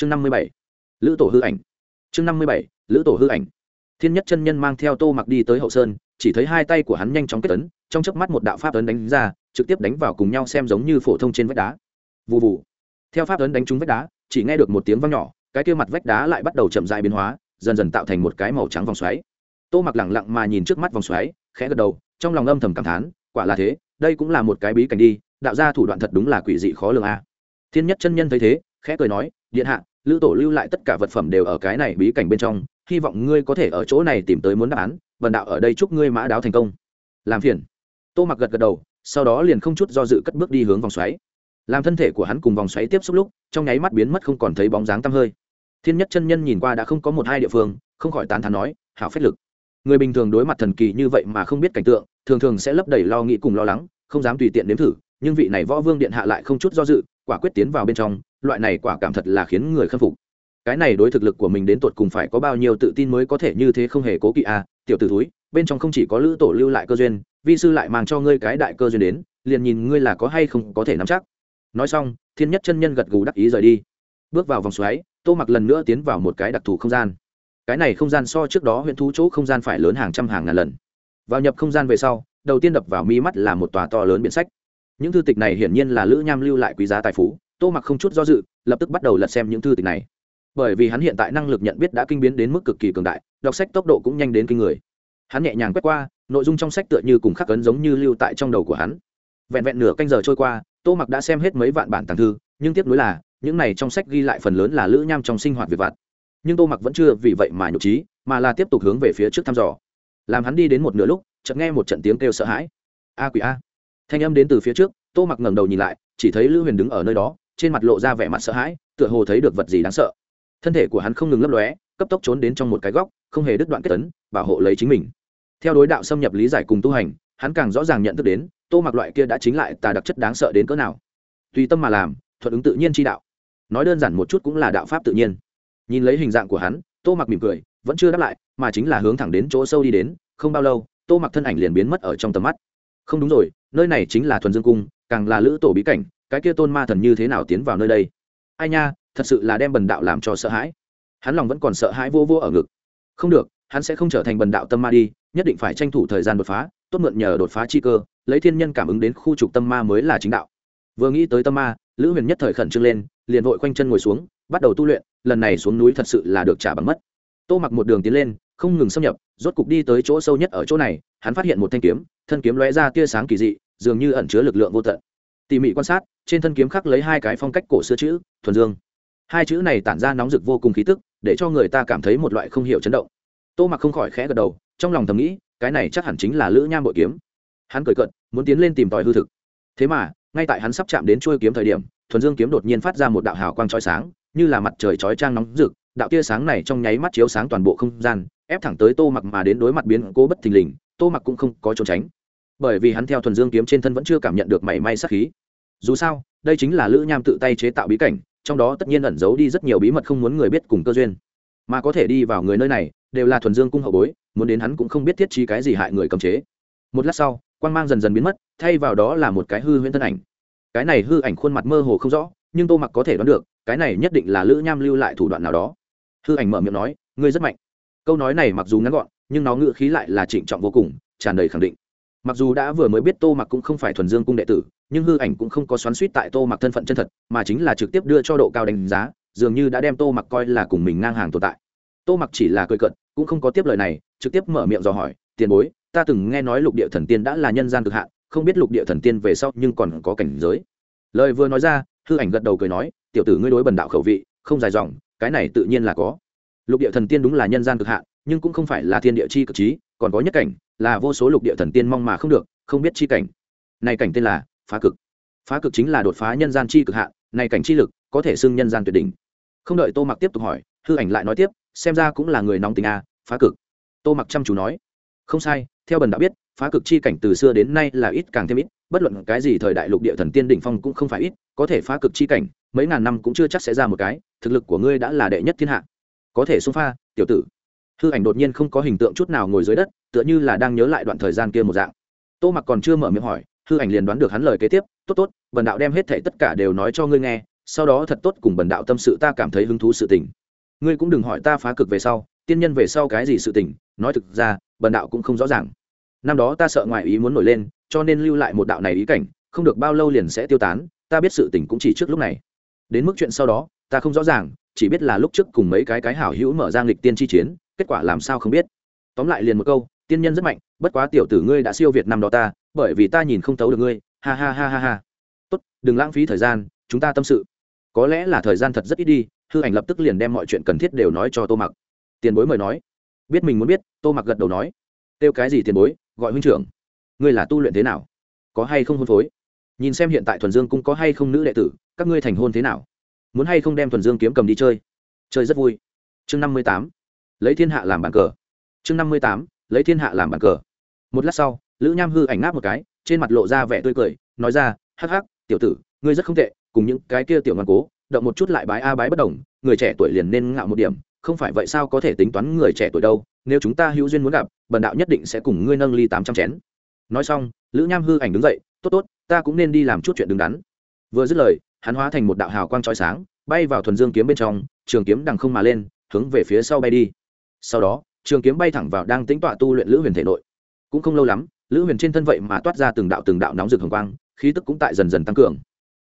chương năm mươi bảy lữ tổ hư ảnh. Chương năm mươi bảy lữ tổ hư ảnh. Thiên nhất chân nhân mang theo tô mặc đi tới hậu sơn chỉ thấy hai tay của hắn nhanh chóng kết tấn, trong chớp mắt một đạo pháp tấn đánh ra trực tiếp đánh vào cùng nhau xem giống như phổ thông trên vách đá. Vụ vụ theo pháp tấn đánh trúng vách đá chỉ nghe được một tiếng vang nhỏ cái kia mặt vách đá lại bắt đầu chậm dại biến hóa dần dần tạo thành một cái màu trắng vòng xoáy. Tô mặc lẳng lặng mà nhìn trước mắt vòng xoáy khẽ gật đầu trong lòng âm thầm cảm thán quả là thế đây cũng là một cái bí cảnh đi đạo ra thủ đoạn thật đúng là quỷ dị khó lường a. Thiên nhất chân nhân thấy thế khẽ cười nói, điện hạ, lữ tổ lưu lại tất cả vật phẩm đều ở cái này bí cảnh bên trong, hy vọng ngươi có thể ở chỗ này tìm tới muốn đáp án, vần đạo ở đây chúc ngươi mã đáo thành công. Làm phiền. Tô mặc gật gật đầu, sau đó liền không chút do dự cất bước đi hướng vòng xoáy. Làm thân thể của hắn cùng vòng xoáy tiếp xúc lúc, trong nháy mắt biến mất không còn thấy bóng dáng tăm hơi. Thiên nhất chân nhân nhìn qua đã không có một hai địa phương, không khỏi tán thán nói, hảo phách lực. Người bình thường đối mặt thần kỳ như vậy mà không biết cảnh tượng, thường thường sẽ lấp đầy lo nghĩ cùng lo lắng, không dám tùy tiện nếm thử nhưng vị này võ vương điện hạ lại không chút do dự quả quyết tiến vào bên trong loại này quả cảm thật là khiến người khâm phục. Cái này đối thực lực của mình đến tột cùng phải có bao nhiêu tự tin mới có thể như thế không hề cố kỵ a à, tiểu t ử túi bên trong không chỉ có lữ tổ lưu lại cơ duyên vi sư lại mang cho ngươi cái đại cơ duyên đến liền nhìn ngươi là có hay không có thể nắm chắc. Nói xong thiên nhất chân nhân gật gù đắc ý rời đi. Bước vào vòng xoáy tô mặc lần nữa tiến vào một cái đặc thù không gian. Cái này không gian so trước đó huyện thú chỗ không gian phải lớn hàng trăm hàng ngàn lần. Vào nhập không gian về sau đầu tiên đập vào mi mắt là một tòa to lớn biển sách những thư tịch này hiển nhiên là lữ nham lưu lại quý giá tài phú, tô mặc không chút do dự, lập tức bắt đầu lật xem những thư tịch này. Bởi vì hắn hiện tại năng lực nhận biết đã kinh biến đến mức cực kỳ cường đại, đọc sách tốc độ cũng nhanh đến kinh người. Hắn nhẹ nhàng quét qua, nội dung trong sách tựa như cùng khắc ấn giống như lưu tại trong đầu của hắn. Vẹn vẹn nửa canh giờ trôi qua, tô mặc đã xem hết mấy vạn bản tàng thư, nhưng tiếp nối là, những này trong sách ghi lại phần lớn là lữ nham trong sinh hoạt việc vặt. Nhưng tô mặc vẫn chưa vì vậy mà nhục trí mà là tiếp tục hướng về phía trước thăm dò. Làm hắn đi đến một nửa lúc, chợt nghe một trận tiếng kêu sợ hãi. A quỷ a thanh âm đến từ phía trước, tô mặc ngẩng đầu nhìn lại, chỉ thấy lữ huyền đứng ở nơi đó, trên mặt lộ ra vẻ mặt sợ hãi, tựa hồ thấy được vật gì đáng sợ. Thân thể của hắn không ngừng lấp lóe, cấp tốc trốn đến trong một cái góc, không hề đứt đoạn kết tấn bảo hộ lấy chính mình. Theo đối đạo xâm nhập lý giải cùng tu hành, hắn càng rõ ràng nhận thức đến, tô mặc loại kia đã chính lại tà đặc chất đáng sợ đến cỡ nào. Tùy tâm mà làm, thuận ứng tự nhiên chi đạo. Nói đơn giản một chút cũng là đạo pháp tự nhiên. Nhìn lấy hình dạng của hắn, tô mặc mỉm cười, vẫn chưa đáp lại, mà chính là hướng thẳng đến chỗ sâu đi đến, không bao lâu, tô mặc thân ảnh liền biến mất ở trong tầm mắt. Không đúng rồi nơi này chính là thuần dương cung, càng là lữ tổ bí cảnh, cái kia tôn ma thần như thế nào tiến vào nơi đây? Ai nha, thật sự là đem bần đạo làm cho sợ hãi. Hắn lòng vẫn còn sợ hãi vô vô ở ngực. Không được, hắn sẽ không trở thành bần đạo tâm ma đi, nhất định phải tranh thủ thời gian đột phá, tốt mượn nhờ đột phá chi cơ, lấy thiên nhân cảm ứng đến khu trục tâm ma mới là chính đạo. Vừa nghĩ tới tâm ma, lữ huyền nhất thời khẩn trương lên, liền vội quanh chân ngồi xuống, bắt đầu tu luyện, lần này xuống núi thật sự là được trả bằng mất. Tô mặc một đường tiến lên không ngừng xâm nhập, rốt cục đi tới chỗ sâu nhất ở chỗ này, hắn phát hiện một thanh kiếm, thân kiếm lóe ra tia sáng kỳ dị, dường như ẩn chứa lực lượng vô tận. Tỉ mỉ quan sát, trên thân kiếm khắc lấy hai cái phong cách cổ xưa chữ, thuần dương. Hai chữ này tản ra nóng rực vô cùng khí tức, để cho người ta cảm thấy một loại không hiểu chấn động. Tô mặc không khỏi khẽ gật đầu, trong lòng thầm nghĩ, cái này chắc hẳn chính là lữ nham bội kiếm. Hắn cười cận muốn tiến lên tìm tòi hư thực. Thế mà, ngay tại hắn sắp chạm đến chuôi kiếm thời điểm, thuần dương kiếm đột nhiên phát ra một đạo hào quang trói sáng, như là mặt trời chói trang nóng rực, đạo tia sáng này trong nháy mắt chiếu sáng toàn bộ không gian ép thẳng tới tô mặc mà đến đối mặt biến cố bất thình lình, tô mặc cũng không có trốn tránh. Bởi vì hắn theo thuần dương kiếm trên thân vẫn chưa cảm nhận được mảy may sắc khí. Dù sao, đây chính là lữ nham tự tay chế tạo bí cảnh, trong đó tất nhiên ẩn giấu đi rất nhiều bí mật không muốn người biết cùng cơ duyên. Mà có thể đi vào người nơi này, đều là thuần dương cung hậu bối, muốn đến hắn cũng không biết thiết trí cái gì hại người cầm chế. Một lát sau quan g mang dần dần biến mất, thay vào đó là một cái hư huyễn thân ảnh. Cái này hư ảnh khuôn mặt mơ hồ không rõ, nhưng tô mặc có thể đoán được, cái này nhất định là lữ nham lưu lại thủ đoạn nào đó. Hư ảnh mở miệng nói, ngươi rất mạnh câu nói này mặc dù ngắn gọn, nhưng nó ngựa khí lại là trịnh trọng vô cùng, tràn đầy khẳng định. Mặc dù đã vừa mới biết tô mặc cũng không phải thuần dương cung đệ tử, nhưng hư ảnh cũng không có xoắn suýt tại tô mặc thân phận chân thật, mà chính là trực tiếp đưa cho độ cao đánh giá, dường như đã đem tô mặc coi là cùng mình ngang hàng tồn tại. Tô mặc chỉ là cười cận cũng không có tiếp lời này, trực tiếp mở miệng dò hỏi, tiền bối, ta từng nghe nói lục địa thần tiên đã là nhân gian cực hạn, không biết lục địa thần tiên về sau nhưng còn có cảnh giới. Lời vừa nói ra, hư ảnh gật đầu cười nói, tiểu tử ngươi đối bần đạo khẩu vị, không dài dòng, cái này tự nhiên là có lục địa thần tiên đúng là nhân gian cực hạn, nhưng cũng không phải là thiên địa chi cực trí, còn có nhất cảnh, là vô số lục địa thần tiên mong mà không được, không biết chi cảnh. Này cảnh tên là phá cực. Phá cực chính là đột phá nhân gian chi cực hạn, này cảnh chi lực có thể xưng nhân gian tuyệt đỉnh. Không đợi tô mặc tiếp tục hỏi, hư ảnh lại nói tiếp, xem ra cũng là người nóng tình a, phá cực. Tô mặc chăm chú nói, không sai, theo bần đã biết, phá cực chi cảnh từ xưa đến nay là ít càng thêm ít, bất luận cái gì thời đại lục địa thần tiên đỉnh phong cũng không phải ít, có thể phá cực chi cảnh, mấy ngàn năm cũng chưa chắc sẽ ra một cái, thực lực của ngươi đã là đệ nhất thiên hạ có thể xung pha, tiểu tử. Hư ảnh đột nhiên không có hình tượng chút nào ngồi dưới đất, tựa như là đang nhớ lại đoạn thời gian kia một dạng. Tô mặc còn chưa mở miệng hỏi, hư ảnh liền đoán được hắn lời kế tiếp, tốt tốt vần đạo đem hết thảy tất cả đều nói cho ngươi nghe, sau đó thật tốt cùng bần đạo tâm sự ta cảm thấy hứng thú sự tình. Ngươi cũng đừng hỏi ta phá cực về sau, tiên nhân về sau cái gì sự tình, nói thực ra, bần đạo cũng không rõ ràng. Năm đó ta sợ ngoại ý muốn nổi lên, cho nên lưu lại một đạo này ý cảnh, không được bao lâu liền sẽ tiêu tán, ta biết sự tình cũng chỉ trước lúc này. Đến mức chuyện sau đó, ta không rõ ràng chỉ biết là lúc trước cùng mấy cái cái hảo hữu mở ra nghịch tiên chi chiến, kết quả làm sao không biết. Tóm lại liền một câu, tiên nhân rất mạnh, bất quá tiểu tử ngươi đã siêu việt năm đó ta, bởi vì ta nhìn không thấu được ngươi, ha ha ha ha ha. Tốt, đừng lãng phí thời gian, chúng ta tâm sự. Có lẽ là thời gian thật rất ít đi, hư ảnh lập tức liền đem mọi chuyện cần thiết đều nói cho tô mặc. Tiền bối mời nói. Biết mình muốn biết, tô mặc gật đầu nói. Kêu cái gì tiền bối, gọi huynh trưởng. Ngươi là tu luyện thế nào? Có hay không hôn phối? Nhìn xem hiện tại thuần dương cũng có hay không nữ đệ tử, các ngươi thành hôn thế nào? Muốn hay không đem thuần dương kiếm cầm đi chơi? Chơi rất vui. Chương năm mươi tám. Lấy thiên hạ làm bàn cờ. Chương năm mươi tám. Lấy thiên hạ làm bàn cờ. Một lát sau, lữ nham hư ảnh ngáp một cái, trên mặt lộ ra vẻ tươi cười, nói ra, hắc hắc, tiểu tử, ngươi rất không tệ, cùng những cái kia tiểu ngoan cố, động một chút lại bái a bái bất đồng, người trẻ tuổi liền nên ngạo một điểm, không phải vậy sao có thể tính toán người trẻ tuổi đâu, nếu chúng ta hữu duyên muốn gặp, bần đạo nhất định sẽ cùng ngươi nâng ly tám trăm chén. Nói xong, lữ nham hư ảnh đứng dậy, tốt tốt, ta cũng nên đi làm chút chuyện đứng đắn. Vừa dứt lời hắn hóa thành một đạo hào quang trói sáng, bay vào thuần dương kiếm bên trong, trường kiếm đằng không mà lên, hướng về phía sau bay đi. Sau đó, trường kiếm bay thẳng vào đang tính tọa tu luyện lữ huyền thể nội. Cũng không lâu lắm, lữ huyền trên thân vậy mà toát ra từng đạo từng đạo nóng rực hồng quang, khí tức cũng tại dần dần tăng cường.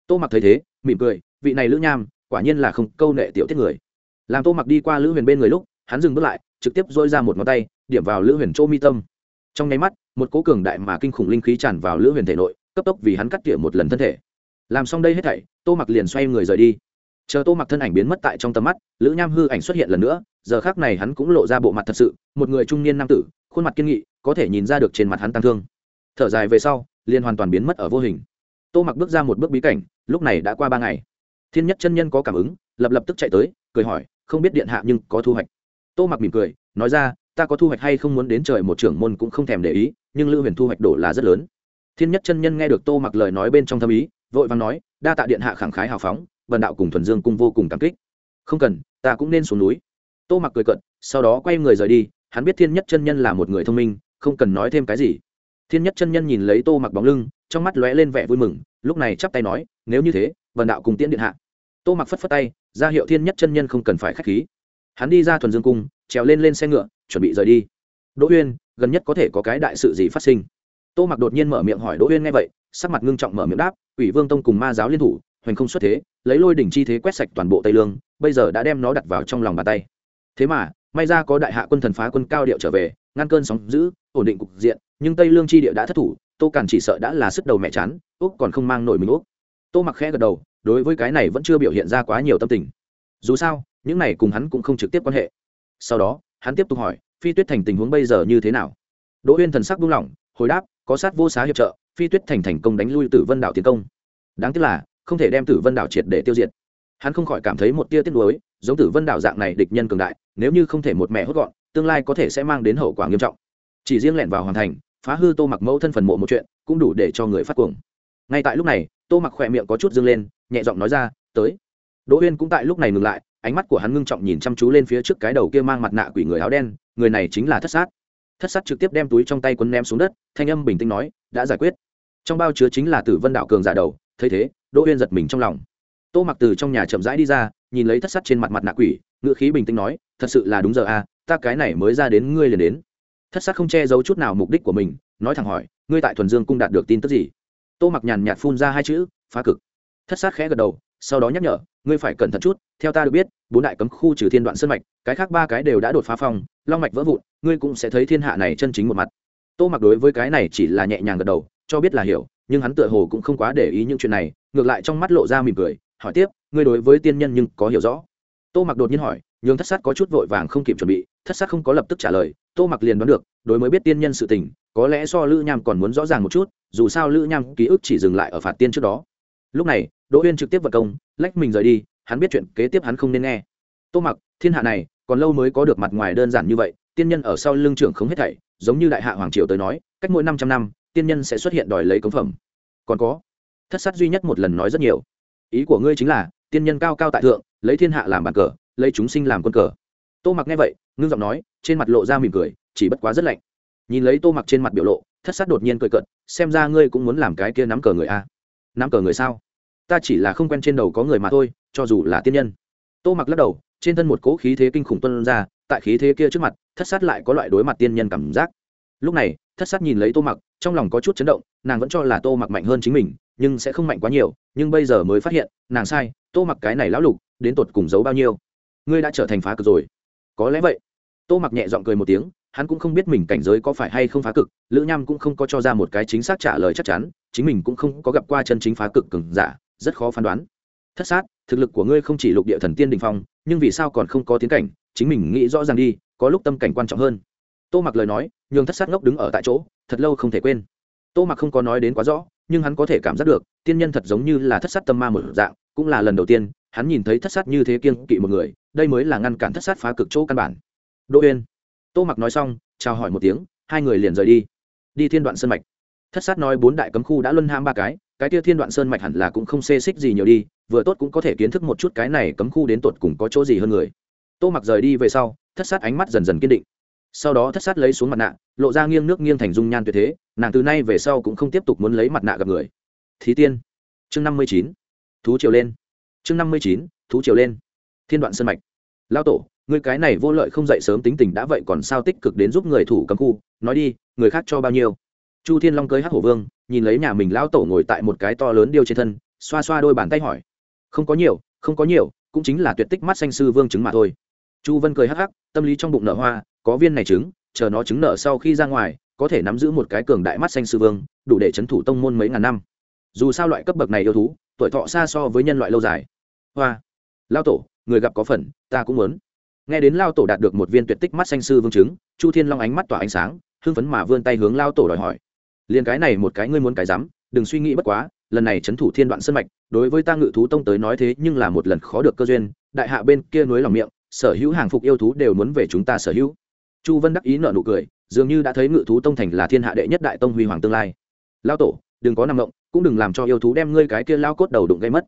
Tô mặc thấy thế, mỉm cười, vị này lữ nham, quả nhiên là không câu nệ tiểu tiết người. Làm tô mặc đi qua lữ huyền bên người lúc, hắn dừng bước lại, trực tiếp dôi ra một ngón tay, điểm vào lữ huyền chỗ mi tâm. Trong nháy mắt, một cố cường đại mà kinh khủng linh khí tràn vào lữ huyền thể nội, cấp tốc vì hắn cắt tỉa một lần thân thể làm xong đây hết thảy, tô mặc liền xoay người rời đi. Chờ tô mặc thân ảnh biến mất tại trong tầm mắt, lữ nham hư ảnh xuất hiện lần nữa, giờ khác này hắn cũng lộ ra bộ mặt thật sự, một người trung niên nam tử, khuôn mặt kiên nghị, có thể nhìn ra được trên mặt hắn tăng thương. Thở dài về sau, liền hoàn toàn biến mất ở vô hình. Tô mặc bước ra một bước bí cảnh, lúc này đã qua ba ngày. Thiên nhất chân nhân có cảm ứng, lập lập tức chạy tới, cười hỏi, không biết điện hạ nhưng có thu hoạch? Tô mặc mỉm cười, nói ra, ta có thu hoạch hay không muốn đến trời một trưởng môn cũng không thèm để ý, nhưng lữ huyền thu hoạch đổ là rất lớn. Thiên nhất chân nhân nghe được tô mặc lời nói bên trong thâm ý vội vàng nói, đa tạ điện hạ khẳng khái hào phóng vần đạo cùng thuần dương cung vô cùng cảm kích. Không cần, ta cũng nên xuống núi. Tô mặc cười cận sau đó quay người rời đi, hắn biết thiên nhất chân nhân là một người thông minh, không cần nói thêm cái gì. Thiên nhất chân nhân nhìn lấy tô mặc bóng lưng, trong mắt lóe lên vẻ vui mừng, lúc này chắp tay nói, nếu như thế vần đạo cùng tiễn điện hạ. Tô mặc phất phất tay, ra hiệu thiên nhất chân nhân không cần phải k h á c h khí. Hắn đi ra thuần dương cung, trèo lên lên xe ngựa, chuẩn bị rời đi. Đỗ uyên, gần nhất có thể có cái đại sự gì phát sinh? Tô mặc đột nhiên mở miệng hỏi đỗ uyên nghe vậy, sắc mặt ngưng trọng mở miệng đáp ủy vương tông cùng ma giáo liên thủ, hoành không xuất thế, lấy lôi đỉnh chi thế quét sạch toàn bộ tây lương, bây giờ đã đem nó đặt vào trong lòng bàn tay. Thế mà, may ra có đại hạ quân thần phá quân cao điệu trở về, ngăn cơn sóng giữ ổn định cục diện, nhưng tây lương chi địa đã thất thủ, tô càn chỉ sợ đã là sức đầu mẹ chán, úc còn không mang nổi mình úc. Tô mặc khẽ gật đầu, đối với cái này vẫn chưa biểu hiện ra quá nhiều tâm tình. Dù sao, những này cùng hắn cũng không trực tiếp quan hệ. Sau đó, hắn tiếp tục hỏi, phi tuyết thành tình huống bây giờ như thế nào? Đỗ uyên thần sắc buông lỏng, hồi đáp có sát vô xá hiệp trợ, phi tuyết thành thành công đánh lui tử vân đảo tiến công. Đáng tiếc là, không thể đem tử vân đảo triệt để tiêu diệt. Hắn không khỏi cảm thấy một tia tiếc nuối, giống tử vân đảo dạng này địch nhân cường đại, nếu như không thể một mẹ hốt gọn, tương lai có thể sẽ mang đến hậu quả nghiêm trọng. Chỉ riêng lẻn vào hoàn thành, phá hư tô mặc mẫu thân phần mộ một chuyện, cũng đủ để cho người phát cuồng. Ngay tại lúc này, tô mặc khỏe miệng có chút dâng lên, nhẹ giọng nói ra, tới. Đỗ uyên cũng tại lúc này ngừng lại, ánh mắt của hắn ngưng trọng nhìn chăm chú lên phía trước cái đầu kia mang mặt nạ quỷ người áo đen, người này chính là thất sát thất sát trực tiếp đem túi trong tay quấn ném xuống đất thanh âm bình tĩnh nói đã giải quyết. Trong bao chứa chính là tử vân đạo cường giả đầu thấy thế đỗ uyên giật mình trong lòng. Tô mặc từ trong nhà chậm rãi đi ra nhìn lấy thất sát trên mặt mặt nạ quỷ ngựa khí bình tĩnh nói thật sự là đúng giờ à ta cái này mới ra đến ngươi liền đến. Thất sát không che giấu chút nào mục đích của mình nói thẳng hỏi ngươi tại thuần dương cung đạt được tin tức gì? Tô mặc nhàn nhạt phun ra hai chữ phá cực. Thất sát khẽ gật đầu sau đó nhắc nhở ngươi phải cẩn thận chút theo ta được biết bốn đại cấm khu trừ thiên đoạn sân mạch cái khác ba cái đều đã đột phá phòng, long mạch vỡ vụn ngươi cũng sẽ thấy thiên hạ này chân chính một mặt. Tô mặc đối với cái này chỉ là nhẹ nhàng gật đầu, cho biết là hiểu, nhưng hắn tựa hồ cũng không quá để ý những chuyện này, ngược lại trong mắt lộ ra mỉm cười, hỏi tiếp, ngươi đối với tiên nhân nhưng có hiểu rõ? Tô mặc đột nhiên hỏi nhưng thất sát có chút vội vàng không kịp chuẩn bị, thất sát không có lập tức trả lời, tô mặc liền đoán được, đối mới biết tiên nhân sự tình, có lẽ so lữ nham còn muốn rõ ràng một chút, dù sao lữ nham ký ức chỉ dừng lại ở phạt tiên trước đó. Lúc này, đỗ uyên trực tiếp vật công, lách mình rời đi, hắn biết chuyện kế tiếp hắn không nên nghe. Tô mặc, thiên hạ này còn lâu mới có được mặt ngoài đơn giản như vậy tiên nhân ở sau lưng trưởng không hết thảy, giống như đại hạ hoàng triều tới nói, cách mỗi năm trăm năm, tiên nhân sẽ xuất hiện đòi lấy cống phẩm. Còn có, thất sát duy nhất một lần nói rất nhiều. Ý của ngươi chính là, tiên nhân cao cao tại thượng, lấy thiên hạ làm bàn cờ, lấy chúng sinh làm quân cờ. Tô mặc nghe vậy, ngưng giọng nói, trên mặt lộ ra mỉm cười, chỉ bất quá rất lạnh. Nhìn lấy tô mặc trên mặt biểu lộ, thất sát đột nhiên cười cận xem ra ngươi cũng muốn làm cái kia nắm cờ người a. Nắm cờ người sao? Ta chỉ là không quen trên đầu có người mà thôi, cho dù là tiên nhân. Tô mặc lắc đầu, trên thân một cỗ khí thế kinh khủng tuân ra tại khí thế kia trước mặt, thất sát lại có loại đối mặt tiên nhân cảm giác. Lúc này, thất sát nhìn lấy tô mặc, trong lòng có chút chấn động, nàng vẫn cho là tô mặc mạnh hơn chính mình, nhưng sẽ không mạnh quá nhiều, nhưng bây giờ mới phát hiện, nàng sai, tô mặc cái này lão lục, đến tột cùng giấu bao nhiêu? Ngươi đã trở thành phá cực rồi. Có lẽ vậy. Tô mặc nhẹ giọng cười một tiếng, hắn cũng không biết mình cảnh giới có phải hay không phá cực, lữ nham cũng không có cho ra một cái chính xác trả lời chắc chắn, chính mình cũng không có gặp qua chân chính phá cực cừng giả, rất khó phán đoán. Thất sát, thực lực của ngươi không chỉ lục địa thần tiên đình phong, nhưng vì sao còn không có tiến cảnh chính mình nghĩ rõ ràng đi, có lúc tâm cảnh quan trọng hơn. Tô mặc lời nói, nhường thất sát ngốc đứng ở tại chỗ, thật lâu không thể quên. Tô mặc không có nói đến quá rõ, nhưng hắn có thể cảm giác được, tiên nhân thật giống như là thất sát tâm ma một dạng, cũng là lần đầu tiên, hắn nhìn thấy thất sát như thế kiên kỵ một người, đây mới là ngăn cản thất sát phá cực chỗ căn bản. Đỗ uyên. Tô mặc nói xong, chào hỏi một tiếng, hai người liền rời đi. Đi thiên đoạn sơn mạch. Thất sát nói bốn đại cấm khu đã luân ham ba cái cái kia thiên đoạn sơn mạch hẳn là cũng không xê xích gì nhiều đi, vừa tốt cũng có thể kiến thức một chút cái này cấm khu đến tột cùng có chỗ gì hơn người tô mặc rời đi về sau, thất sát ánh mắt dần dần kiên định. Sau đó thất sát lấy xuống mặt nạ, lộ ra nghiêng nước nghiêng thành dung nhan tuyệt thế, nàng từ nay về sau cũng không tiếp tục muốn lấy mặt nạ gặp người. Thí tiên. Chương năm mươi chín. Thú triều lên. Chương năm mươi chín, thú triều lên. Thiên đoạn sân mạch. Lao tổ người cái này vô lợi không dậy sớm tính tình đã vậy còn sao tích cực đến giúp người thủ cấm khu, nói đi, người khác cho bao nhiêu? Chu thiên long cưới hắc hổ vương, nhìn lấy nhà mình lao tổ ngồi tại một cái to lớn điêu trên thân, xoa xoa đôi bàn tay hỏi. Không có nhiều, không có nhiều cũng chính là tuyệt tích mắt xanh sư vương trứng mà thôi. Chu vân cười hắc hắc tâm lý trong bụng nở hoa có viên này trứng chờ nó trứng nở sau khi ra ngoài có thể nắm giữ một cái cường đại mắt xanh sư vương đủ để chấn thủ tông môn mấy ngàn năm. Dù sao loại cấp bậc này yêu thú tuổi thọ xa so với nhân loại lâu dài. Hoa. Lao tổ người gặp có phần ta cũng muốn. Nghe đến lao tổ đạt được một viên tuyệt tích mắt xanh sư vương trứng, chu thiên long ánh mắt tỏa ánh sáng hưng phấn mà vươn tay hướng lao tổ đòi hỏi. Liền cái này một cái ngươi muốn cái dám đừng suy nghĩ bất quá lần này trấn thủ thiên đoạn sân mạch, đối với ta ngự thú tông tới nói thế nhưng là một lần khó được cơ duyên, đại hạ bên kia núi lòng miệng, sở hữu hàng phục yêu thú đều muốn về chúng ta sở hữu. Chu vân đắc ý nợ nụ cười, dường như đã thấy ngự thú tông thành là thiên hạ đệ nhất đại tông huy hoàng tương lai. Lao tổ, đừng có nằm động, cũng đừng làm cho yêu thú đem ngươi cái kia lao cốt đầu đụng gây mất.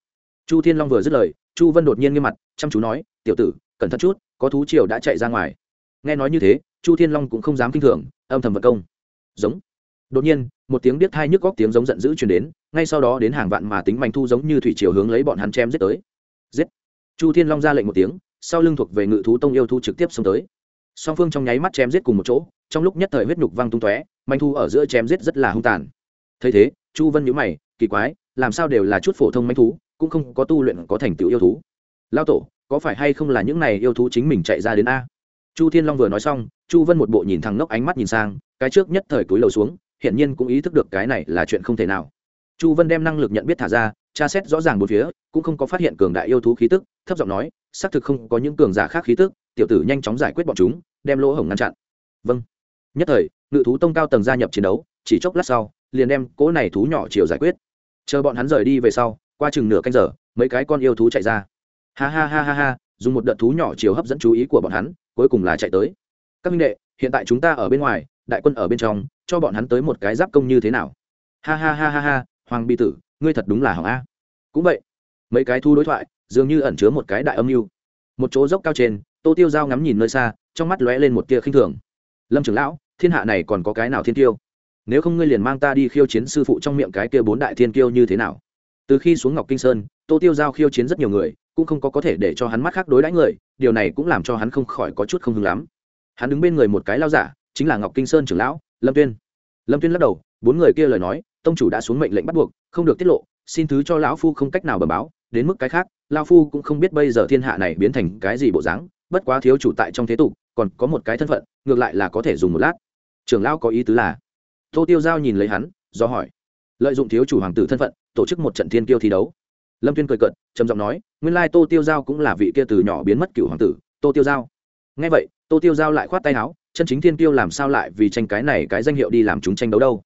Chu thiên long vừa dứt lời, chu vân đột nhiên nghiêm mặt, chăm chú nói, tiểu tử, cẩn thận chút, có thú triều đã chạy ra ngoài. Nghe nói như thế, chu thiên long cũng không dám kinh thường, âm thầm vật công. Giống. Đột nhiên, một tiếng biết thai nhức góc tiếng giống giận dữ chuyển đến ngay sau đó đến hàng vạn mà tính manh thu giống như thủy chiều hướng lấy bọn hắn chém giết tới. Giết! Chu thiên long ra lệnh một tiếng, sau lưng thuộc về ngự thú tông yêu thu trực tiếp xông tới. Song phương trong nháy mắt chém giết cùng một chỗ, trong lúc nhất thời huyết nhục văng tung tóe, manh thu ở giữa chém giết rất là hung tàn. Thấy thế, chu vân nhíu mày, kỳ quái, làm sao đều là chút phổ thông manh thú, cũng không có tu luyện có thành tựu yêu thú. Lao tổ, có phải hay không là những này yêu thú chính mình chạy ra đến a? Chu thiên long vừa nói xong, chu vân một bộ nhìn thằng nốc ánh mắt nhìn sang, cái trước nhất thời túi lầu xuống, hiển nhiên cũng ý thức được cái này là chuyện không thể nào chu vân đem năng lực nhận biết thả ra, tra xét rõ ràng một phía, cũng không có phát hiện cường đại yêu thú khí tức, thấp giọng nói, xác thực không có những cường giả khác khí tức, tiểu tử nhanh chóng giải quyết bọn chúng, đem lỗ hổng ngăn chặn. Vâng. Nhất thời, ngự thú tông cao tầng gia nhập chiến đấu, chỉ chốc lát sau, liền đem cỗ này thú nhỏ chiều giải quyết. Chờ bọn hắn rời đi về sau, qua chừng nửa canh giờ, mấy cái con yêu thú chạy ra. Ha ha ha ha ha, dùng một đợt thú nhỏ chiều hấp dẫn chú ý của bọn hắn, cuối cùng là chạy tới. Các minh đệ, hiện tại chúng ta ở bên ngoài, đại quân ở bên trong, cho bọn hắn tới một cái giáp công như thế nào? Ha ha ha ha ha hoàng bi tử, ngươi thật đúng là hỏng a. Cũng vậy, mấy cái thu đối thoại dường như ẩn chứa một cái đại âm mưu. Một chỗ dốc cao trên, tô tiêu dao ngắm nhìn nơi xa, trong mắt lóe lên một tia khinh thường. Lâm trưởng lão, thiên hạ này còn có cái nào thiên tiêu nếu không ngươi liền mang ta đi khiêu chiến sư phụ trong miệng cái kia bốn đại thiên kiêu như thế nào? Từ khi xuống ngọc kinh sơn, tô tiêu giao khiêu chiến rất nhiều người, cũng không có có thể để cho hắn mắt khác đối đãi người, điều này cũng làm cho hắn không khỏi có chút không hứng lắm. Hắn đứng bên người một cái lao giả, chính là ngọc kinh sơn trưởng lão, lâm tuyên. Lâm tuyên lắc đầu, bốn người kia lời nói tông chủ đã xuống mệnh lệnh bắt buộc, không được tiết lộ, xin thứ cho lão phu không cách nào bẩm báo, đến mức cái khác, lão phu cũng không biết bây giờ thiên hạ này biến thành cái gì bộ dáng, bất quá thiếu chủ tại trong thế tục, còn có một cái thân phận, ngược lại là có thể dùng một lát. Trưởng lão có ý tứ là, tô tiêu giao nhìn lấy hắn, do hỏi, lợi dụng thiếu chủ hoàng tử thân phận, tổ chức một trận thiên kiêu thi đấu. Lâm tuyên cười cận trầm giọng nói, nguyên lai tô tiêu giao cũng là vị kia từ nhỏ biến mất cựu hoàng tử, tô tiêu giao. Ngay vậy, tô tiêu giao lại khoát tay áo, chân chính thiên kiêu làm sao lại vì tranh cái này cái danh hiệu đi làm chúng tranh đấu đâu?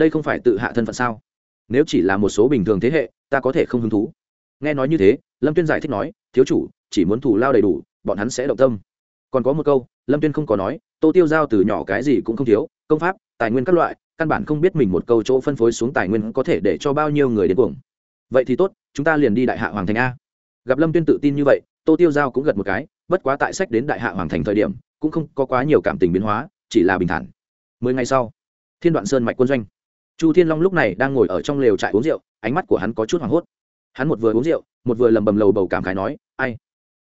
Đây không phải tự hạ thân phận sao? Nếu chỉ là một số bình thường thế hệ, ta có thể không hứng thú. Nghe nói như thế, lâm tuyên giải thích nói, thiếu chủ, chỉ muốn thủ lao đầy đủ, bọn hắn sẽ động tâm. Còn có một câu, lâm tuyên không có nói, tô tiêu giao từ nhỏ cái gì cũng không thiếu, công pháp, tài nguyên các loại, căn bản không biết mình một câu chỗ phân phối xuống tài nguyên có thể để cho bao nhiêu người đến cuồng. Vậy thì tốt, chúng ta liền đi đại hạ hoàng thành a. Gặp lâm tuyên tự tin như vậy, tô tiêu giao cũng gật một cái, bất quá tại sách đến đại hạ hoàng thành thời điểm, cũng không có quá nhiều cảm tình biến hóa, chỉ là bình thản. Mười ngày sau, thiên đoạn sơn mạch quân doanh chu thiên long lúc này đang ngồi ở trong lều trại uống rượu, ánh mắt của hắn có chút hoảng hốt. Hắn một vừa uống rượu, một vừa lầm bầm lầu bầu cảm khái nói, ai,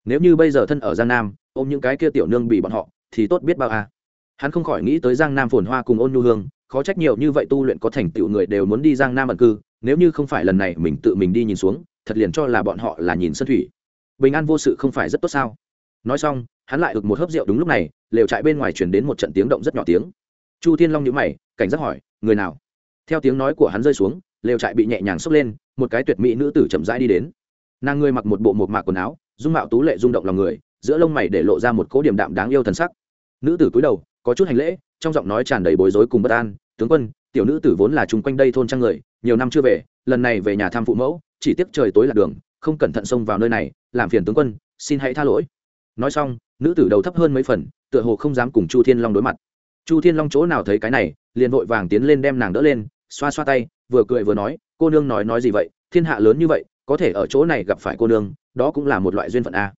nếu như bây giờ thân ở giang nam, ôm những cái kia tiểu nương bị bọn họ, thì tốt biết bao à. hắn không khỏi nghĩ tới giang nam phồn hoa cùng ôn nhu hương, khó trách nhiều như vậy tu luyện có thành tựu người đều muốn đi giang nam ẩn cư, nếu như không phải lần này mình tự mình đi nhìn xuống, thật liền cho là bọn họ là nhìn sân thủy. Bình an vô sự không phải rất tốt sao? Nói xong, hắn lại ực một hớp rượu đúng lúc này, lều trại bên ngoài chuyển đến một trận tiếng động rất nhỏ tiếng. Chu thiên long nhữ mày, cảnh giác hỏi, người nào? Theo tiếng nói của hắn rơi xuống, lều trại bị nhẹ nhàng xốc lên, một cái tuyệt mỹ nữ tử chậm rãi đi đến. Nàng ngươi mặc một bộ một mạc quần áo, dung mạo tú lệ rung động lòng người, giữa lông mày để lộ ra một cố điểm đạm đáng yêu thần sắc. Nữ tử cúi đầu, có chút hành lễ, trong giọng nói tràn đầy bối rối cùng bất an, tướng quân, tiểu nữ tử vốn là chung quanh đây thôn trang người, nhiều năm chưa về, lần này về nhà thăm phụ mẫu, chỉ tiếc trời tối lạc đường, không cẩn thận xông vào nơi này, làm phiền tướng quân, xin hãy tha lỗi. Nói xong, nữ tử đầu thấp hơn mấy phần, tựa hồ không dám cùng chu thiên long đối mặt. Chu thiên long chỗ nào thấy cái này, liền vội vàng tiến lên đem nàng đỡ lên xoa xoa tay, vừa cười vừa nói, cô nương nói nói gì vậy? Thiên hạ lớn như vậy, có thể ở chỗ này gặp phải cô nương, đó cũng là một loại duyên phận a.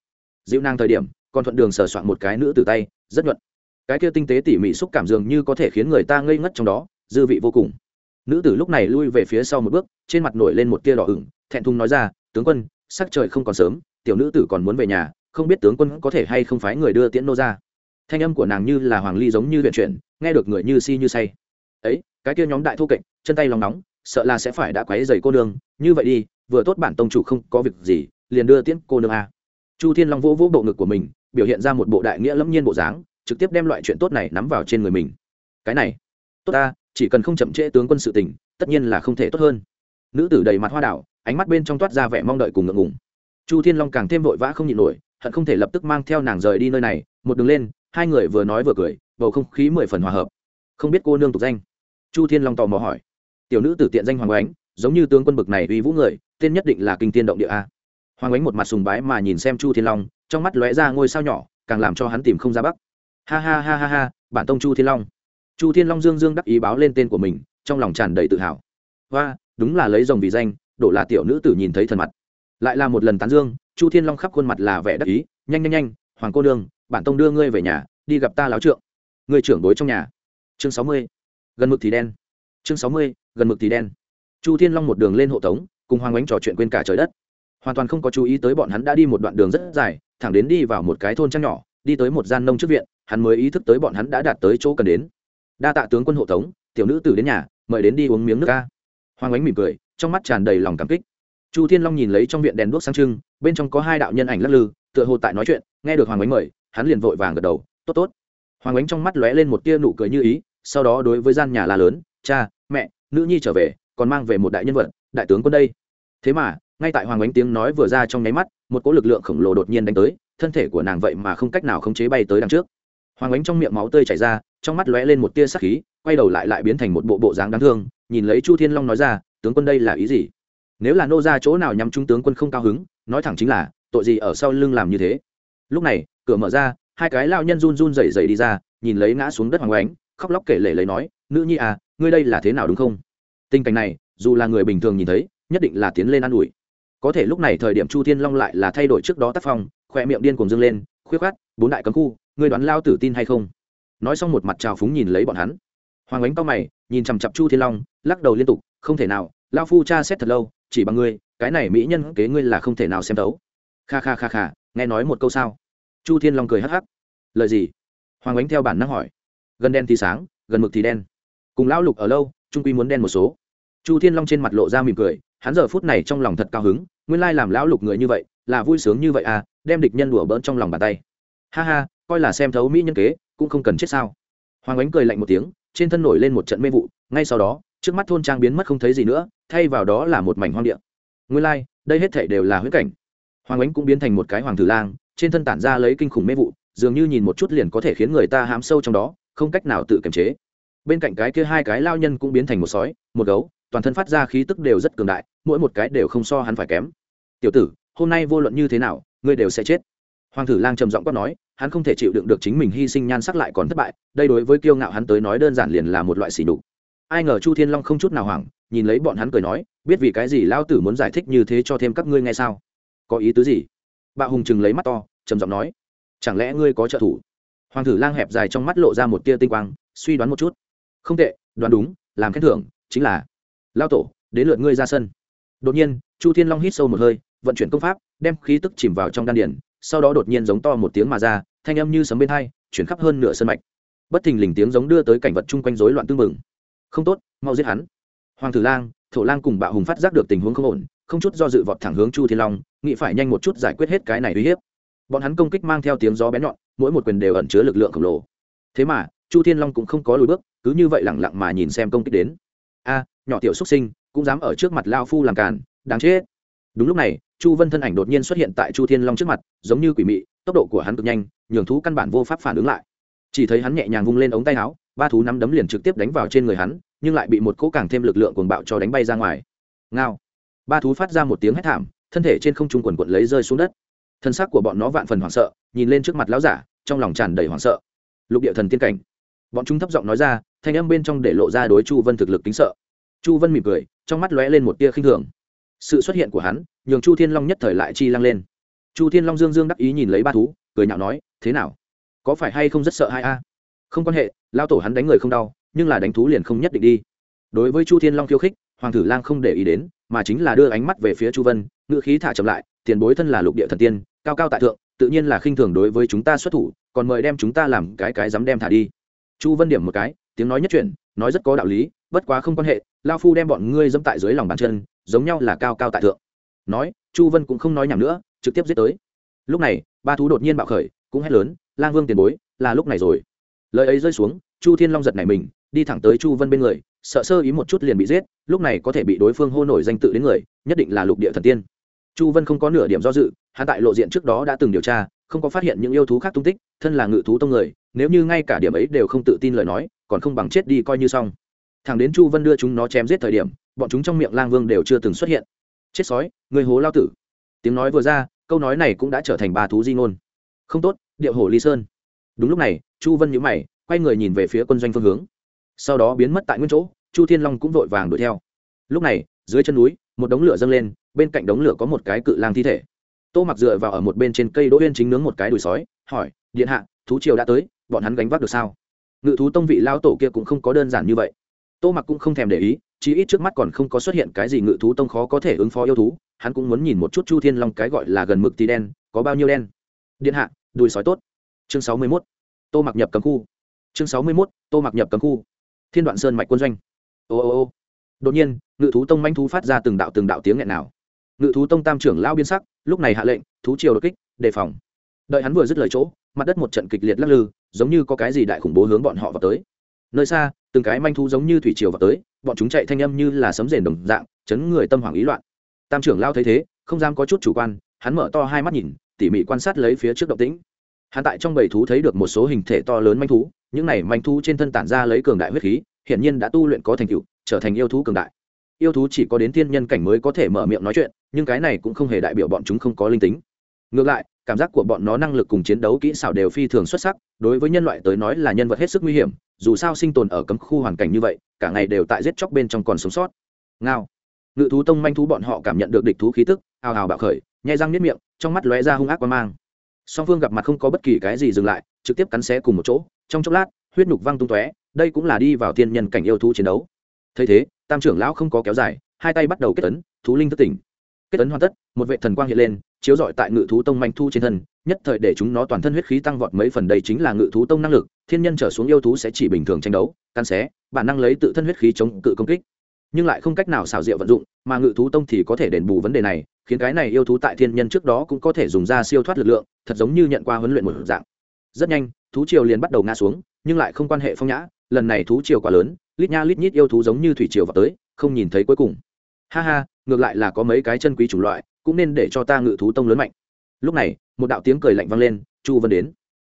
Dịu nàng thời điểm, còn thuận đường sờ soạn một cái nữ từ tay, rất nhuận. Cái kia tinh tế tỉ mỉ xúc cảm dường như có thể khiến người ta ngây ngất trong đó, dư vị vô cùng. Nữ tử lúc này lui về phía sau một bước, trên mặt nổi lên một tia đỏ ửng, thẹn thùng nói ra, tướng quân, sắc trời không còn sớm, tiểu nữ tử còn muốn về nhà, không biết tướng quân có thể hay không phái người đưa tiễn nô ra. Thanh âm của nàng như là hoàng ly giống như viện chuyển, nghe được người như si như say ấy, cái kia nhóm đại thu kệch, chân tay lòng nóng, sợ là sẽ phải đã quấy dày cô nương. Như vậy đi, vừa tốt bản tông chủ không có việc gì, liền đưa tiễn cô nương a. Chu thiên long vỗ vỗ bộ ngực của mình, biểu hiện ra một bộ đại nghĩa lẫm nhiên bộ dáng, trực tiếp đem loại chuyện tốt này nắm vào trên người mình. Cái này, tốt ta, chỉ cần không chậm trễ tướng quân sự tình, tất nhiên là không thể tốt hơn. Nữ tử đầy mặt hoa đảo, ánh mắt bên trong toát ra vẻ mong đợi cùng ngượng ngùng. Chu thiên long càng thêm vội vã không nhịn nổi, hận không thể lập tức mang theo nàng rời đi nơi này. Một đường lên, hai người vừa nói vừa cười, bầu không khí mười phần hòa hợp. Không biết cô nương tục danh chu thiên long tò mò hỏi. Tiểu nữ tử tiện danh hoàng oánh giống như tướng quân bực này uy vũ người tên nhất định là kinh tiên động địa a. Hoàng oánh một mặt sùng bái mà nhìn xem chu thiên long trong mắt lóe ra ngôi sao nhỏ càng làm cho hắn tìm không ra bắc. Ha ha ha ha ha bản tông chu thiên long. Chu thiên long dương dương đắc ý báo lên tên của mình trong lòng tràn đầy tự hào. Và đúng là lấy rồng vì danh đổ là tiểu nữ tử nhìn thấy thần mặt. Lại là một lần tán dương chu thiên long khắp khuôn mặt là vẻ đắc ý nhanh nhanh nhanh hoàng cô đương, bản tông đưa ngươi về nhà đi gặp ta láo trượng. Ngươi trưởng bối trong nhà. Chương sáu mươi gần mực thì đen. Chương sáu mươi, gần mực thì đen. Chu thiên long một đường lên hộ tống, cùng hoàng ánh trò chuyện quên cả trời đất. Hoàn toàn không có chú ý tới bọn hắn đã đi một đoạn đường rất dài, thẳng đến đi vào một cái thôn trang nhỏ, đi tới một gian nông trước viện, hắn mới ý thức tới bọn hắn đã đạt tới chỗ cần đến. Đa tạ tướng quân hộ tống, tiểu nữ tử đến nhà, mời đến đi uống miếng nước ca. Hoàng ánh mỉm cười, trong mắt tràn đầy lòng cảm kích. Chu thiên long nhìn lấy trong viện đèn đuốc sang trưng, bên trong có hai đạo nhân ảnh lắc lư, tựa hồ tại nói chuyện, nghe được hoàng ánh mời, hắn liền vội vàng gật đầu, tốt tốt. Hoàng ánh trong mắt lóe lên một tia nụ cười như ý sau đó đối với gian nhà la lớn, cha, mẹ, nữ nhi trở về, còn mang về một đại nhân vật, đại tướng quân đây. Thế mà, ngay tại hoàng ánh tiếng nói vừa ra trong nháy mắt, một cỗ lực lượng khổng lồ đột nhiên đánh tới, thân thể của nàng vậy mà không cách nào khống chế bay tới đằng trước. Hoàng ánh trong miệng máu tươi chảy ra, trong mắt lóe lên một tia sắc khí, quay đầu lại lại biến thành một bộ bộ dáng đáng thương, nhìn lấy chu thiên long nói ra, tướng quân đây là ý gì? Nếu là nô ra chỗ nào nhắm trung tướng quân không cao hứng, nói thẳng chính là, tội gì ở sau lưng làm như thế? Lúc này, cửa mở ra, hai cái lao nhân run run rẩy rẩy đi ra, nhìn lấy ngã xuống đất hoàng ánh khóc lóc kể lể lấy nói, nữ nhi à ngươi đây là thế nào đúng không? Tình cảnh này, dù là người bình thường nhìn thấy, nhất định là tiến lên an ủi. Có thể lúc này thời điểm chu thiên long lại là thay đổi trước đó tác phong khoe miệng điên cùng dâng lên, khuyết khát bốn đại cấm khu, ngươi đoán lao tử tin hay không? Nói xong một mặt trào phúng nhìn lấy bọn hắn. Hoàng ánh to mày, nhìn chằm chặp chu thiên long, lắc đầu liên tục, không thể nào, lao phu cha xét thật lâu, chỉ bằng ngươi, cái này mỹ nhân kế ngươi là không thể nào xem đấu kha kha kha kha, nghe nói một câu sao? Chu thiên long cười hắc hắc. Lời gì? Hoàng ánh theo bản năng hỏi gần đen thì sáng, gần mực thì đen. Cùng lão lục ở lâu, trung quy muốn đen một số. Chu thiên long trên mặt lộ ra mỉm cười, hắn giờ phút này trong lòng thật cao hứng, nguyên lai làm lão lục người như vậy, là vui sướng như vậy à đem địch nhân đùa bỡn trong lòng bàn tay. Ha ha, coi là xem thấu mỹ nhân kế, cũng không cần chết sao. Hoàng ánh cười lạnh một tiếng, trên thân nổi lên một trận mê vụ, ngay sau đó, trước mắt thôn trang biến mất không thấy gì nữa, thay vào đó là một mảnh hoang địa. Nguyên lai, đây hết thể đều là huyết cảnh. Hoàng ánh cũng biến thành một cái hoàng thử lang, trên thân tản ra lấy kinh khủng mê vụ, dường như nhìn một chút liền có thể khiến người ta hám sâu trong đó không cách nào tự kiềm chế. Bên cạnh cái kia hai cái lao nhân cũng biến thành một sói, một gấu, toàn thân phát ra khí tức đều rất cường đại, mỗi một cái đều không so hắn phải kém. Tiểu tử, hôm nay vô luận như thế nào, ngươi đều sẽ chết. Hoàng thử lang trầm giọng quát nói, hắn không thể chịu đựng được chính mình hy sinh nhan sắc lại còn thất bại, đây đối với kiêu ngạo hắn tới nói đơn giản liền là một loại xỉ đục ai ngờ chu thiên long không chút nào hoảng, nhìn lấy bọn hắn cười nói, biết vì cái gì lao tử muốn giải thích như thế cho thêm các ngươi nghe sao? Có ý tứ gì? Bạo hùng chừng lấy mắt to, trầm giọng nói, chẳng lẽ ngươi có trợ thủ? Hoàng thử lang hẹp dài trong mắt lộ ra một tia tinh quang, suy đoán một chút. Không tệ, đoán đúng, làm khen thưởng, chính là lao tổ, đến lượt ngươi ra sân. Đột nhiên, chu thiên long hít sâu một hơi, vận chuyển công pháp, đem khí tức chìm vào trong đan điển sau đó đột nhiên giống to một tiếng mà ra, thanh âm như sấm bên hai, chuyển khắp hơn nửa sân mạch. Bất thình lình tiếng giống đưa tới cảnh vật chung quanh rối loạn tương mừng không tốt, mau giết hắn. Hoàng tử lang, thổ lang cùng bạo hùng phát giác được tình huống không ổn, không chút do dự vọt thẳng hướng chu thiên long, nghĩ phải nhanh một chút giải quyết hết cái này uy hiếp bọn hắn công kích mang theo tiếng gió bén nhọn, mỗi một quyền đều ẩn chứa lực lượng khổng lồ. Thế mà, chu thiên long cũng không có lùi bước, cứ như vậy lẳng lặng mà nhìn xem công kích đến. A, nhỏ tiểu xuất sinh, cũng dám ở trước mặt lao phu làm càn, đáng chết. Đúng lúc này, chu vân thân ảnh đột nhiên xuất hiện tại chu thiên long trước mặt, giống như quỷ mị, tốc độ của hắn cực nhanh, nhường thú căn bản vô pháp phản ứng lại. Chỉ thấy hắn nhẹ nhàng vung lên ống tay áo, ba thú nắm đấm liền trực tiếp đánh vào trên người hắn, nhưng lại bị một cỗ càng thêm lực lượng cuồng bạo cho đánh bay ra ngoài. Ngao. Ba thú phát ra một tiếng hét thảm, thân thể trên không trung quần quận lấy rơi xuống đất thân xác của bọn nó vạn phần hoảng sợ, nhìn lên trước mặt lão giả, trong lòng tràn đầy hoảng sợ. Lục địa thần tiên cảnh. Bọn chúng thấp giọng nói ra, thanh âm bên trong để lộ ra đối chu vân thực lực kính sợ. Chu vân mỉm cười, trong mắt lóe lên một tia khinh thường. Sự xuất hiện của hắn, nhường chu thiên long nhất thời lại chi lăng lên. Chu thiên long dương dương đắc ý nhìn lấy ba thú, cười nhạo nói, thế nào? Có phải hay không rất sợ hai a? Không quan hệ lao tổ hắn đánh người không đau, nhưng là đánh thú liền không nhất định đi. Đối với chu thiên long khiêu khích, hoàng tử lang không để ý đến, mà chính là đưa ánh mắt về phía chu vân ngự khí thả chậm lại, tiền bối thân là lục địa thần tiên, cao cao tại thượng, tự nhiên là khinh thường đối với chúng ta xuất thủ, còn mời đem chúng ta làm cái cái dám đem thả đi. Chu vân điểm một cái, tiếng nói nhất chuyển, nói rất có đạo lý, bất quá không quan hệ lao phu đem bọn ngươi dẫm tại dưới lòng bàn chân, giống nhau là cao cao tại thượng. Nói, chu vân cũng không nói nhảm nữa, trực tiếp giết tới. Lúc này, ba thú đột nhiên bạo khởi, cũng hét lớn, lang vương tiền bối, là lúc này rồi. Lời ấy rơi xuống, chu thiên long giật này mình, đi thẳng tới chu vân bên người, sợ sơ ý một chút liền bị giết, lúc này có thể bị đối phương hô nổi danh tự đến người, nhất định là lục địa thần tiên chu vân không có nửa điểm do dự, hắn tại lộ diện trước đó đã từng điều tra, không có phát hiện những yêu thú khác tung tích, thân là ngự thú tông người, nếu như ngay cả điểm ấy đều không tự tin lời nói, còn không bằng chết đi coi như xong. Thằng đến chu vân đưa chúng nó chém giết thời điểm, bọn chúng trong miệng lang vương đều chưa từng xuất hiện. Chết sói, người hố lao tử. Tiếng nói vừa ra, câu nói này cũng đã trở thành ba thú di ngôn. Không tốt, điệu hổ ly sơn. Đúng lúc này, chu vân nhữ mày, quay người nhìn về phía quân doanh phương hướng. Sau đó biến mất tại nguyên chỗ, chu thiên long cũng vội vàng đuổi theo. Lúc này, dưới chân núi, một đống lửa dâng lên bên cạnh đống lửa có một cái cự lang thi thể. Tô mặc dựa vào ở một bên trên cây đỗ uyên chính nướng một cái đùi sói, hỏi, điện hạ, thú triều đã tới, bọn hắn gánh vác được sao? Ngự thú tông vị lao tổ kia cũng không có đơn giản như vậy. Tô mặc cũng không thèm để ý, chí ít trước mắt còn không có xuất hiện cái gì ngự thú tông khó có thể ứng phó yêu thú, hắn cũng muốn nhìn một chút chu thiên long cái gọi là gần mực tí đen, có bao nhiêu đen. Điện hạ, đùi sói tốt. Chương sáu mươi mốt. Tô mặc nhập cấm khu. Chương sáu mươi mốt, tô mặc nhập cấm khu. Thiên đoạn sơn mạch quân doanh. Ô ô ô. Đột nhiên, ngự thú tông manh thú phát ra từng đạo từng đạo tiếng nghẹn nào ngự thú tông tam trưởng lao biên sắc, lúc này hạ lệnh, thú triều đột kích, đề phòng. Đợi hắn vừa dứt lời chỗ, mặt đất một trận kịch liệt lắc lư, giống như có cái gì đại khủng bố hướng bọn họ vào tới. Nơi xa, từng cái manh thú giống như thủy triều vào tới, bọn chúng chạy thanh âm như là sấm rền đồng dạng, chấn người tâm hoảng ý loạn. Tam trưởng lao thấy thế, không dám có chút chủ quan, hắn mở to hai mắt nhìn, tỉ mỉ quan sát lấy phía trước động tĩnh. Hắn tại trong bầy thú thấy được một số hình thể to lớn manh thú, những này manh thú trên thân tản ra lấy cường đại huyết khí, hiển nhiên đã tu luyện có thành tựu, trở thành yêu thú cường đại yêu thú chỉ có đến thiên nhân cảnh mới có thể mở miệng nói chuyện, nhưng cái này cũng không hề đại biểu bọn chúng không có linh tính. Ngược lại, cảm giác của bọn nó năng lực cùng chiến đấu kỹ xảo đều phi thường xuất sắc, đối với nhân loại tới nói là nhân vật hết sức nguy hiểm, dù sao sinh tồn ở cấm khu hoàn cảnh như vậy, cả ngày đều tại giết chóc bên trong còn sống sót. Ngao. Ngự thú tông manh thú bọn họ cảm nhận được địch thú khí tức ào ào bạo khởi, nhai răng nếp miệng, trong mắt lóe ra hung ác qua mang. Song phương gặp mặt không có bất kỳ cái gì dừng lại, trực tiếp cắn xé cùng một chỗ, trong chốc lát, huyết nhục văng tung tóe, đây cũng là đi vào thiên nhân cảnh yêu thú chiến đấu thấy thế, tam trưởng lão không có kéo dài, hai tay bắt đầu kết ấn, thú linh thức tỉnh. Kết ấn hoàn tất, một vệ thần quang hiện lên, chiếu rọi tại ngự thú tông manh thu trên thân, nhất thời để chúng nó toàn thân huyết khí tăng vọt mấy phần đây chính là ngự thú tông năng lực, thiên nhân trở xuống yêu thú sẽ chỉ bình thường tranh đấu can xé, bản năng lấy tự thân huyết khí chống cự công kích. Nhưng lại không cách nào xảo diệu vận dụng, mà ngự thú tông thì có thể đền bù vấn đề này, khiến cái này yêu thú tại thiên nhân trước đó cũng có thể dùng ra siêu thoát lực lượng, thật giống như nhận qua huấn luyện một dạng. Rất nhanh, thú triều liền bắt đầu ngã xuống, nhưng lại không quan hệ phong nhã lần này thú triều quá lớn, lít nha lít nhít yêu thú giống như thủy triều vào tới, không nhìn thấy cuối cùng. Ha ha, ngược lại là có mấy cái chân quý chủng loại, cũng nên để cho ta ngự thú tông lớn mạnh. Lúc này, một đạo tiếng cười lạnh vang lên, chu vân đến.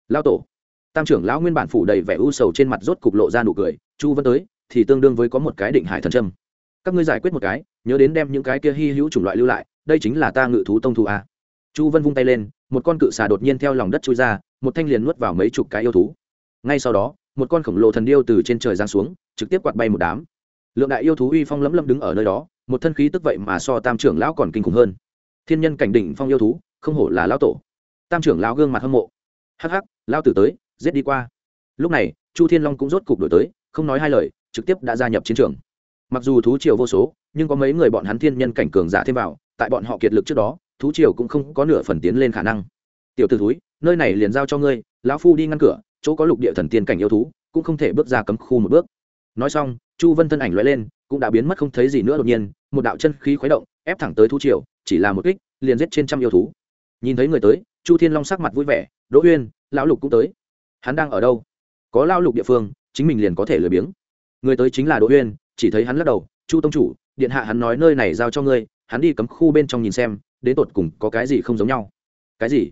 Lao tổ. Tam trưởng lão nguyên bản phủ đầy vẻ u sầu trên mặt rốt cục lộ ra nụ cười, chu vân tới, thì tương đương với có một cái định hải thần trâm các ngươi giải quyết một cái, nhớ đến đem những cái kia hy hữu chủng loại lưu lại, đây chính là ta ngự thú tông thu a. Chu vân vung tay lên, một con cự xà đột nhiên theo lòng đất chui ra, một thanh liền nuốt vào mấy chục cái yêu thú. Ngay sau đó một con khổng lồ thần điêu từ trên trời giáng xuống, trực tiếp quạt bay một đám. Lượng đại yêu thú uy phong lấm lấm đứng ở nơi đó, một thân khí tức vậy mà so tam trưởng lão còn kinh khủng hơn. Thiên nhân cảnh đỉnh phong yêu thú, không hổ là lão tổ. Tam trưởng lão gương mặt hâm mộ. Hắc hắc, lão tử tới, giết đi qua. Lúc này, chu thiên long cũng rốt cục đổi tới, không nói hai lời, trực tiếp đã gia nhập chiến trường. Mặc dù thú triều vô số, nhưng có mấy người bọn hắn thiên nhân cảnh cường giả thêm vào, tại bọn họ kiệt lực trước đó, thú triều cũng không có nửa phần tiến lên khả năng. Tiểu t ử nơi này liền giao cho ngươi, lão phu đi ngăn cửa chỗ có lục địa thần tiên cảnh yêu thú, cũng không thể bước ra cấm khu một bước. Nói xong, chu vân thân ảnh l lên, cũng đã biến mất không thấy gì nữa đột nhiên, một đạo chân khí khuấy động, ép thẳng tới thú triều, chỉ là một kích, liền giết trên trăm yêu thú. Nhìn thấy người tới, chu thiên long sắc mặt vui vẻ, đỗ uyên, lão lục cũng tới. Hắn đang ở đâu? Có lao lục địa phương, chính mình liền có thể lười biếng. Người tới chính là đỗ uyên, chỉ thấy hắn lắc đầu, chu tông chủ, điện hạ hắn nói nơi này giao cho ngươi, hắn đi cấm khu bên trong nhìn xem, đến tột cùng có cái gì không giống nhau. Cái gì?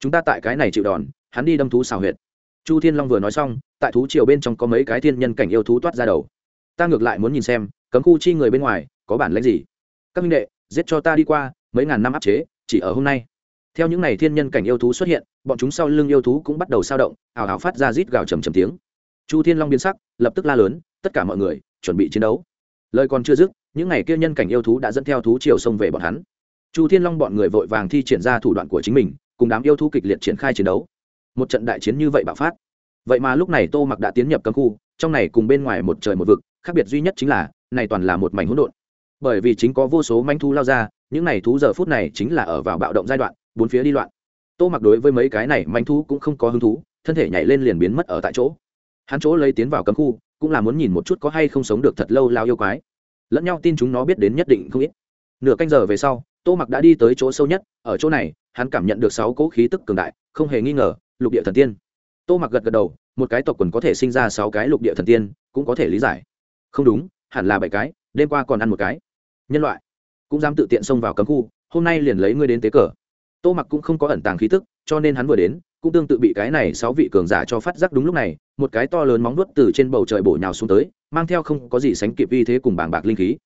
Chúng ta tại cái này chịu đòn, hắn đi đâm thú xào huyệt chu thiên long vừa nói xong, tại thú triều bên trong có mấy cái thiên nhân cảnh yêu thú toát ra đầu. Ta ngược lại muốn nhìn xem, cấm khu chi người bên ngoài, có bản lãnh gì? Các minh đệ, giết cho ta đi qua, mấy ngàn năm áp chế, chỉ ở hôm nay. Theo những n à y thiên nhân cảnh yêu thú xuất hiện, bọn chúng sau lưng yêu thú cũng bắt đầu sao động ảo ảo phát ra rít gào trầm trầm tiếng. Chu thiên long biến sắc, lập tức la lớn, tất cả mọi người, chuẩn bị chiến đấu. Lời còn chưa dứt, những ngày kia nhân cảnh yêu thú đã dẫn theo thú triều xông về bọn hắn. Chu thiên long bọn người vội vàng thi triển ra thủ đoạn của chính mình, cùng đám yêu thú kịch liệt triển khai chiến đấu một trận đại chiến như vậy bạo phát. Vậy mà lúc này tô mặc đã tiến nhập cấm khu, trong này cùng bên ngoài một trời một vực, khác biệt duy nhất chính là, này toàn là một mảnh hỗn độn. Bởi vì chính có vô số manh thú lao ra, những này thú giờ phút này chính là ở vào bạo động giai đoạn, bốn phía đi loạn. Tô mặc đối với mấy cái này manh thú cũng không có hứng thú, thân thể nhảy lên liền biến mất ở tại chỗ. Hắn chỗ lấy tiến vào cấm khu, cũng là muốn nhìn một chút có hay không sống được thật lâu lao yêu quái. Lẫn nhau tin chúng nó biết đến nhất định không ít. Nửa canh giờ về sau, tô mặc đã đi tới chỗ sâu nhất, ở chỗ này, hắn cảm nhận được sáu cỗ khí tức cường đại, không hề nghi ngờ lục địa thần tiên. Tô mặc gật gật đầu, một cái tộc quần có thể sinh ra sáu cái lục địa thần tiên, cũng có thể lý giải. Không đúng, hẳn là bảy cái, đêm qua còn ăn một cái. Nhân loại, cũng dám tự tiện xông vào cấm khu, hôm nay liền lấy ngươi đến tế cờ. Tô mặc cũng không có ẩn tàng khí tức, cho nên hắn vừa đến, cũng tương tự bị cái này sáu vị cường giả cho phát giác đúng lúc này, một cái to lớn móng nuốt từ trên bầu trời bổ nhào xuống tới, mang theo không có gì sánh kịp vi thế cùng bảng bạc linh khí.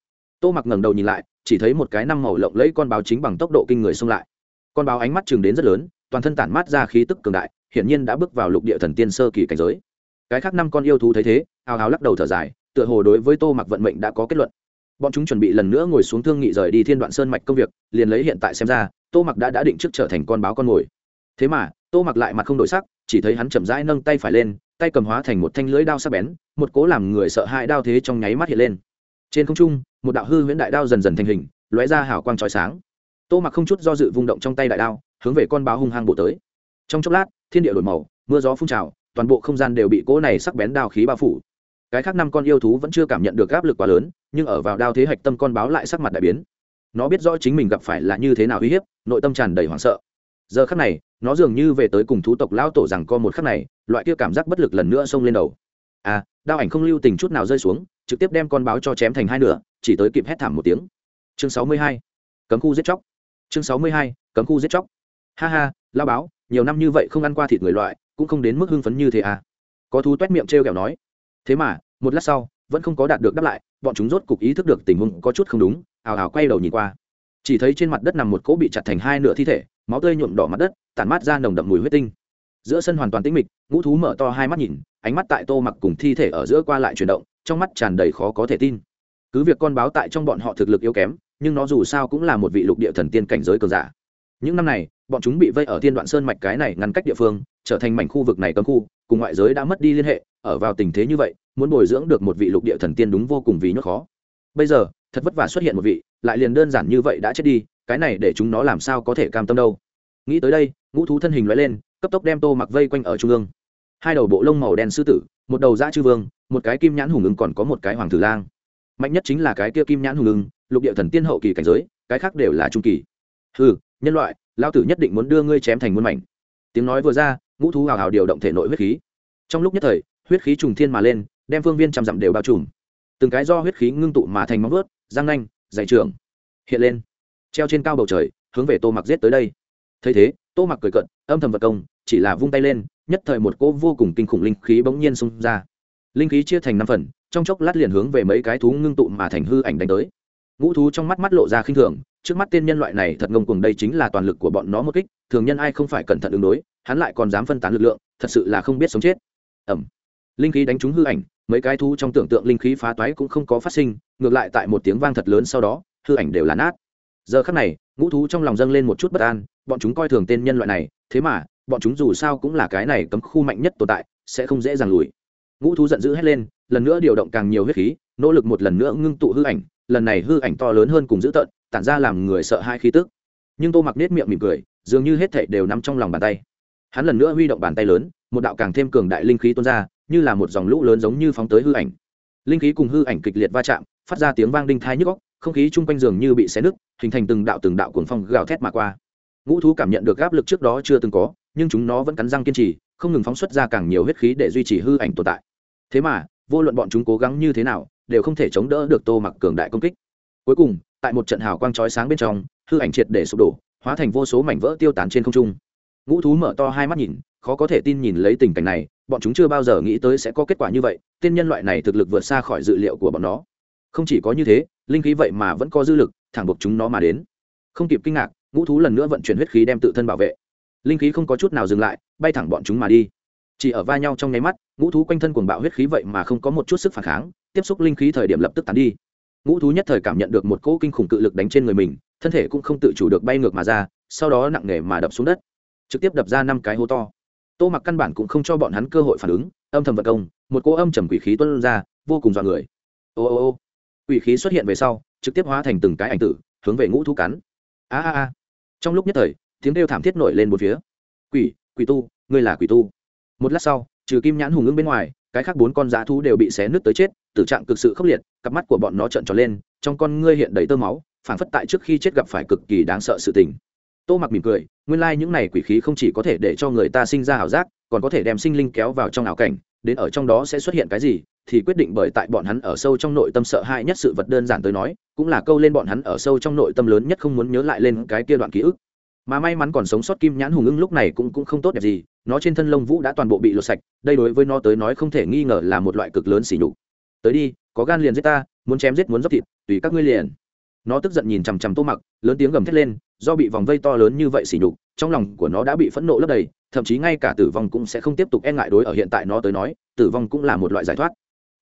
Tô mặc ngẩng đầu nhìn lại, chỉ thấy một cái năm màu lộng lẫy con báo chính bằng tốc độ kinh người xông lại. Con báo ánh mắt chừng đến rất lớn toàn thân tản mát ra khí tức cường đại, hiển nhiên đã bước vào lục địa thần tiên sơ kỳ cảnh giới. Cái khác năm con yêu thú thấy thế, hào hào lắc đầu thở dài, tựa hồ đối với tô mặc vận mệnh đã có kết luận. Bọn chúng chuẩn bị lần nữa ngồi xuống thương nghị rời đi thiên đoạn sơn mạch công việc, liền lấy hiện tại xem ra, tô mặc đã đã định trước trở thành con báo con mồi. Thế mà, tô mặc lại mặt không đổi sắc, chỉ thấy hắn chậm rãi nâng tay phải lên, tay cầm hóa thành một thanh lưỡi đao sắc bén, một cố làm người sợ hãi đao thế trong nháy mắt hiện lên. Trên không trung, một đạo hư huyễn đại đao dần dần thành hình, lóe ra hào quang trói sáng. Tô mặc không chút do dự vung động trong tay đại đao hướng về con báo hung hăng bổ tới. Trong chốc lát, thiên địa đổi màu, mưa gió phun trào, toàn bộ không gian đều bị cỗ này sắc bén đao khí bao phủ. Cái khác năm con yêu thú vẫn chưa cảm nhận được áp lực quá lớn, nhưng ở vào đao thế hạch tâm con báo lại sắc mặt đại biến. Nó biết rõ chính mình gặp phải là như thế nào uy hiếp, nội tâm tràn đầy hoảng sợ. Giờ khắc này, nó dường như về tới cùng thú tộc lão tổ rằng co một khắc này, loại kia cảm giác bất lực lần nữa xông lên đầu. À đao ảnh không lưu tình chút nào rơi xuống, trực tiếp đem con báo cho chém thành hai nửa, chỉ tới kịp hét thảm một tiếng. Chương sáu mươi hai, cấm khu giết chóc. Chương sáu mươi hai, cấm khu giết chóc ha ha lao báo, nhiều năm như vậy không ăn qua thịt người loại, cũng không đến mức hưng phấn như thế à? Có thú toét miệng t r e o kẹo nói. Thế mà, một lát sau, vẫn không có đạt được đáp lại, bọn chúng rốt cục ý thức được tình huống có chút không đúng, ào ào quay đầu nhìn qua. Chỉ thấy trên mặt đất nằm một cỗ bị chặt thành hai nửa thi thể, máu tươi nhuộm đỏ mặt đất, tản mát ra nồng đậm mùi huyết tinh. Giữa sân hoàn toàn tĩnh mịch, ngũ thú mở to hai mắt nhìn, ánh mắt tại tô mặc cùng thi thể ở giữa qua lại chuyển động, trong mắt tràn đầy khó có thể tin. Cứ việc con báo tại trong bọn họ thực lực yếu kém, nhưng nó dù sao cũng là một vị lục địa thần tiên cảnh giới cường giả. Những năm này bọn chúng bị vây ở thiên đoạn sơn mạch cái này ngăn cách địa phương, trở thành mảnh khu vực này cấm khu, cùng ngoại giới đã mất đi liên hệ, ở vào tình thế như vậy, muốn bồi dưỡng được một vị lục địa thần tiên đúng vô cùng vì nhốt khó. Bây giờ, thật vất vả xuất hiện một vị, lại liền đơn giản như vậy đã chết đi, cái này để chúng nó làm sao có thể cam tâm đâu. Nghĩ tới đây, ngũ thú thân hình loại lên, cấp tốc đem tô mặc vây quanh ở trung ương. Hai đầu bộ lông màu đen sư tử, một đầu dã chư vương, một cái kim nhãn hùng ứng còn có một cái hoàng tử lang. Mạnh nhất chính là cái kia kim nhãn hùng ứng, lục địa thần tiên hậu kỳ cảnh giới, cái khác đều là trung kỳ. Ừ nhân loại Lão tử nhất định muốn đưa ngươi chém thành muôn mảnh. Tiếng nói vừa ra, ngũ thú hào hào điều động thể nội huyết khí. Trong lúc nhất thời, huyết khí trùng thiên mà lên, đem phương viên trăm dặm đều bao trùm. Từng cái do huyết khí ngưng tụ mà thành móng vớt giang nanh, dày trường hiện lên, treo trên cao bầu trời, hướng về tô mặc giết tới đây. Thấy thế, tô mặc cười cận âm thầm vật công, chỉ là vung tay lên, nhất thời một cỗ vô cùng kinh khủng linh khí bỗng nhiên xông ra. Linh khí chia thành năm phần, trong chốc lát liền hướng về mấy cái thú ngưng tụ mà thành hư ảnh đánh tới. Ngũ thú trong mắt mắt lộ ra khinh thường trước mắt tên nhân loại này thật ngông cuồng đây chính là toàn lực của bọn nó một kích, thường nhân ai không phải cẩn thận ứng đối, hắn lại còn dám phân tán lực lượng, thật sự là không biết sống chết. Ẩm linh khí đánh trúng hư ảnh, mấy cái thú trong tưởng tượng linh khí phá toái cũng không có phát sinh, ngược lại tại một tiếng vang thật lớn sau đó, hư ảnh đều là nát. Giờ khắc này, ngũ thú trong lòng dâng lên một chút bất an, bọn chúng coi thường tên nhân loại này, thế mà, bọn chúng dù sao cũng là cái này cấm khu mạnh nhất tồn tại, sẽ không dễ dàng lùi. Ngũ thú giận dữ hét lên, lần nữa điều động càng nhiều huyết khí, nỗ lực một lần nữa ngưng tụ hư ảnh, lần này hư ảnh to lớn hơn cùng dữ tợn tản ra làm người sợ hai khí tức. Nhưng tô mặc nết miệng mỉm cười, dường như hết thảy đều nằm trong lòng bàn tay. Hắn lần nữa huy động bàn tay lớn, một đạo càng thêm cường đại linh khí tuôn ra, như là một dòng lũ lớn giống như phóng tới hư ảnh. Linh khí cùng hư ảnh kịch liệt va chạm, phát ra tiếng vang đinh thai nhức góc không khí chung quanh giường như bị xé nứt, hình thành từng đạo từng đạo cuồng phong gào thét mà qua. Ngũ thú cảm nhận được áp lực trước đó chưa từng có, nhưng chúng nó vẫn cắn răng kiên trì, không ngừng phóng xuất ra càng nhiều huyết khí để duy trì hư ảnh tồn tại. Thế mà, vô luận bọn chúng cố gắng như thế nào, đều không thể chống đỡ được tô mặc cường đại công kích. Cuối cùng tại một trận hào quang chói sáng bên trong, hư ảnh triệt để sụp đổ, hóa thành vô số mảnh vỡ tiêu tán trên không trung. Ngũ thú mở to hai mắt nhìn, khó có thể tin nhìn lấy tình cảnh này, bọn chúng chưa bao giờ nghĩ tới sẽ có kết quả như vậy, tên nhân loại này thực lực vượt xa khỏi dự liệu của bọn nó. Không chỉ có như thế, linh khí vậy mà vẫn có dư lực, thẳng buộc chúng nó mà đến. Không kịp kinh ngạc, ngũ thú lần nữa vận chuyển huyết khí đem tự thân bảo vệ. Linh khí không có chút nào dừng lại, bay thẳng bọn chúng mà đi. Chỉ ở va nhau trong nháy mắt, ngũ thú quanh thân cuồng bạo huyết khí vậy mà không có một chút sức phản kháng, tiếp xúc linh khí thời điểm lập tức tán đi ngũ thú nhất thời cảm nhận được một cỗ kinh khủng cự lực đánh trên người mình, thân thể cũng không tự chủ được bay ngược mà ra, sau đó nặng nề mà đập xuống đất, trực tiếp đập ra năm cái hố to. Tô mặc căn bản cũng không cho bọn hắn cơ hội phản ứng, âm thầm vận công, một cỗ âm trầm quỷ khí tuân ra, vô cùng dọa người. Ô ô ô, quỷ khí xuất hiện về sau, trực tiếp hóa thành từng cái ảnh tử, hướng về ngũ thú cắn. A a a. Trong lúc nhất thời, tiếng kêu thảm thiết nổi lên một phía. Quỷ quỷ tu, ngươi là quỷ tu. Một lát sau, trừ kim nhãn hùng ứng bên ngoài, cái khác bốn con dã thú đều bị xé nứt tới chết tử trạng cực sự khốc liệt, cặp mắt của bọn nó trợn tròn lên, trong con ngươi hiện đầy tơ máu, phảng phất tại trước khi chết gặp phải cực kỳ đáng sợ sự tình. Tô mặc mỉm cười, nguyên lai những này quỷ khí không chỉ có thể để cho người ta sinh ra ảo giác, còn có thể đem sinh linh kéo vào trong ảo cảnh, đến ở trong đó sẽ xuất hiện cái gì, thì quyết định bởi tại bọn hắn ở sâu trong nội tâm sợ hãi nhất sự vật đơn giản tới nói, cũng là câu lên bọn hắn ở sâu trong nội tâm lớn nhất không muốn nhớ lại lên cái kia đoạn ký ức. Mà may mắn còn sống sót kim nhãn hùng ưng lúc này cũng cũng không tốt đẹp gì, nó trên thân lông vũ đã toàn bộ bị lột sạch, đây đối với nó tới nói không thể nghi ngờ là một loại cực lớn xỉ nhục tới đi, có gan liền giết ta, muốn chém giết muốn dốc thịt, tùy các ngươi liền. Nó tức giận nhìn chằm chằm tô mặc, lớn tiếng gầm thét lên, do bị vòng vây to lớn như vậy xỉ nhục, trong lòng của nó đã bị phẫn nộ lấp đầy, thậm chí ngay cả tử vong cũng sẽ không tiếp tục e ngại đối ở hiện tại nó tới nói, tử vong cũng là một loại giải thoát.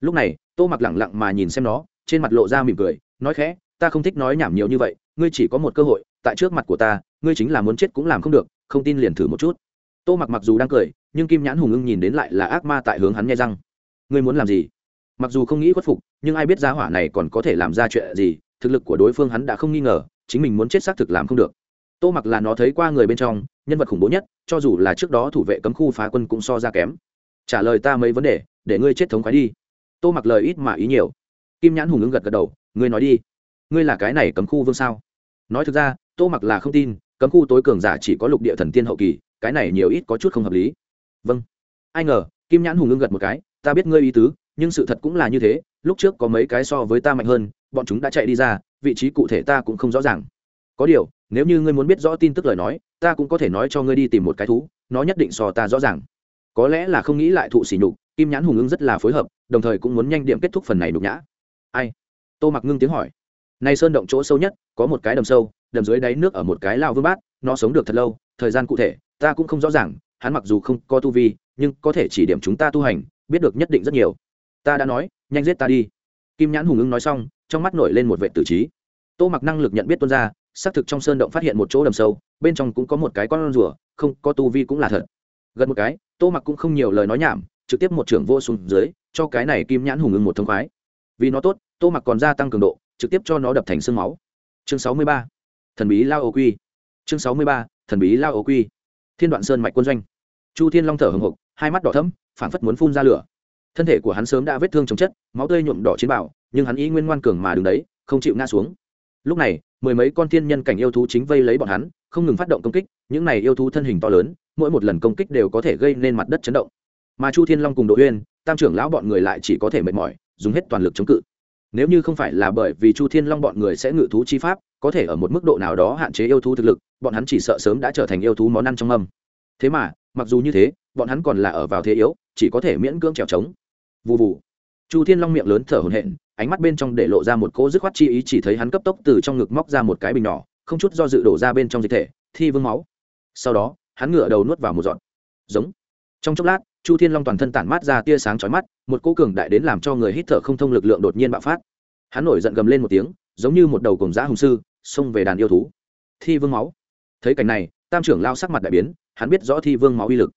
Lúc này, tô mặc lẳng lặng mà nhìn xem nó, trên mặt lộ ra mỉm cười, nói khẽ, ta không thích nói nhảm nhiều như vậy, ngươi chỉ có một cơ hội, tại trước mặt của ta, ngươi chính là muốn chết cũng làm không được, không tin liền thử một chút. Tô mặc mặc dù đang cười, nhưng kim nhãn hùng ưng nhìn đến lại là ác ma tại hướng hắn nghe răng. Ngươi muốn làm gì? Mặc dù không nghĩ khuất phục, nhưng ai biết giá hỏa này còn có thể làm ra chuyện gì, thực lực của đối phương hắn đã không nghi ngờ, chính mình muốn chết xác thực làm không được. Tô mặc là nó thấy qua người bên trong, nhân vật khủng bố nhất, cho dù là trước đó thủ vệ cấm khu phá quân cũng so ra kém. Trả lời ta mấy vấn đề, để ngươi chết thống khoái đi. Tô mặc lời ít mà ý nhiều. Kim nhãn hùng ứng gật gật đầu, ngươi nói đi. Ngươi là cái này cấm khu vương sao? Nói thực ra, tô mặc là không tin, cấm khu tối cường giả chỉ có lục địa thần tiên hậu kỳ, cái này nhiều ít có chút không hợp lý. Vâng. Ai ngờ, kim nhãn hùng ưng gật một cái, ta biết ngươi ý tứ nhưng sự thật cũng là như thế, lúc trước có mấy cái so với ta mạnh hơn, bọn chúng đã chạy đi ra, vị trí cụ thể ta cũng không rõ ràng. Có điều, nếu như ngươi muốn biết rõ tin tức lời nói, ta cũng có thể nói cho ngươi đi tìm một cái thú, nó nhất định so ta rõ ràng. Có lẽ là không nghĩ lại thụ sỉ nhục, kim nhãn hùng ưng rất là phối hợp, đồng thời cũng muốn nhanh điểm kết thúc phần này nhục nhã. Ai? Tô mặc ngưng tiếng hỏi. Nay sơn động chỗ sâu nhất, có một cái đầm sâu, đầm dưới đáy nước ở một cái lao vương bát, nó sống được thật lâu, thời gian cụ thể, ta cũng không rõ ràng, hắn mặc dù không có tu vi, nhưng có thể chỉ điểm chúng ta tu hành, biết được nhất định rất nhiều ta đã nói, nhanh giết ta đi. Kim nhãn hùng ưng nói xong, trong mắt nổi lên một vệ tử trí. Tô mặc năng lực nhận biết tuân ra, xác thực trong sơn động phát hiện một chỗ đầm sâu, bên trong cũng có một cái con rùa, không, có tu vi cũng là thật. Gần một cái, tô mặc cũng không nhiều lời nói nhảm, trực tiếp một trưởng vô xuống dưới, cho cái này kim nhãn hùng ưng một thông khoái. Vì nó tốt, tô mặc còn gia tăng cường độ, trực tiếp cho nó đập thành sương máu. Chương sáu mươi ba, thần bí lao ô quy. Chương sáu mươi ba, thần bí lao ô quy. Thiên đoạn sơn mạch quân doanh. Chu thiên long thở hồng hộc, hai mắt đỏ thấm phản phất muốn phun ra lửa thân thể của hắn sớm đã vết thương chống chất, máu tươi nhuộm đỏ chiến bảo nhưng hắn ý nguyên ngoan cường mà đứng đấy, không chịu ngã xuống. Lúc này, mười mấy con thiên nhân cảnh yêu thú chính vây lấy bọn hắn, không ngừng phát động công kích, những này yêu thú thân hình to lớn, mỗi một lần công kích đều có thể gây nên mặt đất chấn động. Mà chu thiên long cùng đội uyên, tam trưởng lão bọn người lại chỉ có thể mệt mỏi, dùng hết toàn lực chống cự. Nếu như không phải là bởi vì chu thiên long bọn người sẽ ngự thú chi pháp, có thể ở một mức độ nào đó hạn chế yêu thú thực lực, bọn hắn chỉ sợ sớm đã trở thành yêu thú món ăn trong âm thế mà, mặc dù như thế, bọn hắn còn là ở vào thế yếu chỉ có thể miễn cưỡng trèo trống. Vụ vụ chu thiên long miệng lớn thở hổn hển, ánh mắt bên trong để lộ ra một cỗ dứt khoát chi ý, chỉ thấy hắn cấp tốc từ trong ngực móc ra một cái bình nhỏ, không chút do dự đổ ra bên trong dịch thể, thi vương máu. Sau đó, hắn ngửa đầu nuốt vào một giọt. Giống. Trong chốc lát, chu thiên long toàn thân tản mát ra tia sáng chói mắt, một cỗ cường đại đến làm cho người hít thở không thông lực lượng đột nhiên bạo phát. Hắn nổi giận gầm lên một tiếng, giống như một đầu cùng giã hùng sư, xông về đàn yêu thú. Thi vương máu. Thấy cảnh này, tam trưởng lao sắc mặt đại biến, hắn biết rõ thi vương máu uy lực.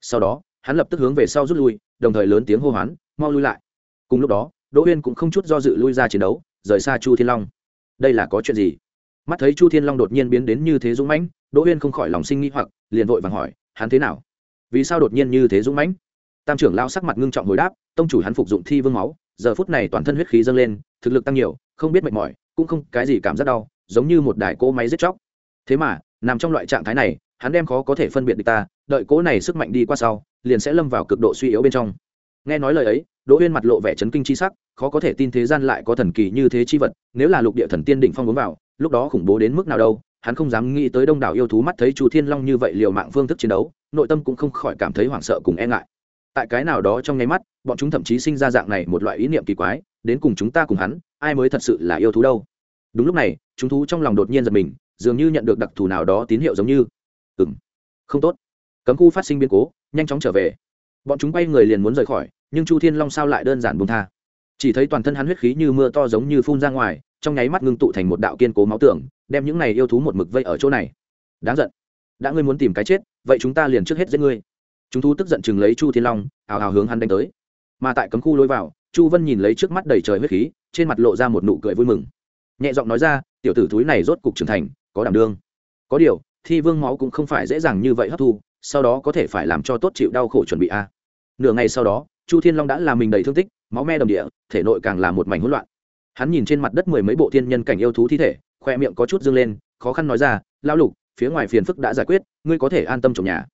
Sau đó hắn lập tức hướng về sau rút lui, đồng thời lớn tiếng hô hoán, mau lui lại. Cùng lúc đó, đỗ huyên cũng không chút do dự lui ra chiến đấu, rời xa chu thiên long. Đây là có chuyện gì? Mắt thấy chu thiên long đột nhiên biến đến như thế dũng mãnh, đỗ huyên không khỏi lòng sinh nghi hoặc, liền vội vàng hỏi, hắn thế nào? Vì sao đột nhiên như thế dũng mãnh? Tam trưởng lao sắc mặt ngưng trọng hồi đáp, tông chủ hắn phục dụng thi vương máu, giờ phút này toàn thân huyết khí dâng lên, thực lực tăng nhiều, không biết mệt mỏi, cũng không cái gì cảm giác đau, giống như một đài cỗ máy giết chóc. Thế mà, nằm trong loại trạng thái này, hắn đem khó có thể phân biệt được ta đợi cỗ này sức mạnh đi qua sau, liền sẽ lâm vào cực độ suy yếu bên trong. Nghe nói lời ấy, đỗ huyên mặt lộ vẻ chấn kinh chi sắc, khó có thể tin thế gian lại có thần kỳ như thế chi vật, nếu là lục địa thần tiên đỉnh phong uống vào, lúc đó khủng bố đến mức nào đâu, hắn không dám nghĩ tới đông đảo yêu thú mắt thấy chu thiên long như vậy liều mạng phương thức chiến đấu, nội tâm cũng không khỏi cảm thấy hoảng sợ cùng e ngại. Tại cái nào đó trong nháy mắt, bọn chúng thậm chí sinh ra dạng này một loại ý niệm kỳ quái, đến cùng chúng ta cùng hắn, ai mới thật sự là yêu thú đâu? Đúng lúc này, chúng thú trong lòng đột nhiên giật mình, dường như nhận được đặc thù nào đó tín hiệu giống như ừng không tốt cấm khu phát sinh biến cố, nhanh chóng trở về. Bọn chúng bay người liền muốn rời khỏi, nhưng chu thiên long sao lại đơn giản buông tha? Chỉ thấy toàn thân hắn huyết khí như mưa to giống như phun ra ngoài, trong nháy mắt ngưng tụ thành một đạo kiên cố máu tưởng, đem những này yêu thú một mực vây ở chỗ này. Đáng giận. Đã ngươi muốn tìm cái chết, vậy chúng ta liền trước hết giết ngươi. Chúng thú tức giận chừng lấy chu thiên long, hào hào hướng hắn đánh tới. Mà tại cấm khu lối vào, chu vân nhìn lấy trước mắt đầy trời huyết khí, trên mặt lộ ra một nụ cười vui mừng. Nhẹ giọng nói ra, tiểu tử thúi này rốt cục trưởng thành, có đảm đương. Có điều, thi vương máu cũng không phải dễ dàng như vậy hấp thu sau đó có thể phải làm cho tốt chịu đau khổ chuẩn bị a. Nửa ngày sau đó, chu thiên long đã làm mình đầy thương tích, máu me đầm địa, thể nội càng là một mảnh hỗn loạn. Hắn nhìn trên mặt đất mười mấy bộ thiên nhân cảnh yêu thú thi thể, khoe miệng có chút dâng lên, khó khăn nói ra lao lục, phía ngoài phiền phức đã giải quyết, ngươi có thể an tâm trồng nhà.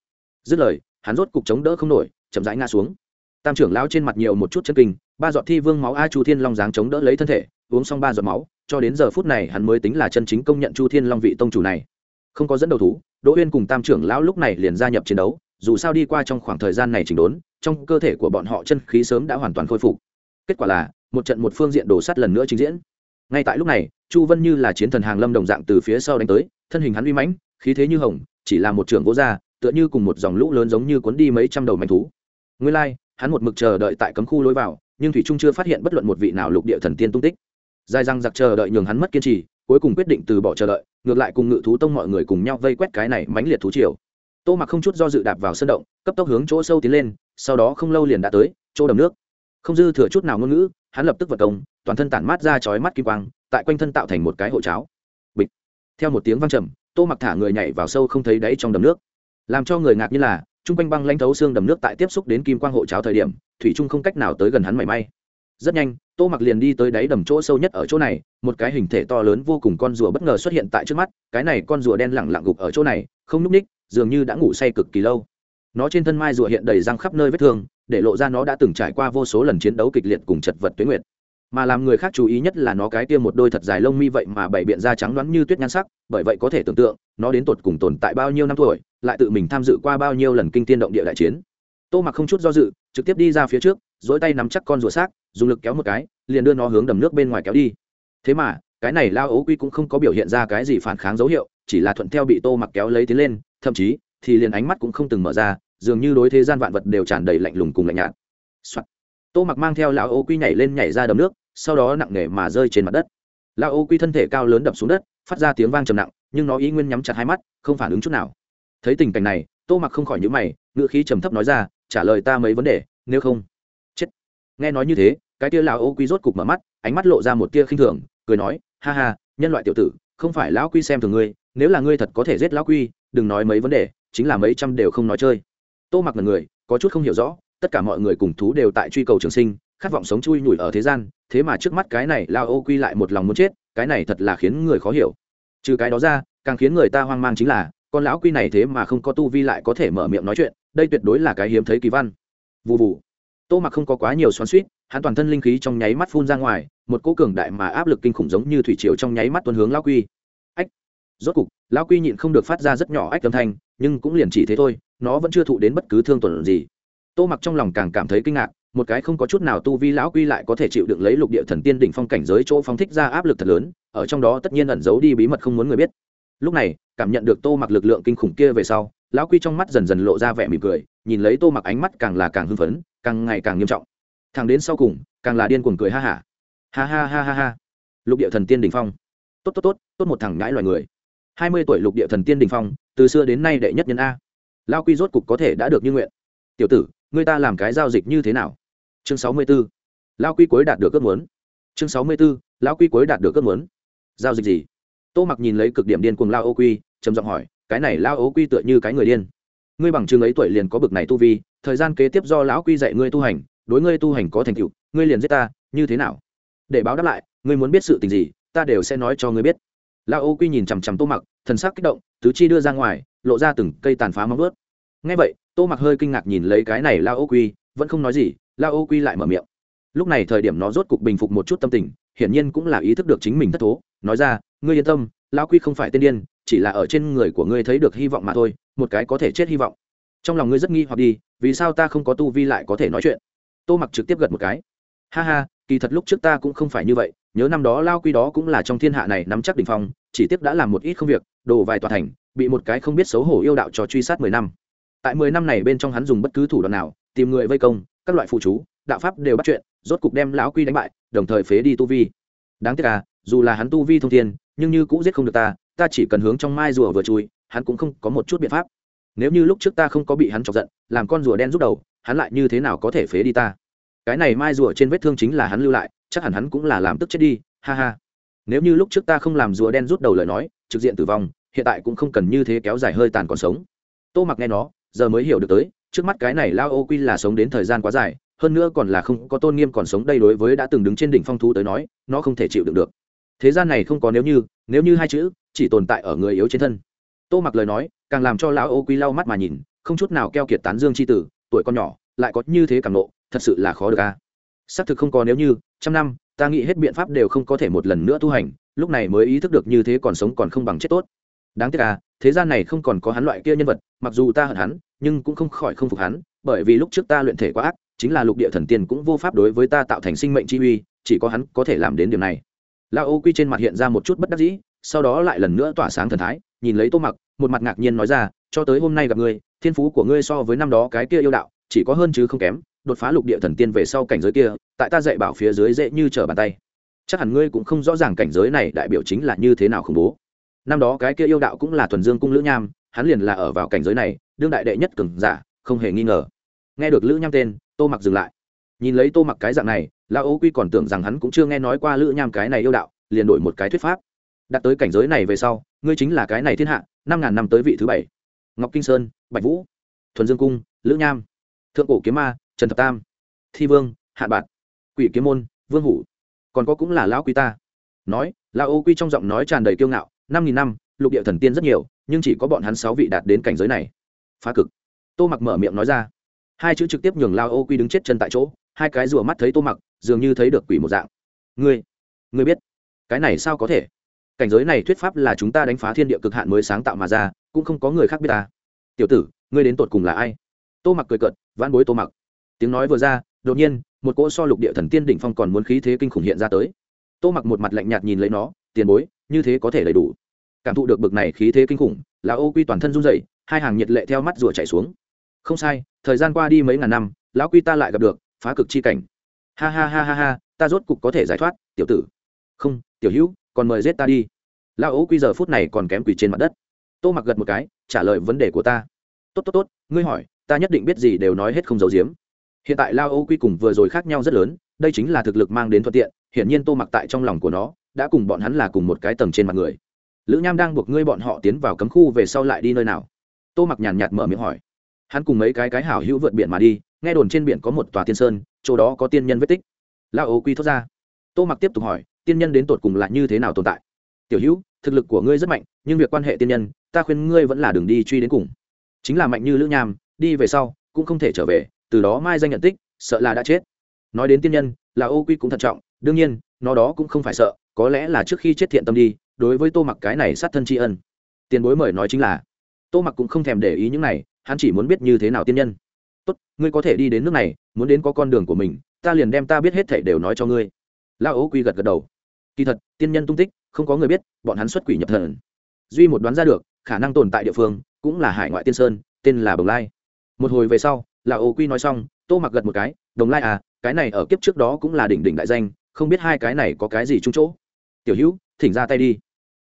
Dứt lời, hắn rốt cục chống đỡ không nổi, chậm rãi ngã xuống. Tam trưởng lao trên mặt nhiều một chút chân kinh, ba giọt thi vương máu a chu thiên long dáng chống đỡ lấy thân thể, uống xong ba giọt máu, cho đến giờ phút này hắn mới tính là chân chính công nhận chu thiên long vị tông chủ này không có dẫn đầu thú, đỗ uyên cùng tam trưởng lão lúc này liền gia nhập chiến đấu, dù sao đi qua trong khoảng thời gian này chỉnh đốn, trong cơ thể của bọn họ chân khí sớm đã hoàn toàn khôi phục. Kết quả là, một trận một phương diện đổ sắt lần nữa trình diễn. Ngay tại lúc này, chu vân như là chiến thần hàng lâm đồng dạng từ phía sau đánh tới, thân hình hắn uy mãnh, khí thế như hồng, chỉ là một trưởng gỗ ra, tựa như cùng một dòng lũ lớn giống như cuốn đi mấy trăm đầu manh thú. Nguyên lai, hắn một mực chờ đợi tại cấm khu lối vào, nhưng thủy trung chưa phát hiện bất luận một vị nào lục địa thần tiên tung tích. Dài răng giặc chờ đợi nhường hắn mất kiên trì cuối cùng quyết định từ bỏ chờ đợi, ngược lại cùng ngự thú tông mọi người cùng nhau vây quét cái này mãnh liệt thú triều. Tô mặc không chút do dự đạp vào sân động, cấp tốc hướng chỗ sâu tiến lên, sau đó không lâu liền đã tới, chỗ đầm nước. Không dư thừa chút nào ngôn ngữ, hắn lập tức vật công, toàn thân tản mát ra chói mắt kim quang, tại quanh thân tạo thành một cái hộ cháo. Bịch. Theo một tiếng vang trầm, tô mặc thả người nhảy vào sâu không thấy đáy trong đầm nước. Làm cho người ngạc như là, trung quanh băng lãnh thấu xương đầm nước tại tiếp xúc đến kim quang hộ cháo thời điểm, thủy trung không cách nào tới gần hắn mảy may. Rất nhanh, tô mặc liền đi tới đáy đầm chỗ sâu nhất ở chỗ này một cái hình thể to lớn vô cùng con rùa bất ngờ xuất hiện tại trước mắt, cái này con rùa đen lẳng lặng gục ở chỗ này, không n ú c ních dường như đã ngủ say cực kỳ lâu. Nó trên thân mai rùa hiện đầy răng khắp nơi vết thương, để lộ ra nó đã từng trải qua vô số lần chiến đấu kịch liệt cùng chật vật tuyến nguyệt. Mà làm người khác chú ý nhất là nó cái tiêm một đôi thật dài lông mi vậy mà bảy biện da trắng đoán như tuyết nhan sắc, bởi vậy có thể tưởng tượng, nó đến tột cùng tồn tại bao nhiêu năm tuổi, lại tự mình tham dự qua bao nhiêu lần kinh tiên động địa đại chiến. Tô mặc không chút do dự, trực tiếp đi ra phía trước dỗi tay nắm chắc con rùa xác, dùng lực kéo một cái, liền đưa nó hướng đầm nước bên ngoài kéo đi thế mà, cái này lao ấu quy cũng không có biểu hiện ra cái gì phản kháng dấu hiệu, chỉ là thuận theo bị tô mặc kéo lấy tiến lên, thậm chí, thì liền ánh mắt cũng không từng mở ra, dường như đối thế gian vạn vật đều tràn đầy lạnh lùng cùng lạnh nhạt、Soạn. tô mặc mang theo lão ố quy nhảy lên nhảy ra đầm nước, sau đó nặng nề mà rơi trên mặt đất. Lão ố quy thân thể cao lớn đập xuống đất, phát ra tiếng vang trầm nặng, nhưng nó ý nguyên nhắm chặt hai mắt, không phản ứng chút nào. Thấy tình cảnh này, tô mặc không khỏi nhữ mày, ngữ khí trầm thấp nói ra, trả lời ta mấy vấn đề, nếu không. Chết. Nghe nói như thế, cái tia lão ô quy rốt cục mở mắt, ánh mắt lộ ra một tia khinh thường cười nói, ha ha, nhân loại tiểu tử, không phải lão quy xem thường ngươi, nếu là ngươi thật có thể giết lão quy, đừng nói mấy vấn đề, chính là mấy trăm đều không nói chơi. Tô mặc là người, có chút không hiểu rõ, tất cả mọi người cùng thú đều tại truy cầu trường sinh, khát vọng sống chui nhủi ở thế gian, thế mà trước mắt cái này lao ô quy lại một lòng muốn chết, cái này thật là khiến người khó hiểu. Trừ cái đó ra, càng khiến người ta hoang mang chính là, con lão quy này thế mà không có tu vi lại có thể mở miệng nói chuyện, đây tuyệt đối là cái hiếm thấy kỳ văn. Vụ vụ tô mặc không có quá nhiều xoắn suýt hắn toàn thân linh khí trong nháy mắt phun ra ngoài, một cỗ cường đại mà áp lực kinh khủng giống như thủy triều trong nháy mắt tuân hướng lão quy. Ách! Rốt cục, lão quy nhịn không được phát ra rất nhỏ ách âm thanh, nhưng cũng liền chỉ thế thôi, nó vẫn chưa thụ đến bất cứ thương tổn gì. Tô mặc trong lòng càng cảm thấy kinh ngạc, một cái không có chút nào tu vi lão quy lại có thể chịu đựng lấy lục địa thần tiên đỉnh phong cảnh giới chỗ phóng thích ra áp lực thật lớn, ở trong đó tất nhiên ẩn giấu đi bí mật không muốn người biết. Lúc này, cảm nhận được tô mặc lực lượng kinh khủng kia về sau lão quy trong mắt dần dần lộ ra vẻ mỉm cười, nhìn lấy tô mặc ánh mắt càng là càng hưng phấn, càng ngày càng nghiêm trọng. Thằng đến sau cùng, càng là điên cuồng cười ha hả. Ha. ha ha ha ha. Ha lục địa thần tiên đình phong. Tốt tốt tốt tốt một thằng ngãi loài người. Hai mươi tuổi lục địa thần tiên đình phong, từ xưa đến nay đệ nhất nhân a. Lao quy rốt cục có thể đã được như nguyện. Tiểu tử, người ta làm cái giao dịch như thế nào? Chương sáu mươi b ố lao quy cuối đạt được ước muốn. Chương sáu mươi b ố lao quy cuối đạt được ước muốn. Giao dịch gì? Tô mặc nhìn lấy cực điểm điên cuồng lao ô quy, trầm giọng hỏi cái này lao ố quy tựa như cái người điên. Ngươi bằng chừng ấy tuổi liền có bực này tu vi, thời gian kế tiếp do lão quy dạy ngươi tu hành, đối ngươi tu hành có thành tựu, ngươi liền giết ta, như thế nào? Để báo đáp lại, ngươi muốn biết sự tình gì, ta đều sẽ nói cho ngươi biết. Lao ô quy nhìn chằm chằm tô mặc, thần sắc kích động, tứ chi đưa ra ngoài, lộ ra từng cây tàn phá móng ướt ngay vậy, tô mặc hơi kinh ngạc nhìn lấy cái này lao ô quy, vẫn không nói gì, lao ô quy lại mở miệng. Lúc này thời điểm nó rốt cục bình phục một chút tâm tình, hiển nhiên cũng là ý thức được chính mình thất thố, nói ra, ngươi yên tâm lao quy không phải tên điên chỉ là ở trên người của ngươi thấy được hy vọng mà thôi, một cái có thể chết hy vọng. Trong lòng ngươi rất nghi hoặc đi, vì sao ta không có tu vi lại có thể nói chuyện? Tô mặc trực tiếp gật một cái. Ha ha, kỳ thật lúc trước ta cũng không phải như vậy, nhớ năm đó lao quy đó cũng là trong thiên hạ này nắm chắc đ ỉ n h phong, chỉ tiếp đã làm một ít không việc đổ vài tòa thành, bị một cái không biết xấu hổ yêu đạo cho truy sát mười năm. Tại mười năm này bên trong hắn dùng bất cứ thủ đoạn nào, tìm người vây công, các loại phụ chú, đạo pháp đều bắt chuyện, rốt cục đem lão quy đánh bại, đồng thời phế đi tu vi. Đáng tiếc à dù là hắn tu vi thông thiên, nhưng như cũng giết không được ta ta chỉ cần hướng trong mai rùa vừa chui, hắn cũng không có một chút biện pháp. Nếu như lúc trước ta không có bị hắn chọc giận, làm con rùa đen rút đầu, hắn lại như thế nào có thể phế đi ta? Cái này mai rùa trên vết thương chính là hắn lưu lại, chắc hẳn hắn cũng là làm tức chết đi, ha ha. Nếu như lúc trước ta không làm rùa đen rút đầu lời nói, trực diện tử vong, hiện tại cũng không cần như thế kéo dài hơi tàn còn sống. Tô mặc nghe nó, giờ mới hiểu được tới, trước mắt cái này lao ô quy là sống đến thời gian quá dài, hơn nữa còn là không có tôn nghiêm còn sống đây đối với đã từng đứng trên đỉnh phong thú tới nói, nó không thể chịu đựng được thế gian này không có nếu như nếu như hai chữ chỉ tồn tại ở người yếu trên thân. Tô mặc lời nói, càng làm cho lão ô quy lau mắt mà nhìn, không chút nào keo kiệt tán dương c h i tử, tuổi con nhỏ, lại có như thế càng nộ, thật sự là khó được a. Xác thực không có nếu như, trăm năm, ta nghĩ hết biện pháp đều không có thể một lần nữa tu hành, lúc này mới ý thức được như thế còn sống còn không bằng chết tốt. Đáng tiếc à thế gian này không còn có hắn loại kia nhân vật, mặc dù ta hận hắn, nhưng cũng không khỏi không phục hắn, bởi vì lúc trước ta luyện thể quá ác, chính là lục địa thần tiên cũng vô pháp đối với ta tạo thành sinh mệnh chi uy, chỉ có hắn có thể làm đến điều này la ô quy trên mặt hiện ra một chút bất đắc dĩ, sau đó lại lần nữa tỏa sáng thần thái, nhìn lấy tô mặc, một mặt ngạc nhiên nói ra, cho tới hôm nay gặp ngươi, thiên phú của ngươi so với năm đó cái kia yêu đạo, chỉ có hơn chứ không kém, đột phá lục địa thần tiên về sau cảnh giới kia, tại ta dạy bảo phía dưới dễ như trở bàn tay. Chắc hẳn ngươi cũng không rõ ràng cảnh giới này đại biểu chính là như thế nào khủng bố. Năm đó cái kia yêu đạo cũng là thuần dương cung lữ nham, hắn liền là ở vào cảnh giới này, đương đại đệ nhất cường giả, không hề nghi ngờ. Nghe được lữ nham tên, tô mặc dừng lại. Nhìn lấy tô mặc cái dạng này la ô quy còn tưởng rằng hắn cũng chưa nghe nói qua lữ nham cái này yêu đạo, liền đổi một cái thuyết pháp. Đặt tới cảnh giới này về sau, ngươi chính là cái này thiên hạ, năm ngàn năm tới vị thứ bảy. Ngọc kinh sơn, bạch vũ, thuần dương cung, lữ nham, thượng cổ kiếm ma, trần thập tam, thi vương, hạ bạt, quỷ kiếm môn, vương hủ. Còn có cũng là lão quy ta. Nói Lão ô quy trong giọng nói tràn đầy kiêu ngạo, năm nghìn năm, lục địa thần tiên rất nhiều, nhưng chỉ có bọn hắn sáu vị đạt đến cảnh giới này. Phá cực. Tô mặc mở miệng nói ra. Hai chữ trực tiếp nhường lao ô quy đứng chết chân tại chỗ, hai cái rùa mắt thấy tô mặc dường như thấy được quỷ một dạng. Ngươi ngươi biết, cái này sao có thể? Cảnh giới này thuyết pháp là chúng ta đánh phá thiên địa cực hạn mới sáng tạo mà ra, cũng không có người khác biết ta. Tiểu tử, ngươi đến tột cùng là ai? Tô mặc cười cợt, vãn bối tô mặc. Tiếng nói vừa ra, đột nhiên, một cỗ so lục địa thần tiên đỉnh phong còn muốn khí thế kinh khủng hiện ra tới. Tô mặc một mặt lạnh nhạt nhìn lấy nó, tiền bối, như thế có thể đầy đủ. Cảm thụ được bực này khí thế kinh khủng là ô quy toàn thân run dậy hai hàng nhiệt lệ theo mắt rùa chảy xuống. Không sai, thời gian qua đi mấy ngàn năm, lão quy ta lại gặp được, phá cực chi cảnh ha ha ha ha ha, ta rốt cục có thể giải thoát, tiểu tử. Không, tiểu hữu, còn mời giết ta đi. Lão ố quy giờ phút này còn kém quỳ trên mặt đất. Tô mặc gật một cái, trả lời vấn đề của ta. Tốt tốt tốt, ngươi hỏi, ta nhất định biết gì đều nói hết không giấu giếm. Hiện tại lao ố quy cùng vừa rồi khác nhau rất lớn, đây chính là thực lực mang đến thuận tiện, hiển nhiên tô mặc tại trong lòng của nó, đã cùng bọn hắn là cùng một cái tầng trên mặt người. Lữ nham đang buộc ngươi bọn họ tiến vào cấm khu về sau lại đi nơi nào? Tô mặc nhàn nhạt mở miệng hỏi hắn cùng mấy cái cái hảo hữu vượt biển mà đi, nghe đồn trên biển có một tòa tiên sơn, chỗ đó có tiên nhân vết tích. Lao ô quy thốt ra. Tô mặc tiếp tục hỏi, tiên nhân đến tột cùng là như thế nào tồn tại? Tiểu hữu, thực lực của ngươi rất mạnh, nhưng việc quan hệ tiên nhân, ta khuyên ngươi vẫn là đường đi truy đến cùng. Chính là mạnh như lữ nham, đi về sau, cũng không thể trở về, từ đó mai danh nhận tích, sợ là đã chết. Nói đến tiên nhân là ô quy cũng thận trọng, đương nhiên, nó đó cũng không phải sợ, có lẽ là trước khi chết thiện tâm đi, đối với tô mặc cái này sát thân tri ân. Tiền bối mời nói chính là. Tô mặc cũng không thèm để ý những này hắn chỉ muốn biết như thế nào tiên nhân. Tốt, ngươi có thể đi đến nước này, muốn đến có con đường của mình, ta liền đem ta biết hết thảy đều nói cho ngươi. La ố quy gật gật đầu. Kỳ thật, tiên nhân tung tích, không có người biết, bọn hắn xuất quỷ nhập thần. Duy một đoán ra được, khả năng tồn tại địa phương cũng là hải ngoại tiên sơn, tên là bồng lai. Một hồi về sau la ố quy nói xong, tô mặc gật một cái đồng lai à cái này ở kiếp trước đó cũng là đỉnh đỉnh đại danh, không biết hai cái này có cái gì chung chỗ. Tiểu hữu, thỉnh ra tay đi.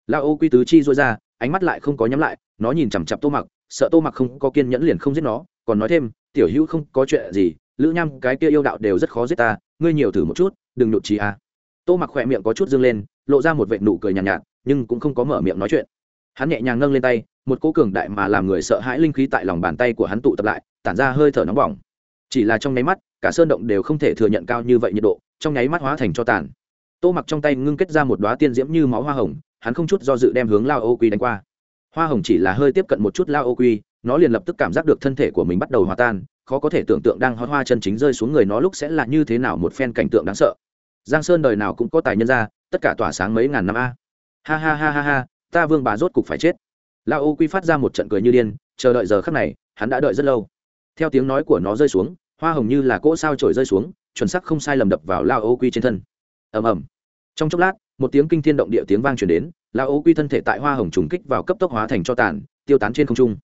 La ô quy tứ chi dôi ra, ánh mắt lại không có nhắm lại nó nhìn chằm chặp tô mặc sợ tô mặc không có kiên nhẫn liền không giết nó còn nói thêm tiểu hữu không có chuyện gì lữ nham cái kia yêu đạo đều rất khó giết ta ngươi nhiều thử một chút đừng nhụt trí à. tô mặc khỏe miệng có chút dương lên lộ ra một vệ nụ cười nhàn nhạt, nhạt nhưng cũng không có mở miệng nói chuyện. Hắn nhẹ nhàng nâng lên tay một cố cường đại mà làm người sợ hãi linh khí tại lòng bàn tay của hắn tụ tập lại tản ra hơi thở nóng bỏng. Chỉ là trong nháy mắt cả sơn động đều không thể thừa nhận cao như vậy nhiệt độ trong nháy mắt hóa thành cho tàn. Tô mặc trong tay ngưng kết ra một đoá tiên diễm như máu hoa hồng hắn không chút do dự đem hướng lao ô quy đánh qua hoa hồng chỉ là hơi tiếp cận một chút lao ô quy, nó liền lập tức cảm giác được thân thể của mình bắt đầu hòa tan, khó có thể tưởng tượng đang hót hoa chân chính rơi xuống người nó lúc sẽ là như thế nào một phen cảnh tượng đáng sợ. Giang sơn đời nào cũng có tài nhân ra, tất cả tỏa sáng mấy ngàn năm a. Ha ha ha ha ha, ta vương bà rốt cục phải chết. Lao ô quy phát ra một trận cười như điên, chờ đợi giờ khắc này, hắn đã đợi rất lâu. Theo tiếng nói của nó rơi xuống, hoa hồng như là cỗ sao trổi rơi xuống, chuẩn sắc không sai lầm đập vào lao ô quy trên thân. Ầm ầm. Trong chốc lát một tiếng kinh thiên động địa tiếng vang truyền đến lão ô quy thân thể tại hoa hồng trùng kích vào cấp tốc hóa thành cho tàn, tiêu tán trên không trung.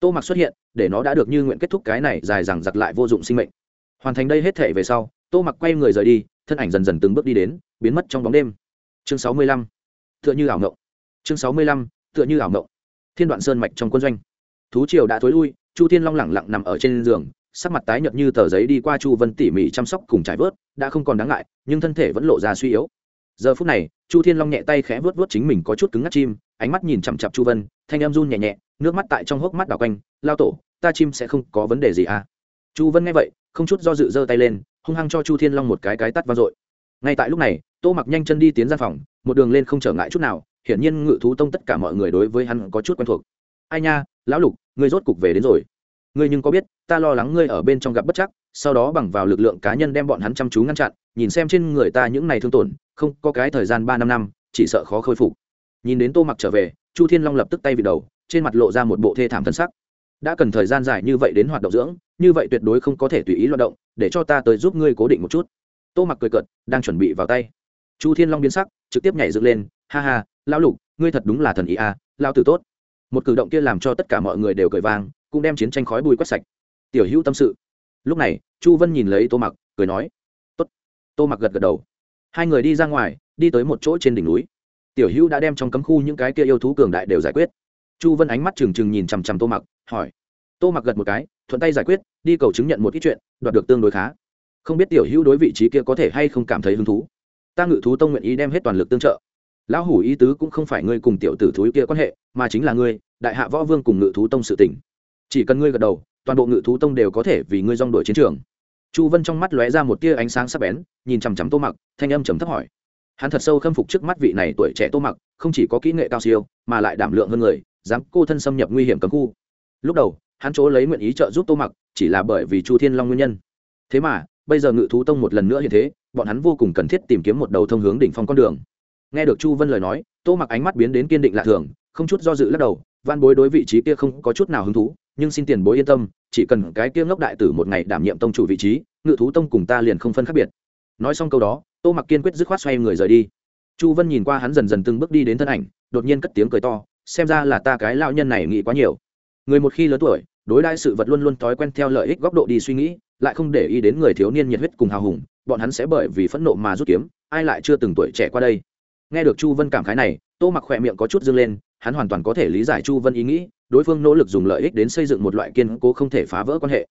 Tô mặc xuất hiện, để nó đã được như nguyện kết thúc cái này dài dằng giặc lại vô dụng sinh mệnh. Hoàn thành đây hết thể về sau, tô mặc quay người rời đi, thân ảnh dần dần từng bước đi đến, biến mất trong bóng đêm. Chương sáu mươi lăm, tựa như ảo ngộng chương sáu mươi lăm, tựa như ảo ngộng thiên đoạn sơn mạch trong quân doanh. Thú triều đã thối lui, chu thiên long lẳng lặng nằm ở trên giường, sắc mặt tái nhợt như tờ giấy đi qua chu vân tỉ mỉ chăm sóc cùng trải vớt, đã không còn đáng ngại, nhưng thân thể vẫn lộ ra suy yếu giờ phút này, chu thiên long nhẹ tay khẽ vớt vớt chính mình có chút cứng ngắt chim, ánh mắt nhìn chằm chặp chu vân, thanh em run nhẹ nhẹ, nước mắt tại trong hốc mắt đảo quanh, lao tổ, ta chim sẽ không có vấn đề gì à? Chu vân nghe vậy, không chút do dự giơ tay lên, hung hăng cho chu thiên long một cái cái tắt vang dội. Ngay tại lúc này, tô mặc nhanh chân đi tiến ra phòng, một đường lên không trở ngại chút nào, hiển nhiên ngự thú tông tất cả mọi người đối với hắn có chút quen thuộc. Ai nha, lão lục, ngươi rốt cục về đến rồi. Ngươi nhưng có biết, ta lo lắng ngươi ở bên trong gặp bất chắc sau đó bằng vào lực lượng cá nhân đem bọn hắn chăm chú ngăn chặn nhìn xem trên người ta những này thương tổn không có cái thời gian ba năm năm chỉ sợ khó khôi phục. Nhìn đến tô mặc trở về chu thiên long lập tức tay vịt đầu trên mặt lộ ra một bộ thê thảm thân sắc. Đã cần thời gian dài như vậy đến hoạt động dưỡng như vậy tuyệt đối không có thể tùy ý loạt động để cho ta tới giúp ngươi cố định một chút. Tô mặc cười cợt đang chuẩn bị vào tay. Chu thiên long biến sắc trực tiếp nhảy dựng lên ha ha lão lục ngươi thật đúng là thần ý a à, lao tử tốt. Một cử động kia làm cho tất cả mọi người đều cười vang cũng đem chiến tranh khói bùi quét sạch. Tiểu hữu tâm sự. Lúc này chu vân nhìn lấy tô mặc, cười nói, tốt. Tô mặc gật gật đầu. Hai người đi ra ngoài, đi tới một chỗ trên đỉnh núi. Tiểu hữu đã đem trong cấm khu những cái kia yêu thú cường đại đều giải quyết. Chu vân ánh mắt trừng trừng nhìn chằm chằm tô mặc, hỏi. Tô mặc gật một cái, thuận tay giải quyết, đi cầu chứng nhận một ít chuyện, đoạt được tương đối khá. Không biết tiểu hữu đối vị trí kia có thể hay không cảm thấy hứng thú. Ta ngự thú tông nguyện ý đem hết toàn lực tương trợ. Lão hủ ý tứ cũng không phải ngươi cùng tiểu tử thú kia quan hệ, mà chính là ngươi, đại hạ võ vương cùng ngự thú tông sự tỉnh chỉ cần ngươi gật đầu toàn bộ ngự thú tông đều có thể vì ngươi rong đổi chiến trường. Chu vân trong mắt lóe ra một tia ánh sáng sắc bén, nhìn chằm chằm tô mặc, thanh âm trầm thấp hỏi. Hắn thật sâu khâm phục trước mắt vị này tuổi trẻ tô mặc, không chỉ có kỹ nghệ cao siêu, mà lại đảm lượng hơn người, dám cô thân xâm nhập nguy hiểm cấm khu. Lúc đầu, hắn chỗ lấy nguyện ý trợ giúp tô mặc, chỉ là bởi vì chu thiên long nguyên nhân. Thế mà, bây giờ ngự thú tông một lần nữa như thế, bọn hắn vô cùng cần thiết tìm kiếm một đầu thông hướng đỉnh phong con đường. Nghe được chu vân lời nói, tô mặc ánh mắt biến đến kiên định lạ thường, không chút do dự lắc đầu van bối đối vị trí kia không có chút nào hứng thú nhưng xin tiền bối yên tâm, chỉ cần cái kia ngốc đại tử một ngày đảm nhiệm tông chủ vị trí, ngự thú tông cùng ta liền không phân khác biệt. Nói xong câu đó, tô mặc kiên quyết dứt khoát xoay người rời đi. Chu vân nhìn qua hắn dần dần từng bước đi đến thân ảnh, đột nhiên cất tiếng cười to, xem ra là ta cái lao nhân này nghĩ quá nhiều. Người một khi lớn tuổi, đối đãi sự vật luôn luôn thói quen theo lợi ích góc độ đi suy nghĩ, lại không để ý đến người thiếu niên nhiệt huyết cùng hào hùng, bọn hắn sẽ bởi vì phẫn nộ mà rút kiếm, ai lại chưa từng tuổi trẻ qua đây? Nghe được chu vân cảm khái này, tô mặc khỏe miệng có chút dâng lên, hắn hoàn toàn có thể lý giải chu vân ý nghĩ đối phương nỗ lực dùng lợi ích đến xây dựng một loại kiên cố không thể phá vỡ quan hệ.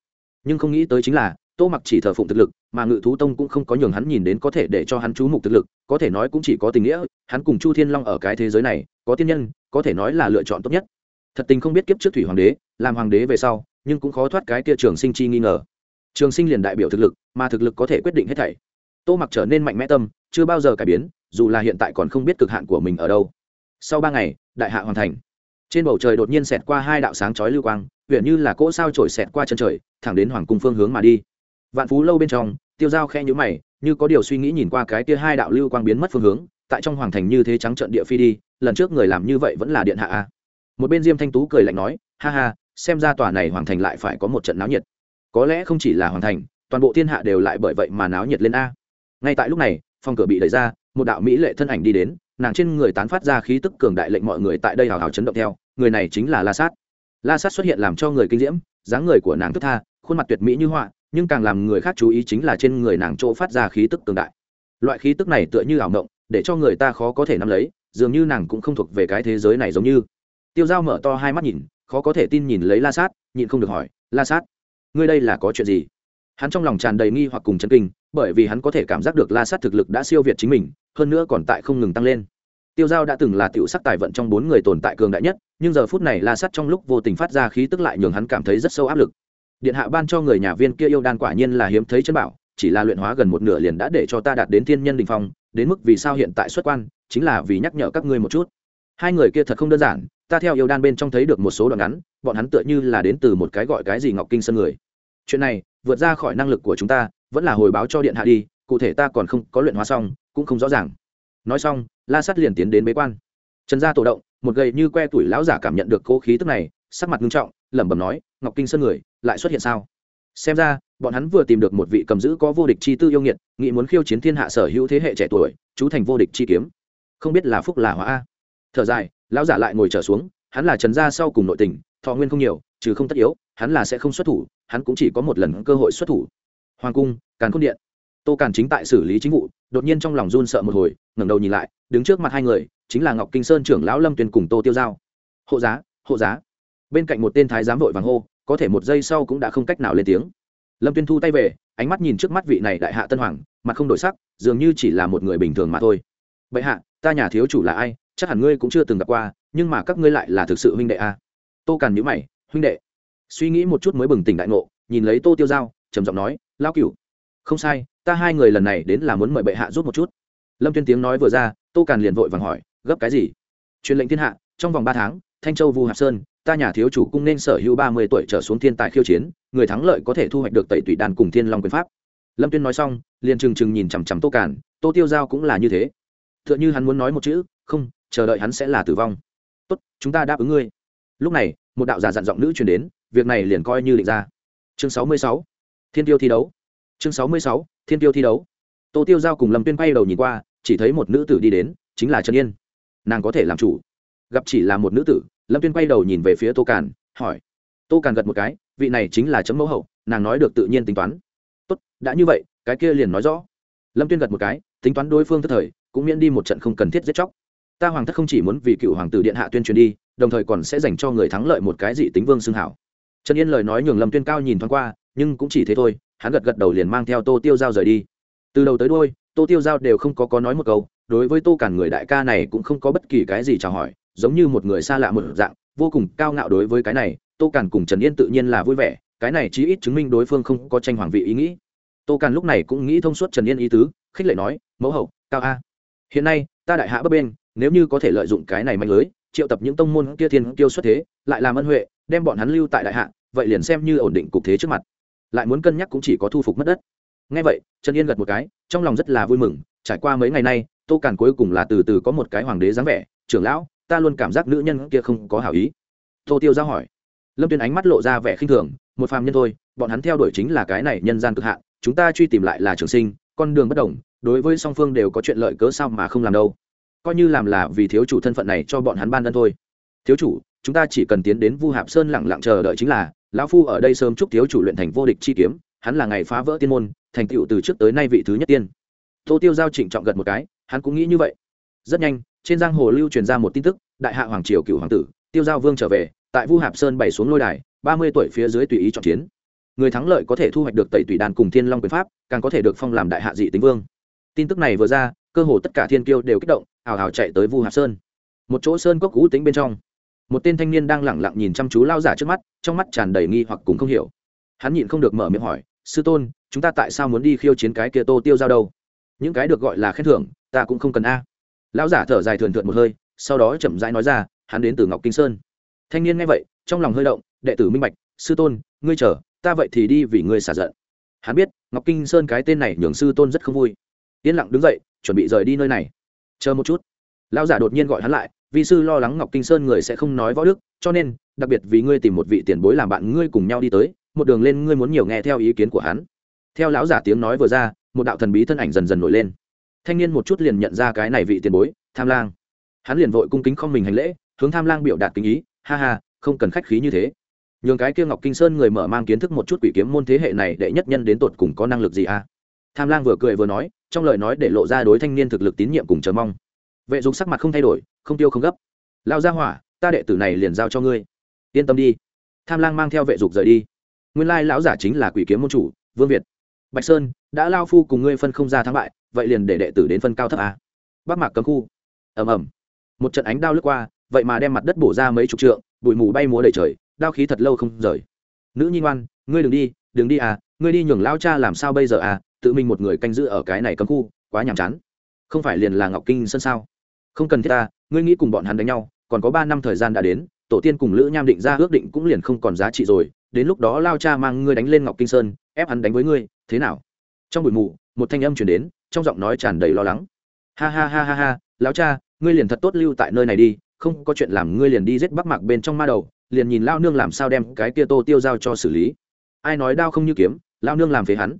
Nhưng không nghĩ tới chính là, tô mặc chỉ thờ phụng thực lực, mà ngự thú tông cũng không có nhường hắn nhìn đến có thể để cho hắn chú mục thực lực, có thể nói cũng chỉ có tình nghĩa, hắn cùng chu thiên long ở cái thế giới này, có tiên nhân, có thể nói là lựa chọn tốt nhất. Thật tình không biết kiếp trước thủy hoàng đế, làm hoàng đế về sau, nhưng cũng khó thoát cái kia trường sinh chi nghi ngờ. Trường sinh liền đại biểu thực lực, mà thực lực có thể quyết định hết thảy. Tô mặc trở nên mạnh mẽ tâm, chưa bao giờ cải biến, dù là hiện tại còn không biết cực hạn của mình ở đâu. Sau ba ngày, đại hạ hoàn thành trên bầu trời đột nhiên xẹt qua hai đạo sáng chói lưu quang, huyện như là cỗ sao trổi xẹt qua chân trời, thẳng đến hoàng cung phương hướng mà đi. Vạn phú lâu bên trong, tiêu dao khe nhữ mày, như có điều suy nghĩ nhìn qua cái kia hai đạo lưu quang biến mất phương hướng, tại trong hoàng thành như thế trắng trận địa phi đi, lần trước người làm như vậy vẫn là điện hạ a. Một bên diêm thanh tú cười lạnh nói, ha ha, xem ra tòa này hoàng thành lại phải có một trận náo nhiệt. Có lẽ không chỉ là hoàng thành, toàn bộ thiên hạ đều lại bởi vậy mà náo nhiệt lên a. Ngay tại lúc này, phòng cửa bị đẩy ra, một đạo mỹ lệ thân ảnh đi đến nàng trên người tán phát ra khí tức cường đại lệnh mọi người tại đây hào hào chấn động theo người này chính là la sát. La sát xuất hiện làm cho người kinh diễm dáng người của nàng thức tha khuôn mặt tuyệt mỹ như họa nhưng càng làm người khác chú ý chính là trên người nàng chỗ phát ra khí tức cường đại. Loại khí tức này tựa như ảo mộng, để cho người ta khó có thể nắm lấy dường như nàng cũng không thuộc về cái thế giới này giống như. Tiêu dao mở to hai mắt nhìn khó có thể tin nhìn lấy la sát nhịn không được hỏi la sát ngươi đây là có chuyện gì? Hắn trong lòng tràn đầy nghi hoặc cùng chân kinh bởi vì hắn có thể cảm giác được la sát thực lực đã siêu việt chính mình hơn nữa còn tại không ngừng tăng lên. Tiêu giao đã từng là tiểu sắc tài vận trong bốn người tồn tại cường đại nhất, nhưng giờ phút này la sắt trong lúc vô tình phát ra khí tức lại nhường hắn cảm thấy rất sâu áp lực. Điện hạ ban cho người nhà viên kia yêu đan quả nhiên là hiếm thấy chân bảo, chỉ là luyện hóa gần một nửa liền đã để cho ta đạt đến thiên nhân đình phong, đến mức vì sao hiện tại xuất quan, chính là vì nhắc nhở các ngươi một chút. Hai người kia thật không đơn giản, ta theo yêu đan bên trong thấy được một số đoạn ngắn, bọn hắn tựa như là đến từ một cái gọi cái gì ngọc kinh sơn người. Chuyện này, vượt ra khỏi năng lực của chúng ta, vẫn là hồi báo cho điện hạ đi, cụ thể ta còn không có luyện hóa xong cũng không rõ ràng. Nói xong, la sắt liền tiến đến bế quan. Trần gia tổ động, một gầy như que tuổi lão giả cảm nhận được cố khí tức này, sắc mặt nghiêm trọng, lẩm bẩm nói, ngọc kinh sơn người, lại xuất hiện sao? Xem ra, bọn hắn vừa tìm được một vị cầm giữ có vô địch chi tư yêu nghiệt, nghĩ muốn khiêu chiến thiên hạ sở hữu thế hệ trẻ tuổi, chú thành vô địch chi kiếm. Không biết là phúc là hóa a. Thở dài, lão giả lại ngồi trở xuống, hắn là trần gia sau cùng nội tình, thọ nguyên không nhiều, trừ không tất yếu, hắn là sẽ không xuất thủ, hắn cũng chỉ có một lần cơ hội xuất thủ. Hoàng cung, càn khôn điện tô càn chính tại xử lý chính vụ, đột nhiên trong lòng run sợ một hồi, ngẩng đầu nhìn lại, đứng trước mặt hai người, chính là ngọc kinh sơn trưởng lão lâm tuyền cùng tô tiêu giao. Hộ giá hộ giá. Bên cạnh một tên thái giám vội vàng hô, có thể một giây sau cũng đã không cách nào lên tiếng. Lâm tuyên thu tay về, ánh mắt nhìn trước mắt vị này đại hạ tân hoàng, mặt không đổi sắc, dường như chỉ là một người bình thường mà thôi. Bệ hạ, ta nhà thiếu chủ là ai? Chắc hẳn ngươi cũng chưa từng gặp qua, nhưng mà các ngươi lại là thực sự huynh đệ a à? tô càn nhữ mày, huynh đệ. Suy nghĩ một chút mới bừng tỉnh đại ngộ, nhìn lấy tô tiêu giao, trầm giọng nói lao cửu. Không sai ta hai người lần này đến là muốn mời bệ hạ giúp một chút. Lâm tuyên tiếng nói vừa ra, tô càn liền vội vàng hỏi, gấp cái gì? Truyền lệnh thiên hạ, trong vòng ba tháng, thanh châu vu hạp sơn, ta nhà thiếu chủ cung nên sở hữu ba mươi tuổi trở xuống thiên tài khiêu chiến, người thắng lợi có thể thu hoạch được tẩy tủy đàn cùng thiên long quyền pháp. Lâm tuyên nói xong, liền trừng trừng nhìn chằm chằm tô càn, tô tiêu giao cũng là như thế. T h ư ợ n h ư hắn muốn nói một chữ, không, chờ đợi hắn sẽ là tử vong. Tốt, chúng ta đáp ứng ngươi. Lúc này, một đạo giả dặn giọng nữ truyền đến, việc này liền coi như định ra. Chương sáu mươi sáu, thiên tiêu thi đấu chương sáu mươi sáu, thiên tiêu thi đấu. Tô tiêu giao cùng lâm tuyên quay đầu nhìn qua, chỉ thấy một nữ tử đi đến, chính là trần yên. Nàng có thể làm chủ. Gặp chỉ là một nữ tử, lâm tuyên quay đầu nhìn về phía tô càn, hỏi. Tô càn gật một cái, vị này chính là chấm mẫu hậu, nàng nói được tự nhiên tính toán. Tốt, đã như vậy, cái kia liền nói rõ. Lâm tuyên gật một cái, tính toán đối phương thất thời, cũng miễn đi một trận không cần thiết giết chóc. Ta hoàng thất không chỉ muốn vì cựu hoàng tử điện hạ tuyên truyền đi, đồng thời còn sẽ dành cho người thắng lợi một cái dị tính vương xưng hảo. Trần yên lời nói nhường lâm tuyên cao nhìn thoáng qua, nhưng cũng chỉ thế thôi hắn gật gật đầu liền mang theo tô tiêu giao rời đi. Từ đầu tới đôi tô tiêu giao đều không có có nói một câu, đối với tô cản người đại ca này cũng không có bất kỳ cái gì chào hỏi, giống như một người xa lạ một dạng, vô cùng cao ngạo đối với cái này, tô cản cùng trần yên tự nhiên là vui vẻ, cái này chí ít chứng minh đối phương không có tranh hoàng vị ý nghĩ. Tô cản lúc này cũng nghĩ thông suốt trần yên ý tứ, khích lệ nói, mẫu hậu, cao a. Hiện nay, ta đại hạ bấp bên nếu như có thể lợi dụng cái này mạnh lưới, triệu tập những tông môn kia thiên kiêu xuất thế, lại làm ân huệ, đem bọn hắn lưu tại đại hạ, vậy liền xem như ổn định cục thế trước mặt lại muốn cân nhắc cũng chỉ có thu phục mất đất. Ngay vậy, trần yên gật một cái, trong lòng rất là vui mừng, trải qua mấy ngày nay, tô càn cuối cùng là từ từ có một cái hoàng đế dáng vẻ, trưởng lão, ta luôn cảm giác nữ nhân kia không có hảo ý. Tô tiêu giao hỏi. Lâm tuyên ánh mắt lộ ra vẻ khinh thường, một phàm nhân thôi, bọn hắn theo đuổi chính là cái này nhân gian cực hạn, chúng ta truy tìm lại là trường sinh, con đường bất đồng, đối với song phương đều có chuyện lợi cớ sao mà không làm đâu. Coi như làm là vì thiếu chủ thân phận này cho bọn hắn ban đơn thôi. Thiếu chủ, chúng ta chỉ cần tiến đến vu hạp sơn lặng lặng chờ đợi chính là lão phu ở đây sớm chúc thiếu chủ luyện thành vô địch chi kiếm, hắn là ngày phá vỡ tiên môn, thành tựu từ trước tới nay vị thứ nhất tiên. Tô tiêu giao trịnh trọng gật một cái, hắn cũng nghĩ như vậy. Rất nhanh, trên giang hồ lưu truyền ra một tin tức, đại hạ hoàng triều cựu hoàng tử, tiêu giao vương trở về, tại vu hạp sơn bày xuống lôi đài, ba mươi tuổi phía dưới tùy ý chọn chiến. Người thắng lợi có thể thu hoạch được tẩy tùy đàn cùng thiên long quyền pháp, càng có thể được phong làm đại hạ dị tính vương. Tin tức này vừa ra, cơ hồ tất cả thiên kiêu đều kích động hào hào chạy tới vu hạp sơn. Một chỗ sơn cốc cũ tính bên trong một tên thanh niên đang lẳng lặng nhìn chăm chú lao giả trước mắt, trong mắt tràn đầy nghi hoặc cùng không hiểu. Hắn nhịn không được mở miệng hỏi, sư tôn, chúng ta tại sao muốn đi khiêu chiến cái kia tô tiêu giao đâu? Những cái được gọi là khen thưởng, ta cũng không cần a. Lão giả thở dài thườn thượt một hơi, sau đó chậm rãi nói ra, hắn đến từ ngọc kinh sơn. Thanh niên nghe vậy, trong lòng hơi động, đệ tử minh bạch, sư tôn, ngươi chờ, ta vậy thì đi vì ngươi xả giận. Hắn biết, ngọc kinh sơn cái tên này nhường sư tôn rất không vui. Yên lặng đứng dậy, chuẩn bị rời đi nơi này. Chờ một chút. Lão giả đột nhiên gọi hắn lại vì sư lo lắng ngọc kinh sơn người sẽ không nói võ đức, cho nên, đặc biệt vì ngươi tìm một vị tiền bối làm bạn ngươi cùng nhau đi tới, một đường lên ngươi muốn nhiều nghe theo ý kiến của hắn. Theo lão giả tiếng nói vừa ra, một đạo thần bí thân ảnh dần dần nổi lên. Thanh niên một chút liền nhận ra cái này vị tiền bối, tham lang. Hắn liền vội cung kính không mình hành lễ, hướng tham lang biểu đạt kính ý, ha ha, không cần khách khí như thế. Nhường cái kia ngọc kinh sơn người mở mang kiến thức một chút quỷ kiếm môn thế hệ này đệ nhất nhân đến tột cùng có năng lực gì a? À? tham lang vừa cười vừa nói, trong lời nói để lộ ra đối thanh niên thực lực tín nhiệm cùng chờ mong. Vệ dục sắc mặt không thay đổi không tiêu không gấp. Lao ra hỏa, ta đệ tử này liền giao cho ngươi. Yên tâm đi. Tham lang mang theo vệ dục rời đi. Nguyên lai lão giả chính là quỷ kiếm môn chủ, vương việt. Bạch sơn, đã lao phu cùng ngươi phân không ra thắng bại, vậy liền để đệ tử đến phân cao thấp a. Bắc mạc cấm khu. Ầm ầm. Một trận ánh đao lướt qua, vậy mà đem mặt đất bổ ra mấy chục trượng, bụi mù bay múa đầy trời, đao khí thật lâu không rời. Nữ nhi ngoan, ngươi đừng đi đừng đi à ngươi đi nhường lao cha làm sao bây giờ à tự mình một người canh giữ ở cái này cấm khu, quá nhàm chán. Không phải liền là ngọc kinh sân sao? Không cần thiết ta, ngươi nghĩ cùng bọn hắn đánh nhau, còn có ba năm thời gian đã đến, tổ tiên cùng lữ nham định ra ước định cũng liền không còn giá trị rồi, đến lúc đó lao cha mang ngươi đánh lên ngọc kinh sơn, ép hắn đánh với ngươi, thế nào? Trong buổi mù, một thanh âm chuyển đến, trong giọng nói tràn đầy lo lắng. Ha ha ha ha ha, lao cha, ngươi liền thật tốt lưu tại nơi này đi, không có chuyện làm ngươi liền đi giết bắc mạc bên trong ma đầu, liền nhìn lao nương làm sao đem cái kia tô tiêu giao cho xử lý. Ai nói đao không như kiếm, lao nương làm phế hắn.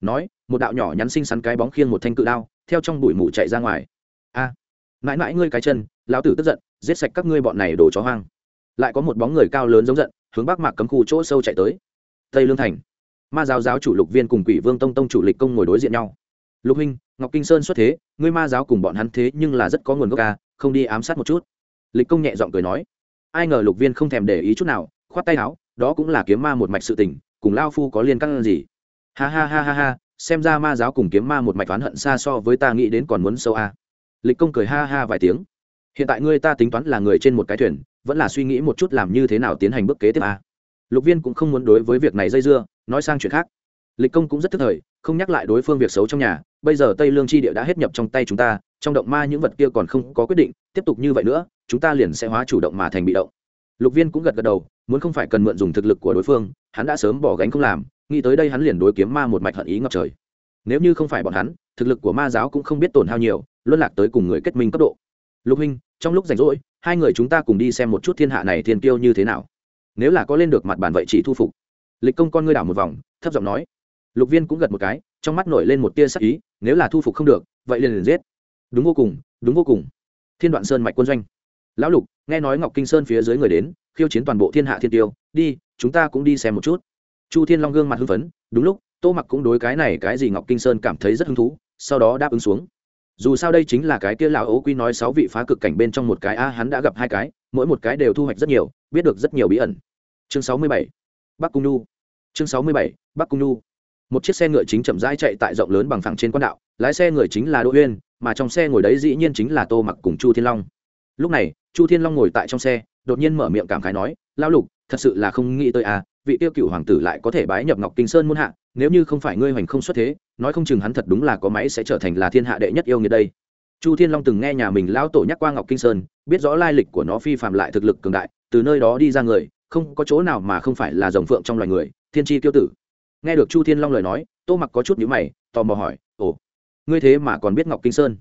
Nói, một đạo nhỏ nhắn xinh xắn cái bóng khiêng một thanh cự đao, theo trong bụi mù chạy ra ngoài. A! Mãi mãi ngươi cái chân, lão tử tức giận, giết sạch các ngươi bọn này đồ chó hoang. Lại có một bóng người cao lớn giống giận, hướng bắc mạc cấm khu chỗ sâu chạy tới. Tây lương thành. Ma giáo giáo chủ lục viên cùng quỷ vương tông tông chủ lịch công ngồi đối diện nhau. Lục huynh, ngọc kinh sơn xuất thế, ngươi ma giáo cùng bọn hắn thế nhưng là rất có nguồn gốc ca không đi ám sát một chút. Lịch công nhẹ giọng cười nói. Ai ngờ lục viên không thèm để ý chút nào, khoát tay áo, đó cũng là kiếm ma một mạch sự tình, cùng lao phu có liên căn gì? Ha ha ha ha ha, xem ra ma giáo cùng kiếm ma một mạch oán hận xa so với ta nghĩ đến còn muốn sâu a à lịch công cười ha ha vài tiếng. Hiện tại ngươi ta tính toán là người trên một cái thuyền, vẫn là suy nghĩ một chút làm như thế nào tiến hành bước kế tiếp a. À. lục viên cũng không muốn đối với việc này dây dưa, nói sang chuyện khác. Lịch công cũng rất thức thời, không nhắc lại đối phương việc xấu trong nhà, bây giờ tây lương tri địa đã hết nhập trong tay chúng ta, trong động ma những vật kia còn không có quyết định, tiếp tục như vậy nữa, chúng ta liền sẽ hóa chủ động mà thành bị động. Lục viên cũng gật gật đầu, muốn không phải cần mượn dùng thực lực của đối phương, hắn đã sớm bỏ gánh không làm, nghĩ tới đây hắn liền đối kiếm ma một mạch hận ý ngập trời. Nếu như không phải bọn hắn, thực lực của ma giáo cũng không biết tổn hao nhiều luân lạc tới cùng người kết minh cấp độ. Lục huynh trong lúc rảnh rỗi, hai người chúng ta cùng đi xem một chút thiên hạ này thiên tiêu như thế nào. Nếu là có lên được mặt bản vậy chỉ thu phục. Lịch công con ngươi đảo một vòng, thấp giọng nói. Lục viên cũng gật một cái, trong mắt nổi lên một tia sắc ý, nếu là thu phục không được, vậy liền liền giết. Đúng vô cùng, đúng vô cùng. Thiên đoạn sơn mạch quân doanh. Lão lục, nghe nói ngọc kinh sơn phía dưới người đến, khiêu chiến toàn bộ thiên hạ thiên tiêu, đi, chúng ta cũng đi xem một chút. Chu thiên long gương mặt hưng phấn, đúng lúc, tô mặc cũng đối cái này cái gì ngọc kinh sơn cảm thấy rất hứng thú, sau đó đáp ứng xuống dù sao đây chính là cái kia lão ấu quy nói sáu vị phá cực cảnh bên trong một cái, a, hắn đã gặp hai cái, mỗi một cái đều thu hoạch rất nhiều, biết được rất nhiều bí ẩn. Chương sáu mươi bảy, bắc cung nu chương sáu mươi bảy, bắc cung nu một chiếc xe ngựa chính chậm rãi chạy tại rộng lớn bằng phẳng trên quan đạo, lái xe người chính là đỗ uyên, mà trong xe ngồi đấy dĩ nhiên chính là tô mặc cùng chu thiên long. Lúc này, chu thiên long ngồi tại trong xe, đột nhiên mở miệng cảm khái nói, lão lục thật sự là không nghĩ tới à vị tiêu cựu hoàng tử lại có thể bái nhập ngọc kinh sơn muôn hạ, nếu như không phải ngươi hoành không xuất thế, nói không chừng hắn thật đúng là có máy sẽ trở thành là thiên hạ đệ nhất yêu nghiệt đây. Chu thiên long từng nghe nhà mình lão tổ nhắc qua ngọc kinh sơn, biết rõ lai lịch của nó phi phạm lại thực lực cường đại, từ nơi đó đi ra người, không có chỗ nào mà không phải là dòng phượng trong loài người, thiên tri tiêu tử. Nghe được chu thiên long lời nói, tô mặc có chút nhữ mày, tò mò hỏi, ồ, ngươi thế mà còn biết ngọc kinh sơn?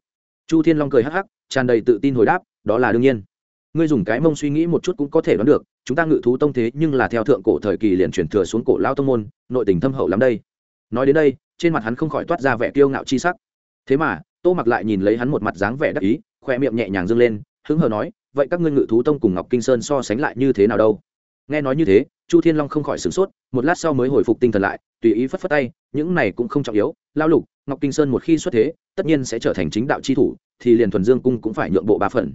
Chu thiên long cười hắc hắc, tràn đầy tự tin hồi đáp, đó là đương nhiên ngươi dùng cái mông suy nghĩ một chút cũng có thể đoán được, chúng ta ngự thú tông thế nhưng là theo thượng cổ thời kỳ liền chuyển thừa xuống cổ lao tông môn, nội tình thâm hậu lắm đây. Nói đến đây, trên mặt hắn không khỏi toát ra vẻ kiêu ngạo chi sắc. Thế mà, tô mặc lại nhìn lấy hắn một mặt dáng vẻ đắc ý khoe miệng nhẹ nhàng dâng lên, hứng hờ nói, vậy các ngươi ngự thú tông cùng ngọc kinh sơn so sánh lại như thế nào đâu? Nghe nói như thế, chu thiên long không khỏi sửng sốt, một lát sau mới hồi phục tinh thần lại, tùy ý phất phất tay, những này cũng không trọng yếu, lao lục, ngọc kinh sơn một khi xuất thế, tất nhiên sẽ trở thành chính đạo chi thủ, thì liền thuần dương cung cũng phải nhượng bộ ba phần.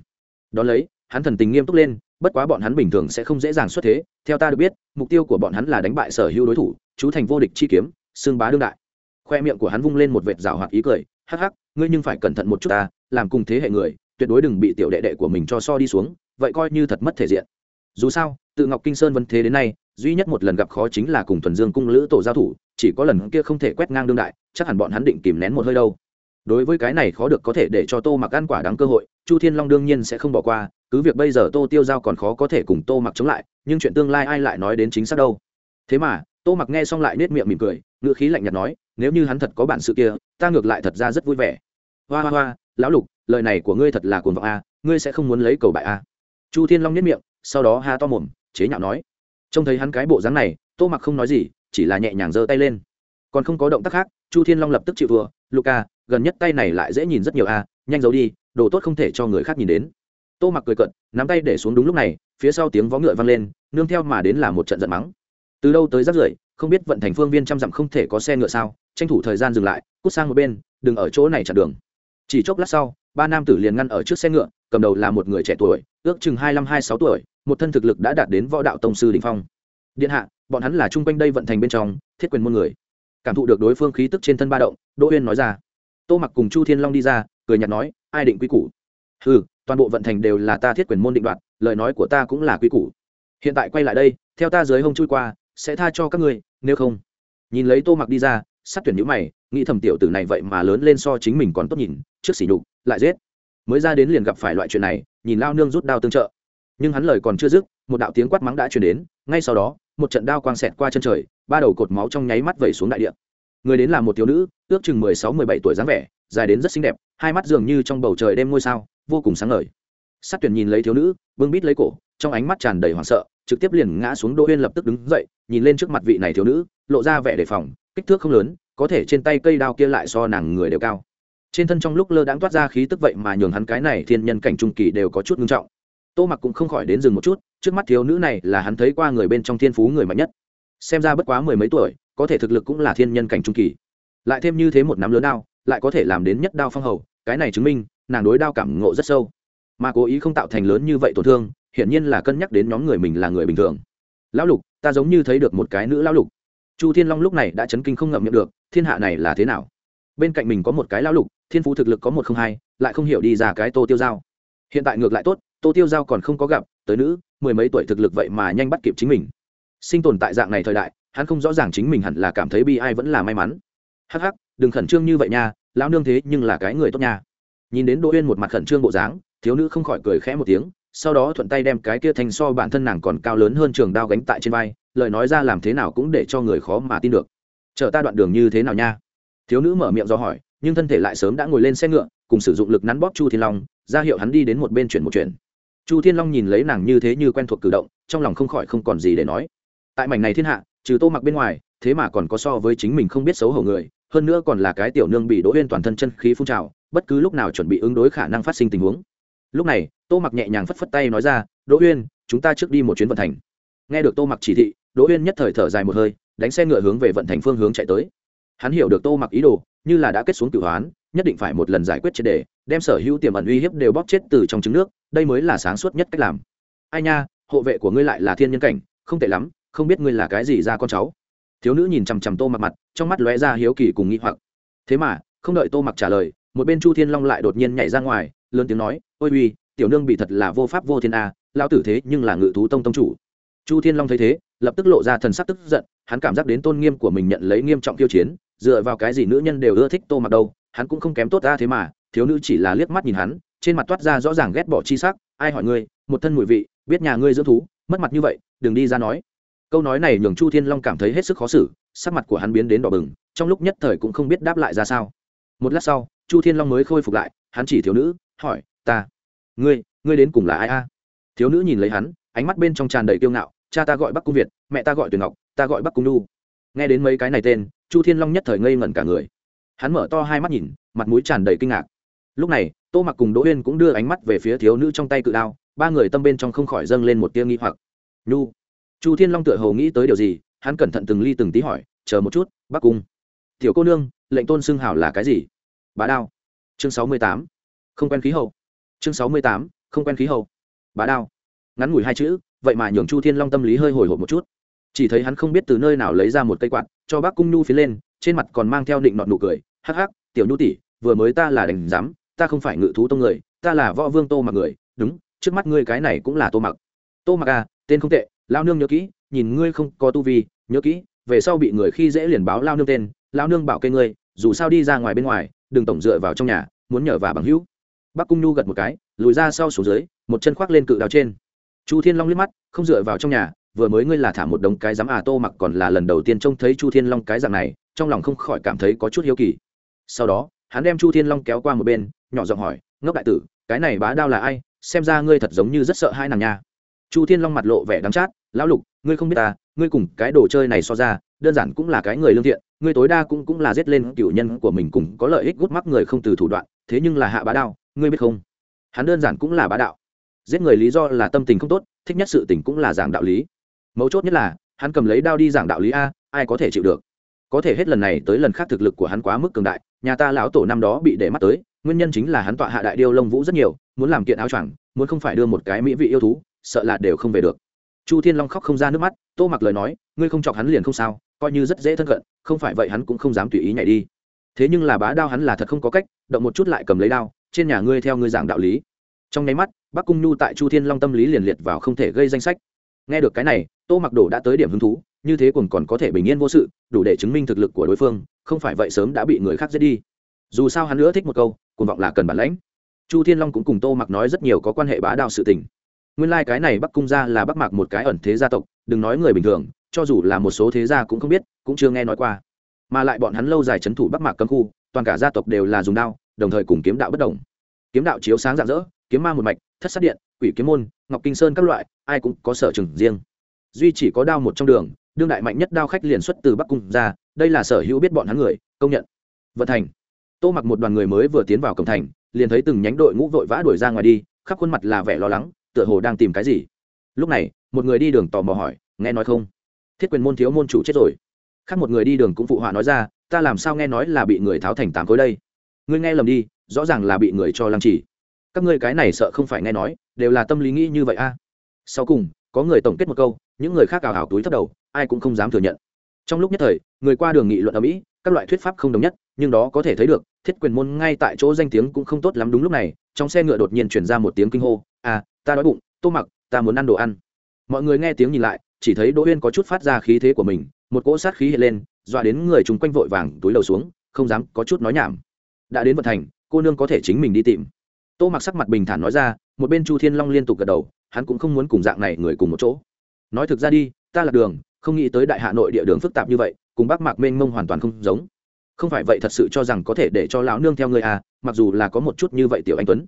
Đón lấy hắn thần tình nghiêm túc lên, bất quá bọn hắn bình thường sẽ không dễ dàng xuất thế. Theo ta được biết, mục tiêu của bọn hắn là đánh bại sở hữu đối thủ, chú thành vô địch chi kiếm, xương bá đương đại. Khoe miệng của hắn vung lên một vệt rào hoạt ý cười, hắc hắc, ngươi nhưng phải cẩn thận một chút ta, làm cùng thế hệ người, tuyệt đối đừng bị tiểu đệ đệ của mình cho so đi xuống, vậy coi như thật mất thể diện. Dù sao, tự ngọc kinh sơn vân thế đến nay, duy nhất một lần gặp khó chính là cùng thuần dương cung lữ tổ giao thủ, chỉ có lần kia không thể quét ngang đương đại, chắc hẳn bọn hắn định kìm nén một hơi đâu đối với cái này khó được có thể để cho tô mặc ăn quả đáng cơ hội, chu thiên long đương nhiên sẽ không bỏ qua, cứ việc bây giờ tô tiêu giao còn khó có thể cùng tô mặc chống lại, nhưng chuyện tương lai ai lại nói đến chính xác đâu. Thế mà, tô mặc nghe xong lại nết miệng mỉm cười, ngữ khí lạnh nhạt nói, nếu như hắn thật có bản sự kia, ta ngược lại thật ra rất vui vẻ. Hoa hoa hoa, lão lục, lời này của ngươi thật là cuồng vọng a ngươi sẽ không muốn lấy cầu bại a chu thiên long nết miệng, sau đó ha to mồm, chế nhạo nói, trông thấy hắn cái bộ dáng này, tô mặc không nói gì, chỉ là nhẹ nhàng giơ tay lên. Còn không có động tác khác, chu thiên long lập tức chịu vừa luca gần nhất tay này lại dễ nhìn rất nhiều a, nhanh giấu đi, đồ tốt không thể cho người khác nhìn đến. Tô mặc cười cận nắm tay để xuống đúng lúc này, phía sau tiếng vó ngựa vang lên, nương theo mà đến là một trận giận mắng. Từ đâu tới rác rưởi, không biết vận thành phương viên trăm dặm không thể có xe ngựa sao, tranh thủ thời gian dừng lại, cút sang một bên, đừng ở chỗ này chặn đường. Chỉ chốc lát sau, ba nam tử liền ngăn ở trước xe ngựa, cầm đầu là một người trẻ tuổi, ước chừng hai mươi hai sáu tuổi, một thân thực lực đã đạt đến võ đạo tông sư đình phong. Điện hạ, bọn hắn là chung quanh đây vận thành bên trong, thiết quyền môn người. Cảm thụ được đối phương khí tức trên thân ba động, đỗ uyên nói ra tô mặc cùng chu thiên long đi ra, cười nhạt nói, ai định quy củ? Ừ toàn bộ vận thành đều là ta thiết quyền môn định đoạt, lời nói của ta cũng là quy củ. Hiện tại quay lại đây, theo ta dưới hông chui qua, sẽ tha cho các ngươi, nếu không. Nhìn lấy tô mặc đi ra, sát tuyển nhữ mày, nghĩ thầm tiểu tử này vậy mà lớn lên so chính mình còn tốt nhìn, trước xỉ đục lại giết. Mới ra đến liền gặp phải loại chuyện này, nhìn lao nương rút đao tương trợ. Nhưng hắn lời còn chưa dứt, một đạo tiếng quát mắng đã truyền đến, ngay sau đó, một trận đao quang xẹt qua chân trời, ba đầu cột máu trong nháy mắt vẩy xuống đại địa. Người đến là một thiếu nữ ước chừng mười sáu, mười bảy tuổi dáng vẻ, dài đến rất xinh đẹp, hai mắt dường như trong bầu trời đêm ngôi sao, vô cùng sáng ngời. Sát tuyển nhìn lấy thiếu nữ bưng bít lấy cổ, trong ánh mắt tràn đầy hoảng sợ, trực tiếp liền ngã xuống đỗ uyên lập tức đứng dậy, nhìn lên trước mặt vị này thiếu nữ, lộ ra vẻ đề phòng, kích thước không lớn, có thể trên tay cây đao kia lại so nàng người đều cao. Trên thân trong lúc lơ đãng toát ra khí tức vậy mà nhường hắn cái này thiên nhân cảnh trung kỳ đều có chút ngưng trọng. Tô mặc cũng không khỏi đến dừng một chút, trước mắt thiếu nữ này là hắn thấy qua người bên trong thiên phú người mạnh nhất. Xem ra bất quá mười mấy tuổi, có thể thực lực cũng là thiên nhân cảnh trung kỳ lại thêm như thế một nắm lớn đao, lại có thể làm đến nhất đao phong hầu, cái này chứng minh, nàng đối đao cảm ngộ rất sâu. Mà cố ý không tạo thành lớn như vậy tổn thương, hiển nhiên là cân nhắc đến nhóm người mình là người bình thường. Lão lục, ta giống như thấy được một cái nữ lão lục. Chu thiên long lúc này đã chấn kinh không ngậm miệng được, thiên hạ này là thế nào? Bên cạnh mình có một cái lão lục, thiên phú thực lực có một không hai, lại không hiểu đi ra cái tô tiêu giao. hiện tại ngược lại tốt, tô tiêu giao còn không có gặp, tới nữ, mười mấy tuổi thực lực vậy mà nhanh bắt kịp chính mình. Sinh tồn tại dạng này thời đại, hắn không rõ ràng chính mình hẳn là cảm thấy bi ai vẫn là may mắn hắc hắc, đừng khẩn trương như vậy nha, lão nương thế nhưng là cái người tốt nha. Nhìn đến đỗ uyên một mặt khẩn trương bộ dáng, thiếu nữ không khỏi cười khẽ một tiếng, sau đó thuận tay đem cái kia thành so bản thân nàng còn cao lớn hơn trường đao gánh tại trên vai, lời nói ra làm thế nào cũng để cho người khó mà tin được. Chờ ta đoạn đường như thế nào nha? Thiếu nữ mở miệng do hỏi, nhưng thân thể lại sớm đã ngồi lên xe ngựa, cùng sử dụng lực nắn bóp chu thiên long, ra hiệu hắn đi đến một bên chuyển một chuyển. Chu thiên long nhìn lấy nàng như thế như quen thuộc cử động, trong lòng không khỏi không còn gì để nói. Tại mảnh này thiên hạ, trừ tô mặc bên ngoài, thế mà còn có so với chính mình không biết xấu hổ người hơn nữa còn là cái tiểu nương bị đỗ huyên toàn thân chân khí phun trào, bất cứ lúc nào chuẩn bị ứng đối khả năng phát sinh tình huống. Lúc này, tô mặc nhẹ nhàng phất phất tay nói ra, đỗ huyên, chúng ta trước đi một chuyến vận thành. Nghe được tô mặc chỉ thị, đỗ huyên nhất thời thở dài một hơi, đánh xe ngựa hướng về vận thành phương hướng chạy tới. Hắn hiểu được tô mặc ý đồ, như là đã kết xuống cửu hoán, nhất định phải một lần giải quyết triệt đề, đem sở hữu tiềm ẩn uy hiếp đều bóp chết từ trong trứng nước, đây mới là sáng suốt nhất cách làm. Ai nha, hộ vệ của ngươi lại là thiên nhân cảnh, không tệ lắm, không biết ngươi là cái gì ra con cháu thiếu nữ nhìn chằm chằm tô mặc mặt trong mắt lóe ra hiếu kỳ cùng nghĩ hoặc. Thế mà không đợi tô mặc trả lời một bên chu thiên long lại đột nhiên nhảy ra ngoài lớn tiếng nói ôi uy tiểu nương bị thật là vô pháp vô thiên a à, lao tử thế nhưng là ngự thú tông tông chủ. Chu thiên long thấy thế lập tức lộ ra thần sắc tức giận hắn cảm giác đến tôn nghiêm của mình nhận lấy nghiêm trọng tiêu chiến dựa vào cái gì nữ nhân đều ưa thích tô mặc đâu hắn cũng không kém tốt ra thế mà thiếu nữ chỉ là liếc mắt nhìn hắn trên mặt toát ra rõ ràng ghét bỏ chi sắc ai hỏi ngươi một thân mùi vị biết nhà ngươi dưỡng thú mất mặt như vậy đừng đi ra nói câu nói này nhường chu thiên long cảm thấy hết sức khó xử, sắc mặt của hắn biến đến đỏ bừng, trong lúc nhất thời cũng không biết đáp lại ra sao. Một lát sau, chu thiên long mới khôi phục lại, hắn chỉ thiếu nữ, hỏi, ta, ngươi ngươi đến cùng là ai a? Thiếu nữ nhìn lấy hắn, ánh mắt bên trong tràn đầy kiêu ngạo, cha ta gọi bắc cung việt, mẹ ta gọi tuyền ngọc, ta gọi bắc cung nu nghe đến mấy cái này tên, chu thiên long nhất thời ngây ngẩn cả người. Hắn mở to hai mắt nhìn, mặt mũi tràn đầy kinh ngạc. Lúc này, tô mặc cùng đỗ uyên cũng đưa ánh mắt về phía thiếu nữ trong tay cự đao, ba người tâm bên trong không khỏi dâng lên một tia nghi hoặc. Nhu chu thiên long tựa hồ nghĩ tới điều gì, hắn cẩn thận từng ly từng tí hỏi, chờ một chút, bắc cung. Tiểu cô nương, lệnh tôn xưng hảo là cái gì? Bá đao. Chương sáu mươi tám. Không quen khí hậu. Chương sáu mươi tám, không quen khí hậu. Bá đao. Ngắn ngủi hai chữ, vậy mà nhường chu thiên long tâm lý hơi hồi hộp một chút. Chỉ thấy hắn không biết từ nơi nào lấy ra một cây quạt, cho bác cung nhu phía lên, trên mặt còn mang theo định nọt nụ cười, hắc hắc, tiểu nhu tỷ, vừa mới ta là đành giám, ta không phải ngự thú tông người, ta là võ vương tô mặc người, đúng, trước mắt ngươi cái này cũng là tô mặc. Tô mặc à tên không tệ lao nương nhớ kỹ, nhìn ngươi không có tu vi, nhớ kỹ, về sau bị người khi dễ liền báo lao nương tên, lao nương bảo kê ngươi, dù sao đi ra ngoài bên ngoài, đừng tổng dựa vào trong nhà, muốn nhờ và bằng hữu. Bắc cung nhu gật một cái, lùi ra sau xuống dưới, một chân khoác lên cự đào trên. Chu thiên long liếc mắt, không dựa vào trong nhà, vừa mới ngươi là thả một đống cái dám à tô mặc còn là lần đầu tiên trông thấy chu thiên long cái dạng này, trong lòng không khỏi cảm thấy có chút hiếu kỳ. Sau đó, hắn đem chu thiên long kéo qua một bên, nhỏ giọng hỏi, ngốc đại tử, cái này bá đao là ai? Xem ra ngươi thật giống như rất sợ hai nàng nha chu thiên long mặt lộ vẻ đắng chát lão lục ngươi không biết ta ngươi cùng cái đồ chơi này so ra đơn giản cũng là cái người lương thiện ngươi tối đa cũng cũng là giết lên cựu nhân của mình cùng có lợi ích gút mắc người không từ thủ đoạn thế nhưng là hạ bá đạo, ngươi biết không? Hắn đơn giản cũng là bá đạo. Giết người lý do là tâm tình không tốt thích nhất sự tình cũng là giảng đạo lý. Mấu chốt nhất là hắn cầm lấy đao đi giảng đạo lý a ai có thể chịu được? Có thể hết lần này tới lần khác thực lực của hắn quá mức cường đại nhà ta lão tổ năm đó bị để mắt tới nguyên nhân chính là hắn tọa hạ đại điêu lông vũ rất nhiều muốn làm kiện áo choàng muốn không phải đưa một cái mỹ vị yêu thú sợ là đều không về được. Chu thiên long khóc không ra nước mắt, tô mặc lời nói, ngươi không chọc hắn liền không sao, coi như rất dễ thân cận, không phải vậy hắn cũng không dám tùy ý nhảy đi. Thế nhưng là bá đao hắn là thật không có cách, động một chút lại cầm lấy đao, trên nhà ngươi theo ngươi giảng đạo lý. Trong nháy mắt, bắc cung nhu tại chu thiên long tâm lý liền liệt vào không thể gây danh sách. Nghe được cái này, tô mặc đổ đã tới điểm hứng thú, như thế còn còn có thể bình yên vô sự, đủ để chứng minh thực lực của đối phương, không phải vậy sớm đã bị người khác giết đi. Dù sao hắn nữa thích một câu, cuồng vọng là cần bản lãnh. Chu thiên long cũng cùng tô mặc nói rất nhiều có quan hệ bá đạo sự tình nguyên lai、like、cái này bắc cung gia là bắc mạc một cái ẩn thế gia tộc, đừng nói người bình thường, cho dù là một số thế gia cũng không biết, cũng chưa nghe nói qua. Mà lại bọn hắn lâu dài c h ấ n thủ bắc mạc cấm khu, toàn cả gia tộc đều là dùng đao, đồng thời cùng kiếm đạo bất đồng. Kiếm đạo chiếu sáng rạng rỡ, kiếm ma một mạch, thất sát điện, quỷ kiếm môn, ngọc kinh sơn các loại, ai cũng có sở trường riêng. Duy chỉ có đao một trong đường, đương đại mạnh nhất đao khách liền xuất từ bắc cung ra đây là sở hữu biết bọn hắn người, công nhận. Vận thành. Tô mặc một đoàn người mới vừa tiến vào cổng thành, liền thấy từng nhánh đội ngũ vội vã đuổi ra ngoài đi, khắp khuôn mặt là vẻ lo lắng tựa hồ đang tìm cái gì. Lúc này, một người đi đường tò mò hỏi, nghe nói không? Thiết quyền môn thiếu môn chủ chết rồi. Khác một người đi đường cũng phụ họa nói ra, ta làm sao nghe nói là bị người tháo thành tám khối đây? Ngươi nghe lầm đi, rõ ràng là bị người cho lăng trì. Các ngươi cái này sợ không phải nghe nói, đều là tâm lý nghĩ như vậy a. Sau cùng, có người tổng kết một câu, những người khác ảo ảo túi thấp đầu, ai cũng không dám thừa nhận. Trong lúc nhất thời, người qua đường nghị luận ở mỹ các loại thuyết pháp không đồng nhất, nhưng đó có thể thấy được, thiết quyền môn ngay tại chỗ danh tiếng cũng không tốt lắm đúng lúc này, trong xe ngựa đột nhiên chuyển ra một tiếng kinh hô à ta đói bụng, tô mặc, ta muốn ăn đồ ăn. Mọi người nghe tiếng nhìn lại, chỉ thấy đỗ uyên có chút phát ra khí thế của mình, một cỗ sát khí hiện lên, dọa đến người chúng quanh vội vàng túi đầu xuống, không dám có chút nói nhảm. Đã đến vận thành, cô nương có thể chính mình đi tìm. Tô mặc sắc mặt bình thản nói ra, một bên chu thiên long liên tục gật đầu, hắn cũng không muốn cùng dạng này người cùng một chỗ. Nói thực ra đi, ta là đường, không nghĩ tới đại hạ nội địa đường phức tạp như vậy, cùng bác mạc mênh mông hoàn toàn không giống. Không phải vậy thật sự cho rằng có thể để cho lão nương theo người à mặc dù là có một chút như vậy tiểu anh tuấn.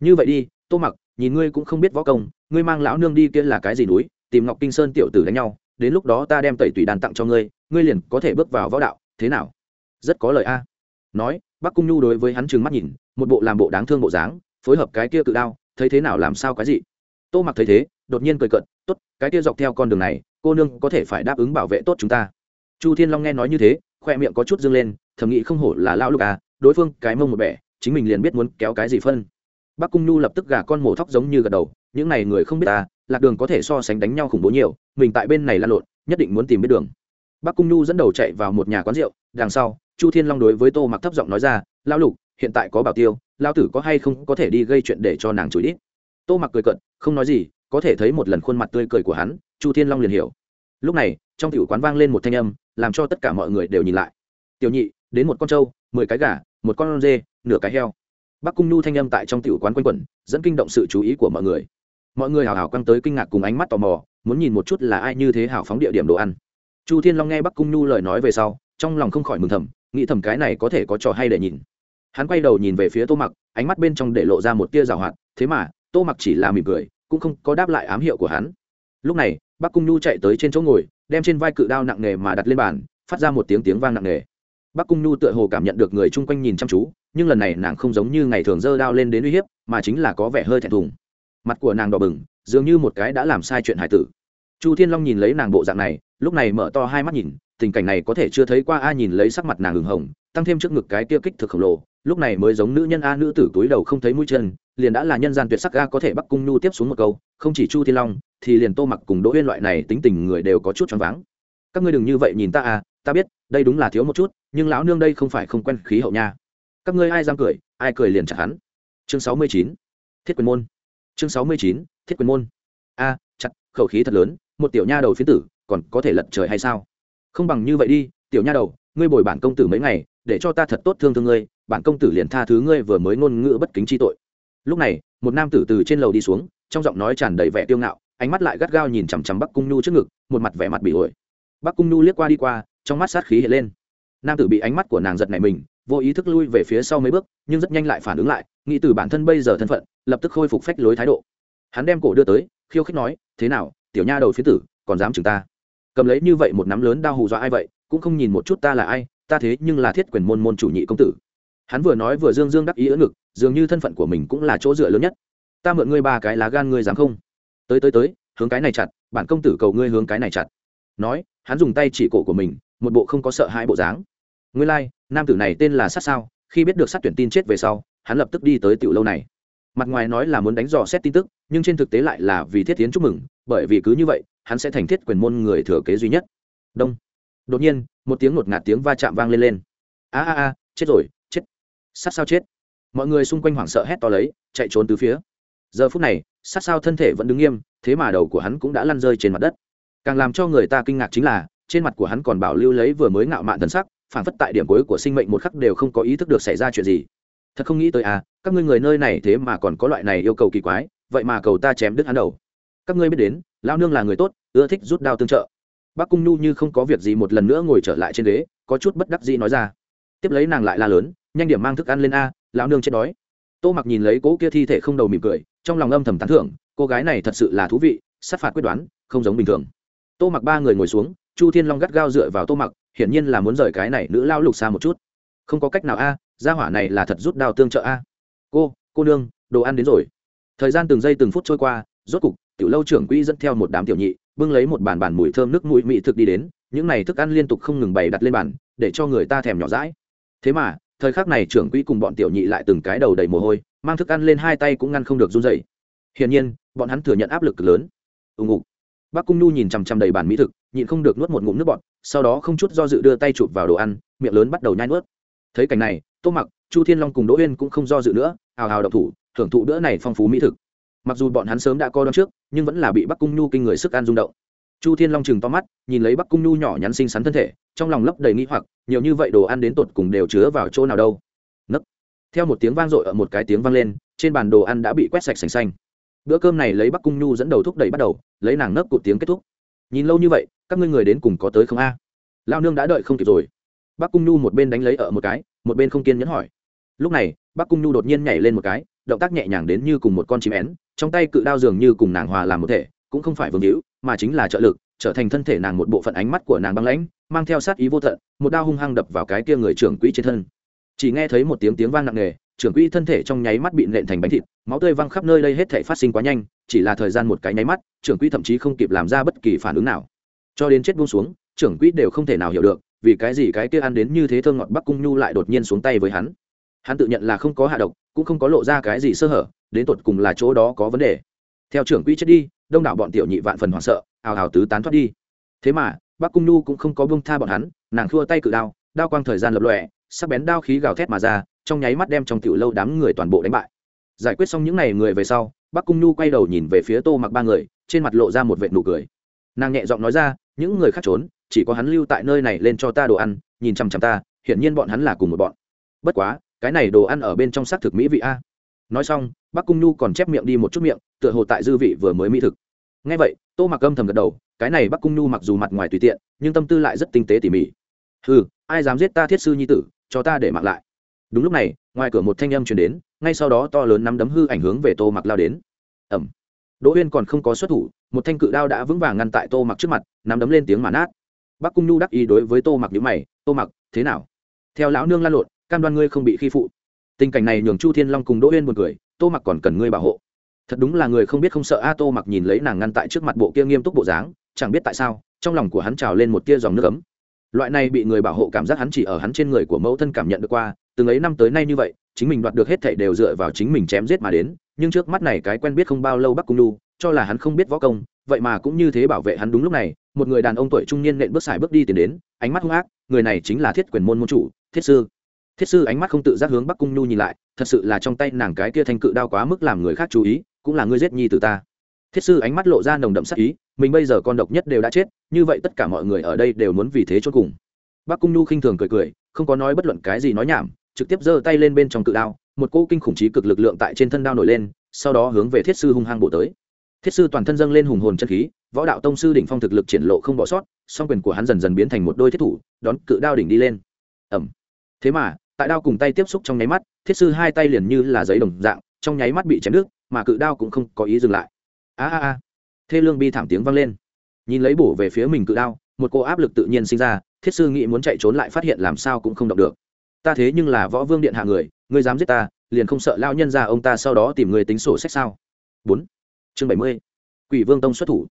Như vậy đi, tô mặc nhìn ngươi cũng không biết võ công, ngươi mang lão nương đi kia là cái gì núi, tìm ngọc kinh sơn tiểu tử đánh nhau, đến lúc đó ta đem tẩy tùy đàn tặng cho ngươi ngươi liền có thể bước vào võ đạo, thế nào? Rất có lời a. Nói, bắc cung nhu đối với hắn trừng mắt nhìn, một bộ làm bộ đáng thương bộ dáng, phối hợp cái kia cự đao, thấy thế nào làm sao cái gì? Tô mặc thấy thế, đột nhiên cười cận tốt, cái kia dọc theo con đường này, cô nương có thể phải đáp ứng bảo vệ tốt chúng ta. Chu thiên long nghe nói như thế, khoe miệng có chút dâng lên, thầm nghĩ không hổ là lão lục à đối phương cái mông một bẻ, chính mình liền biết muốn kéo cái gì phân bắc cung nhu lập tức gà con mổ thóc giống như gật đầu, những này người không biết ta, lạc đường có thể so sánh đánh nhau khủng bố nhiều, mình tại bên này lan lộn, nhất định muốn tìm biết đường. Bắc cung nhu dẫn đầu chạy vào một nhà quán rượu, đằng sau, chu thiên long đối với tô mặc thấp giọng nói ra lao lục, hiện tại có bảo tiêu lao tử có hay không có thể đi gây chuyện để cho nàng chửi ít tô mặc cười cận không nói gì, có thể thấy một lần khuôn mặt tươi cười của hắn. Chu thiên long liền hiểu. Lúc này, trong tiểu quán vang lên một thanh âm, làm cho tất cả mọi người đều nhìn lại. Tiểu nhị, đến một con trâu, mười cái gà, một con dê nửa cái heo bắc cung nhu thanh âm tại trong tiểu quán quanh quẩn, dẫn kinh động sự chú ý của mọi người. Mọi người hào hào căng tới kinh ngạc cùng ánh mắt tò mò, muốn nhìn một chút là ai như thế hào phóng địa điểm đồ ăn. Chu thiên long nghe bắc cung nhu lời nói về sau, trong lòng không khỏi mừng thầm, nghĩ thầm cái này có thể có trò hay để nhìn. Hắn quay đầu nhìn về phía tô mặc, ánh mắt bên trong để lộ ra một tia rào hoạt, thế mà, tô mặc chỉ là mỉm cười, cũng không có đáp lại ám hiệu của hắn. Lúc này, bắc cung nhu chạy tới trên chỗ ngồi, đem trên vai cự đao nặng nề mà đặt lên bàn, phát ra một tiếng tiếng vang nặng nề. Bắc cung nhu tựa hồ cảm nhận được người chung quanh nhìn chăm chú nhưng lần này nàng không giống như ngày thường dơ đao lên đến uy hiếp, mà chính là có vẻ hơi thẹn thùng. Mặt của nàng đỏ bừng, dường như một cái đã làm sai chuyện hải tử. Chu thiên long nhìn lấy nàng bộ dạng này, lúc này mở to hai mắt nhìn, tình cảnh này có thể chưa thấy qua a nhìn lấy sắc mặt nàng hừng hồng, tăng thêm trước ngực cái kia kích thực khổng lồ, lúc này mới giống nữ nhân a nữ tử túi đầu không thấy mũi chân, liền đã là nhân gian tuyệt sắc a có thể bắc cung nhu tiếp xuống một câu, không chỉ chu thiên long, thì liền tô mặc cùng đỗ huyên loại này tính tình người đều có chút choáng váng. Các ngươi đừng như vậy nhìn ta à ta biết, đây đúng là thiếu một chút, nhưng lão nương đây không phải không quen khí hậu nha các ngươi ai dám cười, ai cười liền chặt hắn. Chương sáu mươi chín, thiết quyền môn. Chương sáu mươi chín, thiết quyền môn. A, chặt, khẩu khí thật lớn, một tiểu nha đầu phiến tử, còn có thể lật trời hay sao? Không bằng như vậy đi, tiểu nha đầu, ngươi bồi bản công tử mấy ngày, để cho ta thật tốt thương thương ngươi, bản công tử liền tha thứ ngươi vừa mới ngôn ngữ bất kính chi tội. Lúc này, một nam tử từ trên lầu đi xuống, trong giọng nói tràn đầy vẻ tiêu ngạo, ánh mắt lại gắt gao nhìn chằm chằm bắc cung nhu trước ngực, một mặt vẻ mặt bị ổi bắc cung nhu liếc qua đi qua, trong mắt sát khí hiện lên. Nam tử bị ánh mắt của nàng giật này mình vô ý thức lui về phía sau mấy bước, nhưng rất nhanh lại phản ứng lại, nghĩ từ bản thân bây giờ thân phận, lập tức khôi phục phách lối thái độ. Hắn đem cổ đưa tới, khiêu khích nói, thế nào, tiểu nha đầu phía tử, còn dám chừng ta? Cầm lấy như vậy một nắm lớn đao hù dọa ai vậy, cũng không nhìn một chút ta là ai, ta thế nhưng là thiết quyền môn môn chủ nhị công tử. Hắn vừa nói vừa dương dương đắc ý ở ngực, dường như thân phận của mình cũng là chỗ dựa lớn nhất. Ta mượn ngươi ba cái lá gan ngươi dám không? Tới tới tới, hướng cái này chặt, bản công tử cầu ngươi hướng cái này chặt. Nói, hắn dùng tay chỉ cổ của mình, một bộ không có sợ hãi bộ dáng nguyên lai like, nam tử này tên là sát sao khi biết được sát tuyển tin chết về sau hắn lập tức đi tới tiểu lâu này. Mặt ngoài nói là muốn đánh dò xét tin tức nhưng trên thực tế lại là vì thiết tiến chúc mừng bởi vì cứ như vậy hắn sẽ thành thiết quyền môn người thừa kế duy nhất. Đông. Đột nhiên một tiếng ngột ngạt tiếng va chạm vang lên lên. A a a chết rồi chết. Sát sao chết. Mọi người xung quanh hoảng sợ hét to lấy chạy trốn từ phía. Giờ phút này sát sao thân thể vẫn đứng nghiêm thế mà đầu của hắn cũng đã lăn rơi trên mặt đất. Càng làm cho người ta kinh ngạc chính là trên mặt của hắn còn bảo lưu lấy vừa mới ngạo mạn thần sắc phản phất tại điểm cuối của sinh mệnh một khắc đều không có ý thức được xảy ra chuyện gì. Thật không nghĩ tới à các ngươi người nơi này thế mà còn có loại này yêu cầu kỳ quái, vậy mà cầu ta chém đứt hắn đầu. Các ngươi biết đến lao nương là người tốt, ưa thích rút đao tương trợ. Bác cung nhu như không có việc gì một lần nữa ngồi trở lại trên ghế, có chút bất đắc dĩ nói ra. Tiếp lấy nàng lại la lớn, nhanh điểm mang thức ăn lên a, lão nương chết đói. Tô mặc nhìn lấy cỗ kia thi thể không đầu mỉm cười, trong lòng âm thầm tán thưởng, cô gái này thật sự là thú vị, sát phạt quyết đoán, không giống bình thường. Tô mặc ba người ngồi xuống, chu thiên long gắt gao dựa vào tô mặc hiển nhiên là muốn rời cái này nữ lao lục xa một chút. Không có cách nào a, gia hỏa này là thật rút đao tương trợ a. Cô cô nương, đồ ăn đến rồi. Thời gian từng giây từng phút trôi qua, rốt cục, tiểu lâu trưởng quỹ dẫn theo một đám tiểu nhị, bưng lấy một bàn bàn mùi thơm nước mũi mị thực đi đến, những này thức ăn liên tục không ngừng bày đặt lên bàn, để cho người ta thèm nhỏ rãi thế mà, thời khắc này trưởng quỹ cùng bọn tiểu nhị lại từng cái đầu đầy mồ hôi, mang thức ăn lên hai tay cũng ngăn không được run dậy hiển nhiên, bọn hắn thừa nhận áp lực lớn. Ùng ục bác cung nhu nhìn chằm chằm đầy bàn mỹ thực, nhịn không được nuốt một ngụm nước bọt sau đó không chút do dự đưa tay chụp vào đồ ăn, miệng lớn bắt đầu nhai nuốt. Thấy cảnh này, tô mặc, chu thiên long cùng đỗ uyên cũng không do dự nữa, hào hào độc thủ, thưởng thụ bữa này phong phú mỹ thực. Mặc dù bọn hắn sớm đã co đón trước, nhưng vẫn là bị bắc cung nhu kinh người sức ăn rung động. Chu thiên long chừng to mắt, nhìn lấy bắc cung nhu nhỏ nhắn xinh xắn thân thể, trong lòng lấp đầy nghĩ hoặc, nhiều như vậy đồ ăn đến tột cùng đều chứa vào chỗ nào đâu. Nấc. Theo một tiếng vang dội ở một cái tiếng vang lên, trên bàn đồ ăn đã bị quét sạch sành xanh. Bữa cơm này lấy bắc cung nhu dẫn đầu thúc đẩy bắt đầu, lấy nàng nấc cụt tiếng kết thúc nhìn lâu như vậy, các ngươi người đến cùng có tới không a? Lao nương đã đợi không kịp rồi. Bác cung nhu một bên đánh lấy ở một cái, một bên không kiên nhẫn hỏi. Lúc này, bác cung nhu đột nhiên nhảy lên một cái, động tác nhẹ nhàng đến như cùng một con chim én, trong tay cự đao dường như cùng nàng hòa làm một thể, cũng không phải vương hữu, mà chính là trợ lực, trở thành thân thể nàng một bộ phận ánh mắt của nàng băng lãnh, mang theo sát ý vô tận, một đao hung hăng đập vào cái kia người trưởng quỹ trên thân. Chỉ nghe thấy một tiếng tiếng vang nặng nề trưởng quỹ thân thể trong nháy mắt bị nện thành bánh thịt, máu tươi văng khắp nơi đây hết thể phát sinh quá nhanh, chỉ là thời gian một cái nháy mắt, trưởng quỹ thậm chí không kịp làm ra bất kỳ phản ứng nào. Cho đến chết buông xuống, trưởng quỹ đều không thể nào hiểu được, vì cái gì cái kia ăn đến như thế thơ ngọt bắc cung nhu lại đột nhiên xuống tay với hắn. Hắn tự nhận là không có hạ độc, cũng không có lộ ra cái gì sơ hở, đến tột cùng là chỗ đó có vấn đề. Theo trưởng quỹ chết đi, đông đảo bọn tiểu nhị vạn phần hoảng sợ, ào ào tứ tán thoát đi. Thế mà, bắc cung nhu cũng không có bông tha bọn hắn, nàng thua tay cự đao đao quang thời gian lập lòe, sắc bén đao khí gào thét mà ra trong nháy mắt đem trong tiểu lâu đám người toàn bộ đánh bại. Giải quyết xong những n à y người về sau, bắc cung nhu quay đầu nhìn về phía tô mặc ba người, trên mặt lộ ra một vệt nụ cười. Nàng nhẹ giọng nói ra, những người khác trốn, chỉ có hắn lưu tại nơi này lên cho ta đồ ăn, nhìn chằm chằm ta, hiển nhiên bọn hắn là cùng một bọn. Bất quá, cái này đồ ăn ở bên trong xác thực mỹ vị a. Nói xong, bắc cung nhu còn chép miệng đi một chút miệng, tựa hồ tại dư vị vừa mới mỹ thực. Ngay vậy, tô mặc âm thầm gật đầu, cái này bắc cung nhu mặc dù mặt ngoài tùy tiện, nhưng tâm tư lại rất tinh tế tỉ mỉ. Ừ ai dám giết ta thiết sư nhi tử, cho ta để mặc lại đúng lúc này, ngoài cửa một thanh âm chuyển đến, ngay sau đó to lớn nắm đấm hư ảnh hướng về tô mặc lao đến. Ẩm đỗ uyên còn không có xuất thủ, một thanh cự đao đã vững vàng ngăn tại tô mặc trước mặt, nắm đấm lên tiếng mà nát. Bắc cung nhu đắc ý đối với tô mặc nhữ mày, tô mặc, thế nào? Theo lão nương lan lộn, cam đoan ngươi không bị khi phụ. Tình cảnh này nhường chu thiên long cùng đỗ uyên một cười, tô mặc còn cần ngươi bảo hộ. Thật đúng là người không biết không sợ a, tô mặc nhìn lấy nàng ngăn tại trước mặt bộ kia nghiêm túc bộ dáng, chẳng biết tại sao, trong lòng của hắn trào lên một tia dòng nước ấm loại này bị người bảo hộ cảm giác hắn chỉ ở hắn trên người của mẫu thân cảm nhận được qua, từng ấy năm tới nay như vậy, chính mình đoạt được hết thảy đều dựa vào chính mình chém giết mà đến, nhưng trước mắt này cái quen biết không bao lâu bắc cung lu cho là hắn không biết võ công, vậy mà cũng như thế bảo vệ hắn đúng lúc này, một người đàn ông tuổi trung niên nện bước xài bước đi tiến đến, ánh mắt hung ác, người này chính là thiết quyền môn môn chủ, thiết sư. Thiết sư ánh mắt không tự giác hướng bắc cung nhu nhìn lại, thật sự là trong tay nàng cái kia thanh cự đao quá mức làm người khác chú ý, cũng là ngươi giết nhi từ ta. Thiết sư ánh mắt lộ ra nồng đậm sắc ý mình bây giờ con độc nhất đều đã chết như vậy tất cả mọi người ở đây đều muốn vì thế cho cùng. Bắc cung nhu khinh thường cười cười không có nói bất luận cái gì nói nhảm trực tiếp giơ tay lên bên trong cự đao một cỗ kinh khủng trí cực lực lượng tại trên thân đao nổi lên sau đó hướng về thiết sư hung hăng bổ tới. Thiết sư toàn thân dâng lên hùng hồn chân khí võ đạo tông sư đỉnh phong thực lực triển lộ không bỏ sót song quyền của hắn dần dần biến thành một đôi thiết thủ đón cự đao đỉnh đi lên. Ẩm thế mà tại đao cùng tay tiếp xúc trong nháy mắt thiết sư hai tay liền như là giấy đồng dạng trong nháy mắt bị chém nước, mà cự đao cũng không có ý dừng lại. A a a thê lương bi thảm tiếng vang lên. Nhìn lấy bổ về phía mình cự đao, một cô áp lực tự nhiên sinh ra, thiết sư nghĩ muốn chạy trốn lại phát hiện làm sao cũng không động được. Ta thế nhưng là võ vương điện hạ người, ngươi dám giết ta, liền không sợ lao nhân ra ông ta sau đó tìm người tính sổ sách sao? Bốn. Chương bảy mươi. Quỷ vương tông xuất thủ.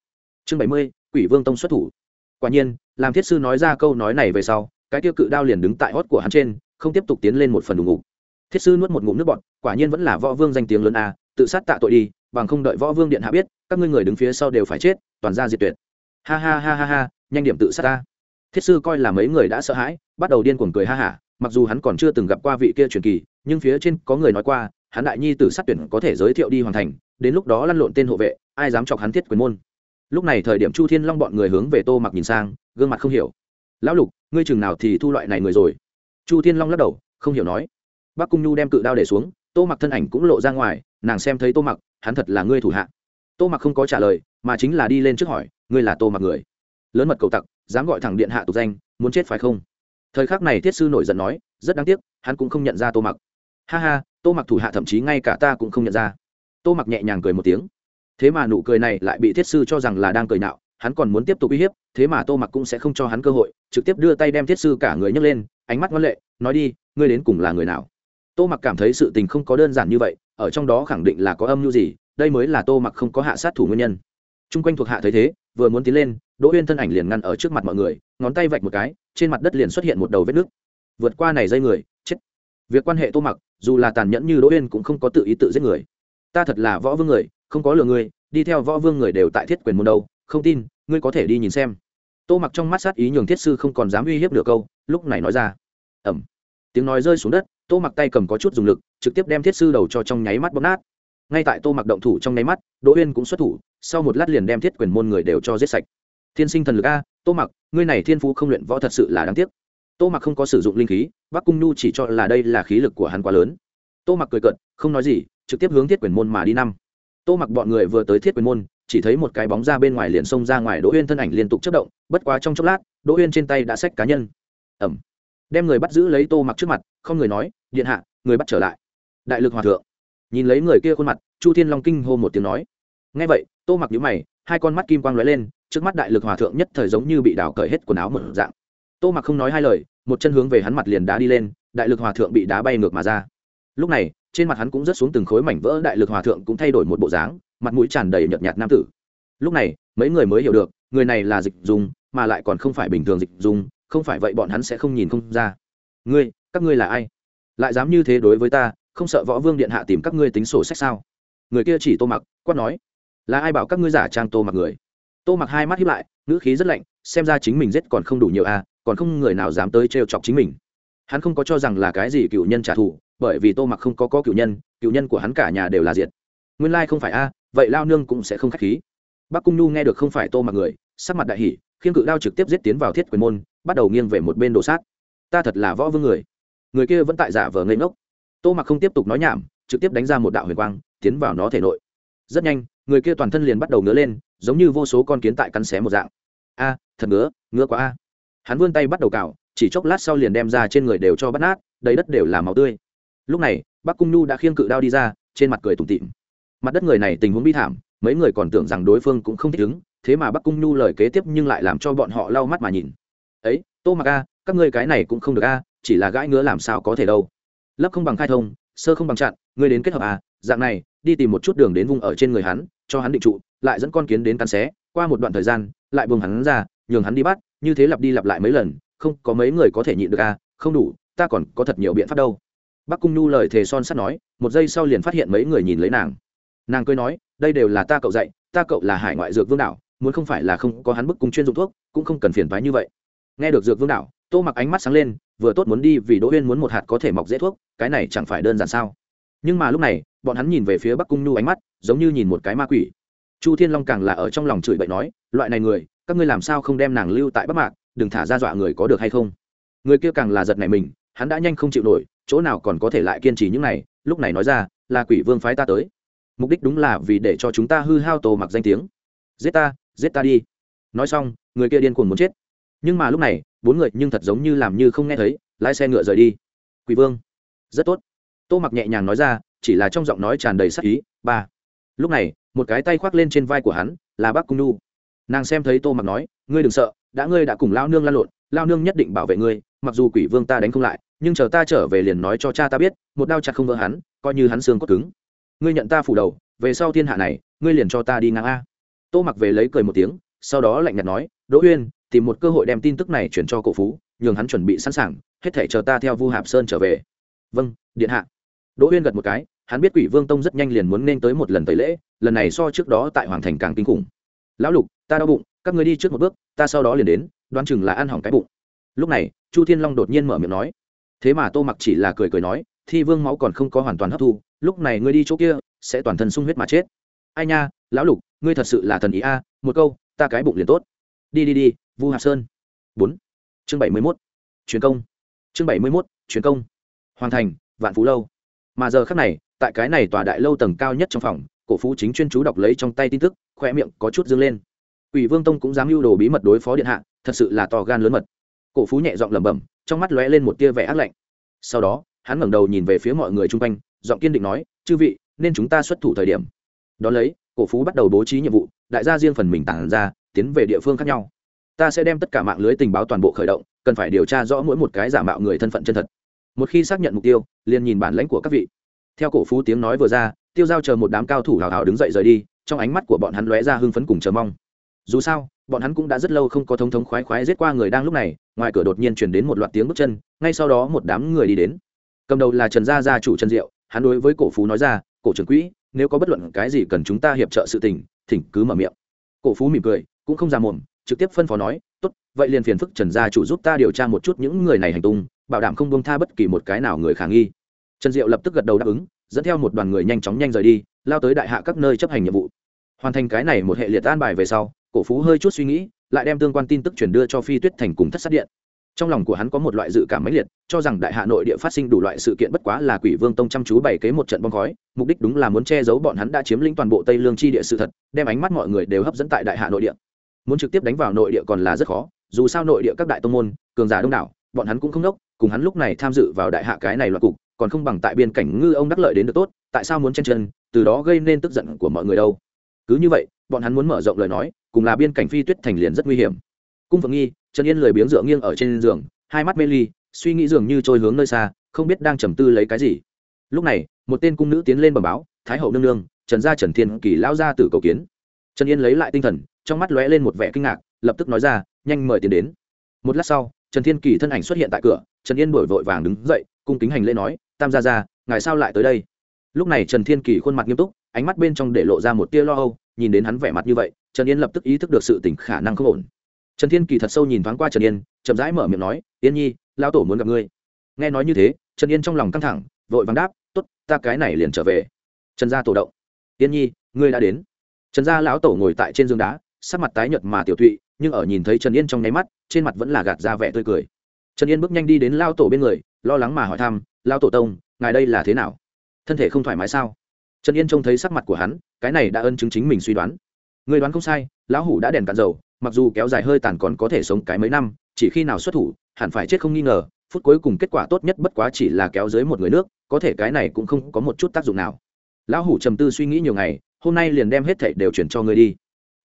Chương bảy mươi, quỷ vương tông xuất thủ. Quả nhiên, làm thiết sư nói ra câu nói này về sau, cái tiêu cự đao liền đứng tại hót của hắn trên, không tiếp tục tiến lên một phần đùng ngục. Thiết sư nuốt một ngụm nước bọt, quả nhiên vẫn là võ vương danh tiếng lớn a, tự sát tạ tội đi bằng không đợi võ vương điện hạ biết, các ngươi người đứng phía sau đều phải chết, toàn ra diệt tuyệt. Ha ha ha ha ha, nhanh điểm tự sát ta. Thiết sư coi là mấy người đã sợ hãi, bắt đầu điên cuồng cười ha hả, mặc dù hắn còn chưa từng gặp qua vị kia truyền kỳ, nhưng phía trên có người nói qua, hắn đại nhi tử sát tuyển có thể giới thiệu đi hoàn thành, đến lúc đó lăn lộn tên hộ vệ, ai dám chọc hắn thiết quyền môn. Lúc này thời điểm chu thiên long bọn người hướng về tô mặc nhìn sang, gương mặt không hiểu. Lão lục, ngươi chừng nào thì thu loại này người rồi? Chu thiên long lắc đầu, không hiểu nói. Bác cung nhu đem cự đao để xuống, tô mặc thân ảnh cũng lộ ra ngoài, nàng xem thấy tô mặc hắn thật là ngươi thủ hạ. Tô mặc không có trả lời, mà chính là đi lên trước hỏi, ngươi là tô mặc người? Lớn mật cầu tặc, dám gọi thẳng điện hạ tục danh, muốn chết phải không? Thời khắc này thiết sư nổi giận nói, rất đáng tiếc, hắn cũng không nhận ra tô mặc. Ha ha, tô mặc thủ hạ thậm chí ngay cả ta cũng không nhận ra. Tô mặc nhẹ nhàng cười một tiếng. Thế mà nụ cười này lại bị thiết sư cho rằng là đang cười nạo hắn còn muốn tiếp tục uy hiếp, thế mà tô mặc cũng sẽ không cho hắn cơ hội, trực tiếp đưa tay đem thiết sư cả người nhấc lên, ánh mắt ngoan lệ, nói đi, ngươi đến cùng là người nào? Tô mặc cảm thấy sự tình không có đơn giản như vậy ở trong đó khẳng định là có âm mưu gì, đây mới là tô mặc không có hạ sát thủ nguyên nhân. T r u n g quanh thuộc hạ thấy thế, vừa muốn tiến lên, đỗ uyên thân ảnh liền ngăn ở trước mặt mọi người, ngón tay vạch một cái, trên mặt đất liền xuất hiện một đầu vết nước. Vượt qua này dây người, chết. Việc quan hệ tô mặc, dù là tàn nhẫn như đỗ uyên cũng không có tự ý tự giết người. Ta thật là võ vương người, không có lừa người, đi theo võ vương người đều tại thiết quyền môn đâu, không tin, ngươi có thể đi nhìn xem. Tô mặc trong mắt sát ý nhường thiết sư không còn dám uy hiếp được câu, lúc này nói ra. Ẩm. Tiếng nói rơi xuống đất tô mặc tay cầm có chút dùng lực, trực tiếp đem thiết sư đầu cho trong nháy mắt bóp nát. Ngay tại tô mặc động thủ trong nháy mắt, đỗ uyên cũng xuất thủ, sau một lát liền đem thiết quyền môn người đều cho giết sạch. Thiên sinh thần lực a, tô mặc, ngươi này thiên phú không luyện võ thật sự là đáng tiếc. Tô mặc không có sử dụng linh khí, bắc cung nhu chỉ cho là đây là khí lực của hắn quá lớn. Tô mặc cười cận không nói gì, trực tiếp hướng thiết quyền môn mà đi năm. Tô mặc bọn người vừa tới thiết quyền môn, chỉ thấy một cái bóng ra bên ngoài liền xông ra ngoài đỗ uyên thân ảnh liên tục chất động, bất quá trong chốc lát, đỗ uyên trên tay đã xách cá nhân. Ẩm đem người bắt giữ lấy tô mặc trước mặt, không người nói, điện hạ, người bắt trở lại. Đại lực hòa thượng nhìn lấy người kia khuôn mặt, chu thiên long kinh hô một tiếng nói. Ngay vậy, tô mặc nhíu mày, hai con mắt kim quang lóe lên, trước mắt đại lực hòa thượng nhất thời giống như bị đào cởi hết quần áo một dạng. Tô mặc không nói hai lời, một chân hướng về hắn mặt liền đá đi lên, đại lực hòa thượng bị đá bay ngược mà ra. Lúc này, trên mặt hắn cũng rớt xuống từng khối mảnh vỡ, đại lực hòa thượng cũng thay đổi một bộ dáng, mặt mũi tràn đầy nhợt nhạt nam tử. Lúc này, mấy người mới hiểu được, người này là dịch dùng, mà lại còn không phải bình thường dịch dùng không phải vậy bọn hắn sẽ không nhìn không ra. Ngươi, các ngươi là ai? Lại dám như thế đối với ta, không sợ võ vương điện hạ tìm các ngươi tính sổ sách sao? Người kia chỉ tô mặc, quát nói. Là ai bảo các ngươi giả trang tô mặc người? Tô mặc hai mắt hiếp lại, ngữ khí rất lạnh, xem ra chính mình giết còn không đủ nhiều à còn không người nào dám tới trêu chọc chính mình. Hắn không có cho rằng là cái gì cựu nhân trả thù, bởi vì tô mặc không có có cựu nhân cựu nhân của hắn cả nhà đều là diệt. Nguyên lai không phải a vậy lao nương cũng sẽ không k h á c h khí. Bác cung nhu nghe được không phải tô mặc người, sắc mặt đại hỷ khiên cự đao trực tiếp giết tiến vào thiết quyền môn bắt đầu nghiêng về một bên đồ sát. Ta thật là võ vương người. Người kia vẫn tại giả vờ ngây ngốc. Tô mặc không tiếp tục nói nhảm, trực tiếp đánh ra một đạo huyền quang, tiến vào nó thể nội. Rất nhanh, người kia toàn thân liền bắt đầu ngứa lên, giống như vô số con kiến tại cắn xé một dạng. A, thật ngứa ngứa quá a. Hắn vươn tay bắt đầu cào, chỉ chốc lát sau liền đem ra trên người đều cho bắt nát, đầy đất đều là máu tươi. Lúc này, bắc cung nhu đã khiêng cự đao đi ra, trên mặt cười tủm tịm mặt đất người này tình huống bi thảm, mấy người còn tưởng rằng đối phương cũng không thích ứng, thế mà bắc cung nhu lời kế tiếp nhưng lại làm cho bọn họ lau mắt mà nhìn ấy, tô mặc a, các ngươi cái này cũng không được a, chỉ là gãi ngứa làm sao có thể đâu. Lấp không bằng khai thông, sơ không bằng chặn, ngươi đến kết hợp a, dạng này, đi tìm một chút đường đến vùng ở trên người hắn, cho hắn định trụ, lại dẫn con kiến đến cắn xé, qua một đoạn thời gian, lại buông hắn ra, nhường hắn đi bắt, như thế lặp đi lặp lại mấy lần, không có mấy người có thể nhịn được a, không đủ, ta còn có thật nhiều biện pháp đâu. Bắc cung nhu lời thề son sắt nói, một giây sau liền phát hiện mấy người nhìn lấy nàng. Nàng cười nói, đây đều là ta cậu dạy, ta cậu là hải ngoại dược vương đạo, muốn không phải là không có hắn bức cung chuyên dụng thuốc, cũng không cần phiền phái như vậy nghe được dược vương đạo, tô mặc ánh mắt sáng lên, vừa tốt muốn đi vì đỗ huyên muốn một hạt có thể mọc dễ thuốc, cái này chẳng phải đơn giản sao? Nhưng mà lúc này, bọn hắn nhìn về phía bắc cung nhu ánh mắt, giống như nhìn một cái ma quỷ. Chu thiên long càng là ở trong lòng chửi bậy nói, loại này người, các ngươi làm sao không đem nàng lưu tại bắc mạc, đừng thả ra dọa người có được hay không? Người kia càng là giật này mình, hắn đã nhanh không chịu nổi, chỗ nào còn có thể lại kiên trì những này, lúc này nói ra, là quỷ vương phái ta tới. Mục đích đúng là vì để cho chúng ta hư hao tổ mặc danh tiếng. Giết ta giết ta đi. Nói xong, người kia điên cuồng muốn chết nhưng mà lúc này, bốn người nhưng thật giống như làm như không nghe thấy, lái xe ngựa rời đi. Quỷ vương, rất tốt. Tô mặc nhẹ nhàng nói ra, chỉ là trong giọng nói tràn đầy sắc ý, ba. Lúc này, một cái tay khoác lên trên vai của hắn, là bác cung nu nàng xem thấy tô mặc nói, ngươi đừng sợ, đã ngươi đã cùng lao nương lan lộn, lao nương nhất định bảo vệ ngươi, mặc dù quỷ vương ta đánh không lại, nhưng chờ ta trở về liền nói cho cha ta biết, một đao chặt không vỡ hắn, coi như hắn xương cốt cứng. Ngươi nhận ta phủ đầu, về sau thiên hạ này, ngươi liền cho ta đi ngang a. Tô mặc về lấy cười một tiếng, sau đó lạnh nhạt nói, đỗ uyên tìm một cơ hội đem tin tức này chuyển cho cổ phú, nhường hắn chuẩn bị sẵn sàng, hết thể chờ ta theo vu hạp sơn trở về. Vâng điện hạ. Đỗ uyên gật một cái, hắn biết quỷ vương tông rất nhanh liền muốn nên tới một lần tẩy lễ, lần này so trước đó tại hoàng thành càng kinh khủng. Lão lục, ta đau bụng, các người đi trước một bước, ta sau đó liền đến, đoán chừng là ăn hỏng cái bụng. Lúc này, chu thiên long đột nhiên mở miệng nói. Thế mà tô mặc chỉ là cười cười nói, thi vương máu còn không có hoàn toàn hấp thu, lúc này ngươi đi chỗ kia, sẽ toàn thân sung huyết mà chết. Ai nha, lão lục, ngươi thật sự là thần ý a, một câu, ta cái bụng liền tốt. Đi đi đi vu hạp sơn bốn chương bảy mươi mốt truyền công chương bảy mươi mốt truyền công hoàn thành vạn phú lâu mà giờ khắc này tại cái này tòa đại lâu tầng cao nhất trong phòng cổ phú chính chuyên chú đọc lấy trong tay tin tức khoe miệng có chút dâng lên Quỷ Vương Tông cũng dám lưu đồ bí mật đối phó điện hạ, thật sự là to gan lớn mật. Cổ Phú nhẹ giọng lẩm bẩm, trong mắt lóe lên một tia vẻ ác lạnh. Sau đó, hắn ngẩng đầu nhìn về phía mọi người chung quanh, giọng kiên định nói, "Chư vị, nên chúng ta xuất thủ thời điểm." Đó lấy, Cổ Phú bắt đầu bố trí nhiệm vụ, đại gia riêng phần mình tản ra, tiến về địa phương khác nhau. Ta sẽ đem tất cả mạng lưới tình báo toàn bộ khởi động, cần phải điều tra rõ mỗi một cái giả mạo người thân phận chân thật. Một khi xác nhận mục tiêu, liền nhìn bản lãnh của các vị. Theo Cổ Phú tiếng nói vừa ra, Tiêu Giao chờ một đám cao thủ hào hào đứng dậy rời đi, trong ánh mắt của bọn hắn lóe ra hưng phấn cùng chờ mong dù sao bọn hắn cũng đã rất lâu không có thống thống khoái khoái giết qua người đang lúc này ngoài cửa đột nhiên chuyển đến một loạt tiếng bước chân ngay sau đó một đám người đi đến cầm đầu là trần gia gia chủ trần diệu hắn đối với cổ phú nói ra cổ trưởng quỹ nếu có bất luận cái gì cần chúng ta hiệp trợ sự tình thỉnh cứ mở miệng cổ phú mỉm cười cũng không ra mồm trực tiếp phân phó nói, tốt, vậy liền phiền phức trần gia chủ giúp ta điều tra một chút những người này hành tung, bảo đảm không bông tha bất kỳ một cái nào người khả nghi. Trần diệu lập tức gật đầu đáp ứng, dẫn theo một đoàn người nhanh chóng nhanh rời đi, lao tới đại hạ các nơi chấp hành nhiệm vụ. Hoàn thành cái này một hệ liệt an bài về sau, cổ phú hơi chút suy nghĩ, lại đem tương quan tin tức chuyển đưa cho phi tuyết thành cùng thất sát điện. Trong lòng của hắn có một loại dự cảm mãnh liệt, cho rằng đại hạ nội địa phát sinh đủ loại sự kiện bất quá là quỷ vương tông chăm chú bày kế một trận bom khói, mục đích đúng là muốn che giấu bọn hắn đã chiếm lĩnh toàn bộ tây lương chi địa sự thật, đem ánh mắt mọi người đều hấp dẫn tại đại hạ nội địa muốn trực tiếp đánh vào nội địa còn là rất khó, dù sao nội địa các đại tông môn, cường giả đông đảo, bọn hắn cũng không đốc, cùng hắn lúc này tham dự vào đại hạ cái này loạt cục, còn không bằng tại biên cảnh ngư ông đắc lợi đến được tốt, tại sao muốn chen chân, từ đó gây nên tức giận của mọi người đâu. Cứ như vậy, bọn hắn muốn mở rộng lời nói, cùng là biên cảnh phi tuyết thành liền rất nguy hiểm. Cung phượng nghi, trần yên lười biếng dựa nghiêng ở trên giường, hai mắt mê ly, suy nghĩ dường như trôi hướng nơi xa, không biết đang trầm tư lấy cái gì. Lúc này, một tên cung nữ tiến lên bẩm báo, thái hậu nương nương, trần gia trần thiên kỳ lao ra từ cầu kiến. Trần yên lấy lại tinh thần trong mắt lóe lên một vẻ kinh ngạc, lập tức nói ra, nhanh mời tiền đến. Một lát sau, trần thiên kỳ thân ảnh xuất hiện tại cửa, trần yên đổi vội vàng đứng dậy, cung kính hành lễ nói, tam gia ra ngài sao lại tới đây? Lúc này trần thiên kỳ khuôn mặt nghiêm túc, ánh mắt bên trong để lộ ra một tia lo âu, nhìn đến hắn vẻ mặt như vậy, trần yên lập tức ý thức được sự tỉnh khả năng không ổn. Trần thiên kỳ thật sâu nhìn thoáng qua trần yên, chậm rãi mở miệng nói, yên nhi lao tổ muốn gặp ngươi. Nghe nói như thế, trần yên trong lòng căng thẳng, vội vàng đáp t ố t ta cái này liền trở về. Trần gia tổ động, yên nhi, ngươi đã đến. Trần gia lão tổ ngồi tại trên giường đá sắc mặt tái nhợt mà tiểu thụy, nhưng ở nhìn thấy trần yên trong nháy mắt, trên mặt vẫn là gạt ra vẻ tươi cười. Trần yên bước nhanh đi đến lao tổ bên người, lo lắng mà hỏi thăm, lao tổ tông, ngài đây là thế nào? Thân thể không thoải mái sao? Trần yên trông thấy sắc mặt của hắn, cái này đã ân chứng chính mình suy đoán. Người đoán không sai, lão hủ đã đèn cạn dầu, mặc dù kéo dài hơi tàn còn có thể sống cái mấy năm, chỉ khi nào xuất thủ, hẳn phải chết không nghi ngờ, phút cuối cùng kết quả tốt nhất bất quá chỉ là kéo dưới một người nước, có thể cái này cũng không có một chút tác dụng nào. Lão hủ trầm tư suy nghĩ nhiều ngày, hôm nay liền đem hết thảy đều chuyển cho ngươi đi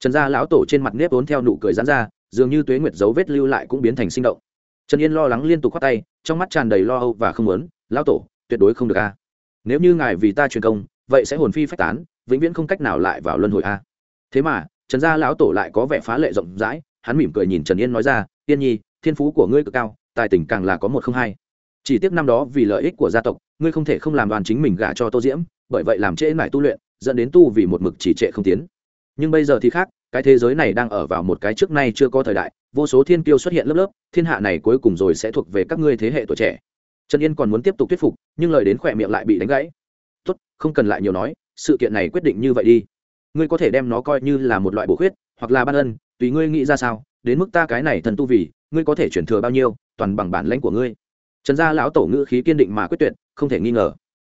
trần gia lão tổ trên mặt nếp vốn theo nụ cười rán ra, dường như tuế nguyệt dấu vết lưu lại cũng biến thành sinh động. Trần yên lo lắng liên tục khoát tay, trong mắt tràn đầy lo âu và không muốn, lão tổ, tuyệt đối không được a. Nếu như ngài vì ta truyền công, vậy sẽ hồn phi phách tán, vĩnh viễn không cách nào lại vào luân hồi a. Thế mà, trần gia lão tổ lại có vẻ phá lệ rộng rãi, hắn mỉm cười nhìn trần yên nói ra, yên nhi, thiên phú của ngươi cực cao, tài tình càng là có một không hai. Chỉ tiếc năm đó vì lợi ích của gia tộc, ngươi không thể không làm đoàn chính mình gả cho tô diễm, bởi vậy làm trễ mải tu luyện, dẫn đến tu vì một mực chỉ trệ không tiến nhưng bây giờ thì khác, cái thế giới này đang ở vào một cái trước nay chưa có thời đại, vô số thiên kiêu xuất hiện lớp lớp, thiên hạ này cuối cùng rồi sẽ thuộc về các ngươi thế hệ tuổi trẻ. Trần yên còn muốn tiếp tục thuyết phục, nhưng lời đến khỏe miệng lại bị đánh gãy. Tốt, không cần lại nhiều nói, sự kiện này quyết định như vậy đi. Ngươi có thể đem nó coi như là một loại bổ khuyết, hoặc là ban ân, tùy ngươi nghĩ ra sao, đến mức ta cái này thần tu vì, ngươi có thể chuyển thừa bao nhiêu, toàn bằng bản lãnh của ngươi. Trần gia lão tổ ngữ khí kiên định mà quyết tuyệt, không thể nghi ngờ.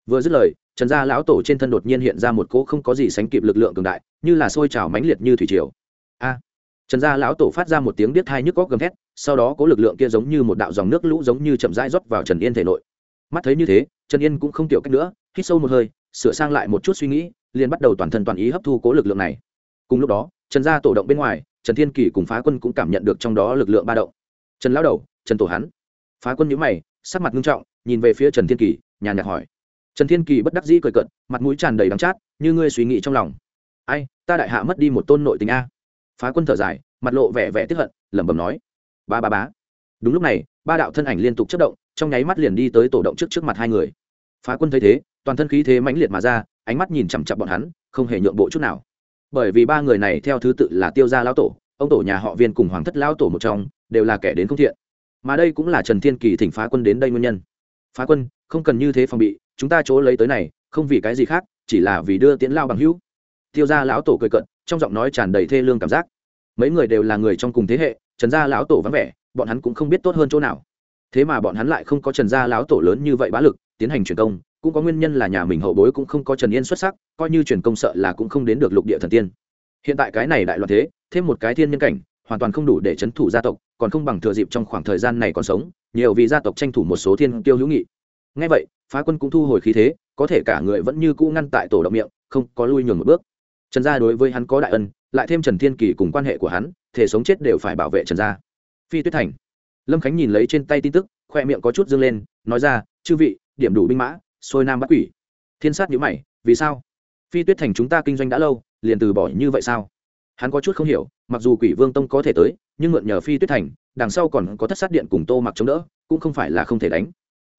Vừa dứt lời trần gia lão tổ trên thân đột nhiên hiện ra một cỗ không có gì sánh kịp lực lượng cường đại, như là sôi trào mãnh liệt như thủy triều. A! Trần gia lão tổ phát ra một tiếng điếc thai nhức góc gầm thét, sau đó có lực lượng kia giống như một đạo dòng nước lũ giống như chậm rãi rót vào trần yên thể nội. Mắt thấy như thế, trần yên cũng không tiểu cách nữa, hít sâu một hơi, sửa sang lại một chút suy nghĩ, liền bắt đầu toàn thân toàn ý hấp thu cố lực lượng này. Cùng lúc đó, trần gia tổ động bên ngoài, trần thiên kỳ cùng phá quân cũng cảm nhận được trong đó lực lượng ba động. Trần lão đầu, trần tổ hắn. Phá quân nhíu mày, sắc mặt nghiêm trọng, nhìn về phía trần thiên kỳ nhàn nhạt hỏi trần thiên kỳ bất đắc dĩ cười cận mặt mũi tràn đầy đắng chát, như ngươi suy nghĩ trong lòng. Ai, ta đại hạ mất đi một tôn nội tình a. Phá quân thở dài, mặt lộ vẻ vẻ tiếp hận, lẩm bẩm nói. Ba ba bá đúng lúc này, ba đạo thân ảnh liên tục chất động, trong nháy mắt liền đi tới tổ động trước trước mặt hai người. Phá quân thấy thế, toàn thân khí thế mãnh liệt mà ra, ánh mắt nhìn chằm chặp bọn hắn, không hề nhượng bộ chút nào. Bởi vì ba người này theo thứ tự là tiêu gia lão tổ, ông tổ nhà họ viên cùng hoàng thất lão tổ một trong, đều là kẻ đến không thiện. Mà đây cũng là trần thiên kỳ thỉnh phá quân đến đây nguyên nhân. Phá quân, không cần như thế phòng bị chúng ta chỗ lấy tới này, không vì cái gì khác, chỉ là vì đưa tiễn lao bằng hữu. Tiêu gia lão tổ cười cận trong giọng nói tràn đầy thê lương cảm giác. Mấy người đều là người trong cùng thế hệ, trần gia lão tổ vắng vẻ, bọn hắn cũng không biết tốt hơn chỗ nào. Thế mà bọn hắn lại không có trần gia lão tổ lớn như vậy bá lực, tiến hành truyền công, cũng có nguyên nhân là nhà mình hậu bối cũng không có trần yên xuất sắc, coi như truyền công sợ là cũng không đến được lục địa thần tiên. Hiện tại cái này đại loạn thế, thêm một cái thiên nhân cảnh, hoàn toàn không đủ để chấn thủ gia tộc, còn không bằng thừa dịp trong khoảng thời gian này còn sống, nhiều vì gia tộc tranh thủ một số thiên tiêu hữu nghị. Ngay vậy phá quân cũng thu hồi khí thế, có thể cả người vẫn như cũ ngăn tại tổ động miệng, không có lui nhường một bước. Trần gia đối với hắn có đại ân, lại thêm trần thiên kỳ cùng quan hệ của hắn, thể sống chết đều phải bảo vệ trần gia. Phi tuyết thành. Lâm khánh nhìn lấy trên tay tin tức, khoe miệng có chút dâng lên, nói ra, chư vị, điểm đủ binh mã, xuôi nam bắt quỷ. Thiên sát nhữ mày, vì sao? Phi tuyết thành chúng ta kinh doanh đã lâu, liền từ bỏ như vậy sao? Hắn có chút không hiểu, mặc dù quỷ vương tông có thể tới, nhưng mượn nhờ phi tuyết thành, đằng sau còn có thất sát điện cùng tô mặc chống đỡ, cũng không phải là không thể đánh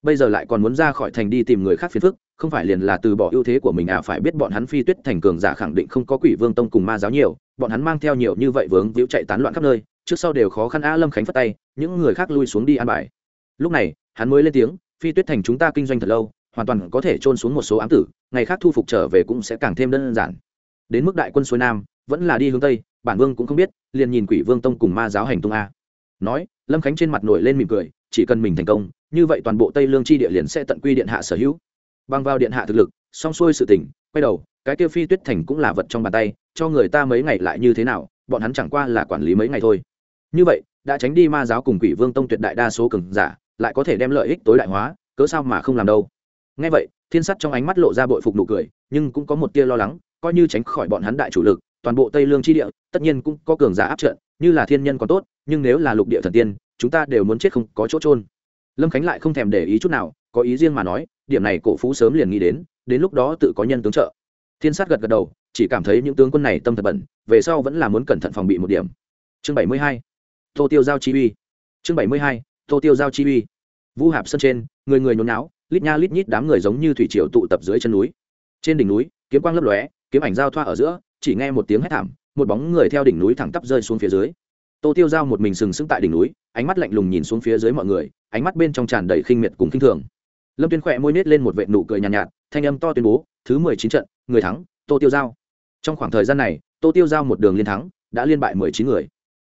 bây giờ lại còn muốn ra khỏi thành đi tìm người khác phiền phức, không phải liền là từ bỏ ưu thế của mình à phải biết bọn hắn phi tuyết thành cường giả khẳng định không có quỷ vương tông cùng ma giáo nhiều, bọn hắn mang theo nhiều như vậy vướng víu chạy tán loạn khắp nơi, trước sau đều khó khăn a lâm khánh phất tay, những người khác lui xuống đi an bài. Lúc này, hắn mới lên tiếng, phi tuyết thành chúng ta kinh doanh thật lâu, hoàn toàn có thể trôn xuống một số ám tử, ngày khác thu phục trở về cũng sẽ càng thêm đơn giản. Đến mức đại quân suối nam, vẫn là đi hướng tây, bản vương cũng không biết, liền nhìn quỷ vương tông cùng ma giáo hành tung a. Nói, lâm khánh trên mặt nổi lên mỉm cười chỉ cần mình thành công, như vậy toàn bộ tây lương chi địa liền sẽ tận quy điện hạ sở hữu. Băng vào điện hạ thực lực, xong xuôi sự tỉnh quay đầu, cái kia phi tuyết thành cũng là vật trong bàn tay, cho người ta mấy ngày lại như thế nào, bọn hắn chẳng qua là quản lý mấy ngày thôi. Như vậy, đã tránh đi ma giáo cùng quỷ vương tông tuyệt đại đa số cường giả, lại có thể đem lợi ích tối đại hóa, cớ sao mà không làm đâu. Ngay vậy, thiên sắt trong ánh mắt lộ ra bội phục nụ cười, nhưng cũng có một tia lo lắng, coi như tránh khỏi bọn hắn đại chủ lực, toàn bộ tây lương chi địa, tất nhiên cũng có cường giả áp trận, như là thiên nhân còn tốt, nhưng nếu là lục địa thần tiên chúng ta đều muốn chết không có chỗ trôn lâm khánh lại không thèm để ý chút nào, có ý riêng mà nói, điểm này cổ phú sớm liền nghĩ đến đến lúc đó tự có nhân tướng trợ. Thiên sát gật gật đầu, chỉ cảm thấy những tướng quân này tâm thật bẩn, về sau vẫn là muốn cẩn thận phòng bị một điểm. Chương bảy mươi hai, tô tiêu giao chi uy. Chương bảy mươi hai, tô tiêu giao chi uy. Vũ hạp sân trên, người người nhốn náo lít nha lít nhít đám người giống như thủy triều tụ tập dưới chân núi. Trên đỉnh núi, kiếm quang lấp lóe, kiếm ảnh giao thoa ở giữa, chỉ nghe một tiếng hét thảm, một bóng người theo đỉnh núi thẳng tắp rơi xuống phía dưới. Tô tiêu giao một mình sừng sững tại đỉnh núi ánh mắt lạnh lùng nhìn xuống phía dưới mọi người ánh mắt bên trong tràn đầy khinh miệt cùng khinh thường. Lâm tuyên khỏe môi nết lên một vệ nụ cười nhàn nhạt, nhạt thanh âm to tuyên bố thứ mười chín trận người thắng tô tiêu giao. Trong khoảng thời gian này tô tiêu giao một đường liên thắng đã liên bại mười chín người.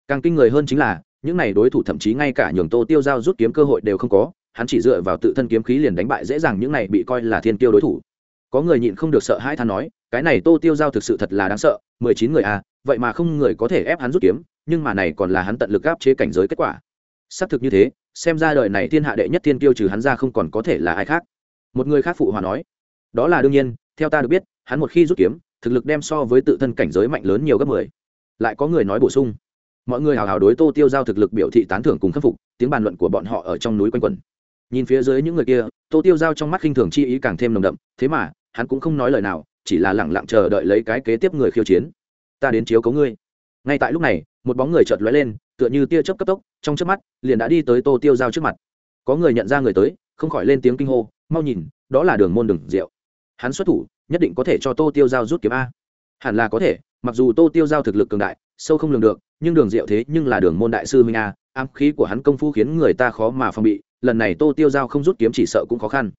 Càng kinh người hơn chính là những n à y đối thủ thậm chí ngay cả nhường tô tiêu giao rút kiếm cơ hội đều không có hắn chỉ dựa vào tự thân kiếm khí liền đánh bại dễ dàng những này bị coi là thiên tiêu đối thủ. Có người nhịn không được sợ hai than nói cái này tô tiêu giao thực sự thật là đáng sợ mười chín người à vậy mà không người có thể ép hắn rút kiếm nhưng mà này còn là hắn tận lực áp chế cảnh giới kết quả xác thực như thế, xem ra đời này thiên hạ đệ nhất thiên tiêu trừ hắn ra không còn có thể là ai khác. Một người khác phụ hòa nói, đó là đương nhiên, theo ta được biết, hắn một khi rút kiếm, thực lực đem so với tự thân cảnh giới mạnh lớn nhiều gấp mười. Lại có người nói bổ sung, mọi người hào hào đối tô tiêu giao thực lực biểu thị tán thưởng cùng khắc phục, tiếng bàn luận của bọn họ ở trong núi quanh quẩn. Nhìn phía dưới những người kia, tô tiêu giao trong mắt khinh thường chi ý càng thêm nồng đậm, thế mà, hắn cũng không nói lời nào, chỉ là lẳng lặng chờ đợi lấy cái kế tiếp người khiêu chiến. Ta đến chiếu cấu ngươi. Ngay tại lúc này một bóng người chợt lóe lên, tựa như tia chớp cấp tốc, trong chớp mắt, liền đã đi tới tô tiêu giao trước mặt. Có người nhận ra người tới, không khỏi lên tiếng kinh hô, mau nhìn, đó là đường môn đường diệu hắn xuất thủ, nhất định có thể cho tô tiêu giao rút kiếm a. Hẳn là có thể, mặc dù tô tiêu giao thực lực cường đại, sâu không lường được, nhưng đường diệu thế nhưng là đường môn đại sư minh a, ám khí của hắn công phu khiến người ta khó mà phòng bị, lần này tô tiêu giao không rút kiếm chỉ sợ cũng khó khăn.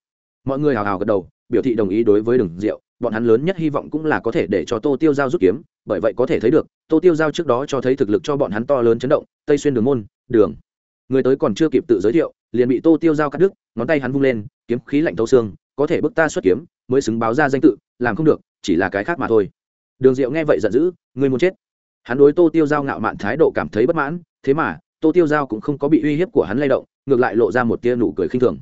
Mọi người hào hào gật đầu, biểu thị đồng ý đối với đường diệu bọn hắn lớn nhất hy vọng cũng là có thể để cho tô tiêu giao rút kiếm, bởi vậy có thể thấy được, tô tiêu giao trước đó cho thấy thực lực cho bọn hắn to lớn chấn động, tây xuyên đường môn, đường. Người tới còn chưa kịp tự giới thiệu, liền bị tô tiêu giao cắt đứt, ngón tay hắn vung lên, kiếm khí lạnh thấu xương, có thể bức ta xuất kiếm, mới xứng báo ra danh tự, làm không được, chỉ là cái khác mà thôi. Đường diệu nghe vậy giận dữ, người muốn chết. Hắn đối tô tiêu giao ngạo mạn thái độ cảm thấy bất mãn, thế mà, tô tiêu giao cũng không có bị uy hiếp của hắn lay động, ngược lại lộ ra một tia nụ cười khinh thường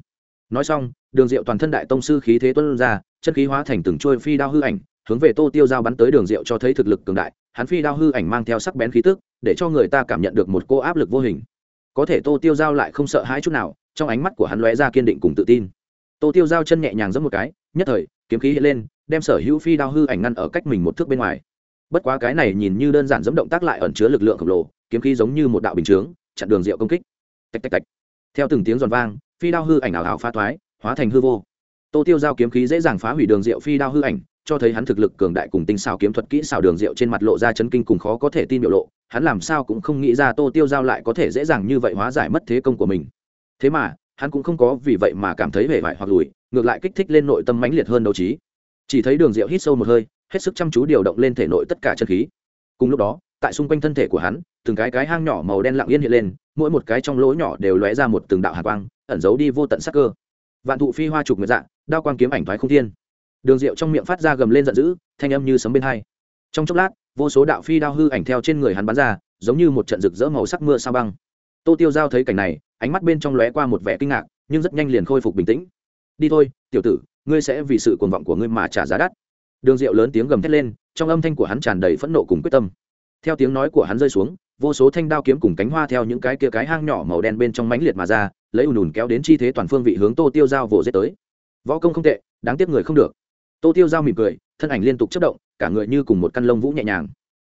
nói xong, đường diệu toàn thân đại tông sư khí thế tuân ra, chân khí hóa thành từng trôi phi đao hư ảnh, hướng về tô tiêu giao bắn tới đường diệu cho thấy thực lực cường đại, hắn phi đao hư ảnh mang theo sắc bén khí tức, để cho người ta cảm nhận được một cô áp lực vô hình. Có thể tô tiêu giao lại không sợ hãi chút nào, trong ánh mắt của hắn lóe ra kiên định cùng tự tin. Tô tiêu giao chân nhẹ nhàng giẫm một cái, nhất thời, kiếm khí hiện lên, đem sở hữu phi đao hư ảnh ngăn ở cách mình một thước bên ngoài. Bất quá cái này nhìn như đơn giản giẫm động tác lại ẩn chứa lực lượng khổng lồ, kiếm khí giống như một đạo bình chướng, chặn đường diệu công kích. Tạch tạch tạch theo từng tiếng giòn vang, phi đao hư ảnh ảo ảo phá thoái, hóa thành hư vô. Tô tiêu giao kiếm khí dễ dàng phá hủy đường diệu phi đao hư ảnh, cho thấy hắn thực lực cường đại cùng tinh xảo kiếm thuật kỹ xảo đường diệu trên mặt lộ ra chấn kinh cùng khó có thể tin biểu lộ, hắn làm sao cũng không nghĩ ra tô tiêu giao lại có thể dễ dàng như vậy hóa giải mất thế công của mình. Thế mà, hắn cũng không có vì vậy mà cảm thấy vẻ vải hoặc lùi, ngược lại kích thích lên nội tâm mãnh liệt hơn đấu trí. Chỉ thấy đường diệu hít sâu một hơi, hết sức chăm chú điều động lên thể nội tất cả chân khí. Cùng lúc đó tại xung quanh thân thể của hắn, từng cái cái hang nhỏ màu đen lặng yên hiện lên, mỗi một cái trong lỗ nhỏ đều lóe ra một từng đạo hạ quang, ẩn giấu đi vô tận sắc cơ. Vạn thụ phi hoa trục nguyệt dạng đao quang kiếm ảnh thoái không thiên. Đường diệu trong miệng phát ra gầm lên giận dữ, thanh âm như sấm bên hai. Trong chốc lát, vô số đạo phi đao hư ảnh theo trên người hắn bắn ra, giống như một trận rực rỡ màu sắc mưa sao băng. Tô tiêu giao thấy cảnh này, ánh mắt bên trong lóe qua một vẻ kinh ngạc, nhưng rất nhanh liền khôi phục bình tĩnh. Đi thôi, tiểu tử, ngươi sẽ vì sự cuồng vọng của ngươi mà trả giá đắt. Đường diệu lớn tiếng gầm thét lên, trong âm thanh của hắn tràn đầy phẫn nộ cùng quyết tâm theo tiếng nói của hắn rơi xuống, vô số thanh đao kiếm cùng cánh hoa theo những cái kia cái hang nhỏ màu đen bên trong mánh liệt mà ra, lấy ùn ùn kéo đến chi thế toàn phương vị hướng tô tiêu giao vồ giết tới. Võ công không tệ, đáng tiếc người không được. Tô tiêu giao mỉm cười, thân ảnh liên tục chất động, cả người như cùng một căn lông vũ nhẹ nhàng.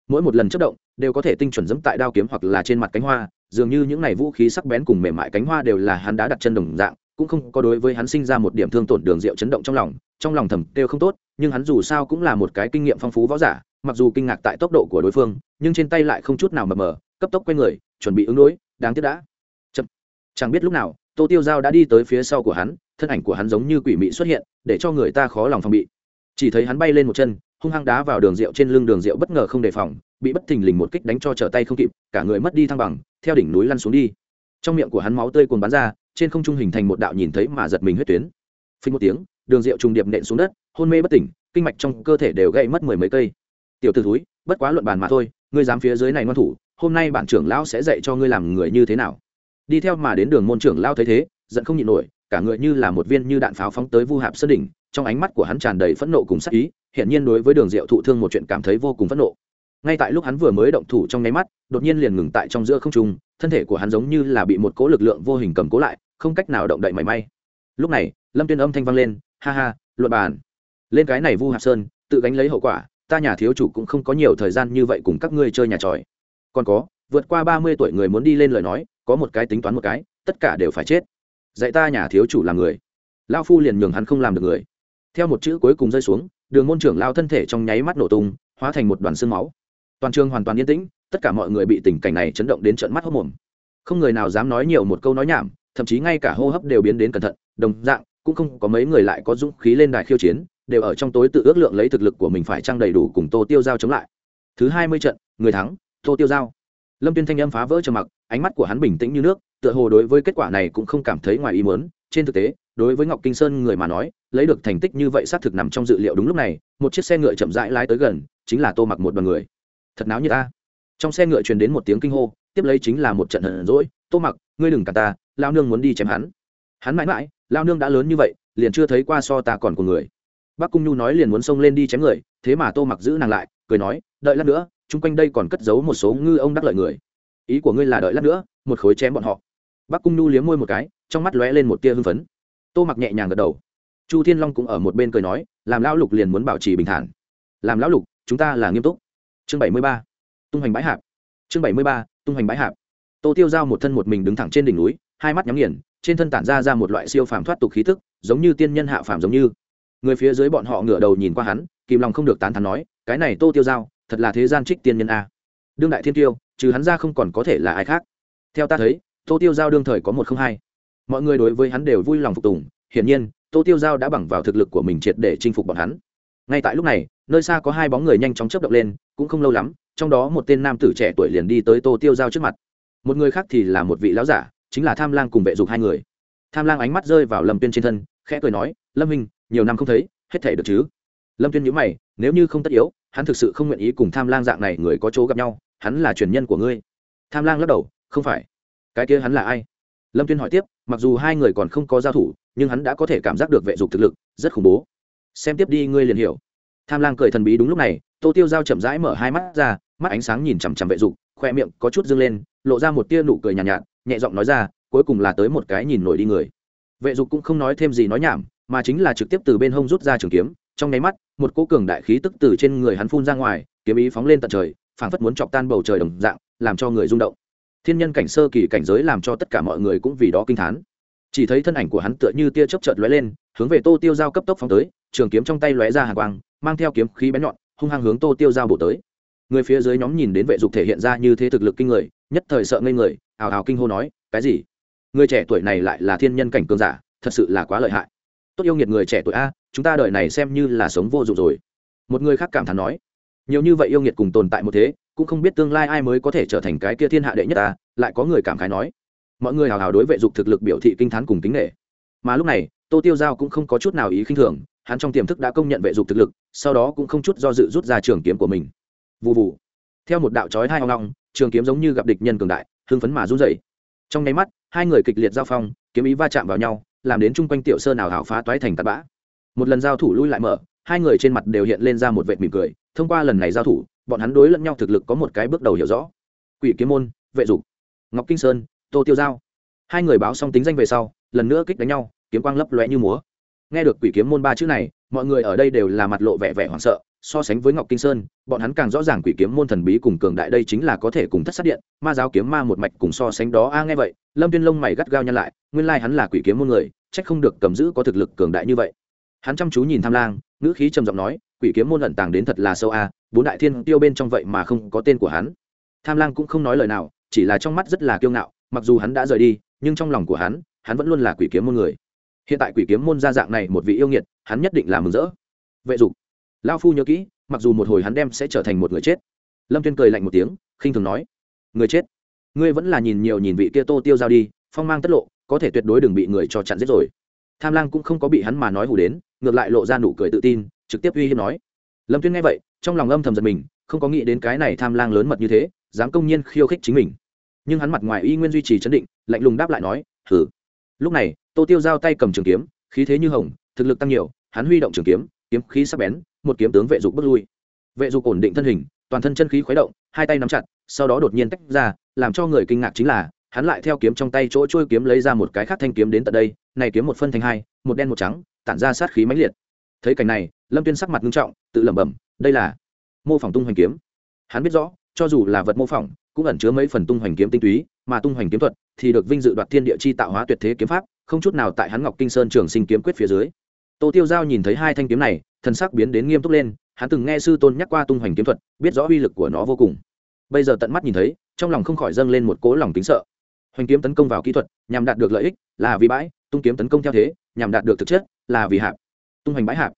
Mỗi một lần chất động, đều có thể tinh chuẩn dẫm tại đao kiếm hoặc là trên mặt cánh hoa, dường như những n à y vũ khí sắc bén cùng mềm mại cánh hoa đều là hắn đã đặt chân đồng dạng, cũng không có đối với hắn sinh ra một điểm thương tổn đường rượu chấn động trong lòng trong lòng thầm kêu không tốt, nhưng hắn dù sao cũng là một cái kinh nghiệm phong phú võ giả mặc dù kinh ngạc tại tốc độ của đối phương, nhưng trên tay lại không chút nào mờ mờ, cấp tốc q u a y người, chuẩn bị ứng đối, đáng tiếc đã. Chậm. chẳng biết lúc nào, tô tiêu giao đã đi tới phía sau của hắn, thân ảnh của hắn giống như quỷ mị xuất hiện, để cho người ta khó lòng phòng bị. Chỉ thấy hắn bay lên một chân, hung hăng đá vào đường rượu trên lưng đường rượu bất ngờ không đề phòng, bị bất thình lình một kích đánh cho trở tay không kịp, cả người mất đi thăng bằng, theo đỉnh núi lăn xuống đi. Trong miệng của hắn máu tươi cuồn bắn ra, trên không trung hình thành một đạo nhìn thấy mà giật mình huyết tuyến. Phình một tiếng, đường rượu trùng điệp nện xuống đất, hôn mê bất tỉnh, kinh mạch trong cơ thể đều gây mất mười mấy cây tiểu t ử thúi, bất quá luận bàn mà thôi, ngươi dám phía dưới này ngoan thủ, hôm nay bản trưởng lão sẽ dạy cho ngươi làm người như thế nào. Đi theo mà đến đường môn trưởng lão thấy thế, giận không nhịn nổi, cả người như là một viên như đạn pháo phóng tới vu hạp sơn đỉnh, trong ánh mắt của hắn tràn đầy phẫn nộ cùng sắc ý hiện nhiên đối với đường diệu thụ thương một chuyện cảm thấy vô cùng phẫn nộ. Ngay tại lúc hắn vừa mới động thủ trong nháy mắt, đột nhiên liền ngừng tại trong giữa không trung, thân thể của hắn giống như là bị một cố lực lượng vô hình cầm cố lại, không cách nào động đậy mảy may. Lúc này, lâm tuyên âm thanh vang lên, ha ha, luận bàn. Lên cái này vu hạp sơn, tự gánh lấy hậu quả ta nhà thiếu chủ cũng không có nhiều thời gian như vậy cùng các ngươi chơi nhà tròi. Còn có, vượt qua ba mươi tuổi người muốn đi lên lời nói, có một cái tính toán một cái, tất cả đều phải chết. Dạy ta nhà thiếu chủ làm người. Lao phu liền nhường hắn không làm được người. Theo một chữ cuối cùng rơi xuống, đường môn trưởng lao thân thể trong nháy mắt nổ tung, hóa thành một đoàn xương máu. Toàn trường hoàn toàn yên tĩnh, tất cả mọi người bị tình cảnh này chấn động đến trận mắt hốc mồm. Không người nào dám nói nhiều một câu nói nhảm, thậm chí ngay cả hô hấp đều biến đến cẩn thận, đồng dạng, cũng không có mấy người lại có dũng khí lên đài khiêu chiến đều ở trong tối tự ước lượng lấy thực lực của mình phải trang đầy đủ cùng tô tiêu giao chống lại. Thứ hai mươi trận, người thắng, tô tiêu giao. Lâm tuyên thanh âm phá vỡ trầm mặc, ánh mắt của hắn bình tĩnh như nước, tựa hồ đối với kết quả này cũng không cảm thấy ngoài ý muốn. Trên thực tế, đối với ngọc kinh sơn người mà nói, lấy được thành tích như vậy xác thực nằm trong dự liệu đúng lúc này. Một chiếc xe ngựa chậm rãi lái tới gần, chính là tô mặc một đoàn người. Thật náo như ta. Trong xe ngựa truyền đến một tiếng kinh hô, tiếp lấy chính là một trận hận rỗi tô mặc, ngươi đừng cả ta, lao nương muốn đi chém hắn. Hắn mãi mãi, lao nương đã lớn như vậy, liền chưa thấy qua so ta còn của người bác cung nhu nói liền muốn xông lên đi chém người, thế mà tô mặc giữ nàng lại, cười nói, đợi lát nữa, chung quanh đây còn cất giấu một số ngư ông đắc lợi người. Ý của ngươi là đợi lát nữa, một khối chém bọn họ. Bác cung nhu liếm môi một cái, trong mắt lóe lên một tia hưng phấn. Tô mặc nhẹ nhàng gật đầu. Chu thiên long cũng ở một bên cười nói, làm lão lục liền muốn bảo trì bình thản. Làm lão lục, chúng ta là nghiêm túc. Chương bảy mươi ba, tung hoành bãi hạp. Chương bảy mươi ba, tung hoành bãi hạp. Tô tiêu giao một thân một mình đứng thẳng trên đỉnh núi, hai mắt nhắm nghiền, trên thân tản ra ra một loại siêu phàm thoát tục khí thức, giống như tiên nhân hạ phàm giống như người phía dưới bọn họ ngửa đầu nhìn qua hắn, kìm lòng không được tán thắn nói, cái này tô tiêu giao, thật là thế gian trích tiên nhân a. Đương đại thiên tiêu, trừ hắn ra không còn có thể là ai khác. Theo ta thấy, tô tiêu giao đương thời có một không hai. Mọi người đối với hắn đều vui lòng phục tùng, hiển nhiên, tô tiêu giao đã bằng vào thực lực của mình triệt để chinh phục bọn hắn. Ngay tại lúc này, nơi xa có hai bóng người nhanh chóng chấp động lên, cũng không lâu lắm, trong đó một tên nam tử trẻ tuổi liền đi tới tô tiêu giao trước mặt. Một người khác thì là một vị lão giả, chính là tham lang cùng vệ dục hai người. Tham lang ánh mắt rơi vào lâm tuyên trên thân, khẽ cười nói, lâm minh nhiều năm không thấy hết thể được chứ? Lâm tuyên nhữ mày nếu như không tất yếu hắn thực sự không nguyện ý cùng tham lang dạng này người có chỗ gặp nhau hắn là truyền nhân của ngươi. Tham lang lắc đầu không phải. Cái kia hắn là ai? Lâm tuyên hỏi tiếp mặc dù hai người còn không có giao thủ nhưng hắn đã có thể cảm giác được vệ dục thực lực rất khủng bố. Xem tiếp đi ngươi liền hiểu. Tham lang cười thần bí đúng lúc này tô tiêu giao chậm rãi mở hai mắt ra mắt ánh sáng nhìn chằm chằm vệ dục khoe miệng có chút dâng lên lộ ra một tia nụ cười nhàn nhạt, nhạt nhẹ giọng nói ra cuối cùng là tới một cái nhìn nổi đi người. Vệ dục cũng không nói thêm gì nói nhảm mà chính là trực tiếp từ bên hông rút ra trường kiếm, trong nháy mắt, một cỗ cường đại khí tức từ trên người hắn phun ra ngoài, kiếm ý phóng lên tận trời, phảng phất muốn chọc tan bầu trời đồng dạng, làm cho người rung động. Thiên nhân cảnh sơ kỳ cảnh giới làm cho tất cả mọi người cũng vì đó kinh thán. Chỉ thấy thân ảnh của hắn tựa như tia chớp chợt lóe lên, hướng về tô tiêu giao cấp tốc phóng tới, trường kiếm trong tay lóe ra hàng quang, mang theo kiếm khí bén nhọn, hung hăng hướng tô tiêu giao bổ tới. Người phía dưới nhóm nhìn đến vệ dục thể hiện ra như thế thực lực kinh người, nhất thời sợ ngây người, ào ào kinh hô nói, cái gì? Người trẻ tuổi này lại là thiên nhân cảnh cường giả, thật sự là quá lợi hại tốt yêu nghiệt người trẻ tuổi a, chúng ta đợi này xem như là sống vô dụng rồi. Một người khác cảm thán nói, nhiều như vậy yêu nghiệt cùng tồn tại một thế, cũng không biết tương lai ai mới có thể trở thành cái kia thiên hạ đệ nhất ta, lại có người cảm khái nói. Mọi người hào hào đối vệ dục thực lực biểu thị kinh thán cùng kính nghệ mà lúc này, tô tiêu giao cũng không có chút nào ý khinh thường, hắn trong tiềm thức đã công nhận vệ dục thực lực, sau đó cũng không chút do dự rút ra trường kiếm của mình. Vụ vụ theo một đạo trói hai hoang long, trường kiếm giống như gặp địch nhân cường đại, hưng phấn mà run dậy trong nháy mắt, hai người kịch liệt giao phong, kiếm ý va chạm vào nhau làm đến chung quanh tiểu sơ nào hảo phá toái thành tạt bã. Một lần giao thủ lui lại mở, hai người trên mặt đều hiện lên ra một vệt mỉm cười, thông qua lần này giao thủ, bọn hắn đối lẫn nhau thực lực có một cái bước đầu hiểu rõ. Quỷ kiếm môn, vệ dục. Ngọc kinh sơn, tô tiêu giao. Hai người báo xong tính danh về sau, lần nữa kích đánh nhau, kiếm quang lấp lóe như múa. Nghe được quỷ kiếm môn ba chữ này, mọi người ở đây đều là mặt lộ vẻ vẻ hoảng sợ so sánh với ngọc kinh sơn, bọn hắn càng rõ ràng quỷ kiếm môn thần bí cùng cường đại đây chính là có thể cùng thất sát điện, ma giáo kiếm ma một mạch cùng so sánh đó. A, nghe vậy, lâm viên lông mày gắt gao nhăn lại, nguyên lai hắn là quỷ kiếm môn người trách không được cầm giữ có thực lực cường đại như vậy. Hắn chăm chú nhìn tham lang, ngữ khí trầm giọng nói, quỷ kiếm môn ẩn tàng đến thật là sâu a, bốn đại thiên tiêu bên trong vậy mà không có tên của hắn. Tham lang cũng không nói lời nào, chỉ là trong mắt rất là kiêu ngạo, mặc dù hắn đã rời đi, nhưng trong lòng của hắn hắn vẫn luôn là quỷ kiếm môn người. Hiện tại quỷ kiếm môn ra dạng này một vị yêu nghiệt, hắn nhất định là mừng rỡ. Vệ dục lao phu nhớ kỹ, mặc dù một hồi hắn đem sẽ trở thành một người chết. Lâm tuyên cười lạnh một tiếng, khinh thường nói, người chết? Ngươi vẫn là nhìn nhiều nhìn vị kia tô tiêu giao đi, phong mang tất lộ, có thể tuyệt đối đừng bị người cho chặn giết rồi. Tham lang cũng không có bị hắn mà nói hủ đến, ngược lại lộ ra nụ cười tự tin, trực tiếp uy hiếp nói. Lâm tuyên nghe vậy, trong lòng âm thầm giật mình, không có nghĩ đến cái này tham lang lớn mật như thế, dám công nhiên khiêu khích chính mình. Nhưng hắn mặt ngoài y nguyên duy trì chấn định, lạnh lùng đáp lại nói hử lúc này, tô tiêu giao tay cầm trường kiếm, khí thế như hồng, thực lực tăng nhiều, hắn huy động trường kiếm kiếm khí sắc bén, một kiếm tướng vệ dục bước lui. Vệ dục ổn định thân hình, toàn thân chân khí khuấy động, hai tay nắm chặt, sau đó đột nhiên tách ra, làm cho người kinh ngạc chính là, hắn lại theo kiếm trong tay chỗ trôi kiếm lấy ra một cái khác thanh kiếm đến tận đây, này kiếm một phân thành hai, một đen một trắng, tản ra sát khí mãnh liệt. Thấy cảnh này, lâm tuyên sắc mặt nghiêm trọng, tự lẩm bẩm, đây là mô phỏng tung hoành kiếm. Hắn biết rõ, cho dù là vật mô phỏng, cũng ẩn chứa mấy phần tung hoành kiếm tinh túy, mà tung hoành kiếm thuật thì được vinh dự đoạt thiên địa chi tạo hóa tuyệt thế kiếm pháp, không chút nào tại hắn ngọc kinh sơn trường sinh kiếm quyết phía dưới tô tiêu giao nhìn thấy hai thanh kiếm này thần sắc biến đến nghiêm túc lên hắn từng nghe sư tôn nhắc qua tung hoành kiếm thuật biết rõ uy lực của nó vô cùng. Bây giờ tận mắt nhìn thấy trong lòng không khỏi dâng lên một cố lòng tính sợ. Hoành kiếm tấn công vào kỹ thuật nhằm đạt được lợi ích là vì bãi tung kiếm tấn công theo thế nhằm đạt được thực chất là vì hạp. Tung hoành bãi hạp.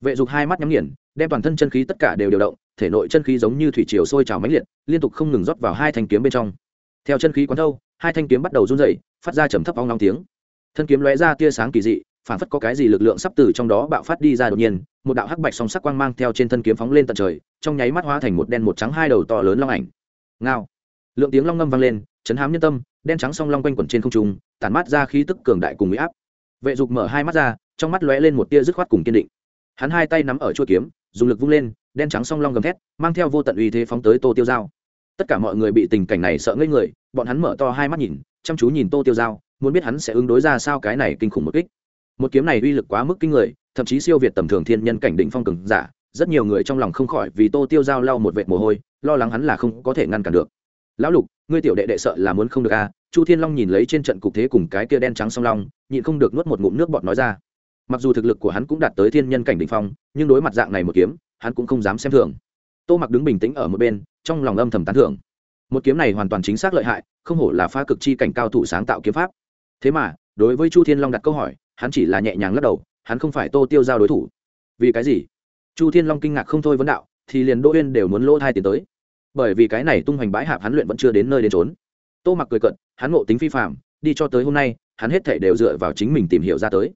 Vệ dục hai mắt nhắm nghiền đem toàn thân chân khí tất cả đều điều động thể nội chân khí giống như thủy triều sôi trào mãnh liệt liên tục không ngừng rót vào hai thanh kiếm bên trong. Theo chân khí quán thâu hai thanh kiếm bắt đầu run rẩy, phát ra trầm thấp ong long tiếng. Thân kiếm lóe ra tia sáng kỳ dị phản phất có cái gì lực lượng sắp từ trong đó bạo phát đi ra đột nhiên, một đạo hắc bạch song sắc quang mang theo trên thân kiếm phóng lên tận trời, trong nháy mắt hóa thành một đen một trắng hai đầu to lớn long ảnh. Ngao. Lượng tiếng long ngâm vang lên, chấn hám nhân tâm, đen trắng song long quanh quẩn trên không trung, tản mát ra khí tức cường đại cùng mỹ áp. Vệ dục mở hai mắt ra, trong mắt lóe lên một tia dứt khoát cùng kiên định. Hắn hai tay nắm ở chuôi kiếm, dùng lực vung lên, đen trắng song long gầm thét, mang theo vô tận uy thế phóng tới tô tiêu dao tất cả mọi người bị tình cảnh này sợ ngây người, bọn hắn mở to hai mắt nhìn, chăm chú nhìn tô tiêu dao muốn biết hắn sẽ ứng đối ra sao cái này kinh khủng một kích một kiếm này uy lực quá mức kinh người, thậm chí siêu việt tầm thường thiên nhân cảnh Đỉnh phong cường giả, rất nhiều người trong lòng không khỏi vì tô tiêu Giao lau một vệt mồ hôi, lo lắng hắn là không có thể ngăn cản được. Lão lục, ngươi tiểu đệ đệ sợ là muốn không được à chu thiên long nhìn lấy trên trận cục thế cùng cái kia đen trắng song long, nhịn không được nuốt một ngụm nước bọt nói ra. Mặc dù thực lực của hắn cũng đạt tới thiên nhân cảnh Đỉnh phong, nhưng đối mặt dạng này một kiếm, hắn cũng không dám xem thường. Tô mặc đứng bình tĩnh ở một bên, trong lòng âm thầm tán thưởng. Một kiếm này hoàn toàn chính xác lợi hại, không hổ là pha cực chi cảnh cao thủ sáng tạo kiếm pháp. Thế mà, đối với chu thiên long đặt câu hỏi hắn chỉ là nhẹ nhàng lắc đầu, hắn không phải tô tiêu giao đối thủ. Vì cái gì? Chu thiên long kinh ngạc không thôi vấn đạo, thì liền đỗ uyên đều muốn lỗ thai tiến tới. Bởi vì cái này tung hoành bãi hạp hắn luyện vẫn chưa đến nơi đến trốn tô mặc cười cận hắn ngộ tính phi phạm đi cho tới hôm nay, hắn hết thể đều dựa vào chính mình tìm hiểu ra tới.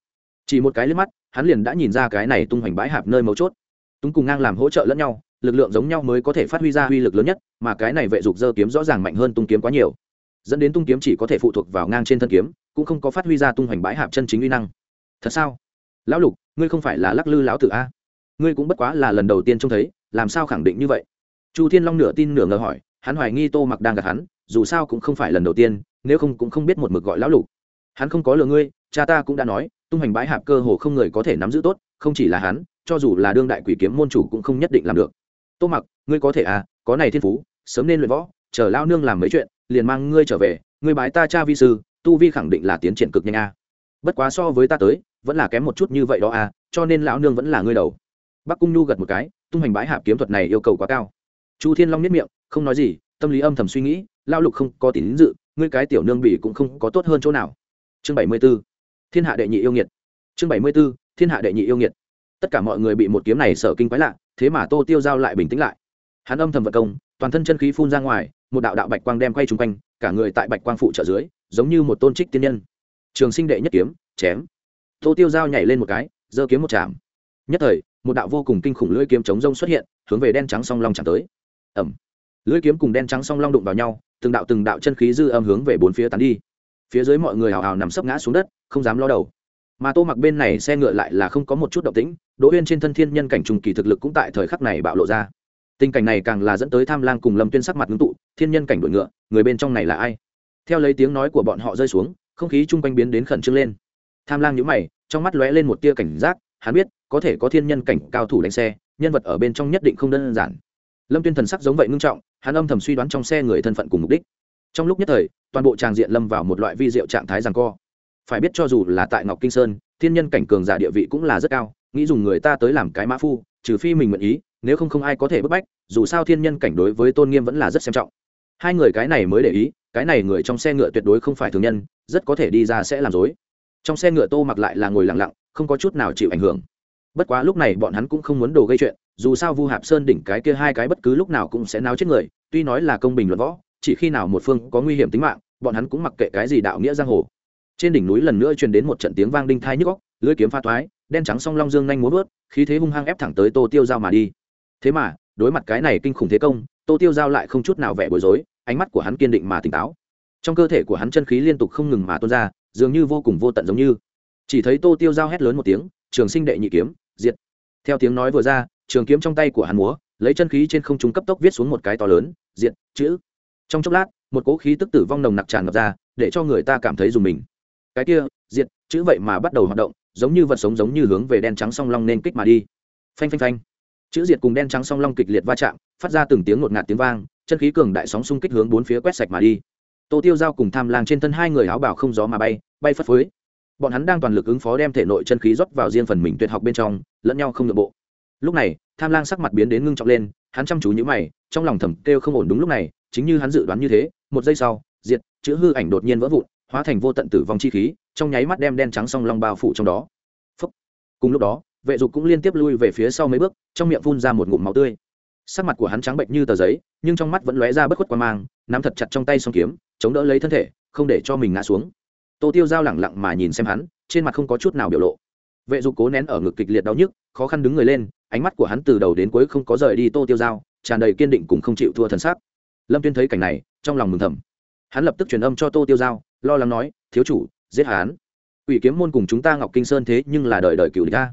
Chỉ một cái liếc mắt, hắn liền đã nhìn ra cái này tung hoành bãi hạp nơi mấu chốt. Túng cùng ngang làm hỗ trợ lẫn nhau, lực lượng giống nhau mới có thể phát huy ra uy lực lớn nhất, mà cái này vệ dục dơ kiếm rõ ràng mạnh hơn tung kiếm quá nhiều dẫn đến tung kiếm chỉ có thể phụ thuộc vào ngang trên thân kiếm, cũng không có phát huy ra tung hoành bãi hạp chân chính uy năng. Thật sao? Lão lục, ngươi không phải là lắc lư lão tử a? Ngươi cũng bất quá là lần đầu tiên trông thấy, làm sao khẳng định như vậy? Chu thiên long nửa tin nửa ngờ hỏi, hắn hoài nghi tô mặc đang gặp hắn, dù sao cũng không phải lần đầu tiên, nếu không cũng không biết một mực gọi lão lục. Hắn không có lừa ngươi, cha ta cũng đã nói, tung hoành bãi hạp cơ hồ không người có thể nắm giữ tốt, không chỉ là hắn, cho dù là đương đại quỷ kiếm môn chủ cũng không nhất định làm được. Tô mặc, ngươi có thể à có này thiên phú, sớm nên luyện võ, chờ lao nương làm mấy chuyện liền mang ngươi trở về, ngươi bái ta cha vi sư, tu vi khẳng định là tiến triển cực nhanh a. Bất quá so với ta tới, vẫn là kém một chút như vậy đó a, cho nên lão nương vẫn là ngươi đầu. Bắc cung nhu gật một cái, tung hành bái hạp kiếm thuật này yêu cầu quá cao. Chu thiên long nhất miệng, không nói gì, tâm lý âm thầm suy nghĩ lao lục không có tín dự, ngươi cái tiểu nương bỉ cũng không có tốt hơn chỗ nào. Chương bảy mươi b ố thiên hạ đệ nhị yêu nghiệt. Chương bảy mươi b ố thiên hạ đệ nhị yêu nghiệt. Tất cả mọi người bị một kiếm này sở kinh quái lạ, thế mà tô tiêu giao lại bình tĩnh lại hắn âm thầm vận công, toàn thân chân khí phun ra ngoài, một đạo đạo bạch quang đem quay chung quanh, cả người tại bạch quang phụ trợ dưới, giống như một tôn trích tiên nhân. Trường sinh đệ nhất kiếm, chém. Tô tiêu dao nhảy lên một cái, giơ kiếm một chạm. Nhất thời, một đạo vô cùng kinh khủng lưỡi kiếm chống rông xuất hiện, hướng về đen trắng song long chạm tới. Ẩm lưỡi kiếm cùng đen trắng song long đụng vào nhau, từng đạo từng đạo chân khí dư âm hướng về bốn phía tán đi. Phía dưới mọi người hào hào nằm sấp ngã xuống đất, không dám lo đầu. Mà tô mặc bên này xe ngựa lại là không có một chút động tĩnh, đỗ uyên trên thân thiên nhân cảnh trùng kỳ thực lực cũng tại thời khắc này bạo lộ ra tình cảnh này càng là dẫn tới tham lang cùng lâm tuyên sắc mặt ngưng tụ, thiên nhân cảnh đội ngựa, người bên trong này là ai? Theo lấy tiếng nói của bọn họ rơi xuống, không khí chung quanh biến đến khẩn trương lên. Tham lang nhíu mày, trong mắt lóe lên một tia cảnh giác, hắn biết, có thể có thiên nhân cảnh cao thủ đánh xe, nhân vật ở bên trong nhất định không đơn giản. Lâm tuyên thần sắc giống vậy ngưng trọng, hắn âm thầm suy đoán trong xe người thân phận cùng mục đích. Trong lúc nhất thời, toàn bộ tràng diện lâm vào một loại vi diệu trạng thái rằng co. Phải biết cho dù là tại ngọc kinh sơn, thiên nhân cảnh cường giả địa vị cũng là rất cao, nghĩ dùng người ta tới làm cái mã phu, trừ phi mình nguyện ý nếu không không ai có thể bức bách, dù sao thiên nhân cảnh đối với tôn nghiêm vẫn là rất xem trọng. Hai người cái này mới để ý, cái này người trong xe ngựa tuyệt đối không phải thường nhân, rất có thể đi ra sẽ làm dối trong xe ngựa tô mặc lại là ngồi lặng lặng, không có chút nào chịu ảnh hưởng. Bất quá lúc này bọn hắn cũng không muốn đồ gây chuyện, dù sao vu hạp sơn đỉnh cái kia hai cái bất cứ lúc nào cũng sẽ náo chết người, tuy nói là công bình luận võ, chỉ khi nào một phương có nguy hiểm tính mạng, bọn hắn cũng mặc kệ cái gì đạo nghĩa giang hồ. Trên đỉnh núi lần nữa truyền đến một trận tiếng vang đinh thai nhức góc lưỡi kiếm pha toái, đen trắng song long dương nhanh muốn vớt, khí thế hung hăng ép thẳng tới tô tiêu dao mà đi thế mà, đối mặt cái này kinh khủng thế công, tô tiêu giao lại không chút nào vẻ bối rối, ánh mắt của hắn kiên định mà tỉnh táo. Trong cơ thể của hắn chân khí liên tục không ngừng mà tuôn ra, dường như vô cùng vô tận giống như. Chỉ thấy tô tiêu giao hét lớn một tiếng, trường sinh đệ nhị kiếm, diệt. Theo tiếng nói vừa ra, trường kiếm trong tay của hắn múa, lấy chân khí trên không trung cấp tốc viết xuống một cái to lớn, diệt, chữ. Trong chốc lát, một cỗ khí tức tử vong nồng nặc tràn ngập ra, để cho người ta cảm thấy dùng mình. Cái kia, diệt, chữ vậy mà bắt đầu hoạt động, giống như vật sống giống như hướng về đen trắng song long nên kích mà đi. Phanh phanh phanh chữ diệt cùng đen trắng song long kịch liệt va chạm, phát ra từng tiếng ngột ngạt tiếng vang, chân khí cường đại sóng xung kích hướng bốn phía quét sạch mà đi. Tô tiêu giao cùng tham lang trên thân hai người áo bảo không gió mà bay bay phất phới. Bọn hắn đang toàn lực ứng phó đem thể nội chân khí rót vào riêng phần mình tuyệt học bên trong, lẫn nhau không nội bộ. Lúc này, tham lang sắc mặt biến đến ngưng trọng lên, hắn chăm chú nhữ mày, trong lòng thầm kêu không ổn đúng lúc này, chính như hắn dự đoán như thế, một giây sau, diệt, chữ hư ảnh đột nhiên vỡ vụn, hóa thành vô tận tử vong chi khí, trong nháy mắt đem đen trắng song long bao phủ trong đó. Phúc. cùng lúc đó vệ dục cũng liên tiếp lui về phía sau mấy bước, trong miệng phun ra một ngụm máu tươi. Sắc mặt của hắn trắng bệnh như tờ giấy, nhưng trong mắt vẫn lóe ra bất khuất quan mang, nắm thật chặt trong tay song kiếm, chống đỡ lấy thân thể, không để cho mình ngã xuống. Tô tiêu dao lẳng lặng mà nhìn xem hắn, trên mặt không có chút nào biểu lộ. Vệ dục cố nén ở ngực kịch liệt đau nhức, khó khăn đứng người lên, ánh mắt của hắn từ đầu đến cuối không có rời đi tô tiêu dao tràn đầy kiên định cùng không chịu thua thần sắc lâm tuyên thấy cảnh này, trong lòng mừng thầm. Hắn lập tức truyền âm cho tô tiêu giao, lo lắng nói, thiếu chủ, giết hắn. Ủy kiếm môn cùng chúng ta ngọc kinh sơn thế nhưng là đợi đợi cựu địch ta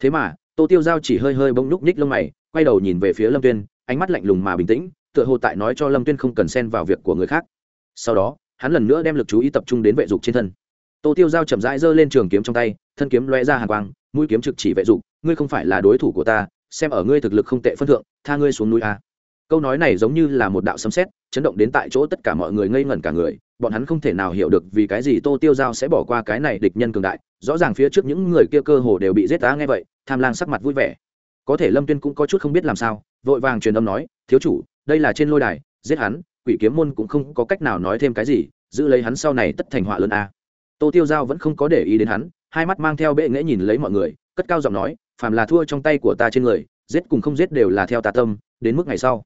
thế mà, tô tiêu giao chỉ hơi hơi bỗng núc nhích lông mày, quay đầu nhìn về phía lâm tuyên, ánh mắt lạnh lùng mà bình tĩnh, tựa hồ tại nói cho lâm tuyên không cần xen vào việc của người khác. Sau đó, hắn lần nữa đem lực chú ý tập trung đến vệ dục trên thân. Tô tiêu giao chậm rãi giơ lên trường kiếm trong tay, thân kiếm loe ra hàng quang, mũi kiếm trực chỉ vệ dục, ngươi không phải là đối thủ của ta, xem ở ngươi thực lực không tệ phân thượng, tha ngươi xuống núi a. Câu nói này giống như là một đạo sấm sét, chấn động đến tại chỗ tất cả mọi người ngây ngẩn cả người bọn hắn không thể nào hiểu được vì cái gì tô tiêu giao sẽ bỏ qua cái này địch nhân cường đại. Rõ ràng phía trước những người kia cơ hồ đều bị giết tá nghe vậy, tham lang sắc mặt vui vẻ. Có thể lâm tuyên cũng có chút không biết làm sao, vội vàng truyền âm nói, thiếu chủ, đây là trên lôi đài, giết hắn, quỷ kiếm môn cũng không có cách nào nói thêm cái gì, giữ lấy hắn sau này tất thành họa lớn a. Tô tiêu giao vẫn không có để ý đến hắn, hai mắt mang theo bệ nghễ nhìn lấy mọi người, cất cao giọng nói, phàm là thua trong tay của ta trên người, giết cùng không giết đều là theo tà tâm, đến mức ngày sau,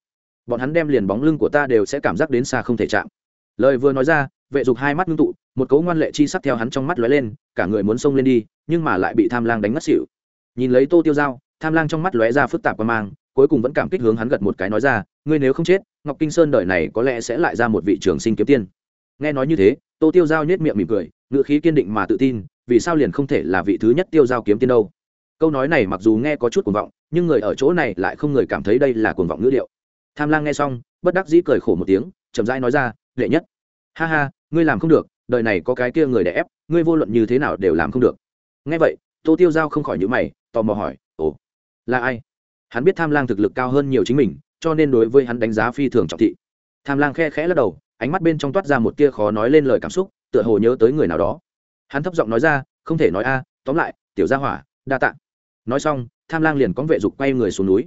bọn hắn đem liền bóng lưng của ta đều sẽ cảm giác đến xa không thể chạm lời vừa nói ra, vệ dục hai mắt ngưng tụ, một cấu ngoan lệ chi sắc theo hắn trong mắt lóe lên, cả người muốn xông lên đi, nhưng mà lại bị tham lang đánh mất xỉu. Nhìn lấy tô tiêu dao tham lang trong mắt lóe ra phức tạp và mang, cuối cùng vẫn cảm kích hướng hắn gật một cái nói ra, ngươi nếu không chết, ngọc kinh sơn đời này có lẽ sẽ lại ra một vị trường sinh kiếm tiên. Nghe nói như thế, tô tiêu giao nhét miệng mỉm cười ngự khí kiên định mà tự tin, vì sao liền không thể là vị thứ nhất tiêu giao kiếm tiên đâu? Câu nói này mặc dù nghe có chút cuồng vọng, nhưng người ở chỗ này lại không người cảm thấy đây là cuồng vọng ngữ điệu tham lang nghe xong, bất đắc dĩ cười khổ một tiếng, chậm rãi nói ra đệ nhất. Ha ha, ngươi làm không được, đời này có cái kia người đẻ ép, ngươi vô luận như thế nào đều làm không được. Nghe vậy, tô tiêu giao không khỏi nhữ mày, tò mò hỏi, ồ, là ai? Hắn biết tham lang thực lực cao hơn nhiều chính mình, cho nên đối với hắn đánh giá phi thường trọng thị. Tham lang khe khẽ lắc đầu, ánh mắt bên trong toát ra một tia khó nói lên lời cảm xúc, tựa hồ nhớ tới người nào đó. Hắn thấp giọng nói ra, không thể nói a, tóm lại, tiểu gia hỏa, đa t ạ nói xong, tham lang liền có vệ dục quay người xuống núi.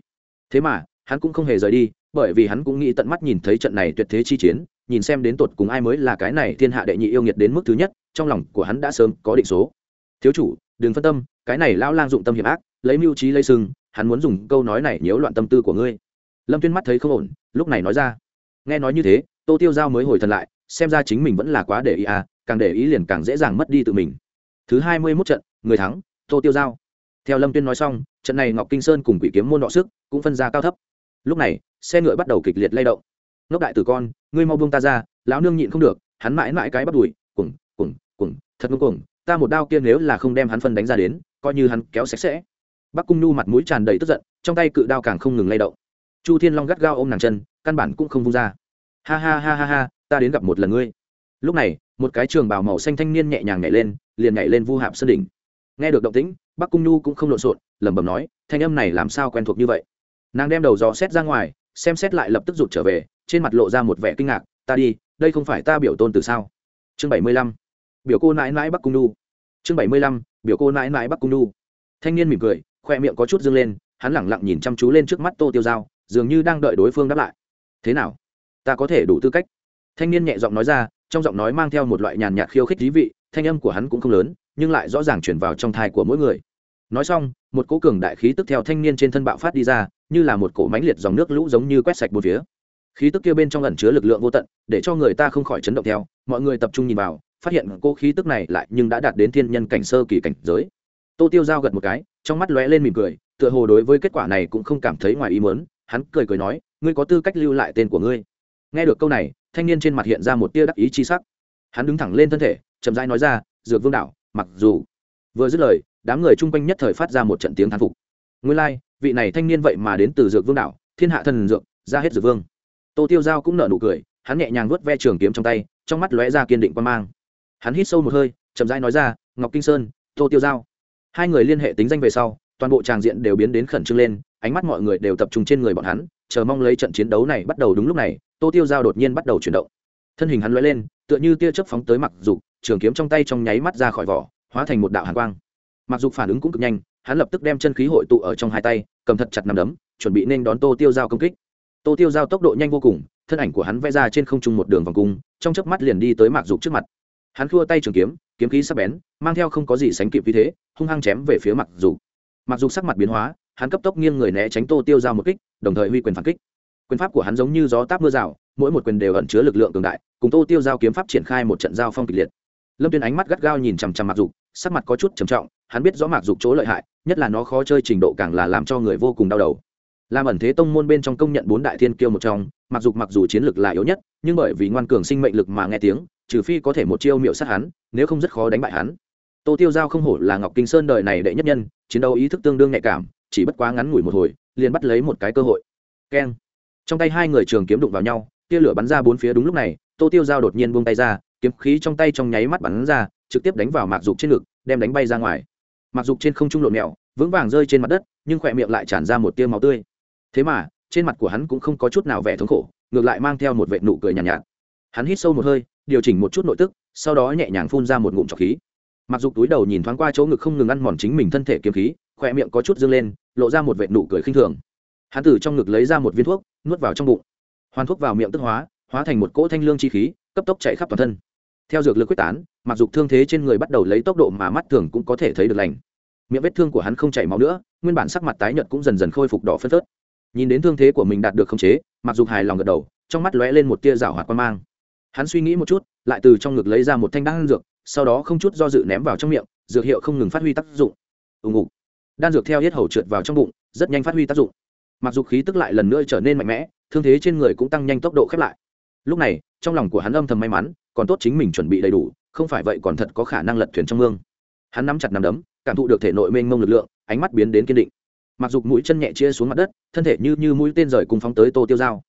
Thế mà, hắn cũng không hề rời đi, bởi vì hắn cũng nghĩ tận mắt nhìn thấy trận này tuyệt thế chi chiến nhìn xem đến tột cùng ai mới là cái này thiên hạ đệ nhị yêu nghiệt đến mức thứ nhất, trong lòng của hắn đã sớm có định số. Thiếu chủ, đừng phân tâm, cái này lão lang dụng tâm hiểm ác, lấy mưu trí lấy sừng, hắn muốn dùng câu nói này nhiễu loạn tâm tư của ngươi. Lâm tuyên mắt thấy không ổn, lúc này nói ra. Nghe nói như thế, tô tiêu giao mới hồi thần lại, xem ra chính mình vẫn là quá để ý à càng để ý liền càng dễ dàng mất đi tự mình. Thứ hai mươi mốt trận, người thắng, tô tiêu giao. Theo lâm tuyên nói xong, trận này ngọc kinh sơn cùng quỷ kiếm môn đọ sức cũng phân ra cao thấp. Lúc này, xe ngựa bắt đầu kịch liệt lay động ngốc đại tử con, ngươi mau buông ta ra, lão nương nhịn không được, hắn mãi mãi cái bắt đùi, cuồng cuồng cuồng, thật ngông cuồng, ta một đao kia nếu là không đem hắn phân đánh ra đến, coi như hắn kéo sạch sẽ. Bắc cung nhu mặt mũi tràn đầy tức giận, trong tay cự đao càng không ngừng lay động. Chu thiên long gắt gao ôm nàng chân, căn bản cũng không vung ra. Ha ha ha ha ha, ta đến gặp một lần ngươi. Lúc này, một cái trường bào màu xanh thanh niên nhẹ nhàng nhảy lên, liền nhảy lên vu hạp sân đỉnh. Nghe được động tĩnh, bắc cung nhu cũng không lộn xộn, lẩm bẩm nói, thanh âm này làm sao quen thuộc như vậy? Nàng đem đầu dò xét ra ngoài, xem xét lại lập tức rụt trở về trên mặt lộ ra một vẻ kinh ngạc, ta đi, đây không phải ta biểu tôn từ sao? Chương bảy mươi lăm, biểu cô nãi nãi bắc cung nu chương bảy mươi lăm, biểu cô nãi nãi bắc cung nu thanh niên mỉm cười, khoe miệng có chút dâng lên, hắn lẳng lặng nhìn chăm chú lên trước mắt tô tiêu dao dường như đang đợi đối phương đáp lại. Thế nào? Ta có thể đủ tư cách? Thanh niên nhẹ giọng nói ra, trong giọng nói mang theo một loại nhàn nhạt khiêu khích thí vị, thanh âm của hắn cũng không lớn, nhưng lại rõ ràng chuyển vào trong thai của mỗi người. Nói xong, một cỗ cường đại khí tức theo thanh niên trên thân bạo phát đi ra, như là một cỗ mánh liệt dòng nước lũ giống như quét sạch một phía khí tức kia bên trong ẩn chứa lực lượng vô tận để cho người ta không khỏi chấn động theo mọi người tập trung nhìn vào phát hiện cô khí tức này lại nhưng đã đạt đến thiên nhân cảnh sơ kỳ cảnh giới. Tô tiêu giao gật một cái trong mắt lóe lên mỉm cười tựa hồ đối với kết quả này cũng không cảm thấy ngoài ý mớn hắn cười cười nói ngươi có tư cách lưu lại tên của ngươi. Nghe được câu này thanh niên trên mặt hiện ra một tia đắc ý chi sắc. Hắn đứng thẳng lên thân thể chậm rãi nói ra dược vương đạo mặc dù vừa dứt lời đám người chung quanh nhất thời phát ra một trận tiếng thán phục. Nguyên lai、like, vị này thanh niên vậy mà đến từ dược vương đạo thiên hạ thần dược ra hết dược vương tô tiêu giao cũng nở nụ cười, hắn nhẹ nhàng vuốt ve trường kiếm trong tay, trong mắt lóe ra kiên định quan mang. Hắn hít sâu một hơi, chậm rãi nói ra, ngọc kinh sơn, tô tiêu giao. Hai người liên hệ tính danh về sau, toàn bộ tràng diện đều biến đến khẩn trương lên, ánh mắt mọi người đều tập trung trên người bọn hắn, chờ mong lấy trận chiến đấu này bắt đầu đúng lúc này, tô tiêu giao đột nhiên bắt đầu chuyển động. Thân hình hắn lóe lên, tựa như tia chớp phóng tới mặc dục, trường kiếm trong tay trong nháy mắt ra khỏi vỏ, hóa thành một đạo hàn quang. Mặc dục phản ứng cũng cực nhanh, hắn lập tức đem chân khí hội tụ ở trong hai tay, cầm thật chặt nằm đấm, chuẩn bị nên đón tô tiêu giao công kích tô tiêu giao tốc độ nhanh vô cùng, thân ảnh của hắn vẽ ra trên không trung một đường vòng cung, trong chớp mắt liền đi tới mạc dục trước mặt. Hắn khua tay trường kiếm kiếm khí sắc bén, mang theo không có gì sánh kịp vì thế, hung hăng chém về phía mạc dục. Mặc dù sắc mặt biến hóa, hắn cấp tốc nghiêng người né tránh tô tiêu giao một kích, đồng thời huy quyền phản kích. Quyền pháp của hắn giống như gió táp mưa rào, mỗi một quyền đều ẩn chứa lực lượng cường đại, cùng tô tiêu giao kiếm pháp triển khai một trận giao phong kịch liệt. Lâm tuyên ánh mắt gắt gao nhìn chằm chằm mặc dục, sắc mặt có chút trầm trọng, hắn biết rõ mặc dục chỗ lợi hại, nhất là nó khó chơi trình độ càng là làm cho người vô cùng đau đầu làm ẩn thế tông môn bên trong công nhận bốn đại thiên kiêu một trong, mặc dù mặc dù chiến lực là yếu nhất, nhưng bởi vì ngoan cường sinh mệnh lực mà nghe tiếng, trừ phi có thể một chiêu miệu sát hắn, nếu không rất khó đánh bại hắn. Tô tiêu giao không hổ là ngọc kinh sơn đời này đệ nhất nhân, chiến đấu ý thức tương đương nhạy cảm, chỉ bất quá ngắn ngủi một hồi, liền bắt lấy một cái cơ hội. Keng. Trong tay hai người trường kiếm đụng vào nhau, tia lửa bắn ra bốn phía đúng lúc này, tô tiêu giao đột nhiên buông tay ra, kiếm khí trong tay trong nháy mắt bắn ra, trực tiếp đánh vào mạc dục trên ngực, đem đánh bay ra ngoài. Mạc dục trên không trung lộn mèo vững vàng rơi trên mặt đất, nhưng khỏe miệng lại tràn ra một tia máu tươi thế mà trên mặt của hắn cũng không có chút nào vẻ thống khổ ngược lại mang theo một vệ nụ cười nhàn nhạt, nhạt. Hắn hít sâu một hơi điều chỉnh một chút nội tức sau đó nhẹ nhàng phun ra một ngụm trọc khí. Mặc dù túi đầu nhìn thoáng qua chỗ ngực không ngừng ăn mòn chính mình thân thể kiếm khí khỏe miệng có chút dâng lên lộ ra một vệ nụ cười khinh thường. Hắn từ trong ngực lấy ra một viên thuốc nuốt vào trong bụng. Hoàn thuốc vào miệng tức hóa hóa thành một cỗ thanh lương chi khí cấp tốc chạy khắp toàn thân. Theo dược lực quyết tán mặc dù thương thế trên người bắt đầu lấy tốc độ mà mắt thường cũng có thể thấy được lành. Miệng vết thương của hắn không chảy máu nữa nguyên bản sắc mặt tái nhợt cũng dần dần khôi phục đỏ phân phớt nhìn đến thương thế của mình đạt được khống chế mặc dù hài lòng gật đầu, trong mắt lóe lên một tia rảo hoạt quan mang. Hắn suy nghĩ một chút, lại từ trong ngực lấy ra một thanh đan dược, sau đó không chút do dự ném vào trong miệng, dược hiệu không ngừng phát huy tác dụng. Ùng ục đan dược theo hết hầu trượt vào trong bụng, rất nhanh phát huy tác dụng. Mặc dù khí tức lại lần nữa trở nên mạnh mẽ, thương thế trên người cũng tăng nhanh tốc độ khép lại. Lúc này, trong lòng của hắn âm thầm may mắn, còn tốt chính mình chuẩn bị đầy đủ, không phải vậy còn thật có khả năng lật thuyền trong mương. Hắn nắm chặt nắm đấm, cảm thụ được thể nội mênh mông lực lượng, ánh mắt biến đến kiên định mặc dù mũi chân nhẹ chia xuống mặt đất, thân thể như như mũi tên rời cùng phóng tới tô tiêu dao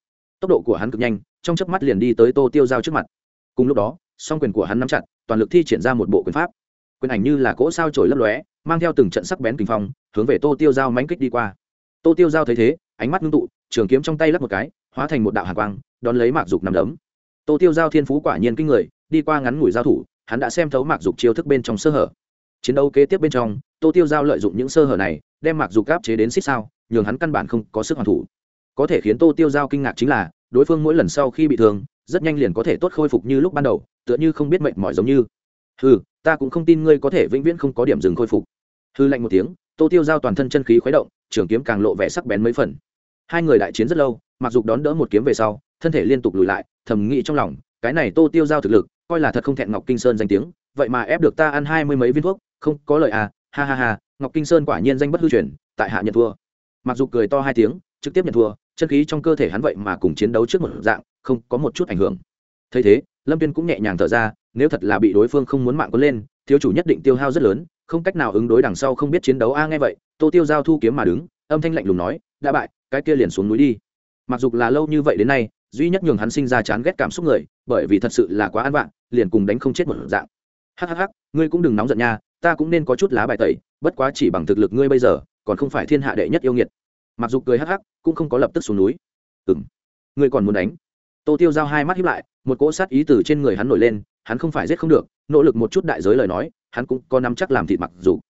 tốc độ của hắn cực nhanh, trong chớp mắt liền đi tới tô tiêu dao trước mặt. Cùng lúc đó, song quyền của hắn nắm chặt, toàn lực thi triển ra một bộ quyền pháp. Quyền ảnh như là cỗ sao trổi lấp lóe, mang theo từng trận sắc bén kinh phong, hướng về tô tiêu dao mánh kích đi qua. Tô tiêu dao thấy thế, ánh mắt ngưng tụ, trường kiếm trong tay lắp một cái, hóa thành một đạo hạ quang, đón lấy mạc dục nằm đấm. Tô tiêu giao thiên phú quả nhiên kinh người, đi qua ngắn ngủi giao thủ, hắn đã xem thấu mạc dục chiêu thức bên trong sơ hở. Chiến đấu kế tiếp bên trong tô tiêu giao lợi dụng những sơ hở này đem mặc dù gáp chế đến xích sao nhường hắn căn bản không có sức hoàn thủ. Có thể khiến tô tiêu giao kinh ngạc chính là đối phương mỗi lần sau khi bị thương rất nhanh liền có thể tốt khôi phục như lúc ban đầu tựa như không biết mệnh mỏi giống như. Hừ, ta cũng không tin ngươi có thể vĩnh viễn không có điểm dừng khôi phục. Hư lạnh một tiếng tô tiêu giao toàn thân chân khí khuấy động trường kiếm càng lộ vẻ sắc bén mấy phần. Hai người đại chiến rất lâu mặc dù đón đỡ một kiếm về sau thân thể liên tục lùi lại thầm nghĩ trong lòng cái này tô tiêu giao thực lực coi là thật không thẹn ngọc kinh sơn danh tiếng vậy mà ép được ta ăn hai mươi mấy viên thuốc không có lời à ha ha ha, ngọc kinh sơn quả nhiên danh bất hư truyền, tại hạ nhận thua. Mặc dù cười to hai tiếng, trực tiếp nhận thua, chân khí trong cơ thể hắn vậy mà cùng chiến đấu trước một dạng, không có một chút ảnh hưởng. Thấy thế, lâm viên cũng nhẹ nhàng thở ra, nếu thật là bị đối phương không muốn mạng có lên, thiếu chủ nhất định tiêu hao rất lớn, không cách nào ứng đối đằng sau không biết chiến đấu a nghe vậy, tô tiêu giao thu kiếm mà đứng, âm thanh lạnh lùng nói, đã bại, cái kia liền xuống núi đi. Mặc dù là lâu như vậy đến nay, duy nhất nhường hắn sinh ra chán ghét cảm xúc người, bởi vì thật sự là quá an vạn liền cùng đánh không chết một dạng. Hhh ngươi cũng đừng nóng giận nha ta cũng nên có chút lá bài tẩy, bất quá chỉ bằng thực lực ngươi bây giờ, còn không phải thiên hạ đệ nhất yêu nghiệt. Mặc dù cười hắc hắc, cũng không có lập tức xuống núi. Ừng ngươi còn muốn đánh? Tô tiêu giao hai mắt hiếp lại, một cỗ sát ý từ trên người hắn nổi lên, hắn không phải giết không được, nỗ lực một chút đại giới lời nói, hắn cũng có nắm chắc làm thịt mặc dù.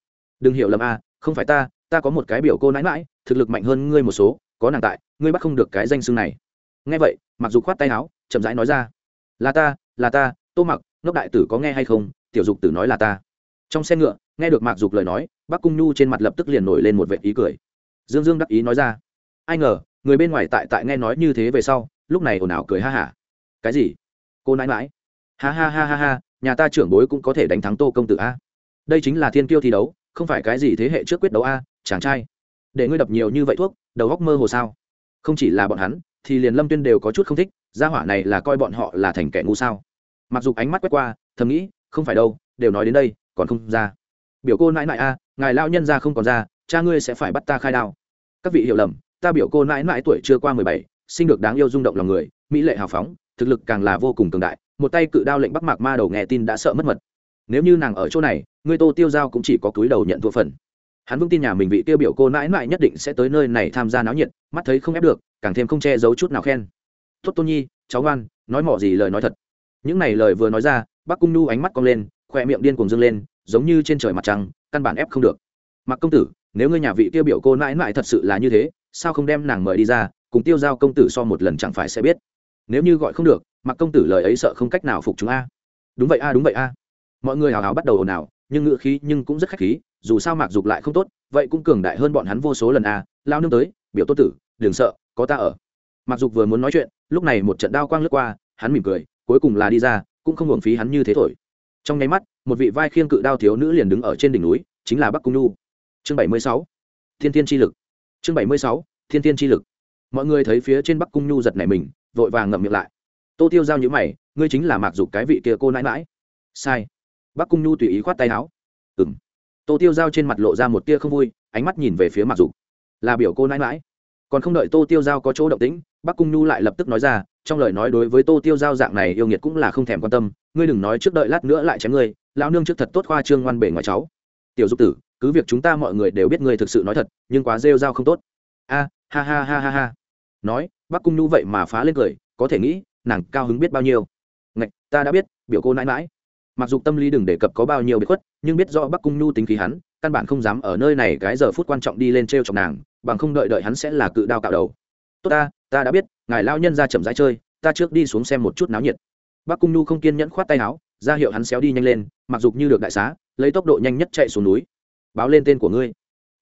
Đừng hiểu lầm a, không phải ta ta có một cái biểu cô nãi mãi thực lực mạnh hơn ngươi một số, có nàng tại, ngươi bắt không được cái danh xưng này. Nghe vậy, mặc dù khoát tay áo, chậm rãi nói ra. Là ta là ta, tô mặc, ngốc đại tử có nghe hay không? Tiểu dục tử nói là ta trong xe ngựa, nghe được mạc dục lời nói bác cung nhu trên mặt lập tức liền nổi lên một vệ ý cười. Dương dương đắc ý nói ra, ai ngờ, người bên ngoài tại tại nghe nói như thế về sau, lúc này ồn ào cười ha hả. Cái gì? Cô nãi mãi ha ha ha ha ha, nhà ta trưởng bối cũng có thể đánh thắng tô công tử a. Đây chính là thiên kiêu thi đấu, không phải cái gì thế hệ trước quyết đấu a, chàng trai. Để ngươi đập nhiều như vậy thuốc, đầu góc mơ hồ sao? Không chỉ là bọn hắn, thì liền lâm tuyên đều có chút không thích, gia hỏa này là coi bọn họ là thành kẻ ngu sao? Mặc dù ánh mắt quét qua, thầm nghĩ, không phải đâu, đều nói đến đây còn không ra. Biểu cô nãi nãi a, ngài lao nhân ra không còn ra, cha ngươi sẽ phải bắt ta khai đao. Các vị hiểu lầm, ta biểu cô nãi nãi tuổi chưa qua mười bảy, sinh được đáng yêu rung động lòng người, mỹ lệ hào phóng, thực lực càng là vô cùng cường đại, một tay cự đao lệnh bắc mạc ma đầu nghe tin đã sợ mất mật. Nếu như nàng ở chỗ này, ngươi tô tiêu giao cũng chỉ có túi đầu nhận thua phần. Hắn vững tin nhà mình vị tiêu biểu cô nãi nãi nhất định sẽ tới nơi này tham gia náo nhiệt, mắt thấy không ép được, càng thêm không che giấu chút nào khen. Tốt tôn nhi, cháu ngoan, nói mỏ gì lời nói thật. Những này lời vừa nói ra bác cung nhu ánh mắt cong lên khoe miệng điên cuồng dâng lên, giống như trên trời mặt trăng, căn bản ép không được. Mặc công tử, nếu ngươi nhà vị tiêu biểu cô nãi nãi thật sự là như thế, sao không đem nàng mời đi ra, cùng tiêu giao công tử so một lần chẳng phải sẽ biết? Nếu như gọi không được mặc công tử lời ấy sợ không cách nào phục chúng a. Đúng vậy a, đúng vậy a. Mọi người hào hào bắt đầu ồn ào, nhưng ngữ khí nhưng cũng rất khách khí, dù sao mạc dục lại không tốt, vậy cũng cường đại hơn bọn hắn vô số lần a. Lao nương tới, biểu tốt tử, đừng sợ, có ta ở. Mặc dục vừa muốn nói chuyện, lúc này một trận đao quang lướt qua, hắn mỉm cười, cuối cùng là đi ra, cũng không hưởng phí hắn như thế thổi trong nháy mắt, một vị vai khiêng cự đao thiếu nữ liền đứng ở trên đỉnh núi, chính là bắc cung nhu. Chương bảy mươi sáu, thiên thiên chi lực. Chương bảy mươi sáu, thiên thiên chi lực. Mọi người thấy phía trên bắc cung nhu giật nảy mình, vội vàng ngậm miệng lại. Tô tiêu giao nhữ mày, ngươi chính là mạc dục cái vị kia cô nãi mãi sai. Bắc cung nhu tùy ý khoát tay áo. Ừ m tô tiêu giao trên mặt lộ ra một tia không vui, ánh mắt nhìn về phía mạc dục. Là biểu cô nãi mãi còn không đợi tô tiêu giao có chỗ động tĩnh, bắc cung nhu lại lập tức nói ra trong lời nói đối với tô tiêu giao dạng này yêu nghiệt cũng là không thèm quan tâm, ngươi đừng nói trước đợi lát nữa lại chém ngươi, lão nương trước thật tốt khoa trương ngoan bể ngoài cháu. Tiểu dục tử, cứ việc chúng ta mọi người đều biết ngươi thực sự nói thật, nhưng quá rêu dao không tốt. A, ha ha ha ha ha. Nói, bắc cung nhu vậy mà phá lên cười, có thể nghĩ, nàng cao hứng biết bao nhiêu. Ngạch, ta đã biết, biểu cô nãi mãi mặc dù tâm lý đừng đề cập có bao nhiêu bị khuất, nhưng biết do bắc cung nhu tính khí hắn, căn bản không dám ở nơi này cái giờ phút quan trọng đi lên t r e o chọc nàng, bằng không đợi đợi hắn sẽ là cự đao cạo đầu. Tốt ta ta đã biết, ngài lao nhân ra chậm rãi chơi, ta trước đi xuống xem một chút náo nhiệt. Bắc cung nhu không kiên nhẫn khoát tay áo, ra hiệu hắn xéo đi nhanh lên, mặc dù như được đại xá, lấy tốc độ nhanh nhất chạy xuống núi. Báo lên tên của ngươi.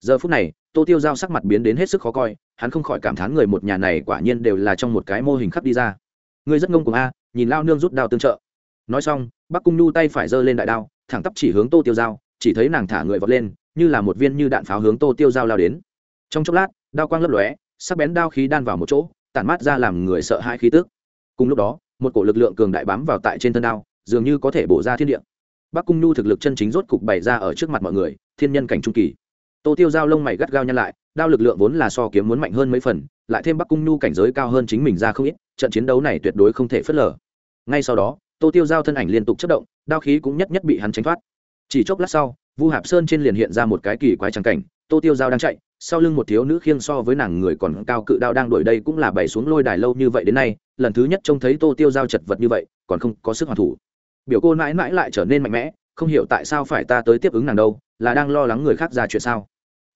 Giờ phút này, tô tiêu giao sắc mặt biến đến hết sức khó coi, hắn không khỏi cảm thán người một nhà này quả nhiên đều là trong một cái mô hình khắp đi ra. Ngươi rất ngông cùng a, nhìn lao nương rút đao tương trợ. Nói xong bắc cung nhu tay phải giơ lên đại đao, thẳng tắp chỉ hướng tô tiêu giao, chỉ thấy nàng thả người vọt lên, như là một viên như đạn pháo hướng tô tiêu giao lao đến. Trong chốc lát, đao quang lấp lóe, sắc bén đao khí đan vào một chỗ tản mát ra làm người sợ hãi khí tức. Cùng lúc đó, một cổ lực lượng cường đại bám vào tại trên thân đao, dường như có thể bổ ra thiên địa. Bắc cung nhu thực lực chân chính rốt cục bày ra ở trước mặt mọi người, thiên nhân cảnh trung kỳ. Tô tiêu giao lông mày gắt gao nhăn lại, đao lực lượng vốn là so kiếm muốn mạnh hơn mấy phần, lại thêm bắc cung nhu cảnh giới cao hơn chính mình ra không ít, trận chiến đấu này tuyệt đối không thể phớt lờ. Ngay sau đó, tô tiêu giao thân ảnh liên tục chất động, đao khí cũng nhất nhất bị hắn tránh thoát. Chỉ chốc lát sau, vu hạp sơn trên liền hiện ra một cái kỳ quái trắng cảnh, tô tiêu giao đang chạy sau lưng một thiếu nữ khiêng so với nàng người còn cao cự đao đang đuổi đây cũng là bày xuống lôi đài lâu như vậy đến nay, lần thứ nhất trông thấy tô tiêu giao chật vật như vậy, còn không có sức hoàn thủ. Biểu cô mãi mãi lại trở nên mạnh mẽ, không hiểu tại sao phải ta tới tiếp ứng nàng đâu, là đang lo lắng người khác ra chuyện sao?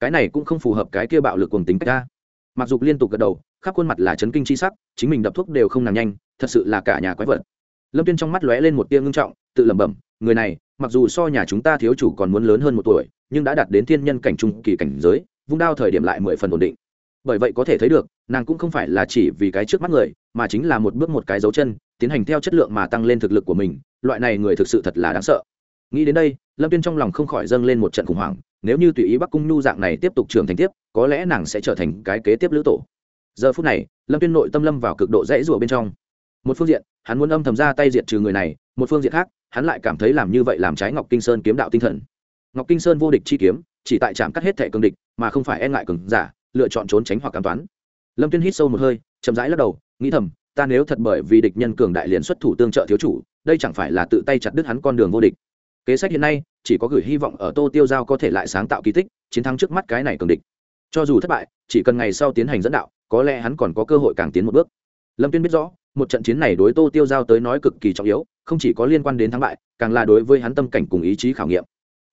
Cái này cũng không phù hợp cái kia bạo lực cuồng tính cách ta. Mặc dù liên tục gật đầu, khắp khuôn mặt là chấn kinh c h i sắc, chính mình đập thuốc đều không nàng nhanh, thật sự là cả nhà quái vật. Lâm tuyên trong mắt lóe lên một tia ngưng trọng, tự lẩm bẩm, người này, mặc dù so nhà chúng ta thiếu chủ còn muốn lớn hơn một tuổi, nhưng đã đạt đến thiên nhân cảnh trung kỳ cảnh giới vung đao thời điểm lại mười phần ổn định. Bởi vậy có thể thấy được, nàng cũng không phải là chỉ vì cái trước mắt người, mà chính là một bước một cái dấu chân, tiến hành theo chất lượng mà tăng lên thực lực của mình, loại này người thực sự thật là đáng sợ. Nghĩ đến đây, lâm tuyên trong lòng không khỏi dâng lên một trận khủng hoảng, nếu như tùy ý bắc cung nhu dạng này tiếp tục trưởng thành tiếp, có lẽ nàng sẽ trở thành cái kế tiếp lữ tổ. Giờ phút này, lâm tuyên nội tâm lâm vào cực độ dãy rủa bên trong. Một phương diện, hắn muốn âm thầm ra tay diệt trừ người này, một phương diện khác, hắn lại cảm thấy làm như vậy làm trái ngọc kinh sơn kiếm đạo tinh thần ngọc kinh sơn vô địch chi kiếm, chỉ tại trạm cắt hết thẻ cường địch, mà không phải e ngại cường giả, lựa chọn trốn tránh hoặc cảm toán. Lâm tuyên hít sâu một hơi, chậm rãi lắc đầu, nghĩ thầm, ta nếu thật bởi vì địch nhân cường đại liền xuất thủ tương trợ thiếu chủ, đây chẳng phải là tự tay chặt đứt hắn con đường vô địch. Kế sách hiện nay, chỉ có gửi hy vọng ở tô tiêu giao có thể lại sáng tạo kỳ tích, chiến thắng trước mắt cái này cường địch. Cho dù thất bại, chỉ cần ngày sau tiến hành dẫn đạo, có lẽ hắn còn có cơ hội càng tiến một bước. Lâm tuyên biết rõ, một trận chiến này đối tô tiêu giao tới nói cực kỳ trọng yếu, không chỉ có liên quan đến thắng bại, càng là đối với hắn tâm cảnh cùng ý chí khảo nghiệm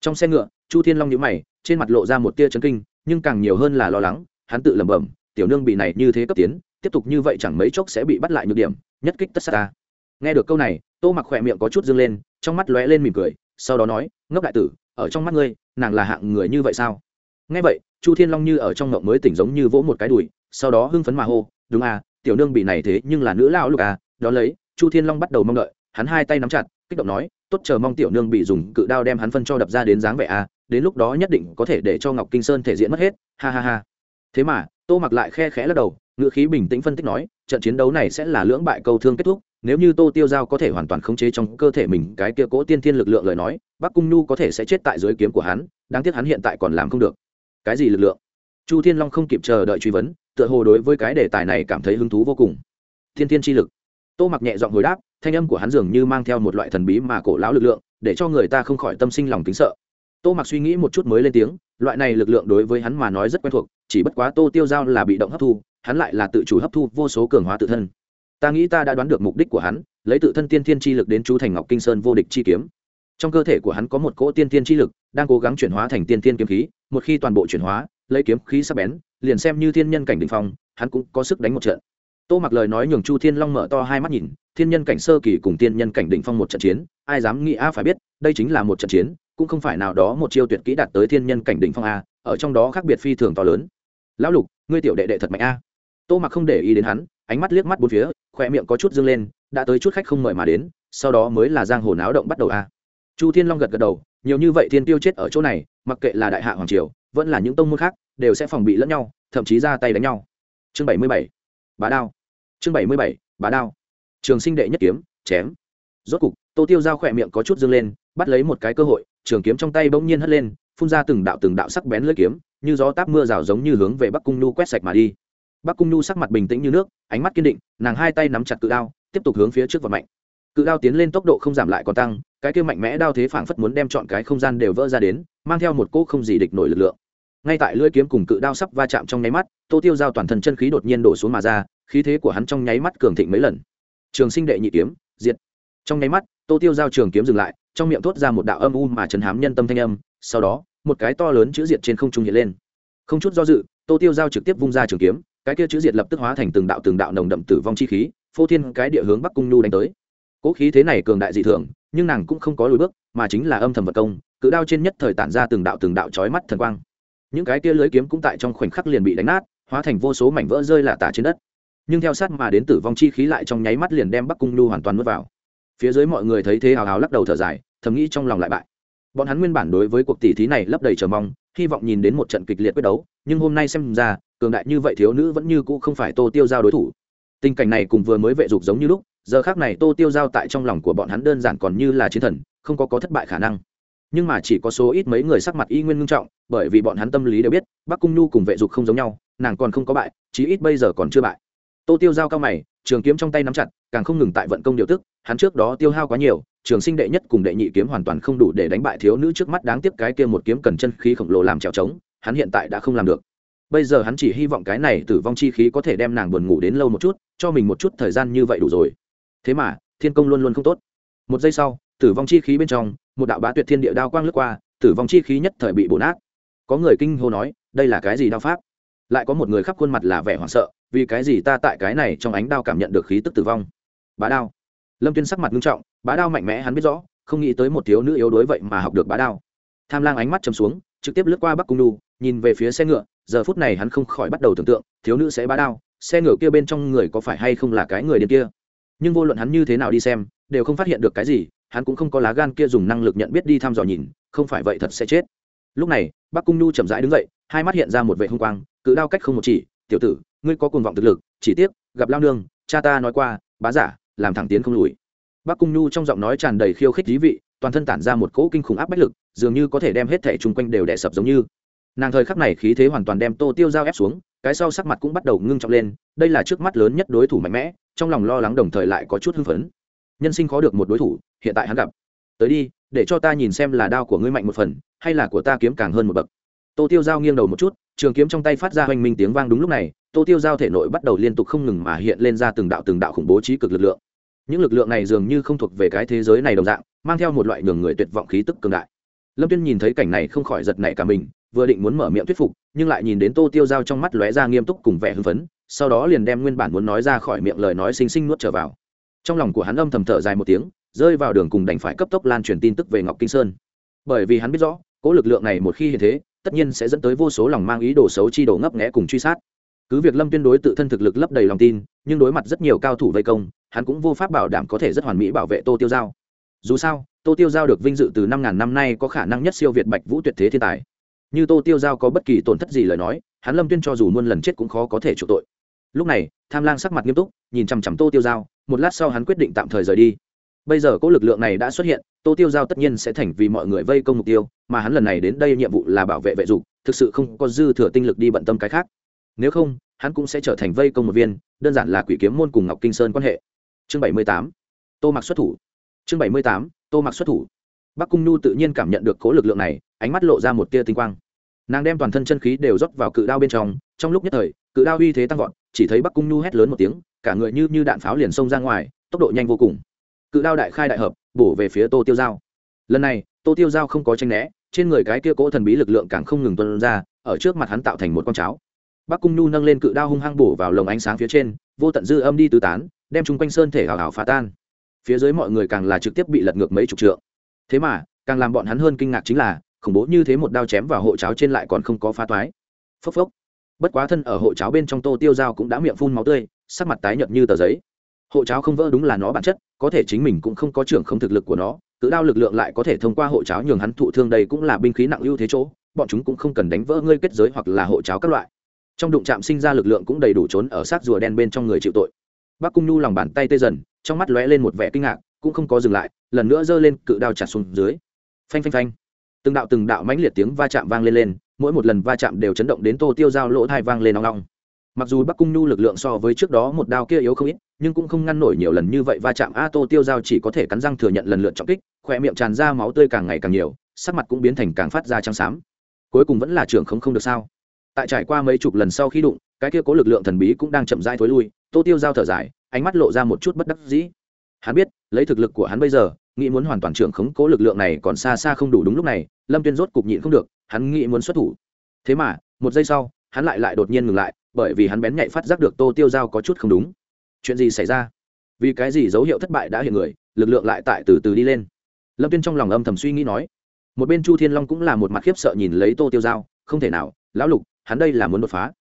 trong xe ngựa, chu thiên long nhữ mày, trên mặt lộ ra một tia chấn kinh, nhưng càng nhiều hơn là lo lắng, hắn tự lẩm bẩm, tiểu nương bị này như thế cấp tiến, tiếp tục như vậy chẳng mấy chốc sẽ bị bắt lại nhược điểm, nhất kích tất sát ta. Nghe được câu này, tô mặc khỏe miệng có chút dâng lên, trong mắt lóe lên mỉm cười, sau đó nói, ngốc đại tử, ở trong mắt ngươi, nàng là hạng người như vậy sao? Nghe vậy, chu thiên long như ở trong ngộng mới tỉnh giống như vỗ một cái đùi, sau đó hưng phấn mà hô, đúng à tiểu nương bị này thế nhưng là nữ lão lục à. Đó lấy, chu thiên long bắt đầu mong đợi, hắn hai tay nắm chặt, kích động nói tốt chờ mong tiểu nương bị dùng cự đao đem hắn phân cho đập ra đến dáng vẻ à đến lúc đó nhất định có thể để cho ngọc kinh sơn thể diện mất hết, ha ha ha. Thế mà, tô mặc lại khe khẽ lắc đầu ngựa khí bình tĩnh phân tích nói, trận chiến đấu này sẽ là lưỡng bại câu thương kết thúc, nếu như tô tiêu giao có thể hoàn toàn khống chế trong cơ thể mình cái kia cố tiên thiên lực lượng lời nói, bắc cung nhu có thể sẽ chết tại dưới kiếm của hắn, đáng tiếc hắn hiện tại còn làm không được. Cái gì lực lượng? Chu thiên long không kịp chờ đợi truy vấn, tựa hồ đối với cái đề tài này cảm thấy hứng thú vô cùng. Thiên thiên chi lực. Tô mặc nhẹ giọng hồi đáp thanh âm của hắn dường như mang theo một loại thần bí mà cổ lão lực lượng, để cho người ta không khỏi tâm sinh lòng kính sợ. Tô mặc suy nghĩ một chút mới lên tiếng, loại này lực lượng đối với hắn mà nói rất quen thuộc, chỉ bất quá tô tiêu giao là bị động hấp thu, hắn lại là tự chủ hấp thu vô số cường hóa tự thân. Ta nghĩ ta đã đoán được mục đích của hắn, lấy tự thân tiên thiên chi lực đến chú thành ngọc kinh sơn vô địch chi kiếm. Trong cơ thể của hắn có một cỗ tiên thiên chi lực, đang cố gắng chuyển hóa thành tiên thiên kiếm khí, một khi toàn bộ chuyển hóa, lấy kiếm khí sắc bén, liền xem như thiên nhân cảnh đ ỉ n h phong, hắn cũng có sức đánh một trận. Tô mặc lời nói nhường chu thiên long mở to hai mắt nhìn thiên nhân cảnh sơ kỳ cùng tiên nhân cảnh đỉnh phong một trận chiến, ai dám nghĩ a phải biết, đây chính là một trận chiến, cũng không phải nào đó một chiêu tuyệt kỹ đạt tới thiên nhân cảnh đỉnh phong a, ở trong đó khác biệt phi thường to lớn. Lão lục, ngươi tiểu đệ đệ thật mạnh a. Tô mặc không để ý đến hắn, ánh mắt liếc mắt bốn phía, khóe miệng có chút dương lên, đã tới chút khách không mời mà đến, sau đó mới là giang hồ náo động bắt đầu a. Chu thiên long gật gật đầu, nhiều như vậy thiên tiêu chết ở chỗ này, mặc kệ là đại hạ hoàng triều, vẫn là những tông môn khác, đều sẽ phòng bị lẫn nhau, thậm chí ra tay đánh nhau. Chương bảy mươi bảy, bá đao. Chương bảy mươi bảy, bá đao trường sinh đệ nhất kiếm, chém. Rốt cục, tô tiêu giao khỏe miệng có chút dâng lên, bắt lấy một cái cơ hội, trường kiếm trong tay bỗng nhiên hất lên, phun ra từng đạo từng đạo sắc bén lưỡi kiếm, như gió táp mưa rào giống như hướng về bắc cung nhu quét sạch mà đi. Bắc cung nhu sắc mặt bình tĩnh như nước, ánh mắt kiên định, nàng hai tay nắm chặt cự đao, tiếp tục hướng phía trước và mạnh. Cự đao tiến lên tốc độ không giảm lại còn tăng, cái kia mạnh mẽ đao thế phảng phất muốn đem chọn cái không gian đều vỡ ra đến, mang theo một cỗ không gì địch nổi lực lượng. Ngay tại lưỡi kiếm cùng cự đao sắp va chạm trong nháy mắt, tô tiêu giao toàn thân chân khí đột nhiên đổ xuống mà ra, khí thế của hắn trong nháy mắt cường thịnh mấy lần trường sinh đệ nhị kiếm, diệt. Trong nháy mắt, tô tiêu giao trường kiếm dừng lại, trong miệng thốt ra một đạo âm u mà chấn hám nhân tâm thanh âm, sau đó, một cái to lớn chữ diệt trên không trung hiện lên. Không chút do dự, tô tiêu giao trực tiếp vung ra trường kiếm, cái kia chữ diệt lập tức hóa thành từng đạo từng đạo nồng đậm tử vong chi khí, phô thiên cái địa hướng bắc cung nhu đánh tới. Cố khí thế này cường đại dị thường, nhưng nàng cũng không có lùi bước, mà chính là âm thầm vật công, cự đao trên nhất thời tản ra từng đạo từng đạo chói mắt thần quang. Những cái kia lưới kiếm cũng tại trong khoảnh khắc liền bị đánh nát, hóa thành vô số mảnh vỡ rơi lạ tả trên đất nhưng theo sát mà đến tử vong chi khí lại trong nháy mắt liền đem bắc cung nhu hoàn toàn nuốt vào. Phía dưới mọi người thấy thế hào hào lắc đầu thở dài, thầm nghĩ trong lòng lại bại. Bọn hắn nguyên bản đối với cuộc tỷ thí này lấp đầy chờ mong, hy vọng nhìn đến một trận kịch liệt quyết đấu, nhưng hôm nay xem ra, cường đại như vậy thiếu nữ vẫn như cũ không phải tô tiêu giao đối thủ. Tình cảnh này cùng vừa mới vệ dục giống như lúc, giờ khác này tô tiêu giao tại trong lòng của bọn hắn đơn giản còn như là chiến thần, không có có thất bại khả năng. Nhưng mà chỉ có số ít mấy người sắc mặt y nguyên ngưng trọng, bởi vì bọn hắn tâm lý đều biết, bắc cung nhu cùng vệ dục không giống nhau, nàng còn không có bại, chí ít bây giờ còn chưa bại tô tiêu giao cao mày, trường kiếm trong tay nắm chặt, càng không ngừng tại vận công điều tức, hắn trước đó tiêu hao quá nhiều, trường sinh đệ nhất cùng đệ nhị kiếm hoàn toàn không đủ để đánh bại thiếu nữ trước mắt đáng tiếc cái kia một kiếm cần chân khí khổng lồ làm trèo trống, hắn hiện tại đã không làm được. Bây giờ hắn chỉ hy vọng cái này tử vong chi khí có thể đem nàng buồn ngủ đến lâu một chút, cho mình một chút thời gian như vậy đủ rồi. Thế mà, thiên công luôn luôn không tốt. Một giây sau, tử vong chi khí bên trong, một đạo bá tuyệt thiên địa đao quang lướt qua, tử vong chi khí nhất thời bị bổ nát. Có người kinh hô nói, đây là cái gì đao pháp? Lại có một người khắp khuôn mặt là vẻ hoảng sợ, vì cái gì ta tại cái này trong ánh đao cảm nhận được khí tức tử vong? Bá đao. Lâm tuyên sắc mặt nghiêm trọng, bá đao mạnh mẽ hắn biết rõ, không nghĩ tới một thiếu nữ yếu đuối vậy mà học được bá đao. Tham lang ánh mắt chầm xuống, trực tiếp lướt qua bắc cung đu nhìn về phía xe ngựa, giờ phút này hắn không khỏi bắt đầu tưởng tượng, thiếu nữ sẽ bá đao, xe ngựa kia bên trong người có phải hay không là cái người điên kia? Nhưng vô luận hắn như thế nào đi xem, đều không phát hiện được cái gì, hắn cũng không có lá gan kia dùng năng lực nhận biết đi thăm dò nhìn, không phải vậy thật sẽ chết. Lúc này, bắc cung nhu chậm rãi đứng dậy hai mắt hiện ra một vệ hung quang, cự đao cách không một chỉ, tiểu tử, ngươi có cuồng vọng thực lực, chỉ tiếc, gặp lao nương, cha ta nói qua, bá giả, làm thẳng tiến không lùi. Bác cung nhu trong giọng nói tràn đầy khiêu khích dí vị, toàn thân tản ra một cỗ kinh khủng áp bách lực, dường như có thể đem hết thẻ chung quanh đều đè sập giống như. Nàng thời khắc này khí thế hoàn toàn đem tô tiêu dao ép xuống, cái sau sắc mặt cũng bắt đầu ngưng trọng lên, đây là trước mắt lớn nhất đối thủ mạnh mẽ, trong lòng lo lắng đồng thời lại có chút hưng phấn. Nhân sinh khó được một đối thủ, hiện tại hắn gặp. Tới đi, để cho ta nhìn xem là đao của ngươi mạnh một phần, hay là của ta kiếm càng hơn một bậc tô tiêu Giao nghiêng đầu một chút, trường kiếm trong tay phát ra hoành minh tiếng vang đúng lúc này, tô tiêu giao thể nội bắt đầu liên tục không ngừng mà hiện lên ra từng đạo từng đạo khủng bố trí cực lực lượng. Những lực lượng này dường như không thuộc về cái thế giới này đồng dạng, mang theo một loại nhường người tuyệt vọng khí tức cường đại. Lâm tuyên nhìn thấy cảnh này không khỏi giật nảy cả mình, vừa định muốn mở miệng thuyết phục, nhưng lại nhìn đến tô tiêu giao trong mắt lóe ra nghiêm túc cùng vẻ hưng phấn, sau đó liền đem nguyên bản muốn nói ra khỏi miệng lời nói xinh xinh nuốt trở vào. Trong lòng của hắn âm thầm thở dài một tiếng, rơi vào đường cùng đành phải cấp tốc lan truyền tin tức về ngọc kinh sơn. Bởi vì hắn biết rõ cỗ lực lượng này một khi hiện thế tất nhiên sẽ dẫn tới vô số lòng mang ý đồ xấu chi đồ ngấp nghẽ cùng truy sát. Cứ việc lâm tuyên đối tự thân thực lực lấp đầy lòng tin, nhưng đối mặt rất nhiều cao thủ vây công, hắn cũng vô pháp bảo đảm có thể rất hoàn mỹ bảo vệ tô tiêu giao. Dù sao, tô tiêu giao được vinh dự từ năm ngàn năm nay có khả năng nhất siêu việt bạch vũ tuyệt thế thiên tài. Như tô tiêu giao có bất kỳ tổn thất gì lời nói, hắn lâm tuyên cho dù muôn lần chết cũng khó có thể chịu tội. Lúc này, tham lang sắc mặt nghiêm túc, nhìn chằm chằm tô tiêu giao, một lát sau hắn quyết định tạm thời rời đi. Bây giờ cỗ lực lượng này đã xuất hiện, tô tiêu giao tất nhiên sẽ thành vì mọi người vây công mục tiêu mà hắn lần này đến đây nhiệm vụ là bảo vệ vệ dục, thực sự không có dư thừa tinh lực đi bận tâm cái khác. Nếu không, hắn cũng sẽ trở thành vây công một viên, đơn giản là quỷ kiếm môn cùng ngọc kinh sơn quan hệ. Chương bảy mươi tám. Tô mặc xuất thủ. Chương bảy mươi tám. Tô mặc xuất thủ. Bắc cung nhu tự nhiên cảm nhận được cố lực lượng này, ánh mắt lộ ra một tia tinh quang. Nàng đem toàn thân chân khí đều rót vào cự đao bên trong trong lúc nhất thời, cự đao uy thế tăng vọt, chỉ thấy bắc cung nhu hét lớn một tiếng, cả người như như đạn pháo liền xông ra ngoài, tốc độ nhanh vô cùng. Cự đao đại khai đại hợp, bổ về phía tô tiêu giao lần này, tô tiêu giao không có tranh né, trên người cái kia cỗ thần bí lực lượng càng không ngừng tuân ra, ở trước mặt hắn tạo thành một con cháo. Bắc cung nhu nâng lên cự đao hung hăng bổ vào lồng ánh sáng phía trên, vô tận dư âm đi tứ tán, đem chung quanh sơn thể hào hào phá tan. Phía dưới mọi người càng là trực tiếp bị lật ngược mấy chục trượng. Thế mà, càng làm bọn hắn hơn kinh ngạc chính là, khủng bố như thế một đao chém vào hộ cháo trên lại còn không có phá toái. Phốc phốc. Bất quá thân ở hộ cháo bên trong tô tiêu dao cũng đã miệng phun máu tươi, sắc mặt tái nhợt như tờ giấy. Hộ cháo không vỡ đúng là nó bản chất, có thể chính mình cũng không có trưởng không thực lực của nó cự đao lực lượng lại có thể thông qua hộ cháo nhường hắn thụ thương đây cũng là binh khí nặng ưu thế chỗ, bọn chúng cũng không cần đánh vỡ ngươi kết giới hoặc là hộ cháo các loại. Trong đụng chạm sinh ra lực lượng cũng đầy đủ trốn ở sát rùa đen bên trong người chịu tội. Bác cung nhu lòng bàn tay tê dần, trong mắt lóe lên một vẻ kinh ngạc, cũng không có dừng lại, lần nữa giơ lên cự đao chặt xuống dưới. Phanh phanh phanh. Từng đạo từng đạo mãnh liệt tiếng va chạm vang lên lên, mỗi một lần va chạm đều chấn động đến tô tiêu dao lỗ thai vang lên nóng nóng mặc dù bắc cung nhu lực lượng so với trước đó một đao kia yếu không ít nhưng cũng không ngăn nổi nhiều lần như vậy va chạm. A tô tiêu dao chỉ có thể cắn răng thừa nhận lần lượt trọng kích khỏe miệng tràn ra máu tươi càng ngày càng nhiều, sắc mặt cũng biến thành càng phát ra trắng xám. Cuối cùng vẫn là trưởng không không được sao? Tại trải qua mấy chục lần sau khi đụng, cái kia cố lực lượng thần bí cũng đang chậm rãi thối lui. Tô tiêu dao thở dài, ánh mắt lộ ra một chút bất đắc dĩ. Hắn biết, lấy thực lực của hắn bây giờ, nghĩ muốn hoàn toàn trưởng khống cố lực lượng này còn xa xa không đủ đúng lúc này, lâm tuyên rốt cục nhịn không được, hắn nghĩ muốn xuất thủ. Thế mà, một giây sau, hắn lại lại đột nhiên ngừng lại, bởi vì hắn bén nhạy phát giác được tô tiêu dao có chút không đúng chuyện gì xảy ra? Vì cái gì dấu hiệu thất bại đã hiện người, lực lượng lại tại từ từ đi lên? Lâm tuyên trong lòng âm thầm suy nghĩ nói. Một bên chu thiên long cũng là một mặt khiếp sợ nhìn lấy tô tiêu giao, không thể nào, lão lục, hắn đây là muốn đột phá.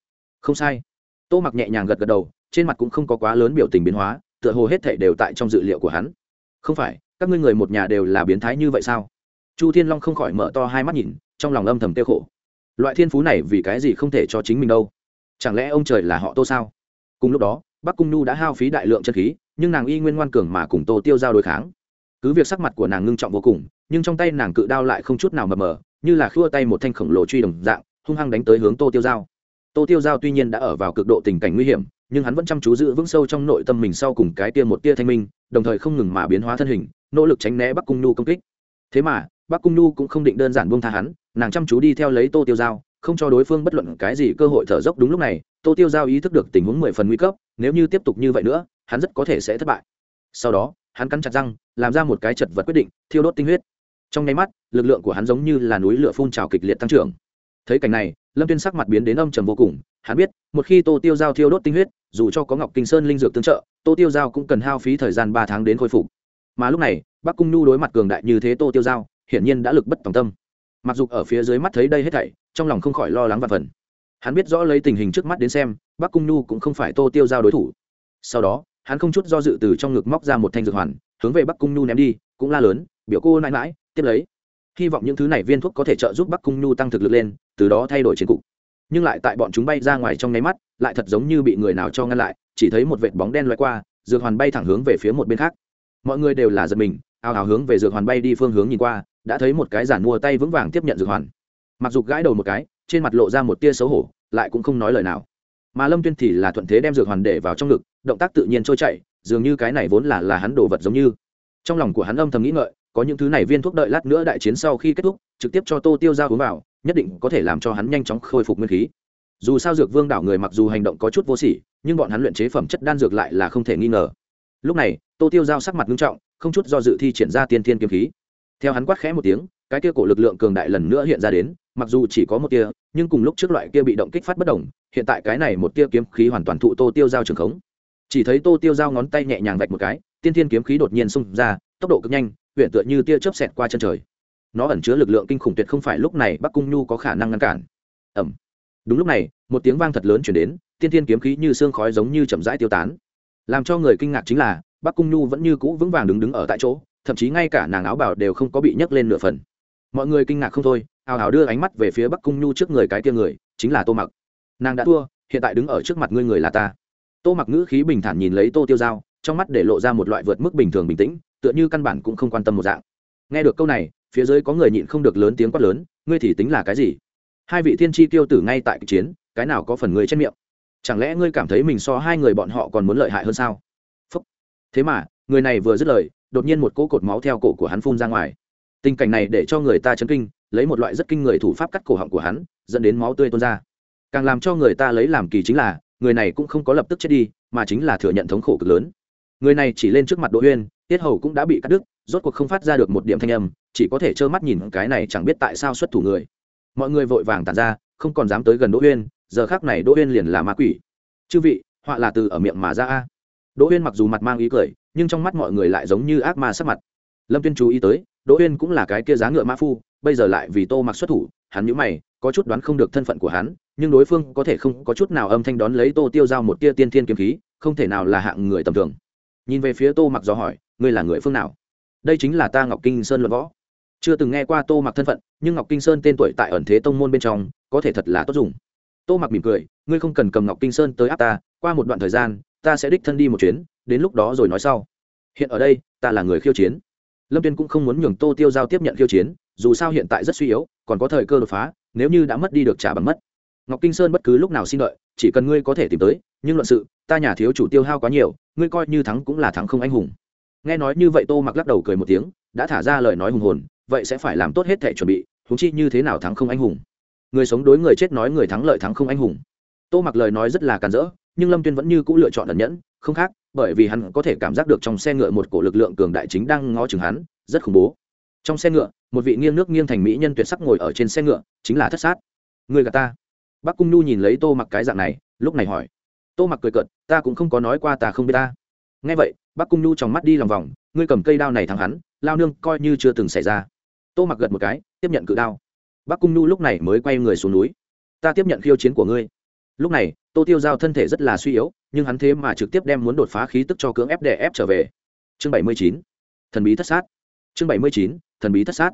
Không sai. Tô mặc nhẹ nhàng gật gật đầu, trên mặt cũng không có quá lớn biểu tình biến hóa, tựa hồ hết thể đều tại trong dự liệu của hắn. Không phải, các ngươi người một nhà đều là biến thái như vậy sao? Chu thiên long không khỏi mở to hai mắt nhìn, trong lòng âm thầm tiêu khổ. Loại thiên phú này vì cái gì không thể cho chính mình đâu? Chẳng lẽ ông trời là họ tô sao? Cùng lúc đó bắc cung nhu đã hao phí đại lượng chân khí, nhưng nàng y nguyên ngoan cường mà cùng tô tiêu giao đối kháng. Cứ việc sắc mặt của nàng ngưng trọng vô cùng, nhưng trong tay nàng cự đao lại không chút nào mờ mờ, như là khua tay một thanh khổng lồ truy đồng dạng, hung hăng đánh tới hướng tô tiêu giao. Tô tiêu giao tuy nhiên đã ở vào cực độ tình cảnh nguy hiểm, nhưng hắn vẫn chăm chú giữ vững sâu trong nội tâm mình sau cùng cái tia một tia thanh minh, đồng thời không ngừng mà biến hóa thân hình, nỗ lực tránh né bắc cung nhu công kích. Thế mà, bắc cung nhu cũng không định đơn giản buông tha hắn, nàng chăm chú đi theo lấy tô tiêu giao không cho đối phương bất luận cái gì cơ hội thở dốc đúng lúc này, tô tiêu giao ý thức được tình huống mười phần nguy cấp, nếu như tiếp tục như vậy nữa, hắn rất có thể sẽ thất bại. Sau đó, hắn cắn chặt răng, làm ra một cái chật vật quyết định, thiêu đốt tinh huyết. Trong nháy mắt, lực lượng của hắn giống như là núi lửa phun trào kịch liệt tăng trưởng. Thấy cảnh này, lâm tuyên sắc mặt biến đến âm trầm vô cùng, hắn biết, một khi tô tiêu giao thiêu đốt tinh huyết, dù cho có ngọc kinh sơn linh dược tương trợ, tô tiêu giao cũng cần hao phí thời gian ba tháng đến khôi phục. Mà lúc này, bắc cung nhu đối mặt cường đại như thế tô tiêu giao, hiển nhiên đã lực bất tòng tâm. Mặc dù ở phía dưới mắt thấy đây hết thảy trong lòng không khỏi lo lắng và phần. Hắn biết rõ lấy tình hình trước mắt đến xem, bắc cung nhu cũng không phải tô tiêu giao đối thủ. Sau đó, hắn không chút do dự từ trong ngực móc ra một thanh dược hoàn, hướng về bắc cung nhu ném đi, cũng la lớn, biểu cô nãi mãi tiếp lấy. Hy vọng những thứ này viên thuốc có thể trợ giúp bắc cung nhu tăng thực lực lên, từ đó thay đổi chiến cục. Nhưng lại tại bọn chúng bay ra ngoài trong nháy mắt, lại thật giống như bị người nào cho ngăn lại, chỉ thấy một vệt bóng đen loại qua, dược hoàn bay thẳng hướng về phía một bên khác. Mọi người đều là giật mình ào ào hướng về dược hoàn bay đi phương hướng nhìn qua, đã thấy một cái giản mua tay vững vàng tiếp nhận dược hoàn mặc dù gãi đầu một cái, trên mặt lộ ra một tia xấu hổ, lại cũng không nói lời nào. Mà lâm tuyên thì là thuận thế đem dược hoàn để vào trong ngực, động tác tự nhiên trôi chảy, dường như cái này vốn là là hắn đồ vật giống như. Trong lòng của hắn âm thầm nghĩ ngợi, có những thứ này viên thuốc đợi lát nữa đại chiến sau khi kết thúc, trực tiếp cho tô tiêu ra uống vào, nhất định có thể làm cho hắn nhanh chóng khôi phục nguyên khí. Dù sao dược vương đảo người mặc dù hành động có chút vô sỉ, nhưng bọn hắn luyện chế phẩm chất đan dược lại là không thể nghi ngờ. Lúc này, tô tiêu giao sắc mặt nghiêm trọng, không chút do dự thi triển ra tiên thiên kiếm khí. Theo hắn quát khẽ một tiếng, cái kia cổ lực lượng cường đại lần nữa hiện ra đến mặc dù chỉ có một tia, nhưng cùng lúc trước loại kia bị động kích phát bất đồng, hiện tại cái này một tia kiếm khí hoàn toàn thụ tô tiêu giao trường khống. Chỉ thấy tô tiêu giao ngón tay nhẹ nhàng vạch một cái, tiên thiên kiếm khí đột nhiên xung ra, tốc độ cực nhanh huyện tựa như tia chớp xẹt qua chân trời. Nó ẩn chứa lực lượng kinh khủng tuyệt không phải lúc này bắc cung nhu có khả năng ngăn cản. Ẩm đúng lúc này, một tiếng vang thật lớn chuyển đến, tiên thiên kiếm khí như xương khói giống như chậm rãi tiêu tán. Làm cho người kinh ngạc chính là, bắc cung nhu vẫn như cũ vững vàng đứng đứng ở tại chỗ, thậm chí ngay cả nàng áo bảo đều không có bị nhấc lên nửa phần. Mọi người kinh ngạc không thôi ào ào đưa ánh mắt về phía bắc cung nhu trước người cái kia người, chính là tô mặc. Nàng đã thua, hiện tại đứng ở trước mặt ngươi người là ta. Tô mặc ngữ khí bình thản nhìn lấy tô tiêu dao trong mắt để lộ ra một loại vượt mức bình thường bình tĩnh, tựa như căn bản cũng không quan tâm một dạng. Nghe được câu này, phía dưới có người nhịn không được lớn tiếng quát lớn, ngươi thì tính là cái gì? Hai vị thiên tri tiêu tử ngay tại kịch chiến, cái nào có phần ngươi chết miệng? Chẳng lẽ ngươi cảm thấy mình so hai người bọn họ còn muốn lợi hại hơn sao? Phúc. thế mà, người này vừa dứt lời, đột nhiên một cỗ cột máu theo cổ của hắn phun ra ngoài. Tình cảnh này để cho người ta chấn kinh lấy một loại rất kinh người thủ pháp cắt cổ họng của hắn, dẫn đến máu tươi tuôn ra. Càng làm cho người ta lấy làm kỳ chính là, người này cũng không có lập tức chết đi, mà chính là thừa nhận thống khổ cực lớn. Người này chỉ lên trước mặt đỗ uyên tiết hầu cũng đã bị cắt đứt, rốt cuộc không phát ra được một điểm thanh âm, chỉ có thể trơ mắt nhìn cái này chẳng biết tại sao xuất thủ người. Mọi người vội vàng tàn ra, không còn dám tới gần đỗ uyên giờ khác này đỗ uyên liền là ma quỷ. Chư vị, họa là từ ở miệng mà ra a. Đỗ uyên mặc dù mặt mang ý cười, nhưng trong mắt mọi người lại giống như ác ma sắc mặt. Lâm tuyên chú ý tới, đỗ uyên cũng là cái kia giá ngựa mã phu bây giờ lại vì tô mặc xuất thủ, hắn nhũ mày, có chút đoán không được thân phận của hắn, nhưng đối phương có thể không có chút nào âm thanh đón lấy tô tiêu giao một tia tiên thiên kiếm khí, không thể nào là hạng người tầm thường. Nhìn về phía tô mặc do hỏi, ngươi là người phương nào? Đây chính là ta ngọc kinh sơn luận võ. Chưa từng nghe qua tô mặc thân phận, nhưng ngọc kinh sơn tên tuổi tại ẩn thế tông môn bên trong, có thể thật là tốt dùng. Tô mặc mỉm cười, ngươi không cần cầm ngọc kinh sơn tới áp ta, qua một đoạn thời gian, ta sẽ đích thân đi một chuyến, đến lúc đó rồi nói sau. Hiện ở đây, ta là người khiêu chiến. Lâm tuyên cũng không muốn nhường tô tiêu giao tiếp nhận khiêu chiến dù sao hiện tại rất suy yếu, còn có thời cơ đột phá, nếu như đã mất đi được trả bằng mất. Ngọc kinh sơn bất cứ lúc nào xin đợi, chỉ cần ngươi có thể tìm tới, nhưng luận sự, ta nhà thiếu chủ tiêu hao quá nhiều, ngươi coi như thắng cũng là thắng không anh hùng. Nghe nói như vậy tô mặc lắc đầu cười một tiếng, đã thả ra lời nói hùng hồn, vậy sẽ phải làm tốt hết thể chuẩn bị húng chi như thế nào thắng không anh hùng. Người sống đối người chết nói người thắng lợi thắng không anh hùng. Tô mặc lời nói rất là càn rỡ, nhưng lâm tuyên vẫn như c ũ lựa chọn ẩn nhẫn, không khác, bởi vì hắn có thể cảm giác được trong xe ngựa một cổ lực lượng cường đại chính đang ngó chừng hắn, rất khủng bố. Trong xe ngựa một vị nghiêng nước nghiêng thành mỹ nhân tuyệt sắc ngồi ở trên xe ngựa, chính là thất sát. Người gà ta. Bác cung nhu nhìn lấy tô mặc cái dạng này, lúc này hỏi. Tô mặc cười cợt, ta cũng không có nói qua ta không biết ta. Nghe vậy, bác cung nhu trong mắt đi lòng vòng, ngươi cầm cây đao này thắng hắn, lao nương coi như chưa từng xảy ra. Tô mặc gật một cái, tiếp nhận cự đao. Bác cung nhu lúc này mới quay người xuống núi. Ta tiếp nhận khiêu chiến của ngươi. Lúc này, tô tiêu giao thân thể rất là suy yếu, nhưng hắn thế mà trực tiếp đem muốn đột phá khí tức cho cưỡng ép để ép trở về. Chương bảy mươi chín. Thần bí thất sát. Chương bảy mươi chín. Thần bí thất sát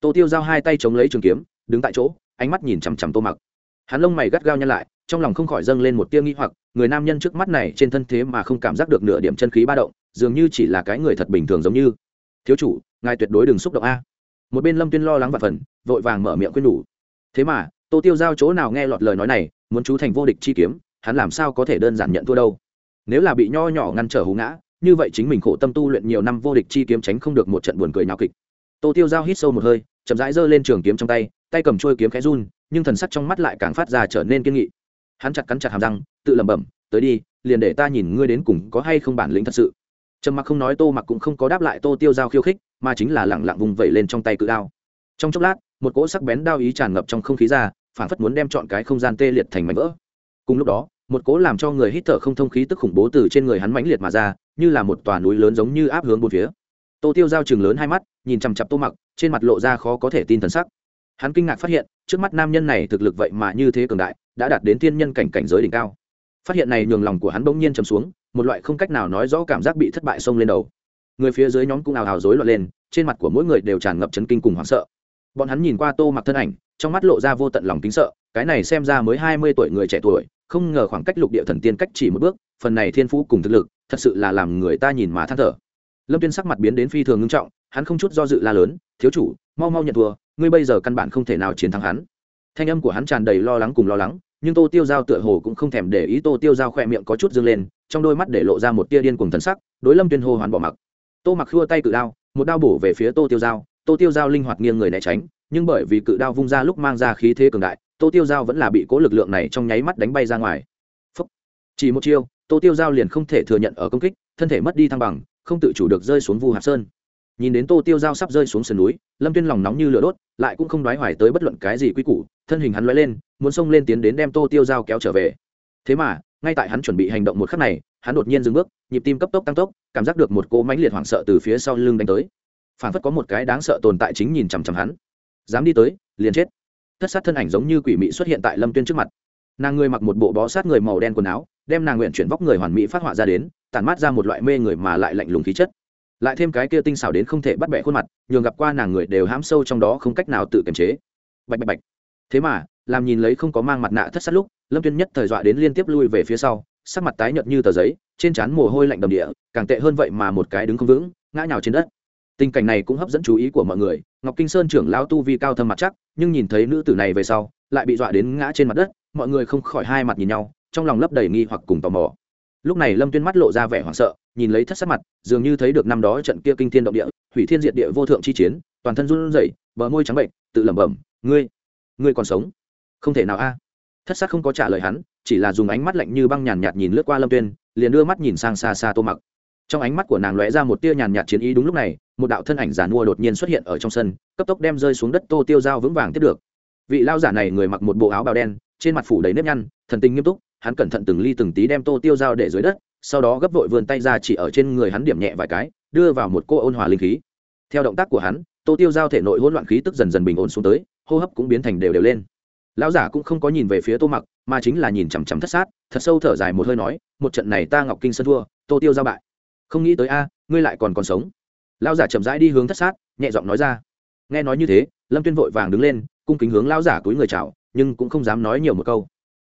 tô tiêu giao hai tay chống lấy trường kiếm, đứng tại chỗ, ánh mắt nhìn chằm chằm tô mặc. Hắn lông mày gắt gao nhăn lại, trong lòng không khỏi dâng lên một tia nghi hoặc, người nam nhân trước mắt này trên thân thế mà không cảm giác được nửa điểm chân khí ba động, dường như chỉ là cái người thật bình thường giống như. Thiếu chủ, ngài tuyệt đối đừng xúc động a. Một bên lâm tuyên lo lắng và phần, vội vàng mở miệng khuyên nhủ. Thế mà, tô tiêu giao chỗ nào nghe lọt lời nói này, muốn chú thành vô địch chi kiếm, hắn làm sao có thể đơn giản nhận thua đâu? Nếu là bị nho nhỏ ngăn trở hú ngã, như vậy chính mình khổ tâm tu luyện nhiều năm vô địch chi kiếm tránh không được một trận buồn cười nào kịch. Tô tiêu giao hít sâu một hơi chậm rãi giơ lên trường kiếm trong tay tay cầm trôi kiếm khẽ run, nhưng thần sắc trong mắt lại càng phát ra trở nên kiên nghị. Hắn chặt cắn chặt hàm răng, tự lẩm bẩm, tới đi, liền để ta nhìn ngươi đến cùng có hay không bản lĩnh thật sự. Trầm mặc không nói tô mặc cũng không có đáp lại tô tiêu giao khiêu khích, mà chính là lẳng lặng vùng vẩy lên trong tay cự đao. Trong chốc lát, một cỗ sắc bén đao ý tràn ngập trong không khí ra phản phất muốn đem chọn cái không gian tê liệt thành mảnh vỡ. Cùng lúc đó, một cỗ làm cho người hít thở không thông khí tức khủng bố từ trên người hắn mãnh liệt mà ra, như là một tòa núi lớn giống như áp hướng bốn phía. Tô tiêu giao chừng lớn hai mắt, nhìn chằm chặp tô mặc trên mặt lộ ra khó có thể tin thần sắc. Hắn kinh ngạc phát hiện, trước mắt nam nhân này thực lực vậy mà như thế cường đại, đã đạt đến thiên nhân cảnh cảnh giới đỉnh cao. Phát hiện này nhường lòng của hắn bỗng nhiên chầm xuống, một loại không cách nào nói rõ cảm giác bị thất bại xông lên đầu. Người phía dưới nhóm cũng ào ào rối loạn lên, trên mặt của mỗi người đều tràn ngập chấn kinh cùng hoảng sợ. Bọn hắn nhìn qua tô mặc thân ảnh, trong mắt lộ ra vô tận lòng kính sợ, cái này xem ra mới hai mươi tuổi người trẻ tuổi, không ngờ khoảng cách lục địa thần tiên cách chỉ một bước, phần này thiên phú cùng thực lực, thật sự là làm người ta nhìn mà than thở. Lâm tuyên sắc mặt biến đến phi thường ngưng trọng hắn không chút do dự la lớn, thiếu chủ, mau mau nhận thua, ngươi bây giờ căn bản không thể nào chiến thắng hắn. Thanh âm của hắn tràn đầy lo lắng cùng lo lắng, nhưng tô tiêu giao tựa hồ cũng không thèm để ý tô tiêu giao khỏe miệng có chút dâng lên, trong đôi mắt để lộ ra một tia điên cùng thần sắc, đối lâm tuyên hô hoán bỏ mặc. Tô mặc khua tay cự đao, một đao bổ về phía tô tiêu giao. Tô tiêu giao linh hoạt nghiêng người né tránh, nhưng bởi vì cự đao vung ra lúc mang ra khí thế cường đại, tô tiêu giao vẫn là bị cố lực lượng này trong nháy mắt đánh bay ra ngoài、Phúc. Chỉ một chiêu, tô tiêu giao liền không thể thừa nhận ở công kích, thân thể mất đi thăng bằng, không tự chủ được rơi xuống vu hạt sơn nhìn đến tô tiêu giao sắp rơi xuống sườn núi, lâm tuyên lòng nóng như lửa đốt, lại cũng không đoái hoài tới bất luận cái gì quy củ, thân hình hắn loay lên, muốn xông lên tiến đến đem tô tiêu giao kéo trở về. Thế mà, ngay tại hắn chuẩn bị hành động một khắc này, hắn đột nhiên dừng bước, nhịp tim cấp tốc tăng tốc, cảm giác được một cỗ mãnh liệt hoảng sợ từ phía sau lưng đánh tới. Phản phất có một cái đáng sợ tồn tại chính nhìn chằm chằm hắn. Dám đi tới, liền chết. Thất sát thân ảnh giống như quỷ mị xuất hiện tại lâm tuyên trước mặt. Nàng người mặc một bộ bó sát người màu đen quần áo, đem nàng nguyện chuyển vóc người hoàn mỹ phát họa ra đến, tản mát ra một loại mê người mà lại lạnh lùng khí chất lại thêm cái kia tinh xảo đến không thể bắt bẻ khuôn mặt, nhường gặp qua nàng người đều hãm sâu trong đó không cách nào tự kiềm chế. Bạch bạch bạch. Thế mà, làm nhìn lấy không có mang mặt nạ thất sát lúc, lâm tuyên nhất thời dọa đến liên tiếp lui về phía sau, sắc mặt tái nhợt như tờ giấy, trên trán mồ hôi lạnh đầm địa, càng tệ hơn vậy mà một cái đứng không vững, ngã nhào trên đất. Tình cảnh này cũng hấp dẫn chú ý của mọi người, ngọc kinh sơn trưởng lao tu vi cao thâm mặt chắc, nhưng nhìn thấy nữ tử này về sau, lại bị dọa đến ngã trên mặt đất, mọi người không khỏi hai mặt nhìn nhau, trong lòng lấp đầy nghi hoặc cùng tò mò lúc này lâm tuyên mắt lộ ra vẻ hoảng sợ, nhìn lấy thất sắc mặt, dường như thấy được năm đó trận kia kinh thiên động địa, hủy thiên diệt địa vô thượng chi chiến, toàn thân run rẩy, bờ môi trắng bệnh, tự lẩm bẩm, ngươi ngươi còn sống? Không thể nào a. Thất sắc không có trả lời hắn, chỉ là dùng ánh mắt lạnh như băng nhàn nhạt nhìn lướt qua lâm tuyên, liền đưa mắt nhìn sang xa xa tô mặc. Trong ánh mắt của nàng lóe ra một tia nhàn nhạt chiến ý đúng lúc này, một đạo thân ảnh giả mua đột nhiên xuất hiện ở trong sân, cấp tốc đem rơi xuống đất tô tiêu dao vững vàng tiếp được. Vị lao giả này người mặc một bộ áo bào đen, trên mặt phủ đầy nếp nhăn, thần tình nghiêm túc hắn cẩn thận từng ly từng tí đem tô tiêu dao để dưới đất, sau đó gấp vội vươn tay ra chỉ ở trên người hắn điểm nhẹ vài cái, đưa vào một cô ôn hòa linh khí. Theo động tác của hắn, tô tiêu giao thể nội hỗn loạn khí tức dần dần bình ổn xuống tới, hô hấp cũng biến thành đều đều lên. Lão giả cũng không có nhìn về phía tô mặc, mà chính là nhìn chằm chằm thất sát, thật sâu thở dài một hơi nói, một trận này ta ngọc kinh sân thua, tô tiêu giao bại. Không nghĩ tới a, ngươi lại còn còn sống. Lão giả chậm rãi đi hướng thất sát, nhẹ giọng nói ra. Nghe nói như thế, lâm tuyên vội vàng đứng lên, cung kính hướng lão giả túi người chào, nhưng cũng không dám nói nhiều một câu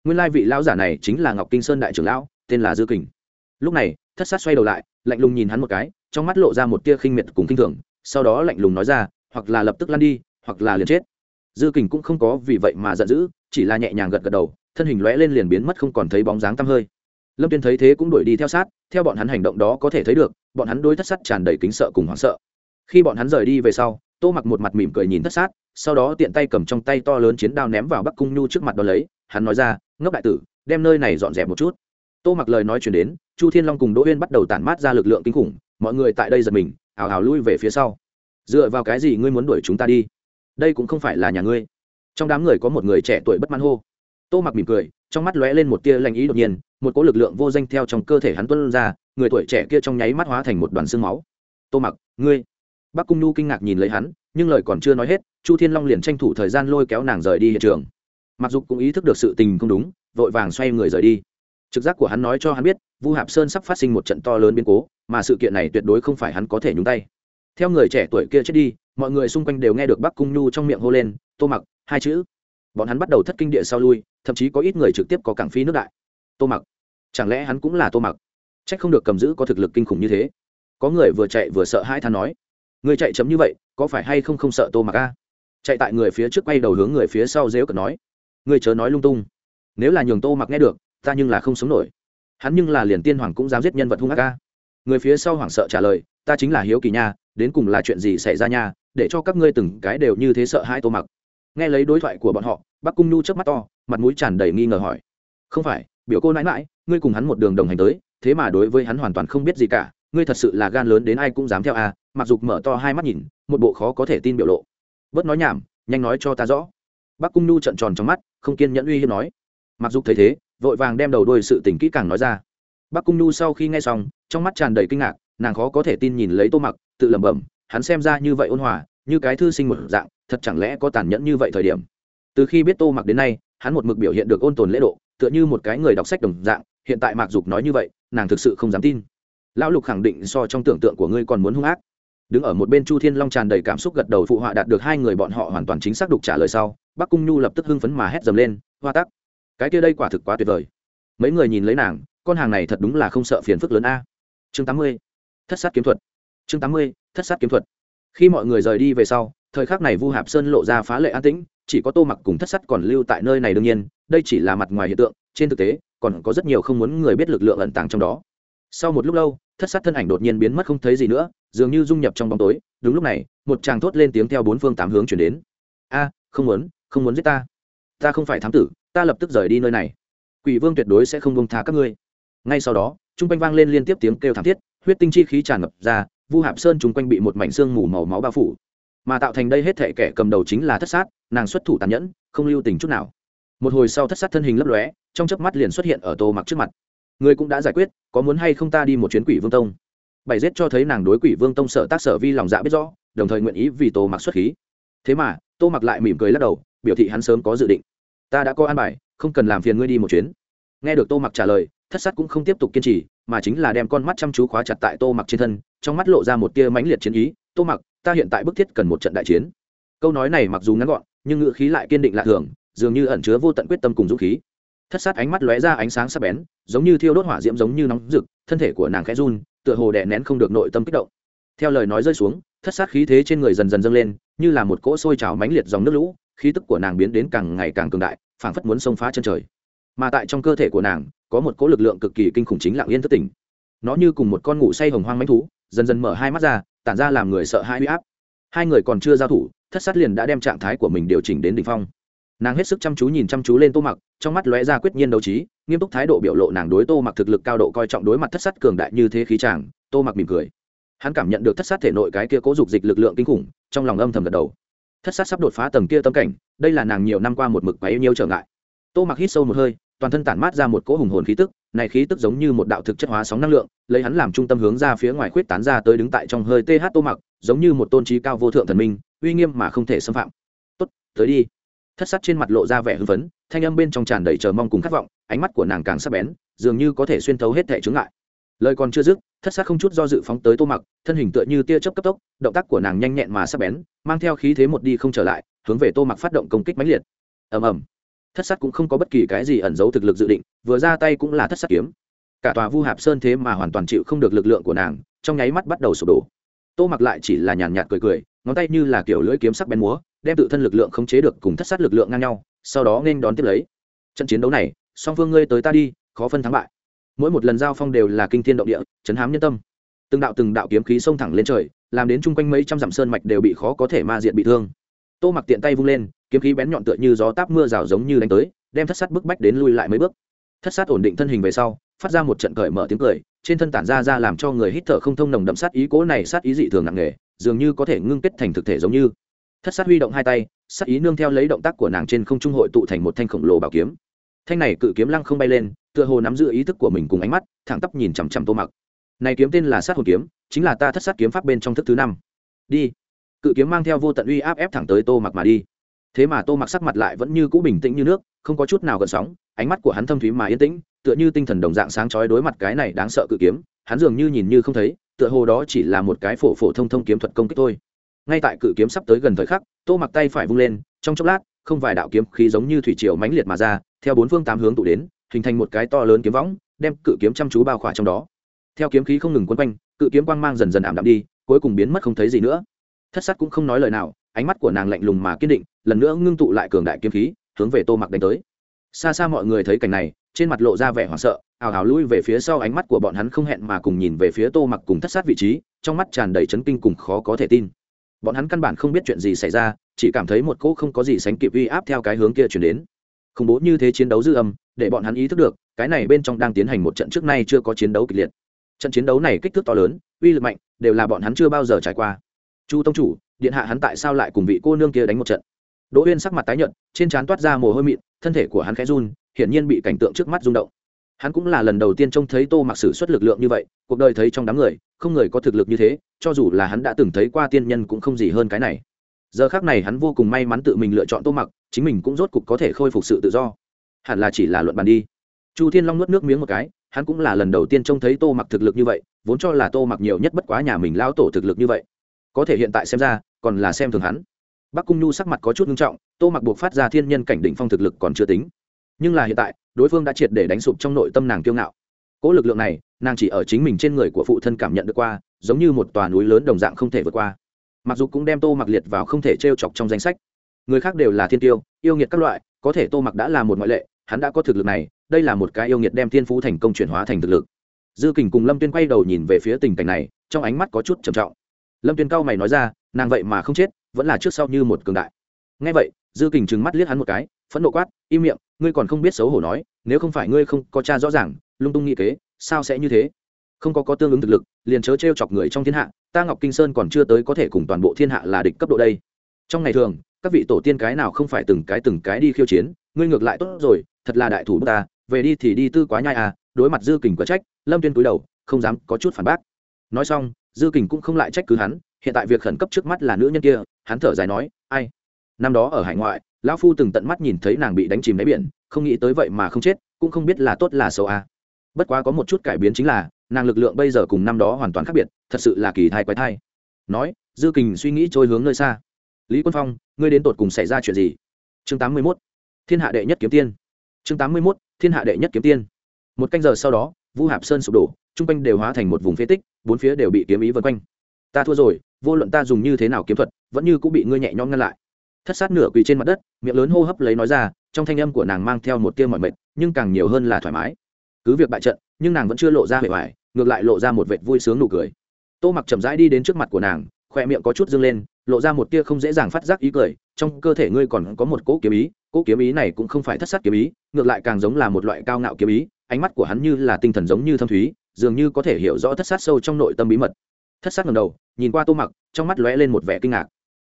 nguyên lai vị lão giả này chính là ngọc kinh sơn đại trưởng lão, tên là dư kình. Lúc này, thất sát xoay đầu lại, lạnh lùng nhìn hắn một cái, trong mắt lộ ra một tia khinh miệt cùng kinh thường, sau đó lạnh lùng nói ra, hoặc là lập tức lăn đi, hoặc là liền chết. Dư kình cũng không có vì vậy mà giận dữ, chỉ là nhẹ nhàng gật gật đầu, thân hình lóe lên liền biến mất không còn thấy bóng dáng tăm hơi. Lâm tuyên thấy thế cũng đuổi đi theo sát, theo bọn hắn hành động đó có thể thấy được, bọn hắn đối thất sát tràn đầy kính sợ cùng hoảng sợ. Khi bọn hắn rời đi về sau, tô mặc một mặt mỉm cười nhìn thất sát, sau đó tiện tay cầm trong tay to lớn chiến đao ném vào bắc cung nhu trước mặt đó lấy hắn nói ra, ngốc đại tử, đem nơi này dọn dẹp một chút. Tô mặc lời nói chuyển đến, chu thiên long cùng đỗ Huyên bắt đầu tản mát ra lực lượng kinh khủng, mọi người tại đây giật mình hào hào lui về phía sau. Dựa vào cái gì ngươi muốn đuổi chúng ta đi? Đây cũng không phải là nhà ngươi. Trong đám người có một người trẻ tuổi bất mãn hô. Tô mặc mỉm cười, trong mắt lóe lên một tia lanh ý đột nhiên, một cỗ lực lượng vô danh theo trong cơ thể hắn tuân ra, người tuổi trẻ kia trong nháy mắt hóa thành một đoàn xương máu. Tô mặc, ngươi. Bắc cung nhu kinh ngạc nhìn lấy hắn, nhưng lời còn chưa nói hết, chu thiên long liền tranh thủ thời gian lôi kéo nàng rời đi hiện trường mặc dù cũng ý thức được sự tình không đúng, vội vàng xoay người rời đi. Trực giác của hắn nói cho hắn biết, vu hạp sơn sắp phát sinh một trận to lớn biến cố, mà sự kiện này tuyệt đối không phải hắn có thể nhúng tay. Theo người trẻ tuổi kia chết đi, mọi người xung quanh đều nghe được bắc cung nhu trong miệng hô lên, tô mặc, hai chữ. Bọn hắn bắt đầu thất kinh địa sau lui, thậm chí có ít người trực tiếp có cảng phi nước đại. Tô mặc, chẳng lẽ hắn cũng là tô mặc? C h ắ c không được cầm giữ có thực lực kinh khủng như thế. Có người vừa chạy vừa sợ hai than nói, người chạy chấm như vậy, có phải hay không không sợ tô mặc a? Chạy tại người phía trước quay đầu hướng người phía sau dếu cật nói người chớ nói lung tung. Nếu là nhường tô mặc nghe được, ta nhưng là không sống nổi. Hắn nhưng là liền tiên hoàng cũng dám giết nhân vật hung ác ca người phía sau hoảng sợ trả lời, ta chính là hiếu kỳ nha, đến cùng là chuyện gì xảy ra nha, để cho các ngươi từng cái đều như thế sợ hai tô mặc. Nghe lấy đối thoại của bọn họ, bắc cung nhu trước mắt to, mặt mũi tràn đầy nghi ngờ hỏi. Không phải, biểu cô nãi mãi ngươi cùng hắn một đường đồng hành tới, thế mà đối với hắn hoàn toàn không biết gì cả, ngươi thật sự là gan lớn đến ai cũng dám theo à mặc dục mở to hai mắt nhìn, một bộ khó có thể tin biểu lộ. Bớt nói nhảm, nhanh nói cho ta rõ bắc cung nhu trận tròn trong mắt, không kiên nhẫn uy hiếp nói. Mặc dục thấy thế, vội vàng đem đầu đôi sự tình kỹ càng nói ra. Bắc cung nhu sau khi nghe xong, trong mắt tràn đầy kinh ngạc, nàng khó có thể tin nhìn lấy tô mặc, tự lẩm bẩm, hắn xem ra như vậy ôn hòa, như cái thư sinh một dạng, thật chẳng lẽ có tàn nhẫn như vậy thời điểm. Từ khi biết tô mặc đến nay, hắn một mực biểu hiện được ôn tồn lễ độ, tựa như một cái người đọc sách đồng dạng, hiện tại mạc dục nói như vậy, nàng thực sự không dám tin. Lão lục khẳng định so trong tưởng tượng của ngươi còn muốn hung ác. Đứng ở một bên chu thiên long tràn đầy cảm xúc gật đầu phụ họa đạt được hai người bọn họ hoàn toàn chính xác đục trả lời sau bắc cung nhu lập tức hưng phấn mà hét dầm lên, hoa tắc! Cái kia đây quả thực quá tuyệt vời. Mấy người nhìn lấy nàng, con hàng này thật đúng là không sợ phiền phức lớn a. Chương tám mươi, thất sát kiếm thuật. Chương tám mươi, thất sát kiếm thuật. Khi mọi người rời đi về sau, thời khắc này vu hạp sơn lộ ra phá lệ an tĩnh, chỉ có tô mặc cùng thất sắt còn lưu tại nơi này đương nhiên, đây chỉ là mặt ngoài hiện tượng, trên thực tế, còn có rất nhiều không muốn người biết lực lượng ẩn tàng trong đó. Sau một lúc lâu, thất sát thân ảnh đột nhiên biến mất không thấy gì nữa, dường như dung nhập trong bóng tối. Đúng lúc này, một chàng thốt lên tiếng theo bốn phương tám hướng chuyển đến. A, không muốn không muốn giết ta. Ta không phải thám tử, ta lập tức rời đi nơi này. Quỷ vương tuyệt đối sẽ không bông tha các ngươi. Ngay sau đó t r u n g quanh vang lên liên tiếp tiếng kêu thảm thiết, huyết tinh chi khí tràn ngập ra, vu hạp sơn chung quanh bị một mảnh xương mù màu máu bao phủ. Mà tạo thành đây hết thể kẻ cầm đầu chính là thất sát, nàng xuất thủ tàn nhẫn, không lưu tình chút nào. Một hồi sau thất sát thân hình lấp lóe, trong chớp mắt liền xuất hiện ở tô mặc trước mặt. Người cũng đã giải quyết, có muốn hay không ta đi một chuyến quỷ vương tông? Bảy giết cho thấy nàng đối quỷ vương tông sở tác sở vi lòng dạ biết rõ, đồng thời nguyện ý vì tô mặc xuất khí. Thế mà, tô mặc lại mỉm cười lắc đầu biểu thị hắn sớm có dự định. Ta đã có an bài, không cần làm phiền ngươi đi một chuyến. Nghe được tô mặc trả lời, thất sát cũng không tiếp tục kiên trì, mà chính là đem con mắt chăm chú khóa chặt tại tô mặc trên thân, trong mắt lộ ra một tia mãnh liệt chiến ý, tô mặc, ta hiện tại bức thiết cần một trận đại chiến. Câu nói này mặc dù ngắn gọn, nhưng ngữ khí lại kiên định lạ thường, dường như ẩn chứa vô tận quyết tâm cùng dũng khí. Thất sát ánh mắt lóe ra ánh sáng sắc bén, giống như thiêu đốt hỏa diễm giống như nóng rực, thân thể của nàng khẽ run, tựa hồ đè nén không được nội tâm kích động. Theo lời nói rơi xuống, thất sát khí thế trên người dần dần dâng lên, như là một cỗ sôi trào mãnh liệt dòng nước lũ khí tức của nàng biến đến càng ngày càng cường đại, phảng phất muốn xông phá chân trời. Mà tại trong cơ thể của nàng, có một cỗ lực lượng cực kỳ kinh khủng chính lạng yên thất tỉnh. Nó như cùng một con ngủ say hồng hoang manh thú, dần dần mở hai mắt ra, tản ra làm người sợ hai huy áp. Hai người còn chưa giao thủ, thất sát liền đã đem trạng thái của mình điều chỉnh đến đ ỉ n h phong. Nàng hết sức chăm chú nhìn chăm chú lên tô mặc, trong mắt lóe ra quyết nhiên đấu trí, nghiêm túc thái độ biểu lộ nàng đối tô mặc thực lực cao độ coi trọng đối mặt thất sát cường đại như thế khí tràng tô mặc mỉm cười. Hắn cảm nhận được thất sát thể nội cái kia cố dục dịch lực lượng kinh khủng, trong lòng âm thầm gật đầu thất sát sắp đột phá tầng kia tâm cảnh, đây là nàng nhiều năm qua một mực quá yêu nhiều trở ngại. Tô mặc hít sâu một hơi, toàn thân tản mát ra một cỗ hùng hồn khí tức, này khí tức giống như một đạo thực chất hóa sóng năng lượng, lấy hắn làm trung tâm hướng ra phía ngoài khuyết tán ra tới đứng tại trong hơi th tô mặc, giống như một tôn trí cao vô thượng thần minh, uy nghiêm mà không thể xâm phạm. Tốt, tới đi. Thất sát trên mặt lộ ra vẻ hưng phấn, thanh âm bên trong tràn đầy chờ mong cùng khát vọng, ánh mắt của nàng càng sắc bén, dường như có thể xuyên thấu hết thể chướng ngại lời còn chưa dứt, thất sát không chút do dự phóng tới tô mặc, thân hình tựa như tia chớp cấp tốc, động tác của nàng nhanh nhẹn mà sắc bén, mang theo khí thế một đi không trở lại, hướng về tô mặc phát động công kích mãnh liệt. Ầm ầm. Thất sát cũng không có bất kỳ cái gì ẩn giấu thực lực dự định, vừa ra tay cũng là thất sát kiếm. Cả tòa vu hạp sơn thế mà hoàn toàn chịu không được lực lượng của nàng, trong nháy mắt bắt đầu sụp đổ. Tô mặc lại chỉ là nhàn nhạt cười cười, ngón tay như là kiểu lưỡi kiếm sắc bén múa, đem tự thân lực lượng khống chế được cùng thất sát lực lượng ngang nhau, sau đó nên đón tiếp lấy. Trận chiến đấu này, song phương ngươi tới ta đi, khó phân thắng bại mỗi một lần giao phong đều là kinh thiên động địa, chấn hám nhân tâm. Từng đạo từng đạo kiếm khí xông thẳng lên trời, làm đến chung quanh mấy trăm dặm sơn mạch đều bị khó có thể ma diện bị thương. Tô mặc tiện tay vung lên, kiếm khí bén nhọn tựa như gió táp mưa rào giống như đánh tới, đem thất sát bức bách đến lui lại mấy bước. Thất sát ổn định thân hình về sau, phát ra một trận cởi mở tiếng cười, trên thân tản ra ra làm cho người hít thở không thông nồng đậm sát ý cố này sát ý dị thường nặng nề, dường như có thể ngưng kết thành thực thể giống như. Thất sát huy động hai tay, sát ý nương theo lấy động tác của nàng trên không trung hội tụ thành một thanh khổng lồ bảo kiếm. Thanh này cự kiếm lăng không bay lên tựa hồ nắm giữ ý thức của mình cùng ánh mắt, thẳng tắp nhìn chằm chằm tô mặc. Này kiếm tên là sát hồn kiếm, chính là ta thất sát kiếm pháp bên trong thức thứ năm. Đi. Cự kiếm mang theo vô tận uy áp ép thẳng tới tô mặc mà đi. Thế mà tô mặc sắc mặt lại vẫn như cũ bình tĩnh như nước, không có chút nào gợn sóng, ánh mắt của hắn thâm thúy mà yên tĩnh, tựa như tinh thần đồng dạng sáng chói đối mặt cái này đáng sợ cự kiếm, hắn dường như nhìn như không thấy, tựa hồ đó chỉ là một cái phổ phổ thông thông kiếm thuật công kích thôi. Ngay tại cự kiếm sắp tới gần thời khắc, tô mặc tay phải vung lên, trong chốc lát, không vài đạo kiếm khí giống như thủy triều mãnh liệt mà ra, theo bốn phương tám hướng tụ đến hình thành một cái to lớn kiếm võng, đem cự kiếm chăm chú bao khỏa trong đó. Theo kiếm khí không ngừng quấn quanh, cự kiếm quang mang dần dần ảm đạm đi, cuối cùng biến mất không thấy gì nữa. Thất sát cũng không nói lời nào, ánh mắt của nàng lạnh lùng mà kiên định, lần nữa ngưng tụ lại cường đại kiếm khí, hướng về tô mặc đánh tới. Xa xa mọi người thấy cảnh này, trên mặt lộ ra vẻ hoảng sợ, ào ào lui về phía sau ánh mắt của bọn hắn không hẹn mà cùng nhìn về phía tô mặc cùng thất sát vị trí, trong mắt tràn đầy chấn kinh cùng khó có thể tin. Bọn hắn căn bản không biết chuyện gì xảy ra, chỉ cảm thấy một cỗ không có gì sánh kịp uy áp theo cái hướng kia chuyển đến khủng bố như thế chiến đấu dư âm, để bọn hắn ý thức được, cái này bên trong đang tiến hành một trận trước nay chưa có chiến đấu kịch liệt. Trận chiến đấu này kích thước to lớn, uy lực mạnh, đều là bọn hắn chưa bao giờ trải qua. Chu tông chủ, điện hạ hắn tại sao lại cùng vị cô nương kia đánh một trận? Đỗ uyên sắc mặt tái nhợt, trên trán toát ra mồ hôi mịn, thân thể của hắn khẽ run, hiển nhiên bị cảnh tượng trước mắt rung động. Hắn cũng là lần đầu tiên trông thấy tô mặc sử xuất lực lượng như vậy, cuộc đời thấy trong đám người, không người có thực lực như thế, cho dù là hắn đã từng thấy qua tiên nhân cũng không gì hơn cái này giờ khác này hắn vô cùng may mắn tự mình lựa chọn tô mặc, chính mình cũng rốt cục có thể khôi phục sự tự do. Hẳn là chỉ là luận bàn đi. Chu thiên long nuốt nước miếng một cái, hắn cũng là lần đầu tiên trông thấy tô mặc thực lực như vậy, vốn cho là tô mặc nhiều nhất bất quá nhà mình lao tổ thực lực như vậy. Có thể hiện tại xem ra, còn là xem thường hắn. Bắc cung nhu sắc mặt có chút nghiêm trọng, tô mặc buộc phát ra thiên nhân cảnh đỉnh phong thực lực còn chưa tính. Nhưng là hiện tại, đối phương đã triệt để đánh sụp trong nội tâm nàng kiêu ngạo. Cỗ lực lượng này, nàng chỉ ở chính mình trên người của phụ thân cảm nhận được qua, giống như một tòa núi lớn đồng dạng không thể vượt qua mặc dù cũng đem tô mặc liệt vào không thể t r e o chọc trong danh sách. Người khác đều là thiên tiêu, yêu nghiệt các loại, có thể tô mặc đã là một ngoại lệ, hắn đã có thực lực này, đây là một cái yêu nghiệt đem thiên phú thành công chuyển hóa thành thực lực. Dư kình cùng lâm tuyên quay đầu nhìn về phía tình cảnh này, trong ánh mắt có chút trầm trọng. Lâm tuyên cao mày nói ra, nàng vậy mà không chết, vẫn là trước sau như một cường đại. Ngay vậy, dư kình trừng mắt liếc hắn một cái, phẫn nộ quát, im miệng, ngươi còn không biết xấu hổ nói, nếu không phải ngươi không có cha rõ ràng, lung tung nghĩ kế, sao sẽ như thế? Không có có tương ứng thực lực, liền chớ t r e o chọc người trong thiên hạ, ta ngọc kinh sơn còn chưa tới có thể cùng toàn bộ thiên hạ là địch cấp độ đây. Trong ngày thường, các vị tổ tiên cái nào không phải từng cái từng cái đi khiêu chiến, ngươi ngược lại tốt rồi, thật là đại thủ ta, về đi thì đi tư quá nhai à đối mặt dư kình có trách, lâm tuyên cúi đầu, không dám có chút phản bác. Nói xong, dư kình cũng không lại trách cứ hắn, hiện tại việc khẩn cấp trước mắt là nữ nhân kia, hắn thở dài nói, ai? Năm đó ở hải ngoại, lão phu từng tận mắt nhìn thấy nàng bị đánh chìm đáy biển, không nghĩ tới vậy mà không chết, cũng không biết là tốt là xấu à. bất quá có một chút cải biến chính là nàng lực lượng bây giờ cùng năm đó hoàn toàn khác biệt, thật sự là kỳ thai quái thai. Nói, dư kình suy nghĩ trôi hướng nơi xa. Lý quân phong, ngươi đến tột cùng xảy ra chuyện gì? Chương tám mươi mốt, thiên hạ đệ nhất kiếm tiên. Chương tám mươi mốt, thiên hạ đệ nhất kiếm tiên. Một canh giờ sau đó, vu hạp sơn sụp đổ t r u n g quanh đều hóa thành một vùng phế tích, bốn phía đều bị kiếm ý vân quanh. Ta thua rồi, vô luận ta dùng như thế nào kiếm thuật, vẫn như cũng bị ngươi nhẹ nhõm ngăn lại. Thất sát nửa quỳ trên mặt đất, miệng lớn hô hấp lấy nói ra, trong thanh âm của nàng mang theo một tia mọi mệt, nhưng càng nhiều hơn là thoải mái. Cứ việc bại trận, nhưng nàng vẫn chưa lộ ra vẻ hoài ngược lại lộ ra một vệt vui sướng nụ cười. Tô mặc chậm rãi đi đến trước mặt của nàng khoe miệng có chút dâng lên, lộ ra một tia không dễ dàng phát giác ý cười, trong cơ thể ngươi còn có một cỗ kiếm ý, cỗ kiếm ý này cũng không phải thất sát kiếm ý, ngược lại càng giống là một loại cao ngạo kiếm ý, ánh mắt của hắn như là tinh thần giống như thâm thúy, dường như có thể hiểu rõ thất sát sâu trong nội tâm bí mật. Thất sát ngầm đầu, nhìn qua tô mặc, trong mắt lóe lên một vẻ kinh ngạc.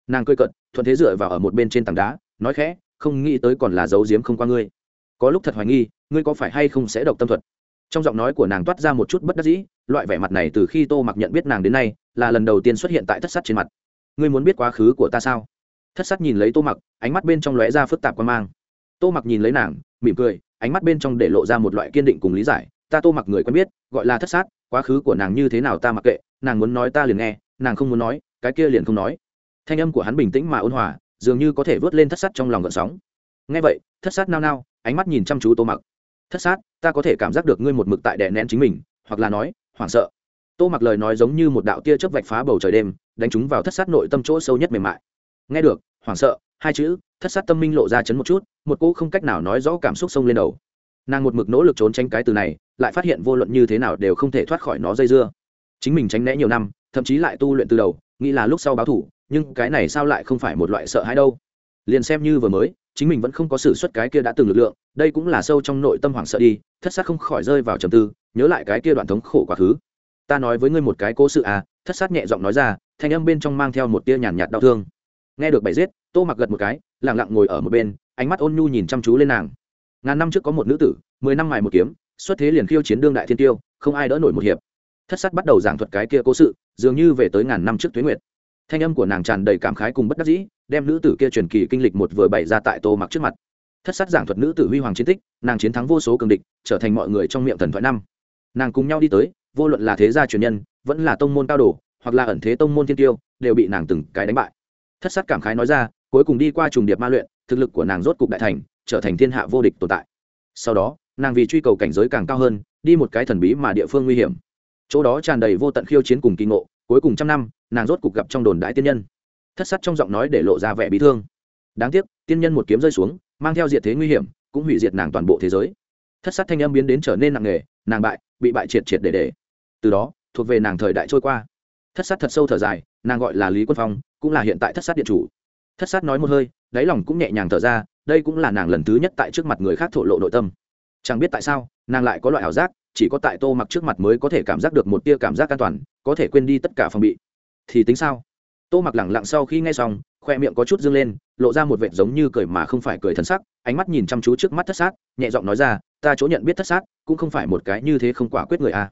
Nàng cười cận thuận thế dựa vào ở một bên trên tảng đá, nói khẽ, không nghĩ tới còn là dấu diếm không qua ngươi. Có lúc thật hoài nghi, ngươi có phải hay không sẽ độc tâm thuật? Trong giọng nói của nàng toát ra một chút bất đắc dĩ, loại vẻ mặt này từ khi tô mặc nhận biết nàng đến nay, là lần đầu tiên xuất hiện tại thất sắt trên mặt. Ngươi muốn biết quá khứ của ta sao? Thất sắt nhìn lấy tô mặc, ánh mắt bên trong lóe ra phức tạp quan mang. Tô mặc nhìn lấy nàng, mỉm cười, ánh mắt bên trong để lộ ra một loại kiên định cùng lý giải. Ta tô mặc người quen biết, gọi là thất sát quá khứ của nàng như thế nào ta mặc kệ, nàng muốn nói ta liền nghe, nàng không muốn nói, cái kia liền không nói. Thanh âm của hắn bình tĩnh mà ôn hòa, dường như có thể vớt lên thất sát trong lòng gợn sóng. Nghe vậy, thất sát nao nao, ánh mắt nhìn chăm chú tô mặc thất sát, ta có thể cảm giác được ngươi một mực tại đè nén chính mình, hoặc là nói, hoảng sợ. Tô mặc lời nói giống như một đạo tia chớp vạch phá bầu trời đêm, đánh chúng vào thất sát nội tâm chỗ sâu nhất mềm mại. Nghe được, hoảng sợ, hai chữ, thất sát tâm minh lộ ra chấn một chút, một cô không cách nào nói rõ cảm xúc sông lên đầu. Nàng một mực nỗ lực trốn tránh cái từ này, lại phát hiện vô luận như thế nào đều không thể thoát khỏi nó dây dưa. Chính mình tránh né nhiều năm, thậm chí lại tu luyện từ đầu, nghĩ là lúc sau báo thủ, nhưng cái này sao lại không phải một loại sợ hãi đâu? Liền xem như vừa mới chính mình vẫn không có sự xuất cái kia đã từng lực lượng, đây cũng là sâu trong nội tâm hoảng sợ đi, thất sát không khỏi rơi vào trầm tư, nhớ lại cái kia đoạn thống khổ quá khứ. Ta nói với ngươi một cái cố sự à thất sát nhẹ giọng nói ra, thanh âm bên trong mang theo một tia nhàn nhạt đau thương. Nghe được bảy giết, tô mặc gật một cái lẳng lặng ngồi ở một bên, ánh mắt ôn nhu nhìn chăm chú lên nàng. Ngàn năm trước có một nữ tử, mười năm mài một kiếm, xuất thế liền khiêu chiến đương đại thiên tiêu, không ai đỡ nổi một hiệp. Thất sát bắt đầu giảng thuật cái kia cố sự, dường như về tới ngàn năm trước tuế nguyệt. Thanh âm của nàng tràn đầy cảm khái cùng bất đắc dĩ đem nữ tử kia truyền kỳ kinh lịch một vừa bày ra tại tô mặc trước mặt. Thất sát giảng thuật nữ tử huy hoàng chiến tích, nàng chiến thắng vô số cường địch, trở thành mọi người trong miệng thần thoại năm. Nàng cùng nhau đi tới, vô luận là thế gia truyền nhân, vẫn là tông môn cao đồ, hoặc là ẩn thế tông môn thiên tiêu, đều bị nàng từng cái đánh bại. Thất sát cảm khái nói ra, cuối cùng đi qua trùng điệp ma luyện, thực lực của nàng rốt cục đại thành, trở thành thiên hạ vô địch tồn tại. Sau đó, nàng vì truy cầu cảnh giới càng cao hơn, đi một cái thần bí mà địa phương nguy hiểm. Chỗ đó tràn đầy vô tận khiêu chiến cùng kỳ ngộ, cuối cùng trăm năm, nàng rốt cục gặp trong đồn đại tiên nhân thất sắt trong giọng nói để lộ ra vẻ bị thương. Đáng tiếc, tiên nhân một kiếm rơi xuống, mang theo diệt thế nguy hiểm, cũng hủy diệt nàng toàn bộ thế giới. Thất sát thanh âm biến đến trở nên nặng nề, nàng bại, bị bại triệt triệt để để. Từ đó, thuộc về nàng thời đại trôi qua. Thất sát thật sâu thở dài, nàng gọi là lý quân phong, cũng là hiện tại thất sát điện chủ. Thất sát nói một hơi, đáy lòng cũng nhẹ nhàng thở ra, đây cũng là nàng lần thứ nhất tại trước mặt người khác thổ lộ nội tâm. Chẳng biết tại sao, nàng lại có loại ảo giác, chỉ có tại tô mặc trước mặt mới có thể cảm giác được một tia cảm giác an toàn, có thể quên đi tất cả phòng bị. Thì tính sao? Tô mặc lẳng lặng sau khi nghe xong, khoe miệng có chút dâng lên, lộ ra một vệt giống như cười mà không phải cười thân sắc, ánh mắt nhìn chăm chú trước mắt thất sát, nhẹ giọng nói ra, ta chỗ nhận biết thất sát, cũng không phải một cái như thế không quả quyết người a.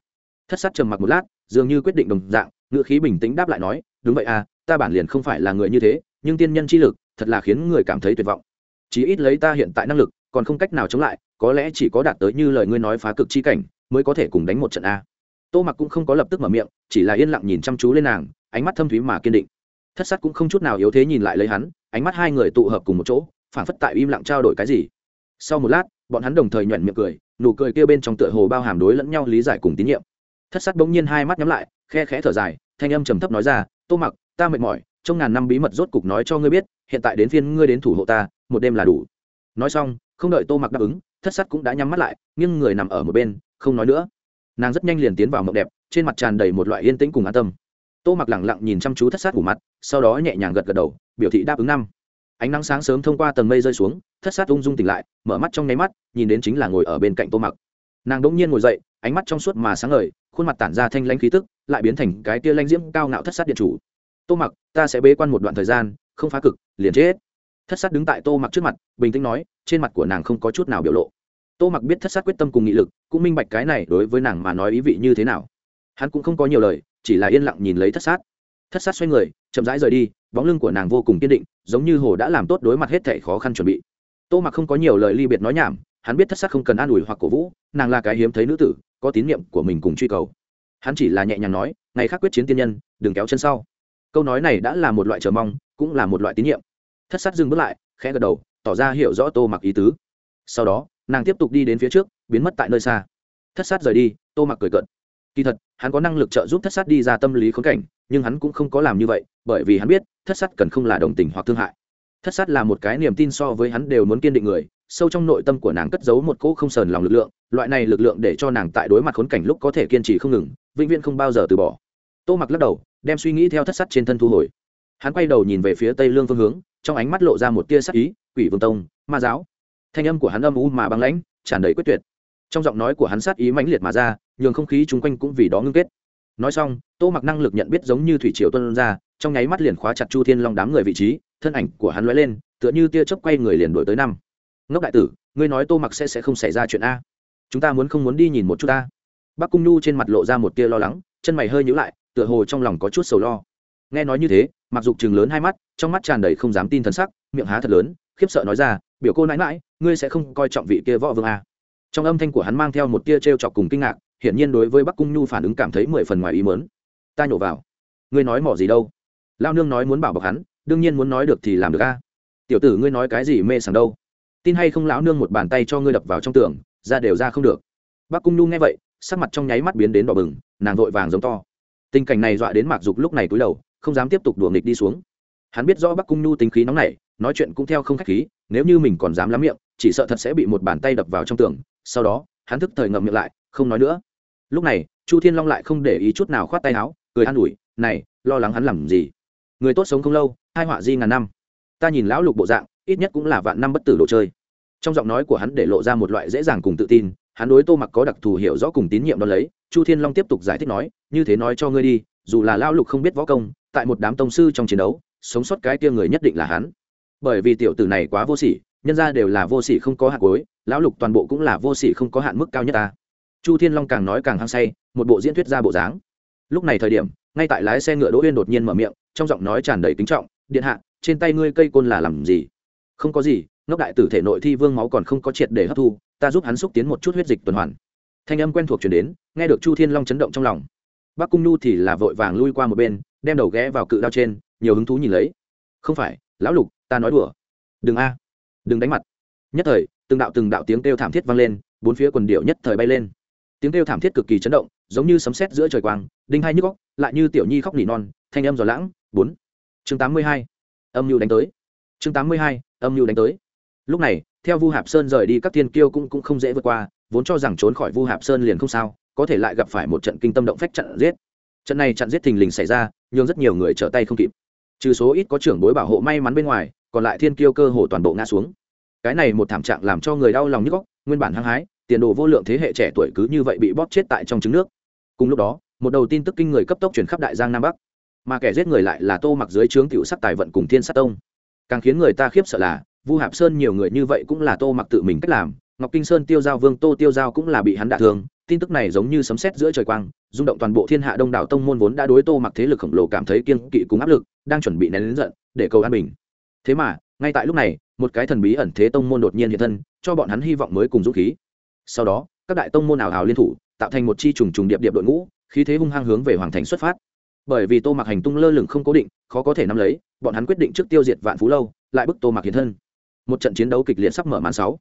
Thất sát trầm mặc một lát, dường như quyết định đồng dạng ngựa khí bình tĩnh đáp lại nói, đúng vậy a, ta bản liền không phải là người như thế, nhưng tiên nhân chi lực, thật là khiến người cảm thấy tuyệt vọng. Chỉ ít lấy ta hiện tại năng lực, còn không cách nào chống lại, có lẽ chỉ có đạt tới như lời ngươi nói phá cực chi cảnh, mới có thể cùng đánh một trận a. Tô mặc cũng không có lập tức mở miệng, chỉ là yên lặng nhìn chăm chú lên nàng, ánh mắt thâm thúy mà kiên định thất sát cũng không chút nào yếu thế nhìn lại lấy hắn, ánh mắt hai người tụ hợp cùng một chỗ phản phất tại im lặng trao đổi cái gì. Sau một lát, bọn hắn đồng thời nhuận miệng cười, nụ cười kia bên trong tựa hồ bao hàm đối lẫn nhau lý giải cùng tín nhiệm. Thất sát bỗng nhiên hai mắt nhắm lại, khe khẽ thở dài, thanh âm trầm thấp nói ra, tô mặc, ta mệt mỏi, trong ngàn năm bí mật rốt cục nói cho ngươi biết, hiện tại đến phiên ngươi đến thủ hộ ta, một đêm là đủ. Nói xong, không đợi tô mặc đáp ứng, thất sát cũng đã nhắm mắt lại nhưng người nằm ở một bên, không nói nữa. Nàng rất nhanh liền tiến vào mộng đẹp, trên mặt tràn đầy một loại yên tĩnh cùng an tâm tô mặc lẳng lặng nhìn chăm chú thất sát ủ mặt, sau đó nhẹ nhàng gật gật đầu, biểu thị đáp ứng năm. Ánh nắng sáng sớm thông qua tầng mây rơi xuống, thất sát ung dung tỉnh lại, mở mắt trong nháy mắt, nhìn đến chính là ngồi ở bên cạnh tô mặc. Nàng đỗng nhiên ngồi dậy, ánh mắt trong suốt mà sáng ngời, khuôn mặt tản ra thanh lãnh khí tức, lại biến thành cái tia lanh diễm cao ngạo thất sát điện chủ. Tô mặc, ta sẽ bế quan một đoạn thời gian, không phá cực, liền chết. Thất sát đứng tại tô mặc trước mặt, bình tĩnh nói, trên mặt của nàng không có chút nào biểu lộ. Tô mặc biết thất sát quyết tâm cùng nghị lực, cũng minh bạch cái này đối với nàng mà nói ý vị như thế nào hắn cũng không có nhiều lời, chỉ là yên lặng nhìn lấy thất sát. Thất sát xoay người, chậm rãi rời đi, bóng lưng của nàng vô cùng kiên định, giống như hồ đã làm tốt đối mặt hết thể khó khăn chuẩn bị. Tô mặc không có nhiều lời ly biệt nói nhảm, hắn biết thất sát không cần an ủi hoặc cổ vũ, nàng là cái hiếm thấy nữ tử, có tín nhiệm của mình cùng truy cầu. Hắn chỉ là nhẹ nhàng nói, ngày khác quyết chiến tiên nhân, đừng kéo chân sau. Câu nói này đã là một loại chờ mong, cũng là một loại tín nhiệm thất sát dừng bước lại, khẽ gật đầu, tỏ ra hiểu rõ tô mặc ý tứ. Sau đó, nàng tiếp tục đi đến phía trước, biến mất tại nơi xa. Thất sát rời đi, tô mặc cười cận kỳ thật, hắn có năng lực trợ giúp thất sát đi ra tâm lý khốn cảnh, nhưng hắn cũng không có làm như vậy, bởi vì hắn biết, thất sát cần không là đồng tình hoặc thương hại. Thất sát là một cái niềm tin so với hắn đều muốn kiên định người, sâu trong nội tâm của nàng cất giấu một cỗ không sờn lòng lực lượng, loại này lực lượng để cho nàng tại đối mặt khốn cảnh lúc có thể kiên trì không ngừng, vĩnh viễn không bao giờ từ bỏ. Tô mặc lắc đầu, đem suy nghĩ theo thất sát trên thân thu hồi. Hắn quay đầu nhìn về phía tây lương phương hướng, trong ánh mắt lộ ra một tia sắc ý, quỷ vương tông, ma giáo. Thanh âm của hắn âm u mà băng lãnh, tràn đầy quyết tuyệt trong giọng nói của hắn sát ý mãnh liệt mà ra, nhường không khí chung quanh cũng vì đó ngưng kết. Nói xong, tô mặc năng lực nhận biết giống như thủy triều tuân ra, trong nháy mắt liền khóa chặt chu thiên long đám người vị trí, thân ảnh của hắn lóe lên, tựa như tia chớp quay người liền đổi tới năm. Ngốc đại tử, ngươi nói tô mặc sẽ sẽ không xảy ra chuyện a? Chúng ta muốn không muốn đi nhìn một chút ta? Bác cung nhu trên mặt lộ ra một tia lo lắng, chân mày hơi nhíu lại, tựa hồ trong lòng có chút sầu lo. Nghe nói như thế, mặc dục chừng lớn hai mắt, trong mắt tràn đầy không dám tin thần sắc, miệng há thật lớn, khiếp sợ nói ra, biểu cô nãi mãi ngươi sẽ không coi trọng vị kia võ vương a? Trong âm thanh của hắn mang theo một tia t r e o chọc cùng kinh ngạc, hiển nhiên đối với bắc cung nhu phản ứng cảm thấy mười phần ngoài ý mớn ta nhổ vào. Ngươi nói mỏ gì đâu? Lao nương nói muốn bảo bọc hắn, đương nhiên muốn nói được thì làm được a. Tiểu tử ngươi nói cái gì mê sảng đâu? Tin hay không lão nương một bàn tay cho ngươi đập vào trong tường, ra đều ra không được. Bắc cung nhu nghe vậy, sắc mặt trong nháy mắt biến đến đỏ bừng, nàng vội vàng giống to. Tình cảnh này dọa đến mạc dục lúc này cúi đầu, không dám tiếp tục đùa nghịch đi xuống. Hắn biết rõ bắc cung nhu tính khí nóng nảy, nói chuyện cũng theo không khách khí, nếu như mình còn dám lắm miệng, chỉ sợ thật sẽ bị một bàn tay đập vào trong tường sau đó, hắn thức thời ngậm miệng lại, không nói nữa. Lúc này, chu thiên long lại không để ý chút nào khoát tay áo, cười an ủi, này, lo lắng hắn làm gì? Người tốt sống không lâu, hai họa di ngàn năm. Ta nhìn lão lục bộ dạng, ít nhất cũng là vạn năm bất tử đồ chơi. Trong giọng nói của hắn để lộ ra một loại dễ dàng cùng tự tin, hắn đối tô mặc có đặc thù hiểu rõ cùng tín nhiệm đ ó lấy, chu thiên long tiếp tục giải thích nói, như thế nói cho ngươi đi, dù là lão lục không biết võ công, tại một đám tông sư trong chiến đấu, sống sót cái tia người nhất định là hắn. Bởi vì tiểu tử này quá vô sỉ nhân ra đều là vô sỉ không có hạt cối lão lục toàn bộ cũng là vô sỉ không có hạn mức cao nhất ta. Chu thiên long càng nói càng hăng say, một bộ diễn thuyết ra bộ dáng. Lúc này thời điểm, ngay tại lái xe ngựa đỗ uyên đột nhiên mở miệng, trong giọng nói tràn đầy kính trọng, điện hạ, trên tay ngươi cây côn là làm gì? Không có gì, ngốc đại tử thể nội thi vương máu còn không có triệt để hấp thu, ta giúp hắn xúc tiến một chút huyết dịch tuần hoàn. Thanh âm quen thuộc chuyển đến, nghe được chu thiên long chấn động trong lòng. Bác cung nhu thì là vội vàng lui qua một bên, đem đầu ghé vào cự đao trên, nhiều hứng thú nhìn lấy. Không phải, lão lục, ta nói đùa. Đừng a đừng đánh mặt. Nhất thời, từng đạo từng đạo tiếng kêu thảm thiết vang lên, bốn phía quần điệu nhất thời bay lên. Tiếng kêu thảm thiết cực kỳ chấn động, giống như sấm sét giữa trời quang, đinh hai nhức góc lại như tiểu nhi khóc nỉ non, thanh âm giò lãng, bốn. Chương tám mươi hai, âm mưu đánh tới. Chương tám mươi hai, âm mưu đánh tới. Lúc này, theo vu hạp sơn rời đi, các thiên kiêu cũng cũng không dễ vượt qua, vốn cho rằng trốn khỏi vu hạp sơn liền không sao, có thể lại gặp phải một trận kinh tâm động phách trận giết. Trận này trận giết thình lình xảy ra nhưng rất nhiều người trở tay không kịp. Trừ số ít có trưởng bối bảo hộ may mắn bên ngoài còn lại thiên kiêu cơ hồ toàn bộ ngã xuống. Cái này một thảm trạng làm cho người đau lòng nhức góc nguyên bản hăng hái, tiền đồ vô lượng thế hệ trẻ tuổi cứ như vậy bị bóp chết tại trong trứng nước. Cùng lúc đó, một đầu tin tức kinh người cấp tốc chuyển khắp đại giang nam bắc. Mà kẻ giết người lại là tô mặc dưới trướng tiểu sắc tài vận cùng thiên sát tông. Càng khiến người ta khiếp sợ là, vu hạp sơn nhiều người như vậy cũng là tô mặc tự mình cách làm, ngọc kinh sơn tiêu giao vương tô tiêu giao cũng là bị hắn đả thương, tin tức này giống như sấm sét giữa trời quang, rung động toàn bộ thiên hạ đông đảo tông môn vốn đã đối tô mặc thế lực khổng lồ cảm thấy kiên kỵ cùng áp lực, đang chuẩn bị nén lớn giận, để cầu an bình thế mà, ngay tại lúc này, một cái thần bí ẩn thế tông môn đột nhiên hiện thân, cho bọn hắn hy vọng mới cùng dũng khí. Sau đó, các đại tông môn ảo hào liên thủ, tạo thành một chi trùng trùng điệp điệp đội ngũ, khí thế hung hăng hướng về hoàng thành xuất phát. Bởi vì tô mặc hành tung lơ lửng không cố định, khó có thể nắm lấy, bọn hắn quyết định trước tiêu diệt vạn phú lâu, lại bức tô mặc hiện thân. Một trận chiến đấu kịch liệt sắp mở màn sáu.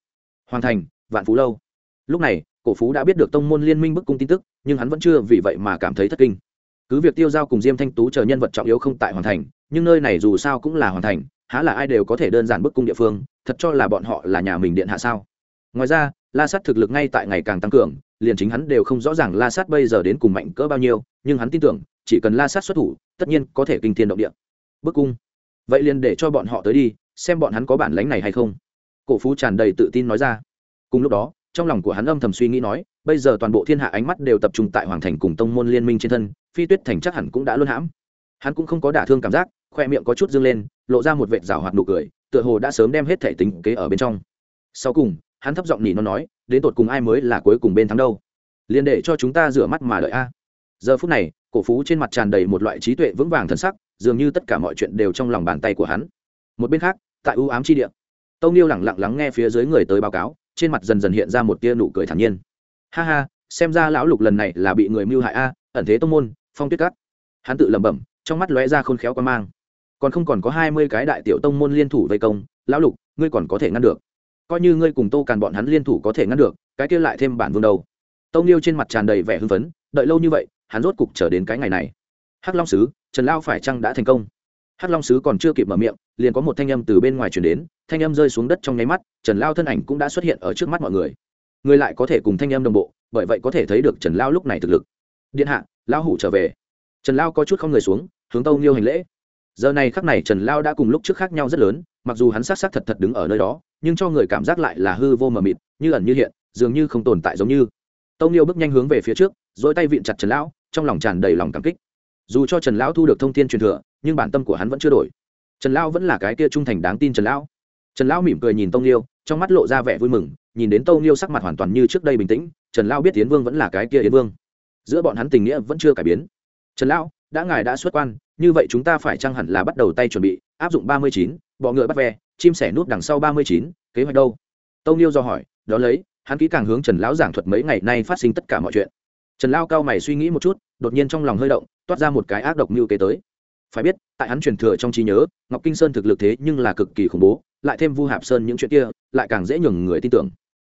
Hoàng thành, vạn phú lâu. Lúc này, cổ phú đã biết được tông môn liên minh bức cung tin tức, nhưng hắn vẫn chưa vì vậy mà cảm thấy thất kinh. Cứ việc tiêu giao cùng diêm thanh tú chờ nhân vật trọng yếu không tại hoàn thành, nhưng nơi này dù sao cũng là hoàn thành há là ai đều có thể đơn giản bức cung địa phương, thật cho là bọn họ là nhà mình điện hạ sao? Ngoài ra, la sát thực lực ngay tại ngày càng tăng cường, liền chính hắn đều không rõ ràng la sát bây giờ đến cùng mạnh cỡ bao nhiêu, nhưng hắn tin tưởng, chỉ cần la sát xuất thủ, tất nhiên có thể kinh thiên động địa. Bức cung. Vậy liền để cho bọn họ tới đi, xem bọn hắn có bản lánh này hay không. Cổ phú tràn đầy tự tin nói ra. Cùng lúc đó, trong lòng của hắn âm thầm suy nghĩ nói, bây giờ toàn bộ thiên hạ ánh mắt đều tập trung tại hoàng thành cùng tông môn liên minh trên thân, phi tuyết thành chắc hẳn cũng đã luôn hãm. Hắn cũng không có đả thương cảm giác, khoe miệng có chút dâng lên lộ ra một vệt rào hoạt nụ cười, tựa hồ đã sớm đem hết thể tính kế ở bên trong. Sau cùng, hắn thấp giọng nỉ nó nói, đến tột cùng ai mới là cuối cùng bên thắng đâu? Liền để cho chúng ta rửa mắt mà đợi a. Giờ phút này, cổ phú trên mặt tràn đầy một loại trí tuệ vững vàng thân sắc, dường như tất cả mọi chuyện đều trong lòng bàn tay của hắn. Một bên khác, tại ưu ám chi địa, tâu niêu lẳng lặng lắng nghe phía dưới người tới báo cáo, trên mặt dần dần hiện ra một tia nụ cười thản nhiên. Ha ha, xem ra lão lục lần này là bị người mưu hại a, ẩn thế tông môn, phong tuyết cắt hắn tự lẩm bẩm, trong mắt lóe ra khôn khéo quan mang còn không còn có hai mươi cái đại tiểu tông môn liên thủ vây công, lão lục, ngươi còn có thể ngăn được. Coi như ngươi cùng tô càn bọn hắn liên thủ có thể ngăn được, cái kia lại thêm bản vương đầu tông liêu trên mặt tràn đầy vẻ hưng phấn, đợi lâu như vậy, hắn rốt cục chờ đến cái ngày này. Hắc long sứ, trần lao phải chăng đã thành công? Hắc long sứ còn chưa kịp mở miệng, liền có một thanh âm từ bên ngoài chuyển đến, thanh âm rơi xuống đất trong nháy mắt, trần lao thân ảnh cũng đã xuất hiện ở trước mắt mọi người. Người lại có thể cùng thanh âm đồng bộ, bởi vậy có thể thấy được trần lao lúc này thực lực. Điện hạ, lão hủ trở về. Trần lao có chút không người xuống, hướng tâu nghiêu hành lễ giờ này khắc này trần lao đã cùng lúc trước khác nhau rất lớn, mặc dù hắn s á c s á c thật thật đứng ở nơi đó, nhưng cho người cảm giác lại là hư vô mờ mịt, như ẩn như hiện, dường như không tồn tại giống như. Tông liêu bước nhanh hướng về phía trước dỗi tay vịn chặt trần lão trong lòng tràn đầy lòng cảm kích. Dù cho trần lão thu được thông tin truyền thừa, nhưng bản tâm của hắn vẫn chưa đổi. Trần lão vẫn là cái kia trung thành đáng tin trần lão trần lão mỉm cười nhìn tông liêu, trong mắt lộ ra vẻ vui mừng, nhìn đến tông liêu sắc mặt hoàn toàn như trước đây bình tĩnh, trần lão biết tiến vương vẫn là cái kia yến vương. Giữa bọn hắn tình nghĩa vẫn chưa cải biến. Trần lão đã ngài đã xuất quan, như vậy chúng ta phải chăng hẳn là bắt đầu tay chuẩn bị, áp dụng ba mươi chín, bọ ngựa bắt ve, chim sẻ nút đằng sau ba mươi chín, kế hoạch đâu? Tông niêu do hỏi, đó lấy, hắn kỹ càng hướng trần lão giảng thuật mấy ngày nay phát sinh tất cả mọi chuyện. Trần lao cao mày suy nghĩ một chút, đột nhiên trong lòng hơi động, toát ra một cái ác độc mưu kế tới. Phải biết, tại hắn truyền thừa trong trí nhớ, ngọc kinh sơn thực lực thế nhưng là cực kỳ khủng bố, lại thêm vu hạp sơn những chuyện kia, lại càng dễ nhường người tin tưởng.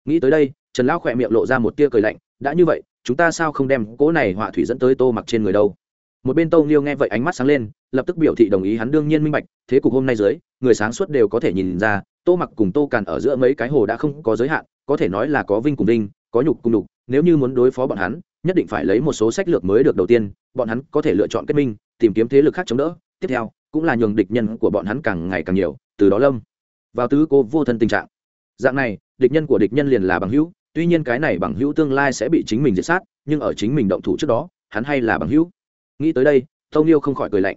Nghĩ tới đây, trần lão khỏe miệng lộ ra một tia cười lạnh, đã như vậy, chúng ta sao không đem cỗ này họa thủy dẫn tới tô mặc trên người đâu? Một bên tâu nghiêu nghe vậy ánh mắt sáng lên, lập tức biểu thị đồng ý hắn đương nhiên minh bạch, thế cục hôm nay dưới, người sáng suốt đều có thể nhìn ra, tô mặc cùng tô càn ở giữa mấy cái hồ đã không có giới hạn, có thể nói là có vinh cùng vinh, có nhục cùng đục nếu như muốn đối phó bọn hắn, nhất định phải lấy một số sách lược mới được đầu tiên, bọn hắn có thể lựa chọn kết minh, tìm kiếm thế lực khác chống đỡ, tiếp theo, cũng là nhường địch nhân của bọn hắn càng ngày càng nhiều, từ đó lâm vào tứ cô vô thân tình trạng. Dạng này, địch nhân của địch nhân liền là bằng hữu, tuy nhiên cái này bằng hữu tương lai sẽ bị chính mình diệt sát, nhưng ở chính mình động thủ trước đó, hắn hay là bằng hữu nghĩ tới đây tâu niêu không khỏi cười lạnh.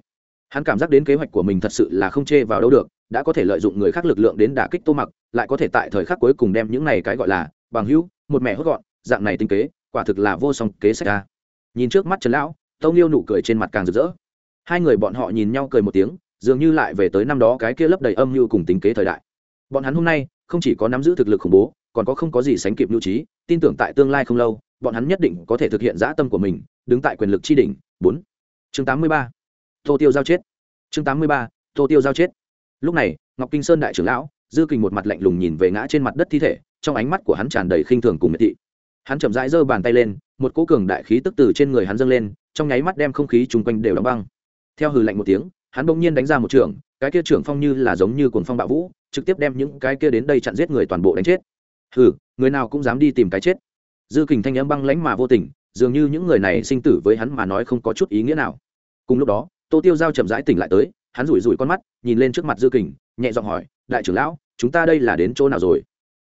Hắn cảm giác đến kế hoạch của mình thật sự là không chê vào đâu được, đã có thể lợi dụng người khác lực lượng đến đả kích tô mặc, lại có thể tại thời khắc cuối cùng đem những này cái gọi là bằng hữu, một mẹ hốt gọn, dạng này tinh kế, quả thực là vô song kế sách ra nhìn trước mắt trần lão tâu niêu nụ cười trên mặt càng rực rỡ. Hai người bọn họ nhìn nhau cười một tiếng, dường như lại về tới năm đó cái kia lấp đầy âm mưu cùng tính kế thời đại. Bọn hắn hôm nay, không chỉ có nắm giữ thực lực khủng bố, còn có không có gì sánh kịp mưu trí, tin tưởng tại tương lai không lâu, bọn hắn nhất định có thể thực hiện dã tâm của mình, đứng tại quyền lực tri đỉnh. Bốn chương tám mươi ba. Tô tiêu giao chết. Chương tám mươi ba. Tô tiêu giao chết. Lúc này, ngọc kinh sơn đại trưởng lão, dư kình một mặt lạnh lùng nhìn về ngã trên mặt đất thi thể, trong ánh mắt của hắn tràn đầy khinh thường cùng miệt thị. Hắn chậm rãi giơ bàn tay lên, một cỗ cường đại khí tức từ trên người hắn dâng lên, trong nháy mắt đem không khí chung quanh đều đóng băng. Theo hừ lạnh một tiếng, hắn bỗng nhiên đánh ra một trường, cái kia trưởng phong như là giống như cuồng phong bạo vũ, trực tiếp đem những cái kia đến đây chặn giết người toàn bộ đánh chết. Hừ, người nào cũng dám đi tìm cái chết. Dư kình thanh âm băng lãnh mà vô tình dường như những người này sinh tử với hắn mà nói không có chút ý nghĩa nào. Cùng lúc đó, tô tiêu giao chậm rãi tỉnh lại tới, hắn rủi rủi con mắt, nhìn lên trước mặt dư kình, nhẹ giọng hỏi, đại trưởng lão, chúng ta đây là đến chỗ nào rồi?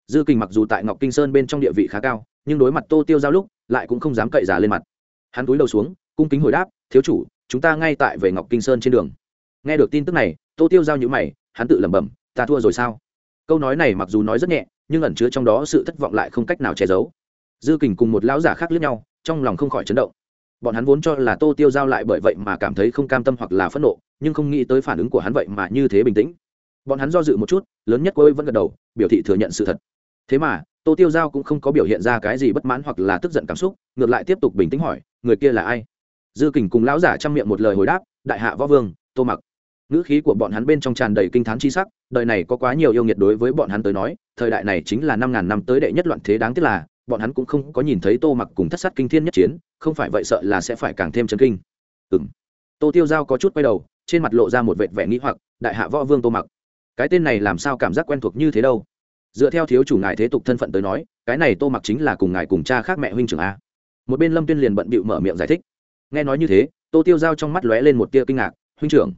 Dư kình mặc dù tại ngọc kinh sơn bên trong địa vị khá cao, nhưng đối mặt tô tiêu giao lúc, lại cũng không dám cậy giả lên mặt. Hắn cúi đầu xuống, cung kính hồi đáp, thiếu chủ, chúng ta ngay tại về ngọc kinh sơn trên đường. Nghe được tin tức này, tô tiêu giao nhữ mày, hắn tự lẩm bẩm, ta thua rồi sao? Câu nói này mặc dù nói rất nhẹ, nhưng ẩn chứa trong đó sự thất vọng lại không cách nào che giấu. Dư kình cùng một lão giả khác lướt nhau trong lòng không khỏi chấn động. Bọn hắn vốn cho là tô tiêu giao lại bởi vậy mà cảm thấy không cam tâm hoặc là phẫn nộ, nhưng không nghĩ tới phản ứng của hắn vậy mà như thế bình tĩnh. Bọn hắn do dự một chút, lớn nhất cô ấy vẫn gật đầu, biểu thị thừa nhận sự thật. Thế mà, tô tiêu giao cũng không có biểu hiện ra cái gì bất mãn hoặc là tức giận cảm xúc, ngược lại tiếp tục bình tĩnh hỏi, người kia là ai? Dư kình cùng lão giả chăm miệng một lời hồi đáp, đại hạ võ vương, tô mặc. Ngữ khí của bọn hắn bên trong tràn đầy kinh t h á n chi sắc, đời này có quá nhiều yêu nghiệt đối với bọn hắn tới nói, thời đại này chính là năm ngàn năm tới đệ nhất loạn thế đáng tiếc là bọn hắn cũng không có nhìn thấy tô mặc cùng thất sát kinh thiên nhất chiến, không phải vậy sợ là sẽ phải càng thêm chấn kinh. Ừ m tô tiêu giao có chút quay đầu, trên mặt lộ ra một vệt vẻ nghĩ hoặc, đại hạ võ vương tô mặc, cái tên này làm sao cảm giác quen thuộc như thế đâu? Dựa theo thiếu chủ ngài thế tục thân phận tới nói, cái này tô mặc chính là cùng ngài cùng cha khác mẹ huynh trưởng a. Một bên lâm tuyên liền bận bịu mở miệng giải thích. Nghe nói như thế, tô tiêu giao trong mắt lóe lên một tia kinh ngạc, huynh trưởng,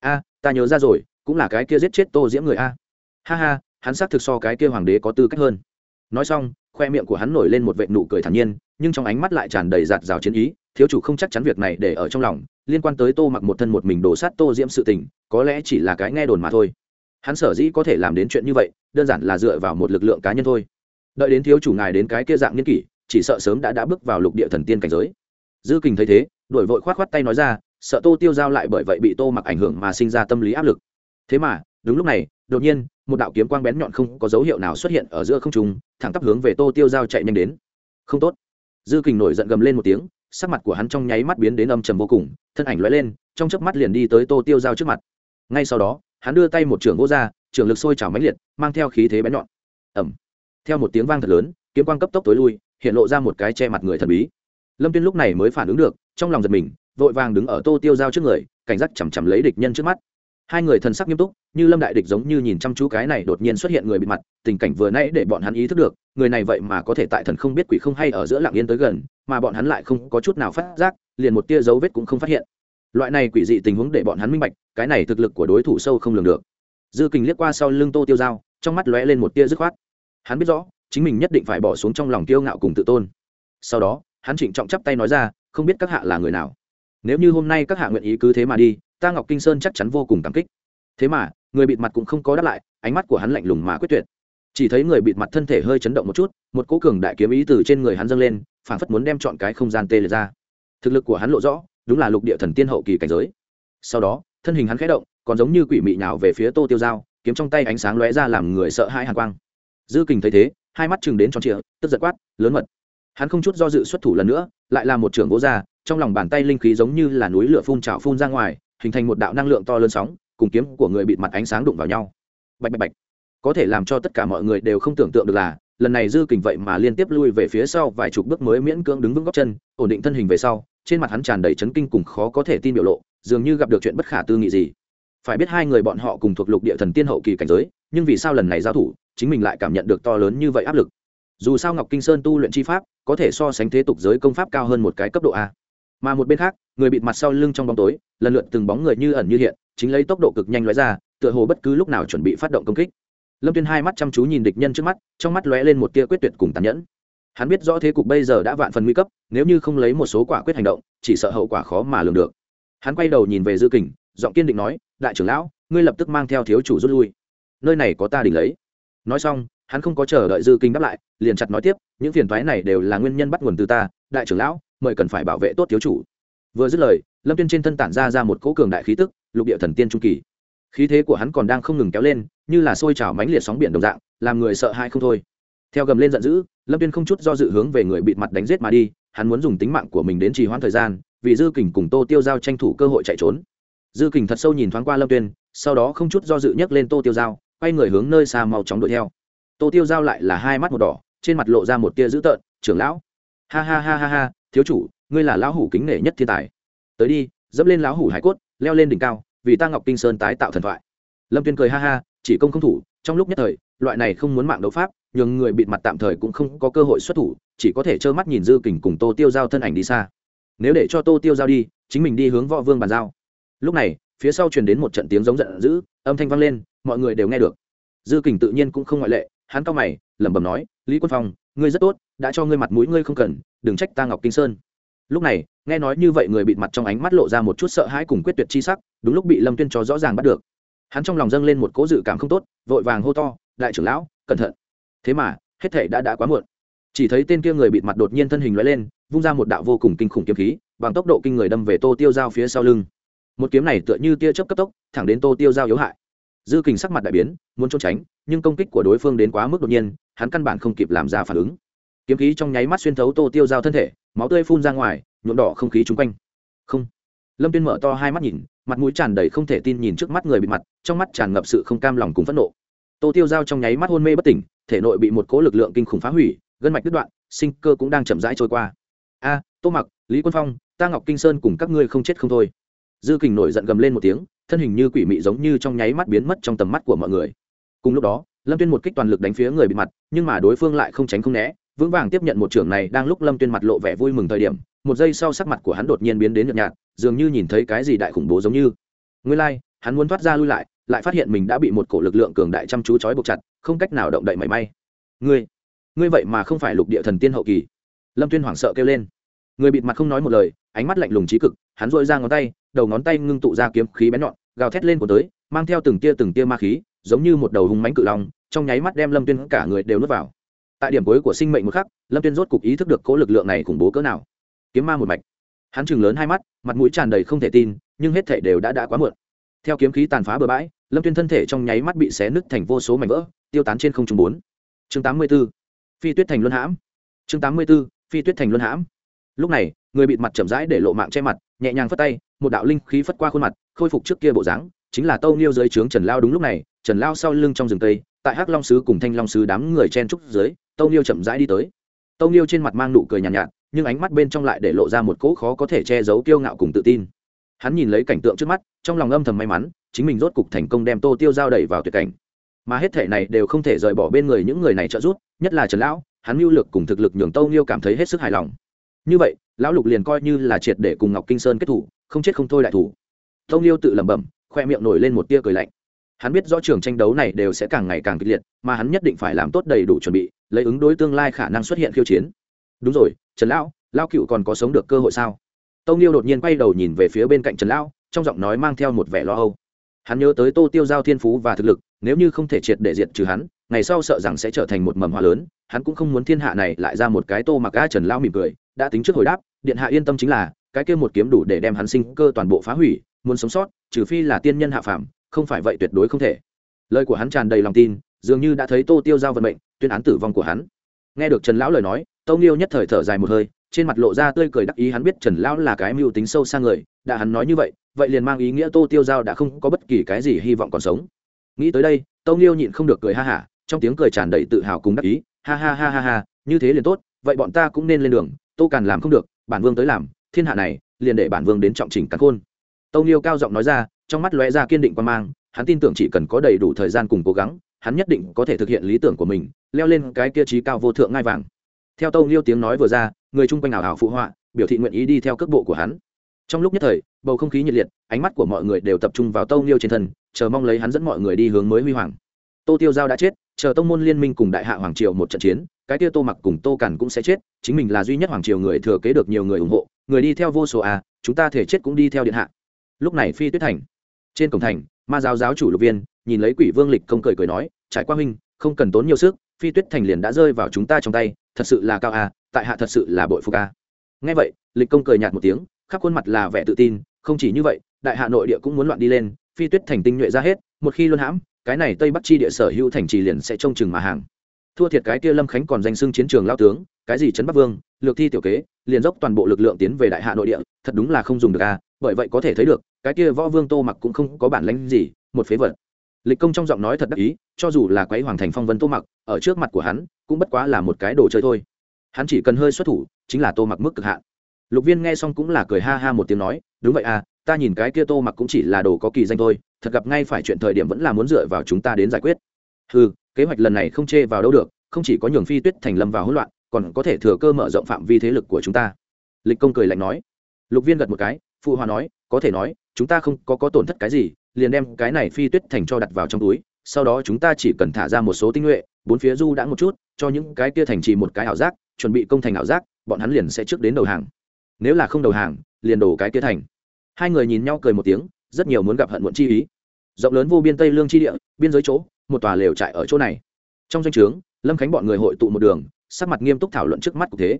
a, ta nhớ ra rồi, cũng là cái kia giết chết tô diễm người a. Ha ha, hắn xác thực so cái kia hoàng đế có tư cách hơn nói xong, khoe miệng của hắn nổi lên một vệ nụ cười thản nhiên, nhưng trong ánh mắt lại tràn đầy giạt rào chiến ý, thiếu chủ không chắc chắn việc này để ở trong lòng, liên quan tới tô mặc một thân một mình đổ sát tô diễm sự tình, có lẽ chỉ là cái nghe đồn mà thôi. Hắn sở dĩ có thể làm đến chuyện như vậy, đơn giản là dựa vào một lực lượng cá nhân thôi. Đợi đến thiếu chủ ngài đến cái kia dạng nhân kỷ, chỉ sợ sớm đã đã bước vào lục địa thần tiên cảnh giới. Dư kình thấy thế đổi vội khoát khoát tay nói ra, sợ tô tiêu giao lại bởi vậy bị tô mặc ảnh hưởng mà sinh ra tâm lý áp lực. Thế mà, đúng lúc này, đột nhiên một đạo kiếm quang bén nhọn không có dấu hiệu nào xuất hiện ở giữa không trung, thẳng tắp hướng về tô tiêu giao chạy nhanh đến. Không tốt. Dư kình nổi giận gầm lên một tiếng, sắc mặt của hắn trong nháy mắt biến đến âm trầm vô cùng, thân ảnh lóe lên, trong chớp mắt liền đi tới tô tiêu giao trước mặt. Ngay sau đó, hắn đưa tay một trường gỗ ra trường lực sôi trào mãnh liệt, mang theo khí thế bén nhọn. Ẩm theo một tiếng vang thật lớn, kiếm quang cấp tốc tối lui, hiện lộ ra một cái che mặt người thần bí. Lâm tuyên lúc này mới phản ứng được, trong lòng giật mình, vội vàng đứng ở tô tiêu giao trước người, cảnh giác chằm chằm lấy địch nhân trước mắt hai người thần sắc nghiêm túc, như lâm đại địch giống như nhìn chăm chú cái này đột nhiên xuất hiện người bị mặt, tình cảnh vừa nãy để bọn hắn ý thức được, người này vậy mà có thể tại thần không biết quỷ không hay ở giữa lạng yên tới gần, mà bọn hắn lại không có chút nào phát giác, liền một tia dấu vết cũng không phát hiện. Loại này quỷ dị tình huống để bọn hắn minh bạch, cái này thực lực của đối thủ sâu không lường được. Dư kình liếc qua sau lưng tô tiêu dao trong mắt lóe lên một tia dứt khoát. Hắn biết rõ, chính mình nhất định phải bỏ xuống trong lòng kiêu ngạo cùng tự tôn. Sau đó, hắn trịnh trọng chắp tay nói ra, không biết các hạ là người nào. Nếu như hôm nay các hạ nguyện ý cứ thế mà đi ta ngọc kinh sơn chắc chắn vô cùng cảm kích. Thế mà, người bịt mặt cũng không có đáp lại, ánh mắt của hắn lạnh lùng mà quyết tuyệt. Chỉ thấy người bịt mặt thân thể hơi chấn động một chút, một cỗ cường đại kiếm ý từ trên người hắn dâng lên phản phất muốn đem chọn cái không gian tê liệt ra. Thực lực của hắn lộ rõ, đúng là lục địa thần tiên hậu kỳ cảnh giới. Sau đó, thân hình hắn khẽ động, còn giống như quỷ mị nào về phía tô tiêu dao kiếm trong tay ánh sáng lóe ra làm người sợ hãi hàn quang. Dư kình thấy thế, hai mắt chừng đến tròn trịa, tức giật quát, lớn mật. Hắn không chút do dự xuất thủ lần nữa, lại là một trưởng gỗ ra trong lòng bàn tay linh khí giống như là núi lửa phun trào phun ra ngoài hình thành một đạo năng lượng to lớn sóng, cùng kiếm của người bịt mặt ánh sáng đụng vào nhau. Bạch bạch bạch. Có thể làm cho tất cả mọi người đều không tưởng tượng được là, lần này dư kình vậy mà liên tiếp lui về phía sau vài chục bước mới miễn cưỡng đứng vững góc chân, ổn định thân hình về sau, trên mặt hắn tràn đầy chấn kinh cùng khó có thể tin biểu lộ, dường như gặp được chuyện bất khả tư nghị gì. Phải biết hai người bọn họ cùng thuộc lục địa thần tiên hậu kỳ cảnh giới, nhưng vì sao lần này giao thủ, chính mình lại cảm nhận được to lớn như vậy áp lực. Dù sao ngọc kinh sơn tu luyện chi pháp, có thể so sánh thế tục giới công pháp cao hơn một cái cấp độ a. Mà một bên khác người bịt mặt sau lưng trong bóng tối, lần lượt từng bóng người như ẩn như hiện, chính lấy tốc độ cực nhanh lóe ra, tựa hồ bất cứ lúc nào chuẩn bị phát động công kích. Lâm tuyên hai mắt chăm chú nhìn địch nhân trước mắt, trong mắt lóe lên một tia quyết tuyệt cùng tàn nhẫn. Hắn biết rõ thế cục bây giờ đã vạn phần nguy cấp, nếu như không lấy một số quả quyết hành động, chỉ sợ hậu quả khó mà lường được. Hắn quay đầu nhìn về dư kình, giọng kiên định nói, đại trưởng lão, ngươi lập tức mang theo thiếu chủ rút lui. Nơi này có ta đỉnh lấy. Nói xong, hắn không có chờ đợi dư kinh đáp lại, liền chặt nói tiếp, những phiền thoái này đều là nguyên nhân bắt nguồn từ ta, đại trưởng lão, mời cần phải bảo vệ tốt thiếu chủ vừa dứt lời, lâm tuyên trên thân tản ra ra một cỗ cường đại khí tức, lục địa thần tiên trung kỳ. Khí thế của hắn còn đang không ngừng kéo lên, như là sôi trào mánh liệt sóng biển đồng dạng, làm người sợ hãi không thôi. Theo gầm lên giận dữ, lâm tuyên không chút do dự hướng về người bịt mặt đánh giết mà đi, hắn muốn dùng tính mạng của mình đến trì hoãn thời gian, vì dư kình cùng tô tiêu giao tranh thủ cơ hội chạy trốn. Dư kình thật sâu nhìn thoáng qua lâm tuyên, sau đó không chút do dự nhấc lên tô tiêu giao, quay người hướng nơi xa mau chóng đuổi theo. Tô tiêu giao lại là hai mắt một đỏ, trên mặt lộ ra một tia dữ tợn, trưởng lão! Ha ha ha ha ha, thiếu chủ ngươi là lão hủ kính nể nhất thiên tài. Tới đi, dẫm lên lão hủ hải cốt, leo lên đỉnh cao, vì ta ngọc kinh sơn tái tạo thần thoại. Lâm tuyên cười ha ha, chỉ công không thủ, trong lúc nhất thời, loại này không muốn mạng đấu pháp, nhường người bịt mặt tạm thời cũng không có cơ hội xuất thủ, chỉ có thể trơ mắt nhìn dư kình cùng tô tiêu giao thân ảnh đi xa. Nếu để cho tô tiêu giao đi, chính mình đi hướng võ vương bàn giao. Lúc này, phía sau truyền đến một trận tiếng giống giận dữ, âm thanh vang lên, mọi người đều nghe được. Dư kình tự nhiên cũng không ngoại lệ, hắn cao mày, lẩm bẩm nói, lý quân phong, ngươi rất tốt, đã cho ngươi mặt mũi ngươi không cần, đừng trách ta ngọc kinh sơn lúc này, nghe nói như vậy người bịt mặt trong ánh mắt lộ ra một chút sợ hãi cùng quyết tuyệt chi sắc, đúng lúc bị lâm tuyên cho rõ ràng bắt được. Hắn trong lòng dâng lên một cố dự cảm không tốt, vội vàng hô to, đại trưởng lão, cẩn thận. Thế mà, hết thể đã đã quá muộn. Chỉ thấy tên kia người bịt mặt đột nhiên thân hình loại lên, vung ra một đạo vô cùng kinh khủng kiếm khí, bằng tốc độ kinh người đâm về tô tiêu dao phía sau lưng. Một kiếm này tựa như tia chớp cấp tốc, thẳng đến tô tiêu dao yếu hại. Dư kình sắc mặt đại biến, muốn trốn tránh, nhưng công kích của đối phương đến quá mức đột nhiên, hắn căn bản không kịp làm ra phản ứng. Kiếm khí trong nháy mắt xuyên thấu tô tiêu dao thân thể máu tươi phun ra ngoài, nhuộm đỏ không khí chung quanh. Không. Lâm tuyên mở to hai mắt nhìn, mặt mũi tràn đầy không thể tin nhìn trước mắt người bị mặt, trong mắt tràn ngập sự không cam lòng cùng phẫn nộ. Tô tiêu dao trong nháy mắt hôn mê bất tỉnh, thể nội bị một cố lực lượng kinh khủng phá hủy, gân mạch đứt đoạn, sinh cơ cũng đang chậm rãi trôi qua. A, tô mặc, lý quân phong, ta ngọc kinh sơn cùng các ngươi không chết không thôi. Dư kình nổi giận gầm lên một tiếng, thân hình như quỷ mị giống như trong nháy mắt biến mất trong tầm mắt của mọi người. Cùng lúc đó, lâm tuyên một kích toàn lực đánh phía người bị mặt, nhưng mà đối phương lại không tránh không né vững vàng tiếp nhận một trưởng này đang lúc lâm tuyên mặt lộ vẻ vui mừng thời điểm một giây sau sắc mặt của hắn đột nhiên biến đến nhợt nhạt dường như nhìn thấy cái gì đại khủng bố giống như. Ngươi lai、like, hắn muốn thoát ra lui lại lại phát hiện mình đã bị một cổ lực lượng cường đại chăm chú trói buộc chặt không cách nào động đậy mảy may. Ngươi ngươi vậy mà không phải lục địa thần tiên hậu kỳ. Lâm tuyên hoảng sợ kêu lên. Người bịt mặt không nói một lời ánh mắt lạnh lùng trí cực hắn dội ra ngón tay đầu ngón tay ngưng tụ ra kiếm khí bén nhọn gào thét lên của tới mang theo từng tia từng tia ma khí giống như một đầu hung mánh cự long trong nháy mắt đem lâm tuyên cả người đều nuốt vào tại điểm cuối của sinh mệnh một khắc, lâm tuyên rốt cục ý thức được cố lực lượng này khủng bố cỡ nào. Kiếm ma một mạch. Hắn chừng lớn hai mắt, mặt mũi tràn đầy không thể tin, nhưng hết thể đều đã đã quá muộn. Theo kiếm khí tàn phá bừa bãi, lâm tuyên thân thể trong nháy mắt bị xé nứt thành vô số mảnh vỡ, tiêu tán trên không trung bốn. Chương tám mươi b ố phi tuyết thành luân hãm. Chương tám mươi b ố phi tuyết thành luân hãm. Lúc này, người bịt mặt chậm rãi để lộ mạng che mặt, nhẹ nhàng phất tay, một đạo linh khí phất qua khuôn mặt, khôi phục trước kia bộ dáng, chính là tâu niêu dưới trướng trần lao đúng lúc này, trần lao sau lưng trong rừng tây, tại hắc long sứ cùng thanh long sứ đám người chen trúc dưới tâu niêu chậm rãi đi tới. Tâu niêu trên mặt mang nụ cười nhàn nhạt, nhạt nhưng ánh mắt bên trong lại để lộ ra một cỗ khó có thể che giấu kiêu ngạo cùng tự tin. Hắn nhìn lấy cảnh tượng trước mắt trong lòng âm thầm may mắn chính mình rốt cục thành công đem tô tiêu giao đẩy vào tuyệt cảnh. Mà hết thể này đều không thể rời bỏ bên người những người này trợ giúp nhất là trần lão hắn mưu lực cùng thực lực nhường tâu niêu cảm thấy hết sức hài lòng. Như vậy lão lục liền coi như là triệt để cùng ngọc kinh sơn kết thủ không chết không thôi đại thủ. Tâu niêu tự lẩm bẩm khoe miệng nổi lên một tia cười lạnh hắn biết rõ trường tranh đấu này đều sẽ càng ngày càng kịch liệt, mà hắn nhất định phải làm tốt đầy đủ chuẩn bị, lấy ứng đối tương lai khả năng xuất hiện khiêu chiến. Đúng rồi, trần lão lao cựu còn có sống được cơ hội sao? Tâu nghiêu đột nhiên quay đầu nhìn về phía bên cạnh trần lão, trong giọng nói mang theo một vẻ lo âu. Hắn nhớ tới tô tiêu giao thiên phú và thực lực, nếu như không thể triệt để diệt trừ hắn, ngày sau sợ rằng sẽ trở thành một mầm hoa lớn, hắn cũng không muốn thiên hạ này lại ra một cái tô mặc a trần lao mỉm cười, đã tính trước hồi đáp, điện hạ yên tâm chính là, cái kia một kiếm đủ để đem hắn sinh cơ toàn bộ phá hủy, muốn sống sót, trừ phi là tiên nhân hạ phàm không phải vậy tuyệt đối không thể. Lời của hắn tràn đầy lòng tin, dường như đã thấy tô tiêu giao vận mệnh, tuyên án tử vong của hắn. Nghe được trần lão lời nói tâu nghiêu nhất thời thở dài một hơi, trên mặt lộ ra tươi cười đắc ý hắn biết trần lão là cái mưu tính sâu xa người, đã hắn nói như vậy vậy liền mang ý nghĩa tô tiêu giao đã không có bất kỳ cái gì hy vọng còn sống. Nghĩ tới đây tâu nghiêu nhịn không được cười ha hả, trong tiếng cười tràn đầy tự hào cùng đắc ý, ha ha ha ha ha, như thế liền tốt, vậy bọn ta cũng nên lên đường, tô càn làm không được, bản vương tới làm, thiên hạ này, liền để bản vương đến trọng trình cắn khôn. Tâu nghiêu cao giọng nói ra trong mắt lóe ra kiên định quan mang, hắn tin tưởng chỉ cần có đầy đủ thời gian cùng cố gắng, hắn nhất định có thể thực hiện lý tưởng của mình, leo lên cái kia trí cao vô thượng ngai vàng. Theo tâu nghiêu tiếng nói vừa ra, người chung quanh ảo ảo phụ họa, biểu thị nguyện ý đi theo cước bộ của hắn. Trong lúc nhất thời, bầu không khí nhiệt liệt, ánh mắt của mọi người đều tập trung vào tâu nghiêu trên thân, chờ mong lấy hắn dẫn mọi người đi hướng mới huy hoàng. Tô tiêu giao đã chết, chờ tông môn liên minh cùng đại hạ hoàng triều một trận chiến, cái kia tô mặc cùng tô cằn cũng sẽ chết, chính mình là duy nhất hoàng triều người thừa kế được nhiều người ủng hộ, người đi theo vô số à chúng ta thể chết cũng đi theo điện hạ. Lúc này phi tuyết thành trên cổng thành, ma giáo giáo chủ lục viên, nhìn lấy quỷ vương lịch công cười cười nói, trải qua huynh, không cần tốn nhiều sức, phi tuyết thành liền đã rơi vào chúng ta trong tay, thật sự là cao à tại hạ thật sự là bội phục à nghe vậy, lịch công cười nhạt một tiếng, khắp khuôn mặt là vẻ tự tin, không chỉ như vậy, đại hạ nội địa cũng muốn loạn đi lên, phi tuyết thành tinh nhuệ ra hết, một khi luôn hãm, cái này tây bắc chi địa sở hữu thành trì liền sẽ trông chừng mà hàng. Thua thiệt cái kia lâm khánh còn danh xưng chiến trường lao tướng, cái gì trấn bắc vương, lược thi tiểu kế, liền dốc toàn bộ lực lượng tiến về đại hạ nội địa, thật đúng là không dùng được à bởi vậy có thể thấy được cái kia võ vương tô mặc cũng không có bản lãnh gì, một phế vật. Lịch công trong giọng nói thật đắc ý, cho dù là quái hoàng thành phong vân tô mặc, ở trước mặt của hắn, cũng bất quá là một cái đồ chơi thôi. Hắn chỉ cần hơi xuất thủ, chính là tô mặc mức cực hạn. Lục viên nghe xong cũng là cười ha ha một tiếng nói, đúng vậy à ta nhìn cái kia tô mặc cũng chỉ là đồ có kỳ danh thôi, thật gặp ngay phải chuyện thời điểm vẫn là muốn dựa vào chúng ta đến giải quyết. Ừ kế hoạch lần này không chê vào đâu được, không chỉ có nhường phi tuyết thành lâm vào hỗn loạn, còn có thể thừa cơ mở rộng phạm vi thế lực của chúng ta. Lịch công cười lạnh nói. Lục viên gật một cái, phụ hòa nói, có thể nói chúng ta không có có tổn thất cái gì, liền đem cái này phi tuyết thành cho đặt vào trong túi, sau đó chúng ta chỉ cần thả ra một số tinh nhuệ, bốn phía du đã một chút, cho những cái kia thành trì một cái ảo giác, chuẩn bị công thành ảo giác, bọn hắn liền sẽ trước đến đầu hàng. Nếu là không đầu hàng, liền đổ cái kia thành. Hai người nhìn nhau cười một tiếng, rất nhiều muốn gặp hận muộn chi ý. Rộng lớn vô biên tây lương chi địa, biên giới chỗ, một tòa lều trại ở chỗ này. Trong danh o trướng, lâm khánh bọn người hội tụ một đường, sắc mặt nghiêm túc thảo luận trước mắt cục thế.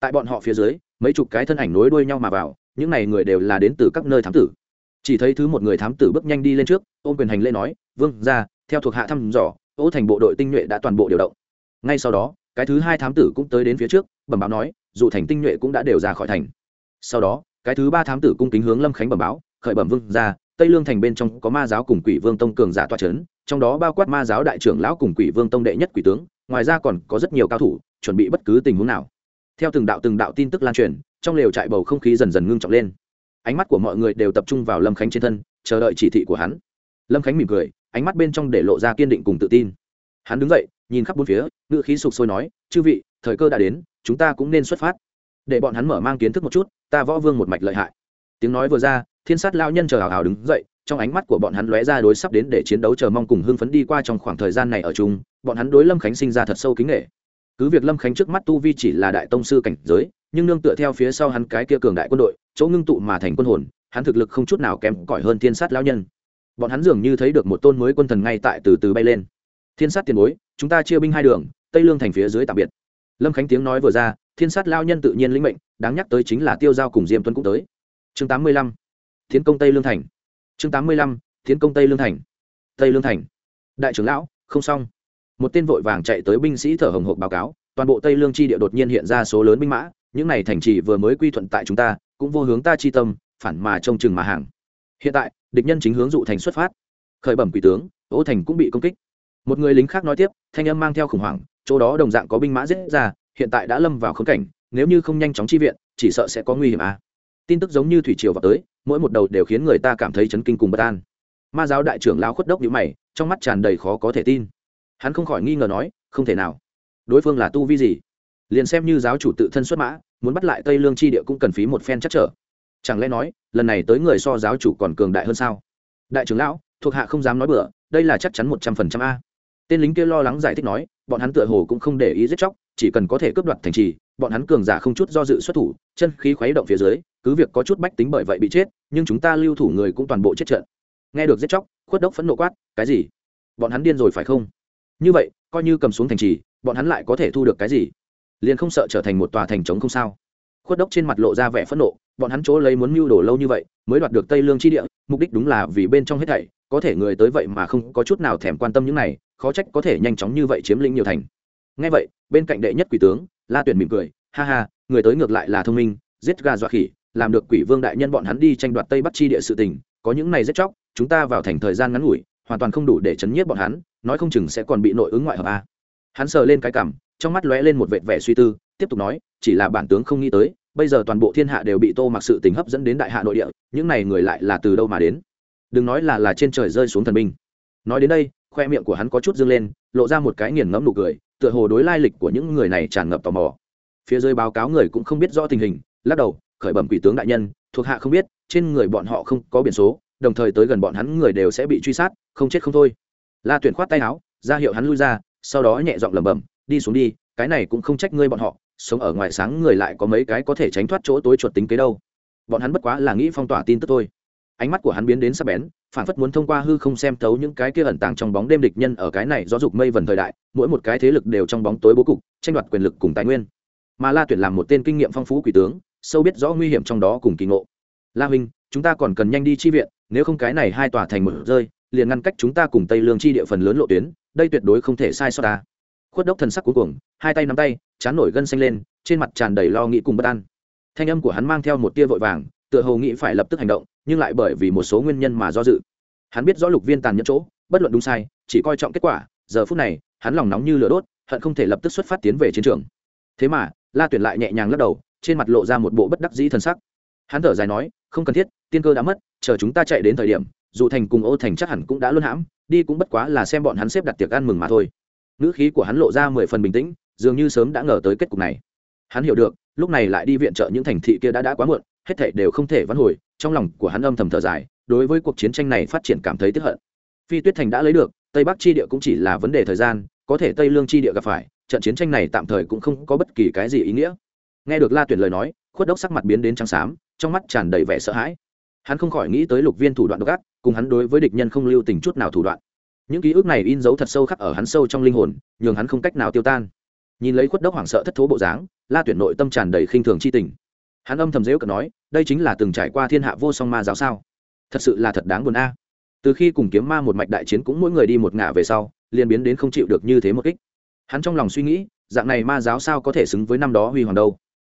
Tại bọn họ phía dưới, mấy chục cái thân ảnh nối đuôi nhau mà vào, những này người đều là đến từ các nơi thám tử chỉ thấy thứ một người thám tử bước nhanh đi lên trước, ôm quyền hành lễ nói, vương ra theo thuộc hạ thăm dò, ô thành bộ đội tinh nhuệ đã toàn bộ điều động. Ngay sau đó, cái thứ hai thám tử cũng tới đến phía trước, bẩm báo nói, dù thành tinh nhuệ cũng đã đều ra khỏi thành. Sau đó, cái thứ ba thám tử cung kính hướng lâm khánh bẩm báo, khởi bẩm vương ra tây lương thành bên trong có ma giáo cùng quỷ vương tông cường giả toa c h ấ n trong đó bao quát ma giáo đại trưởng lão cùng quỷ vương tông đệ nhất quỷ tướng, ngoài ra còn có rất nhiều cao thủ, chuẩn bị bất cứ tình huống nào. Theo từng đạo từng đạo tin tức lan truyền, trong lều trại bầu không khí dần dần ngưng trọng lên ánh mắt của mọi người đều tập trung vào lâm khánh trên thân, chờ đợi chỉ thị của hắn. Lâm khánh mỉm cười, ánh mắt bên trong để lộ ra kiên định cùng tự tin. Hắn đứng dậy, nhìn khắp bốn phía ngự khí sục sôi nói, chư vị, thời cơ đã đến, chúng ta cũng nên xuất phát. Để bọn hắn mở mang kiến thức một chút, ta võ vương một mạch lợi hại. Tiếng nói vừa ra, thiên sát lao nhân chờ hào hào đứng dậy, trong ánh mắt của bọn hắn lóe ra đối sắp đến để chiến đấu chờ mong cùng hưng phấn đi qua trong khoảng thời gian này ở chung, bọn hắn đối lâm khánh sinh ra thật sâu kính nghệ cứ việc lâm khánh trước mắt tu vi chỉ là đại tông sư cảnh giới, nhưng nương tựa theo phía sau hắn cái kia cường đại quân đội chỗ ngưng tụ mà thành quân hồn, hắn thực lực không chút nào kém cỏi hơn thiên sát lão nhân. Bọn hắn dường như thấy được một tôn mới quân thần ngay tại từ từ bay lên. Thiên sát tiền bối, chúng ta chia binh hai đường, tây lương thành phía dưới tạm biệt. Lâm khánh tiếng nói vừa ra, thiên sát lao nhân tự nhiên lĩnh mệnh, đáng nhắc tới chính là tiêu giao cùng diêm tuấn cũng tới. Chương tám mươi lăm, tiến công tây lương thành. Chương tám mươi lăm, tiến công tây lương thành. Tây lương thành. Đại trưởng lão, không xong. Một tên vội vàng chạy tới binh sĩ thở hồng hộc báo cáo, toàn bộ tây lương chi địa đột nhiên hiện ra số lớn binh mã, những này thành trì vừa mới quy thuận tại chúng ta cũng vô hướng ta chi tâm, phản mà trông chừng mà hàng. Hiện tại, địch nhân chính hướng dụ thành xuất phát. Khởi bẩm quỷ tướng, ô thành cũng bị công kích. Một người lính khác nói tiếp, thanh âm mang theo khủng hoảng, chỗ đó đồng dạng có binh mã giết ra, hiện tại đã lâm vào khống cảnh, nếu như không nhanh chóng chi viện, chỉ sợ sẽ có nguy hiểm à. tin tức giống như thủy triều vào tới, mỗi một đầu đều khiến người ta cảm thấy chấn kinh cùng bất an. Ma giáo đại trưởng lão khuất đốc nhữ mày, trong mắt tràn đầy khó có thể tin. Hắn không khỏi nghi ngờ nói, không thể nào. Đối phương là tu vi gì? Liền xem như giáo chủ tự thân xuất mã muốn bắt lại tây lương chi địa cũng cần phí một phen chắc trở. Chẳng lẽ nói, lần này tới người so giáo chủ còn cường đại hơn sao? Đại trưởng lão, thuộc hạ không dám nói bừa, đây là chắc chắn một trăm phần trăm a. Tên lính kia lo lắng giải thích nói, bọn hắn tựa hồ cũng không để ý giết chóc, chỉ cần có thể cướp đoạt thành trì, bọn hắn cường giả không chút do dự xuất thủ, chân khí khuấy động phía dưới, cứ việc có chút bách tính bởi vậy bị chết, nhưng chúng ta lưu thủ người cũng toàn bộ chết trận. Nghe được giết chóc, khuất đốc phẫn nộ quát, cái gì? Bọn hắn điên rồi phải không? Như vậy, coi như cầm xuống thành trì, bọn hắn lại có thể thu được cái gì? Liền không sợ trở thành một tòa thành trống không sao. Khuất đốc trên mặt lộ ra vẻ phẫn nộ, bọn hắn chỗ lấy muốn mưu đồ lâu như vậy, mới đoạt được tây lương chi địa, mục đích đúng là vì bên trong hết thảy, có thể người tới vậy mà không có chút nào thèm quan tâm những này, khó trách có thể nhanh chóng như vậy chiếm lĩnh nhiều thành. Ngay vậy, bên cạnh đệ nhất quỷ tướng, la tuyển mỉm cười, ha ha, người tới ngược lại là thông minh, giết gà dọa khỉ, làm được quỷ vương đại nhân bọn hắn đi tranh đoạt tây bắc chi địa sự tình, có những này giết chóc, chúng ta vào thành thời gian ngắn ngủi, hoàn toàn không đủ để chấn nhiếp bọn hắn, nói không chừng sẽ còn bị nội ứng ngoại hợp a. Hắn sờ lên cái cảm trong mắt lóe lên một vệt vẻ suy tư, tiếp tục nói, chỉ là bản tướng không nghĩ tới, bây giờ toàn bộ thiên hạ đều bị tô mặc sự tình hấp dẫn đến đại hạ nội địa, những này người lại là từ đâu mà đến? Đừng nói là là trên trời rơi xuống thần binh. Nói đến đây, khoe miệng của hắn có chút dương lên, lộ ra một cái nghiền ngẫm nụ cười, tựa hồ đối lai lịch của những người này tràn ngập tò mò. Phía dưới báo cáo người cũng không biết rõ tình hình, lắc đầu, khởi bẩm quỷ tướng đại nhân, thuộc hạ không biết, trên người bọn họ không có biển số, đồng thời tới gần bọn hắn người đều sẽ bị truy sát, không chết không thôi. La tuyển khoát tay áo, ra hiệu hắn lui ra, sau đó nhẹ giọng lẩm bẩm đi xuống đi, cái này cũng không trách ngươi bọn họ, sống ở ngoài sáng người lại có mấy cái có thể tránh thoát chỗ tối chuột tính kế đâu. Bọn hắn bất quá là nghĩ phong tỏa tin tức thôi. Ánh mắt của hắn biến đến sắc bén, phản phất muốn thông qua hư không xem thấu những cái kia ẩn tàng trong bóng đêm địch nhân ở cái này do dục mây vần thời đại, mỗi một cái thế lực đều trong bóng tối bố cục, tranh đoạt quyền lực cùng tài nguyên. Mà la tuyển làm một tên kinh nghiệm phong phú quỷ tướng, sâu biết rõ nguy hiểm trong đó cùng kỳ ngộ. La huynh, chúng ta còn cần nhanh đi chi viện, nếu không cái này hai tòa thành mở rơi, liền ngăn cách chúng ta cùng tây lương chi địa phần lớn lộ tuyến, đây tuyệt đối không thể sai sót ta khuất đốc thần sắc cuối cùng hai tay nắm tay, chán nổi gân xanh lên, trên mặt tràn đầy lo nghĩ cùng bất an. Thanh âm của hắn mang theo một tia vội vàng, tựa hồ nghĩ phải lập tức hành động, nhưng lại bởi vì một số nguyên nhân mà do dự. Hắn biết rõ lục viên tàn nhẫn chỗ, bất luận đúng sai, chỉ coi trọng kết quả, giờ phút này, hắn lòng nóng như lửa đốt, hận không thể lập tức xuất phát tiến về chiến trường. Thế mà, la tuyển lại nhẹ nhàng lắc đầu, trên mặt lộ ra một bộ bất đắc dĩ t sắc. Hắn thở dài nói, không cần thiết, tiên cơ đã mất, chờ chúng ta chạy đến thời điểm, dù thành cùng ô thành chắc hẳn cũng đã luôn hãm, đi cũng bất quá là xem bọn hắn xếp đặt tiệc ăn mừng mà thôi ngữ khí của hắn lộ ra mười phần bình tĩnh, dường như sớm đã ngờ tới kết cục này. Hắn hiểu được, lúc này lại đi viện trợ những thành thị kia đã đã quá muộn, hết thảy đều không thể vãn hồi, trong lòng của hắn âm thầm thở dài, đối với cuộc chiến tranh này phát triển cảm thấy tiếc hận. Phi tuyết thành đã lấy được, tây bắc chi địa cũng chỉ là vấn đề thời gian, có thể tây lương chi địa gặp phải, trận chiến tranh này tạm thời cũng không có bất kỳ cái gì ý nghĩa. Nghe được la tuyển lời nói, khuất đốc sắc mặt biến đến trắng xám, trong mắt tràn đầy vẻ sợ hãi. Hắn không khỏi nghĩ tới lục viên thủ đoạn độc ác, cùng hắn đối với địch nhân không lưu tình chút nào thủ đoạn những ký ức này in dấu thật sâu khắc ở hắn sâu trong linh hồn, nhường hắn không cách nào tiêu tan. Nhìn lấy khuất đốc hoảng sợ thất thố bộ dáng, la tuyển nội tâm tràn đầy khinh thường c h i tình. Hắn âm thầm dễu cợt nói, đây chính là từng trải qua thiên hạ vô song ma giáo sao? Thật sự là thật đáng buồn a. Từ khi cùng kiếm ma một mạch đại chiến cũng mỗi người đi một ngả về sau, liền biến đến không chịu được như thế một kích. Hắn trong lòng suy nghĩ, dạng này ma giáo sao có thể xứng với năm đó huy hoàng đâu?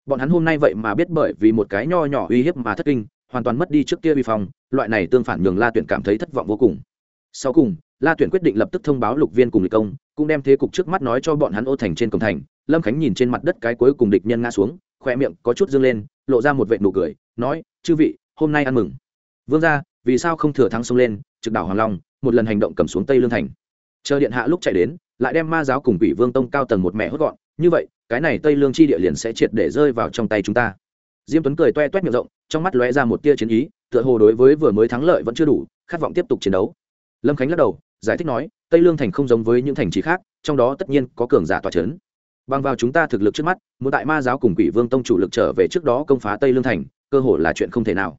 Bọn hắn hôm nay vậy mà biết bởi vì một cái nho nhỏ uy hiếp mà thất kinh, hoàn toàn mất đi trước kia uy phong, loại này tương phản nhường la tuyển cảm thấy thất vọng vô cùng sau cùng, la tuyển quyết định lập tức thông báo lục viên cùng lịch công, cũng đem thế cục trước mắt nói cho bọn hắn ô thành trên cổng thành. Lâm khánh nhìn trên mặt đất cái cuối cùng địch nhân ngã xuống khoe miệng có chút dâng lên, lộ ra một vệ nụ cười, nói, chư vị, hôm nay ăn mừng. Vương ra vì sao không thừa thắng xông lên, trực đảo hoàng long, một lần hành động cầm xuống tây lương thành? Chờ điện hạ lúc chạy đến, lại đem ma giáo cùng quỷ vương tông cao tầng một mẹ hốt gọn. Như vậy, cái này tây lương chi địa liền sẽ triệt để rơi vào trong tay chúng ta. Diêm tuấn cười toe toét miệng rộng, trong mắt lóe ra một tia chiến ý, tựa hồ đối với vừa mới thắng lợi vẫn chưa đủ, khát vọng tiếp tục chiến đấu lâm khánh lắc đầu, giải thích nói, tây lương thành không giống với những thành trì khác, trong đó tất nhiên có cường giả tòa c h ấ n bằng vào chúng ta thực lực trước mắt, muốn tại ma giáo cùng quỷ vương tông chủ lực trở về trước đó công phá tây lương thành, cơ hội là chuyện không thể nào.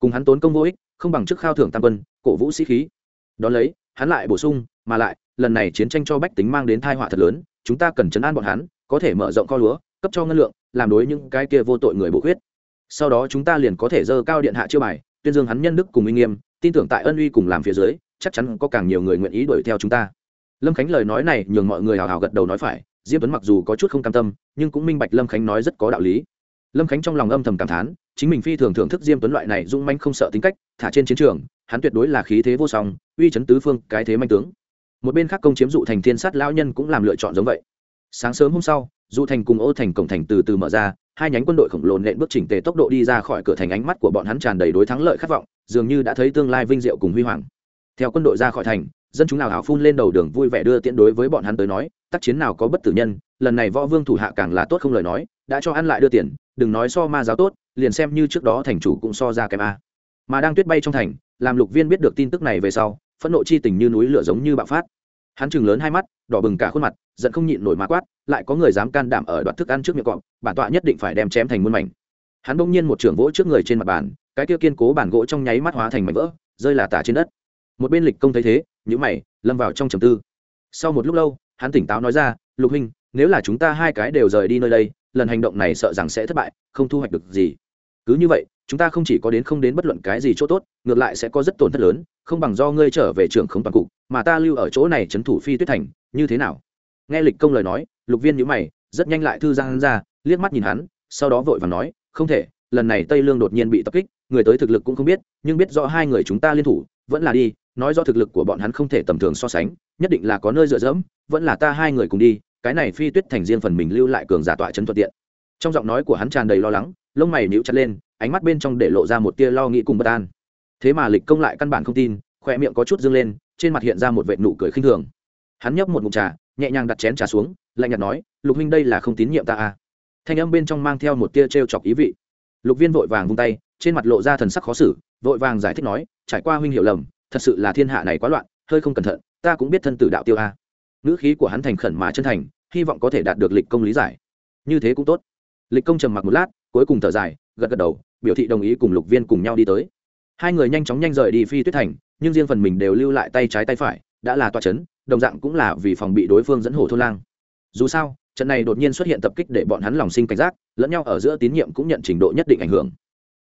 Cùng hắn tốn công vô ích, không bằng chức khao thưởng tam quân, cổ vũ sĩ khí. Đón lấy, hắn lại bổ sung, mà lại, lần này chiến tranh cho bách tính mang đến thai họa thật lớn, chúng ta cần chấn an bọn hắn, có thể mở rộng kho lúa, cấp cho ngân lượng, làm đối những cái kia vô tội người bổ khuyết. Sau đó chúng ta liền có thể dơ cao điện hạ chiêu bài, tuyên dương hắn nhân đức cùng uy nghiêm, tin tưởng tại ân uy cùng làm phía dưới chắc chắn có càng nhiều người nguyện ý đuổi theo chúng ta. Lâm khánh lời nói này nhường mọi người hào hào gật đầu nói phải, diêm tuấn mặc dù có chút không cam tâm, nhưng cũng minh bạch lâm khánh nói rất có đạo lý. Lâm khánh trong lòng âm thầm cảm thán, chính mình phi thường thưởng thức diêm tuấn loại này dung manh không sợ tính cách, thả trên chiến trường, hắn tuyệt đối là khí thế vô song, uy chấn tứ phương, cái thế manh tướng. Một bên khác công chiếm dụ thành thiên sát lão nhân cũng làm lựa chọn giống vậy. Sáng sớm hôm sau, dụ thành cùng ô thành cổng thành từ từ mở ra, hai nhánh quân đội khổng lồ nện bước chỉnh tề tốc độ đi ra khỏi cửa thành ánh mắt của bọn hắn tràn đầy đối thắng lợi khát vọng, dường như đã thấy tương lai vinh diệu cùng huy hoàng theo quân đội ra khỏi thành, dân chúng nào hào phun lên đầu đường vui vẻ đưa tiễn đối với bọn hắn tới nói, tác chiến nào có bất tử nhân, lần này võ vương thủ hạ càng là tốt không lời nói, đã cho ăn lại đưa tiền, đừng nói so ma giáo tốt, liền xem như trước đó thành chủ cũng so ra kém a. Mà đang tuyết bay trong thành, làm lục viên biết được tin tức này về sau, phẫn nộ chi tình như núi lửa giống như bạo phát. Hắn chừng lớn hai mắt, đỏ bừng cả khuôn mặt, giận không nhịn nổi má quát, lại có người dám can đảm ở đoạn thức ăn trước miệng cọp, bản tọa nhất định phải đem chém thành muôn mảnh. Hắn bỗng nhiên một trưởng vỗ trước người trên mặt bàn, cái kia kiên cố bản gỗ trong nháy mắt hóa thành mảnh vỡ, rơi là tả trên đất một bên lịch công thấy thế nhữ mày, lâm vào trong trầm tư. Sau một lúc lâu, hắn tỉnh táo nói ra, lục huynh, nếu là chúng ta hai cái đều rời đi nơi đây, lần hành động này sợ rằng sẽ thất bại, không thu hoạch được gì. Cứ như vậy, chúng ta không chỉ có đến không đến bất luận cái gì chỗ tốt, ngược lại sẽ có rất tổn thất lớn, không bằng do ngươi trở về trường không toàn cục, mà ta lưu ở chỗ này trấn thủ phi tuyết thành, như thế nào? Nghe lịch công lời nói, lục viên nhữ mày, rất nhanh lại thư giang ra, liếc mắt nhìn hắn, sau đó vội và nói, không thể, lần này tây lương đột nhiên bị tập kích, người tới thực lực cũng không biết, nhưng biết rõ hai người chúng ta liên thủ, vẫn là đi nói do thực lực của bọn hắn không thể tầm thường so sánh, nhất định là có nơi dựa dẫm, vẫn là ta hai người cùng đi, cái này phi tuyết thành riêng phần mình lưu lại cường giả tọa chấn thuận tiện. Trong giọng nói của hắn tràn đầy lo lắng, lông mày níu chặt lên, ánh mắt bên trong để lộ ra một tia lo nghĩ cùng bất an. Thế mà lịch công lại căn bản không tin khoe miệng có chút dâng lên, trên mặt hiện ra một vệ nụ cười khinh thường. Hắn nhấp một mụn trà, nhẹ nhàng đặt chén trà xuống, lạnh nhạt nói, lục huynh đây là không tín nhiệm ta à? Thanh âm bên trong mang theo một tia t r e o chọc ý vị. Lục viên vội vàng vung tay, trên mặt lộ ra thần sắc khó xử, vội vàng giải thích nói, trải qua huynh hiểu lầm thật sự là thiên hạ này quá loạn, hơi không cẩn thận, ta cũng biết thân tử đạo tiêu a. Ngữ khí của hắn thành khẩn mà chân thành, hy vọng có thể đạt được lịch công lý giải. Như thế cũng tốt. Lịch công trầm mặc một lát, cuối cùng thở dài, gật gật đầu, biểu thị đồng ý cùng lục viên cùng nhau đi tới. Hai người nhanh chóng nhanh rời đi phi tuyết thành, nhưng riêng phần mình đều lưu lại tay trái tay phải, đã là toa c h ấ n đồng dạng cũng là vì phòng bị đối phương dẫn hổ thôn lang. Dù sao, trận này đột nhiên xuất hiện tập kích để bọn hắn lòng sinh cảnh giác, lẫn nhau ở giữa tín nhiệm cũng nhận trình độ nhất định ảnh hưởng.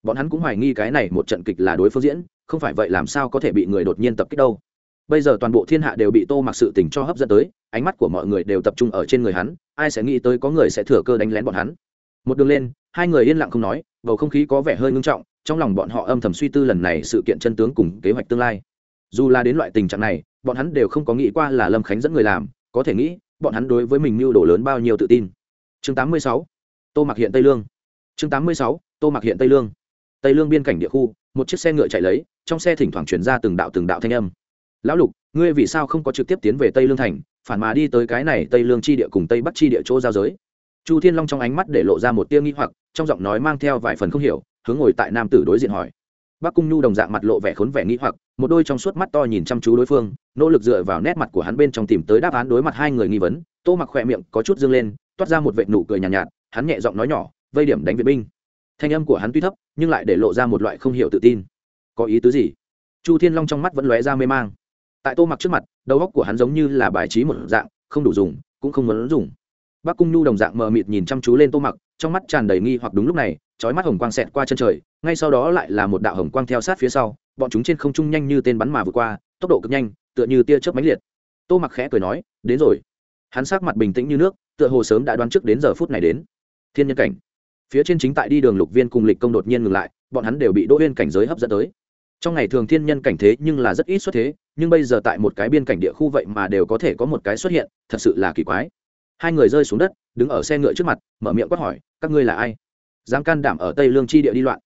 Bọn hắn cũng hoài nghi cái này một trận kịch là đối phương diễn không phải vậy làm sao có thể bị người đột nhiên tập kích đâu bây giờ toàn bộ thiên hạ đều bị tô mặc sự tình cho hấp dẫn tới, ánh mắt của mọi người đều tập trung ở trên người hắn, ai sẽ nghĩ tới có người sẽ thừa cơ đánh lén bọn hắn một đường lên, hai người yên lặng không nói, bầu không khí có vẻ hơi ngưng trọng, trong lòng bọn họ âm thầm suy tư lần này sự kiện chân tướng cùng kế hoạch tương lai dù là đến loại tình trạng này, bọn hắn đều không có nghĩ qua là lâm khánh dẫn người làm, có thể nghĩ, bọn hắn đối với mình mưu đồ lớn bao nhiêu tự tin chương 86. tô mặc hiện tây lương chương 86. tô mặc hiện tây lương tây lương biên cảnh địa khu, một chiếc xe ngựa chạy lấy trong xe thỉnh thoảng chuyển ra từng đạo từng đạo thanh âm. Lão lục ngươi vì sao không có trực tiếp tiến về tây lương thành phản mà đi tới cái này tây lương chi địa cùng tây bắc chi địa chỗ giao giới? Chu thiên long trong ánh mắt để lộ ra một tia nghi hoặc trong giọng nói mang theo vài phần không hiểu hướng ngồi tại nam tử đối diện hỏi. Bác cung nhu đồng dạng mặt lộ vẻ khốn vẻ nghi hoặc một đôi trong suốt mắt to nhìn chăm chú đối phương nỗ lực dựa vào nét mặt của hắn bên trong tìm tới đáp án đối mặt hai người nghi vấn. Tô mặc khỏe miệng có chút dương lên toát ra một vệ nụ cười nhàn nhạt, nhạt hắn nhẹ giọng nói nhỏ vây điểm đánh viện binh. Thanh âm của hắn tuy thấp nhưng lại để lộ ra một loại không hiểu tự tin có ý tứ gì? Chu thiên long trong mắt vẫn lóe ra mê mang. Tại tô mặc trước mặt, đầu óc của hắn giống như là bài trí một dạng, không đủ dùng, cũng không muốn dùng. Bắc cung nhu đồng dạng mờ mịt nhìn chăm chú lên tô mặc, trong mắt tràn đầy nghi hoặc đúng lúc này trói mắt hồng quang xẹt qua chân trời, ngay sau đó lại là một đạo hồng quang theo sát phía sau, bọn chúng trên không trung nhanh như tên bắn mà vượt qua, tốc độ cực nhanh, tựa như tia chớp mãnh liệt. Tô mặc khẽ cười nói, đến rồi. Hắn sắc mặt bình tĩnh như nước, tựa hồ sớm đã đoán trước đến giờ phút này đến. Thiên nhân cảnh. Phía trên chính tại đi đường lục viên cùng lịch công đột nhiên ngừng lại, bọn hắn đều bị đỗ huyên cảnh giới hấp dẫn tới trong ngày thường thiên nhân cảnh thế nhưng là rất ít xuất thế, nhưng bây giờ tại một cái biên cảnh địa khu vậy mà đều có thể có một cái xuất hiện, thật sự là kỳ quái. Hai người rơi xuống đất, đứng ở xe ngựa trước mặt, mở miệng quát hỏi, các ngươi là ai? Dám can đảm ở tây lương chi địa đi loạn.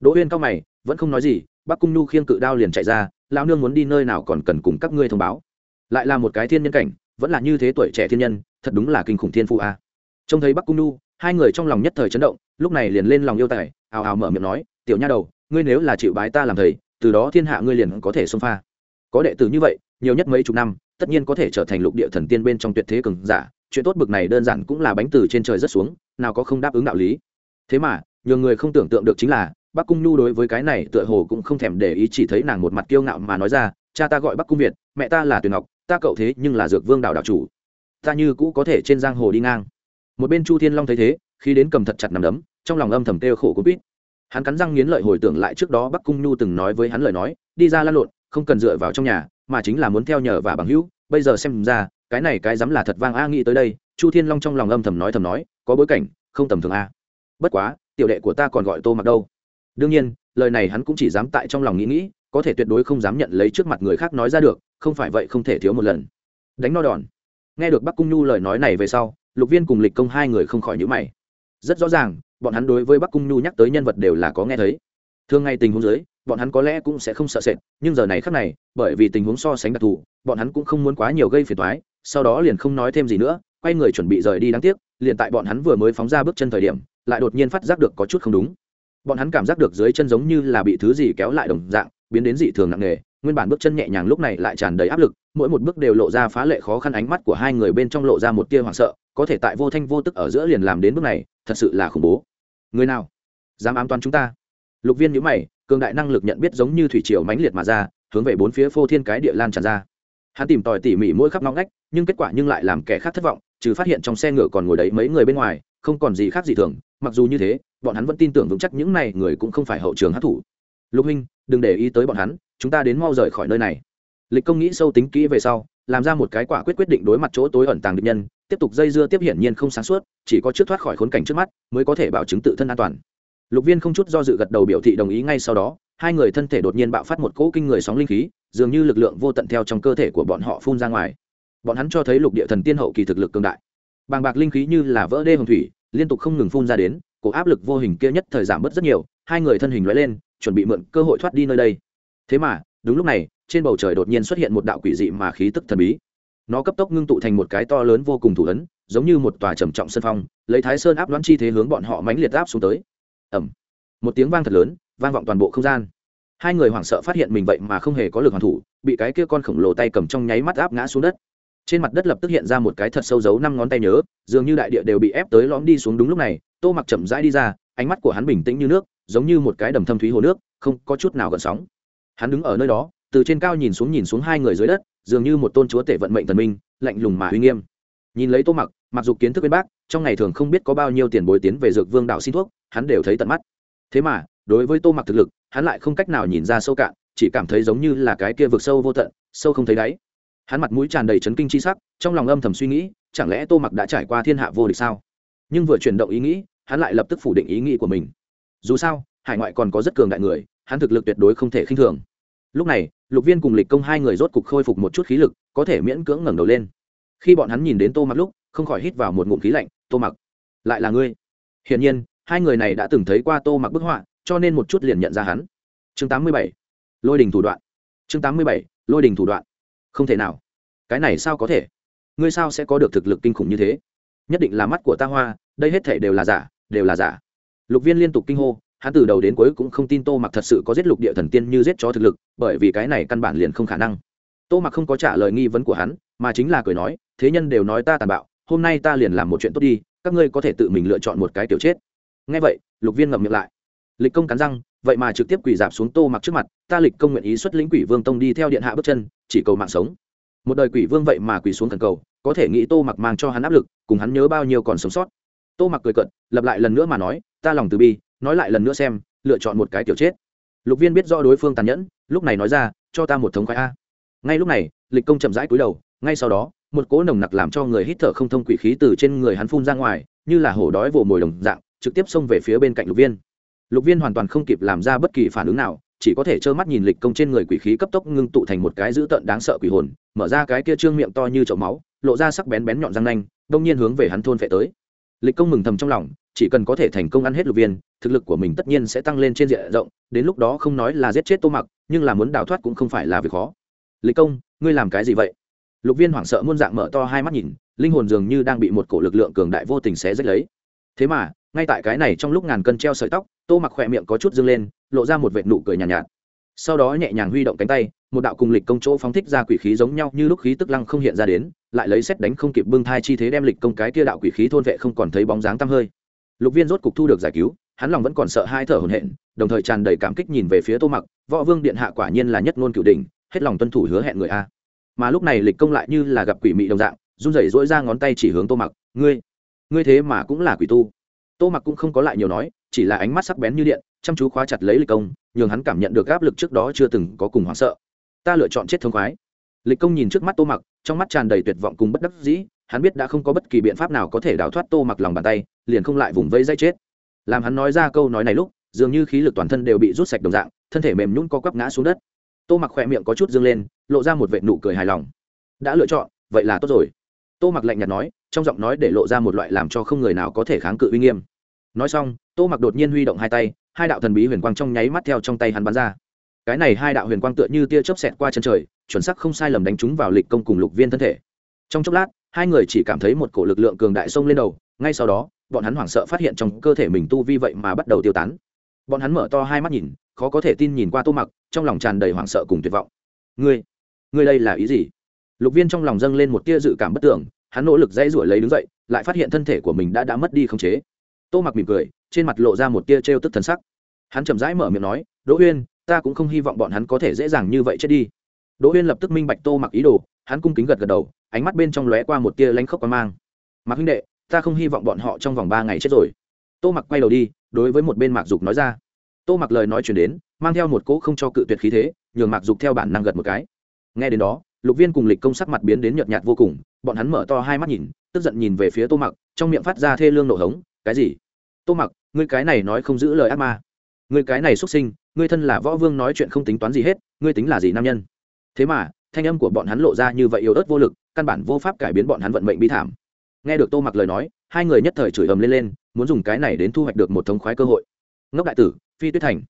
Đỗ huyên cao mày, vẫn không nói gì, bắc cung nhu khiêng cự đao liền chạy ra lao nương muốn đi nơi nào còn cần cùng các ngươi thông báo. Lại là một cái thiên nhân cảnh, vẫn là như thế tuổi trẻ thiên nhân, thật đúng là kinh khủng thiên phụ a. Trông thấy bắc cung nhu, hai người trong lòng nhất thời chấn động, lúc này liền lên lòng yêu tài, ào ào mở miệng nói, tiểu nha đầu, ngươi nếu là chịu bái ta làm thầy từ đó thiên hạ ngươi liền có thể xông pha. Có đệ tử như vậy, nhiều nhất mấy chục năm, tất nhiên có thể trở thành lục địa thần tiên bên trong tuyệt thế cường giả. Chuyện tốt bực này đơn giản cũng là bánh từ trên trời rất xuống, nào có không đáp ứng đạo lý. Thế mà nhiều người không tưởng tượng được chính là, bắc cung nhu đối với cái này tựa hồ cũng không thèm để ý chỉ thấy nàng một mặt kiêu ngạo mà nói ra, cha ta gọi bắc cung việt, mẹ ta là tuyền ngọc, ta cậu thế nhưng là dược vương đạo đạo chủ. Ta như cũ có thể trên giang hồ đi ngang. Một bên chu thiên long thấy thế, khi đến cầm thật chặt nằm đấm, trong lòng âm thầm kêu khổ cũng biết hắn cắn răng nghiến lợi hồi tưởng lại trước đó bắc cung nhu từng nói với hắn lời nói, đi ra lan lộn, không cần dựa vào trong nhà, mà chính là muốn theo nhờ và bằng hữu. Bây giờ xem ra, cái này cái dám là thật vang a nghĩ tới đây, chu thiên long trong lòng âm thầm nói thầm nói, có bối cảnh, không tầm thường a. Bất quá, tiểu đệ của ta còn gọi tô mặc đâu. Đương nhiên, lời này hắn cũng chỉ dám tại trong lòng nghĩ nghĩ, có thể tuyệt đối không dám nhận lấy trước mặt người khác nói ra được, không phải vậy không thể thiếu một lần. Đánh no đòn. Nghe được bắc cung nhu lời nói này về sau, lục viên cùng lịch công hai người không khỏi nhữ mày rất rõ ràng, bọn hắn đối với bắc cung nhu nhắc tới nhân vật đều là có nghe thấy. Thường ngày tình huống dưới, bọn hắn có lẽ cũng sẽ không sợ sệt, nhưng giờ này khác này, bởi vì tình huống so sánh đặc thù, bọn hắn cũng không muốn quá nhiều gây phiền thoái sau đó liền không nói thêm gì nữa, quay người chuẩn bị rời đi đáng tiếc, liền tại bọn hắn vừa mới phóng ra bước chân thời điểm, lại đột nhiên phát giác được có chút không đúng. Bọn hắn cảm giác được dưới chân giống như là bị thứ gì kéo lại đồng dạng, biến đến dị thường nặng nề nguyên bản bước chân nhẹ nhàng lúc này lại tràn đầy áp lực, mỗi một bước đều lộ ra phá lệ khó khăn, ánh mắt của hai người bên trong lộ ra một tia hoảng sợ, có thể tại vô thanh vô tức ở giữa liền làm đến bước này, thật sự là khủng bố. Người nào? Dám ám toán chúng ta? Lục viên nhữ mày, cường đại năng lực nhận biết giống như thủy triều mãnh liệt mà ra, hướng về bốn phía phô thiên cái địa lan tràn ra. Hắn tìm tòi tỉ mỉ mỗi khắp nóng ngách, nhưng kết quả nhưng lại làm kẻ khác thất vọng, trừ phát hiện trong xe ngựa còn ngồi đấy mấy người bên ngoài, không còn gì khác gì thường, mặc dù như thế, bọn hắn vẫn tin tưởng vững chắc những này người cũng không phải hậu trường hát thủ lục huynh, đừng để ý tới bọn hắn chúng ta đến mau rời khỏi nơi này. Lịch công nghĩ sâu tính kỹ về sau, làm ra một cái quả quyết quyết định đối mặt chỗ tối ẩn tàng địch nhân, tiếp tục dây dưa tiếp hiển nhiên không sáng suốt, chỉ có trước thoát khỏi khốn cảnh trước mắt, mới có thể bảo chứng tự thân an toàn. Lục viên không chút do dự gật đầu biểu thị đồng ý ngay sau đó, hai người thân thể đột nhiên bạo phát một cỗ kinh người sóng linh khí, dường như lực lượng vô tận theo trong cơ thể của bọn họ phun ra ngoài. Bọn hắn cho thấy lục địa thần tiên hậu kỳ thực lực cường đại. Bàng bạc linh khí như là vỡ đê hồng thủy, liên tục không ngừng phun ra đến, cổ áp lực vô hình kia nhất thời giảm bớt rất nhiều, hai người thân hình lóe lên, chuẩn bị mượn cơ hội thoát đi nơi đây thế mà, đúng lúc này, trên bầu trời đột nhiên xuất hiện một đạo quỷ dị mà khí tức thần bí. Nó cấp tốc ngưng tụ thành một cái to lớn vô cùng thủ ấn, giống như một tòa trầm trọng sân phong, lấy thái sơn áp đoán chi thế hướng bọn họ mãnh liệt áp xuống tới. Ẩm một tiếng vang thật lớn, vang vọng toàn bộ không gian. Hai người hoảng sợ phát hiện mình vậy mà không hề có lực hoàn thủ, bị cái kia con khổng lồ tay cầm trong nháy mắt áp ngã xuống đất. Trên mặt đất lập tức hiện ra một cái thật sâu dấu năm ngón tay nhớ, dường như đại địa đều bị ép tới lõm đi xuống đúng lúc này, tô mặc chậm rãi đi ra, ánh mắt của hắn bình tĩnh như nước, giống như một cái đầm thâm thúy hồ nước, không có chút nào gợn sóng hắn đứng ở nơi đó, từ trên cao nhìn xuống nhìn xuống hai người dưới đất, dường như một tôn chúa tể vận mệnh thần minh, lạnh lùng mà uy nghiêm. Nhìn lấy tô mặc mặc dù kiến thức bên bác, trong ngày thường không biết có bao nhiêu tiền bồi tiến về dược vương đạo xin thuốc, hắn đều thấy tận mắt. Thế mà, đối với tô mặc thực lực, hắn lại không cách nào nhìn ra sâu cạn, chỉ cảm thấy giống như là cái kia vực sâu vô tận, sâu không thấy đáy. Hắn mặt mũi tràn đầy chấn kinh c h i sắc, trong lòng âm thầm suy nghĩ, chẳng lẽ tô mặc đã trải qua thiên hạ vô địch sao? Nhưng vừa chuyển động ý nghĩ, hắn lại lập tức phủ định ý nghĩ của mình. Dù sao, hải ngoại còn có rất cường đại người hắn thực lực tuyệt đối không thể khinh thường. Lúc này, lục viên cùng lịch công hai người rốt cục khôi phục một chút khí lực, có thể miễn cưỡng ngẩng đầu lên. Khi bọn hắn nhìn đến tô mặc lúc, không khỏi hít vào một ngụm khí lạnh, tô mặc, lại là ngươi? Hiển nhiên, hai người này đã từng thấy qua tô mặc bức họa, cho nên một chút liền nhận ra hắn. Chương 87. lôi đình thủ đoạn. Chương 87. lôi đình thủ đoạn. Không thể nào. Cái này sao có thể? Ngươi sao sẽ có được thực lực kinh khủng như thế? Nhất định là mắt của ta hoa, đây hết thể đều là giả, đều là giả. Lục viên liên tục kinh hô hắn từ đầu đến cuối cũng không tin tô mặc thật sự có giết lục địa thần tiên như giết chó thực lực, bởi vì cái này căn bản liền không khả năng. Tô mặc không có trả lời nghi vấn của hắn, mà chính là cười nói, thế nhân đều nói ta tàn bạo, hôm nay ta liền làm một chuyện tốt đi, các ngươi có thể tự mình lựa chọn một cái kiểu chết. Ngay vậy, lục viên ngậm miệng lại. Lịch công cắn răng, vậy mà trực tiếp quỳ dạp xuống tô mặc trước mặt, ta lịch công nguyện ý xuất lĩnh quỷ vương tông đi theo điện hạ bước chân, chỉ cầu mạng sống. Một đời quỷ vương vậy mà quỳ xuống thần cầu, có thể nghĩ tô mặc mang cho hắn áp lực, cùng hắn nhớ bao nhiêu còn sống sót. Tô mặc cười cận lập lại lần nữa mà nói, ta lòng từ bi nói lại lần nữa xem, lựa chọn một cái tiểu chết. Lục viên biết rõ đối phương tàn nhẫn, lúc này nói ra, cho ta một thống khoái a. Ngay lúc này, lịch công chậm rãi cúi đầu, ngay sau đó, một cỗ nồng nặc làm cho người hít thở không thông quỷ khí từ trên người hắn phun ra ngoài, như là hổ đói vồ mồi đồng dạng, trực tiếp xông về phía bên cạnh lục viên. Lục viên hoàn toàn không kịp làm ra bất kỳ phản ứng nào, chỉ có thể trơ mắt nhìn lịch công trên người quỷ khí cấp tốc ngưng tụ thành một cái dữ tợn đáng sợ quỷ hồn, mở ra cái kia trương miệng to như chậu máu, lộ ra sắc bén bén nhọn răng nanh, đông nhiên hướng về hắn thôn phệ tới. Lịch công mừng thầm trong lòng chỉ cần có thể thành công ăn hết lục viên thực lực của mình tất nhiên sẽ tăng lên trên diện rộng đến lúc đó không nói là giết chết tô mặc nhưng là muốn đào thoát cũng không phải là việc khó. Lịch công ngươi làm cái gì vậy? Lục viên hoảng sợ muôn dạng mở to hai mắt nhìn linh hồn dường như đang bị một cổ lực lượng cường đại vô tình xé rách lấy. Thế mà ngay tại cái này trong lúc ngàn cân treo sợi tóc tô mặc khỏe miệng có chút dâng lên lộ ra một vệt nụ cười nhàn nhạt, nhạt. Sau đó nhẹ nhàng huy động cánh tay một đạo cùng lịch công chỗ phóng thích ra quỷ khí giống nhau như lúc khí tức lăng không hiện ra đến lại lấy xét đánh không kịp bưng thai chi thế đem lịch công cái kia đạo quỷ khí thôn vệ không còn thấy bóng dáng tăm hơi lục viên rốt cục thu được giải cứu, hắn lòng vẫn còn sợ hai thở hổn hển, đồng thời tràn đầy cảm kích nhìn về phía tô mặc, võ vương điện hạ quả nhiên là nhất ngôn cửu đình hết lòng tuân thủ hứa hẹn người a. Mà lúc này lịch công lại như là gặp quỷ mị đồng dạng, run rẩy dỗi ra ngón tay chỉ hướng tô mặc, ngươi ngươi thế mà cũng là quỷ tu. Tô mặc cũng không có lại nhiều nói, chỉ là ánh mắt sắc bén như điện, chăm chú khóa chặt lấy lịch công, nhường hắn cảm nhận được áp lực trước đó chưa từng có cùng hoảng sợ. Ta lựa chọn chết thông khoái. Lịch công nhìn trước mắt tô mặc, trong mắt tràn đầy tuyệt vọng cùng bất đắc dĩ hắn biết đã không có bất kỳ biện pháp nào có thể đào thoát tô mặc lòng bàn tay, liền không lại vùng vây dây chết. Làm hắn nói ra câu nói này lúc, dường như khí lực toàn thân đều bị rút sạch đồng dạng, thân thể mềm nhún co quắp ngã xuống đất. Tô mặc khỏe miệng có chút dâng lên, lộ ra một vệ nụ cười hài lòng. Đã lựa chọn, vậy là tốt rồi. Tô mặc lạnh nhạt nói, trong giọng nói để lộ ra một loại làm cho không người nào có thể kháng cự uy nghiêm. Nói xong, tô mặc đột nhiên huy động hai tay, hai đạo thần bí huyền quang trong nháy mắt theo trong tay hắn bắn ra. Cái này hai đạo huyền quang tựa như tia chớp xẹt qua chân trời, chuẩn sắc không sai lầm đánh trúng vào lịch công cùng lục viên thân thể. Trong chốc lát hai người chỉ cảm thấy một cổ lực lượng cường đại xông lên đầu, ngay sau đó, bọn hắn hoảng sợ phát hiện trong cơ thể mình tu vi vậy mà bắt đầu tiêu tán. Bọn hắn mở to hai mắt nhìn, khó có thể tin nhìn qua tô mặc, trong lòng tràn đầy hoảng sợ cùng tuyệt vọng. Ngươi ngươi đây là ý gì? Lục viên trong lòng dâng lên một tia dự cảm bất tưởng, hắn nỗ lực dãy ruổi lấy đứng dậy, lại phát hiện thân thể của mình đã đã mất đi khống chế. Tô mặc mỉm cười, trên mặt lộ ra một tia trêu tức thần sắc. Hắn chậm rãi mở miệng nói, đỗ uyên, ta cũng không hy vọng bọn hắn có thể dễ dàng như vậy chết đi đỗ uyên lập tức minh bạch tô mặc ý đồ, hắn cung kính gật gật đầu, ánh mắt bên trong lóe qua một tia lánh khóc qua mang. Mặc huynh đệ, ta không hy vọng bọn họ trong vòng ba ngày chết rồi. Tô mặc quay đầu đi, đối với một bên mạc dục nói ra. Tô mặc lời nói chuyển đến, mang theo một cỗ không cho cự tuyệt khí thế, nhường mạc dục theo bản năng gật một cái. Nghe đến đó, lục viên cùng lịch công sắc mặt biến đến nhợt nhạt vô cùng, bọn hắn mở to hai mắt nhìn, tức giận nhìn về phía tô mặc, trong miệng phát ra thê lương nổ hống, cái gì? Tô mặc, ngươi cái này nói không giữ lời ác ma. Ngươi cái này xuất sinh, ngươi thân là võ vương nói chuyện không tính toán gì hết, ngươi tính là gì nam nhân? Thế mà, thanh âm của bọn hắn lộ ra như vậy yếu ớt vô lực, căn bản vô pháp cải biến bọn hắn vận mệnh bi thảm. Nghe được tô mặc lời nói, hai người nhất thời chửi ầm lên lên, muốn dùng cái này đến thu hoạch được một thống khoái cơ hội. Ngốc đại tử, phi tuyết thành.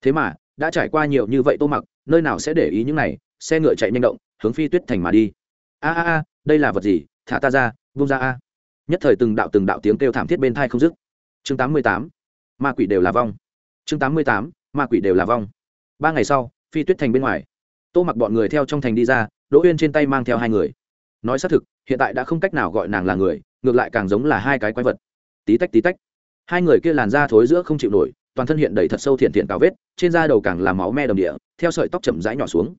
Thế mà, đã trải qua nhiều như vậy tô mặc, nơi nào sẽ để ý những này, xe ngựa chạy nhanh động, hướng phi tuyết thành mà đi. A a a, đây là vật gì? Thả ta ra vung ra a. Nhất thời từng đạo từng đạo tiếng kêu thảm thiết bên thai không dứt. Chương tám mươi tám, ma quỷ đều là vong. Chương tám mươi tám, ma quỷ đều là vong. Ba ngày sau, phi tuyết thành bên ngoài tô mặc bọn người theo trong thành đi ra, đỗ uyên trên tay mang theo hai người. Nói xác thực, hiện tại đã không cách nào gọi nàng là người, ngược lại càng giống là hai cái quái vật. Tí tách tí tách. Hai người kia làn da thối giữa không chịu nổi, toàn thân hiện đầy thật sâu thiện thiện cao vết, trên da đầu càng làm máu me đầm địa, theo sợi tóc chậm rãi nhỏ xuống.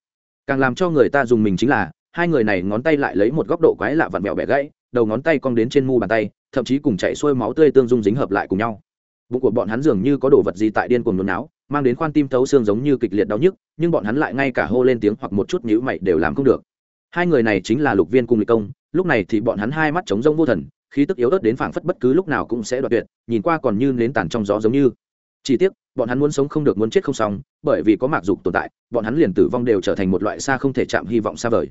Càng làm cho người ta dùng mình chính là, hai người này ngón tay lại lấy một góc độ quái lạ vặn mẹo bẻ gãy, đầu ngón tay cong đến trên mu bàn tay, thậm chí cùng chạy xuôi máu tươi tương dung dính hợp lại cùng nhau bụng của bọn hắn dường như có đồ vật gì tại điên cuồng nôn não mang đến khoan tim thấu xương giống như kịch liệt đau nhức, nhưng bọn hắn lại ngay cả hô lên tiếng hoặc một chút nhữ mày đều làm không được. Hai người này chính là lục viên cùng lịch công, lúc này thì bọn hắn hai mắt trống rông vô thần, khí tức yếu ớt đến phảng phất bất cứ lúc nào cũng sẽ đoạt tuyệt, nhìn qua còn như nến tàn trong gió giống như. Chỉ tiếc, bọn hắn muốn sống không được muốn chết không xong, bởi vì có mạc dục tồn tại, bọn hắn liền tử vong đều trở thành một loại xa không thể chạm hy vọng xa vời.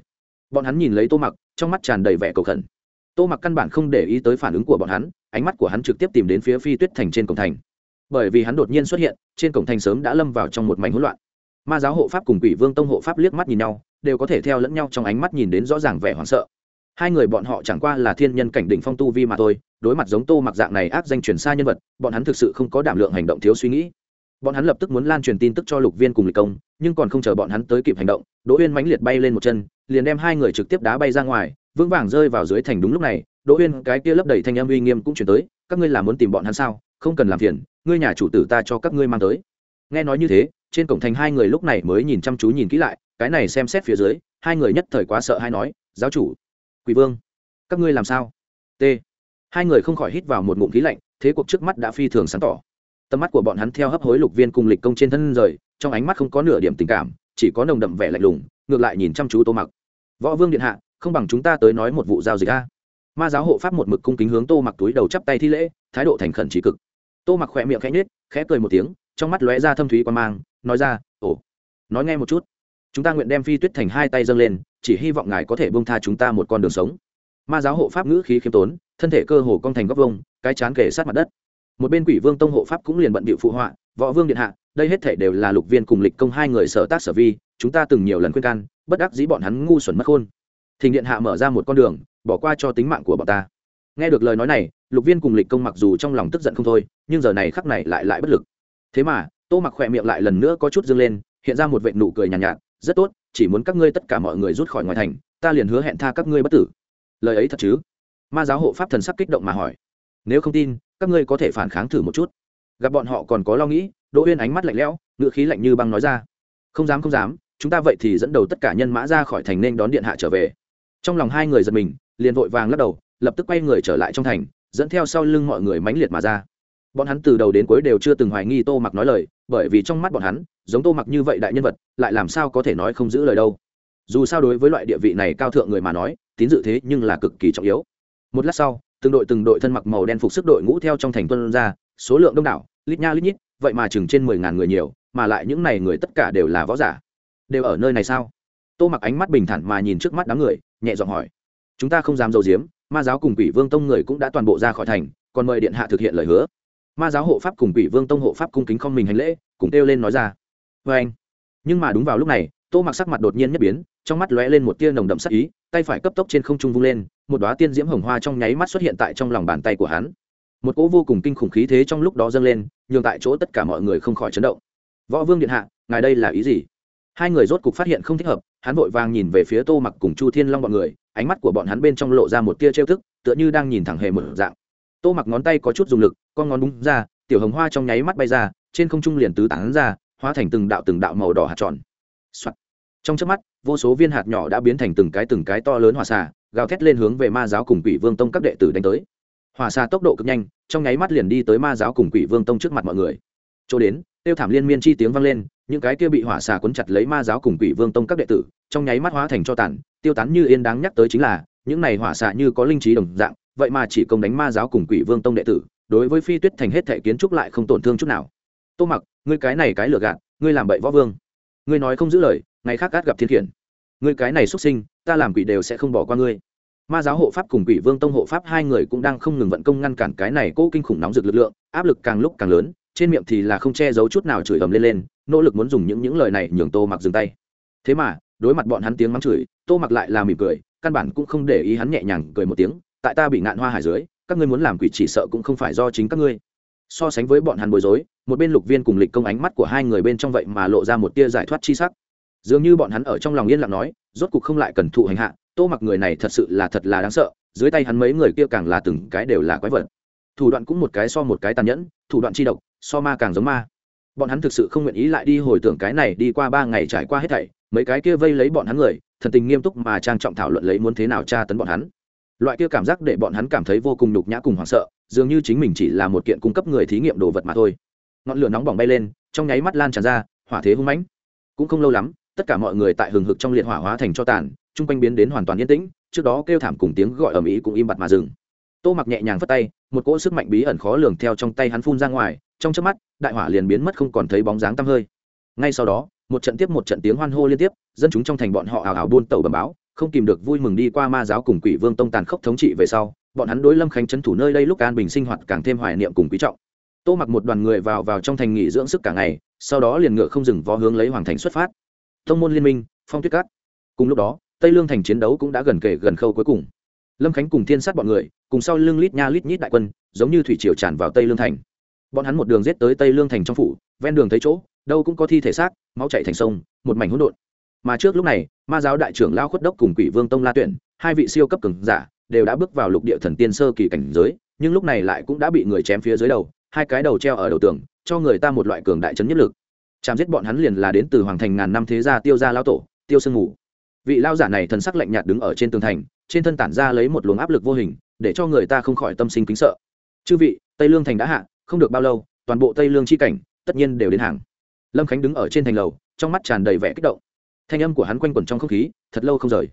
Bọn hắn nhìn lấy tô mặc, trong mắt tràn đầy vẻ cầu khẩn tô mặc căn bản không để ý tới phản ứng của bọn hắn, ánh mắt của hắn trực tiếp tìm đến phía phi tuyết thành trên cổng thành. Bởi vì hắn đột nhiên xuất hiện, trên cổng thành sớm đã lâm vào trong một mảnh hỗn loạn. Ma giáo hộ pháp cùng quỷ vương tông hộ pháp liếc mắt nhìn nhau, đều có thể theo lẫn nhau trong ánh mắt nhìn đến rõ ràng vẻ hoảng sợ. Hai người bọn họ chẳng qua là thiên nhân cảnh đỉnh phong tu vi mà thôi, đối mặt giống tô mặc dạng này áp danh truyền xa nhân vật, bọn hắn thực sự không có đảm lượng hành động thiếu suy nghĩ. Bọn hắn lập tức muốn lan truyền tin tức cho lục viên cùng lịch công, nhưng còn không chờ bọn hắn tới kịp hành động, đỗ uyên mãnh liệt bay lên một chân, liền đem hai người trực tiếp đá bay ra ngoài vững vàng rơi vào dưới thành đúng lúc này, đỗ uyên cái kia lấp đầy thanh âm uy nghiêm cũng chuyển tới, các ngươi là muốn tìm bọn hắn sao? Không cần làm phiền, ngươi nhà chủ tử ta cho các ngươi mang tới. Nghe nói như thế, trên cổng thành hai người lúc này mới nhìn chăm chú nhìn kỹ lại, cái này xem xét phía dưới, hai người nhất thời quá sợ hay nói, giáo chủ, quỷ vương, các ngươi làm sao? T. Hai người không khỏi hít vào một ngụm khí lạnh, thế cuộc trước mắt đã phi thường sáng tỏ. Tầm mắt của bọn hắn theo hấp hối lục viên cùng lịch công trên thân rời, trong ánh mắt không có nửa điểm tình cảm, chỉ có nồng đậm vẻ lạnh lùng, ngược lại nhìn chăm chú tô mặc. Võ vương điện hạ không bằng chúng ta tới nói một vụ giao dịch a. Ma giáo hộ pháp một mực cung kính hướng tô mặc túi đầu chắp tay thi lễ, thái độ thành khẩn trí cực. Tô mặc khỏe miệng khẽ nhết khẽ cười một tiếng, trong mắt lóe ra thâm thúy quan mang, nói ra, ồ, nói nghe một chút. Chúng ta nguyện đem phi tuyết thành hai tay dâng lên, chỉ hy vọng ngài có thể bông tha chúng ta một con đường sống. Ma giáo hộ pháp ngữ khí khiêm tốn, thân thể cơ hồ cong thành góc vông cái chán kể sát mặt đất. Một bên quỷ vương tông hộ pháp cũng liền bận bịu phụ họa, võ vương điện hạ, đây hết thể đều là lục viên cùng lịch công hai người sở tác sở vi, chúng ta từng nhiều lần khuyên can, bất đắc dĩ bọn hắn ngu xuẩn mất khôn thình điện hạ mở ra một con đường bỏ qua cho tính mạng của bọn ta. Nghe được lời nói này lục viên cùng lịch công mặc dù trong lòng tức giận không thôi nhưng giờ này khắc này lại lại bất lực. Thế mà tô mặc khỏe miệng lại lần nữa có chút dâng lên hiện ra một vệ nụ cười nhàn nhạt, nhạt rất tốt chỉ muốn các ngươi tất cả mọi người rút khỏi ngoài thành ta liền hứa hẹn tha các ngươi bất tử. Lời ấy thật chứ? Ma giáo hộ pháp thần sắc kích động mà hỏi. Nếu không tin các ngươi có thể phản kháng thử một chút. Gặp bọn họ còn có lo nghĩ đỗ uyên ánh mắt lạnh lẽo ngựa khí lạnh như băng nói ra. Không dám không dám chúng ta vậy thì dẫn đầu tất cả nhân mã ra khỏi thành nên đón điện hạ trở về trong lòng hai người giật mình, liền vội vàng lắc đầu, lập tức quay người trở lại trong thành, dẫn theo sau lưng mọi người mãnh liệt mà ra. Bọn hắn từ đầu đến cuối đều chưa từng hoài nghi tô mặc nói lời, bởi vì trong mắt bọn hắn, giống tô mặc như vậy đại nhân vật, lại làm sao có thể nói không giữ lời đâu. Dù sao đối với loại địa vị này cao thượng người mà nói, tín dự thế nhưng là cực kỳ trọng yếu. Một lát sau, từng đội từng đội thân mặc màu đen phục sức đội ngũ theo trong thành tuân ra, số lượng đông đảo, lít nha lít nhít, vậy mà chừng trên mười ngàn người nhiều, mà lại những này người tất cả đều là võ giả. Đều ở nơi này sao? Tô mặc ánh mắt bình thản mà nhìn trước mắt đám người nhẹ giọng hỏi. Chúng ta không dám dầu diếm ma giáo cùng quỷ vương tông người cũng đã toàn bộ ra khỏi thành, còn mời điện hạ thực hiện lời hứa. Ma giáo hộ pháp cùng quỷ vương tông hộ pháp cung kính không mình hành lễ, cùng kêu lên nói ra. Vê anh. Nhưng mà đúng vào lúc này, tô mặc sắc mặt đột nhiên nhất biến, trong mắt lóe lên một tia nồng đậm sắc ý, tay phải cấp tốc trên không trung vung lên, một đoá tiên diễm hồng hoa trong nháy mắt xuất hiện tại trong lòng bàn tay của hắn. Một cỗ vô cùng kinh khủng khí thế trong lúc đó dâng lên, nhường tại chỗ tất cả mọi người không khỏi chấn động. Võ vương điện hạ, ngài đây là ý gì? Hai người rốt cục phát hiện không thích hợp, hắn vội vàng nhìn về phía tô mặc cùng chu thiên long bọn người, ánh mắt của bọn hắn bên trong lộ ra một tia trêu thức tựa như đang nhìn thẳng hề một dạng. Tô mặc ngón tay có chút dùng lực, con ngón búng ra, tiểu hồng hoa trong nháy mắt bay ra, trên không trung liền tứ tán ra, hóa thành từng đạo từng đạo màu đỏ hạt tròn、Soạn. trong trước mắt, vô số viên hạt nhỏ đã biến thành từng cái từng cái to lớn hỏa xà, gào thét lên hướng về ma giáo cùng quỷ vương tông các đệ tử đánh tới. Hỏa xà tốc độ cực nhanh, trong nháy mắt liền đi tới ma giáo cùng quỷ vương tông trước mặt mọi người. Chỗ đến tiêu thảm liên miên chi tiếng vang lên, những cái kia bị hỏa xà cuốn chặt lấy ma giáo cùng quỷ vương tông các đệ tử, trong nháy mắt hóa thành cho tàn, tiêu tán như yên đáng nhắc tới chính là, những này hỏa xà như có linh trí đồng dạng, vậy mà chỉ công đánh ma giáo cùng quỷ vương tông đệ tử, đối với phi tuyết thành hết thể kiến trúc lại không tổn thương chút nào. Tô mặc, ngươi cái này cái lừa gạt, ngươi làm bậy võ vương. Ngươi nói không giữ lời, ngày khác gắt gặp thiên khiển. Ngươi cái này xuất sinh, ta làm quỷ đều sẽ không bỏ qua ngươi. Ma giáo hộ pháp cùng quỷ vương tông hộ pháp hai người cũng đang không ngừng vận công ngăn cản cái này cố kinh khủng nóng rực lực lượng, áp lực càng lúc càng lớn trên miệng thì là không che giấu chút nào chửi ầm lên lên, nỗ lực muốn dùng những những lời này nhường tô mặc dừng tay. Thế mà, đối mặt bọn hắn tiếng mắng chửi, tô mặc lại là mỉm cười, căn bản cũng không để ý hắn nhẹ nhàng cười một tiếng, tại ta bị ngạn hoa hải dưới, các ngươi muốn làm quỷ chỉ sợ cũng không phải do chính các ngươi. So sánh với bọn hắn bối rối, một bên lục viên cùng lịch công ánh mắt của hai người bên trong vậy mà lộ ra một tia giải thoát chi sắc. Dường như bọn hắn ở trong lòng yên lặng nói, rốt cục không lại cần thụ hành hạ, tô mặc người này thật sự là thật là đáng sợ, dưới tay hắn mấy người kia càng là từng cái đều là quái vật thủ đoạn cũng một cái so một cái tàn nhẫn, thủ đoạn chi độc, so ma càng giống ma. Bọn hắn thực sự không nguyện ý lại đi hồi tưởng cái này đi qua ba ngày trải qua hết thảy, mấy cái kia vây lấy bọn hắn người, thần tình nghiêm túc mà trang trọng thảo luận lấy muốn thế nào tra tấn bọn hắn. Loại kia cảm giác để bọn hắn cảm thấy vô cùng nhục nhã cùng hoảng sợ, dường như chính mình chỉ là một kiện cung cấp người thí nghiệm đồ vật mà thôi. Ngọn lửa nóng bỏng bay lên, trong nháy mắt lan tràn ra, hỏa thế hung mãnh. Cũng không lâu lắm, tất cả mọi người tại hừng hực trong liệt hỏa hóa thành cho tàn, chung quanh biến đến hoàn toàn yên tĩnh, trước đó kêu thảm cùng tiếng gọi ầm ĩ cũng im bặt mà dừng. Tô mặc nhẹ nhàng phất tay một cỗ sức mạnh bí ẩn khó lường theo trong tay hắn phun ra ngoài, trong chớp mắt, đại hỏa liền biến mất không còn thấy bóng dáng tăm hơi. Ngay sau đó, một trận tiếp một trận tiếng hoan hô liên tiếp, dân chúng trong thành bọn họ ảo ảo buôn tẩu bầm báo, không kìm được vui mừng đi qua ma giáo cùng quỷ vương tông tàn khốc thống trị về sau, bọn hắn đối lâm khánh trấn thủ nơi đây lúc an bình sinh hoạt càng thêm hoài niệm cùng quý trọng. Tô mặc một đoàn người vào vào trong thành nghỉ dưỡng sức cả ngày, sau đó liền ngựa không dừng vó hướng lấy hoàng thành xuất phát. Thông môn liên minh, phong tuyết cát cùng lúc đó, tây lương thành chiến đấu cũng đã gần kề gần khâu cuối cùng lâm khánh cùng thiên sát bọn người, cùng sau lưng lít nha lít nhít đại quân, giống như thủy triều tràn vào tây lương thành. Bọn hắn một đường giết tới tây lương thành trong phủ, ven đường thấy chỗ, đâu cũng có thi thể xác, máu chạy thành sông, một mảnh hỗn độn. Mà trước lúc này, ma giáo đại trưởng lao khuất đốc cùng quỷ vương tông la tuyển, hai vị siêu cấp cường giả, đều đã bước vào lục địa thần tiên sơ kỳ cảnh giới, nhưng lúc này lại cũng đã bị người chém phía dưới đầu, hai cái đầu treo ở đầu tường, cho người ta một loại cường đại chấn nhất lực. Chạm giết bọn hắn liền là đến từ hoàng thành ngàn năm thế gia tiêu gia lao tổ, tiêu sương ngủ vị lao giả này thần sắc lạnh nhạt đứng ở trên tường thành trên thân tản ra lấy một luồng áp lực vô hình, để cho người ta không khỏi tâm sinh kính sợ. Chư vị, tây lương thành đã hạ, không được bao lâu, toàn bộ tây lương chi cảnh, tất nhiên đều đến hàng. Lâm khánh đứng ở trên thành lầu, trong mắt tràn đầy vẻ kích động. Thanh âm của hắn quanh quẩn trong không khí, thật lâu không rời.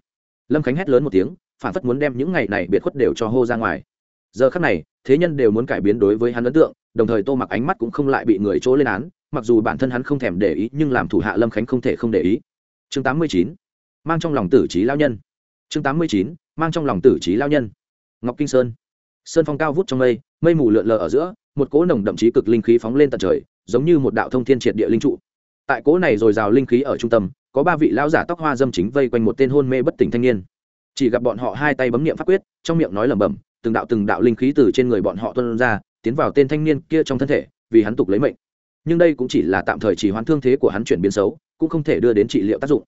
Lâm khánh hét lớn một tiếng, phản phất muốn đem những ngày này biệt khuất đều cho hô ra ngoài. Giờ khắc này, thế nhân đều muốn cải biến đối với hắn ấn tượng, đồng thời tô mặc ánh mắt cũng không lại bị người chỗ lên án, mặc dù bản thân hắn không thèm để ý, nhưng làm thủ hạ lâm khánh không thể không để ý. Chương 89. mang trong lòng tử trí lao nhân chương 89. mang trong lòng tử trí lao nhân. Ngọc kinh sơn. Sơn phong cao vút trong mây mây mù lượn lờ ở giữa, một cỗ nồng đậm chí cực linh khí phóng lên tận trời, giống như một đạo thông thiên triệt địa linh trụ. Tại cỗ này rồi rào linh khí ở trung tâm, có ba vị lão giả tóc hoa dâm chính vây quanh một tên hôn mê bất tỉnh thanh niên. Chỉ gặp bọn họ hai tay bấm niệm pháp quyết, trong miệng nói lẩm bẩm, từng đạo từng đạo linh khí từ trên người bọn họ tuôn ra, tiến vào tên thanh niên kia trong thân thể, vì hắn tục lấy mệnh. Nhưng đây cũng chỉ là tạm thời chỉ hoãn thương thế của hắn chuyển biến xấu, cũng không thể đưa đến trị liệu tác dụng.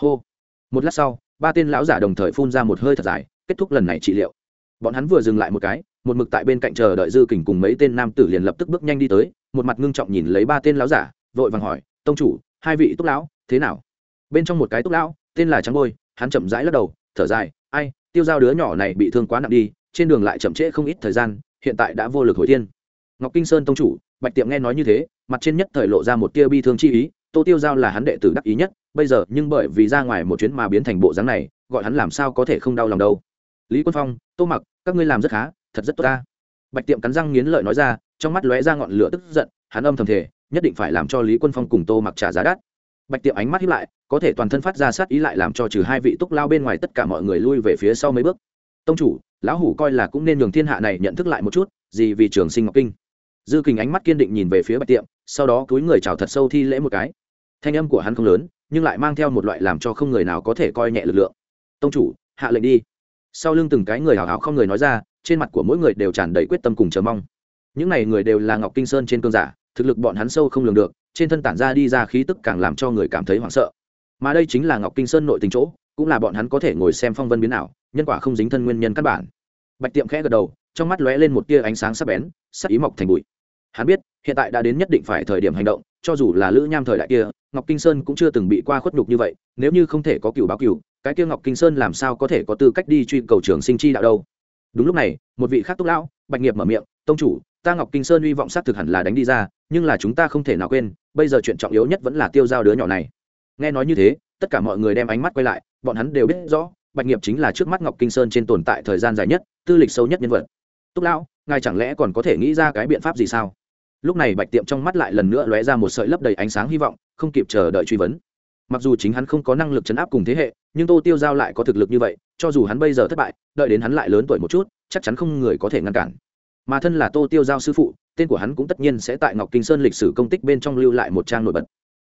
Hô. Một lát sau ba tên lão giả đồng thời phun ra một hơi thật dài, kết thúc lần này trị liệu. Bọn hắn vừa dừng lại một cái, một mực tại bên cạnh chờ đợi dư kình cùng mấy tên nam tử liền lập tức bước nhanh đi tới, một mặt ngưng trọng nhìn lấy ba tên lão giả, vội vàng hỏi, tông chủ, hai vị túc lão, thế nào? Bên trong một cái túc lão, tên là trắng bôi, hắn chậm rãi lắc đầu, thở dài, ai, tiêu giao đứa nhỏ này bị thương quá nặng đi, trên đường lại chậm trễ không ít thời gian, hiện tại đã vô lực hồi thiên. Ngọc kinh sơn tông chủ, bạch tiệm nghe nói như thế, mặt trên nhất thời lộ ra một tia bi thương chi ý, tô tiêu giao là hắn đệ tử đắc ý nhất bây giờ nhưng bởi vì ra ngoài một chuyến mà biến thành bộ dáng này, gọi hắn làm sao có thể không đau lòng đâu. Lý quân phong, tô mặc, các ngươi làm rất khá, thật rất tốt ta. Bạch tiệm cắn răng nghiến lợi nói ra, trong mắt lóe ra ngọn lửa tức giận, hắn âm thầm thể nhất định phải làm cho lý quân phong cùng tô mặc trả giá đắt. Bạch tiệm ánh mắt hiếp lại, có thể toàn thân phát ra sát ý lại làm cho trừ hai vị túc lao bên ngoài tất cả mọi người lui về phía sau mấy bước. Tông chủ, lão hủ coi là cũng nên nhường thiên hạ này nhận thức lại một chút, gì vì trường sinh ngọc kinh. Dư kình ánh mắt kiên định nhìn về phía bạch tiệm, sau đó cúi người chào thật sâu thi lễ một cái. Thanh âm của hắn không lớn nhưng lại mang theo một loại làm cho không người nào có thể coi nhẹ lực lượng. Tông chủ, hạ lệnh đi. Sau lưng từng cái người hào hào không người nói ra, trên mặt của mỗi người đều tràn đầy quyết tâm cùng chờ mong. Những n à y người đều là ngọc kinh sơn trên cơn giả, thực lực bọn hắn sâu không lường được, trên thân tản ra đi ra khí tức càng làm cho người cảm thấy hoảng sợ. Mà đây chính là ngọc kinh sơn nội tình chỗ, cũng là bọn hắn có thể ngồi xem phong vân biến ảo, nhân quả không dính thân nguyên nhân căn bản. Bạch tiệm khẽ gật đầu, trong mắt lóe lên một tia ánh sáng sắc bén, sắc ý mọc thành bụi hắn biết, hiện tại đã đến nhất định phải thời điểm hành động, cho dù là lữ nham thời đại kia, ngọc kinh sơn cũng chưa từng bị qua khuất nhục như vậy, nếu như không thể có cựu báo cựu cái kia ngọc kinh sơn làm sao có thể có tư cách đi truy cầu trường sinh chi đạo đâu? Đúng lúc này, một vị khác túc lão, bạch nghiệp mở miệng, tông chủ, ta ngọc kinh sơn hy vọng xác thực hẳn là đánh đi ra, nhưng là chúng ta không thể nào quên, bây giờ chuyện trọng yếu nhất vẫn là tiêu giao đứa nhỏ này. Nghe nói như thế, tất cả mọi người đem ánh mắt quay lại, bọn hắn đều biết rõ, bạch nghiệp chính là trước mắt ngọc kinh sơn trên tồn tại thời gian dài nhất, tư lịch sâu nhất nhân vật. Túc lão, ngài chẳng lẽ còn có thể nghĩ ra cái biện pháp gì sao? Lúc này bạch tiệm trong mắt lại lần nữa lóe ra một sợi lấp đầy ánh sáng hy vọng, không kịp chờ đợi truy vấn. Mặc dù chính hắn không có năng lực chấn áp cùng thế hệ, nhưng tô tiêu giao lại có thực lực như vậy, cho dù hắn bây giờ thất bại, đợi đến hắn lại lớn tuổi một chút, chắc chắn không người có thể ngăn cản. Mà thân là tô tiêu giao sư phụ, tên của hắn cũng tất nhiên sẽ tại ngọc kinh sơn lịch sử công tích bên trong lưu lại một trang nổi bật.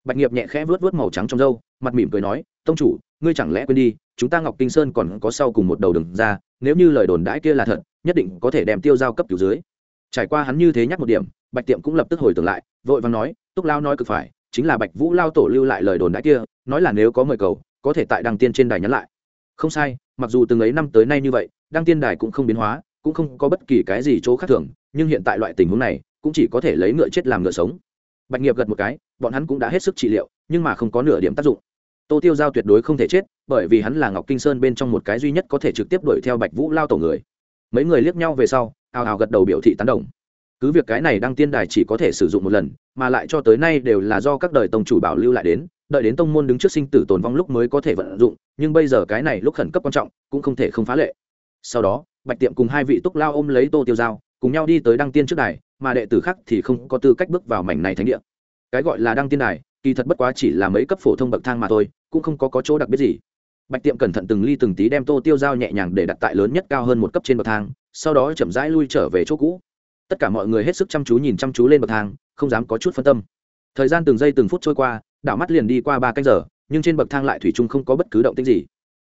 Bạch nghiệp nhẹ khẽ vớt vớt màu trắng trong râu, mặt mỉm cười nói, tông chủ, ngươi chẳng lẽ quên đi, chúng ta ngọc kinh sơn còn có sau cùng một đầu đường ra, nếu như lời đồn đãi kia là thật, nhất định có thể đem tiêu giao cấp cứu dưới. Trải qua hắn như thế nhắc một điểm bạch tiệm cũng lập tức hồi tưởng lại, vội vàng nói, túc lao nói cực phải, chính là bạch vũ lao tổ lưu lại lời đồn đãi kia, nói là nếu có mời cầu, có thể tại đăng tiên trên đài nhắn lại. Không sai, mặc dù từng ấy năm tới nay như vậy, đăng tiên đài cũng không biến hóa, cũng không có bất kỳ cái gì chỗ khác thường, nhưng hiện tại loại tình huống này, cũng chỉ có thể lấy ngựa chết làm ngựa sống. Bạch nghiệp gật một cái, bọn hắn cũng đã hết sức trị liệu, nhưng mà không có nửa điểm tác dụng. Tô tiêu giao tuyệt đối không thể chết, bởi vì hắn là ngọc kinh sơn bên trong một cái duy nhất có thể trực tiếp đuổi theo bạch vũ lao tổ người. Mấy người liếc nhau về sau ào ào gật đầu biểu thị tán đồng cứ việc cái này đăng tiên đài chỉ có thể sử dụng một lần mà lại cho tới nay đều là do các đời tông chủ bảo lưu lại đến đợi đến tông môn đứng trước sinh tử tồn vong lúc mới có thể vận dụng nhưng bây giờ cái này lúc khẩn cấp quan trọng cũng không thể không phá lệ. Sau đó bạch tiệm cùng hai vị túc lao ôm lấy tô tiêu dao cùng nhau đi tới đăng tiên trước đài mà đệ tử khác thì không có tư cách bước vào mảnh này thánh địa. Cái gọi là đăng tiên đài kỳ thật bất quá chỉ là mấy cấp phổ thông bậc thang mà thôi cũng không có, có chỗ đặc biệt gì. Bạch tiệm cẩn thận từng ly từng tí đem tô tiêu dao nhẹ nhàng để đặt tại lớn nhất cao hơn một cấp trên bậc thang sau đó chậm rãi lui trở về chỗ cũ tất cả mọi người hết sức chăm chú nhìn chăm chú lên bậc thang, không dám có chút phân tâm. Thời gian từng giây từng phút trôi qua, đảo mắt liền đi qua ba canh giờ, nhưng trên bậc thang lại thủy chung không có bất cứ động tích gì.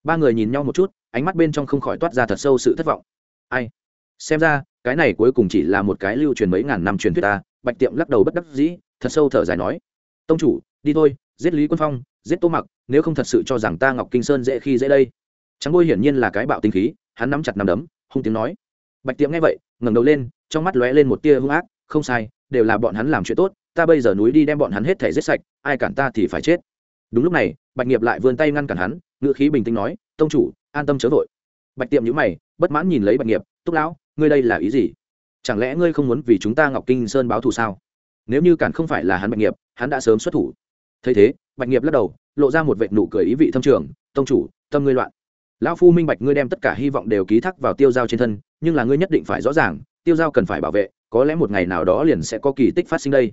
Ba người nhìn nhau một chút, ánh mắt bên trong không khỏi toát ra thật sâu sự thất vọng. Ai? Xem ra, cái này cuối cùng chỉ là một cái lưu truyền mấy ngàn năm truyền thuyết ta, bạch tiệm lắc đầu bất đắc dĩ, thật sâu thở dài nói. Tông chủ, đi thôi, giết lý quân phong, giết tô mặc, nếu không thật sự cho rằng ta ngọc kinh sơn dễ khi dễ đây. Trắng bôi hiển nhiên là cái bạo tinh khí, hắn nắm chặt nắm đấm, hung tiếng nói. Bạch tiệm nghe vậy, ngẩng đầu lên trong mắt lóe lên một tia hung ác, không sai, đều là bọn hắn làm chuyện tốt, ta bây giờ núi đi đem bọn hắn hết thể giết sạch, ai cản ta thì phải chết. Đúng lúc này, bạch nghiệp lại vươn tay ngăn cản hắn ngựa khí bình tĩnh nói, tông chủ, an tâm chớ vội. Bạch tiệm nhữ mày, bất mãn nhìn lấy bạch nghiệp, túc lão, ngươi đây là ý gì? Chẳng lẽ ngươi không muốn vì chúng ta ngọc kinh sơn báo thù sao? Nếu như cản không phải là hắn bạch nghiệp, hắn đã sớm xuất thủ. Thấy thế, bạch nghiệp lắc đầu, lộ ra một vệ nụ cười ý vị thâm trường, tông chủ, tâm ngươi loạn. Lão phu minh bạch ngươi đem tất cả hy vọng đều ký thác vào tiêu giao trên thân, nhưng là ngươi nhất định phải rõ ràng tiêu giao cần phải bảo vệ, có lẽ một ngày nào đó liền sẽ có kỳ tích phát sinh đây.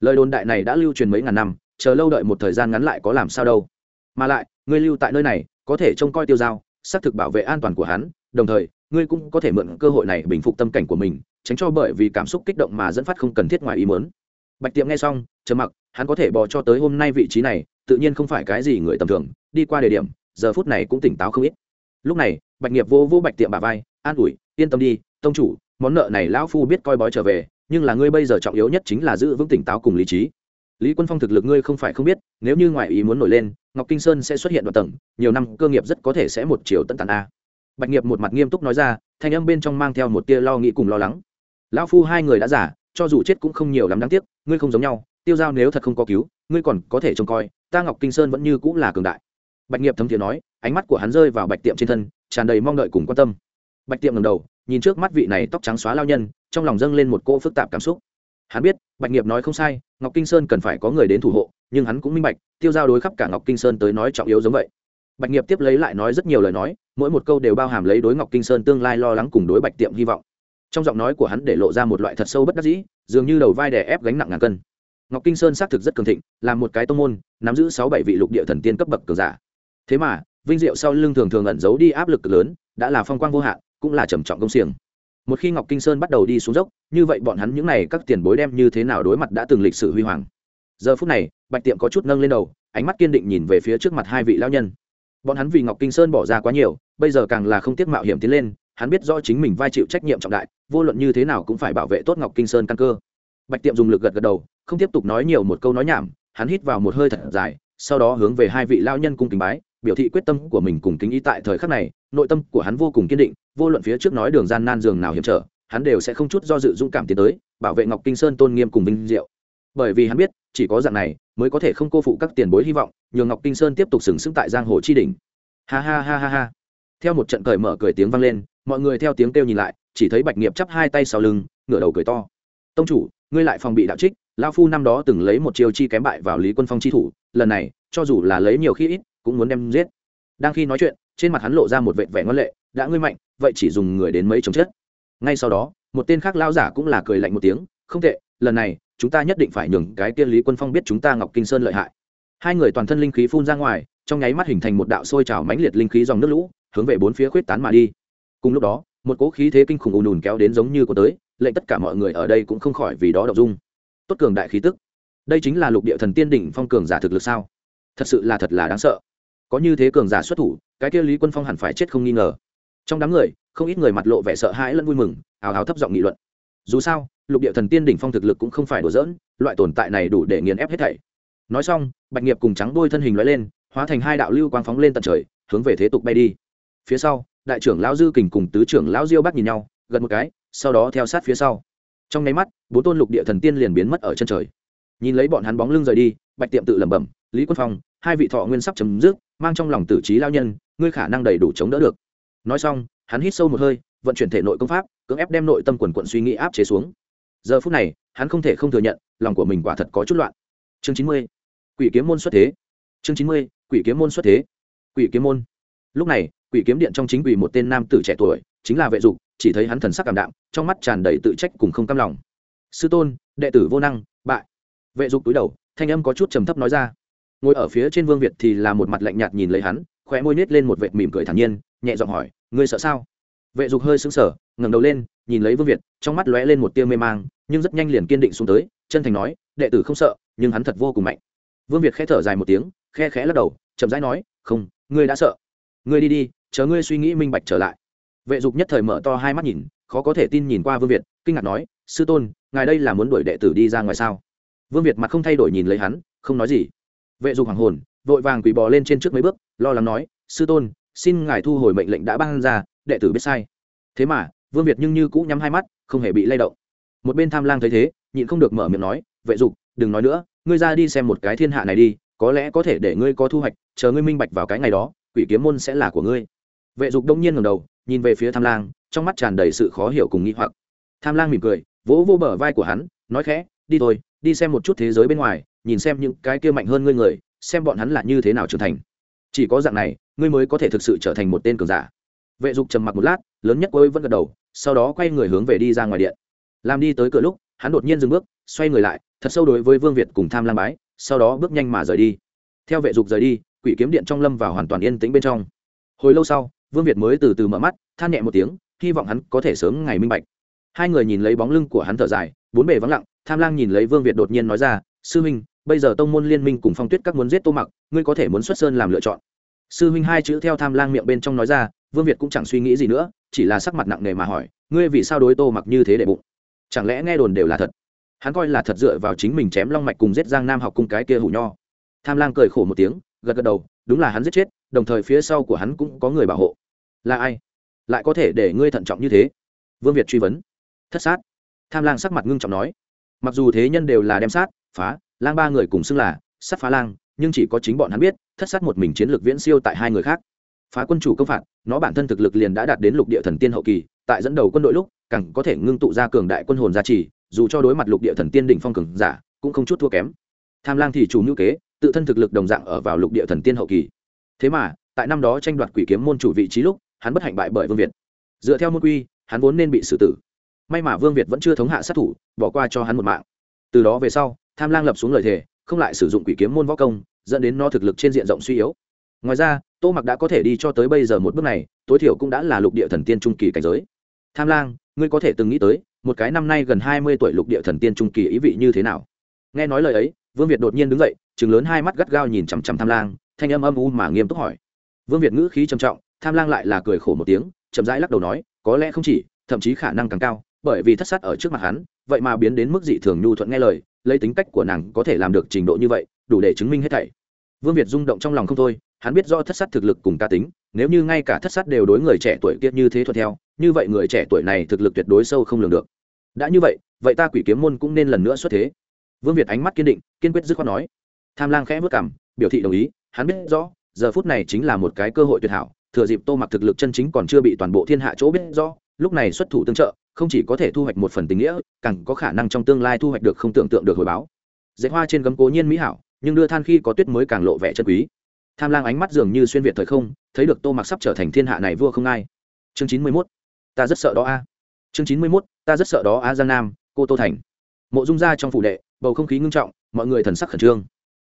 Lời đồn đại này đã lưu truyền mấy ngàn năm, chờ lâu đợi một thời gian ngắn lại có làm sao đâu. Mà lại, ngươi lưu tại nơi này, có thể trông coi tiêu giao, xác thực bảo vệ an toàn của hắn, đồng thời, ngươi cũng có thể mượn cơ hội này bình phục tâm cảnh của mình, tránh cho bởi vì cảm xúc kích động mà dẫn phát không cần thiết ngoài ý mớn bạch tiệm nghe xong, trầm mặc, hắn có thể bò cho tới hôm nay vị trí này, tự nhiên không phải cái gì người tầm thường, đi qua địa điểm, giờ phút này cũng tỉnh táo không ít. Lúc này, bạch nghiệp vô vô bạch tiệm bà vai, an ủi, yên tâm đi, tông chủ món nợ này lão phu biết coi bói trở về, nhưng là ngươi bây giờ trọng yếu nhất chính là giữ vững tỉnh táo cùng lý trí. Lý quân phong thực lực ngươi không phải không biết, nếu như ngoại ý muốn nổi lên, ngọc kinh sơn sẽ xuất hiện đoạn tầng, nhiều năm cơ nghiệp rất có thể sẽ một chiều tận tàn a. Bạch nghiệp một mặt nghiêm túc nói ra, thanh âm bên trong mang theo một tia lo nghĩ cùng lo lắng. Lão phu hai người đã giả cho dù chết cũng không nhiều lắm đáng tiếc, ngươi không giống nhau, tiêu giao nếu thật không có cứu, ngươi còn có thể trông coi, ta ngọc kinh sơn vẫn như cũng là cường đại. Bạch nghiệp thấm thiền nói, ánh mắt của hắn rơi vào bạch tiệm trên thân, tràn đầy mong đợi cùng quan tâm. Bạch tiệm ngầm đầu nhìn trước mắt vị này tóc trắng xóa lao nhân, trong lòng dâng lên một cỗ phức tạp cảm xúc. Hắn biết, bạch nghiệp nói không sai, ngọc kinh sơn cần phải có người đến thủ hộ, nhưng hắn cũng minh bạch, tiêu giao đối khắp cả ngọc kinh sơn tới nói trọng yếu giống vậy. Bạch nghiệp tiếp lấy lại nói rất nhiều lời nói, mỗi một câu đều bao hàm lấy đối ngọc kinh sơn tương lai lo lắng cùng đối bạch tiệm hy vọng. Trong giọng nói của hắn để lộ ra một loại thật sâu bất đắc dĩ, dường như đầu vai đè ép gánh nặng ngàn cân. Ngọc kinh sơn xác thực rất cường thịnh, là một cái tông môn, nắm giữ sáu bảy vị lục địa thần tiên cấp bậc cường giả. Thế mà, vinh diệu sau lưng thường thường ẩn giấu đi áp lực lớn đã là phong quang vô hạn, cũng là trầm trọng công xiềng. Một khi ngọc kinh sơn bắt đầu đi xuống dốc, như vậy bọn hắn những n à y các tiền bối đem như thế nào đối mặt đã từng lịch sử huy hoàng. Giờ phút này, bạch tiệm có chút nâng lên đầu, ánh mắt kiên định nhìn về phía trước mặt hai vị lao nhân. Bọn hắn vì ngọc kinh sơn bỏ ra quá nhiều, bây giờ càng là không tiếc mạo hiểm tiến lên, hắn biết rõ chính mình vai chịu trách nhiệm trọng đại, vô luận như thế nào cũng phải bảo vệ tốt ngọc kinh sơn căn cơ. Bạch tiệm dùng lực gật gật đầu, không tiếp tục nói nhiều một câu nói nhảm, hắn hít vào một hơi thật dài, sau đó hướng về hai vị lao nhân cung kính bái biểu thị quyết tâm của mình cùng kính ý tại thời khắc này, nội tâm của hắn vô cùng kiên định, vô luận phía trước nói đường gian nan giường nào hiểm trở, hắn đều sẽ không chút do dự dũng cảm tiến tới, bảo vệ ngọc kinh sơn tôn nghiêm cùng vinh diệu. Bởi vì hắn biết, chỉ có dạng này mới có thể không cô phụ các tiền bối hy vọng, nhường ngọc kinh sơn tiếp tục sừng sững tại giang hồ chi đỉnh. Ha ha ha ha ha. Theo một trận cởi mở cười tiếng vang lên, mọi người theo tiếng kêu nhìn lại, chỉ thấy bạch nghiệp chắp hai tay sau lưng, ngửa đầu cười to. Tông chủ, ngươi lại phòng bị đạo trích lao phu năm đó từng lấy một chiêu chi kém bại vào lý quân phong chi thủ, lần này, cho dù là lấy nhiều khi ít cũng muốn đem giết. Đang khi nói chuyện, trên mặt hắn lộ ra một vẻ vẻ ngoan lệ, đã ngươi mạnh, vậy chỉ dùng người đến mấy chống chết. Ngay sau đó, một tên khác lao giả cũng là cười lạnh một tiếng, không tệ, lần này, chúng ta nhất định phải nhường cái tiên lý quân phong biết chúng ta ngọc kinh sơn lợi hại. Hai người toàn thân linh khí phun ra ngoài, trong nháy mắt hình thành một đạo sôi trào mãnh liệt linh khí dòng nước lũ, hướng về bốn phía khuyết tán mà đi. Cùng lúc đó, một cỗ khí thế kinh khủng ùn ùn kéo đến giống như có tới, lệnh tất cả mọi người ở đây cũng không khỏi vì đó đậu dung. Tốt cường đại khí tức. Đây chính là lục địa thần tiên đỉnh phong cường giả thực lực sao? Thật sự là thật là đáng sợ có như thế cường giả xuất thủ, cái kia lý quân phong hẳn phải chết không nghi ngờ. Trong đám người, không ít người mặt lộ vẻ sợ hãi lẫn vui mừng ào ào thấp giọng nghị luận. Dù sao, lục địa thần tiên đỉnh phong thực lực cũng không phải đổ dỡn loại tồn tại này đủ để nghiền ép hết thảy. Nói xong, bạch nghiệp cùng trắng đôi thân hình loại lên, hóa thành hai đạo lưu quang phóng lên tận trời, hướng về thế tục bay đi. Phía sau, đại trưởng lão dư kình cùng tứ trưởng lão diêu bắc nhìn nhau gần một cái, sau đó theo sát phía sau. Trong nháy mắt, bốn tôn lục địa thần tiên liền biến mất ở chân trời. Nhìn lấy bọn hắn bóng lưng rời đi, bạch tiệm tự lẩm bẩm lý quân phong, hai vị thọ nguyên sắp chấm dứt, mang trong lòng tử trí lao nhân, ngươi khả năng đầy đủ chống đỡ được. Nói xong, hắn hít sâu một hơi, vận chuyển thể nội công pháp, cưỡng ép đem nội tâm quần quận suy nghĩ áp chế xuống. Giờ phút này, hắn không thể không thừa nhận, lòng của mình quả thật có chút loạn. Chương chín mươi, quỷ kiếm môn xuất thế. Chương chín mươi, quỷ kiếm môn xuất thế. Quỷ kiếm môn. Lúc này, quỷ kiếm điện trong chính quỷ một tên nam tử trẻ tuổi, chính là vệ dục, chỉ thấy hắn thần sắc cảm đạm, trong mắt tràn đầy tự trách cùng không cam lòng. Sư tôn, đệ tử vô năng, bại. Vệ dục túi đầu, thanh âm có chút trầm thấp nói ra ngồi ở phía trên vương việt thì là một mặt lạnh nhạt nhìn lấy hắn, khóe môi nết lên một vệt mỉm cười thản nhiên, nhẹ giọng hỏi, ngươi sợ sao? Vệ dục hơi sững sờ, ngẩng đầu lên, nhìn lấy vương việt, trong mắt lóe lên một tia mê mang, nhưng rất nhanh liền kiên định xuống tới, chân thành nói, đệ tử không sợ, nhưng hắn thật vô cùng mạnh. Vương việt khẽ thở dài một tiếng, khe khẽ lắc đầu, chậm rãi nói, không, ngươi đã sợ. Ngươi đi đi, chờ ngươi suy nghĩ minh bạch trở lại. Vệ dục nhất thời mở to hai mắt nhìn, khó có thể tin nhìn qua vương việt, kinh ngạc nói, sư tôn, ngài đây là muốn đuổi đệ tử đi ra ngoài sao? Vương việt mặt không thay đổi nhìn lấy hắn, không nói gì vệ dục hoàng hồn, vội vàng quỳ bò lên trên trước mấy bước, lo lắng nói, sư tôn, xin ngài thu hồi mệnh lệnh đã ban ra, đệ tử biết sai. Thế mà, vương việt nhưng như cũ nhắm hai mắt, không hề bị lay động. Một bên tham lang thấy thế, nhịn không được mở miệng nói, vệ dục, đừng nói nữa, ngươi ra đi xem một cái thiên hạ này đi, có lẽ có thể để ngươi có thu hoạch, chờ ngươi minh bạch vào cái ngày đó, quỷ kiếm môn sẽ là của ngươi. Vệ dục đông nhiên ngầm đầu, nhìn về phía tham lang, trong mắt tràn đầy sự khó hiểu cùng nghĩ hoặc. Tham lang mỉm cười, vỗ vô bờ vai của hắn, nói khẽ, đi thôi, đi xem một chút thế giới bên ngoài nhìn xem những cái kia mạnh hơn ngươi người, xem bọn hắn là như thế nào trưởng thành. Chỉ có dạng này, ngươi mới có thể thực sự trở thành một tên cường giả. Vệ dục trầm mặc một lát, lớn nhất ôi vẫn gật đầu, sau đó quay người hướng về đi ra ngoài điện. Làm đi tới cửa lúc, hắn đột nhiên dừng bước, xoay người lại, thật sâu đối với vương việt cùng tham lang bái, sau đó bước nhanh mà rời đi. Theo vệ dục rời đi, quỷ kiếm điện trong lâm vào hoàn toàn yên tĩnh bên trong. Hồi lâu sau, vương việt mới từ từ mở mắt, than nhẹ một tiếng, hy vọng hắn có thể sớm ngày minh bạch. Hai người nhìn lấy bóng lưng của hắn thở dài, bốn bề vắng lặng, tham lang nhìn lấy vương việt đột nhiên nói ra, sư huynh bây giờ tông môn liên minh cùng phong tuyết các muốn giết tô mặc, ngươi có thể muốn xuất sơn làm lựa chọn. Sư huynh hai chữ theo tham lang miệng bên trong nói ra, vương việt cũng chẳng suy nghĩ gì nữa, chỉ là sắc mặt nặng nề mà hỏi, ngươi vì sao đối tô mặc như thế để bụng? Chẳng lẽ nghe đồn đều là thật? Hắn coi là thật dựa vào chính mình chém long mạch cùng giết giang nam học cung cái kia hủ nho. Tham lang cười khổ một tiếng, gật gật đầu, đúng là hắn giết chết, đồng thời phía sau của hắn cũng có người bảo hộ. Là ai? Lại có thể để ngươi thận trọng như thế? Vương việt truy vấn. Thất sát. Tham lang sắc mặt ngưng trọng nói. Mặc dù thế nhân đều là đem sát, phá lang ba người cùng xưng là sát phá lang, nhưng chỉ có chính bọn hắn biết, thất sát một mình chiến lược viễn siêu tại hai người khác. Phá quân chủ công phạt, nó bản thân thực lực liền đã đạt đến lục địa thần tiên hậu kỳ, tại dẫn đầu quân đội lúc, càng có thể ngưng tụ ra cường đại quân hồn gia trì, dù cho đối mặt lục địa thần tiên đỉnh phong cường giả, cũng không chút thua kém. Tham lang thì chủ ngữ kế, tự thân thực lực đồng dạng ở vào lục địa thần tiên hậu kỳ. Thế mà, tại năm đó tranh đoạt quỷ kiếm môn chủ vị trí lúc, hắn bất hạnh bại bởi vương việt. Dựa theo môn quy, hắn vốn nên bị xử tử. May mà vương việt vẫn chưa thống hạ sát thủ, bỏ qua cho hắn một mạng. Từ đó về sau tham lang lập xuống lời thề, không lại sử dụng quỷ kiếm môn võ công, dẫn đến nó thực lực trên diện rộng suy yếu. Ngoài ra, tô mặc đã có thể đi cho tới bây giờ một bước này, tối thiểu cũng đã là lục địa thần tiên trung kỳ cảnh giới. Tham lang, ngươi có thể từng nghĩ tới, một cái năm nay gần hai mươi tuổi lục địa thần tiên trung kỳ ý vị như thế nào? Nghe nói lời ấy, vương việt đột nhiên đứng dậy chừng lớn hai mắt gắt gao nhìn chằm chằm tham lang, thanh âm âm u mà nghiêm túc hỏi. Vương việt ngữ khí trầm trọng, tham lang lại là cười khổ một tiếng, chậm rãi lắc đầu nói, có lẽ không chỉ, thậm chí khả năng càng cao, bởi vì thất sát ở trước mặt hắn, vậy mà biến đến mức dị thường nhu thuận nghe lời lấy tính cách của nàng có thể làm được trình độ như vậy, đủ để chứng minh hết thảy. Vương việt rung động trong lòng không thôi, hắn biết do thất sát thực lực cùng cá tính, nếu như ngay cả thất sát đều đối người trẻ tuổi kiệt như thế thuận theo, như vậy người trẻ tuổi này thực lực tuyệt đối sâu không lường được. Đã như vậy vậy ta quỷ kiếm môn cũng nên lần nữa xuất thế. Vương việt ánh mắt kiên định, kiên quyết dứt khoát nói. Tham lang khẽ vất cảm biểu thị đồng ý, hắn biết rõ, giờ phút này chính là một cái cơ hội tuyệt hảo, thừa dịp tô mặc thực lực chân chính còn chưa bị toàn bộ thiên hạ chỗ biết rõ, lúc này xuất thủ tương trợ không chỉ có thể thu hoạch một phần tình nghĩa, càng có khả năng trong tương lai thu hoạch được không tưởng tượng được hồi báo. Dạy hoa trên gấm cố nhiên mỹ hảo, nhưng đưa than khi có tuyết mới càng lộ vẻ chân quý. Tham lang ánh mắt dường như xuyên việt thời không, thấy được tô mặc sắp trở thành thiên hạ này vua không ai. Chương chín mươi mốt, ta rất sợ đó a. Chương chín mươi mốt, ta rất sợ đó a giang nam, cô tô thành. Mộ dung ra trong phủ đệ, bầu không khí ngưng trọng, mọi người thần sắc khẩn trương.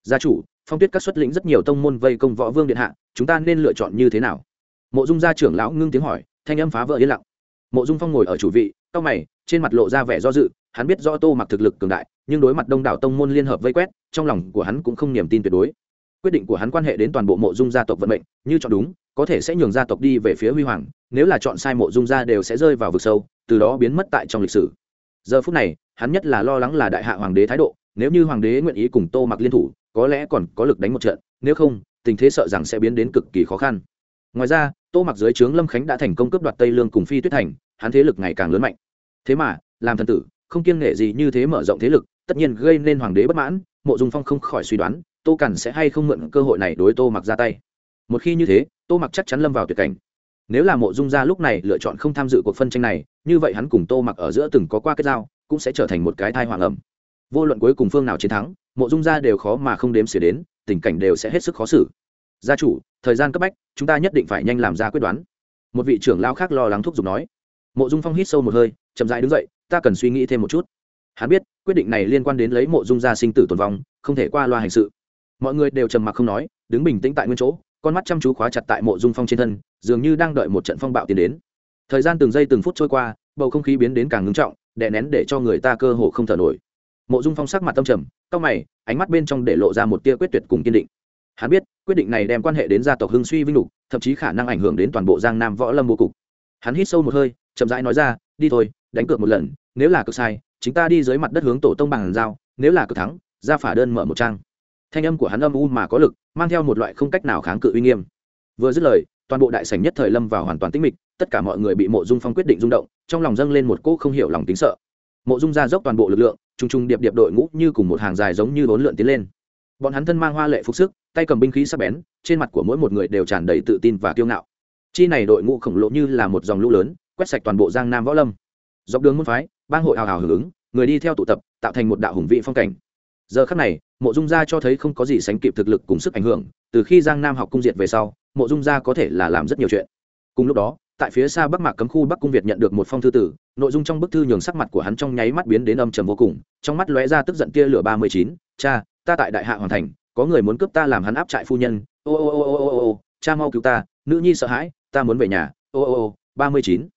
Gia chủ, phong tuyết các xuất lĩnh rất nhiều tông môn vây công võ vương điện hạ, chúng ta nên lựa chọn như thế nào? Mộ dung gia trưởng lão ngưng tiếng hỏi, thanh âm phá vỡ yên lặng mộ dung phong ngồi ở chủ vị cao mày, trên mặt lộ ra vẻ do dự, hắn biết do tô mặc thực lực cường đại, nhưng đối mặt đông đảo tông môn liên hợp vây quét, trong lòng của hắn cũng không niềm tin tuyệt đối. Quyết định của hắn quan hệ đến toàn bộ mộ dung gia tộc vận mệnh, như chọn đúng, có thể sẽ nhường gia tộc đi về phía huy hoàng, nếu là chọn sai mộ dung gia đều sẽ rơi vào vực sâu, từ đó biến mất tại trong lịch sử. Giờ phút này, hắn nhất là lo lắng là đại hạ hoàng đế thái độ, nếu như hoàng đế nguyện ý cùng tô mặc liên thủ, có lẽ còn có lực đánh một trận, nếu không, tình thế sợ rằng sẽ biến đến cực kỳ khó khăn. Ngoài ra, tô mặc dưới trướng lâm khánh đã thành công cướp đoạt tây lương cùng phi tuyết thành hắn thế lực ngày càng lớn mạnh. Thế mà, làm thần tử, không kiêng nghệ gì như thế mở rộng thế lực, tất nhiên gây nên hoàng đế bất mãn, mộ dung phong không khỏi suy đoán, tô cằn sẽ hay không mượn cơ hội này đối tô mặc ra tay. Một khi như thế, tô mặc chắc chắn lâm vào tuyệt cảnh. Nếu là mộ dung gia lúc này lựa chọn không tham dự cuộc phân tranh này, như vậy hắn cùng tô mặc ở giữa từng có qua kết giao, cũng sẽ trở thành một cái thai hoàng ẩm. Vô luận cuối cùng phương nào chiến thắng, mộ dung gia đều khó mà không đếm xỉa đến, tình cảnh đều sẽ hết sức khó xử. Gia chủ, thời gian cấp bách, chúng ta nhất định phải nhanh làm ra quyết đoán. Một vị trưởng lao khác lo lắng thúc giục nói mộ dung phong hít sâu một hơi, chậm dãi đứng dậy, ta cần suy nghĩ thêm một chút. Hắn biết, quyết định này liên quan đến lấy mộ dung gia sinh tử tồn vong, không thể qua loa hành sự. Mọi người đều trầm mặc không nói, đứng bình tĩnh tại nguyên chỗ, con mắt chăm chú khóa chặt tại mộ dung phong trên thân, dường như đang đợi một trận phong bạo tiến đến. Thời gian từng giây từng phút trôi qua, bầu không khí biến đến càng ngưng trọng, đè nén để cho người ta cơ hồ không thở nổi. Mộ dung phong sắc mặt tâm trầm, cau mày, ánh mắt bên trong để lộ ra một tia quyết tuyệt cùng kiên định. Hắn biết, quyết định này đem quan hệ đến gia tộc hưng suy vinh lục, thậm chí khả năng ảnh hưởng đến toàn bộ giang nam võ lâm vô cục. Hắn hít sâu một hơi chậm rãi nói ra, đi thôi, đánh cược một lần, nếu là cực sai chúng ta đi dưới mặt đất hướng tổ tông bằng dao nếu là cực thắng, ra phả đơn mở một trang. Thanh âm của hắn âm u mà có lực, mang theo một loại không cách nào kháng cự uy nghiêm. Vừa dứt lời, toàn bộ đại sảnh nhất thời lâm vào hoàn toàn tĩnh mịch, tất cả mọi người bị mộ dung phong quyết định rung động, trong lòng dâng lên một cỗ không hiểu lòng tính sợ. Mộ dung ra dốc toàn bộ lực lượng t r u n g t r u n g điệp điệp đội ngũ như cùng một hàng dài giống như bốn lượn tiến lên. Bọn hắn thân mang hoa lệ phục sức, tay cầm binh khí sắc bén, trên mặt của mỗi một người đều tràn đầy tự tin và kiêu ngạo. Chi này đội ngũ khổng lồ như là một dòng lũ lớn quét sạch toàn bộ giang nam võ lâm. Dọc đường môn phái, bang hội hào hào hưởng ứng, người đi theo tụ tập, tạo thành một đạo hùng vị phong cảnh. Giờ khắc này, mộ dung gia cho thấy không có gì sánh kịp thực lực cùng sức ảnh hưởng, từ khi giang nam học cung diệt về sau, mộ dung gia có thể là làm rất nhiều chuyện. Cùng lúc đó, tại phía xa bắc mạc cấm khu bắc cung việt nhận được một phong thư tử, nội dung trong bức thư nhường sắc mặt của hắn trong nháy mắt biến đến âm trầm vô cùng, trong mắt lóe ra tức giận tia lửa ba mươi chín, cha, ta tại đại hạ hoàn thành, có người muốn cướp ta làm hắn áp trại phu nhân. Ô ô ô ô ô ô cha mau cứu ta, nữ nhi sợ hãi, ta muốn về nhà. Ô ô ô, ba mươi chín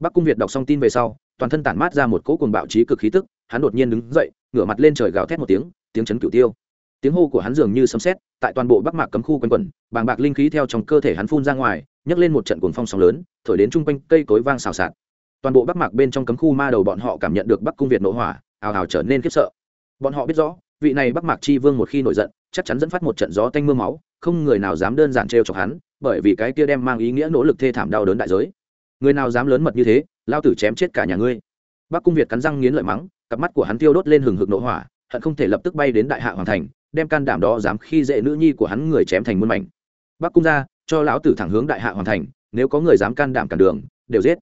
bắc cung việt đọc xong tin về sau, toàn thân tản mát ra một cỗ cuồng bạo trí cực khí tức, hắn đột nhiên đứng dậy, ngửa mặt lên trời gào thét một tiếng tiếng chấn cửu tiêu. Tiếng hô của hắn dường như sấm sét, tại toàn bộ bắc mạc cấm khu quanh quẩn, bàng bạc linh khí theo trong cơ thể hắn phun ra ngoài, nhấc lên một trận cuồng phong sóng lớn, thổi đến chung quanh cây cối vang xào xạc. Toàn bộ bắc mạc bên trong cấm khu ma đầu bọn họ cảm nhận được bắc cung việt nổ hỏa, ào ào trở nên khiếp sợ. Bọn họ biết rõ, vị này bắc mạc chi vương một khi nổi giận, chắc chắn dẫn phát một trận gió tanh mưa máu, không người nào dám đơn giản trêu chọc hắn, bởi vì cái kia đem mang ý nghĩa nỗ lực thê thảm đau đớn đại giới người nào dám lớn mật như thế, lao tử chém chết cả nhà ngươi. Bắc cung việt cắn răng nghiến lợi mắng, cặp mắt của hắn tiêu đốt lên hừng hực nổ hỏa, hận không thể lập tức bay đến đại hạ hoàng thành, đem can đảm đó dám khi dễ nữ nhi của hắn người chém thành muôn mảnh. Bắc cung ra, cho lão tử thẳng hướng đại hạ hoàng thành, nếu có người dám can đảm cản đường, đều giết.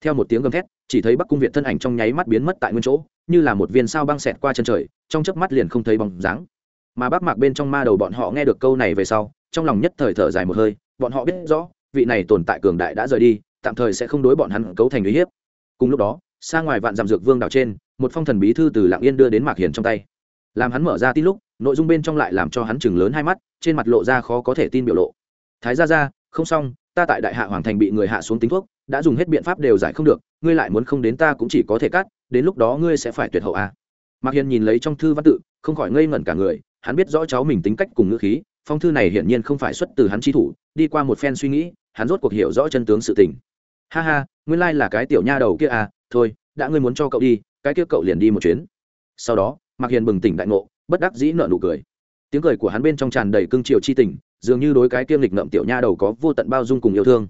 Theo một tiếng gầm thét, chỉ thấy bắc cung việt thân ảnh trong nháy mắt biến mất tại nguyên chỗ, như là một viên sao băng xẹt qua chân trời, trong chớp mắt liền không thấy bóng dáng. Mà bác mạc bên trong ma đầu bọn họ nghe được câu này về sau, trong lòng nhất thời thở dài một hơi, bọn họ biết rõ, vị này tồn tại cường đại đã rời đi tạm thời sẽ không đối bọn hắn cấu thành uy hiếp. Cùng lúc đó, xa ngoài vạn dặm dược vương đảo trên, một phong thần bí thư từ lạng yên đưa đến mạc hiền trong tay. Làm hắn mở ra tin lúc, nội dung bên trong lại làm cho hắn chừng lớn hai mắt, trên mặt lộ ra khó có thể tin biểu lộ. Thái ra ra không xong, ta tại đại hạ hoàng thành bị người hạ xuống tính thuốc, đã dùng hết biện pháp đều giải không được, ngươi lại muốn không đến ta cũng chỉ có thể cắt, đến lúc đó ngươi sẽ phải tuyệt hậu à. mạc hiền nhìn lấy trong thư văn tự, không khỏi ngây ngẩn cả người, hắn biết rõ cháu mình tính cách cùng ngữ khí, phong thư này hiển nhiên không phải xuất từ hắn chi thủ, đi qua một phen suy nghĩ, hắn rốt cuộc hiểu rõ chân tướng sự tình ha ha, nguyên lai là cái tiểu nha đầu kia à thôi, đã ngươi muốn cho cậu đi, cái kia cậu liền đi một chuyến. Sau đó, mạc hiền bừng tỉnh đại ngộ, bất đắc dĩ nợ nụ cười. Tiếng cười của hắn bên trong tràn đầy cương triều chi tình, dường như đối cái kiêm lịch ngậm tiểu nha đầu có vô tận bao dung cùng yêu thương.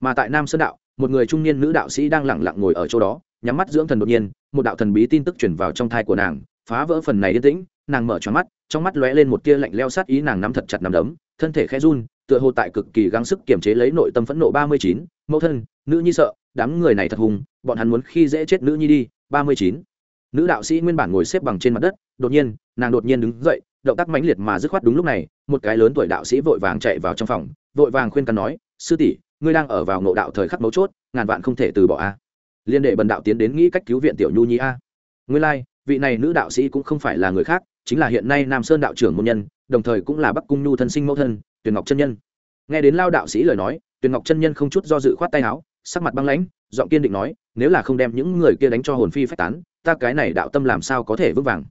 Mà tại nam sơn đạo, một người trung niên nữ đạo sĩ đang lẳng lặng ngồi ở chỗ đó, nhắm mắt dưỡng thần đột nhiên, một đạo thần bí tin tức chuyển vào trong thai của nàng, phá vỡ phần này yên tĩnh, nàng mở tròn mắt, trong mắt lóe lên một tia lạnh leo sát ý nàng nắm thật chặt nắm đấm, thân thể khẽ run, tựa hồ tại cực kỳ gắng sức kiềm chế lấy nội tâm phẫn nộ ba mươi chín, mẫu thân nữ nhi sợ, đám người này thật hùng, bọn hắn muốn khi dễ chết nữ nhi đi, ba mươi chín. Nữ đạo sĩ nguyên bản ngồi xếp bằng trên mặt đất, đột nhiên, nàng đột nhiên đứng dậy, động tác mãnh liệt mà dứt khoát đúng lúc này, một cái lớn tuổi đạo sĩ vội vàng chạy vào trong phòng, vội vàng khuyên can nói, sư tỷ, ngươi đang ở vào ngộ đạo thời khắc mấu chốt, ngàn vạn không thể từ bỏ a. Liên đệ bần đạo tiến đến nghĩ cách cứu viện tiểu nhu nhi a. Nguyên lai, vị này nữ đạo sĩ cũng không phải là người khác, chính là hiện nay nam sơn đạo trưởng môn nhân, đồng thời cũng là bắc cung nhu thân sinh mẫu thân, tuyền ngọc chân nhân. Nghe đến lao đạo sĩ lời nói, tuyền ngọc chân nhân không chút do dự khoát tay áo sắc mặt băng lãnh, giọng kiên định nói, nếu là không đem những người kia đánh cho hồn phi phách tán, ta cái này đạo tâm làm sao có thể vững vàng?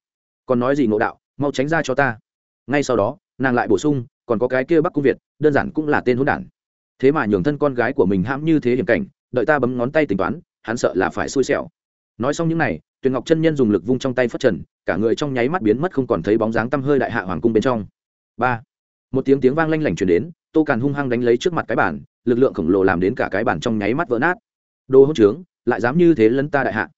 Còn nói gì ngộ đạo, mau tránh ra cho ta. Ngay sau đó, nàng lại bổ sung, còn có cái kia bắc cung việt, đơn giản cũng là tên hỗn đản. Thế mà nhường thân con gái của mình hãm như thế hiểm cảnh, đợi ta bấm ngón tay tính toán, hắn sợ là phải xui xẻo. Nói xong những này, tuyền ngọc chân nhân dùng lực vung trong tay phất trần, cả người trong nháy mắt biến mất không còn thấy bóng dáng tăm hơi đại hạ hoàng cung bên trong. Ba, một tiếng tiếng vang lanh lảnh truyền đến, tô càn hung hăng đánh lấy trước mặt cái bản lực lượng khổng lồ làm đến cả cái bàn trong nháy mắt vỡ nát. Đồ hỗn trướng, lại dám như thế lấn ta đại hạ.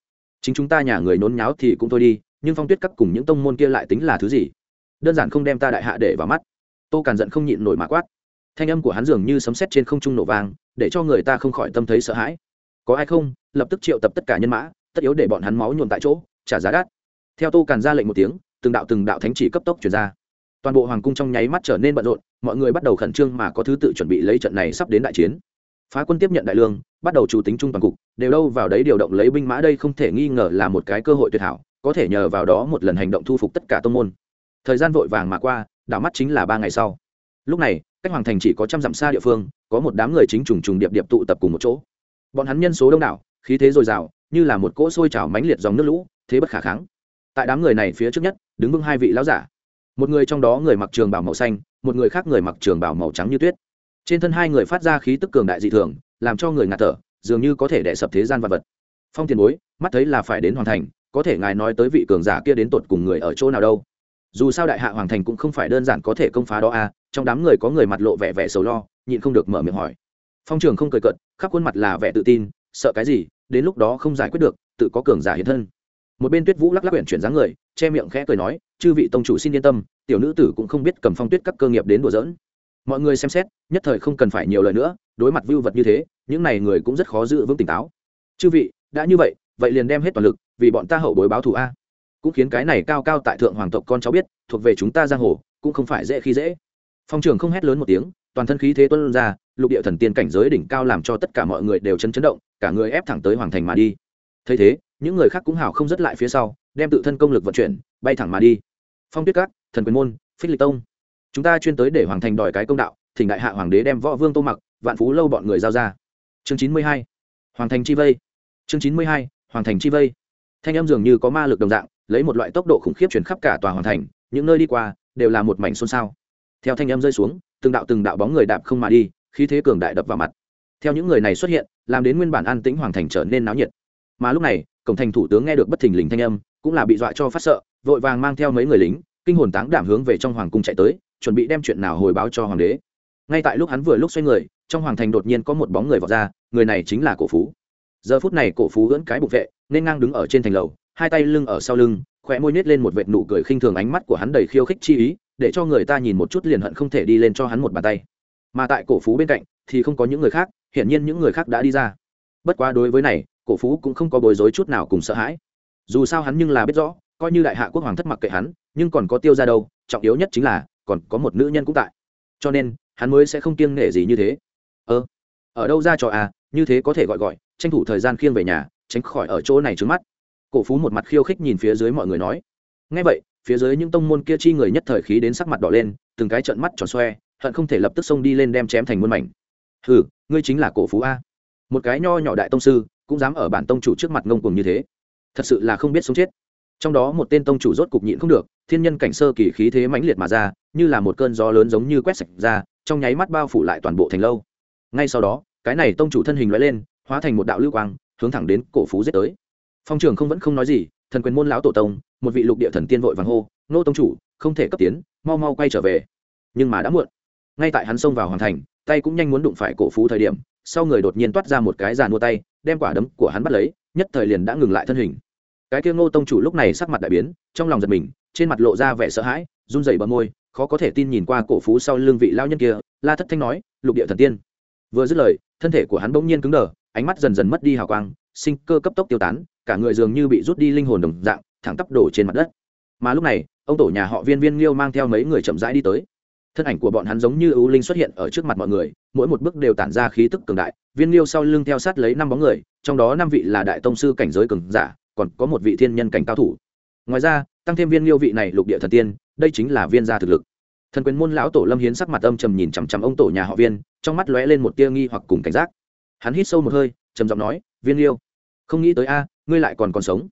Chính chúng ta nhà người nôn nháo thì cũng thôi đi, nhưng phong tuyết các cùng những tông môn kia lại tính là thứ gì? Đơn giản không đem ta đại hạ để vào mắt. Tô càn giận không nhịn nổi mà quát. Thanh âm của hắn dường như sấm sét trên không trung nổ vang, để cho người ta không khỏi tâm thấy sợ hãi. Có ai không? Lập tức triệu tập tất cả nhân mã, tất yếu để bọn hắn máu nhuộm tại chỗ, trả giá đắt. Theo tô càn ra lệnh một tiếng, từng đạo từng đạo thánh chỉ cấp tốc chuyển ra toàn bộ hoàng cung trong nháy mắt trở nên bận rộn, mọi người bắt đầu khẩn trương mà có thứ tự chuẩn bị lấy trận này sắp đến đại chiến. Phá quân tiếp nhận đại lương, bắt đầu chủ tính trung toàn cục, đều đâu vào đấy điều động lấy binh mã đây không thể nghi ngờ là một cái cơ hội tuyệt hảo, có thể nhờ vào đó một lần hành động thu phục tất cả tông môn. Thời gian vội vàng mà qua, đảo mắt chính là ba ngày sau. Lúc này, cách hoàng thành chỉ có trăm dặm xa địa phương, có một đám người chính trùng trùng điệp điệp tụ tập cùng một chỗ. Bọn hắn nhân số đông đảo, khí thế dồi dào, như là một cỗ sôi trào mãnh liệt dòng nước lũ, thế bất khả kháng. Tại đám người này phía trước nhất, đứng vững hai vị lão giả một người trong đó người mặc trường bảo màu xanh một người khác người mặc trường bảo màu trắng như tuyết. Trên thân hai người phát ra khí tức cường đại dị thường làm cho người ngạt thở dường như có thể đẻ sập thế gian vật vật. Phong tiền bối mắt thấy là phải đến hoàn thành có thể ngài nói tới vị cường giả kia đến tột cùng người ở chỗ nào đâu? Dù sao đại hạ hoàng thành cũng không phải đơn giản có thể công phá đó a à, trong đám người có người mặt lộ vẻ vẻ sầu lo nhịn không được mở miệng hỏi. Phong trường không cười cận khắp khuôn mặt là vẻ tự tin sợ cái gì đến lúc đó không giải quyết được tự có cường giả hiện thân. Một bên tuyết vũ lắc lắc quyển chuyển dáng người che miệng khẽ cười nói chư vị tông chủ xin yên tâm, tiểu nữ tử cũng không biết cầm phong tuyết các cơ nghiệp đến đùa dỡn mọi người xem xét, nhất thời không cần phải nhiều lời nữa, đối mặt vưu vật như thế, những này người cũng rất khó giữ vững tỉnh táo. Chư vị, đã như vậy vậy liền đem hết toàn lực, vì bọn ta hậu bối báo thù a. Cũng khiến cái này cao cao tại thượng hoàng tộc con cháu biết, thuộc về chúng ta giang hồ, cũng không phải dễ khi dễ. Phong trường không hét lớn một tiếng, toàn thân khí thế tuân ra, lục địa thần tiên cảnh giới đỉnh cao làm cho tất cả mọi người đều chấn chấn động, cả người ép thẳng tới hoàng thành mà đi. Thấy thế, những người khác cũng hào không dứt lại phía sau, đem tự thân công lực vận chuyển, bay thẳng mà đi phong tuyết Cát, thần quyền môn phích lịch tông. Chúng ta chuyên tới để hoàng thành đòi cái công đạo thỉnh đại hạ hoàng đế đem võ vương tô mặc vạn phú lâu bọn người giao ra. Chương chín mươi hai hoàng thành chi vây. Chương chín mươi hai hoàng thành chi vây. Thanh âm dường như có ma lực đồng dạng lấy một loại tốc độ khủng khiếp chuyển khắp cả tòa hoàng thành những nơi đi qua đều là một mảnh xôn xao. Theo thanh âm rơi xuống từng đạo từng đạo bóng người đạp không mà đi khí thế cường đại đập vào mặt. Theo những người này xuất hiện làm đến nguyên bản an tĩnh hoàng thành trở nên náo nhiệt. Mà lúc này cổng thành thủ tướng nghe được bất thình lình thanh âm cũng là bị dọa cho phát sợ vội vàng mang theo mấy người lính, kinh hồn táng đảm hướng về trong hoàng cung chạy tới, chuẩn bị đem chuyện nào hồi báo cho hoàng đế. Ngay tại lúc hắn vừa lúc xoay người, trong hoàng thành đột nhiên có một bóng người vọt ra, người này chính là cổ phú. Giờ phút này cổ phú ưỡn cái bục vệ, nên ngang đứng ở trên thành lầu, hai tay lưng ở sau lưng khỏe môi nết lên một vệt nụ cười khinh thường ánh mắt của hắn đầy khiêu khích chi ý, để cho người ta nhìn một chút liền hận không thể đi lên cho hắn một bàn tay. Mà tại cổ phú bên cạnh, thì không có những người khác, hiển nhiên những người khác đã đi ra. Bất quá đối với này, cổ phú cũng không có bối rối chút nào cùng sợ hãi. Dù sao hắn nhưng là biết rõ coi như đại hạ quốc hoàng thất mặc kệ hắn, nhưng còn có tiêu ra đâu, trọng yếu nhất chính là, còn có một nữ nhân cũng tại. Cho nên, hắn mới sẽ không kiêng nể gì như thế. Ơ ở đâu ra trò à như thế có thể gọi gọi, tranh thủ thời gian khiêng về nhà, tránh khỏi ở chỗ này trứng mắt. Cổ phú một mặt khiêu khích nhìn phía dưới mọi người nói. Ngay vậy, phía dưới những tông môn kia chi người nhất thời khí đến sắc mặt đỏ lên, từng cái trận mắt tròn xoe, hận không thể lập tức xông đi lên đem chém thành muôn mảnh. Hừ, ngươi chính là cổ phú a. Một cái nho nhỏ đại tông sư, cũng dám ở bản tông chủ trước mặt ngông cuồng như thế. Thật sự là không biết sống chết trong đó một tên tông chủ rốt cục nhịn không được, thiên nhân cảnh sơ kỳ khí thế mãnh liệt mà ra, như là một cơn gió lớn giống như quét sạch ra, trong nháy mắt bao phủ lại toàn bộ thành lâu. Ngay sau đó, cái này tông chủ thân hình loại lên, hóa thành một đạo lưu quang, hướng thẳng đến cổ phú giết tới. Phong trường không vẫn không nói gì, thần quyền môn lão tổ tông, một vị lục địa thần tiên vội vàng hô, nô tông chủ, không thể cấp tiến, mau mau quay trở về. Nhưng mà đã muộn. Ngay tại hắn xông vào hoàn thành, tay cũng nhanh muốn đụng phải cổ phú thời điểm, sau người đột nhiên toát ra một cái giàn mua tay, đem quả đấm của hắn bắt lấy, nhất thời liền đã ngừng lại thân hình cái kia ngô tông chủ lúc này sắc mặt đại biến, trong lòng giật mình, trên mặt lộ ra vẻ sợ hãi, run rẩy bờ môi, khó có thể tin nhìn qua cổ phú sau lưng vị lao nhân kia, la thất thanh nói, lục địa thần tiên. Vừa dứt lời, thân thể của hắn bỗng nhiên cứng đờ, ánh mắt dần dần mất đi hào quang, sinh cơ cấp tốc tiêu tán, cả người dường như bị rút đi linh hồn đồng dạng, thẳng tắp đổ trên mặt đất. Mà lúc này, ông tổ nhà họ viên viên liêu mang theo mấy người chậm rãi đi tới. Thân ảnh của bọn hắn giống như ưu linh xuất hiện ở trước mặt mọi người, mỗi một bước đều tản ra khí tức cường đại. Viên liêu sau lưng theo sát lấy năm bóng người, trong đó năm vị là đại tông sư cảnh giới cường giả còn có một vị thiên nhân cảnh cao thủ. Ngoài ra, tăng thêm viên liêu vị này lục địa thần tiên, đây chính là viên gia thực lực. Thần quyền môn lão tổ lâm hiến sắc mặt âm trầm nhìn chằm chằm ông tổ nhà họ viên, trong mắt lóe lên một tia nghi hoặc cùng cảnh giác. Hắn hít sâu một hơi, trầm giọng nói, viên liêu, không nghĩ tới a, ngươi lại còn còn sống.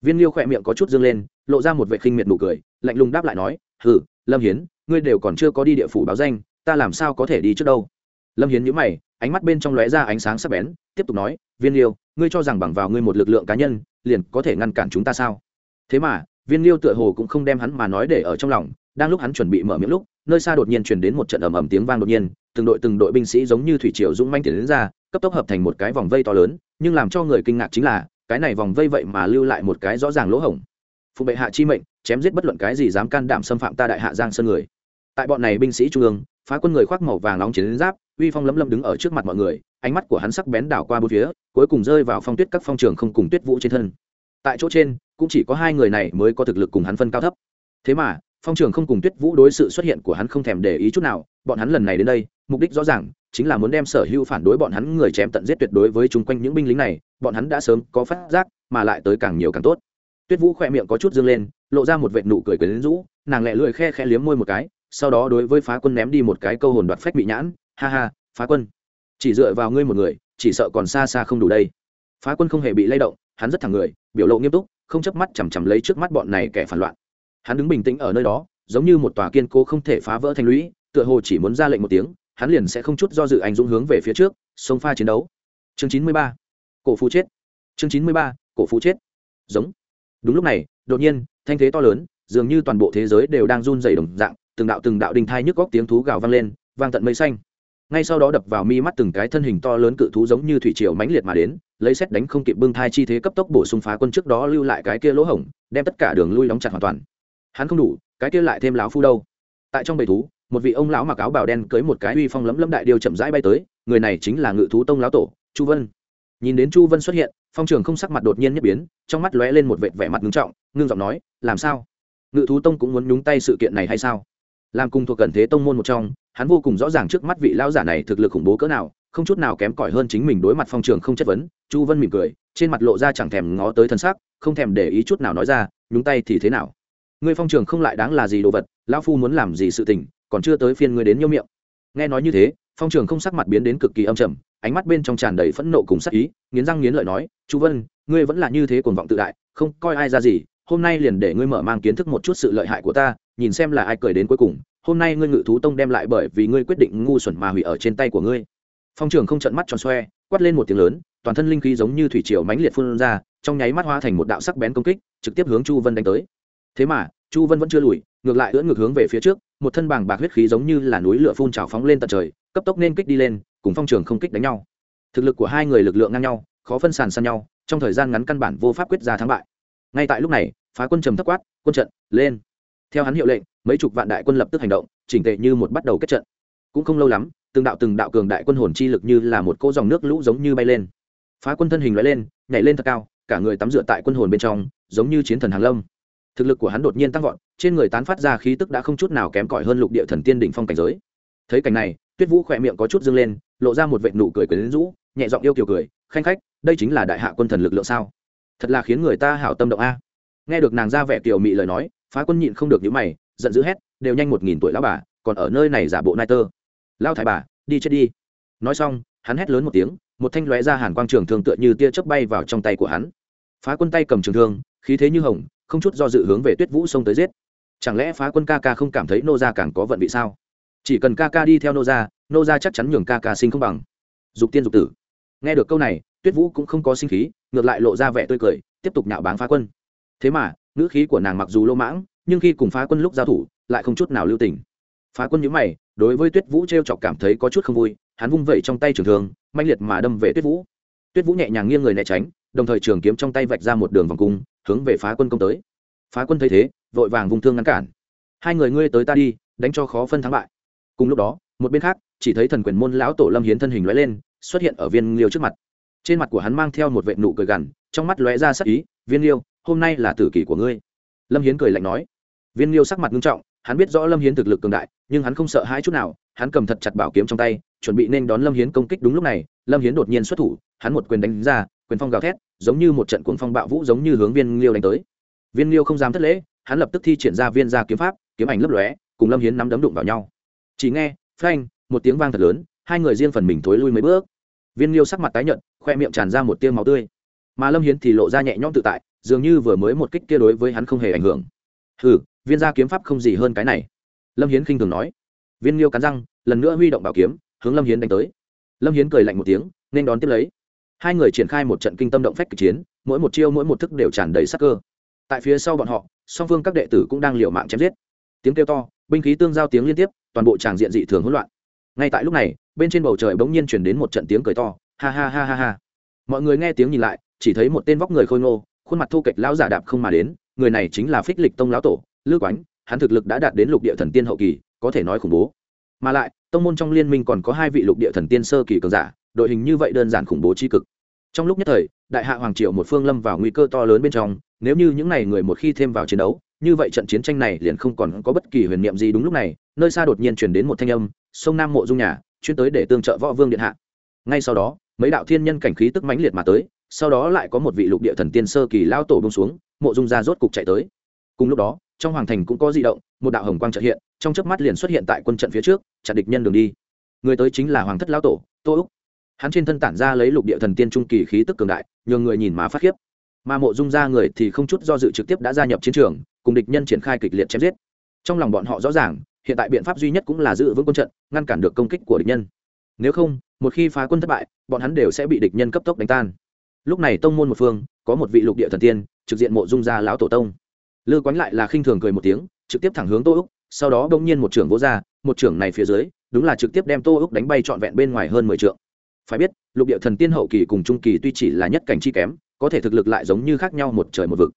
Viên liêu khỏe miệng có chút dương lên, lộ ra một vệ khinh miệt nụ cười, lạnh lùng đáp lại nói, hừ, lâm hiến, ngươi đều còn chưa có đi địa phủ báo danh, ta làm sao có thể đi trước đâu? Lâm hiến nhữ mày, ánh mắt bên trong lóe ra ánh sáng sắc bén, tiếp tục nói, viên liêu, ngươi cho rằng bằng vào ngươi một lực lượng cá nhân liền có thể ngăn cản chúng ta sao? Thế mà, viên liêu tựa hồ cũng không đem hắn mà nói để ở trong lòng, đang lúc hắn chuẩn bị mở miệng lúc, nơi xa đột nhiên truyền đến một trận ầm ầm tiếng vang đột nhiên, từng đội từng đội binh sĩ giống như thủy triều dũng manh tiến đến ra, cấp tốc hợp thành một cái vòng vây to lớn, nhưng làm cho người kinh ngạc chính là, cái này vòng vây vậy mà lưu lại một cái rõ ràng lỗ hổng. Phụ bệ hạ chi mệnh, chém giết bất luận cái gì dám can đảm xâm phạm ta đại hạ giang sơn người. Tại bọn này binh sĩ trung ương, phá quân người khoác màu vàng nóng chiến giáp uy phong lấm lâm đứng ở trước mặt mọi người, ánh mắt của hắn sắc bén đảo qua bốn phía, cuối cùng rơi vào phong tuyết các phong trường không cùng tuyết vũ trên thân. Tại chỗ trên, cũng chỉ có hai người này mới có thực lực cùng hắn phân cao thấp. Thế mà, phong trường không cùng tuyết vũ đối sự xuất hiện của hắn không thèm để ý chút nào, bọn hắn lần này đến đây, mục đích rõ ràng, chính là muốn đem sở hữu phản đối bọn hắn người chém tận giết tuyệt đối với chung quanh những binh lính này, bọn hắn đã sớm có phát giác, mà lại tới càng nhiều càng tốt. Tuyết vũ khoe miệng có chút dương lên, lộ ra một vệt nụ cười quyến rũ, nàng lẹ lưỡi khe khe liếm môi một cái, sau đó đối với phá quân ném đi một cái câu hồn đoạt phách bị nhãn ha ha, phá quân. Chỉ dựa vào ngươi một người, chỉ sợ còn xa xa không đủ đây. Phá quân không hề bị lay động, hắn rất thẳng người, biểu lộ nghiêm túc, không chớp mắt chằm chằm lấy trước mắt bọn này kẻ phản loạn. Hắn đứng bình tĩnh ở nơi đó, giống như một tòa kiên cố không thể phá vỡ thành lũy, tựa hồ chỉ muốn ra lệnh một tiếng, hắn liền sẽ không chút do dự anh dũng hướng về phía trước sông pha chiến đấu. Chương chín mươi ba, cổ phú chết. Chương chín mươi ba, cổ phú chết. Giống. Đúng lúc này, đột nhiên, thanh thế to lớn, dường như toàn bộ thế giới đều đang run dày đồng dạng, từng đạo từng đạo đình thai nhức góc tiếng thú gào vang lên, vang tận mây xanh ngay sau đó đập vào mi mắt từng cái thân hình to lớn cự thú giống như thủy triều mãnh liệt mà đến, lấy xét đánh không kịp bưng thai chi thế cấp tốc bổ sung phá quân trước đó lưu lại cái kia lỗ hổng, đem tất cả đường lui đóng chặt hoàn toàn. Hắn không đủ, cái kia lại thêm láo phu đâu. Tại trong bầy thú, một vị ông lão mặc áo bào đen cưới một cái uy phong lấm lấm đại điêu chậm rãi bay tới, người này chính là ngự thú tông lão tổ, chu vân. Nhìn đến chu vân xuất hiện, phong trường không sắc mặt đột nhiên nhất biến, trong mắt lóe lên một vệt vẻ mặt ngưng trọng, ngưng giọng nói, làm sao? Ngự thú tông cũng muốn nhúng tay sự kiện này hay sao? Làm cùng thuộc cần thế tông môn một trong hắn vô cùng rõ ràng trước mắt vị lão giả này thực lực khủng bố cỡ nào, không chút nào kém cỏi hơn chính mình đối mặt phong trường không chất vấn. Chu vân mỉm cười, trên mặt lộ ra chẳng thèm ngó tới thân xác không thèm để ý chút nào nói ra, nhúng tay thì thế nào? Ngươi phong trường không lại đáng là gì đồ vật, lão phu muốn làm gì sự tình, còn chưa tới phiên ngươi đến nhiêu miệng. Nghe nói như thế, phong trường không sắc mặt biến đến cực kỳ âm trầm, ánh mắt bên trong tràn đầy phẫn nộ cùng sắc ý, nghiến răng nghiến lợi nói, chu vân, ngươi vẫn là như thế cuồng vọng tự đại, không coi ai ra gì, hôm nay liền để ngươi mở mang kiến thức một chút sự lợi hại của ta, nhìn xem là ai cười đến cuối cùng hôm nay ngươi ngự thú tông đem lại bởi vì ngươi quyết định ngu xuẩn mà hủy ở trên tay của ngươi. Phong trường không trận mắt tròn xoe, quát lên một tiếng lớn, toàn thân linh khí giống như thủy triều mãnh liệt phun ra, trong nháy mắt hóa thành một đạo sắc bén công kích, trực tiếp hướng chu vân đánh tới. Thế mà, chu vân vẫn chưa lùi, ngược lại ưỡn ngược hướng về phía trước, một thân bàng bạc huyết khí giống như là núi lửa phun trào phóng lên tận trời, cấp tốc nên kích đi lên, cùng phong trường không kích đánh nhau. Thực lực của hai người lực lượng ngang nhau, khó phân sàn sang nhau, trong thời gian ngắn căn bản vô pháp quyết ra thắng bại. Ngay tại lúc này, phá quân trầm thấp quát, quân trận, lên! Theo hắn hiệu lệnh, mấy chục vạn đại quân lập tức hành động, chỉnh tệ như một bắt đầu kết trận. Cũng không lâu lắm, từng đạo từng đạo cường đại quân hồn chi lực như là một cỗ dòng nước lũ giống như bay lên. Phá quân thân hình loại lên, nhảy lên thật cao, cả người tắm rửa tại quân hồn bên trong, giống như chiến thần hàng lâm. Thực lực của hắn đột nhiên tăng vọt, trên người tán phát ra khí tức đã không chút nào kém cỏi hơn lục địa thần tiên đỉnh phong cảnh giới. Thấy cảnh này, tuyết vũ khỏe miệng có chút dâng lên, lộ ra một vệt nụ cười quyến rũ, nhẹ giọng yêu kiều cười, khanh khách, đây chính là đại hạ quân thần lực lượng sao? Thật là khiến người ta hảo tâm động a. Nghe được nàng ra vẻ kiều mị lời nói phá quân nhịn không được những mày, giận dữ hét, đều nhanh một nghìn tuổi lão bà, còn ở nơi này giả bộ nai tơ. Lao thải bà, đi chết đi. Nói xong, hắn hét lớn một tiếng, một thanh lóe ra hàn quang trường thương tựa như tia chớp bay vào trong tay của hắn. Phá quân tay cầm trường thương, khí thế như hồng, không chút do dự hướng về tuyết vũ xông tới giết. Chẳng lẽ phá quân ca ca không cảm thấy nô gia càng có vận vị sao? Chỉ cần ca ca đi theo nô gia nô gia chắc chắn nhường ca ca sinh không bằng. Dục tiên dục tử. Nghe được câu này, tuyết vũ cũng không có sinh khí, ngược lại lộ ra vẻ tươi cười, tiếp tục nhạo báng phá quân. Thế mà ngữ khí của nàng mặc dù lô mãng, nhưng khi cùng phá quân lúc giao thủ, lại không chút nào lưu tình. Phá quân nhữ mày, đối với tuyết vũ t r e o chọc cảm thấy có chút không vui, hắn vung vẩy trong tay trường thường manh liệt mà đâm về tuyết vũ. Tuyết vũ nhẹ nhàng nghiêng người né tránh, đồng thời trường kiếm trong tay vạch ra một đường vòng cung, hướng về phá quân công tới. Phá quân thấy thế, vội vàng vung thương ngăn cản. Hai người ngươi tới ta đi, đánh cho khó phân thắng bại. Cùng lúc đó, một bên khác, chỉ thấy thần quyền môn lão tổ lâm hiến thân hình lóe lên, xuất hiện ở viên liêu trước mặt. Trên mặt của hắn mang theo một vệ nụ cười gằn, trong mắt lóe ra sắc ý, viên liêu hôm nay là tử kỷ của ngươi. Lâm hiến cười lạnh nói. Viên liêu sắc mặt nghiêm trọng, hắn biết rõ lâm hiến thực lực cường đại, nhưng hắn không sợ hãi chút nào, hắn cầm thật chặt bảo kiếm trong tay, chuẩn bị nên đón lâm hiến công kích đúng lúc này, lâm hiến đột nhiên xuất thủ, hắn một quyền đánh ra, quyền phong gào thét, giống như một trận cuồng phong bạo vũ giống như hướng viên liêu đánh tới. Viên liêu không dám thất lễ, hắn lập tức thi triển ra viên gia kiếm pháp, kiếm ảnh lấp lóe, cùng lâm hiến nắm đấm đụng vào nhau. Chỉ nghe, phanh, một tiếng vang thật lớn, hai người riêng phần mình thối lui mấy bước. Viên liêu sắc mặt tái nhợt, khoe miệng tràn ra một tiêu máu tươi. Mà lâm hiến thì lộ ra nhẹ nhõm tự tại dường như vừa mới một kích kia đối với hắn không hề ảnh hưởng. Hừ, viên gia kiếm pháp không gì hơn cái này. Lâm hiến khinh thường nói. Viên liêu cắn răng, lần nữa huy động bảo kiếm, hướng lâm hiến đánh tới. Lâm hiến cười lạnh một tiếng, nên đón tiếp lấy. Hai người triển khai một trận kinh tâm động phách kịch chiến, mỗi một chiêu mỗi một thức đều tràn đầy sắc cơ. Tại phía sau bọn họ, song phương các đệ tử cũng đang liều mạng chém giết. Tiếng kêu to, binh khí tương giao tiếng liên tiếp, toàn bộ tràng diện dị thường hỗn loạn. Ngay tại lúc này, bên trên bầu trời bỗng nhiên chuyển đến một trận tiếng cười to, ha ha ha ha ha. Mọi người nghe tiếng nhìn lại, chỉ thấy một tên vóc người khôi ngô khuôn mặt thu kệch lão giả đạp không mà đến, người này chính là phích lịch tông lão tổ, lư quánh, hắn thực lực đã đạt đến lục địa thần tiên hậu kỳ, có thể nói khủng bố. Mà lại, tông môn trong liên minh còn có hai vị lục địa thần tiên sơ kỳ cường giả, đội hình như vậy đơn giản khủng bố tri cực. Trong lúc nhất thời, đại hạ hoàng triều một phương lâm vào nguy cơ to lớn bên trong, nếu như những n à y người một khi thêm vào chiến đấu, như vậy trận chiến tranh này liền không còn có bất kỳ huyền niệm gì đúng lúc này, nơi xa đột nhiên chuyển đến một thanh âm, sông nam mộ dung nhà, chuyên tới để tương trợ võ vương điện hạ. Ngay sau đó, mấy đạo thiên nhân cảnh khí tức mãnh liệt mà tới sau đó lại có một vị lục địa thần tiên sơ kỳ lao tổ bông xuống, mộ dung ra rốt cục chạy tới. Cùng lúc đó, trong hoàng thành cũng có di động, một đạo hồng quang trợ hiện, trong chớp mắt liền xuất hiện tại quân trận phía trước, chặn địch nhân đường đi. Người tới chính là hoàng thất lao tổ, tô úc. Hắn trên thân tản ra lấy lục địa thần tiên trung kỳ khí tức cường đại nhường người nhìn mà phát khiếp. Mà mộ dung ra người thì không chút do dự trực tiếp đã gia nhập chiến trường, cùng địch nhân triển khai kịch liệt chém giết. Trong lòng bọn họ rõ ràng, hiện tại biện pháp duy nhất cũng là giữ vững quân trận, ngăn cản được công kích của địch nhân. Nếu không, một khi phá quân thất bại, bọn hắn đều sẽ bị địch nhân cấp tốc đánh tan lúc này tông môn một phương, có một vị lục địa thần tiên, trực diện mộ dung gia lão tổ tông. Lư quánh lại là khinh thường cười một tiếng, trực tiếp thẳng hướng tô úc, sau đó đông nhiên một trưởng vỗ ra, một trưởng này phía dưới, đúng là trực tiếp đem tô úc đánh bay trọn vẹn bên ngoài hơn mười trượng. Phải biết, lục địa thần tiên hậu kỳ cùng trung kỳ tuy chỉ là nhất cảnh chi kém, có thể thực lực lại giống như khác nhau một trời một vực.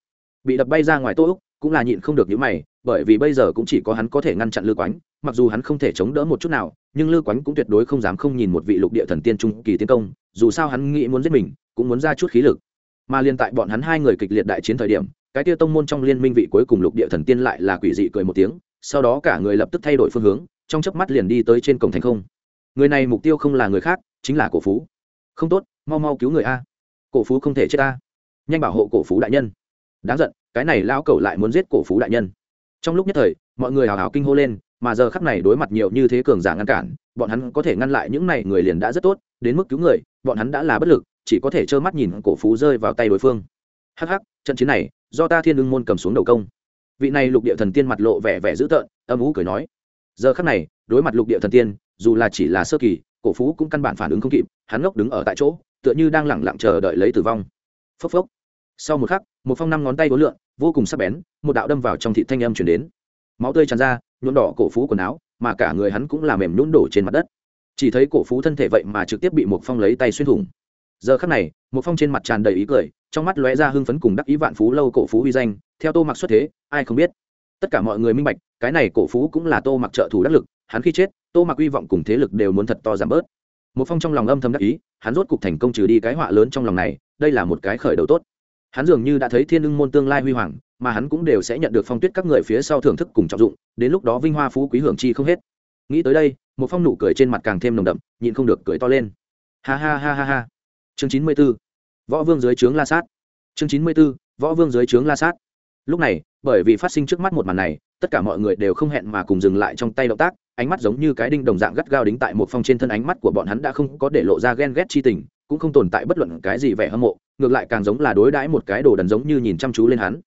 Bị đập bay ra ngoài tô úc, cũng là nhịn không được những mày, bởi vì bây giờ cũng chỉ có hắn có thể ngăn chặn lư quánh, mặc dù hắn không thể chống đỡ một chút nào, nhưng lư quánh cũng tuyệt đối không dám không nhìn một vị lục địa thần tiên trung kỳ tiến công, dù sao hắn nghĩ muốn giết mình cũng muốn ra chút khí lực. Mà liên tại bọn hắn hai người kịch liệt đại chiến thời điểm, cái tia tông môn trong liên minh vị cuối cùng lục địa thần tiên lại là quỷ dị cười một tiếng, sau đó cả người lập tức thay đổi phương hướng, trong chớp mắt liền đi tới trên cổng thành không. Người này mục tiêu không là người khác, chính là cổ phú. Không tốt, mau mau cứu người a. Cổ phú không thể chết a nhanh bảo hộ cổ phú đại nhân. Đáng giận, cái này lão cẩu lại muốn giết cổ phú đại nhân. Trong lúc nhất thời, mọi người hào hào kinh hô lên, mà giờ khắc này đối mặt nhiều như thế cường giả ngăn cản, bọn hắn có thể ngăn lại những này người liền đã rất tốt, đến mức cứu người, bọn hắn đã là bất lực chỉ có thể trơ mắt nhìn cổ phú rơi vào tay đối phương. Hắc hắc, trận chiến này, do ta thiên ưng môn cầm xuống đầu công. Vị này lục địa thần tiên mặt lộ vẻ vẻ dữ tợn, âm ú cười nói. Giờ khắc này, đối mặt lục địa thần tiên, dù là chỉ là sơ kỳ, cổ phú cũng căn bản phản ứng không kịp, hắn ngốc đứng ở tại chỗ, tựa như đang lẳng lặng chờ đợi lấy tử vong. Phốc phốc. Sau một khắc, một phong năm ngón tay vốn lượn, vô cùng sắc bén, một đạo đâm vào trong thị thanh âm chuyển đến. Máu tươi tràn ra, nhuộm đỏ cổ phú quần áo, mà cả người hắn cũng làm mềm nhũn đổ trên mặt đất. Chỉ thấy cổ phú thân thể vậy mà trực tiếp bị một phong lấy tay xuyên thủng giờ khắc này một phong trên mặt tràn đầy ý cười, trong mắt lóe ra hưng phấn cùng đắc ý vạn phú lâu cổ phú uy danh, theo tô mặc xuất thế, ai không biết. Tất cả mọi người minh bạch, cái này cổ phú cũng là tô mặc trợ thủ đắc lực, hắn khi chết, tô mặc uy vọng cùng thế lực đều muốn thật to giảm bớt. Một phong trong lòng âm thầm đắc ý, hắn rốt cục thành công trừ đi cái họa lớn trong lòng này, đây là một cái khởi đầu tốt. Hắn dường như đã thấy thiên ưng môn tương lai huy hoàng, mà hắn cũng đều sẽ nhận được phong tuyết các người phía sau thưởng thức cùng trọng dụng, đến lúc đó vinh hoa phú quý hưởng chi không hết. Nghĩ tới đây một phong nụ cười trên mặt càng thêm nồng đậm, nhịn không được cười to lên. Ha ha ha ha ha chương chín mươi b ố võ vương dưới trướng la sát. Chương chín mươi b ố võ vương dưới trướng la sát. Lúc này, bởi vì phát sinh trước mắt một màn này, tất cả mọi người đều không hẹn mà cùng dừng lại trong tay động tác, ánh mắt giống như cái đinh đồng dạng gắt gao đính tại một phong trên thân ánh mắt của bọn hắn đã không có để lộ ra ghen ghét chi tình, cũng không tồn tại bất luận cái gì vẻ hâm mộ, ngược lại càng giống là đối đãi một cái đồ đần giống như nhìn chăm chú lên hắn.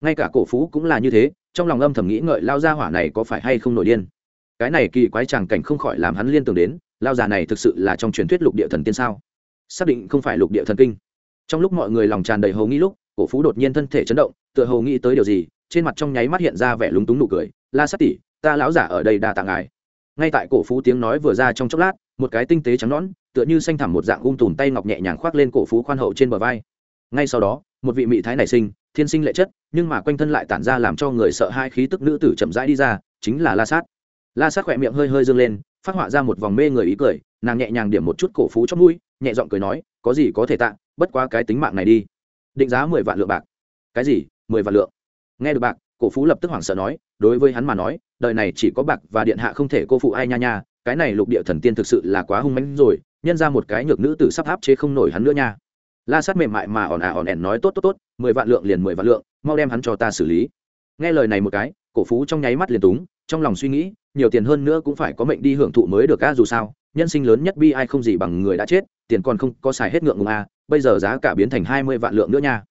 Ngay cả cổ phú cũng là như thế, trong lòng âm thầm nghĩ ngợi lao gia hỏa này có phải hay không nổi điên. Cái này kỳ quái tràng cảnh không khỏi làm hắn liên tưởng đến, lao già này thực sự là trong truyền thuyết lục địa thần tiên sao? Xác định không phải lục địa thần kinh. Trong lúc mọi người lòng tràn đầy hầu nghĩ lúc, cổ phú đột nhiên thân thể chấn động, tựa hầu nghĩ tới điều gì, trên mặt trong nháy mắt hiện ra vẻ lúng túng nụ cười, la sát tỷ, ta lão giả ở đây đa tạ ngài. Ngay tại cổ phú tiếng nói vừa ra trong chốc lát, một cái tinh tế trắng nõn, tựa như xanh thẳm một dạng ung tùm tay ngọc nhẹ nhàng khoác lên cổ phú khoan hậu trên bờ vai. Ngay sau đó, một vị mỹ thái nảy sinh, thiên sinh lệ chất, nhưng mà quanh thân lại tản ra làm cho người sợ hai khí tức nữ tử chậm rãi đi ra, chính là la sát. La sát khỏe miệng hơi hơi dâng lên, phát họa ra một vòng mê người ý cười nàng nhẹ nhàng điểm một chút cổ phú trong mũi, nhẹ giọng cười nói, có gì có thể tạ, bất quá cái tính mạng này đi. Định giá mười vạn lượng bạc. Cái gì? Mười vạn lượng? Nghe được bạc, cổ phú lập tức hoảng sợ nói, đối với hắn mà nói, đời này chỉ có bạc và điện hạ không thể cô phụ ai nha nha, cái này lục địa thần tiên thực sự là quá hung mãnh rồi, nhân ra một cái nhược nữ tử sắp áp chế không nổi hắn nữa nha. La sát mềm mại mà ỏn ả ỏn ẻn nói, tốt tốt tốt, mười vạn lượng liền mười vạn lượng, mau đem hắn cho ta xử lý. Nghe lời này một cái, cổ phú trong nháy mắt liền túng trong lòng suy nghĩ, nhiều tiền hơn nữa cũng phải có mệnh đi hưởng thụ mới được a dù sao, nhân sinh lớn nhất bi ai không gì bằng người đã chết, tiền còn không có xài hết ngượng ngùng a bây giờ giá cả biến thành hai mươi vạn lượng nữa nha.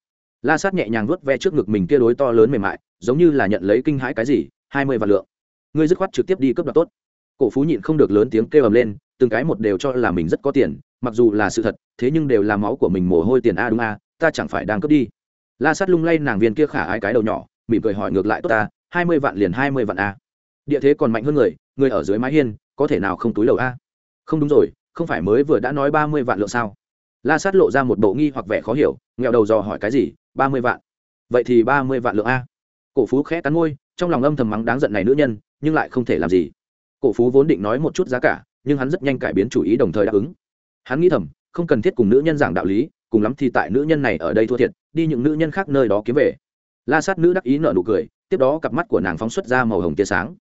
La sát nhẹ nhàng vuốt ve trước ngực mình kia đối to lớn mềm mại, giống như là nhận lấy kinh hãi cái gì, hai mươi vạn lượng. Ngươi dứt khoát trực tiếp đi cướp đoạt tốt. Cổ phú nhịn không được lớn tiếng kêu ầm lên, từng cái một đều cho là mình rất có tiền, mặc dù là sự thật, thế nhưng đều là máu của mình mồ hôi tiền a, đúng a, ta chẳng phải đang cướp đi. La sát lung lay nàng viên kia khả ai cái đầu nhỏ, mỉm cười hỏi ngược lại, tốt ta, hai mươi vạn liền hai mươi vạn a địa thế còn mạnh hơn người người ở dưới mái hiên, có thể nào không túi đầu a? Không đúng rồi, không phải mới vừa đã nói ba mươi vạn lượng sao? La sát lộ ra một bộ nghi hoặc vẻ khó hiểu nghèo đầu dò hỏi cái gì, ba mươi vạn? Vậy thì ba mươi vạn lượng a? Cổ phú khẽ cắn môi, trong lòng âm thầm mắng đáng giận này nữ nhân, nhưng lại không thể làm gì. Cổ phú vốn định nói một chút giá cả, nhưng hắn rất nhanh cải biến chủ ý đồng thời đáp ứng. Hắn nghĩ thầm, không cần thiết cùng nữ nhân giảng đạo lý, cùng lắm thì tại nữ nhân này ở đây thua thiệt, đi những nữ nhân khác nơi đó kiếm về. La sát nữ đắc ý nợ nụ cười, tiếp đó cặp mắt của nàng phóng xuất ra màu hồng tia sáng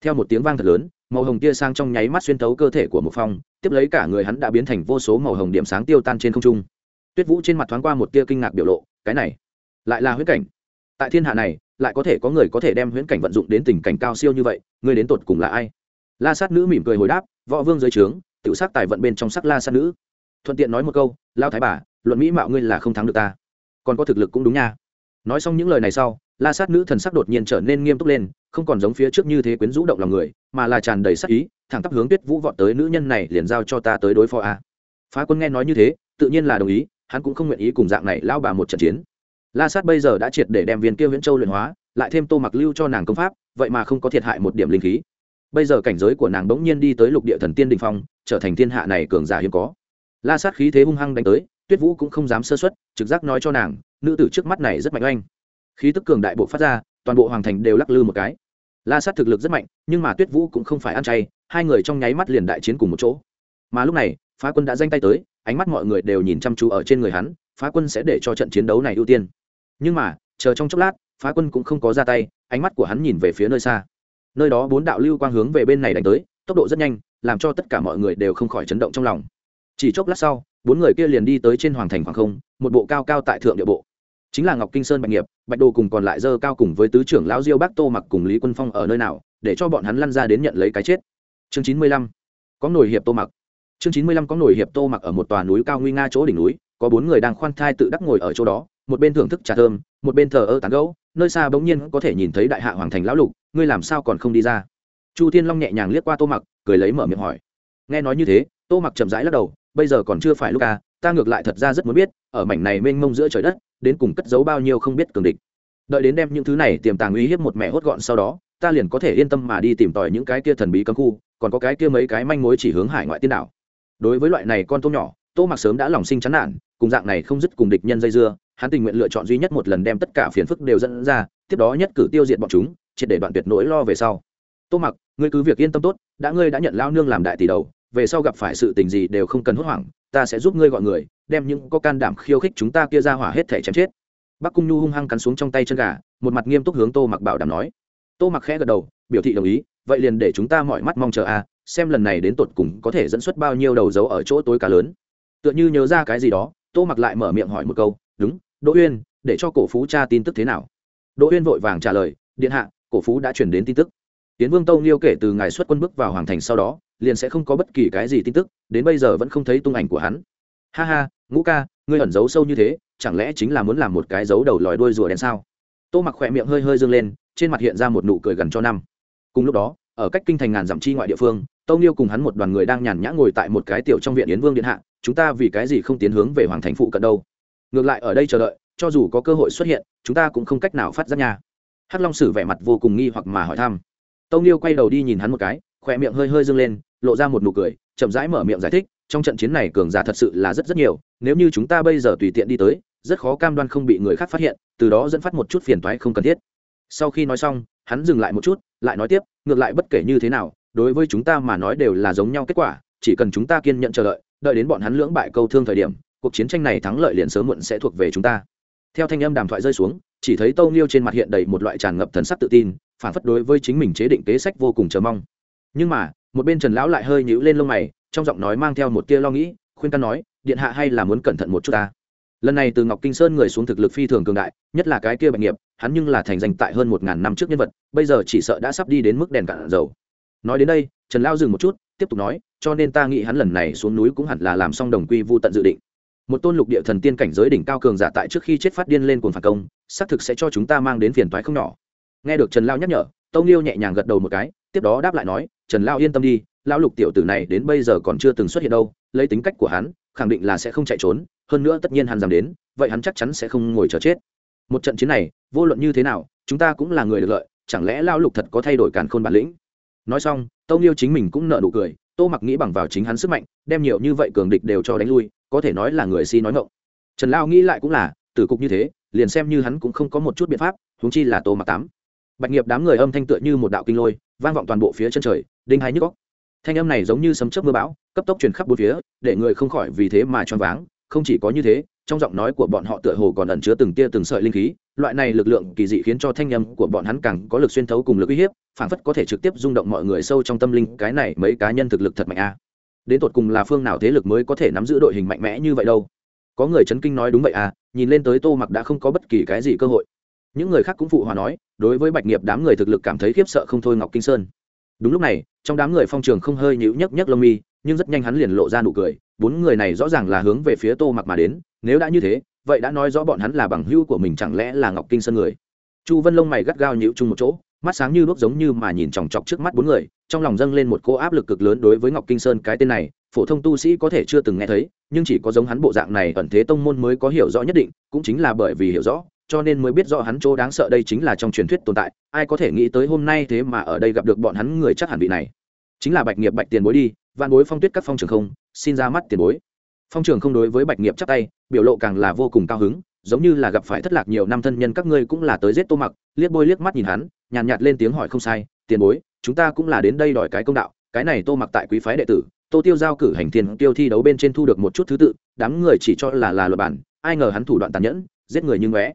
theo một tiếng vang thật lớn, màu hồng tia sang trong nháy mắt xuyên thấu cơ thể của một phong tiếp lấy cả người hắn đã biến thành vô số màu hồng điểm sáng tiêu tan trên không trung. Tuyết vũ trên mặt thoáng qua một tia kinh ngạc biểu lộ, cái này lại là huyễn cảnh. Tại thiên hạ này, lại có thể có người có thể đem huyễn cảnh vận dụng đến tình cảnh cao siêu như vậy ngươi đến tột cùng là ai? La sát nữ mỉm cười hồi đáp, võ vương dưới trướng tự sát tài vận bên trong sắc la sát nữ. Thuận tiện nói một câu lao thái bà, luận mỹ mạo ngươi là không thắng được ta. Còn có thực lực cũng đúng nha nói xong những lời này sau, la sát nữ thần sắc đột nhiên trở nên nghiêm túc lên, không còn giống phía trước như thế quyến rũ động lòng người, mà là tràn đầy sắc ý, thẳng tắp hướng tuyết vũ vọt tới nữ nhân này liền giao cho ta tới đối phó a. Phá quân nghe nói như thế, tự nhiên là đồng ý, hắn cũng không nguyện ý cùng dạng này lao bà một trận chiến. La sát bây giờ đã triệt để đem viên kia viễn châu luyện hóa, lại thêm tô mặc lưu cho nàng công pháp, vậy mà không có thiệt hại một điểm linh khí. Bây giờ cảnh giới của nàng bỗng nhiên đi tới lục địa thần tiên đình phong, trở thành thiên hạ này cường giả hiếm có. La sát khí thế hung hăng đánh tới, tuyết vũ cũng không dám sơ xuất trực giác nói cho nàng nữ tử trước mắt này rất mạnh oanh. Khí tức cường đại bộ phát ra, toàn bộ hoàng thành đều lắc lư một cái. La sát thực lực rất mạnh, nhưng mà tuyết vũ cũng không phải ăn chay, hai người trong nháy mắt liền đại chiến cùng một chỗ. Mà lúc này, phá quân đã danh tay tới, ánh mắt mọi người đều nhìn chăm chú ở trên người hắn, phá quân sẽ để cho trận chiến đấu này ưu tiên. Nhưng mà, chờ trong chốc lát, phá quân cũng không có ra tay, ánh mắt của hắn nhìn về phía nơi xa. Nơi đó bốn đạo lưu quang hướng về bên này đánh tới, tốc độ rất nhanh, làm cho tất cả mọi người đều không khỏi chấn động trong lòng. Chỉ chốc lát sau, bốn người kia liền đi tới trên hoàng thành hoàng không, một bộ cao cao tại thượng địa bộ chính là ngọc kinh sơn bạch nghiệp, bạch đồ cùng còn lại dơ cao cùng với tứ trưởng lão diêu bác tô mặc cùng lý quân phong ở nơi nào, để cho bọn hắn lăn ra đến nhận lấy cái chết. Chương chín mươi lăm. Có nổi hiệp tô mặc. Chương chín mươi lăm có nổi hiệp tô mặc ở một tòa núi cao nguy nga chỗ đỉnh núi, có bốn người đang khoan thai tự đắc ngồi ở chỗ đó, một bên thưởng thức trà thơm, một bên thờ ơ tán gẫu, nơi xa bỗng nhiên có thể nhìn thấy đại hạ hoàng thành lão lục, ngươi làm sao còn không đi ra? Chu thiên long nhẹ nhàng liếc qua tô mặc, cười lấy mở miệng hỏi. Nghe nói như thế, tô mặc chậm rãi lắc đầu, bây giờ còn chưa phải lúc à ta ngược lại thật ra rất muốn biết, ở mảnh này mênh mông giữa trời đất đến cùng cất giấu bao nhiêu không biết cường địch. Đợi đến đem những thứ này tiềm tàng uy hiếp một mẹ hốt gọn sau đó, ta liền có thể yên tâm mà đi tìm tòi những cái kia thần bí cấm khu, còn có cái kia mấy cái manh mối chỉ hướng hải ngoại tiên đảo. Đối với loại này con tôm nhỏ, tô mặc sớm đã lòng sinh chán nản, cùng dạng này không dứt cùng địch nhân dây dưa, hắn tình nguyện lựa chọn duy nhất một lần đem tất cả phiền phức đều dẫn ra, tiếp đó nhất cử tiêu diệt bọn chúng, triệt để đoạn tuyệt nỗi lo về sau. Tô mặc, ngươi cứ việc yên tâm tốt, đã ngươi đã nhận lao nương làm đại tỷ đầu, về sau gặp phải sự tình gì đều không cần hốt hoảng, ta sẽ giúp ngươi gọi người đem những có can đảm khiêu khích chúng ta kia ra hỏa hết thể chém chết. Bắc cung nhu hung hăng cắn xuống trong tay chân gà, một mặt nghiêm túc hướng tô mặc bảo đảm nói. Tô mặc khẽ gật đầu, biểu thị đồng ý, vậy liền để chúng ta mọi mắt mong chờ a, xem lần này đến tột cùng có thể dẫn xuất bao nhiêu đầu dấu ở chỗ tối cá lớn. Tựa như nhớ ra cái gì đó, tô mặc lại mở miệng hỏi một câu, đúng, đỗ uyên, để cho cổ phú cha tin tức thế nào? Đỗ uyên vội vàng trả lời, điện hạ, cổ phú đã chuyển đến tin tức. Tiến vương tâu nghiêu kể từ ngày xuất quân bước vào hoàng thành sau đó, liền sẽ không có bất kỳ cái gì tin tức, đến bây giờ vẫn không thấy tung ảnh của hắn. Ha ha ngũ ca, ngươi ẩn giấu sâu như thế, chẳng lẽ chính là muốn làm một cái dấu đầu lòi đuôi rùa đen sao? Tô mặc khỏe miệng hơi hơi dương lên, trên mặt hiện ra một nụ cười gần cho năm. Cùng lúc đó, ở cách kinh thành ngàn dặm chi ngoại địa phương tâu nghiêu cùng hắn một đoàn người đang nhàn nhã ngồi tại một cái tiểu trong viện yến vương điện hạ, chúng ta vì cái gì không tiến hướng về hoàng thành phụ cận đâu? Ngược lại ở đây chờ đợi, cho dù có cơ hội xuất hiện, chúng ta cũng không cách nào phát giác nha. Hắc long sử vẻ mặt vô cùng nghi hoặc mà hỏi thăm. Tâu nghiêu quay đầu đi nhìn hắn một cái, khỏe miệng hơi hơi dâng lên, lộ ra một nụ cười, chậm rãi mở miệng giải thích trong trận chiến này cường giả thật sự là rất rất nhiều, nếu như chúng ta bây giờ tùy tiện đi tới, rất khó cam đoan không bị người khác phát hiện, từ đó dẫn phát một chút phiền toái không cần thiết. Sau khi nói xong, hắn dừng lại một chút, lại nói tiếp, ngược lại bất kể như thế nào, đối với chúng ta mà nói đều là giống nhau kết quả, chỉ cần chúng ta kiên nhận chờ đợi đợi đến bọn hắn lưỡng bại câu thương thời điểm, cuộc chiến tranh này thắng lợi liền sớm muộn sẽ thuộc về chúng ta. Theo thanh âm đàm thoại rơi xuống, chỉ thấy tâu nghiêu trên mặt hiện đầy một loại tràn ngập thần sắc tự tin, phản phất đối với chính mình chế định kế sách vô cùng chờ mong. Nhưng mà, một bên trần lão lại hơi nhíu lên lông mày trong giọng nói mang theo một tia lo nghĩ, khuyên căn nói, điện hạ hay là muốn cẩn thận một chút ta. Lần này từ ngọc kinh sơn người xuống thực lực phi thường cường đại, nhất là cái kia bạch nghiệp, hắn nhưng là thành danh tại hơn một ngàn năm trước nhân vật, bây giờ chỉ sợ đã sắp đi đến mức đèn cạn dầu. Nói đến đây, trần lao dừng một chút, tiếp tục nói, cho nên ta nghĩ hắn lần này xuống núi cũng hẳn là làm xong đồng quy vô tận dự định. Một tôn lục địa thần tiên cảnh giới đỉnh cao cường giả tại trước khi chết phát điên lên cuồng phản công, xác thực sẽ cho chúng ta mang đến phiền toái không nhỏ. Nghe được trần lao nhắc nhở tông liêu nhẹ nhàng gật đầu một cái, tiếp đó đáp lại nói, trần lao yên tâm đi Lão lục tiểu tử này đến bây giờ còn chưa từng xuất hiện đâu, lấy tính cách của hắn, khẳng định là sẽ không chạy trốn, hơn nữa tất nhiên hắn dám đến, vậy hắn chắc chắn sẽ không ngồi chờ chết. Một trận chiến này, vô luận như thế nào, chúng ta cũng là người được lợi, chẳng lẽ Lão lục thật có thay đổi càn khôn bản lĩnh? Nói xong tâu nghiêu chính mình cũng nợ nụ cười, tô mặc nghĩ bằng vào chính hắn sức mạnh, đem nhiều như vậy cường địch đều cho đánh lui, có thể nói là người si nói ngộng trần lao nghĩ lại cũng là, tử cục như thế, liền xem như hắn cũng không có một chút biện pháp, huống chi là tô mặc tám. Bạch nghiệp đám người âm thanh tựa như một đạo kinh lôi, vang vọng toàn bộ phía chân trời, đinh hai nhức góc thanh âm này giống như sấm chớp mưa bão, cấp tốc truyền khắp bốn phía, để người không khỏi vì thế mà choáng váng. Không chỉ có như thế, trong giọng nói của bọn họ tựa hồ còn ẩn chứa từng tia từng sợi linh khí. Loại này lực lượng kỳ dị khiến cho thanh âm của bọn hắn càng có lực xuyên thấu cùng lực uy hiếp, phảng phất có thể trực tiếp rung động mọi người sâu trong tâm linh. Cái này mấy cá nhân thực lực thật mạnh a. Đến tột cùng là phương nào thế lực mới có thể nắm giữ đội hình mạnh mẽ như vậy đâu? Có người chấn kinh nói đúng vậy à nhìn lên tới tô mặc đã không có bất kỳ cái gì cơ hội. Những người khác cũng phụ hòa nói, đối với bạch nghiệp đám người thực lực cảm thấy khiếp sợ không thôi ngọc kinh sơn. Đúng lúc này trong đám người phong trường không hơi nhíu nhấc nhấc lông mi, nhưng rất nhanh hắn liền lộ ra nụ cười, bốn người này rõ ràng là hướng về phía tô mặc mà đến, nếu đã như thế, vậy đã nói rõ bọn hắn là bằng hữu của mình chẳng lẽ là ngọc kinh sơn người. Chu vân lông mày gắt gao nhíu chung một chỗ, mắt sáng như đuốc giống như mà nhìn chòng chọc trước mắt bốn người, trong lòng dâng lên một cô áp lực cực lớn đối với ngọc kinh sơn cái tên này, phổ thông tu sĩ có thể chưa từng nghe thấy, nhưng chỉ có giống hắn bộ dạng này ẩn thế tông môn mới có hiểu rõ nhất định, cũng chính là bởi vì hiểu rõ cho nên mới biết rõ hắn chỗ đáng sợ đây chính là trong truyền thuyết tồn tại. Ai có thể nghĩ tới hôm nay thế mà ở đây gặp được bọn hắn người chắc hẳn vị này? Chính là bạch nghiệp bạch tiền bối đi văn bối phong tuyết các phong trường không xin ra mắt tiền bối. Phong trường không đối với bạch nghiệp chắc tay biểu lộ càng là vô cùng cao hứng giống như là gặp phải thất lạc nhiều năm thân nhân các ngươi cũng là tới giết tô mặc liếc bôi liếc mắt nhìn hắn nhàn nhạt, nhạt lên tiếng hỏi không sai tiền bối chúng ta cũng là đến đây đòi cái công đạo cái này tô mặc tại quý phái đệ tử tô tiêu giao cử hành tiền tiêu thi đấu bên trên thu được một chút thứ tự đám người chỉ cho là là luật bản ai ngờ hắn thủ đoạn tàn nhẫn giết người như ngóe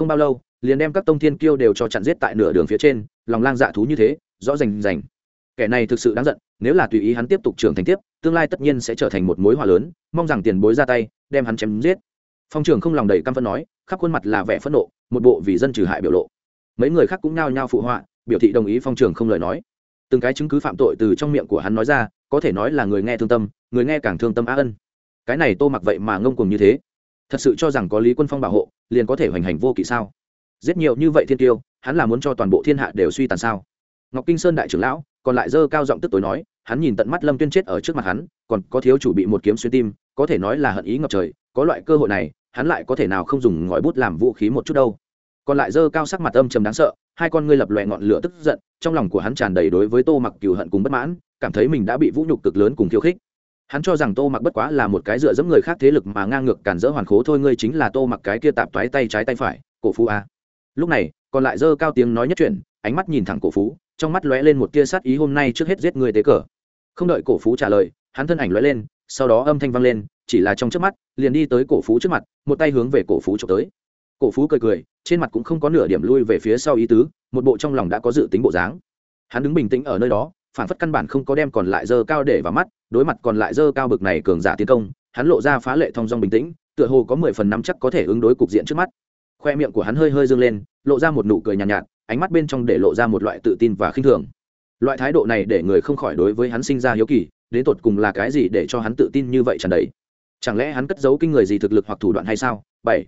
không bao lâu, liền đem các tông thiên kiêu đều cho chặn giết tại nửa đường phía trên, lòng lang dạ thú như thế, rõ rành rành. Kẻ này thực sự đáng giận, nếu là tùy ý hắn tiếp tục trưởng thành tiếp, tương lai tất nhiên sẽ trở thành một mối hỏa lớn, mong rằng tiền bối ra tay, đem hắn chém giết. Phong trường không lòng đầy căm phẫn nói, khắp khuôn mặt là vẻ phẫn nộ, một bộ vì dân trừ hại biểu lộ. Mấy người khác cũng nao nhao phụ họa, biểu thị đồng ý phong trường không lời nói. Từng cái chứng cứ phạm tội từ trong miệng của hắn nói ra, có thể nói là người nghe thương tâm, người nghe càng thương tâm á ân. Cái này tô mặc vậy mà ngông cuồng như thế. Thật sự cho rằng có lý quân phong bảo hộ liền có thể hoành hành vô kỵ sao? Giết nhiều như vậy thiên tiêu hắn là muốn cho toàn bộ thiên hạ đều suy tàn sao? Ngọc kinh sơn đại trưởng lão, còn lại dơ cao giọng tức tối nói, hắn nhìn tận mắt lâm tuyên chết ở trước mặt hắn, còn có thiếu chủ bị một kiếm xuyên tim, có thể nói là hận ý ngập trời, có loại cơ hội này, hắn lại có thể nào không dùng ngòi bút làm vũ khí một chút đâu? Còn lại dơ cao sắc mặt âm trầm đáng sợ, hai con ngươi lập loẹ ngọn lửa tức giận, trong lòng của hắn tràn đầy đối với tô mặc cừu hận cùng bất mãn, cảm thấy mình đã bị vũ nhục cực lớn cùng khiêu khích hắn cho rằng tô mặc bất quá là một cái dựa dẫm người khác thế lực mà ngang ngược cản dỡ hoàn khố thôi, ngươi chính là tô mặc cái kia tạp toái tay trái tay phải, cổ phú a. Lúc này, còn lại dơ cao tiếng nói nhất chuyện, ánh mắt nhìn thẳng cổ phú, trong mắt lóe lên một tia sát ý, hôm nay trước hết giết người tế cờ. Không đợi cổ phú trả lời, hắn thân ảnh lóe lên, sau đó âm thanh vang lên, chỉ là trong trước mắt, liền đi tới cổ phú trước mặt, một tay hướng về cổ phú trộm tới. Cổ phú cười cười, trên mặt cũng không có nửa điểm lui về phía sau ý tứ, một bộ trong lòng đã có dự tính bộ dáng. Hắn đứng bình tĩnh ở nơi đó phản phất căn bản không có đem còn lại dơ cao để vào mắt đối mặt còn lại dơ cao bực này cường giả tiến công hắn lộ ra phá lệ thong dong bình tĩnh tựa hồ có mười phần năm chắc có thể ứng đối cục diện trước mắt. Khoe miệng của hắn hơi hơi dâng lên lộ ra một nụ cười nhàn nhạt, nhạt ánh mắt bên trong để lộ ra một loại tự tin và khinh thường. Loại thái độ này để người không khỏi đối với hắn sinh ra hiếu kỳ đến tột cùng là cái gì để cho hắn tự tin như vậy trần đấy chẳng lẽ hắn cất giấu kinh người gì thực lực hoặc thủ đoạn hay sao? Bảy.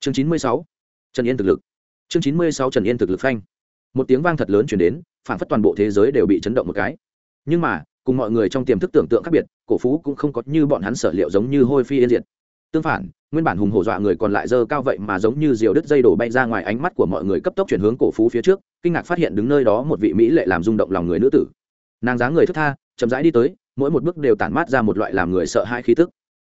Chương chín mươi sáu. Trần yên thực lực. Chương chín mươi sáu trần yên thực lực phanh. Một tiếng vang thật lớn chuyển đến phản phất toàn bộ thế giới đều bị chấn động một cái. Nhưng mà, cùng mọi người trong tiềm thức tưởng tượng khác biệt, cổ phú cũng không có như bọn hắn sở liệu giống như hôi phi yên diệt. Tương phản, nguyên bản hùng hổ dọa người còn lại dơ cao vậy mà giống như diều đứt dây đổ bay ra ngoài ánh mắt của mọi người cấp tốc chuyển hướng cổ phú phía trước, kinh ngạc phát hiện đứng nơi đó một vị mỹ lệ làm rung động lòng người nữ tử. Nàng dáng người thức tha, chậm rãi đi tới, mỗi một bước đều tản mát ra một loại làm người sợ hãi khí tức.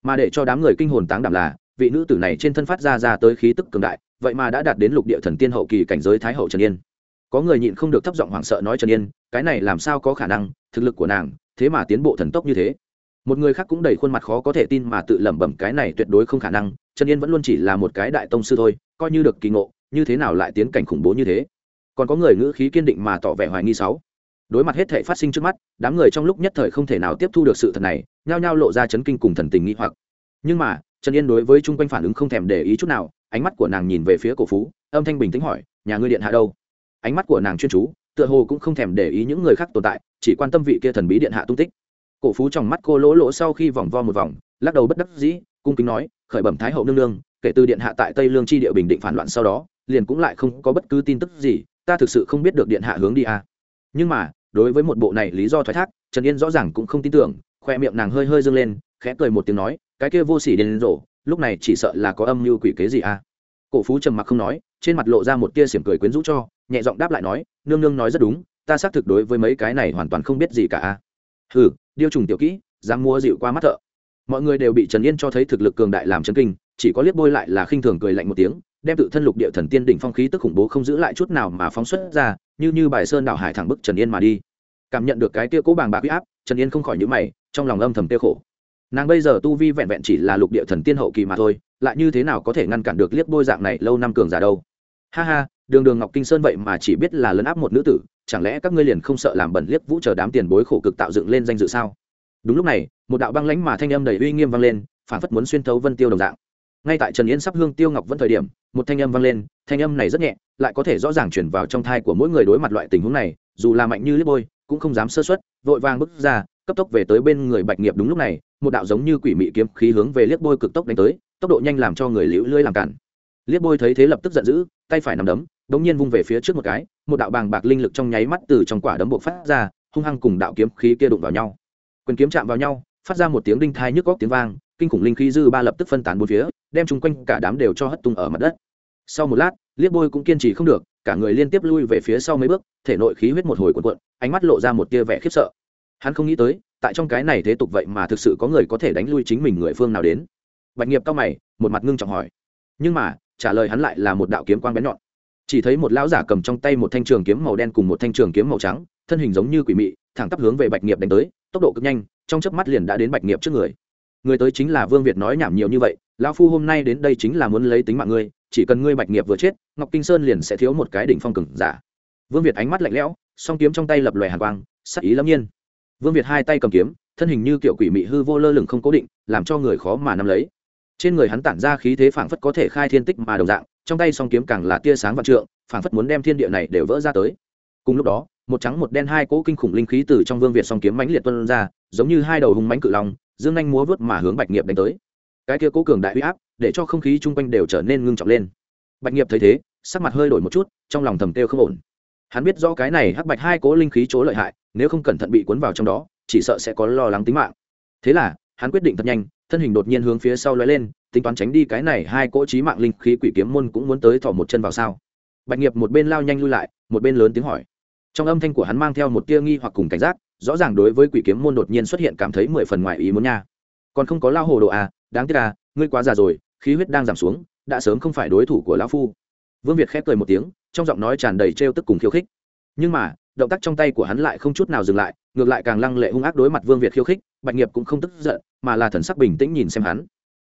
Mà để cho đám người kinh hồn táng đảm là, vị nữ tử này trên thân phát ra ra tới khí tức cường đại, vậy mà đã đạt đến lục địa thần tiên hậu kỳ cảnh giới thái hậu trần yên có người nhịn không được thấp giọng hoảng sợ nói trần yên, cái này làm sao có khả năng, thực lực của nàng, thế mà tiến bộ thần tốc như thế. Một người khác cũng đầy khuôn mặt khó có thể tin mà tự lẩm bẩm cái này tuyệt đối không khả năng, trần yên vẫn luôn chỉ là một cái đại tông sư thôi, coi như được kỳ ngộ, như thế nào lại tiến cảnh khủng bố như thế? Còn có người ngữ khí kiên định mà tỏ vẻ hoài nghi sáu. Đối mặt hết thể phát sinh trước mắt, đám người trong lúc nhất thời không thể nào tiếp thu được sự thật này, nhao nhao lộ ra chấn kinh cùng thần tình nghĩ hoặc. Nhưng mà, trần yên đối với chung quanh phản ứng không thèm để ý chút nào, ánh mắt của nàng nhìn về phía cổ phú, âm thanh bình tĩnh hỏi, nhà ngươi điện hạ đâu? Ánh mắt của nàng chuyên chú, tựa hồ cũng không thèm để ý những người khác tồn tại, chỉ quan tâm vị kia thần bí điện hạ tung tích cổ phú trong mắt cô lỗ lỗ sau khi vòng vo một vòng, lắc đầu bất đắc dĩ, cung kính nói, khởi bẩm thái hậu nương nương, kể từ điện hạ tại tây lương tri địa bình định phản loạn sau đó, liền cũng lại không có bất cứ tin tức gì, ta thực sự không biết được điện hạ hướng đi à. nhưng mà, đối với một bộ này lý do thoái thác, trần yên rõ ràng cũng không tin tưởng, khoe miệng nàng hơi hơi dâng lên, khẽ cười một tiếng nói, cái kia vô s ỉ đến rổ lúc này chỉ sợ là có âm mưu quỷ kế gì à cổ phú trầm mặc không nói trên mặt lộ ra một tia xiểm cười quyến rũ cho, nhẹ giọng đáp lại nói, nương nương nói rất đúng, ta xác thực đối với mấy cái này hoàn toàn không biết gì cả ừ hừ, điêu trùng tiểu kỹ, dám mua dịu qua mắt thợ. Mọi người đều bị trần yên cho thấy thực lực cường đại làm chấn kinh, chỉ có liếc bôi lại là khinh thường cười lạnh một tiếng, đem tự thân lục địa thần tiên đỉnh phong khí tức khủng bố không giữ lại chút nào mà phóng xuất ra, như như bài sơn đảo hải thẳng bức trần yên mà đi. Cảm nhận được cái tia cố bàng bạc huy áp, trần yên không khỏi nhữ mày, trong lòng âm thầm tiêu khổ. Nàng bây giờ tu vi vẹn vẹn chỉ là lục địa thần tiên hậu kỳ mà thôi, lại như thế nào có thể ngăn cản được liếc bôi dạng này lâu năm cường giả đâu? Ha ha, đường đường ngọc kinh sơn vậy mà chỉ biết là lấn áp một nữ tử, chẳng lẽ các ngươi liền không sợ làm bẩn liếc vũ chờ đám tiền bối khổ cực tạo dựng lên danh dự sao? Đúng lúc này, một đạo băng lãnh mà thanh âm đầy uy nghiêm vang lên, phản phất muốn xuyên thấu vân tiêu đồng dạng. Ngay tại trần yến sắp hương tiêu ngọc vẫn thời điểm, một thanh âm vang lên, thanh âm này rất nhẹ, lại có thể rõ ràng chuyển vào trong thai của mỗi người đối mặt loại tình huống này, dù là mạnh như liếc bôi, cũng không dám sơ xuất vội vàng bước ra, cấp tốc về tới bên người bạch nghiệp đúng lúc này, một đạo giống như quỷ mị kiếm khí hướng về liếc bôi cực tốc đánh tới, tốc độ nhanh làm cho người liễu lưỡi làm cản liếc bôi thấy thế lập tức giận dữ, tay phải nằm đấm, đống nhiên vung về phía trước một cái, một đạo bàng bạc linh lực trong nháy mắt từ trong quả đấm bộ phát ra, hung hăng cùng đạo kiếm khí kia đụng vào nhau. Quyền kiếm chạm vào nhau, phát ra một tiếng đinh thai nhức góc tiếng vang, kinh khủng linh khí dư ba lập tức phân tán bốn phía, đem chung quanh cả đám đều cho hất tung ở mặt đất. Sau một lát liếc bôi cũng kiên trì không được, cả người liên tiếp lui về phía sau mấy bước, thể nội khí huyết một hồi cuộn cuộn, ánh mắt lộ ra một tia vẻ khiếp sợ. Hắn không nghĩ tới, tại trong cái này thế tục vậy mà thực sự có người có thể đánh lui chính mình người phương nào đến. Bạch nghiệp cao mày, một mặt ngưng trọng hỏi. Nhưng mà trả lời hắn lại là một đạo kiếm quang bén nhọn. Chỉ thấy một lão giả cầm trong tay một thanh trường kiếm màu đen cùng một thanh trường kiếm màu trắng, thân hình giống như quỷ mị, thẳng tắp hướng về bạch nghiệp đánh tới, tốc độ cực nhanh, trong chớp mắt liền đã đến bạch nghiệp trước người. Người tới chính là vương việt nói nhảm nhiều như vậy, lão phu hôm nay đến đây chính là muốn lấy tính mạng ngươi, chỉ cần ngươi bạch nghiệp vừa chết, ngọc kinh sơn liền sẽ thiếu một cái đỉnh phong cừng giả. Vương việt ánh mắt lạnh lẽo, song kiếm trong tay lập lòe hàn quang, sắc ý lâm nhiên. Vương việt hai tay cầm kiếm, thân hình như kiểu quỷ mị hư vô lơ lửng không cố định, làm cho người khó mà nắm lấy trên người hắn tản ra khí thế phảng phất có thể khai thiên tích mà đồng dạng, trong tay song kiếm càng là tia sáng vạn trượng, phảng phất muốn đem thiên địa này đều vỡ ra tới. Cùng lúc đó, một trắng một đen hai cỗ kinh khủng linh khí từ trong vương việt song kiếm mãnh liệt tuân ra, giống như hai đầu hùng mãnh cự long, dương anh múa vớt mà hướng bạch nghiệp đánh tới. Cái kia cố cường đại uy áp, để cho không khí chung quanh đều trở nên ngưng trọng lên. Bạch nghiệp thấy thế, sắc mặt hơi đổi một chút, trong lòng thầm têu không ổn. Hắn biết do cái này hắc bạch hai cố linh khí chỗ lợi hại, nếu không cẩn thận bị cuốn vào trong đó, chỉ sợ sẽ có lo lắng tính mạng. Thế là hắn quyết định thật nhanh, thân hình đột nhiên hướng phía sau lóe lên, tính toán tránh đi cái này hai cỗ trí mạng linh khí quỷ kiếm môn cũng muốn tới thỏ một chân vào sao. Bạch nghiệp một bên lao nhanh lui lại, một bên lớn tiếng hỏi. Trong âm thanh của hắn mang theo một tia nghi hoặc cùng cảnh giác, rõ ràng đối với quỷ kiếm môn đột nhiên xuất hiện cảm thấy mười phần ngoài ý muốn nha. Còn không có lao hồ đồ à đáng tiếc à ngươi quá già rồi, khí huyết đang giảm xuống, đã sớm không phải đối thủ của lão phu. Vương việt khép cười một tiếng, trong giọng nói tràn đầy trêu tức cùng khiêu khích. Nhưng mà, động tác trong tay của hắn lại không chút nào dừng lại, ngược lại càng lăng lệ hung ác đối mặt vương việt khiêu khích bạch nghiệp cũng không tức giận, mà là thần sắc bình tĩnh nhìn xem hắn.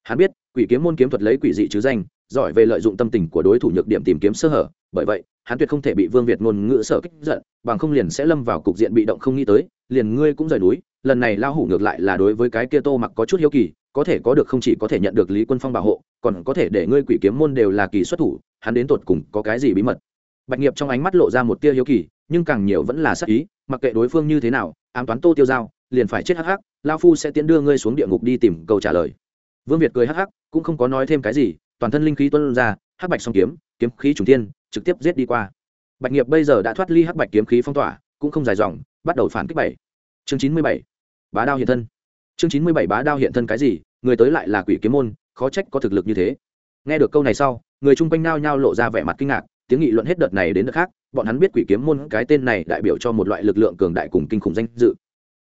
Hắn biết, quỷ kiếm môn kiếm thuật lấy quỷ dị chứ danh, giỏi về lợi dụng tâm tình của đối thủ nhược điểm tìm kiếm sơ hở, bởi vậy, hắn tuyệt không thể bị vương việt ngôn ngữ sở kích giận, bằng không liền sẽ lâm vào cục diện bị động không nghĩ tới, liền ngươi cũng rời núi, lần này lao hủ ngược lại là đối với cái kia tô mặc có chút hiếu kỳ, có thể có được không chỉ có thể nhận được lý quân phong bảo hộ, còn có thể để ngươi quỷ kiếm môn đều là kỳ xuất thủ, hắn đến tột cùng có cái gì bí mật? Bạch nghiệp trong ánh mắt lộ ra một tia hiếu kỳ, nhưng càng nhiều vẫn là sắc ý, mặc kệ đối phương như thế nào, ám toán tô tiêu giao, liền phải chết hắc hắc lao phu sẽ tiến đưa ngươi xuống địa ngục đi tìm câu trả lời. Vương việt cười hắc hắc, cũng không có nói thêm cái gì, toàn thân linh khí tuân ra, hắc bạch song kiếm kiếm khí trùng tiên trực tiếp giết đi qua. Bạch nghiệp bây giờ đã thoát ly hắc bạch kiếm khí phong tỏa, cũng không dài dòng, bắt đầu phản kích bảy. Chương chín mươi bảy. Bá đao hiện thân. Chương chín mươi bảy bá đao hiện thân cái gì, người tới lại là quỷ kiếm môn, khó trách có thực lực như thế. Nghe được câu này sau, người chung quanh nao nhao lộ ra vẻ mặt kinh ngạc, tiếng nghị luận hết đợt này đến đợt khác, bọn hắn biết quỷ kiếm môn cái tên này đại biểu cho một loại lực lượng cường đại cùng kinh khủng danh dự.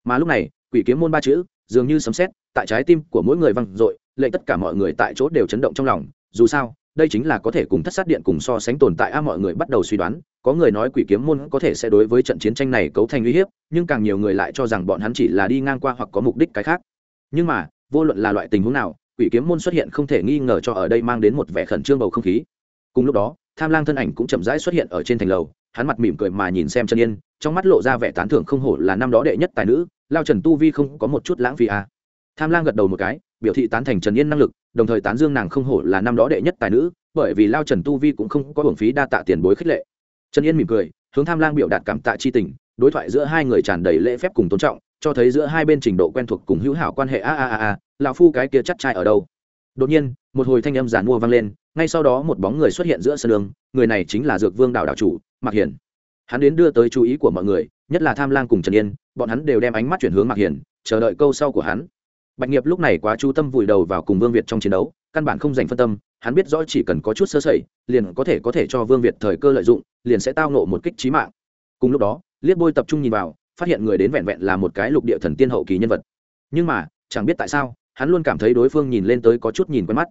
Mà lúc này quỷ kiếm môn ba chữ, dường như sấm sét, tại trái tim của mỗi người văng dội lệnh tất cả mọi người tại chỗ đều chấn động trong lòng. Dù sao, đây chính là có thể cùng thất sát điện cùng so sánh tồn tại a, mọi người bắt đầu suy đoán, có người nói quỷ kiếm môn có thể sẽ đối với trận chiến tranh này cấu thành uy hiếp, nhưng càng nhiều người lại cho rằng bọn hắn chỉ là đi ngang qua hoặc có mục đích cái khác. Nhưng mà, vô luận là loại tình huống nào, quỷ kiếm môn xuất hiện không thể nghi ngờ cho ở đây mang đến một vẻ khẩn trương bầu không khí. Cùng lúc đó, tham lang thân ảnh cũng chậm rãi xuất hiện ở trên thành lầu, hắn mặt mỉm cười mà nhìn xem chân yên, trong mắt lộ ra vẻ tán thưởng không hổ là năm đó đệ nhất tài nữ lao trần tu vi không có một chút lãng phí à. tham lang gật đầu một cái, biểu thị tán thành trần yên năng lực, đồng thời tán dương nàng không hổ là năm đó đệ nhất tài nữ, bởi vì lao trần tu vi cũng không có hưởng phí đa tạ tiền bối khích lệ. Trần yên mỉm cười, hướng tham lang biểu đạt cảm tạ chi tình, đối thoại giữa hai người tràn đầy lễ phép cùng tôn trọng, cho thấy giữa hai bên trình độ quen thuộc cùng hữu hảo quan hệ a a a a, lão phu cái kia chắc trai ở đâu. Đột nhiên, một hồi thanh âm giản mua vang lên, ngay sau đó một bóng người xuất hiện giữa sân đường, người này chính là dược vương đảo đảo chủ, mạc hiển. Hắn đến đưa tới chú ý của mọi người, nhất là tham lang cùng trần yên bọn hắn đều đem ánh mắt chuyển hướng mạc hiển chờ đợi câu sau của hắn. Bạch nghiệp lúc này quá chú tâm vùi đầu vào cùng vương việt trong chiến đấu, căn bản không dành phân tâm, hắn biết rõ chỉ cần có chút sơ sẩy, liền có thể có thể cho vương việt thời cơ lợi dụng, liền sẽ tao nộ một kích trí mạng. Cùng lúc đó liếc bôi tập trung nhìn vào, phát hiện người đến vẹn vẹn là một cái lục địa thần tiên hậu kỳ nhân vật. Nhưng mà, chẳng biết tại sao, hắn luôn cảm thấy đối phương nhìn lên tới có chút nhìn quen mắt.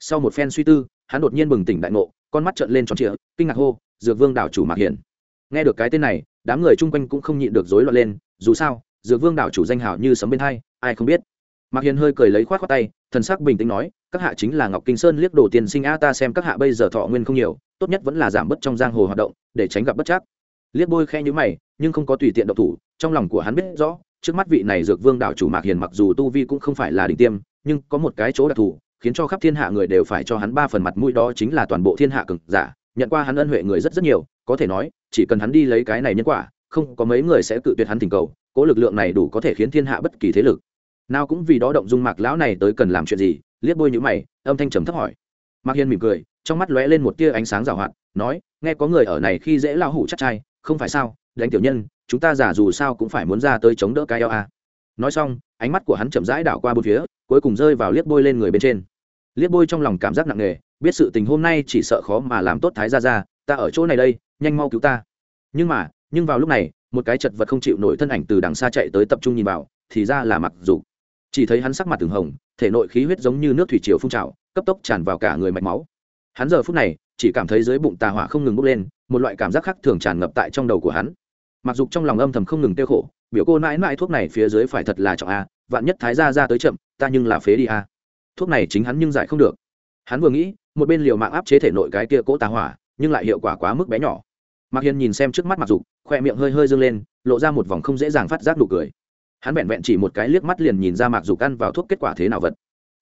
Sau một phen suy tư, hắn đột nhiên bừng tỉnh đại ngộ, con mắt trợn lên tròn trịa, kinh ngạc hô, dược vương đảo chủ mạc hiển nghe được cái tên này, đám người chung quanh cũng không nhịn được rối loạn lên, dù sao, dược vương đảo chủ danh hào như sấm bên hai, ai không biết. Mạc hiền hơi cười lấy khoát khoác tay, thần sắc bình tĩnh nói, các hạ chính là ngọc kinh sơn liếc đồ tiền sinh a ta xem các hạ bây giờ thọ nguyên không nhiều, tốt nhất vẫn là giảm bớt trong giang hồ hoạt động, để tránh gặp bất chắc. Liếc bôi khe nhữ mày, nhưng không có tùy tiện độc thủ, trong lòng của hắn biết rõ, trước mắt vị này dược vương đảo chủ mạc hiền mặc dù tu vi cũng không phải là đỉnh tiêm, nhưng có một cái chỗ đặc thù, khiến cho khắp thiên hạ người đều phải cho hắn ba phần mặt mũi đó chính là toàn bộ thiên hạ cực giả nhận qua hắn ân huệ người rất rất nhiều, có thể nói, chỉ cần hắn đi lấy cái này nhân quả, không có mấy người sẽ cự tuyệt hắn tình cầu, cố lực lượng này đủ có thể khiến thiên hạ bất kỳ thế lực. Nào cũng vì đó động dung mạc lão này tới cần làm chuyện gì, liếc bôi nhữ mày, âm thanh trầm thấp hỏi. Mạc hiên mỉm cười, trong mắt lóe lên một tia ánh sáng rào hoạt, nói, nghe có người ở này khi dễ lao hủ chắc trai, không phải sao, đánh tiểu nhân, chúng ta giả dù sao cũng phải muốn ra tới chống đỡ cái eo a. Nói xong, ánh mắt của hắn chậm rãi đảo qua bốn phía, cuối cùng rơi vào liếc bôi lên người bên trên. Liếc bôi trong lòng cảm giác nặng nề biết sự tình hôm nay chỉ sợ khó mà làm tốt thái ra ra ta ở chỗ này đây, nhanh mau cứu ta. Nhưng mà, nhưng vào lúc này, một cái chật vật không chịu nổi thân ảnh từ đằng xa chạy tới tập trung nhìn vào, thì ra là mặc dù. Chỉ thấy hắn sắc mặt từng hồng, thể nội khí huyết giống như nước thủy triều phun trào, cấp tốc tràn vào cả người mạch máu. Hắn giờ phút này, chỉ cảm thấy dưới bụng tà hỏa không ngừng bốc lên, một loại cảm giác khác thường tràn ngập tại trong đầu của hắn. Mặc dù trong lòng âm thầm không ngừng tiêu khổ, biểu cô mãi mãi thuốc này phía dưới phải thật là trọng a, vạn nhất thái ra ra tới chậm, ta nhưng là phế đi a. Thuốc này chính hắn nhưng giải không được. Hắn vừa nghĩ một bên liều mạng áp chế thể nội cái kia cỗ tà hỏa, nhưng lại hiệu quả quá mức bé nhỏ. Mạc hiền nhìn xem trước mắt mặc dục, khoe miệng hơi hơi dâng lên, lộ ra một vòng không dễ dàng phát giác nụ cười. Hắn vẹn vẹn chỉ một cái liếc mắt liền nhìn ra mạc dục ăn vào thuốc kết quả thế nào vật.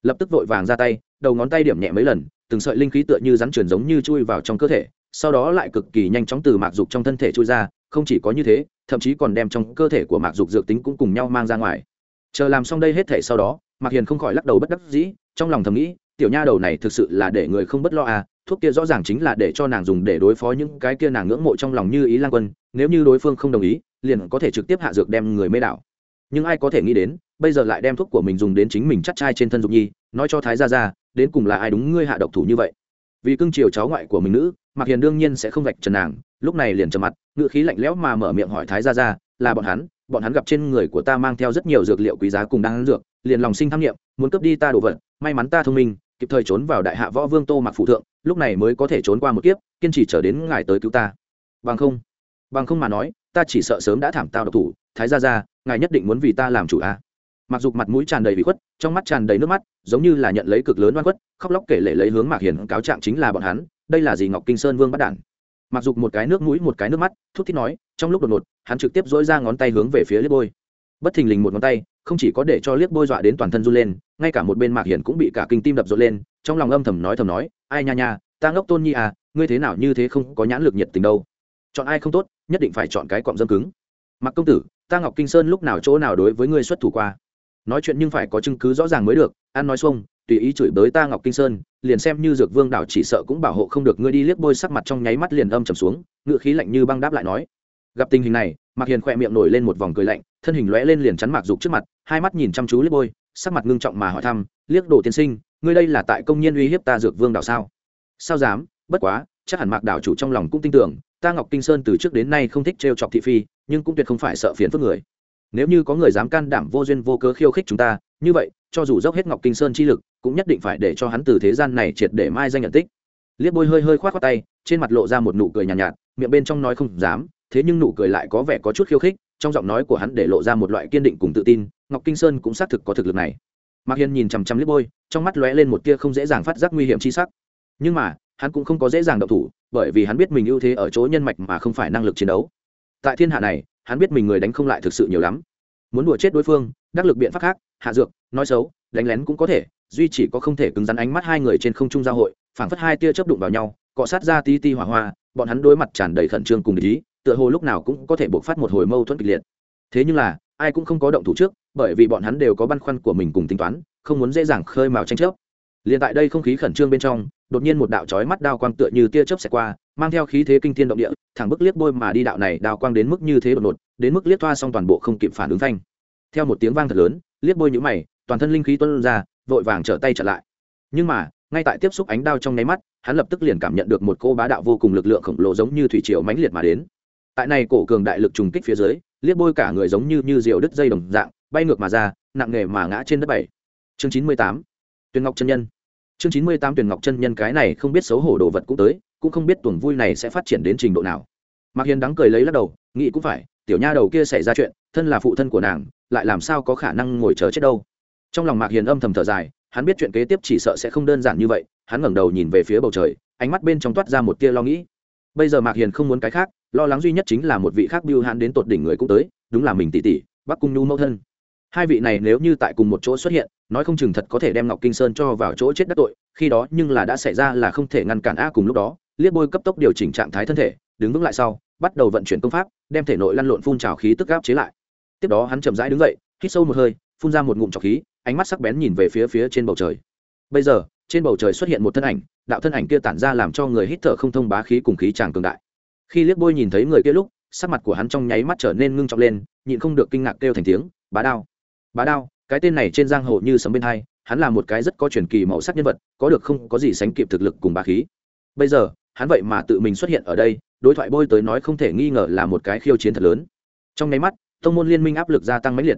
Lập tức vội vàng ra tay, đầu ngón tay điểm nhẹ mấy lần, từng sợi linh khí tựa như rắn truyền giống như chui vào trong cơ thể, sau đó lại cực kỳ nhanh chóng từ mạc dục trong thân thể chui ra, không chỉ có như thế, thậm chí còn đem trong cơ thể của mạc dục dược tính cũng cùng nhau mang ra ngoài. Chờ làm xong đây hết thể sau đó, mạc hiền không khỏi lắc đầu bất đắc dĩ, trong lòng thầm nghĩ tiểu nha đầu này thực sự là để người không bất lo à thuốc kia rõ ràng chính là để cho nàng dùng để đối phó những cái kia nàng ngưỡng mộ trong lòng như ý lan quân, nếu như đối phương không đồng ý, liền có thể trực tiếp hạ dược đem người mê đảo. Nhưng ai có thể nghĩ đến, bây giờ lại đem thuốc của mình dùng đến chính mình chắc trai trên thân dục nhi, nói cho thái gia ra đến cùng là ai đúng ngươi hạ độc thủ như vậy. Vì cưng chiều cháu ngoại của mình nữ, mạc hiền đương nhiên sẽ không vạch trần nàng, lúc này liền trầm mặt, ngựa khí lạnh lẽo mà mở miệng hỏi thái gia ra là bọn hắn bọn hắn gặp trên người của ta mang theo rất nhiều dược liệu quý giá cùng đang dược, liền lòng sinh tham nghiệm, muốn cướp đi ta đồ vật, may mắn ta thông minh kịp thời trốn vào đại hạ võ vương tô mặc phụ thượng, lúc này mới có thể trốn qua một kiếp, kiên trì chờ đến ngài tới cứu ta. Bằng không bằng không mà nói, ta chỉ sợ sớm đã thảm tao độc thủ, thái gia ra ngài nhất định muốn vì ta làm chủ a à. mặc dù mặt mũi tràn đầy bị khuất, trong mắt tràn đầy nước mắt, giống như là nhận lấy cực lớn oan khuất, khóc lóc kể lể lấy hướng mạc hiền cáo trạng chính là bọn hắn, đây là gì ngọc kinh sơn vương bắt đản mặc dù một cái nước mũi một cái nước mắt thúc thích nói, trong lúc đột ngột, hắn trực tiếp dỗi ra ngón tay hướng về phía liếp bôi. Bất thình lình một ngón tay không chỉ có để cho liếc bôi dọa đến toàn thân run lên, ngay cả một bên mạc hiển cũng bị cả kinh tim đập rộn lên, trong lòng âm thầm nói thầm nói, ai nha nha, ta ngốc tôn nhi à ngươi thế nào như thế không có nhãn lực nhiệt tình đâu. Chọn ai không tốt, nhất định phải chọn cái cọng dâm cứng. Mặc công tử, ta ngọc kinh sơn lúc nào chỗ nào đối với ngươi xuất thủ qua? Nói chuyện nhưng phải có chứng cứ rõ ràng mới được An nói xuông, tùy ý chửi bới ta ngọc kinh sơn, liền xem như dược vương đảo chỉ sợ cũng bảo hộ không được ngươi đi liếc bôi sắc mặt trong nháy mắt liền âm trầm xuống, ngựa khí lạnh như băng đáp lại nói gặp tình hình này mạc hiền khỏe miệng nổi lên một vòng cười lạnh thân hình lóe lên liền chắn mạc dục trước mặt hai mắt nhìn chăm chú liếc bôi sắc mặt ngưng trọng mà hỏi thăm liếc đồ tiên sinh ngươi đây là tại công nhân uy hiếp ta dược vương đảo sao? Sao dám bất quá chắc hẳn mạc đảo chủ trong lòng cũng tin tưởng ta ngọc kinh sơn từ trước đến nay không thích trêu chọc thị phi nhưng cũng tuyệt không phải sợ phiền phức người. Nếu như có người dám can đảm vô duyên vô cớ khiêu khích chúng ta như vậy cho dù dốc hết ngọc kinh sơn chi lực cũng nhất định phải để cho hắn từ thế gian này triệt để mai danh nhận tích. Liếc bôi hơi hơi khoát khoát tay trên mặt lộ ra một nụ cười nhàn nhạt, nhạt miệng bên trong nói không dám thế nhưng nụ cười lại có vẻ có chút khiêu khích, trong giọng nói của hắn để lộ ra một loại kiên định cùng tự tin, ngọc kinh sơn cũng xác thực có thực lực này. Mạc hiền nhìn chằm chằm liếc bôi trong mắt lóe lên một tia không dễ dàng phát giác nguy hiểm chi sắc. Nhưng mà, hắn cũng không có dễ dàng động thủ, bởi vì hắn biết mình ưu thế ở chỗ nhân mạch mà không phải năng lực chiến đấu. Tại thiên hạ này, hắn biết mình người đánh không lại thực sự nhiều lắm. Muốn đùa chết đối phương, đắc lực biện pháp khác, hạ dược, nói xấu, đánh lén cũng có thể, duy chỉ có không thể cứng rắn ánh mắt hai người trên không trung giao hội, phảng phất hai tia chớp đụng vào nhau, cọ sát ra ti ti hỏa hoa, bọn hắn đối mặt tràn đầy khẩn trương cùng ý tựa hồ lúc nào cũng có thể bộc phát một hồi mâu thuẫn kịch liệt. Thế nhưng là, ai cũng không có động thủ trước, bởi vì bọn hắn đều có băn khoăn của mình cùng tính toán, không muốn dễ dàng khơi mào tranh chấp. Liền tại đây không khí khẩn trương bên trong, đột nhiên một đạo chói mắt đao quang tựa như tia chớp xẹt qua, mang theo khí thế kinh thiên động địa, thẳng bức liếc bôi mà đi đạo này đao quang đến mức như thế đột ngột, đến mức liếc thoa xong toàn bộ không kịp phản ứng thanh theo một tiếng vang thật lớn, liếc bôi nhũ mày, toàn thân linh khí tuôn ra, vội vàng trở tay trở lại. Nhưng mà, ngay tại tiếp xúc ánh đao trong nháy mắt, hắn lập tức liền cảm nhận được một cô bá đạo vô cùng lực lượng khổng lồ giống như thủy triều mãnh liệt mà đến tại này cổ cường đại lực trùng kích phía dưới, liếc bôi cả người giống như như diều đứt dây đồng dạng, bay ngược mà ra, nặng nghề mà ngã trên đất bảy. Chương chín mươi tám, tuyền ngọc chân nhân. Chương chín mươi tám tuyền ngọc chân nhân cái này không biết xấu hổ đồ vật cũng tới, cũng không biết tuồng vui này sẽ phát triển đến trình độ nào. Mạc hiền đắng cười lấy lắc đầu, nghĩ cũng phải, tiểu nha đầu kia xảy ra chuyện, thân là phụ thân của nàng, lại làm sao có khả năng ngồi chờ chết đâu. Trong lòng mạc hiền âm thầm thở dài, hắn biết chuyện kế tiếp chỉ sợ sẽ không đơn giản như vậy, hắn ngẩng đầu nhìn về phía bầu trời, ánh mắt bên trong toát ra một tia lo nghĩ. Bây giờ mạc hiền không muốn cái khác lo lắng duy nhất chính là một vị khác biêu hãn đến tột đỉnh người cũng tới, đúng là mình tỷ tỷ, bắc cung nhu mẫu thân. Hai vị này nếu như tại cùng một chỗ xuất hiện, nói không chừng thật có thể đem ngọc kinh sơn cho vào chỗ chết đắc tội, khi đó nhưng là đã xảy ra là không thể ngăn cản a cùng lúc đó liếc bôi cấp tốc điều chỉnh trạng thái thân thể, đứng vững lại sau, bắt đầu vận chuyển công pháp, đem thể nội lăn lộn phun trào khí tức gáp chế lại. Tiếp đó hắn chậm rãi đứng dậy, hít sâu một hơi, phun ra một ngụm trọc khí, ánh mắt sắc bén nhìn về phía phía trên bầu trời. Bây giờ, trên bầu trời xuất hiện một thân ảnh, đạo thân ảnh kia tản ra làm cho người hít thở không thông bá khí cùng khí tràng cường đại khi liếc bôi nhìn thấy người kia lúc, sắc mặt của hắn trong nháy mắt trở nên ngưng trọng lên, nhịn không được kinh ngạc kêu thành tiếng, bá đao! Bá đao! Cái tên này trên giang hồ như sấm bên hai, hắn là một cái rất có truyền kỳ màu sắc nhân vật, có được không có gì sánh kịp thực lực cùng bá khí. Bây giờ, hắn vậy mà tự mình xuất hiện ở đây, đối thoại bôi tới nói không thể nghi ngờ là một cái khiêu chiến thật lớn. Trong nháy mắt, tông môn liên minh áp lực gia tăng mãnh liệt.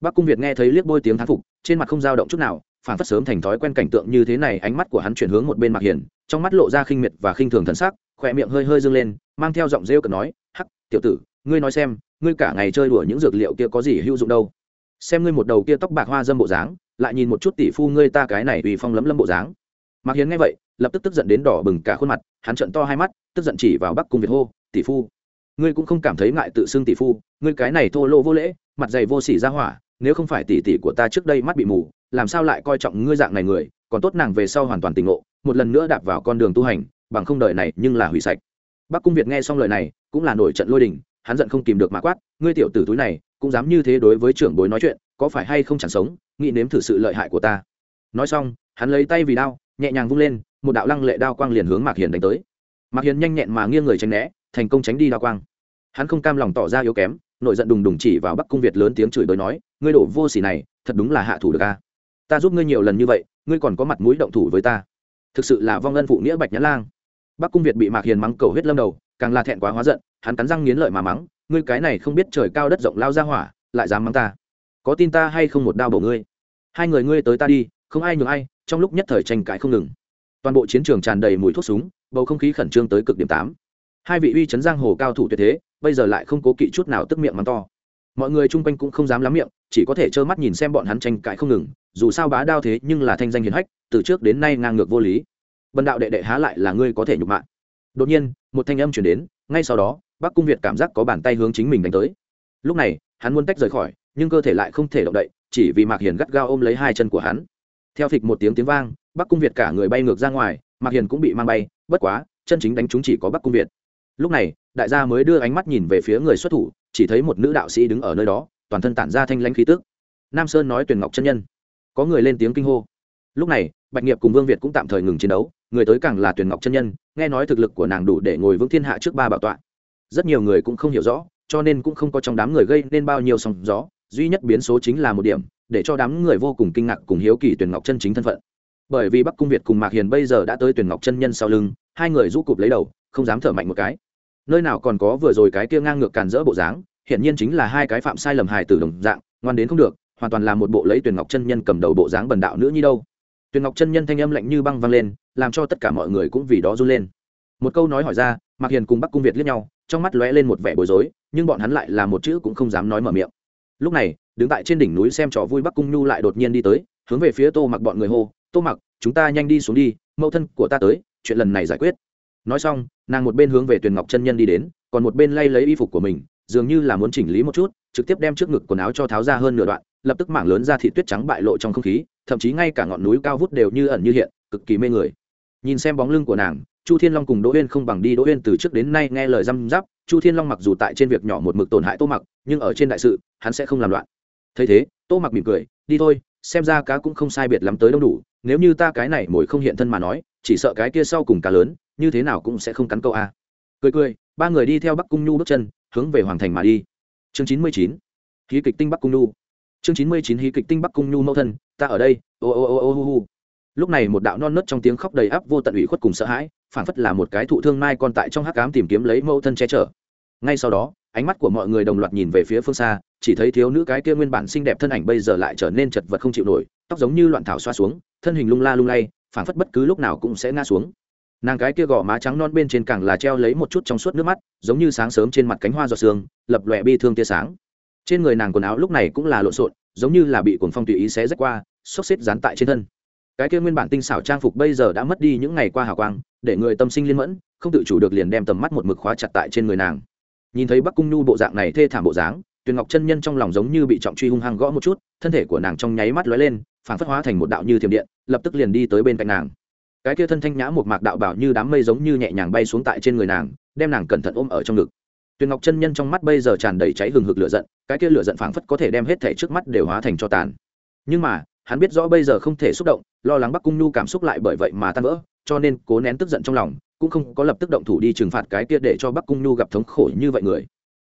Bắc cung việt nghe thấy liếc bôi tiếng thán phục, trên mặt không dao động chút nào, phản phất sớm thành thói quen cảnh tượng như thế này, ánh mắt của hắn chuyển hướng một bên mạc hiền trong mắt lộ ra khinh miệt và khinh thường thần sắc, khỏe miệng hơi hơi dâng lên, mang theo giọng rêu cợt nói, hắc, tiểu tử, ngươi nói xem, ngươi cả ngày chơi đùa những dược liệu kia có gì hữu dụng đâu? Xem ngươi một đầu kia tóc bạc hoa dâm bộ dáng, lại nhìn một chút tỷ phu ngươi ta cái này tùy phong lấm lâm bộ dáng. Mạc hiến nghe vậy, lập tức tức giận đến đỏ bừng cả khuôn mặt, hắn trận to hai mắt, tức giận chỉ vào bắc cung việt hô, tỷ phu, ngươi cũng không cảm thấy ngại tự xưng tỷ phu, ngươi cái này thô lỗ vô lễ, mặt dày vô sỉ ra hỏa, nếu không phải tỷ tỷ của ta trước đây mắt bị mù, làm sao lại coi trọng ngươi dạng này người, còn tốt nàng về sau hoàn toàn tình ngộ một lần nữa đạp vào con đường tu hành, bằng không đời này nhưng là hủy sạch. Bắc cung việt nghe xong lời này, cũng là nổi trận lôi đình, hắn giận không kìm được mà quát, ngươi tiểu tử túi này, cũng dám như thế đối với trưởng bối nói chuyện, có phải hay không chẳng sống, nghĩ nếm thử sự lợi hại của ta. Nói xong, hắn lấy tay vì đao, nhẹ nhàng vung lên, một đạo lăng lệ đao quang liền hướng mạc hiền đánh tới. Mạc hiền nhanh nhẹn mà nghiêng người tránh né, thành công tránh đi đao quang. Hắn không cam lòng tỏ ra yếu kém nội giận đùng đùng chỉ vào bắc cung việt lớn tiếng chửi bới nói, ngươi đổ vô xỉ này, thật đúng là hạ thủ được a. Ta giúp ngươi nhiều lần như vậy, ngươi còn có mặt mũi động thủ với ta thực sự là vong ân phụ nghĩa bạch nhã lang. Bắc cung việt bị mạc hiền mắng cầu huyết lâm đầu, càng là thẹn quá hóa giận, hắn cắn răng nghiến lợi mà mắng, ngươi cái này không biết trời cao đất rộng lao ra hỏa, lại dám mắng ta. Có tin ta hay không một đao bổ ngươi? Hai người ngươi tới ta đi, không ai nhường ai, trong lúc nhất thời tranh cãi không ngừng. Toàn bộ chiến trường tràn đầy mùi thuốc súng, bầu không khí khẩn trương tới cực điểm tám. Hai vị uy chấn giang hồ cao thủ tuyệt thế, bây giờ lại không cố kỵ chút nào tức miệng mắng to. Mọi người chung quanh cũng không dám lắm miệng, chỉ có thể trơ mắt nhìn xem bọn hắn tranh cãi không ngừng, dù sao bá đao thế nhưng là thanh danh hiền hách từ trước đến nay ngang ngược vô lý. Bần đạo đệ đệ há lại là ngươi có thể nhục mạ. Đột nhiên, một thanh âm chuyển đến, ngay sau đó, bắc cung việt cảm giác có bàn tay hướng chính mình đánh tới. Lúc này, hắn muốn tách rời khỏi, nhưng cơ thể lại không thể động đậy, chỉ vì mạc hiền gắt gao ôm lấy hai chân của hắn. Theo phịch một tiếng tiếng vang, bắc cung việt cả người bay ngược ra ngoài, mạc hiền cũng bị mang bay, bất quá, chân chính đánh chúng chỉ có bắc cung việt. Lúc này, đại gia mới đưa ánh mắt nhìn về phía người xuất thủ, chỉ thấy một nữ đạo sĩ đứng ở nơi đó, toàn thân tản ra thanh lãnh khí tức. Nam sơn nói tuyền ngọc chân nhân. Có người lên tiếng kinh hô lúc này, bạch nghiệp cùng vương việt cũng tạm thời ngừng chiến đấu, người tới càng là tuyển ngọc chân nhân, nghe nói thực lực của nàng đủ để ngồi vững thiên hạ trước ba bảo tọa. Rất nhiều người cũng không hiểu rõ, cho nên cũng không có trong đám người gây nên bao nhiêu sóng gió, duy nhất biến số chính là một điểm, để cho đám người vô cùng kinh ngạc cùng hiếu kỳ tuyển ngọc chân chính thân phận. Bởi vì bắc cung việt cùng mạc hiền bây giờ đã tới tuyển ngọc chân nhân sau lưng, hai người rũ cụp lấy đầu, không dám thở mạnh một cái. Nơi nào còn có vừa rồi cái kia ngang ngược càn rỡ bộ dáng hiện nhiên chính là hai cái phạm sai lầm hài tử đồng dạng, ngoan đến không được, hoàn toàn là một bộ lấy tuyển ngọc chân nhân cầm đầu bộ dáng bần đạo nữa như đâu tuyền ngọc chân nhân thanh âm lạnh như băng vang lên, làm cho tất cả mọi người cũng vì đó run lên. Một câu nói hỏi ra, mạc hiền cùng bắc cung việt liếc nhau, trong mắt lóe lên một vẻ bối rối, nhưng bọn hắn lại là một chữ cũng không dám nói mở miệng. Lúc này, đứng tại trên đỉnh núi xem trò vui bắc cung nhu lại đột nhiên đi tới, hướng về phía tô mặc bọn người hô, tô mặc, chúng ta nhanh đi xuống đi, mẫu thân của ta tới, chuyện lần này giải quyết. Nói xong, nàng một bên hướng về tuyền ngọc chân nhân đi đến, còn một bên lay lấy y phục của mình, dường như là muốn chỉnh lý một chút, trực tiếp đem trước ngực quần áo cho tháo ra hơn nửa đoạn lập tức mảng lớn ra thị tuyết trắng bại lộ trong không khí, thậm chí ngay cả ngọn núi cao vút đều như ẩn như hiện, cực kỳ mê người. Nhìn xem bóng lưng của nàng, chu thiên long cùng đỗ uyên không bằng đi đỗ uyên từ trước đến nay nghe lời răm giáp chu thiên long mặc dù tại trên việc nhỏ một mực tổn hại tô mặc, nhưng ở trên đại sự, hắn sẽ không làm loạn. Thấy thế, tô mặc mỉm cười, đi thôi, xem ra cá cũng không sai biệt lắm tới đông đủ, nếu như ta cái này mồi không hiện thân mà nói, chỉ sợ cái kia sau cùng cá lớn, như thế nào cũng sẽ không cắn câu a. Cười cười, ba người đi theo bắc cung nhu bước chân, hướng về hoàng thành mà đi. Chương chín mươi chín, ký kịch tinh bắc cung nhu chương chín mươi chín hí kịch tinh bắc cung nhu mẫu thân, ta ở đây, ô ô ô ô ô ô lúc này một đạo non nớt trong tiếng khóc đầy áp vô tận ủy khuất cùng sợ hãi phản phất là một cái thụ thương mai còn tại trong hắc cám tìm kiếm lấy mẫu thân che chở. Ngay sau đó, ánh mắt của mọi người đồng loạt nhìn về phía phương xa, chỉ thấy thiếu nữ cái kia nguyên bản xinh đẹp thân ảnh bây giờ lại trở nên chật vật không chịu nổi, tóc giống như loạn thảo xoa xuống, thân hình lung la lung lay phản phất bất cứ lúc nào cũng sẽ ngã xuống. Nàng cái kia gò má trắng non bên trên càng là treo lấy một chút trong suốt nước mắt, giống như sáng sớm trên mặt cánh hoa giọt sương, lập lòe bi thương tia sáng trên người nàng quần áo lúc này cũng là lộn xộn, giống như là bị cuồng phong tùy ý xé rách qua, xốc xếp dán tại trên thân. Cái kia nguyên bản tinh xảo trang phục bây giờ đã mất đi những ngày qua hào quang, để người tâm sinh liên mẫn, không tự chủ được liền đem tầm mắt một mực khóa chặt tại trên người nàng. Nhìn thấy bắc cung nhu bộ dạng này thê thảm bộ dáng, tuyền ngọc chân nhân trong lòng giống như bị trọng truy hung hăng gõ một chút, thân thể của nàng trong nháy mắt lóe lên phản phất hóa thành một đạo như thiểm điện, lập tức liền đi tới bên cạnh nàng. Cái kia thân thanh nhã một mạc đạo bảo như đám mây giống như nhẹ nhàng bay xuống tại trên người nàng, đem nàng cẩn thận ôm ở trong ngực tuyền ngọc chân nhân trong mắt bây giờ tràn đầy cháy hừng hực lửa giận, cái kia lửa giận phảng phất có thể đem hết thể trước mắt đều hóa thành cho tàn. Nhưng mà, hắn biết rõ bây giờ không thể xúc động, lo lắng bắc cung nhu cảm xúc lại bởi vậy mà tan vỡ, cho nên cố nén tức giận trong lòng, cũng không có lập tức động thủ đi trừng phạt cái kia để cho bắc cung nhu gặp thống khổ như vậy người.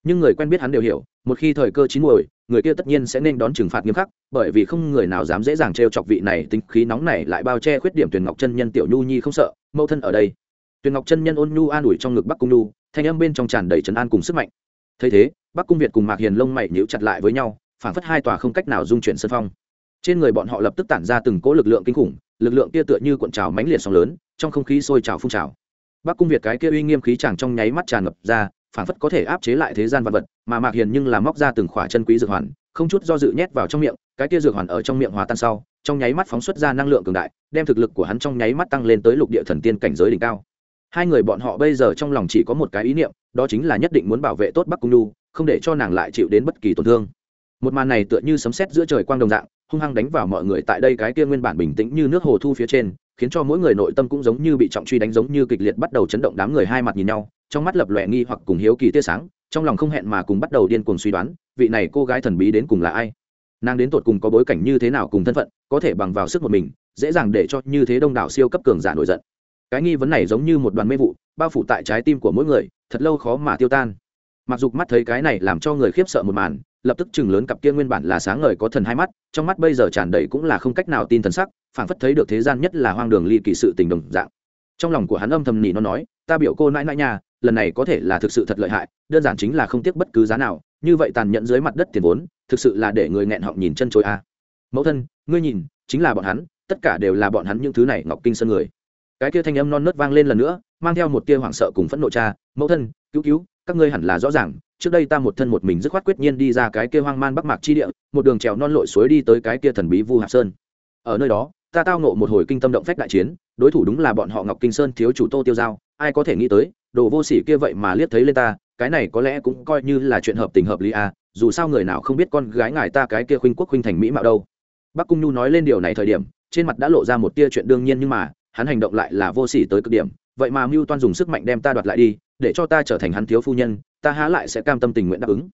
Nhưng người quen biết hắn đều hiểu, một khi thời cơ chín muồi, người kia tất nhiên sẽ nên đón trừng phạt nghiêm khắc, bởi vì không người nào dám dễ dàng t chọc vị này, tính khí nóng này lại bao che khuyết điểm tuyền ngọc chân nhân tiểu nhu nhi không sợ, mâu thân ở đây tuyền ngọc chân nhân ôn nhu an ủi trong ngực bắc cung nhu, thanh âm bên trong tràn đầy trấn an cùng sức mạnh. Thấy thế, bắc cung việt cùng mạc hiền lông mày nhíu chặt lại với nhau, phảng phất hai tòa không cách nào dung chuyển sân phong. Trên người bọn họ lập tức tản ra từng cỗ lực lượng kinh khủng, lực lượng kia tựa như cuộn trào mãnh liệt sóng lớn, trong không khí sôi trào phun trào. Bắc cung việt cái kia uy nghiêm khí chàng trong nháy mắt tràn ngập ra, phảng phất có thể áp chế lại thế gian vật vật, mà mạc hiền nhưng là móc ra từng khỏa chân quý dược hoàn, không chút do dự nhét vào trong miệng, cái kia dược hoàn ở trong miệng hòa tan sau, trong nháy mắt phóng xuất ra năng lượng cường đại, đem thực lực của hắn trong nháy mắt tăng lên tới lục địa thần tiên cảnh giới đỉnh cao hai người bọn họ bây giờ trong lòng chỉ có một cái ý niệm, đó chính là nhất định muốn bảo vệ tốt bắc cung nhu, không để cho nàng lại chịu đến bất kỳ tổn thương. Một màn này tựa như sấm sét giữa trời quang đồng dạng, hung hăng đánh vào mọi người tại đây cái kia nguyên bản bình tĩnh như nước hồ thu phía trên, khiến cho mỗi người nội tâm cũng giống như bị trọng truy đánh giống như kịch liệt bắt đầu chấn động đám người hai mặt nhìn nhau, trong mắt lập lòe nghi hoặc cùng hiếu kỳ tia sáng, trong lòng không hẹn mà cùng bắt đầu điên cuồng suy đoán, vị này cô gái thần bí đến cùng là ai? Nàng đến tột cùng có bối cảnh như thế nào cùng thân phận, có thể bằng vào sức một mình, dễ dàng để cho như thế đông đảo siêu cấp cường giả nổi giận cái nghi vấn này giống như một đoàn mê vụ, bao phủ tại trái tim của mỗi người, thật lâu khó mà tiêu tan. Mặc dù mắt thấy cái này làm cho người khiếp sợ một màn, lập tức chừng lớn cặp kia nguyên bản là sáng ngời có thần hai mắt, trong mắt bây giờ tràn đầy cũng là không cách nào tin thần sắc, phảng phất thấy được thế gian nhất là hoang đường ly kỳ sự tình đồng dạng. Trong lòng của hắn âm thầm nỉ nó nói, ta biểu cô nãi nãi nhà lần này có thể là thực sự thật lợi hại, đơn giản chính là không tiếc bất cứ giá nào, như vậy tàn nhẫn dưới mặt đất tiền vốn, thực sự là để người nghẹn họng nhìn chân chối a. Mẫu thân, ngươi nhìn, chính là bọn hắn, tất cả đều là bọn hắn những thứ này, ngọc kinh sơn người cái kia thanh âm non nớt vang lên lần nữa, mang theo một tia hoảng sợ cùng phẫn nộ cha, mẫu thân, cứu cứu, các ngươi hẳn là rõ ràng, trước đây ta một thân một mình dứt khoát quyết nhiên đi ra cái kia hoang man bắc mạc chi địa, một đường trèo non lội suối đi tới cái kia thần bí vu hạp sơn. Ở nơi đó, ta tao nộ một hồi kinh tâm động phách đại chiến, đối thủ đúng là bọn họ ngọc kinh sơn thiếu chủ tô tiêu giao, ai có thể nghĩ tới, đồ vô sỉ kia vậy mà liếc thấy lên ta, cái này có lẽ cũng coi như là chuyện hợp tình hợp lý à dù sao người nào không biết con gái ngài ta cái kia khuynh quốc khuynh thành mỹ mạo đâu. Bắc cung nhu nói lên điều này thời điểm, trên mặt đã lộ ra một tia chuyện đương nhiên nhưng mà hắn hành động lại là vô sỉ tới cực điểm, vậy mà mưu toan dùng sức mạnh đem ta đoạt lại đi, để cho ta trở thành hắn thiếu phu nhân, ta há lại sẽ cam tâm tình nguyện đáp ứng.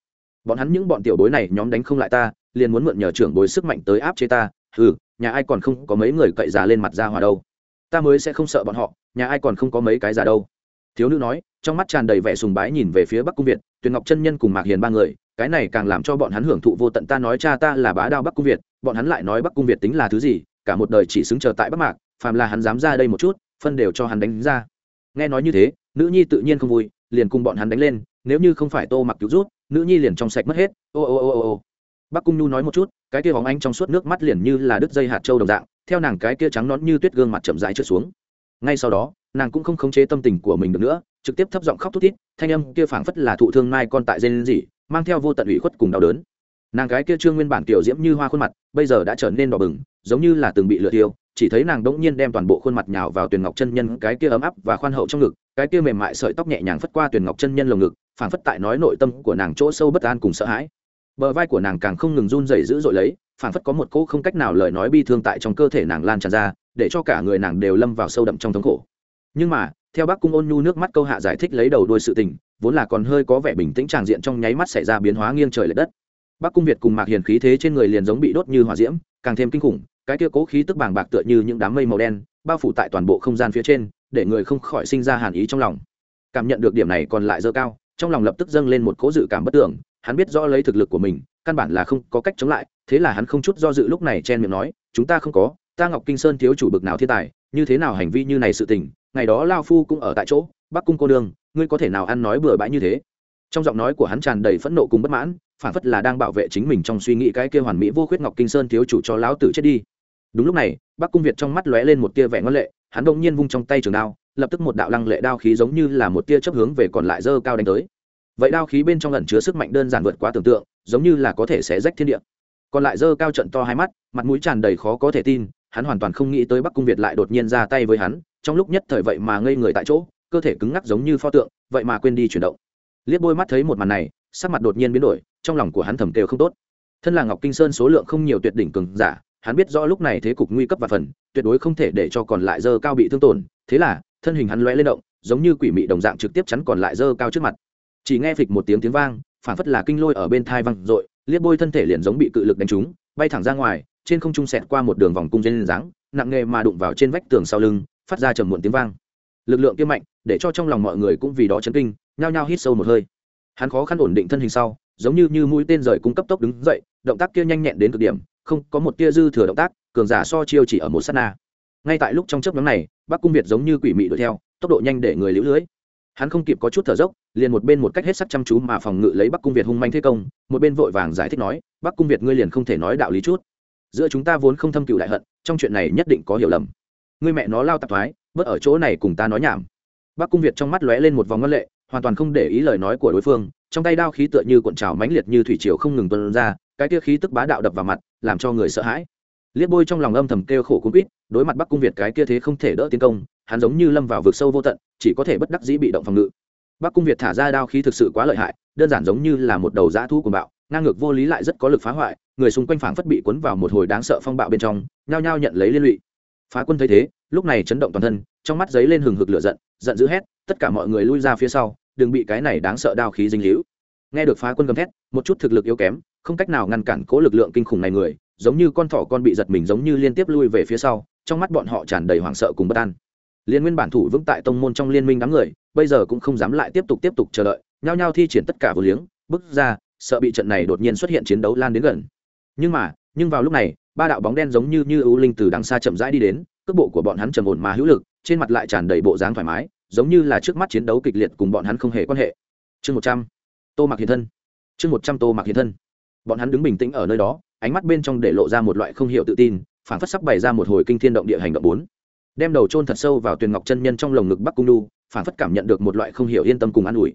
Bọn hắn những bọn tiểu bối này nhóm đánh không lại ta, liền muốn mượn nhờ trưởng bối sức mạnh tới áp chế ta ừ nhà ai còn không có mấy người cậy già lên mặt ra hòa đâu. Ta mới sẽ không sợ bọn họ, nhà ai còn không có mấy cái già đâu. Thiếu nữ nói, trong mắt tràn đầy vẻ sùng bái nhìn về phía bắc cung việt, tuyền ngọc chân nhân cùng mạc hiền ba người, cái này càng làm cho bọn hắn hưởng thụ vô tận. Ta nói cha ta là bá đao bắc cung việt, bọn hắn lại nói bắc cung việt tính là thứ gì, cả một đời chỉ xứng chờ tại bắc mạc phàm là hắn dám ra đây một chút, phân đều cho hắn đánh ra. Nghe nói như thế, nữ nhi tự nhiên không vui, liền cùng bọn hắn đánh lên, nếu như không phải tô mặc cứu rút nữ nhi liền trong sạch mất hết. Ô ô ô ô ô. Bắc cung nhu nói một chút, cái kia bóng anh trong suốt nước mắt liền như là đứt dây hạt trâu đồng dạng, theo nàng cái kia trắng nón như tuyết gương mặt chậm rãi trượt xuống. Ngay sau đó, nàng cũng không khống chế tâm tình của mình được nữa, trực tiếp thấp giọng khóc thút thít, thanh âm kia phảng phất là thụ thương mai con tại dên gì mang theo vô tận ủy khuất cùng đau đớn. Nàng gái kia trương nguyên bản tiểu diễm như hoa khuôn mặt, bây giờ đã trở nên đỏ bừng, giống như là từng bị lửa tiêu chỉ thấy nàng đống nhiên đem toàn bộ khuôn mặt nhào vào tuyển ngọc chân nhân cái kia ấm áp và khoan hậu trong ngực, cái kia mềm mại sợi tóc nhẹ nhàng phất qua tuyển ngọc chân nhân lồng ngực, phảng phất tại nói nội tâm của nàng chỗ sâu bất an cùng sợ hãi. Bờ vai của nàng càng không ngừng run rẩy dữ dội lấy, phảng phất có một cỗ không cách nào lời nói bi thương tại trong cơ thể nàng lan tràn ra, để cho cả người nàng đều lâm vào sâu đậm trong thống khổ. Nhưng mà, theo bác cung ôn nhu nước mắt câu hạ giải thích lấy đầu đuôi sự tình, vốn là còn hơi có vẻ bình tĩnh tràng diện trong nháy mắt xảy ra biến hóa nghiêng trời lệ đất. Bác cung việt cùng mạc hiền khí thế trên người liền giống bị đốt như hỏa diễm, càng thêm kinh khủng cái kia cố khí tức bàng bạc tựa như những đám mây màu đen, bao phủ tại toàn bộ không gian phía trên, để người không khỏi sinh ra hàn ý trong lòng. Cảm nhận được điểm này còn lại dơ cao, trong lòng lập tức dâng lên một cố dự cảm bất tưởng, hắn biết rõ lấy thực lực của mình, căn bản là không có cách chống lại, thế là hắn không chút do dự lúc này chen miệng nói, chúng ta không có, ta ngọc kinh sơn thiếu chủ bực nào thiên tài, như thế nào hành vi như này sự tình, ngày đó lao phu cũng ở tại chỗ, bắc cung cô đương ngươi có thể nào ăn nói bừa bãi như thế? Trong giọng nói của hắn tràn đầy phẫn nộ cùng bất mãn, phản phất là đang bảo vệ chính mình trong suy nghĩ cái kia hoàn mỹ vô khuyết ngọc kinh sơn thiếu chủ cho lão tử chết đi đúng lúc này, bắc cung việt trong mắt lóe lên một tia vẻ ngân lệ, hắn đông nhiên vung trong tay trường đao, lập tức một đạo lăng lệ đao khí giống như là một tia chấp hướng về còn lại dơ cao đánh tới. Vậy đao khí bên trong lần chứa sức mạnh đơn giản vượt quá tưởng tượng, giống như là có thể sẽ rách thiên địa. Còn lại dơ cao trận to hai mắt, mặt mũi tràn đầy khó có thể tin, hắn hoàn toàn không nghĩ tới bắc cung việt lại đột nhiên ra tay với hắn, trong lúc nhất thời vậy mà ngây người tại chỗ, cơ thể cứng ngắc giống như pho tượng, vậy mà quên đi chuyển động. Liếc bôi mắt thấy một màn này, sắc mặt đột nhiên biến đổi, trong lòng của hắn thầm kêu không tốt. Thân là ngọc kinh sơn số lượng không nhiều tuyệt đỉnh cường giả hắn biết rõ lúc này thế cục nguy cấp và phần, tuyệt đối không thể để cho còn lại dơ cao bị thương tổn. Thế là, thân hình hắn lóe lên động, giống như quỷ mị đồng dạng trực tiếp chắn còn lại dơ cao trước mặt. Chỉ nghe phịch một tiếng tiếng vang, phản phất là kinh lôi ở bên thai văng r liếc bôi thân thể liền giống bị cự lực đánh trúng, bay thẳng ra ngoài, trên không trung sẹt qua một đường vòng cung dây lên dáng, nặng nghề mà đụng vào trên vách tường sau lưng, phát ra trầm muộn tiếng vang. Lực lượng kia mạnh, để cho trong lòng mọi người cũng vì đó chấn kinh, nhao nhao hít sâu một hơi. Hắn khó khăn ổn định thân hình sau, giống như như mũi tên rời cung cấp tốc đứng dậy, động tác kia nhanh nhẹn đến cực điểm không có một tia dư thừa động tác, cường giả so chiêu chỉ ở một sát na. Ngay tại lúc trong chớp nhóm này, bắc cung việt giống như quỷ mị đuổi theo, tốc độ nhanh để người liễu lưới. Hắn không kịp có chút thở dốc, liền một bên một cách hết sắc chăm chú mà phòng ngự lấy bắc cung việt hung manh thế công, một bên vội vàng giải thích nói, bắc cung việt ngươi liền không thể nói đạo lý chút. Giữa chúng ta vốn không thâm cựu đại hận, trong chuyện này nhất định có hiểu lầm. Người mẹ nó lao tạp thoái, bớt ở chỗ này cùng ta nói nhảm. Bác cung việt trong mắt lóe lên một vòng ngân lệ, hoàn toàn không để ý lời nói của đối phương, trong tay đao khí tựa như cuộn trào mãnh liệt như thủy triều không ngừng tuân ra, cái tia khí tức bá đạo đập vào mặt làm cho người sợ hãi. Liếc bôi trong lòng âm thầm kêu khổ cung quýt, đối mặt bắc cung việt cái kia thế không thể đỡ tiến công, hắn giống như lâm vào vực sâu vô tận, chỉ có thể bất đắc dĩ bị động phòng ngự. Bắc cung việt thả ra đao khí thực sự quá lợi hại, đơn giản giống như là một đầu dã thu của bạo, ngang ngược vô lý lại rất có lực phá hoại, người xung quanh phảng phất bị cuốn vào một hồi đáng sợ phong bạo bên trong, nhao nhao nhận lấy liên lụy. Phá quân thấy thế, lúc này chấn động toàn thân, trong mắt giấy lên hừng hực lửa giận giận dữ hét, tất cả mọi người lui ra phía sau, đừng bị cái này đáng sợ đao khí dinh hữu nghe được phá quân gầm thét, một chút thực lực yếu kém không cách nào ngăn cản cố lực lượng kinh khủng này người, giống như con thỏ con bị giật mình giống như liên tiếp lui về phía sau, trong mắt bọn họ tràn đầy hoảng sợ cùng bất an. Liên nguyên bản thủ vững tại tông môn trong liên minh đám người, bây giờ cũng không dám lại tiếp tục tiếp tục chờ đợi, nhao nhao thi triển tất cả vô liếng, bước ra, sợ bị trận này đột nhiên xuất hiện chiến đấu lan đến gần. Nhưng mà, nhưng vào lúc này, ba đạo bóng đen giống như như ưu linh từ đằng xa chậm rãi đi đến, cước bộ của bọn hắn trầm ổn mà hữu lực, trên mặt lại tràn đầy bộ dáng thoải mái, giống như là trước mắt chiến đấu kịch liệt cùng bọn hắn không hề quan hệ. Chương một trăm, tô mặc hiện thân. Chương một trăm, tô mặc hiện thân bọn hắn đứng bình tĩnh ở nơi đó, ánh mắt bên trong để lộ ra một loại không hiểu tự tin phản phất sắp bày ra một hồi kinh thiên động địa hành động bốn. Đem đầu chôn thật sâu vào tuyền ngọc chân nhân trong lồng ngực bắc cung đu phản phất cảm nhận được một loại không hiểu yên tâm cùng an ủi.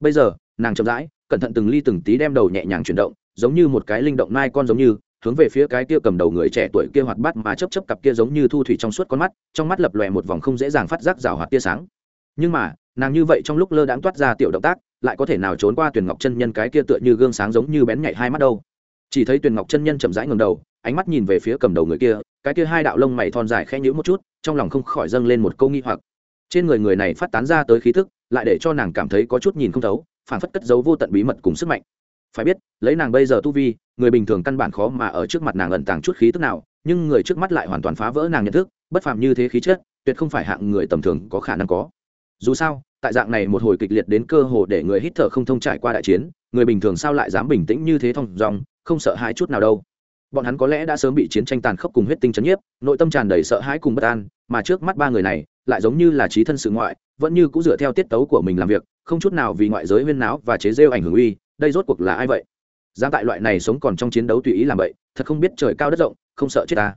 Bây giờ, nàng chậm rãi, cẩn thận từng ly từng tí đem đầu nhẹ nhàng chuyển động, giống như một cái linh động nai con giống như, hướng về phía cái kia cầm đầu người trẻ tuổi kia hoạt bát mà chấp chấp cặp kia giống như thu thủy trong suốt con mắt, trong mắt lập lòe một vòng không dễ dàng phát giác rào hoạt tia sáng. Nhưng mà, nàng như vậy trong lúc lơ đãng toát ra tiểu động tác lại có thể nào trốn qua tuyển ngọc chân nhân cái kia tựa như gương sáng giống như bén nhảy hai mắt đâu. Chỉ thấy tuyển ngọc chân nhân chậm rãi ngầm đầu, ánh mắt nhìn về phía cầm đầu người kia, cái kia hai đạo lông mày thon dài khẽ nhữ một chút, trong lòng không khỏi dâng lên một câu nghi hoặc. Trên người người này phát tán ra tới khí thức lại để cho nàng cảm thấy có chút nhìn không thấu phản phất cất giấu vô tận bí mật cùng sức mạnh. Phải biết, lấy nàng bây giờ tu vi, người bình thường căn bản khó mà ở trước mặt nàng ẩn tàng chút khí tức nào, nhưng người trước mắt lại hoàn toàn phá vỡ nàng nhận thức, bất phàm như thế khí chất, tuyệt không phải hạng người tầm thường có khả năng có. Dù sao tại dạng này một hồi kịch liệt đến cơ hồ để người hít thở không thông trải qua đại chiến, người bình thường sao lại dám bình tĩnh như thế thông dòng không sợ hãi chút nào đâu. Bọn hắn có lẽ đã sớm bị chiến tranh tàn khốc cùng huyết tinh chấn nhiếp, nội tâm tràn đầy sợ hãi cùng bất an, mà trước mắt ba người này, lại giống như là trí thân sự ngoại, vẫn như cũng dựa theo tiết tấu của mình làm việc, không chút nào vì ngoại giới huyên náo và chế rêu ảnh hưởng uy, đây rốt cuộc là ai vậy? Giang tại loại này sống còn trong chiến đấu tùy ý làm vậy, thật không biết trời cao đất rộng, không sợ chết ta.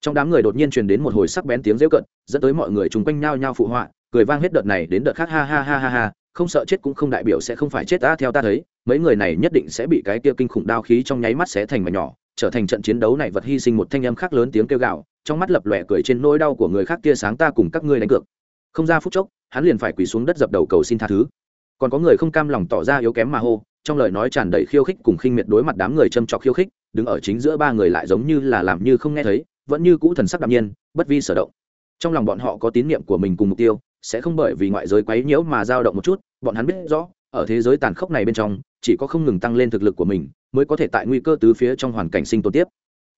Trong đám người đột nhiên truyền đến một hồi sắc bén tiếng rêu cận, dẫn tới mọi người chung quanh nhao nhao phụ họa cười vang hết đợt này đến đợt khác, ha ha ha ha ha. Không sợ chết cũng không đại biểu sẽ không phải chết ta theo ta thấy, mấy người này nhất định sẽ bị cái kia kinh khủng đao khí trong nháy mắt sẽ thành mà nhỏ, trở thành trận chiến đấu này vật hy sinh một thanh âm khác lớn tiếng kêu gào, trong mắt lập lòe cười trên nỗi đau của người khác tia sáng ta cùng các ngươi đánh cược. Không ra phút chốc, hắn liền phải quỳ xuống đất dập đầu cầu xin tha thứ. Còn có người không cam lòng tỏ ra yếu kém mà hô, trong lời nói tràn đầy khiêu khích cùng khinh miệt đối mặt đám người châm trọc khiêu khích, đứng ở chính giữa ba người lại giống như là làm như không nghe thấy, vẫn như cũ thần sắc đạm nhiên, bất vi sở động. Trong lòng bọn họ có tín nhiệm của mình cùng mục tiêu sẽ không bởi vì ngoại giới quấy nhiễu mà dao động một chút, bọn hắn biết rõ, ở thế giới tàn khốc này bên trong, chỉ có không ngừng tăng lên thực lực của mình, mới có thể tại nguy cơ tứ phía trong hoàn cảnh sinh tồn tiếp.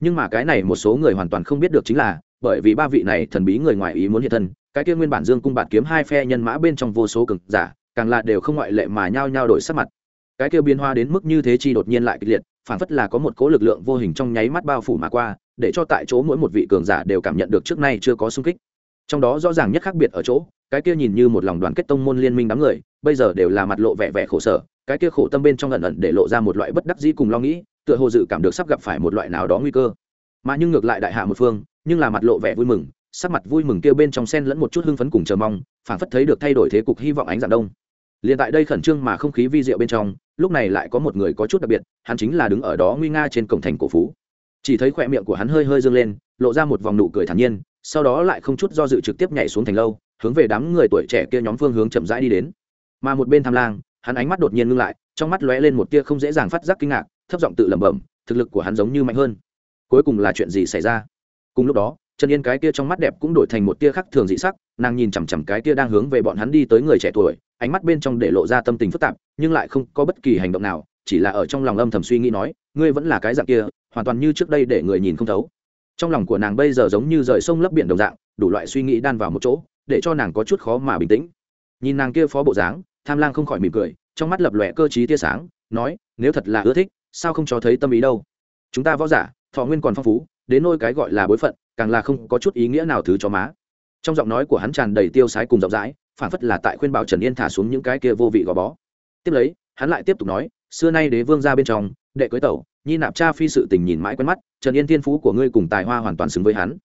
Nhưng mà cái này một số người hoàn toàn không biết được chính là, bởi vì ba vị này thần bí người ngoài ý muốn hiện thân, cái kia nguyên bản dương cung bạt kiếm hai phe nhân mã bên trong vô số cực giả, càng là đều không ngoại lệ mà nhao nhao đổi sắc mặt. Cái kia biến hóa đến mức như thế chi đột nhiên lại kịch liệt, phản phất là có một cố lực lượng vô hình trong nháy mắt bao phủ mà qua, để cho tại chỗ mỗi một vị cường giả đều cảm nhận được trước nay chưa có sung kích trong đó rõ ràng nhất khác biệt ở chỗ, cái kia nhìn như một lòng đoàn kết tông môn liên minh đám người, bây giờ đều là mặt lộ vẻ vẻ khổ sở, cái kia khổ tâm bên trong ẩn ẩn để lộ ra một loại bất đắc dĩ cùng lo nghĩ, tựa hồ dự cảm được sắp gặp phải một loại nào đó nguy cơ. Mà nhưng ngược lại đại hạ một phương, nhưng là mặt lộ vẻ vui mừng, sắc mặt vui mừng kia bên trong sen lẫn một chút hưng phấn cùng chờ mong, phảng phất thấy được thay đổi thế cục hy vọng ánh dạng đông. Liền tại đây khẩn trương mà không khí vi diệu bên trong, lúc này lại có một người có chút đặc biệt, hắn chính là đứng ở đó nguy nga trên cổng thành cổ phú. Chỉ thấy khỏe miệng của hắn hơi hơi dâng lên, lộ ra một vòng nụ cười thản nhiên sau đó lại không chút do dự trực tiếp nhảy xuống thành lâu, hướng về đám người tuổi trẻ kia nhóm phương hướng chậm rãi đi đến. Mà một bên tham lang, hắn ánh mắt đột nhiên ngưng lại, trong mắt lóe lên một tia không dễ dàng phát giác kinh ngạc, thấp giọng tự lẩm bẩm, thực lực của hắn giống như mạnh hơn. Cuối cùng là chuyện gì xảy ra? Cùng lúc đó, trần yên cái kia trong mắt đẹp cũng đổi thành một tia khác thường dị sắc, nàng nhìn chằm chằm cái kia đang hướng về bọn hắn đi tới người trẻ tuổi, ánh mắt bên trong để lộ ra tâm tình phức tạp, nhưng lại không có bất kỳ hành động nào, chỉ là ở trong lòng âm thầm suy nghĩ nói, ngươi vẫn là cái dạng kia, hoàn toàn như trước đây để người nhìn không thấu trong lòng của nàng bây giờ giống như rời sông lấp biển đồng dạng, đủ loại suy nghĩ đan vào một chỗ, để cho nàng có chút khó mà bình tĩnh. Nhìn nàng kia phó bộ dáng, tham lang không khỏi mỉm cười, trong mắt lập lòe cơ t tia sáng, nói, nếu thật là ưa thích, sao không cho thấy tâm ý đâu? Chúng ta võ giả, thọ nguyên còn phong phú, đến nôi cái gọi là bối phận, càng là không có chút ý nghĩa nào thứ cho má. Trong giọng nói của hắn tràn đầy tiêu sái cùng rộng rãi phản phất là tại khuyên bảo trần yên thả xuống những cái kia vô vị gò bó. Tiếp lấy, hắn lại tiếp tục nói, xưa nay đế vương ra bên trong đệ cưới tẩu, nhi nạp cha phi sự tình nhìn mãi quen mắt, trần yên thiên phú của ngươi cùng tài hoa hoàn toàn xứng với hắn.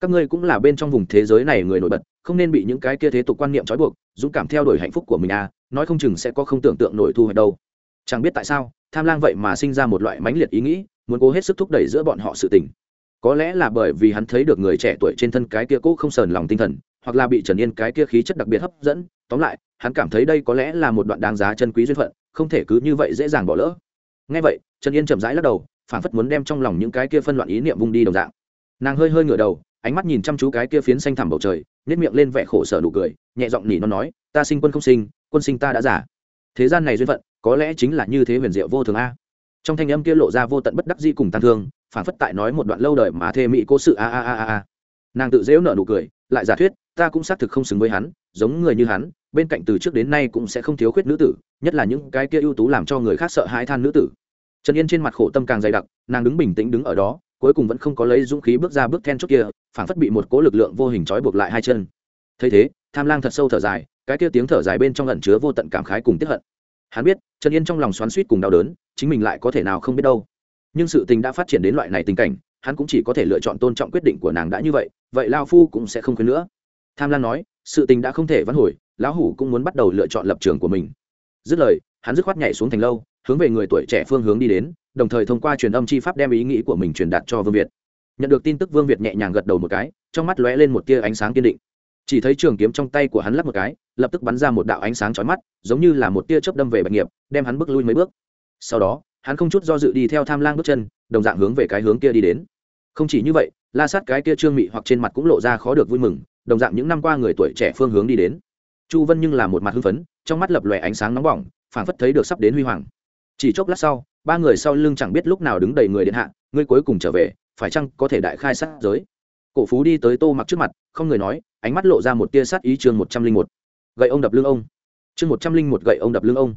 Các ngươi cũng là bên trong vùng thế giới này người nổi bật, không nên bị những cái kia thế tục quan niệm trói buộc, dũng cảm theo đuổi hạnh phúc của mình à nói không chừng sẽ có không tưởng tượng nổi thu hoạch đâu. Chẳng biết tại sao, tham lang vậy mà sinh ra một loại mãnh liệt ý nghĩ, muốn cố hết sức thúc đẩy giữa bọn họ sự tình. Có lẽ là bởi vì hắn thấy được người trẻ tuổi trên thân cái kia cũ không sờn lòng tinh thần, hoặc là bị trần yên cái kia khí chất đặc biệt hấp dẫn, tóm lại, hắn cảm thấy đây có lẽ là một đoạn đáng giá chân quý duyên phận, không thể cứ như vậy dễ dàng bỏ lỡ ngay vậy, trần yên chậm rãi lắc đầu phản phất muốn đem trong lòng những cái kia phân loạn ý niệm vung đi đồng dạng. Nàng hơi hơi ngửa đầu, ánh mắt nhìn chăm chú cái kia phiến xanh thẳm bầu trời nếp miệng lên vẻ khổ sở nụ cười, nhẹ giọng nỉ nó nói, ta sinh quân không sinh, quân sinh ta đã giả thế gian này duyên phận, có lẽ chính là như thế huyền diệu vô thường a. Trong thanh âm kia lộ ra vô tận bất đắc di cùng tàn thương phản phất tại nói một đoạn lâu đời mà thê mỹ cố sự a a a a nàng tự dễu nợ nụ cười, lại giả thuyết, ta cũng xác thực không xứng với hắn, giống người như hắn bên cạnh từ trước đến nay cũng sẽ không thiếu khuyết nữ tử, nhất là những cái kia ưu tú làm cho người khác sợ hãi than nữ tử. Trần yên trên mặt khổ tâm càng dày đặc, nàng đứng bình tĩnh đứng ở đó, cuối cùng vẫn không có lấy dũng khí bước ra bước then chốt kia phản phất bị một cố lực lượng vô hình trói buộc lại hai chân. Thấy thế, tham lang thật sâu thở dài, cái kia tiếng thở dài bên trong lẩn chứa vô tận cảm khái cùng tiếp hận. Hắn biết, trần yên trong lòng xoắn suýt cùng đau đớn, chính mình lại có thể nào không biết đâu. Nhưng sự tình đã phát triển đến loại này tình cảnh, hắn cũng chỉ có thể lựa chọn tôn trọng quyết định của nàng đã như vậy vậy lao phu cũng sẽ không khuyên nữa. Tham lan nói, sự tình đã không thể vãn hồi lão hủ cũng muốn bắt đầu lựa chọn lập trường của mình. Dứt lời, hắn dứt khoát nhảy xuống thành lâu, hướng về người tuổi trẻ phương hướng đi đến, đồng thời thông qua truyền âm chi pháp đem ý nghĩ của mình truyền đạt cho vương việt. Nhận được tin tức, vương việt nhẹ nhàng gật đầu một cái, trong mắt lóe lên một tia ánh sáng kiên định. Chỉ thấy trường kiếm trong tay của hắn lắp một cái, lập tức bắn ra một đạo ánh sáng chói mắt, giống như là một tia chớp đâm về bạch nghiệp, đem hắn bước lui mấy bước. Sau đó, hắn không chút do dự đi theo tham lang bước chân, đồng dạng hướng về cái hướng kia đi đến. Không chỉ như vậy, la sát cái kia trương mị hoặc trên mặt cũng lộ ra khó được vui mừng, đồng dạng những năm qua người tuổi trẻ phương hướng đi đến chu vân nhưng là một mặt hưng phấn, trong mắt lập lòe ánh sáng nóng bỏng, phảng phất thấy được sắp đến huy hoàng. Chỉ chốc lát sau, ba người sau lưng chẳng biết lúc nào đứng đầy người điện hạ, ngươi cuối cùng trở về, phải chăng có thể đại khai sát giới? Cổ phú đi tới tô mặc trước mặt, không người nói, ánh mắt lộ ra một tia sát ý chương một trăm linh một. Gậy ông đập lưng ông. Chương một trăm linh một gậy ông đập lưng ông.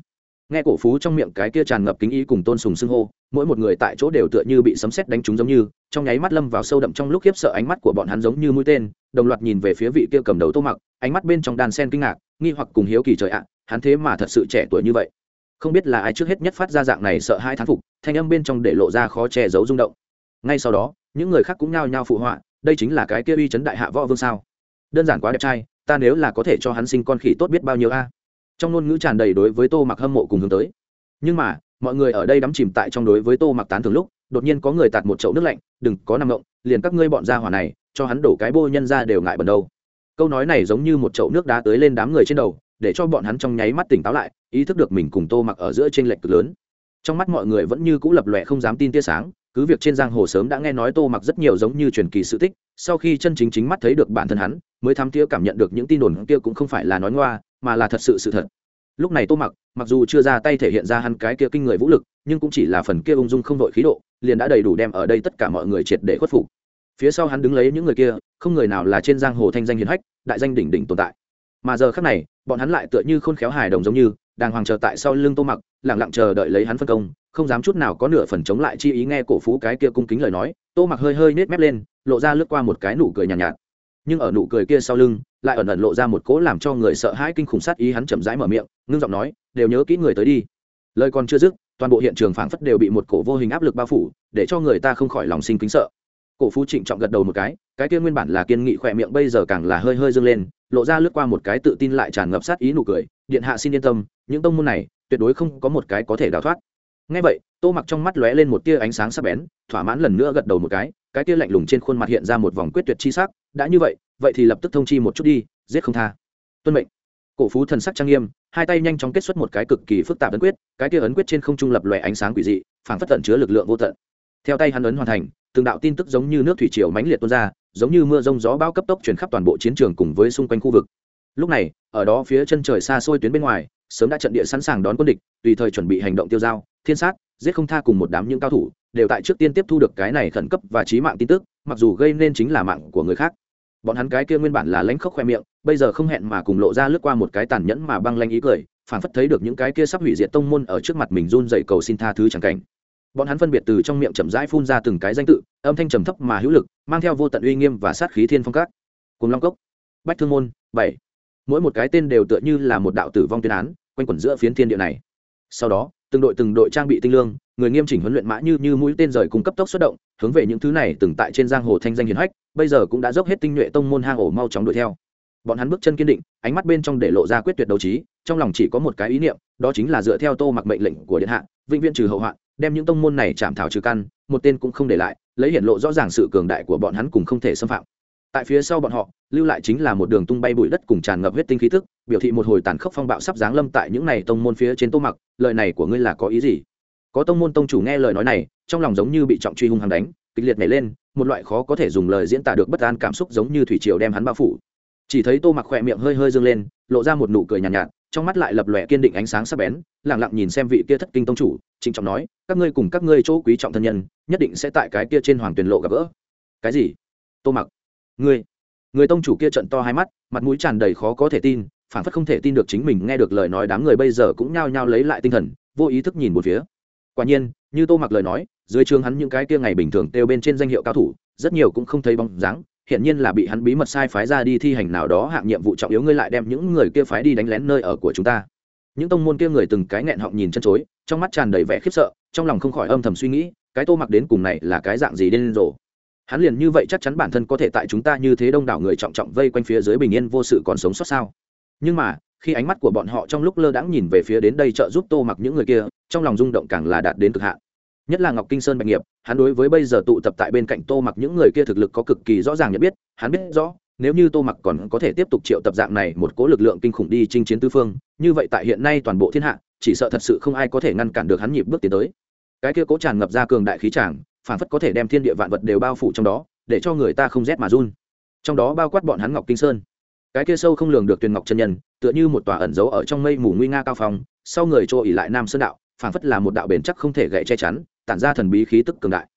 Nghe cổ phú trong miệng cái kia tràn ngập kính ý cùng tôn sùng xưng hô mỗi một người tại chỗ đều tựa như bị sấm sét đánh trúng giống như, trong nháy mắt lâm vào sâu đậm trong lúc khiếp sợ ánh mắt của bọn hắn giống như mũi tên, đồng loạt nhìn về phía vị kia cầm đầu tô mặc, ánh mắt bên trong đàn sen kinh ngạc, nghi hoặc cùng hiếu kỳ trời ạ à, hắn thế mà thật sự trẻ tuổi như vậy. Không biết là ai trước hết nhất phát ra dạng này sợ hai thán phục, thanh âm bên trong để lộ ra khó che giấu rung động. Ngay sau đó, những người khác cũng nhao nhao phụ họa, đây chính là cái kia uy chấn đại hạ võ vương sao. Đơn giản quá đẹp trai, ta nếu là có thể cho hắn sinh con khỉ tốt biết bao nhiêu a. Trong ngôn ngữ tràn đầy đối với tô mặc hâm mộ cùng hướng tới. Nhưng mà mọi người ở đây đắm chìm tại trong đối với tô mặc tán thường lúc, đột nhiên có người tạt một chậu nước lạnh, đừng có nằm ngộng liền các ngươi bọn ra hỏa này, cho hắn đổ cái bô nhân ra đều ngại bẩn đâu. Câu nói này giống như một chậu nước đá tới lên đám người trên đầu, để cho bọn hắn trong nháy mắt tỉnh táo lại, ý thức được mình cùng tô mặc ở giữa t r ê n lệch cực lớn. Trong mắt mọi người vẫn như c ũ lập lòe không dám tin tia sáng, cứ việc trên giang hồ sớm đã nghe nói tô mặc rất nhiều giống như truyền kỳ sự tích, sau khi chân chính chính mắt thấy được bản thân hắn, mới thám tía cảm nhận được những tin đồn kia cũng không phải là nói ngoa, mà là thật sự sự thật lúc này tô mặc mặc dù chưa ra tay thể hiện ra hắn cái kia kinh người vũ lực nhưng cũng chỉ là phần kia ung dung không đội khí độ liền đã đầy đủ đem ở đây tất cả mọi người triệt để khuất phục. Phía sau hắn đứng lấy những người kia không người nào là trên giang hồ thanh danh hiền hách đại danh đỉnh đỉnh tồn tại. Mà giờ khác này bọn hắn lại tựa như khôn khéo hài đồng giống như đàng hoàng chờ tại sau lưng tô mặc lẳng lặng chờ đợi lấy hắn phân công không dám chút nào có nửa phần chống lại chi ý nghe cổ phú cái kia cung kính lời nói. Tô mặc hơi hơi nết mép lên lộ ra lướt qua một cái nụ cười nhàn nhạt, nhạt. Nhưng ở nụ cười kia sau lưng lại ẩn ẩn lộ ra một cỗ làm cho người sợ hãi kinh khủng sát ý, hắn chậm rãi mở miệng, ngưng giọng nói, đều nhớ kỹ người tới đi. Lời còn chưa dứt, toàn bộ hiện trường phảng phất đều bị một cổ vô hình áp lực bao phủ, để cho người ta không khỏi lòng sinh kính sợ. Cổ phú trịnh trọng gật đầu một cái cái kia nguyên bản là kiên nghị khỏe miệng bây giờ càng là hơi hơi dâng lên, lộ ra lướt qua một cái tự tin lại tràn ngập sát ý nụ cười, điện hạ xin yên tâm, những tông môn này tuyệt đối không có một cái có thể đào thoát. Ngay vậy, tô mặc trong mắt lóe lên một tia ánh sáng sắc bén, thỏa mãn lần nữa gật đầu một cái cái tia lạnh lùng trên khuôn mặt hiện ra một vòng quyết tuyệt chi sắc, đã như vậy vậy thì lập tức thông chi một chút đi, giết không tha. Tuân mệnh. Cổ phú thần sắc trang nghiêm, hai tay nhanh chóng kết xuất một cái cực kỳ phức tạp ấn quyết, cái kia ấn quyết trên không trung lập lòe ánh sáng quỷ dị phản phất tận chứa lực lượng vô tận. Theo tay hắn ấn hoàn thành, từng đạo tin tức giống như nước thủy triều mãnh liệt tuôn ra, giống như mưa rông gió bão cấp tốc chuyển khắp toàn bộ chiến trường cùng với xung quanh khu vực. Lúc này, ở đó phía chân trời xa xôi tuyến bên ngoài, sớm đã trận địa sẵn sàng đón quân địch, tùy thời chuẩn bị hành động tiêu giao thiên sát, giết không tha cùng một đám những cao thủ, đều tại trước tiên tiếp thu được cái này khẩn cấp và trí mạng tin tức, mặc dù gây nên chính là mạng của người khác bọn hắn cái kia nguyên bản là lãnh khốc khoe miệng, bây giờ không hẹn mà cùng lộ ra lướt qua một cái tàn nhẫn mà băng lanh ý cười, phản phất thấy được những cái kia sắp hủy diệt tông môn ở trước mặt mình run dậy cầu xin tha thứ chẳng cảnh. Bọn hắn phân biệt từ trong miệng chậm rãi phun ra từng cái danh tự, âm thanh trầm thấp mà hữu lực, mang theo vô tận uy nghiêm và sát khí thiên phong các. Cùng long cốc, bách thương môn, bảy. Mỗi một cái tên đều tựa như là một đạo tử vong tuyên án, quanh quẩn giữa phiến thiên địa này. Sau đó, từng đội từng đội trang bị tinh lương, người nghiêm chỉnh huấn luyện mã như như mũi tên rời cung cấp tốc xuất động hướng về những thứ này từng tại trên giang hồ thanh danh hiền hách, bây giờ cũng đã dốc hết tinh nhuệ tông môn hang ổ mau chóng đuổi theo. Bọn hắn bước chân kiên định, ánh mắt bên trong để lộ ra quyết tuyệt đấu trí, trong lòng chỉ có một cái ý niệm, đó chính là dựa theo tô mặc mệnh lệnh của điện hạ, vĩnh viễn trừ hậu hoạn, đem những tông môn này chạm thảo trừ căn, một tên cũng không để lại, lấy hiện lộ rõ ràng sự cường đại của bọn hắn cùng không thể xâm phạm. Tại phía sau bọn họ, lưu lại chính là một đường tung bay bụi đất cùng tràn ngập huyết tinh khí thức biểu thị một hồi tàn khốc phong bạo sắp giáng lâm tại những này tông môn phía trên tô mặc, lời này của ngươi là có ý gì? Có tông môn tông chủ nghe lời nói này trong lòng giống như bị trọng truy hung hăng đánh kịch liệt nảy lên một loại khó có thể dùng lời diễn tả được bất an cảm xúc giống như thủy triều đem hắn bao phủ. Chỉ thấy tô mặc khỏe miệng hơi hơi dâng lên lộ ra một nụ cười nhàn nhạt, nhạt trong mắt lại lập lòe kiên định ánh sáng sắc bén lẳng lặng nhìn xem vị kia thất kinh tông chủ trịnh trọng nói các ngươi cùng các ngươi chỗ quý trọng thân nhân nhất định sẽ tại cái kia trên hoàng tuyền lộ gặp gỡ. Cái gì? Tô mặc. Ngươi. Người tông chủ kia trận to hai mắt mặt mũi tràn đầy khó có thể tin phản phất không thể tin được chính mình nghe được lời nói đám người bây giờ cũng nhao nhao lấy lại tinh thần vô ý thức nhìn một phía quả nhiên, như tô mặc lời nói, dưới trường hắn những cái kia ngày bình thường kêu bên trên danh hiệu cao thủ, rất nhiều cũng không thấy bóng dáng hiện nhiên là bị hắn bí mật sai phái ra đi thi hành nào đó hạng nhiệm vụ trọng yếu ngươi lại đem những người kia phái đi đánh lén nơi ở của chúng ta. Những tông môn kia người từng cái nghẹn họng nhìn chân chối, trong mắt tràn đầy vẻ khiếp sợ, trong lòng không khỏi âm thầm suy nghĩ, cái tô mặc đến cùng này là cái dạng gì đến rồ? Hắn liền như vậy chắc chắn bản thân có thể tại chúng ta như thế đông đảo người trọng trọng vây quanh phía dưới bình yên vô sự còn sống sót sao? Nhưng mà, khi ánh mắt của bọn họ trong lúc lơ đãng nhìn về phía đến đây trợ giúp tô mặc những người kia trong lòng rung động càng là đạt đến cực hạn. Nhất là ngọc kinh sơn bạch nghiệp, hắn đối với bây giờ tụ tập tại bên cạnh tô mặc những người kia thực lực có cực kỳ rõ ràng nhận biết, hắn biết rõ, nếu như tô mặc còn có thể tiếp tục triệu tập dạng này một cố lực lượng kinh khủng đi chinh chiến tư phương, như vậy tại hiện nay toàn bộ thiên hạ, chỉ sợ thật sự không ai có thể ngăn cản được hắn nhịp bước tiến tới. Cái kia cố tràn ngập ra cường đại khí tràng, phản phất có thể đem thiên địa vạn vật đều bao phủ trong đó, để cho người ta không rét mà run. Trong đó bao quát bọn hắn ngọc kinh sơn. Cái kia sâu không lường được tuyền ngọc chân nhân, tựa như một tòa ẩn giấu ở trong mây mù nguy nga cao phòng sau người trô ỉ lại nam sơn đạo Phảng phất là một đạo bền chắc không thể gậy che chắn, tản ra thần bí khí tức cường đại.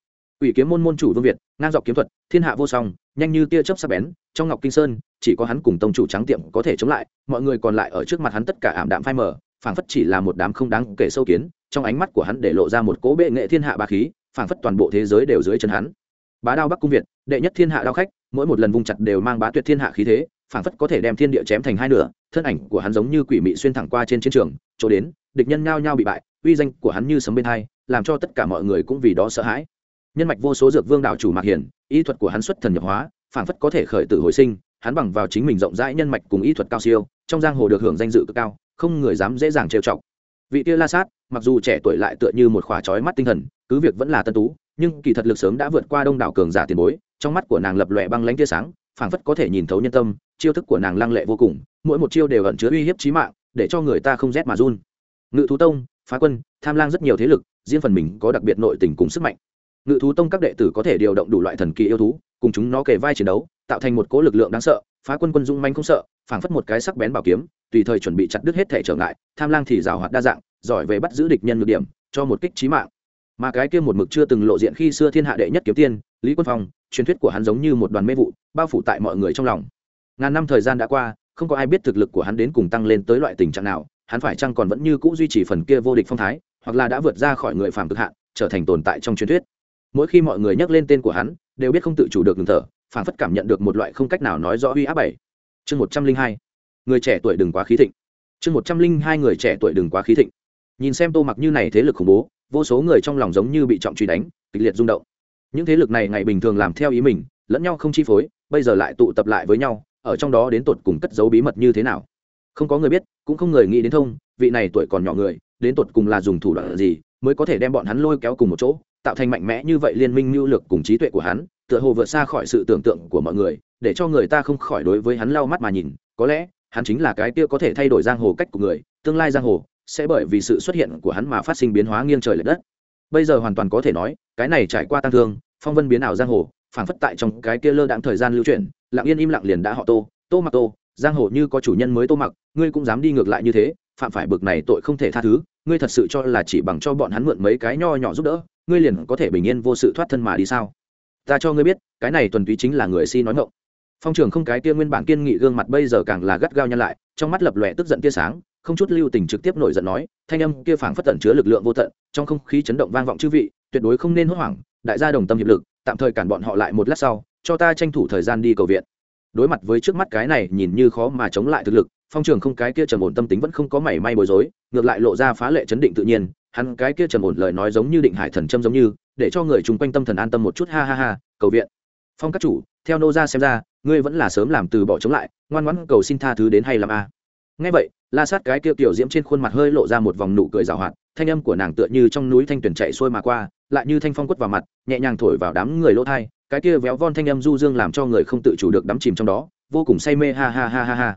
Ủy kiếm môn môn chủ vương việt, ngang dọc kiếm thuật, thiên hạ vô song, nhanh như tia chớp sắc bén, trong ngọc kinh sơn, chỉ có hắn cùng tông chủ trắng tiệm có thể chống lại, mọi người còn lại ở trước mặt hắn tất cả ảm đạm phai mờ, phảng phất chỉ là một đám không đáng kể sâu kiến, trong ánh mắt của hắn để lộ ra một cố bệ nghệ thiên hạ bá khí, phảng phất toàn bộ thế giới đều dưới chân hắn. Bá đao bắc cung việt, đệ nhất thiên hạ đao khách, mỗi một lần vung chặt đều mang bá tuyệt thiên hạ khí thế, phảng phất có thể đem thiên địa chém thành hai nửa, thân ảnh của hắn giống như quỷ mị xuyên thẳng qua trên chiến trường, chỗ đến, địch nhân nhao nhao bị bại uy danh của hắn như sấm bên hai, làm cho tất cả mọi người cũng vì đó sợ hãi. Nhân mạch vô số dược vương đạo chủ mạc hiển, y thuật của hắn xuất thần nhập hóa, phảng phất có thể khởi tử hồi sinh, hắn bằng vào chính mình rộng rãi nhân mạch cùng y thuật cao siêu, trong giang hồ được hưởng danh dự cực cao, không người dám dễ dàng trêu chọc. Vị tia la sát, mặc dù trẻ tuổi lại tựa như một khỏa trói mắt tinh thần, cứ việc vẫn là tân tú, nhưng kỳ thật lực sớm đã vượt qua đông đảo cường giả tiền bối, trong mắt của nàng lập lòe băng lánh tia sáng, phảng phất có thể nhìn thấu nhân tâm, chiêu thức của nàng lăng lệ vô cùng, mỗi một chiêu đều ẩn chứa uy hiếp chí mạng, để cho người ta không rét mà run. Ngự thú tông phá quân, tham lang rất nhiều thế lực, riêng phần mình có đặc biệt nội tình cùng sức mạnh. Ngự thú tông các đệ tử có thể điều động đủ loại thần kỳ yêu thú, cùng chúng nó kề vai chiến đấu, tạo thành một cố lực lượng đáng sợ, phá quân quân dung manh không sợ, phảng phất một cái sắc bén bảo kiếm, tùy thời chuẩn bị chặt đứt hết thể trở ngại, tham lang thì rào hoạt đa dạng, giỏi về bắt giữ địch nhân ngược điểm, cho một kích trí mạng. Mà cái kia một mực chưa từng lộ diện khi xưa thiên hạ đệ nhất kiếm tiên, lý quân phong, truyền thuyết của hắn giống như một đoàn mê vụ, bao phủ tại mọi người trong lòng. Ngàn năm thời gian đã qua, không có ai biết thực lực của hắn đến cùng tăng lên tới loại tình trạng nào hắn phải chăng còn vẫn như cũ duy trì phần kia vô địch phong thái, hoặc là đã vượt ra khỏi người phàm cực hạn, trở thành tồn tại trong truyền thuyết. Mỗi khi mọi người nhắc lên tên của hắn, đều biết không tự chủ được ngừng thở, phản phất cảm nhận được một loại không cách nào nói rõ uy áp bảy. Chương một trăm linh hai. Người trẻ tuổi đừng quá khí thịnh. Chương một trăm linh hai, người trẻ tuổi đừng quá khí thịnh. Nhìn xem tô mặc như này thế lực khủng bố, vô số người trong lòng giống như bị trọng truy đánh, kịch liệt rung động. Những thế lực này ngày bình thường làm theo ý mình, lẫn nhau không chi phối, bây giờ lại tụ tập lại với nhau, ở trong đó đến tột cùng cất giấu bí mật như thế nào? Không có người biết, cũng không người nghĩ đến thông, vị này tuổi còn nhỏ người, đến tột cùng là dùng thủ đoạn gì, mới có thể đem bọn hắn lôi kéo cùng một chỗ, tạo thành mạnh mẽ như vậy liên minh mưu lược cùng trí tuệ của hắn, tựa hồ vượt xa khỏi sự tưởng tượng của mọi người, để cho người ta không khỏi đối với hắn lau mắt mà nhìn. Có lẽ, hắn chính là cái kia có thể thay đổi giang hồ cách của người, tương lai giang hồ sẽ bởi vì sự xuất hiện của hắn mà phát sinh biến hóa nghiêng trời l ệ đất. Bây giờ hoàn toàn có thể nói, cái này trải qua tăng thương, phong vân biến ảo giang hồ, phảng phất tại trong cái kia lơ đãng thời gian lưu chuyển, lặng yên im lặng liền đã họ tô tô mặc tô giang hồ như có chủ nhân mới tô mặc, ngươi cũng dám đi ngược lại như thế, phạm phải bực này tội không thể tha thứ, ngươi thật sự cho là chỉ bằng cho bọn hắn mượn mấy cái nho nhỏ giúp đỡ, ngươi liền có thể bình yên vô sự thoát thân mà đi sao? Ta cho ngươi biết, cái này tuần túy chính là người si nói ngộng phong trường không cái kia nguyên bản kiên nghị gương mặt bây giờ càng là gắt gao nhăn lại, trong mắt lập lòe tức giận tia sáng, không chút lưu tình trực tiếp nổi giận nói, thanh âm kia phảng phất tận chứa lực lượng vô tận, trong không khí chấn động vang vọng chư vị, tuyệt đối không nên hốt hoảng, đại gia đồng tâm hiệp lực, tạm thời cản bọn họ lại một lát sau, cho ta tranh thủ thời gian đi cầu viện đối mặt với trước mắt cái này nhìn như khó mà chống lại thực lực, phong trường không cái kia trầm ổn tâm tính vẫn không có mảy may bối rối, ngược lại lộ ra phá lệ chấn định tự nhiên, hắn cái kia trầm ổn lời nói giống như định hải thần châm giống như, để cho người chung quanh tâm thần an tâm một chút, ha ha ha, cầu viện phong các chủ, theo nô ra xem ra, ngươi vẫn là sớm làm từ bỏ chống lại, ngoan ngoãn cầu xin tha thứ đến hay làm a à. ngay vậy, la sát cái kia kiểu diễm trên khuôn mặt hơi lộ ra một vòng nụ cười rào hoạt, thanh âm của nàng tựa như trong núi thanh tuyển chạy xuôi mà qua, lại như thanh phong quất vào mặt, nhẹ nhàng thổi vào đám người lỗ thai cái kia véo von thanh âm du dương làm cho người không tự chủ được đắm chìm trong đó, vô cùng say mê, ha ha ha ha ha.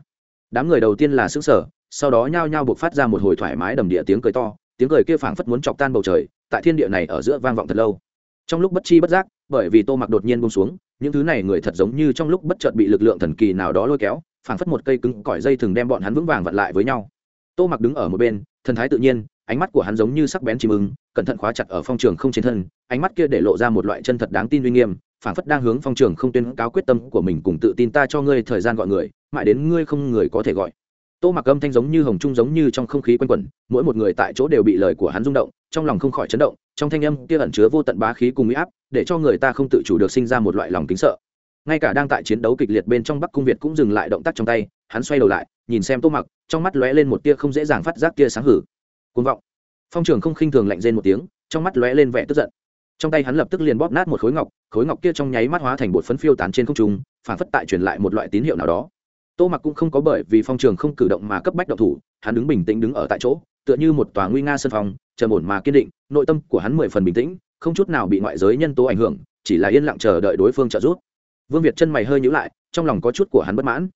Đám người đầu tiên là xứng sở sau đó nhao nhao buộc phát ra một hồi thoải mái đầm địa tiếng cười to, tiếng cười kia phảng phất muốn chọc tan bầu trời, tại thiên địa này ở giữa vang vọng thật lâu. Trong lúc bất chi bất giác, bởi vì tô mặc đột nhiên bông xuống, những thứ này người thật giống như trong lúc bất chợt bị lực lượng thần kỳ nào đó lôi kéo, phảng phất một cây cứng cỏi dây thường đem bọn hắn vững vàng vặn lại với nhau. Tô mặc đứng ở một bên, thần thái tự nhiên, ánh mắt của hắn giống như sắc bén chim ưng, cẩn thận khóa chặt ở phong trường không trên thân, ánh mắt kia để lộ ra một loại chân thật đáng tin uy nghiêm phảng phất đang hướng phong trường không tuyên cáo quyết tâm của mình cùng tự tin ta cho ngươi thời gian gọi người, mãi đến ngươi không người có thể gọi. Tô mặc âm thanh giống như hồng trung giống như trong không khí quanh quẩn, mỗi một người tại chỗ đều bị lời của hắn rung động, trong lòng không khỏi chấn động, trong thanh âm kia ẩn chứa vô tận bá khí cùng uy áp, để cho người ta không tự chủ được sinh ra một loại lòng kính sợ. Ngay cả đang tại chiến đấu kịch liệt bên trong bắc cung việt cũng dừng lại động tác trong tay, hắn xoay đầu lại, nhìn xem tô mặc, trong mắt lóe lên một tia không dễ dàng phát giác tia sáng hử. Côn vọng. Phong trường không khinh thường lạnh rên một tiếng, trong mắt lóe lên vẻ tức giận trong tay hắn lập tức liền bóp nát một khối ngọc khối ngọc kia trong nháy mắt hóa thành bột phấn phiêu tán trên không trung, phản phất tại truyền lại một loại tín hiệu nào đó. Tô mặc cũng không có bởi vì phong trường không cử động mà cấp bách động thủ, hắn đứng bình tĩnh đứng ở tại chỗ, tựa như một tòa nguy nga sân phòng, trầm ổn mà kiên định, nội tâm của hắn mười phần bình tĩnh, không chút nào bị ngoại giới nhân tố ảnh hưởng, chỉ là yên lặng chờ đợi đối phương trợ giúp. Vương việt chân mày hơi nhữ lại, trong lòng có chút của hắn bất mãn.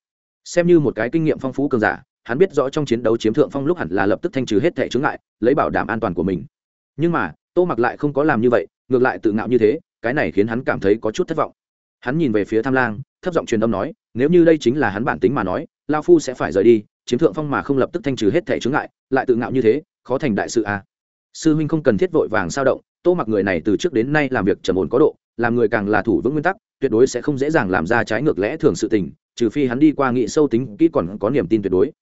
Xem như một cái kinh nghiệm phong phú cường giả, hắn biết rõ trong chiến đấu chiếm thượng phong lúc hẳn là lập tức thanh trừ hết thẻ chướng ngại, lấy bảo đảm an toàn của mình. Nhưng mà, tô mặc lại không có làm như vậy ngược lại tự ngạo như thế, cái này khiến hắn cảm thấy có chút thất vọng hắn nhìn về phía tham lang, thấp giọng truyền âm nói, nếu như đây chính là hắn bản tính mà nói, lao phu sẽ phải rời đi, chiếm thượng phong mà không lập tức thanh trừ hết thẻ chướng ngại, lại tự ngạo như thế, khó thành đại sự à. sư huynh không cần thiết vội vàng sao động, tô mặc người này từ trước đến nay làm việc trầm ổn có độ, làm người càng là thủ vững nguyên tắc, tuyệt đối sẽ không dễ dàng làm ra trái ngược lẽ thường sự tình, trừ phi hắn đi qua nghị sâu tính kỹ còn có niềm tin tuyệt đối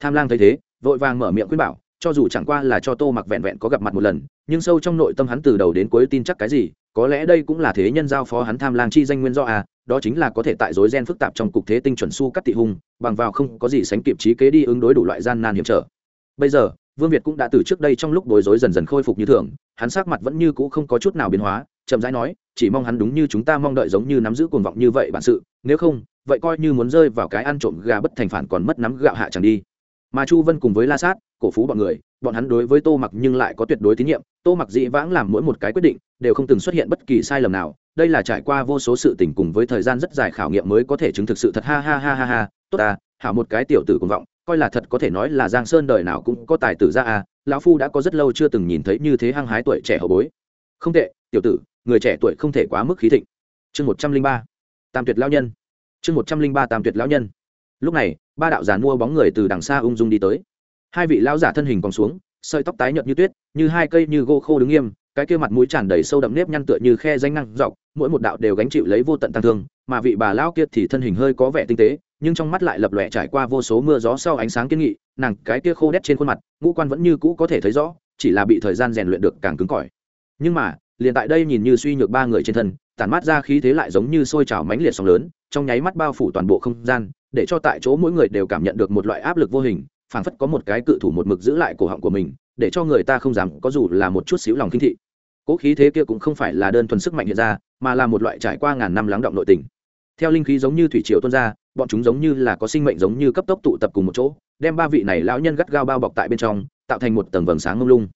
tham lang thấy thế, vội vàng mở miệng khuyên bảo cho dù chẳng qua là cho tô mặc vẹn vẹn có gặp mặt một lần, nhưng sâu trong nội tâm hắn từ đầu đến cuối tin chắc cái gì, có lẽ đây cũng là thế nhân giao phó hắn tham lang chi danh nguyên do à đó chính là có thể tại dối gen phức tạp trong cục thế tinh chuẩn su cắt tị hung, bằng vào không có gì sánh kịp trí kế đi ứng đối đủ loại gian nan hiểm trở. Bây giờ, vương việt cũng đã từ trước đây trong lúc bối rối dần dần khôi phục như thường, hắn sắc mặt vẫn như cũ không có chút nào biến hóa, chậm rãi nói, chỉ mong hắn đúng như chúng ta mong đợi giống như nắm giữ cuồng vọng như vậy bản sự, nếu không, vậy coi như muốn rơi vào cái ăn trộm gà bất thành phản còn mất nắm gạo hạ chẳng đi mà chu vân cùng với la sát, cổ phú bọn người, bọn hắn đối với tô mặc nhưng lại có tuyệt đối tín nhiệm. Tô mặc dĩ vãng làm mỗi một cái quyết định, đều không từng xuất hiện bất kỳ sai lầm nào. Đây là trải qua vô số sự tình cùng với thời gian rất dài khảo nghiệm mới có thể chứng thực sự thật. Ha ha ha ha ha. Tốt à hảo một cái tiểu tử cuồng vọng, coi là thật có thể nói là giang sơn đời nào cũng có tài tử ra à. Lão phu đã có rất lâu chưa từng nhìn thấy như thế hăng hái tuổi trẻ hậu bối. Không tệ, tiểu tử, người trẻ tuổi không thể quá mức khí thịnh. Chương một trăm linh ba, tam tuyệt lão nhân. Chương một trăm linh ba tam tuyệt lão nhân. Lúc này ba đạo giàn mua bóng người từ đằng xa ung dung đi tới. Hai vị lão giả thân hình còn xuống, sợi tóc tái nhợt như tuyết, như hai cây như gỗ khô đứng nghiêm, cái kia mặt mũi tràn đầy sâu đậm nếp nhăn tựa như khe danh năng dọc, mỗi một đạo đều gánh chịu lấy vô tận tăng thương, mà vị bà lão kia thì thân hình hơi có vẻ tinh tế, nhưng trong mắt lại lập lòe trải qua vô số mưa gió sau ánh sáng kiên nghị, nàng cái kia khô đét trên khuôn mặt, ngũ quan vẫn như cũ có thể thấy rõ, chỉ là bị thời gian rèn luyện được càng cứng cỏi. Nhưng mà, liền tại đây nhìn như suy nhược ba người trên thân, tản mát ra khí thế lại giống như sôi trào mãnh liệt sóng lớn, trong nháy mắt bao phủ toàn bộ không gian để cho tại chỗ mỗi người đều cảm nhận được một loại áp lực vô hình, phảng phất có một cái cự thủ một mực giữ lại cổ họng của mình, để cho người ta không dám, có dù là một chút xíu lòng kinh thị. Cố khí thế kia cũng không phải là đơn thuần sức mạnh hiện ra, mà là một loại trải qua ngàn năm lắng động nội tình. Theo linh khí giống như thủy triều tuôn ra, bọn chúng giống như là có sinh mệnh giống như cấp tốc tụ tập cùng một chỗ, đem ba vị này lão nhân gắt gao bao bọc tại bên trong, tạo thành một tầng vầng sáng ngông lung.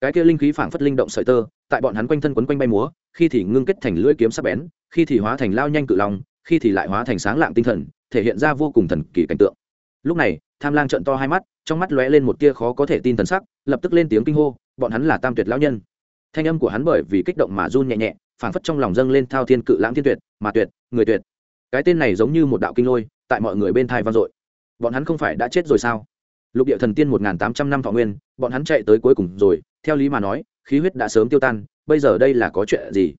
Cái kia linh khí phảng phất linh động sợi tơ, tại bọn hắn quanh thân quấn quanh bay múa, khi thì ngưng kết thành lưỡi kiếm sắc bén, khi thì hóa thành lao nhanh cự long, khi thì lại hóa thành sáng lạng tinh thần thể hiện ra vô cùng thần kỳ cảnh tượng. Lúc này, tham lang trận to hai mắt, trong mắt lóe lên một tia khó có thể tin thần sắc, lập tức lên tiếng kinh hô, bọn hắn là tam tuyệt lão nhân. Thanh âm của hắn bởi vì kích động mà run nhẹ nhẹ, phảng phất trong lòng dâng lên thao thiên cự lãng thiên tuyệt, mà tuyệt, người tuyệt. Cái tên này giống như một đạo kinh lôi, tại mọi người bên thai vang dội. Bọn hắn không phải đã chết rồi sao? Lục địa thần tiên một nghìn tám trăm năm thọ nguyên, bọn hắn chạy tới cuối cùng rồi, theo lý mà nói, khí huyết đã sớm tiêu tan, bây giờ đây là có chuyện gì?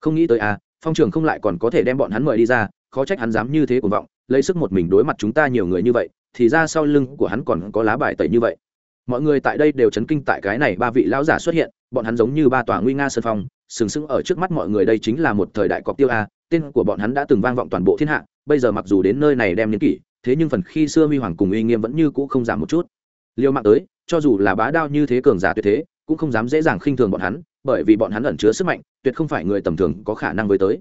Không nghĩ tới à phong trường không lại còn có thể đem bọn hắn mời đi ra, khó trách hắn dám như thế cuồng vọng lấy sức một mình đối mặt chúng ta nhiều người như vậy, thì ra sau lưng của hắn còn có lá bài tẩy như vậy. Mọi người tại đây đều chấn kinh tại cái này ba vị lão giả xuất hiện, bọn hắn giống như ba tòa nguy nga sơn phong, sừng sững ở trước mắt mọi người đây chính là một thời đại cọc tiêu a, tên của bọn hắn đã từng vang vọng toàn bộ thiên hạ, bây giờ mặc dù đến nơi này đem n kỷ, thế nhưng phần khi xưa huy hoàng cùng uy nghiêm vẫn như cũ không giảm một chút. Liêu mạng tới, cho dù là bá đao như thế cường giả tuyệt thế, cũng không dám dễ dàng khinh thường bọn hắn, bởi vì bọn hắn ẩn chứa sức mạnh, tuyệt không phải người tầm thường có khả năng với tới.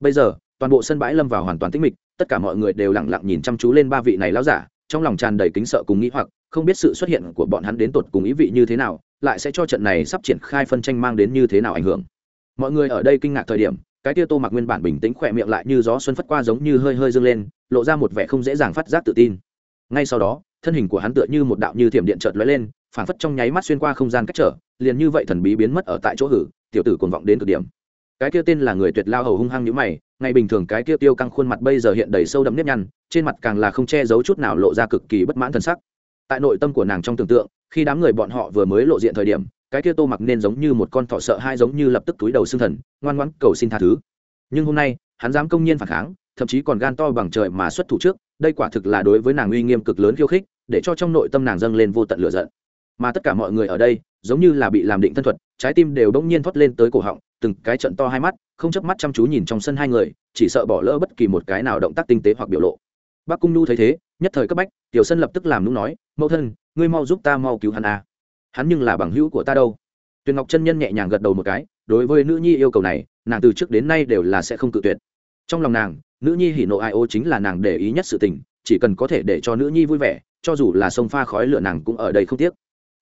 Bây giờ, toàn bộ sân bãi lâm vào hoàn toàn tĩnh mịch tất cả mọi người đều lặng lặng nhìn chăm chú lên ba vị này lão giả, trong lòng tràn đầy kính sợ cùng nghĩ hoặc, không biết sự xuất hiện của bọn hắn đến tột cùng ý vị như thế nào, lại sẽ cho trận này sắp triển khai phân tranh mang đến như thế nào ảnh hưởng. Mọi người ở đây kinh ngạc thời điểm, cái tia tô mặc nguyên bản bình tĩnh khỏe miệng lại như gió xuân phất qua giống như hơi hơi dâng lên, lộ ra một vẻ không dễ dàng phát giác tự tin. Ngay sau đó, thân hình của hắn tựa như một đạo như thiểm điện chợt lóe lên, phảng phất trong nháy mắt xuyên qua không gian cách trở, liền như vậy thần bí biến mất ở tại chỗ hử, tiểu tử cuồng vọng đến cực điểm. Cái kia tên là người tuyệt lao hầu hung hăng như mày ngày bình thường cái kia tiêu căng khuôn mặt bây giờ hiện đầy sâu đậm nếp nhăn, trên mặt càng là không che giấu chút nào lộ ra cực kỳ bất mãn thân sắc. Tại nội tâm của nàng trong tưởng tượng, khi đám người bọn họ vừa mới lộ diện thời điểm, cái kia tô mặc nên giống như một con thỏ sợ hai giống như lập tức túi đầu xương thần, ngoan ngoãn cầu xin tha thứ. Nhưng hôm nay, hắn dám công nhiên phản kháng, thậm chí còn gan to bằng trời mà xuất thủ trước, đây quả thực là đối với nàng uy nghiêm cực lớn khiêu khích, để cho trong nội tâm nàng dâng lên vô tận lửa giận. Mà tất cả mọi người ở đây, giống như là bị làm định thân thuật, trái tim đều đống nhiên thoát lên tới cổ họng, từng cái trận to hai mắt không chớp mắt chăm chú nhìn trong sân hai người, chỉ sợ bỏ lỡ bất kỳ một cái nào động tác tinh tế hoặc biểu lộ. Bác cung nhu thấy thế, nhất thời cấp bách, tiểu sân lập tức làm nung nói, mẫu thân, ngươi mau giúp ta mau cứu hắn à. hắn nhưng là bằng hữu của ta đâu. Tuyền ngọc chân nhân nhẹ nhàng gật đầu một cái, đối với nữ nhi yêu cầu này, nàng từ trước đến nay đều là sẽ không cự tuyệt. Trong lòng nàng, nữ nhi hỉ nộ ai ô chính là nàng để ý nhất sự tình, chỉ cần có thể để cho nữ nhi vui vẻ, cho dù là sông pha khói lửa nàng cũng ở đây không tiếc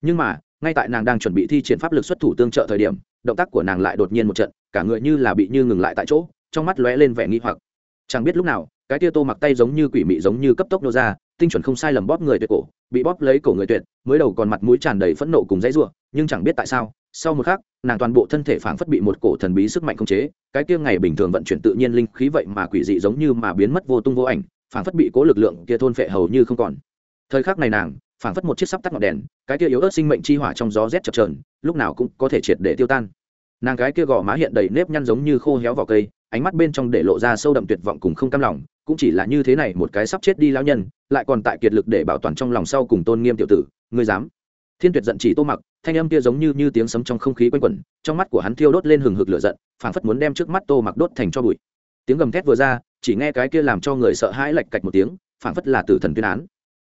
nhưng mà, ngay tại nàng đang chuẩn bị thi triển pháp lực xuất thủ tương trợ thời điểm, động tác của nàng lại đột nhiên một trận, cả người như là bị như ngừng lại tại chỗ, trong mắt lóe lên vẻ nghi hoặc. Chẳng biết lúc nào, cái tia tô mặc tay giống như quỷ mị giống như cấp tốc nô ra, tinh chuẩn không sai lầm bóp người tuyệt cổ, bị bóp lấy cổ người tuyệt, mới đầu còn mặt mũi tràn đầy phẫn nộ cùng dãy ruộng nhưng chẳng biết tại sao, sau một khắc, nàng toàn bộ thân thể phảng phất bị một cổ thần bí sức mạnh khống chế, cái kia ngày bình thường vận chuyển tự nhiên linh khí vậy mà quỷ dị giống như mà biến mất vô tung vô ảnh, phảng phất bị cố lực lượng kia thôn phệ hầu như không còn. Thời khắc này nàng phảng phất một chiếc sắp tắt ngọn đèn, cái kia yếu ớt sinh mệnh chi hỏa trong gió rét chập trờn lúc nào cũng có thể triệt để tiêu tan. Nàng cái kia gò má hiện đầy nếp nhăn giống như khô héo vỏ cây, ánh mắt bên trong để lộ ra sâu đậm tuyệt vọng cùng không cam lòng, cũng chỉ là như thế này một cái sắp chết đi lão nhân, lại còn tại kiệt lực để bảo toàn trong lòng sau cùng tôn nghiêm tiểu tử, ngươi dám. Thiên tuyệt giận chỉ tô mặc, thanh âm kia giống như như tiếng sấm trong không khí quanh quẩn, trong mắt của hắn thiêu đốt lên hừng hực lửa giận, phảng phất muốn đem trước mắt tô mặc đốt thành cho bụi. Tiếng gầm thét vừa ra, chỉ nghe cái kia làm cho người sợ hãi lạch cạch một tiếng, phảng phất là tử thần tuyên án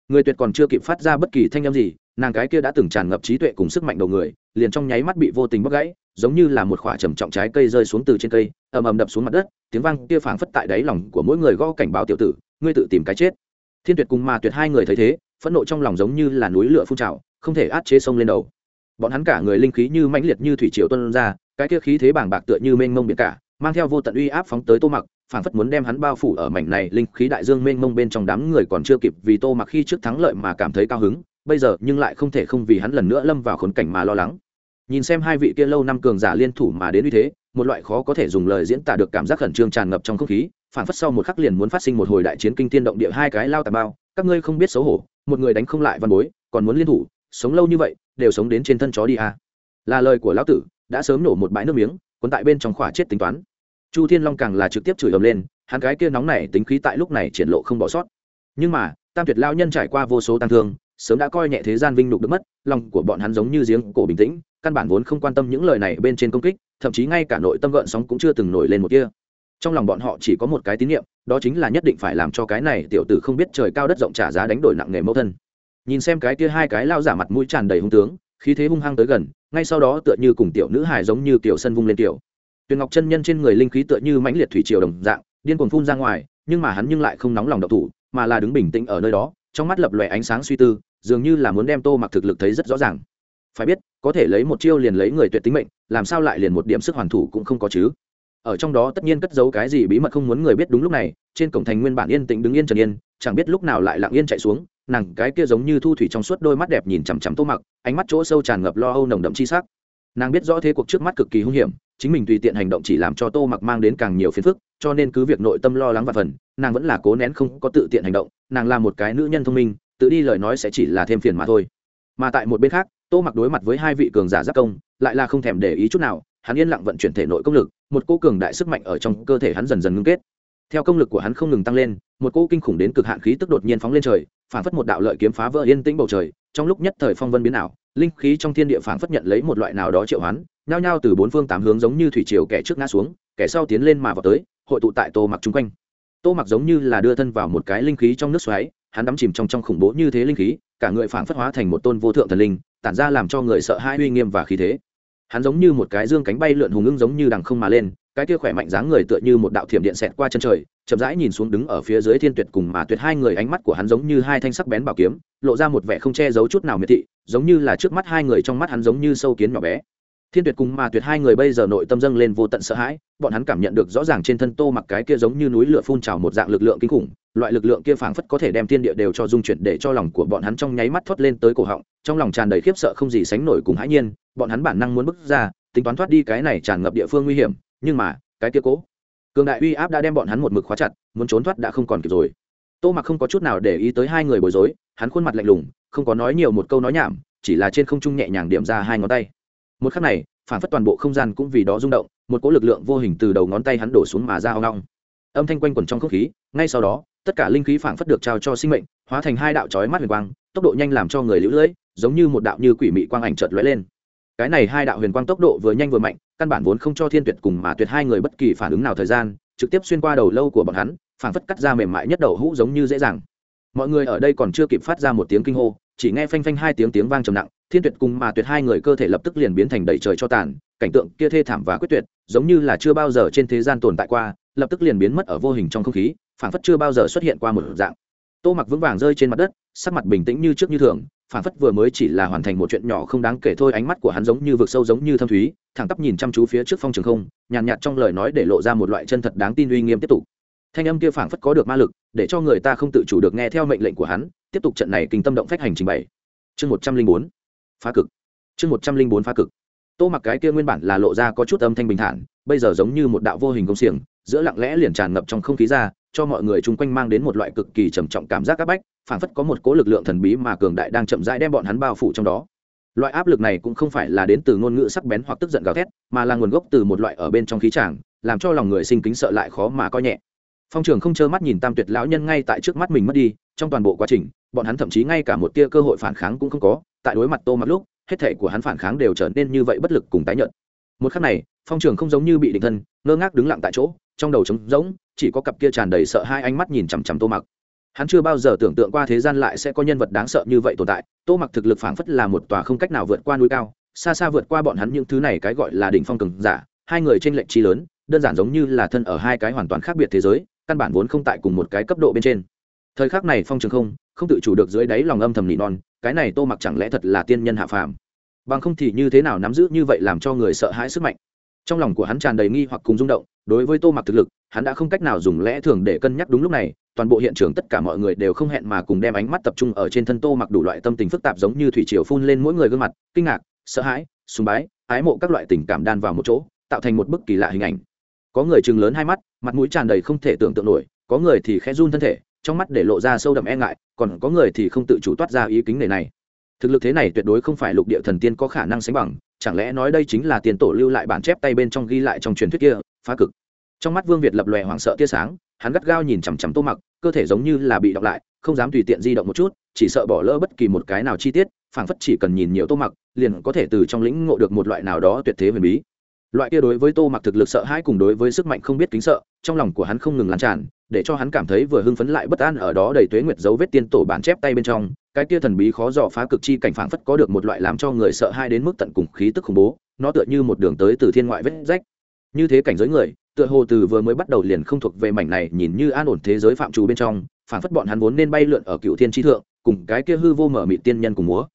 người tuyệt còn chưa kịp phát ra bất kỳ thanh âm gì, nàng cái kia đã từng tràn ngập trí tuệ cùng sức mạnh đầu người, liền trong nháy mắt bị vô tình bóc gãy, giống như là một khoả trầm trọng trái cây rơi xuống từ trên cây, ầm ầm đập xuống mặt đất, tiếng vang kia phảng phất tại đáy lòng của mỗi người gõ cảnh báo tiểu tử, ngươi tự tìm cái chết. Thiên tuyệt cùng ma tuyệt hai người thấy thế, phẫn nộ trong lòng giống như là núi lửa phun trào, không thể át chế sông lên đầu. Bọn hắn cả người linh khí như mãnh liệt như thủy triều tuân ra, cái kia khí thế bảng bạc tựa như mênh mông biển cả, mang theo vô tận uy áp phóng tới tô mặc phảng phất muốn đem hắn bao phủ ở mảnh này linh khí đại dương mênh mông bên trong đám người còn chưa kịp vì tô mặc khi trước thắng lợi mà cảm thấy cao hứng, bây giờ nhưng lại không thể không vì hắn lần nữa lâm vào khốn cảnh mà lo lắng nhìn xem hai vị kia lâu năm cường giả liên thủ mà đến như thế, một loại khó có thể dùng lời diễn tả được cảm giác khẩn trương tràn ngập trong không khí, phảng phất sau một khắc liền muốn phát sinh một hồi đại chiến kinh thiên động địa hai cái lao tà bao, các ngươi không biết xấu hổ, một người đánh không lại văn bối, còn muốn liên thủ, sống lâu như vậy, đều sống đến trên thân chó đi à. là lời của lão tử, đã sớm nổ một bãi nước miếng, cuốn tại bên trong khỏa chết tính toán chu thiên long càng là trực tiếp chửi ầm lên, hắn cái kia nóng này tính khí tại lúc này triển lộ không bỏ sót. Nhưng mà, tam tuyệt lao nhân trải qua vô số tăng thương, sớm đã coi nhẹ thế gian vinh nhục được mất, lòng của bọn hắn giống như giếng cổ bình tĩnh, căn bản vốn không quan tâm những lời này bên trên công kích, thậm chí ngay cả nội tâm gợn sóng cũng chưa từng nổi lên một kia trong lòng bọn họ chỉ có một cái tín nhiệm đó chính là nhất định phải làm cho cái này tiểu tử không biết trời cao đất rộng trả giá đánh đổi nặng nghề mẫu thân. Nhìn xem cái kia hai cái lao giả mặt mũi tràn đầy hung tướng, khí thế hung hăng tới gần, ngay sau đó tựa như cùng tiểu nữ hài giống như tiểu sân vung lên tiểu tuyền ngọc chân nhân trên người linh khí tựa như mãnh liệt thủy triều đồng dạng, điên cuồng phun ra ngoài, nhưng mà hắn nhưng lại không nóng lòng độc thủ, mà là đứng bình tĩnh ở nơi đó, trong mắt lập lòe ánh sáng suy tư, dường như là muốn đem tô mặc thực lực thấy rất rõ ràng. Phải biết, có thể lấy một chiêu liền lấy người tuyệt tính mệnh, làm sao lại liền một điểm sức hoàn thủ cũng không có chứ? Ở trong đó tất nhiên cất giấu cái gì bí mật không muốn người biết đúng lúc này, trên cổng thành nguyên bản yên tĩnh đứng yên trần yên, chẳng biết lúc nào lại lặng yên chạy xuống, nàng cái kia giống như thu thủy trong suốt đôi mắt đẹp nhìn chằm chằm tô mặc, ánh mắt chỗ sâu tràn ngập lo âu nồng đậm chi sắc. Nàng biết rõ thế cuộc trước mắt cực kỳ hung hiểm chính mình tùy tiện hành động chỉ làm cho tô mặc mang đến càng nhiều phiền phức, cho nên cứ việc nội tâm lo lắng và phần, nàng vẫn là cố nén không có tự tiện hành động, nàng là một cái nữ nhân thông minh, tự đi lời nói sẽ chỉ là thêm phiền mà thôi. Mà tại một bên khác, tô mặc đối mặt với hai vị cường giả giáp công, lại là không thèm để ý chút nào, hắn yên lặng vận chuyển thể nội công lực, một cô cường đại sức mạnh ở trong cơ thể hắn dần dần ngưng kết. Theo công lực của hắn không ngừng tăng lên, một cô kinh khủng đến cực hạn khí tức đột nhiên phóng lên trời, phản phất một đạo lợi kiếm phá vỡ yên tĩnh bầu trời, trong lúc nhất thời phong vân biến ảo, linh khí trong thiên địa phản phất nhận lấy một loại nào đó triệu hoán nhao nhao từ bốn phương tám hướng giống như thủy triều kẻ trước ngã xuống, kẻ sau tiến lên mà vào tới, hội tụ tại tô mặc chung quanh. Tô mặc giống như là đưa thân vào một cái linh khí trong nước xoáy, hắn đắm chìm trong trong khủng bố như thế linh khí, cả người phảng phất hóa thành một tôn vô thượng thần linh, tản ra làm cho người sợ hãi uy nghiêm và khí thế. Hắn giống như một cái dương cánh bay lượn hùng ưng giống như đằng không mà lên, cái kia khỏe mạnh dáng người tựa như một đạo thiểm điện xẹt qua chân trời, chậm rãi nhìn xuống đứng ở phía dưới thiên tuyệt cùng mà tuyệt hai người ánh mắt của hắn giống như hai thanh sắc bén bảo kiếm, lộ ra một vẻ không che giấu chút nào miệt thị, giống như là trước mắt hai người trong mắt hắn giống như sâu kiến nhỏ bé thiên tuyệt cùng mà tuyệt hai người bây giờ nội tâm dâng lên vô tận sợ hãi, bọn hắn cảm nhận được rõ ràng trên thân tô mặc cái kia giống như núi lửa phun trào một dạng lực lượng kinh khủng, loại lực lượng kia phảng phất có thể đem thiên địa đều cho dung chuyển để cho lòng của bọn hắn trong nháy mắt thoát lên tới cổ họng, trong lòng tràn đầy khiếp sợ không gì sánh nổi cùng hãi nhiên, bọn hắn bản năng muốn bước ra, tính toán thoát đi cái này tràn ngập địa phương nguy hiểm, nhưng mà, cái kia cố cường đại uy áp đã đem bọn hắn một mực khóa chặt, muốn trốn thoát đã không còn kịp rồi. Tô mặc không có chút nào để ý tới hai người bối rối, hắn khuôn mặt lạnh lùng, không có nói nhiều một câu nói nhảm, chỉ là trên không trung nhẹ nhàng điểm ra hai ngón tay một khắc này, phản phất toàn bộ không gian cũng vì đó rung động, một cỗ lực lượng vô hình từ đầu ngón tay hắn đổ xuống mà ra hoang long âm thanh quanh quẩn trong không khí, ngay sau đó, tất cả linh khí phản phất được trao cho sinh mệnh, hóa thành hai đạo chói mắt huyền quang, tốc độ nhanh làm cho người lũ lưỡi, giống như một đạo như quỷ mị quang ảnh chợt lóe lên. Cái này hai đạo huyền quang tốc độ vừa nhanh vừa mạnh, căn bản vốn không cho thiên tuyệt cùng mà tuyệt hai người bất kỳ phản ứng nào thời gian, trực tiếp xuyên qua đầu lâu của bọn hắn, phản phất cắt ra mềm mại nhất đầu hũ giống như dễ dàng. Mọi người ở đây còn chưa kịp phát ra một tiếng kinh hô, chỉ nghe phanh phanh hai tiếng tiếng vang trầm nặng thiên tuyệt cùng mà tuyệt hai người cơ thể lập tức liền biến thành đầy trời cho tàn cảnh tượng kia thê thảm và quyết tuyệt giống như là chưa bao giờ trên thế gian tồn tại qua lập tức liền biến mất ở vô hình trong không khí phản phất chưa bao giờ xuất hiện qua một dạng. Tô mặc vững vàng rơi trên mặt đất sắc mặt bình tĩnh như trước như thường phản phất vừa mới chỉ là hoàn thành một chuyện nhỏ không đáng kể thôi ánh mắt của hắn giống như vực sâu giống như thâm thúy thẳng tắp nhìn chăm chú phía trước phong trường không nhàn nhạt, nhạt trong lời nói để lộ ra một loại chân thật đáng tin uy nghiêm tiếp tục. Thanh âm kia phảng phất có được ma lực để cho người ta không tự chủ được nghe theo mệnh lệnh của hắn tiếp tục trận này kinh tâm động phách hành trình bảy. Chương một trăm linh bốn phá cực. Chương một trăm linh bốn phá cực. Tô mặc cái kia nguyên bản là lộ ra có chút âm thanh bình thản, bây giờ giống như một đạo vô hình công xiềng, giữa lặng lẽ liền tràn ngập trong không khí ra, cho mọi người chung quanh mang đến một loại cực kỳ trầm trọng cảm giác áp bách, phảng phất có một cố lực lượng thần bí mà cường đại đang chậm rãi đem bọn hắn bao phủ trong đó. Loại áp lực này cũng không phải là đến từ ngôn ngữ sắc bén hoặc tức giận gào thét, mà là nguồn gốc từ một loại ở bên trong khí tràng, làm cho lòng người sinh kính sợ lại khó mà coi nhẹ. Phong trường không trơ mắt nhìn tam tuyệt lão nhân ngay tại trước mắt mình mất đi trong toàn bộ quá trình, bọn hắn thậm chí ngay cả một tia cơ hội phản kháng cũng không có, tại đối mặt tô mặc lúc, hết thể của hắn phản kháng đều trở nên như vậy bất lực cùng tái nhận một khắc này, phong trường không giống như bị định thân, ngơ ngác đứng lặng tại chỗ, trong đầu trống rỗng, chỉ có cặp kia tràn đầy sợ hai ánh mắt nhìn chằm chằm tô mặc. Hắn chưa bao giờ tưởng tượng qua thế gian lại sẽ có nhân vật đáng sợ như vậy tồn tại, tô mặc thực lực phảng phất là một tòa không cách nào vượt qua núi cao, xa xa vượt qua bọn hắn những thứ này cái gọi là đỉnh phong cường giả, hai người trên lệnh chi lớn, đơn giản giống như là thân ở hai cái hoàn toàn khác biệt thế giới, căn bản vốn không tại cùng một cái cấp độ bên trên thời khắc này phong trường không không tự chủ được dưới đáy lòng âm thầm nỉ non, cái này tô mặc chẳng lẽ thật là tiên nhân hạ phàm? Bằng không thì như thế nào nắm giữ như vậy làm cho người sợ hãi sức mạnh? Trong lòng của hắn tràn đầy nghi hoặc cùng rung động, đối với tô mặc thực lực, hắn đã không cách nào dùng lẽ thường để cân nhắc đúng lúc này, toàn bộ hiện trường tất cả mọi người đều không hẹn mà cùng đem ánh mắt tập trung ở trên thân tô mặc đủ loại tâm tình phức tạp giống như thủy triều phun lên mỗi người gương mặt, kinh ngạc, sợ hãi, sùng bái, ái mộ các loại tình cảm đan vào một chỗ, tạo thành một bức kỳ lạ hình ảnh. Có người chừng lớn hai mắt, mặt mũi tràn đầy không thể tưởng tượng nổi, có người thì khẽ run thân thể trong mắt để lộ ra sâu đậm e ngại, còn có người thì không tự chủ toát ra ý kính này này. Thực lực thế này tuyệt đối không phải lục địa thần tiên có khả năng sánh bằng, chẳng lẽ nói đây chính là tiền tổ lưu lại bản chép tay bên trong ghi lại trong truyền thuyết kia, phá cực. Trong mắt vương việt lập lòe hoảng sợ tia sáng, hắn gắt gao nhìn chằm chằm tô mặc, cơ thể giống như là bị đọc lại, không dám tùy tiện di động một chút, chỉ sợ bỏ lỡ bất kỳ một cái nào chi tiết, phảng phất chỉ cần nhìn nhiều tô mặc, liền có thể từ trong lĩnh ngộ được một loại nào đó tuyệt thế huyền bí. Loại kia đối với tô mặc thực lực sợ hãi cùng đối với sức mạnh không biết kính sợ, trong lòng của hắn không ngừng lan tràn để cho hắn cảm thấy vừa hưng phấn lại bất an ở đó đầy tuế nguyệt dấu vết tiên tổ bản chép tay bên trong, cái kia thần bí khó dò phá cực chi cảnh phảng phất có được một loại làm cho người sợ hai đến mức tận cùng khí tức khủng bố, nó tựa như một đường tới từ thiên ngoại vết rách. Như thế cảnh giới người, tựa hồ từ vừa mới bắt đầu liền không thuộc về mảnh này nhìn như an ổn thế giới phạm trù bên trong, phảng phất bọn hắn vốn nên bay lượn ở cựu thiên tri thượng, cùng cái kia hư vô mở mị tiên nhân cùng múa.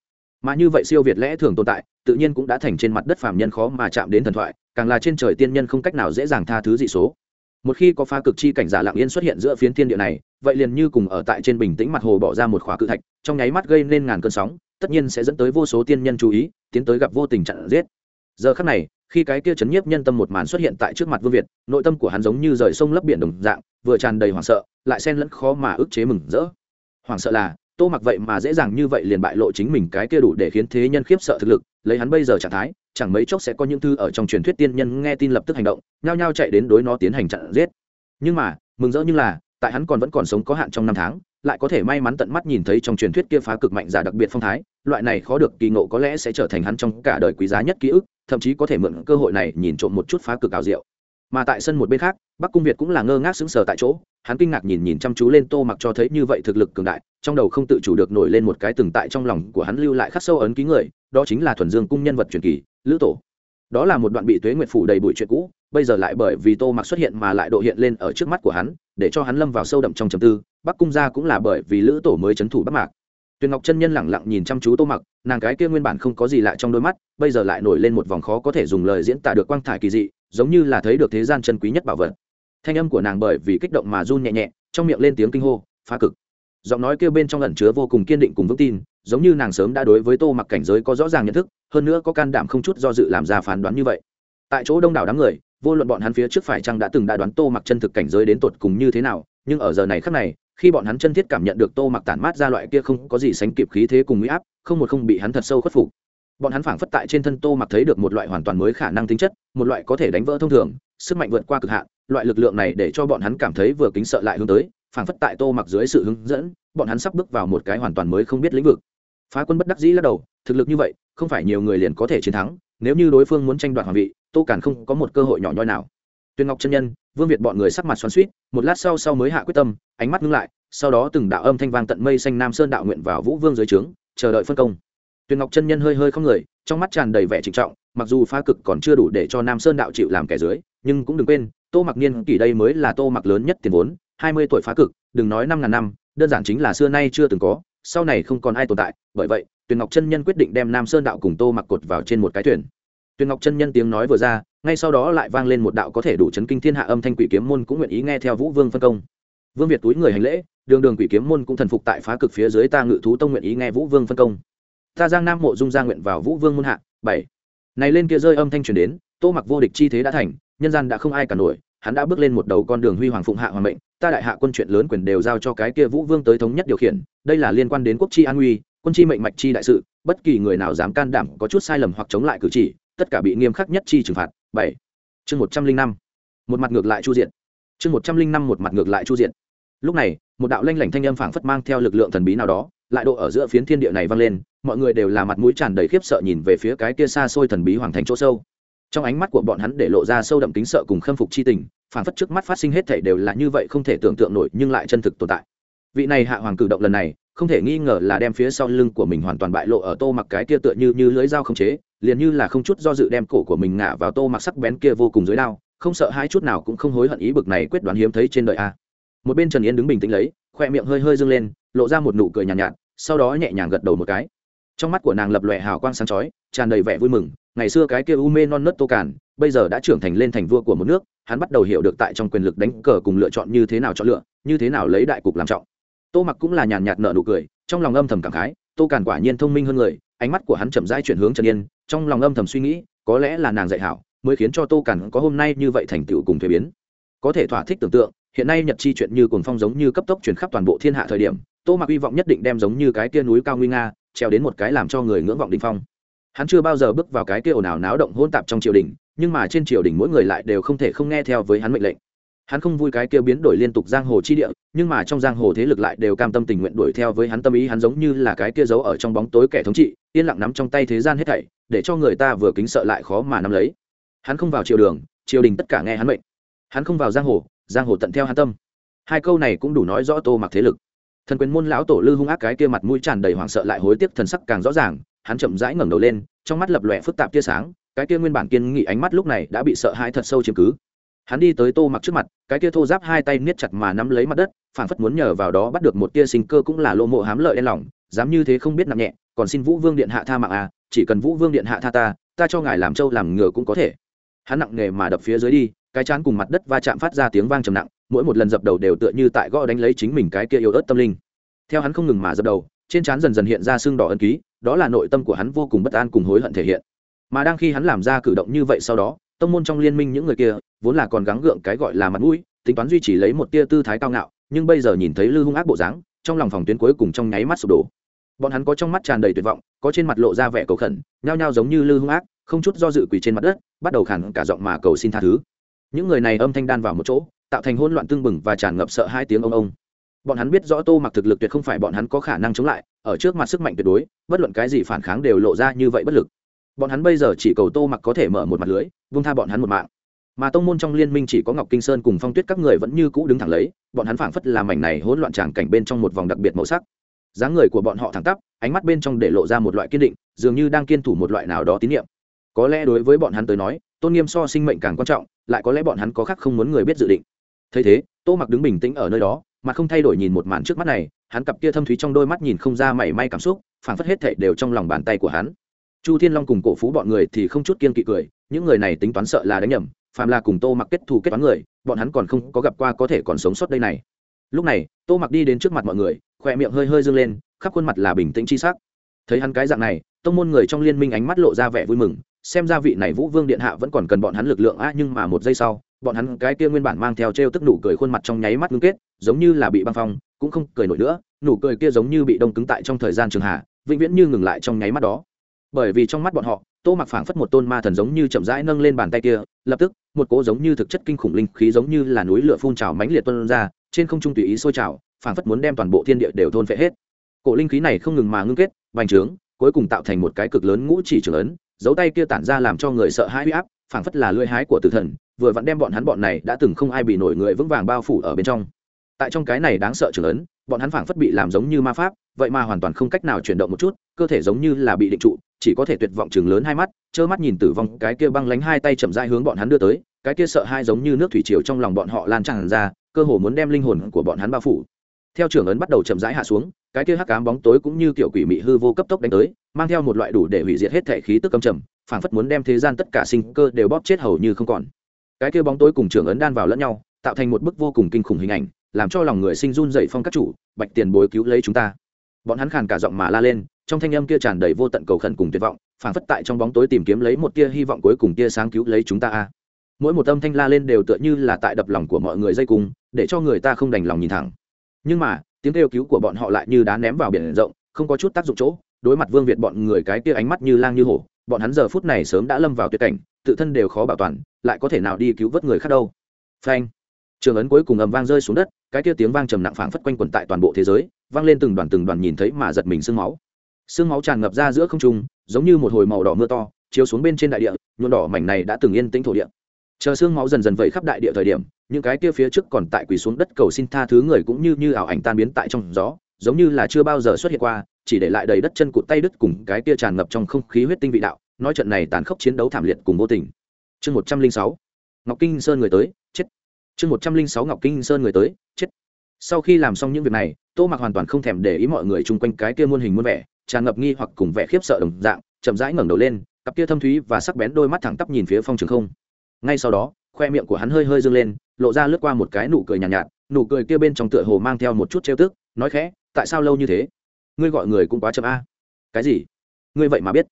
Mà như vậy siêu việt lẽ thường tồn tại, tự nhiên cũng đã thành trên mặt đất phàm nhân khó mà chạm đến thần thoại, càng là trên trời tiên nhân không cách nào dễ dàng tha thứ dị số một khi có pha cực chi cảnh giả lặng yên xuất hiện giữa phiến thiên địa này, vậy liền như cùng ở tại trên bình tĩnh mặt hồ bỏ ra một khóa cự thạch, trong nháy mắt gây nên ngàn cơn sóng, tất nhiên sẽ dẫn tới vô số tiên nhân chú ý, tiến tới gặp vô tình chặn giết. Giờ khắc này, khi cái kia chấn nhiếp nhân tâm một màn xuất hiện tại trước mặt vương việt, nội tâm của hắn giống như rời sông lấp biển đồng dạng, vừa tràn đầy hoảng sợ, lại xen lẫn khó mà ức chế mừng rỡ. Hoảng sợ là tô mặc vậy mà dễ dàng như vậy liền bại lộ chính mình cái kia đủ để khiến thế nhân khiếp sợ thực lực, lấy hắn bây giờ trạng thái, chẳng mấy chốc sẽ có những thư ở trong truyền thuyết tiên nhân nghe tin lập tức hành động, nhao nhao chạy đến đối nó tiến hành chặn giết. Nhưng mà, mừng rỡ như là, tại hắn còn vẫn còn sống có hạn trong năm tháng, lại có thể may mắn tận mắt nhìn thấy trong truyền thuyết kia phá cực mạnh giả đặc biệt phong thái, loại này khó được kỳ ngộ có lẽ sẽ trở thành hắn trong cả đời quý giá nhất ký ức, thậm chí có thể mượn cơ hội này nhìn trộm một chút phá cực ảo diệu mà tại sân một bên khác, bắc cung việt cũng là ngơ ngác sững sờ tại chỗ, hắn kinh ngạc nhìn nhìn chăm chú lên tô mặc cho thấy như vậy thực lực cường đại, trong đầu không tự chủ được nổi lên một cái từng tại trong lòng của hắn lưu lại khắc sâu ấn ký người, đó chính là thuần dương cung nhân vật truyền kỳ, lữ tổ. Đó là một đoạn bị tuế nguyệt phủ đầy bụi chuyện cũ, bây giờ lại bởi vì tô mặc xuất hiện mà lại độ hiện lên ở trước mắt của hắn, để cho hắn lâm vào sâu đậm trong trầm tư, bắc cung gia cũng là bởi vì lữ tổ mới c h ấ n thủ bắc mạc. Tuyền ngọc chân nhân lẳng lặng nhìn chăm chú tô mặc, nàng cái kia nguyên bản không có gì lạ trong đôi mắt, bây giờ lại nổi lên một vòng khó có thể dùng lời diễn tả được quang thải kỳ dị giống như là thấy được thế gian chân quý nhất bảo vật. Thanh âm của nàng bởi vì kích động mà run nhẹ nhẹ, trong miệng lên tiếng kinh hô, phá cực. Giọng nói kêu bên trong ẩn chứa vô cùng kiên định cùng vững tin, giống như nàng sớm đã đối với tô mặc cảnh giới có rõ ràng nhận thức, hơn nữa có can đảm không chút do dự làm ra phán đoán như vậy. Tại chỗ đông đảo đám người, vô luận bọn hắn phía trước phải chăng đã từng đã đoán tô mặc chân thực cảnh giới đến tột cùng như thế nào, nhưng ở giờ này khác này, khi bọn hắn chân thiết cảm nhận được tô mặc tản mát ra loại kia không có gì sánh kịp khí thế cùng uy áp, không một không bị hắn thật sâu khuất phục bọn hắn phảng phất tại trên thân tô mặc thấy được một loại hoàn toàn mới khả năng tính chất, một loại có thể đánh vỡ thông thường, sức mạnh vượt qua cực hạn, loại lực lượng này để cho bọn hắn cảm thấy vừa kính sợ lại hướng tới, phảng phất tại tô mặc dưới sự hướng dẫn, bọn hắn sắp bước vào một cái hoàn toàn mới không biết lĩnh vực. Phá quân bất đắc dĩ lắc đầu, thực lực như vậy, không phải nhiều người liền có thể chiến thắng, nếu như đối phương muốn tranh đoạt hoàng vị, tô càn không có một cơ hội nhỏ nhoi nào. Tuyên ngọc chân nhân, vương việt bọn người sắc mặt xoắn suýt một lát sau sau mới hạ quyết tâm, ánh mắt ngưng lại, sau đó từng đạo âm thanh vang tận mây xanh nam sơn đạo nguyện vào vũ vương dưới trướng, chờ đợi phân công. Tuyền ngọc chân nhân hơi hơi không người, trong mắt tràn đầy vẻ trịnh trọng, mặc dù phá cực còn chưa đủ để cho nam sơn đạo chịu làm kẻ dưới, nhưng cũng đừng quên, tô mặc niên kỷ đây mới là tô mặc lớn nhất tiền vốn, hai mươi tuổi phá cực, đừng nói năm ngàn năm, đơn giản chính là xưa nay chưa từng có, sau này không còn ai tồn tại, bởi vậy, tuyền ngọc chân nhân quyết định đem nam sơn đạo cùng tô mặc cột vào trên một cái thuyền. Tuyền ngọc chân nhân tiếng nói vừa ra, ngay sau đó lại vang lên một đạo có thể đủ chấn kinh thiên hạ âm thanh quỷ kiếm môn cũng nguyện ý nghe theo vũ vương phân công. Vương việt túi người hành lễ, đường đường quỷ kiếm môn cũng thần phục tại phá cực phía dưới ta ngự thú tông nguyện ý nghe vũ vương phân công ta giang nam mộ dung gia nguyện vào vũ vương Muôn hạ bảy. Này lên kia rơi âm thanh truyền đến tô mặc vô địch chi thế đã thành nhân gian đã không ai cả nổi hắn đã bước lên một đầu con đường huy hoàng phụng hạ hoàng mệnh ta đại hạ quân chuyện lớn quyền đều giao cho cái kia vũ vương tới thống nhất điều khiển đây là liên quan đến quốc chi an uy, quân chi mệnh mạch chi đại sự bất kỳ người nào dám can đảm có chút sai lầm hoặc chống lại cử chỉ tất cả bị nghiêm khắc nhất chi trừng phạt bảy. Chương một trăm linh năm một mặt ngược lại chu diện. Chương một trăm linh năm một mặt ngược lại chu diện. Lúc này một đạo lanh lảnh thanh âm phảng phất mang theo lực lượng thần bí nào đó lại độ ở giữa phiến thiên địa này vang lên mọi người đều là mặt mũi tràn đầy khiếp sợ nhìn về phía cái kia xa xôi thần bí hoàng thành chỗ sâu. Trong ánh mắt của bọn hắn để lộ ra sâu đậm kính sợ cùng khâm phục chi tình phản phất trước mắt phát sinh hết thể đều là như vậy không thể tưởng tượng nổi nhưng lại chân thực tồn tại. Vị này hạ hoàng cử động lần này không thể nghi ngờ là đem phía sau lưng của mình hoàn toàn bại lộ ở tô mặc cái kia tựa như như lưới dao không chế liền như là không chút do dự đem cổ của mình ngả vào tô mặc sắc bén kia vô cùng dưới đao không sợ hai chút nào cũng không hối hận ý bực này quyết đoán hiếm thấy trên đời a. Một bên trần yến đứng bình tĩnh lấy khoe miệng hơi hơi dâng lên lộ ra một nụ cười nhàn nhạt, nhạt sau đó nhẹ nhàng gật đầu một cái trong mắt của nàng lập lòe hào quang sáng chói, tràn đầy vẻ vui mừng. Ngày xưa cái kia u mê non nớt tô cản bây giờ đã trưởng thành lên thành vua của một nước, hắn bắt đầu hiểu được tại trong quyền lực đánh cờ cùng lựa chọn như thế nào chọn lựa, như thế nào lấy đại cục làm trọng. Tô mặc cũng là nhàn nhạt nợ nụ cười, trong lòng âm thầm cảm khái, tô cản quả nhiên thông minh hơn người, ánh mắt của hắn chậm rãi chuyển hướng trần yên, trong lòng âm thầm suy nghĩ, có lẽ là nàng dạy hảo, mới khiến cho tô cản có hôm nay như vậy thành tựu cùng thuế biến. Có thể thỏa thích tưởng tượng, hiện nay nhật chi chuyện như cuồng phong giống như cấp tốc chuyển khắp toàn bộ thiên hạ thời điểm tô mặc hy vọng nhất định đem giống như cái kia núi cao nguy nga, treo đến một cái làm cho người ngưỡng vọng đình phong. Hắn chưa bao giờ bước vào cái kia ồn ào náo động hỗn tạp trong triều đình, nhưng mà trên triều đình mỗi người lại đều không thể không nghe theo với hắn mệnh lệnh. Hắn không vui cái kia biến đổi liên tục giang hồ chi địa, nhưng mà trong giang hồ thế lực lại đều cam tâm tình nguyện đuổi theo với hắn tâm ý, hắn giống như là cái kia giấu ở trong bóng tối kẻ thống trị, yên lặng nắm trong tay thế gian hết thảy, để cho người ta vừa kính sợ lại khó mà nắm lấy. Hắn không vào triều đường, triều đình tất cả nghe hắn mệnh. Hắn không vào giang hồ giang hồ tận theo hắn tâm. Hai câu này cũng đủ nói rõ tô mặc thế lực thần quyền môn lão tổ lư hung ác cái kia mặt mũi tràn đầy hoảng sợ lại hối tiếc thần sắc càng rõ ràng, hắn chậm rãi ngẩng đầu lên, trong mắt lập lòe phức tạp tia sáng, cái kia nguyên bản kiên nghị ánh mắt lúc này đã bị sợ hãi thật sâu chiếm cứ. Hắn đi tới tô mặc trước mặt, cái kia thô giáp hai tay niết chặt mà nắm lấy mặt đất, phảng phất muốn nhờ vào đó bắt được một tia sinh cơ cũng là lô mộ hám lợi đen lòng dám như thế không biết nặng nhẹ, còn xin vũ vương điện hạ tha mạng à chỉ cần vũ vương điện hạ tha ta ta cho ngài làm trâu làm ngựa cũng có thể. Hắn nặng nghề mà đập phía dưới đi cái chán cùng mặt đất va chạm phát ra tiếng vang trầm nặng, mỗi một lần dập đầu đều tựa như tại gõ đánh lấy chính mình cái kia yếu ớt tâm linh. Theo hắn không ngừng mà dập đầu, trên trán dần dần hiện ra xương đỏ ân ký, đó là nội tâm của hắn vô cùng bất an cùng hối hận thể hiện. Mà đang khi hắn làm ra cử động như vậy sau đó, tông môn trong liên minh những người kia, vốn là còn gắng gượng cái gọi là mặt mũi, tính toán duy trì lấy một tia tư thái cao ngạo, nhưng bây giờ nhìn thấy lư hung ác bộ dáng, trong lòng phòng tuyến cuối cùng trong nháy mắt sụp đổ. Bọn hắn có trong mắt tràn đầy tuyệt vọng, có trên mặt lộ ra vẻ cầu khẩn, nhao nhao giống như lư hung ác, không chút do dự quỳ trên mặt đất, bắt đầu khản cả giọng mà cầu xin tha thứ những người này âm thanh đan vào một chỗ, tạo thành hỗn loạn tương bừng và tràn ngập sợ hai tiếng ông ông. Bọn hắn biết rõ tô mặc thực lực tuyệt không phải bọn hắn có khả năng chống lại, ở trước mặt sức mạnh tuyệt đối, bất luận cái gì phản kháng đều lộ ra như vậy bất lực. Bọn hắn bây giờ chỉ cầu tô mặc có thể mở một mặt lưới, vung tha bọn hắn một mạng. Mà tông môn trong liên minh chỉ có ngọc kinh sơn cùng phong tuyết các người vẫn như cũ đứng thẳng lấy, bọn hắn phảng phất làm mảnh này hỗn loạn tràng cảnh bên trong một vòng đặc biệt màu sắc. Dáng người của bọn họ thẳng tắp, ánh mắt bên trong để lộ ra một loại kiên định, dường như đang kiên thủ một loại nào đó tín nhiệm có lẽ đối với bọn hắn tới nói tôn nghiêm so sinh mệnh càng quan trọng, lại có lẽ bọn hắn có khác không muốn người biết dự định. Thấy thế, tô mặc đứng bình tĩnh ở nơi đó, mà không thay đổi nhìn một màn trước mắt này, hắn cặp kia thâm thúy trong đôi mắt nhìn không ra mảy may cảm xúc, phảng phất hết thảy đều trong lòng bàn tay của hắn. Chu thiên long cùng cổ phú bọn người thì không chút kiên kỵ cười, những người này tính toán sợ là đánh nhầm, phàm là cùng tô mặc kết thù kết toán người, bọn hắn còn không có gặp qua có thể còn sống sót đây này. Lúc này, tô mặc đi đến trước mặt mọi người, khỏe miệng hơi hơi dâng lên, khắp khuôn mặt là bình tĩnh chi sắc. Thấy hắn cái dạng này, tông môn người trong liên minh ánh mắt lộ ra vẻ vui mừng xem ra vị này vũ vương điện hạ vẫn còn cần bọn hắn lực lượng a nhưng mà một giây sau, bọn hắn cái kia nguyên bản mang theo t r e o tức nụ cười khuôn mặt trong nháy mắt ngưng kết, giống như là bị băng phong, cũng không cười nổi nữa, nụ cười kia giống như bị đông cứng tại trong thời gian trường hạ, vĩnh viễn như ngừng lại trong nháy mắt đó. Bởi vì trong mắt bọn họ, tô mặc phảng phất một tôn ma thần giống như chậm rãi nâng lên bàn tay kia, lập tức, một cỗ giống như thực chất kinh khủng linh khí giống như là núi lửa phun trào mãnh liệt tuân ra, trên không trung tùy ý sôi trào, phảng phất muốn đem toàn bộ thiên địa đều thôn phệ hết. Cỗ linh khí này không ngừng mà ngưng kết, bành trướng, cuối cùng tạo thành một cái cực lớn ngũ chỉ trưởng ấn dấu tay kia tản ra làm cho người sợ hãi huy áp, phảng phất là lưỡi hái của tử thần, vừa vặn đem bọn hắn bọn này đã từng không ai bị nổi người vững vàng bao phủ ở bên trong. Tại trong cái này đáng sợ trưởng ấn, bọn hắn phảng phất bị làm giống như ma pháp, vậy mà hoàn toàn không cách nào chuyển động một chút, cơ thể giống như là bị định trụ, chỉ có thể tuyệt vọng chừng lớn hai mắt, trơ mắt nhìn tử vong, cái kia băng lánh hai tay chậm rãi hướng bọn hắn đưa tới, cái kia sợ hai giống như nước thủy triều trong lòng bọn họ lan tràn ra, cơ hồ muốn đem linh hồn của bọn hắn bao phủ. Theo trưởng ấn bắt đầu chậm rãi hạ xuống, cái kia hắc ám bóng tối cũng như kiểu quỷ mị hư vô cấp tốc đánh tới mang theo một loại đủ để hủy diệt hết thể khí tức cầm trầm, phảng phất muốn đem thế gian tất cả sinh cơ đều bóp chết hầu như không còn. Cái kia bóng tối cùng trưởng ấn đan vào lẫn nhau, tạo thành một bức vô cùng kinh khủng hình ảnh, làm cho lòng người sinh run dậy phong các chủ, bạch tiền bối cứu lấy chúng ta. Bọn hắn khàn cả giọng mà la lên, trong thanh âm kia tràn đầy vô tận cầu khẩn cùng tuyệt vọng, phảng phất tại trong bóng tối tìm kiếm lấy một tia hy vọng cuối cùng tia sáng cứu lấy chúng ta a. Mỗi một âm thanh la lên đều tựa như là tại đập lòng của mọi người dây cung, để cho người ta không đành lòng nhìn thẳng. Nhưng mà, tiếng kêu cứu của bọn họ lại như đá ném vào biển rộng, không có chút tác dụng chỗ đối mặt vương việt bọn người cái kia ánh mắt như lang như hổ, bọn hắn giờ phút này sớm đã lâm vào tuyệt cảnh, tự thân đều khó bảo toàn, lại có thể nào đi cứu vớt người khác đâu. Phanh! Trường ấn cuối cùng ầm vang rơi xuống đất, cái kia tiếng vang trầm nặng phảng phất quanh quẩn tại toàn bộ thế giới, vang lên từng đoàn từng đoàn nhìn thấy mà giật mình sương máu. Sương máu tràn ngập ra giữa không trung, giống như một hồi màu đỏ mưa to, chiếu xuống bên trên đại địa, nhuộm đỏ mảnh này đã từng yên tĩnh thổ địa. Chờ sương máu dần dần vẩy khắp đại địa thời điểm, những cái kia phía trước còn tại quỳ xuống đất cầu xin tha thứ người cũng như như ảo ảnh tan biến tại trong gió, giống như là chưa bao giờ xuất hiện qua chỉ để lại đầy đất chân cụt tay đứt cùng cái kia tràn ngập trong không khí huyết tinh vị đạo nói trận này tàn khốc chiến đấu thảm liệt cùng vô tình. Chương một trăm linh sáu ngọc kinh sơn người tới chết. Chương một trăm linh sáu ngọc kinh sơn người tới chết. Sau khi làm xong những việc này tô mặc hoàn toàn không thèm để ý mọi người chung quanh cái kia muôn hình muôn vẻ tràn ngập nghi hoặc cùng vẻ khiếp sợ đồng dạng chậm rãi ngẩng đầu lên cặp kia thâm thúy và sắc bén đôi mắt thẳng tắp nhìn phía phong trường không. Ngay sau đó khoe miệng của hắn hơi hơi dâng lên lộ ra lướt qua một cái nụ cười nhàn nhạt, nhạt nụ cười kia bên trong tựa hồ mang theo một chút trêu tức nói khẽ tại sao lâu như thế? Ngươi gọi người cũng quá chậm a. Cái gì? Ngươi vậy mà biết?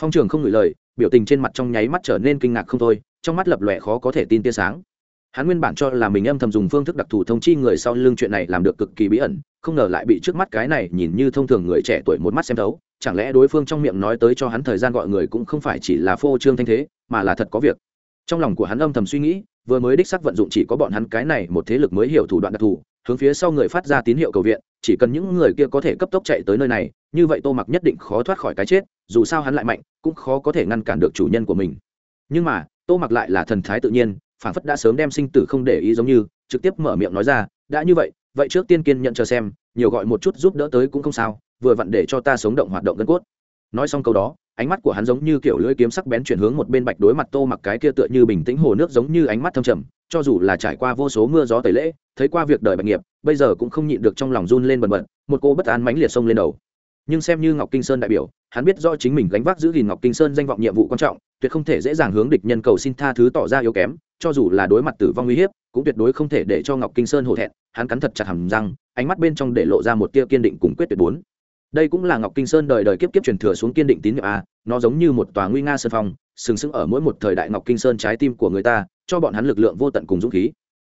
Phong trường không ngửi lời, biểu tình trên mặt trong nháy mắt trở nên kinh ngạc không thôi, trong mắt lập lòe khó có thể tin tia sáng. Hắn nguyên bản cho là mình âm thầm dùng phương thức đặc thù thông chi người sau lưng chuyện này làm được cực kỳ bí ẩn, không ngờ lại bị trước mắt cái này nhìn như thông thường người trẻ tuổi một mắt xem thấu, chẳng lẽ đối phương trong miệng nói tới cho hắn thời gian gọi người cũng không phải chỉ là phô trương thanh thế, mà là thật có việc. Trong lòng của hắn âm thầm suy nghĩ, vừa mới đích sắc vận dụng chỉ có bọn hắn cái này một thế lực mới hiểu thủ đoạn đặc thù hướng phía sau người phát ra tín hiệu cầu viện, chỉ cần những người kia có thể cấp tốc chạy tới nơi này, như vậy tô mặc nhất định khó thoát khỏi cái chết, dù sao hắn lại mạnh, cũng khó có thể ngăn cản được chủ nhân của mình. Nhưng mà, tô mặc lại là thần thái tự nhiên, phản phất đã sớm đem sinh tử không để ý giống như, trực tiếp mở miệng nói ra, đã như vậy vậy trước tiên kiên nhận chờ xem, nhiều gọi một chút giúp đỡ tới cũng không sao, vừa vặn để cho ta sống động hoạt động gân cốt nói xong câu đó, ánh mắt của hắn giống như kiểu lưỡi kiếm sắc bén chuyển hướng một bên bạch đối mặt tô mặc cái kia tựa như bình tĩnh hồ nước giống như ánh mắt thâm trầm, cho dù là trải qua vô số mưa gió tẩy lễ, thấy qua việc đời bạch nghiệp, bây giờ cũng không nhịn được trong lòng run lên bần bật, một cô bất an mãnh liệt sông lên đầu. Nhưng xem như ngọc kinh sơn đại biểu, hắn biết do chính mình gánh vác giữ gìn ngọc kinh sơn danh vọng nhiệm vụ quan trọng, tuyệt không thể dễ dàng hướng địch nhân cầu xin tha thứ tỏ ra yếu kém, cho dù là đối mặt tử vong uy hiếp, cũng tuyệt đối không thể để cho ngọc kinh sơn hổ thẹn, hắn cắn thật chặt hầm răng, ánh mắt bên trong để lộ ra một tia kiên định cùng quyết tuyệt bốn đây cũng là ngọc kinh sơn đời đời kiếp kiếp truyền thừa xuống kiên định tín nhiệm a, nó giống như một tòa nguy nga sơn phong, sừng sững ở mỗi một thời đại ngọc kinh sơn trái tim của người ta, cho bọn hắn lực lượng vô tận cùng dũng khí.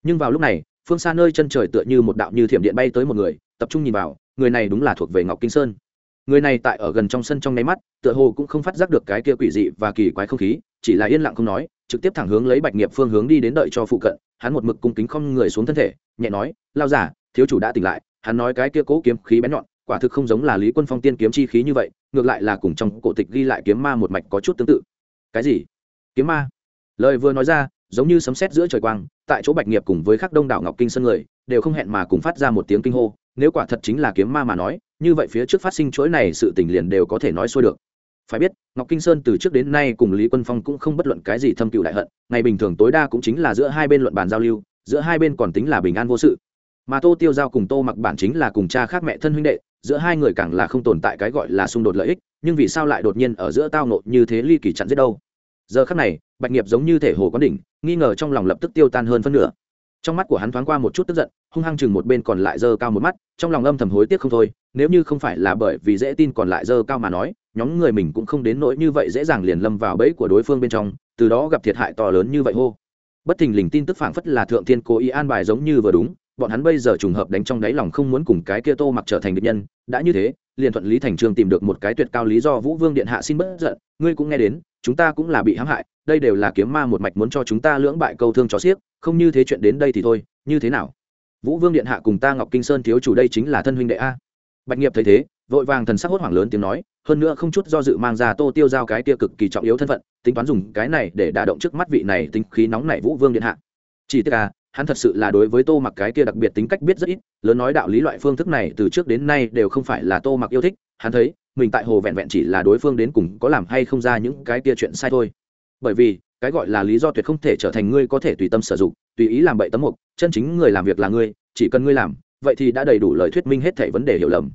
Nhưng vào lúc này, phương xa nơi chân trời tựa như một đạo như thiểm điện bay tới một người, tập trung nhìn vào, người này đúng là thuộc về ngọc kinh sơn. Người này tại ở gần trong sân trong nháy mắt, tựa hồ cũng không phát giác được cái kia quỷ dị và kỳ quái không khí, chỉ là yên lặng không nói, trực tiếp thẳng hướng lấy bạch nghiệp phương hướng đi đến đợi cho phụ cận, hắn một mực cung kính không người xuống thân thể, nhẹ nói, lao giả, thiếu chủ đã tỉnh lại, hắn nói cái kia cố kiếm khí bén nhọn quả thực không giống là lý quân phong tiên kiếm chi khí như vậy, ngược lại là cùng trong cổ tịch ghi lại kiếm ma một mạch có chút tương tự. Cái gì? Kiếm ma? Lời vừa nói ra, giống như sấm sét giữa trời quang, tại chỗ bạch nghiệp cùng với khắc đông đảo ngọc kinh sơn người, đều không hẹn mà cùng phát ra một tiếng kinh hô, nếu quả thật chính là kiếm ma mà nói, như vậy phía trước phát sinh chuỗi này sự tình liền đều có thể nói xuôi được. Phải biết, ngọc kinh sơn từ trước đến nay cùng lý quân phong cũng không bất luận cái gì thâm cựu đại hận, ngày bình thường tối đa cũng chính là giữa hai bên luận bàn giao lưu, giữa hai bên còn tính là bình an vô sự. Mà tô tiêu giao cùng tô mặc bản chính là cùng cha khác mẹ thân huynh đệ giữa hai người càng là không tồn tại cái gọi là xung đột lợi ích, nhưng vì sao lại đột nhiên ở giữa tao nộ như thế ly kỳ chặn giết đâu? Giờ khắc này, bạch nghiệp giống như thể hồ quán đỉnh, nghi ngờ trong lòng lập tức tiêu tan hơn phân nửa. Trong mắt của hắn thoáng qua một chút tức giận, hung hăng chừng một bên còn lại dơ cao một mắt, trong lòng âm thầm hối tiếc không thôi, nếu như không phải là bởi vì dễ tin còn lại dơ cao mà nói, nhóm người mình cũng không đến nỗi như vậy dễ dàng liền lâm vào bẫy của đối phương bên trong, từ đó gặp thiệt hại to lớn như vậy hô. Bất thình lình tin tức phảng phất là thượng thiên cố ý an bài giống như vừa đúng bọn hắn bây giờ trùng hợp đánh trong đáy lòng không muốn cùng cái kia tô mặc trở thành địch nhân, đã như thế, liền thuận lý thành trường tìm được một cái tuyệt cao lý do vũ vương điện hạ xin bất giận, ngươi cũng nghe đến, chúng ta cũng là bị hãm hại, đây đều là kiếm ma một mạch muốn cho chúng ta lưỡng bại câu thương chó xiếc, không như thế chuyện đến đây thì thôi, như thế nào? Vũ vương điện hạ cùng ta ngọc kinh sơn thiếu chủ đây chính là thân huynh đệ a. Bạch nghiệp thấy thế, vội vàng thần sắc hốt hoảng lớn tiếng nói, hơn nữa không chút do dự mang ra tô tiêu giao cái tia cực kỳ trọng yếu thân phận, tính toán dùng cái này để đả động trước mắt vị này tính khí nóng này vũ vương điện hạ. Chỉ tức à hắn thật sự là đối với tô mặc cái kia đặc biệt tính cách biết rất ít, lớn nói đạo lý loại phương thức này từ trước đến nay đều không phải là tô mặc yêu thích, hắn thấy, mình tại hồ vẹn vẹn chỉ là đối phương đến cùng có làm hay không ra những cái kia chuyện sai thôi. Bởi vì, cái gọi là lý do tuyệt không thể trở thành ngươi có thể tùy tâm sử dụng, tùy ý làm bậy tấm mục, chân chính người làm việc là ngươi, chỉ cần ngươi làm, vậy thì đã đầy đủ lời thuyết minh hết thảy vấn đề hiểu lầm.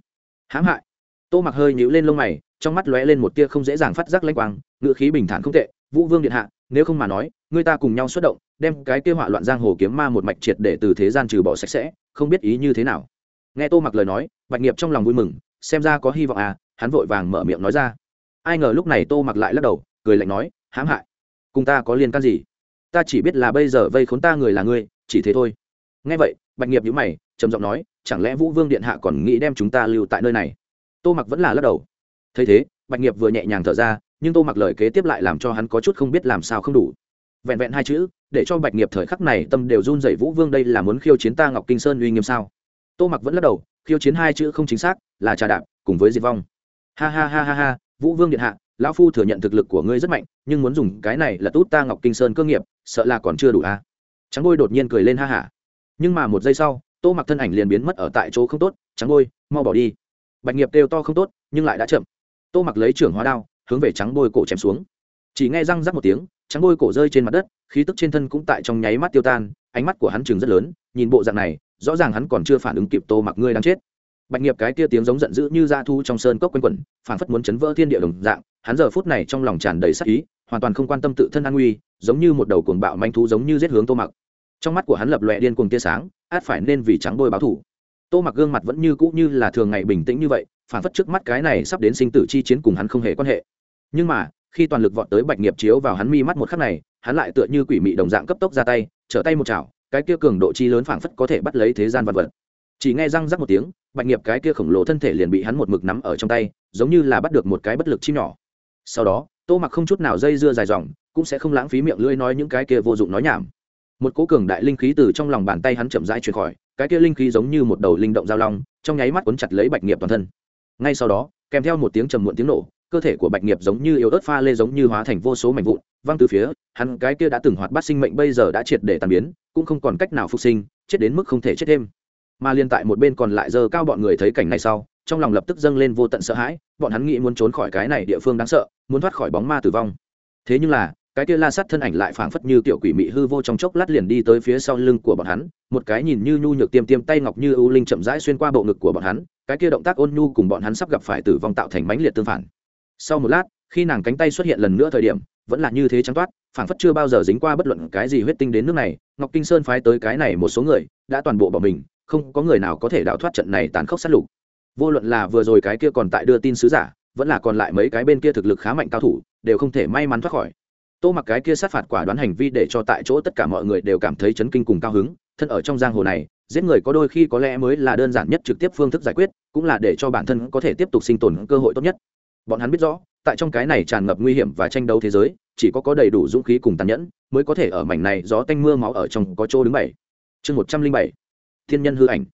Hãm hại. Tô mặc hơi nhíu lên lông mày, trong mắt lóe lên một tia không dễ dàng phát giác lanh quang ngựa khí bình thản không tệ, vũ vương điện hạ, nếu không mà nói người ta cùng nhau xuất động, đem cái kia họa loạn giang hồ kiếm ma một mạch triệt để từ thế gian trừ bỏ sạch sẽ, không biết ý như thế nào. Nghe tô mặc lời nói, bạch nghiệp trong lòng vui mừng, xem ra có hy vọng à hắn vội vàng mở miệng nói ra. Ai ngờ lúc này tô mặc lại lắc đầu, cười lạnh nói, hãm hại, cùng ta có liên can gì? Ta chỉ biết là bây giờ vây khốn ta người là ngươi, chỉ thế thôi. Nghe vậy, bạch nghiệp nhíu mày, trầm giọng nói, chẳng lẽ vũ vương điện hạ còn nghĩ đem chúng ta lưu tại nơi này? Tô mặc vẫn là lắc đầu. Thấy thế, bạch nghiệp vừa nhẹ nhàng thở ra, nhưng tô mặc lời kế tiếp lại làm cho hắn có chút không biết làm sao không đủ vẹn vẹn hai chữ, để cho bạch nghiệp thời khắc này tâm đều run dậy vũ vương đây là muốn khiêu chiến ta ngọc kinh sơn uy nghiêm sao? Tô mặc vẫn lắc đầu, khiêu chiến hai chữ không chính xác, là trà đạp, cùng với diệt vong. Ha ha ha ha ha, vũ vương điện hạ, lão phu thừa nhận thực lực của ngươi rất mạnh, nhưng muốn dùng cái này là tút ta ngọc kinh sơn cơ nghiệp, sợ là còn chưa đủ a. À? trắng ngôi đột nhiên cười lên ha hả. Nhưng mà một giây sau, tô mặc thân ảnh liền biến mất ở tại chỗ không tốt, trắng ngôi mau bỏ đi. Bạch nghiệp kêu to không tốt, nhưng lại đã chậm. Tô mặc lấy trưởng hóa đao, hướng về trắng bôi cổ chém xuống. Chỉ nghe răng rắc một tiếng trắng bôi cổ rơi trên mặt đất, khí tức trên thân cũng tại trong nháy mắt tiêu tan, ánh mắt của hắn chừng rất lớn, nhìn bộ dạng này, rõ ràng hắn còn chưa phản ứng kịp tô mặc ngươi đang chết. Bạch nghiệp cái kia tiếng giống giận dữ như da thu trong sơn cốc quanh quẩn phản phất muốn chấn vỡ thiên địa đồng dạng, hắn giờ phút này trong lòng tràn đầy sắc ý, hoàn toàn không quan tâm tự thân an nguy, giống như một đầu cuồng bạo manh thú giống như giết hướng tô mặc. Trong mắt của hắn lập lòe điên cuồng tia sáng, át phải nên vì trắng bôi báo thủ tô mặc gương mặt vẫn như cũ như là thường ngày bình tĩnh như vậy phản phất trước mắt cái này sắp đến sinh tử chi chiến cùng hắn không hề quan hệ. Nhưng mà khi toàn lực vọt tới bạch nghiệp chiếu vào hắn mi mắt một khắc này, hắn lại tựa như quỷ mị đồng dạng cấp tốc ra tay, trở tay một chảo, cái kia cường độ chi lớn phảng phất có thể bắt lấy thế gian vật vật. Chỉ nghe răng rắc một tiếng, bạch nghiệp cái kia khổng lồ thân thể liền bị hắn một mực nắm ở trong tay, giống như là bắt được một cái bất lực chim nhỏ. Sau đó, tô mặc không chút nào dây dưa dài dòng, cũng sẽ không lãng phí miệng lưỡi nói những cái kia vô dụng nói nhảm. Một cố cường đại linh khí từ trong lòng bàn tay hắn chậm rãi chuyển khỏi, cái kia linh khí giống như một đầu linh động giao long, trong nháy mắt cuốn chặt lấy bạch nghiệp toàn thân. Ngay sau đó, kèm theo một tiếng trầm muộn tiếng nổ cơ thể của bạch nghiệp giống như yếu ớt pha lê giống như hóa thành vô số mảnh vụn, văng từ phía, hắn cái kia đã từng hoạt bát sinh mệnh bây giờ đã triệt để tàn biến, cũng không còn cách nào phục sinh, chết đến mức không thể chết thêm. Mà liên tại một bên còn lại giờ cao bọn người thấy cảnh này sau, trong lòng lập tức dâng lên vô tận sợ hãi, bọn hắn nghĩ muốn trốn khỏi cái này địa phương đáng sợ, muốn thoát khỏi bóng ma tử vong. Thế nhưng là, cái kia la sắt thân ảnh lại phảng phất như tiểu quỷ mị hư vô trong chốc lát liền đi tới phía sau lưng của bọn hắn, một cái nhìn như nhu nhược tiêm tiêm tay ngọc như ưu linh chậm rãi xuyên qua bộ ngực của bọn hắn, cái kia động tác ôn nhu cùng bọn hắn sắp gặp phải tử vong tạo thành mãnh liệt tương phản sau một lát, khi nàng cánh tay xuất hiện lần nữa thời điểm, vẫn là như thế trắng toát, phảng phất chưa bao giờ dính qua bất luận cái gì huyết tinh đến nước này, ngọc kinh sơn phái tới cái này một số người, đã toàn bộ bỏ mình, không có người nào có thể đào thoát trận này tàn khốc sát lục. Vô luận là vừa rồi cái kia còn tại đưa tin sứ giả, vẫn là còn lại mấy cái bên kia thực lực khá mạnh cao thủ, đều không thể may mắn thoát khỏi. Tô mặc cái kia sát phạt quả đoán hành vi để cho tại chỗ tất cả mọi người đều cảm thấy chấn kinh cùng cao hứng, thân ở trong giang hồ này, giết người có đôi khi có lẽ mới là đơn giản nhất trực tiếp phương thức giải quyết, cũng là để cho bản thân có thể tiếp tục sinh tồn cơ hội tốt nhất bọn hắn biết rõ, tại trong cái này tràn ngập nguy hiểm và tranh đấu thế giới, chỉ có có đầy đủ dũng khí cùng tàn nhẫn mới có thể ở mảnh này gió tanh mưa máu ở trong có chỗ đứng bảy. Chương một trăm linh bảy. Thiên nhân hư ảnh.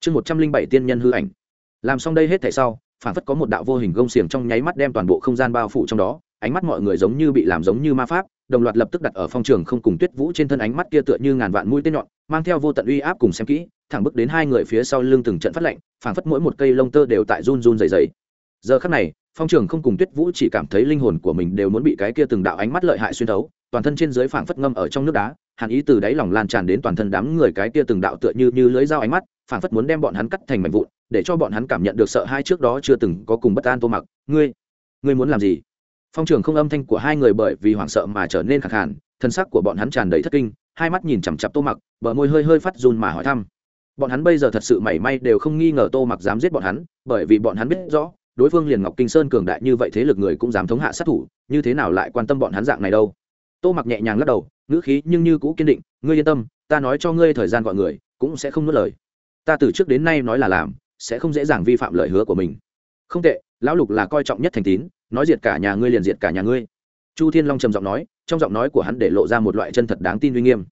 Chương một trăm linh bảy tiên nhân hư ảnh. Làm xong đây hết thể sau, phản phất có một đạo vô hình gông xiềng trong nháy mắt đem toàn bộ không gian bao phủ trong đó, ánh mắt mọi người giống như bị làm giống như ma pháp, đồng loạt lập tức đặt ở phong trường không cùng tuyết vũ trên thân ánh mắt kia tựa như ngàn vạn mũi tên nhọn, mang theo vô tận uy áp cùng xem kỹ, thẳng bước đến hai người phía sau lưng từng trận phát lạnh phảng phất mỗi một cây lông tơ đều tại run run dày dày giờ khắc này phong trường không cùng tuyết vũ chỉ cảm thấy linh hồn của mình đều muốn bị cái kia từng đạo ánh mắt lợi hại xuyên thấu, toàn thân trên dưới phảng phất ngâm ở trong nước đá, hàn ý từ đáy lòng lan tràn đến toàn thân đám người cái kia từng đạo tựa như như lưới dao ánh mắt, phảng phất muốn đem bọn hắn cắt thành mảnh vụn, để cho bọn hắn cảm nhận được sợ hai trước đó chưa từng có cùng bất an tô mặc. Ngươi ngươi muốn làm gì? Phong trường không âm thanh của hai người bởi vì hoảng sợ mà trở nên khẳng hẳn thân sắc của bọn hắn tràn đầy thất kinh, hai mắt nhìn chằm chặp tô mặc, bờ môi hơi hơi phát run mà hỏi thăm. Bọn hắn bây giờ thật sự mảy may đều không nghi ngờ tô mặc dám giết bọn hắn, bởi vì bọn hắn biết rõ đối phương liền ngọc kinh sơn cường đại như vậy thế lực người cũng dám thống hạ sát thủ, như thế nào lại quan tâm bọn hắn dạng này đâu? Tô mặc nhẹ nhàng lắc đầu, ngữ khí nhưng như cũ kiên định, ngươi yên tâm, ta nói cho ngươi thời gian gọi người, cũng sẽ không nuốt lời. Ta từ trước đến nay nói là làm, sẽ không dễ dàng vi phạm lời hứa của mình. Không tệ, lão lục là coi trọng nhất thành tín, nói diệt cả nhà ngươi liền diệt cả nhà ngươi. Chu thiên long trầm giọng nói, trong giọng nói của hắn để lộ ra một loại chân thật đáng tin uy nghiêm.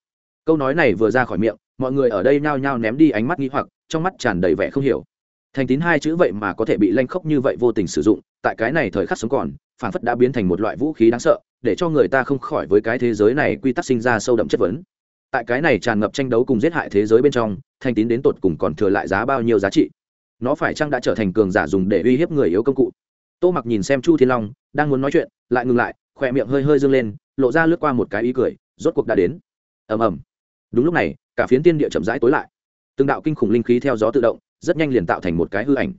Câu nói này vừa ra khỏi miệng, mọi người ở đây nhao nhao ném đi ánh mắt nghi hoặc, trong mắt tràn đầy vẻ không hiểu thành tín hai chữ vậy mà có thể bị lanh khốc như vậy vô tình sử dụng, tại cái này thời khắc sống còn, phản phất đã biến thành một loại vũ khí đáng sợ, để cho người ta không khỏi với cái thế giới này quy tắc sinh ra sâu đậm chất vấn. Tại cái này tràn ngập tranh đấu cùng giết hại thế giới bên trong, thành tín đến tột cùng còn thừa lại giá bao nhiêu giá trị? Nó phải chăng đã trở thành cường giả dùng để uy hiếp người yếu công cụ? Tô mặc nhìn xem chu thiên long, đang muốn nói chuyện, lại ngừng lại, khỏe miệng hơi hơi dâng lên, lộ ra lướt qua một cái ý cười, rốt cuộc đã đến. Ầm ầm. Đúng lúc này, cả phiến tiên địa chậm rãi tối lại. Từng đạo kinh khủng linh khí theo gió tự động rất nhanh liền tạo thành một cái hư ảnh.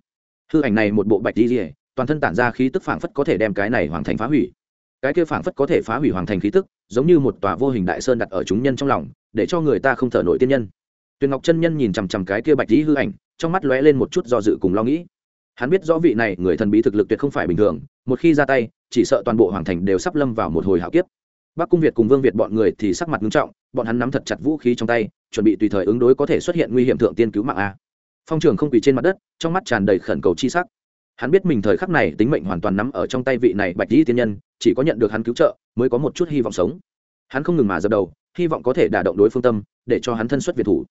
Hư ảnh này một bộ bạch đi rỉa toàn thân tản ra khí tức phảng phất có thể đem cái này hoàn thành phá hủy. Cái kia phảng phất có thể phá hủy hoàn thành khí tức, giống như một tòa vô hình đại sơn đặt ở chúng nhân trong lòng, để cho người ta không thở nổi tiên nhân. Tuyền ngọc chân nhân nhìn chằm chằm cái kia bạch dĩ hư ảnh, trong mắt lóe lên một chút do dự cùng lo nghĩ. Hắn biết rõ vị này người thần bí thực lực tuyệt không phải bình thường, một khi ra tay, chỉ sợ toàn bộ hoàng thành đều sắp lâm vào một hồi hạo kiếp. Bắc cung việt cùng vương việt bọn người thì sắc mặt nghiêm trọng, bọn hắn nắm thật chặt vũ khí trong tay, chuẩn bị tùy thời ứng đối có thể xuất hiện nguy hiểm thượng tiên cứu mạng a phong trường không quỳ trên mặt đất, trong mắt tràn đầy khẩn cầu chi sắc. Hắn biết mình thời khắc này tính mệnh hoàn toàn nắm ở trong tay vị này bạch Di tiên nhân, chỉ có nhận được hắn cứu trợ, mới có một chút hy vọng sống. Hắn không ngừng mà dập đầu, hy vọng có thể đả động đối phương tâm, để cho hắn thân xuất việt thủ.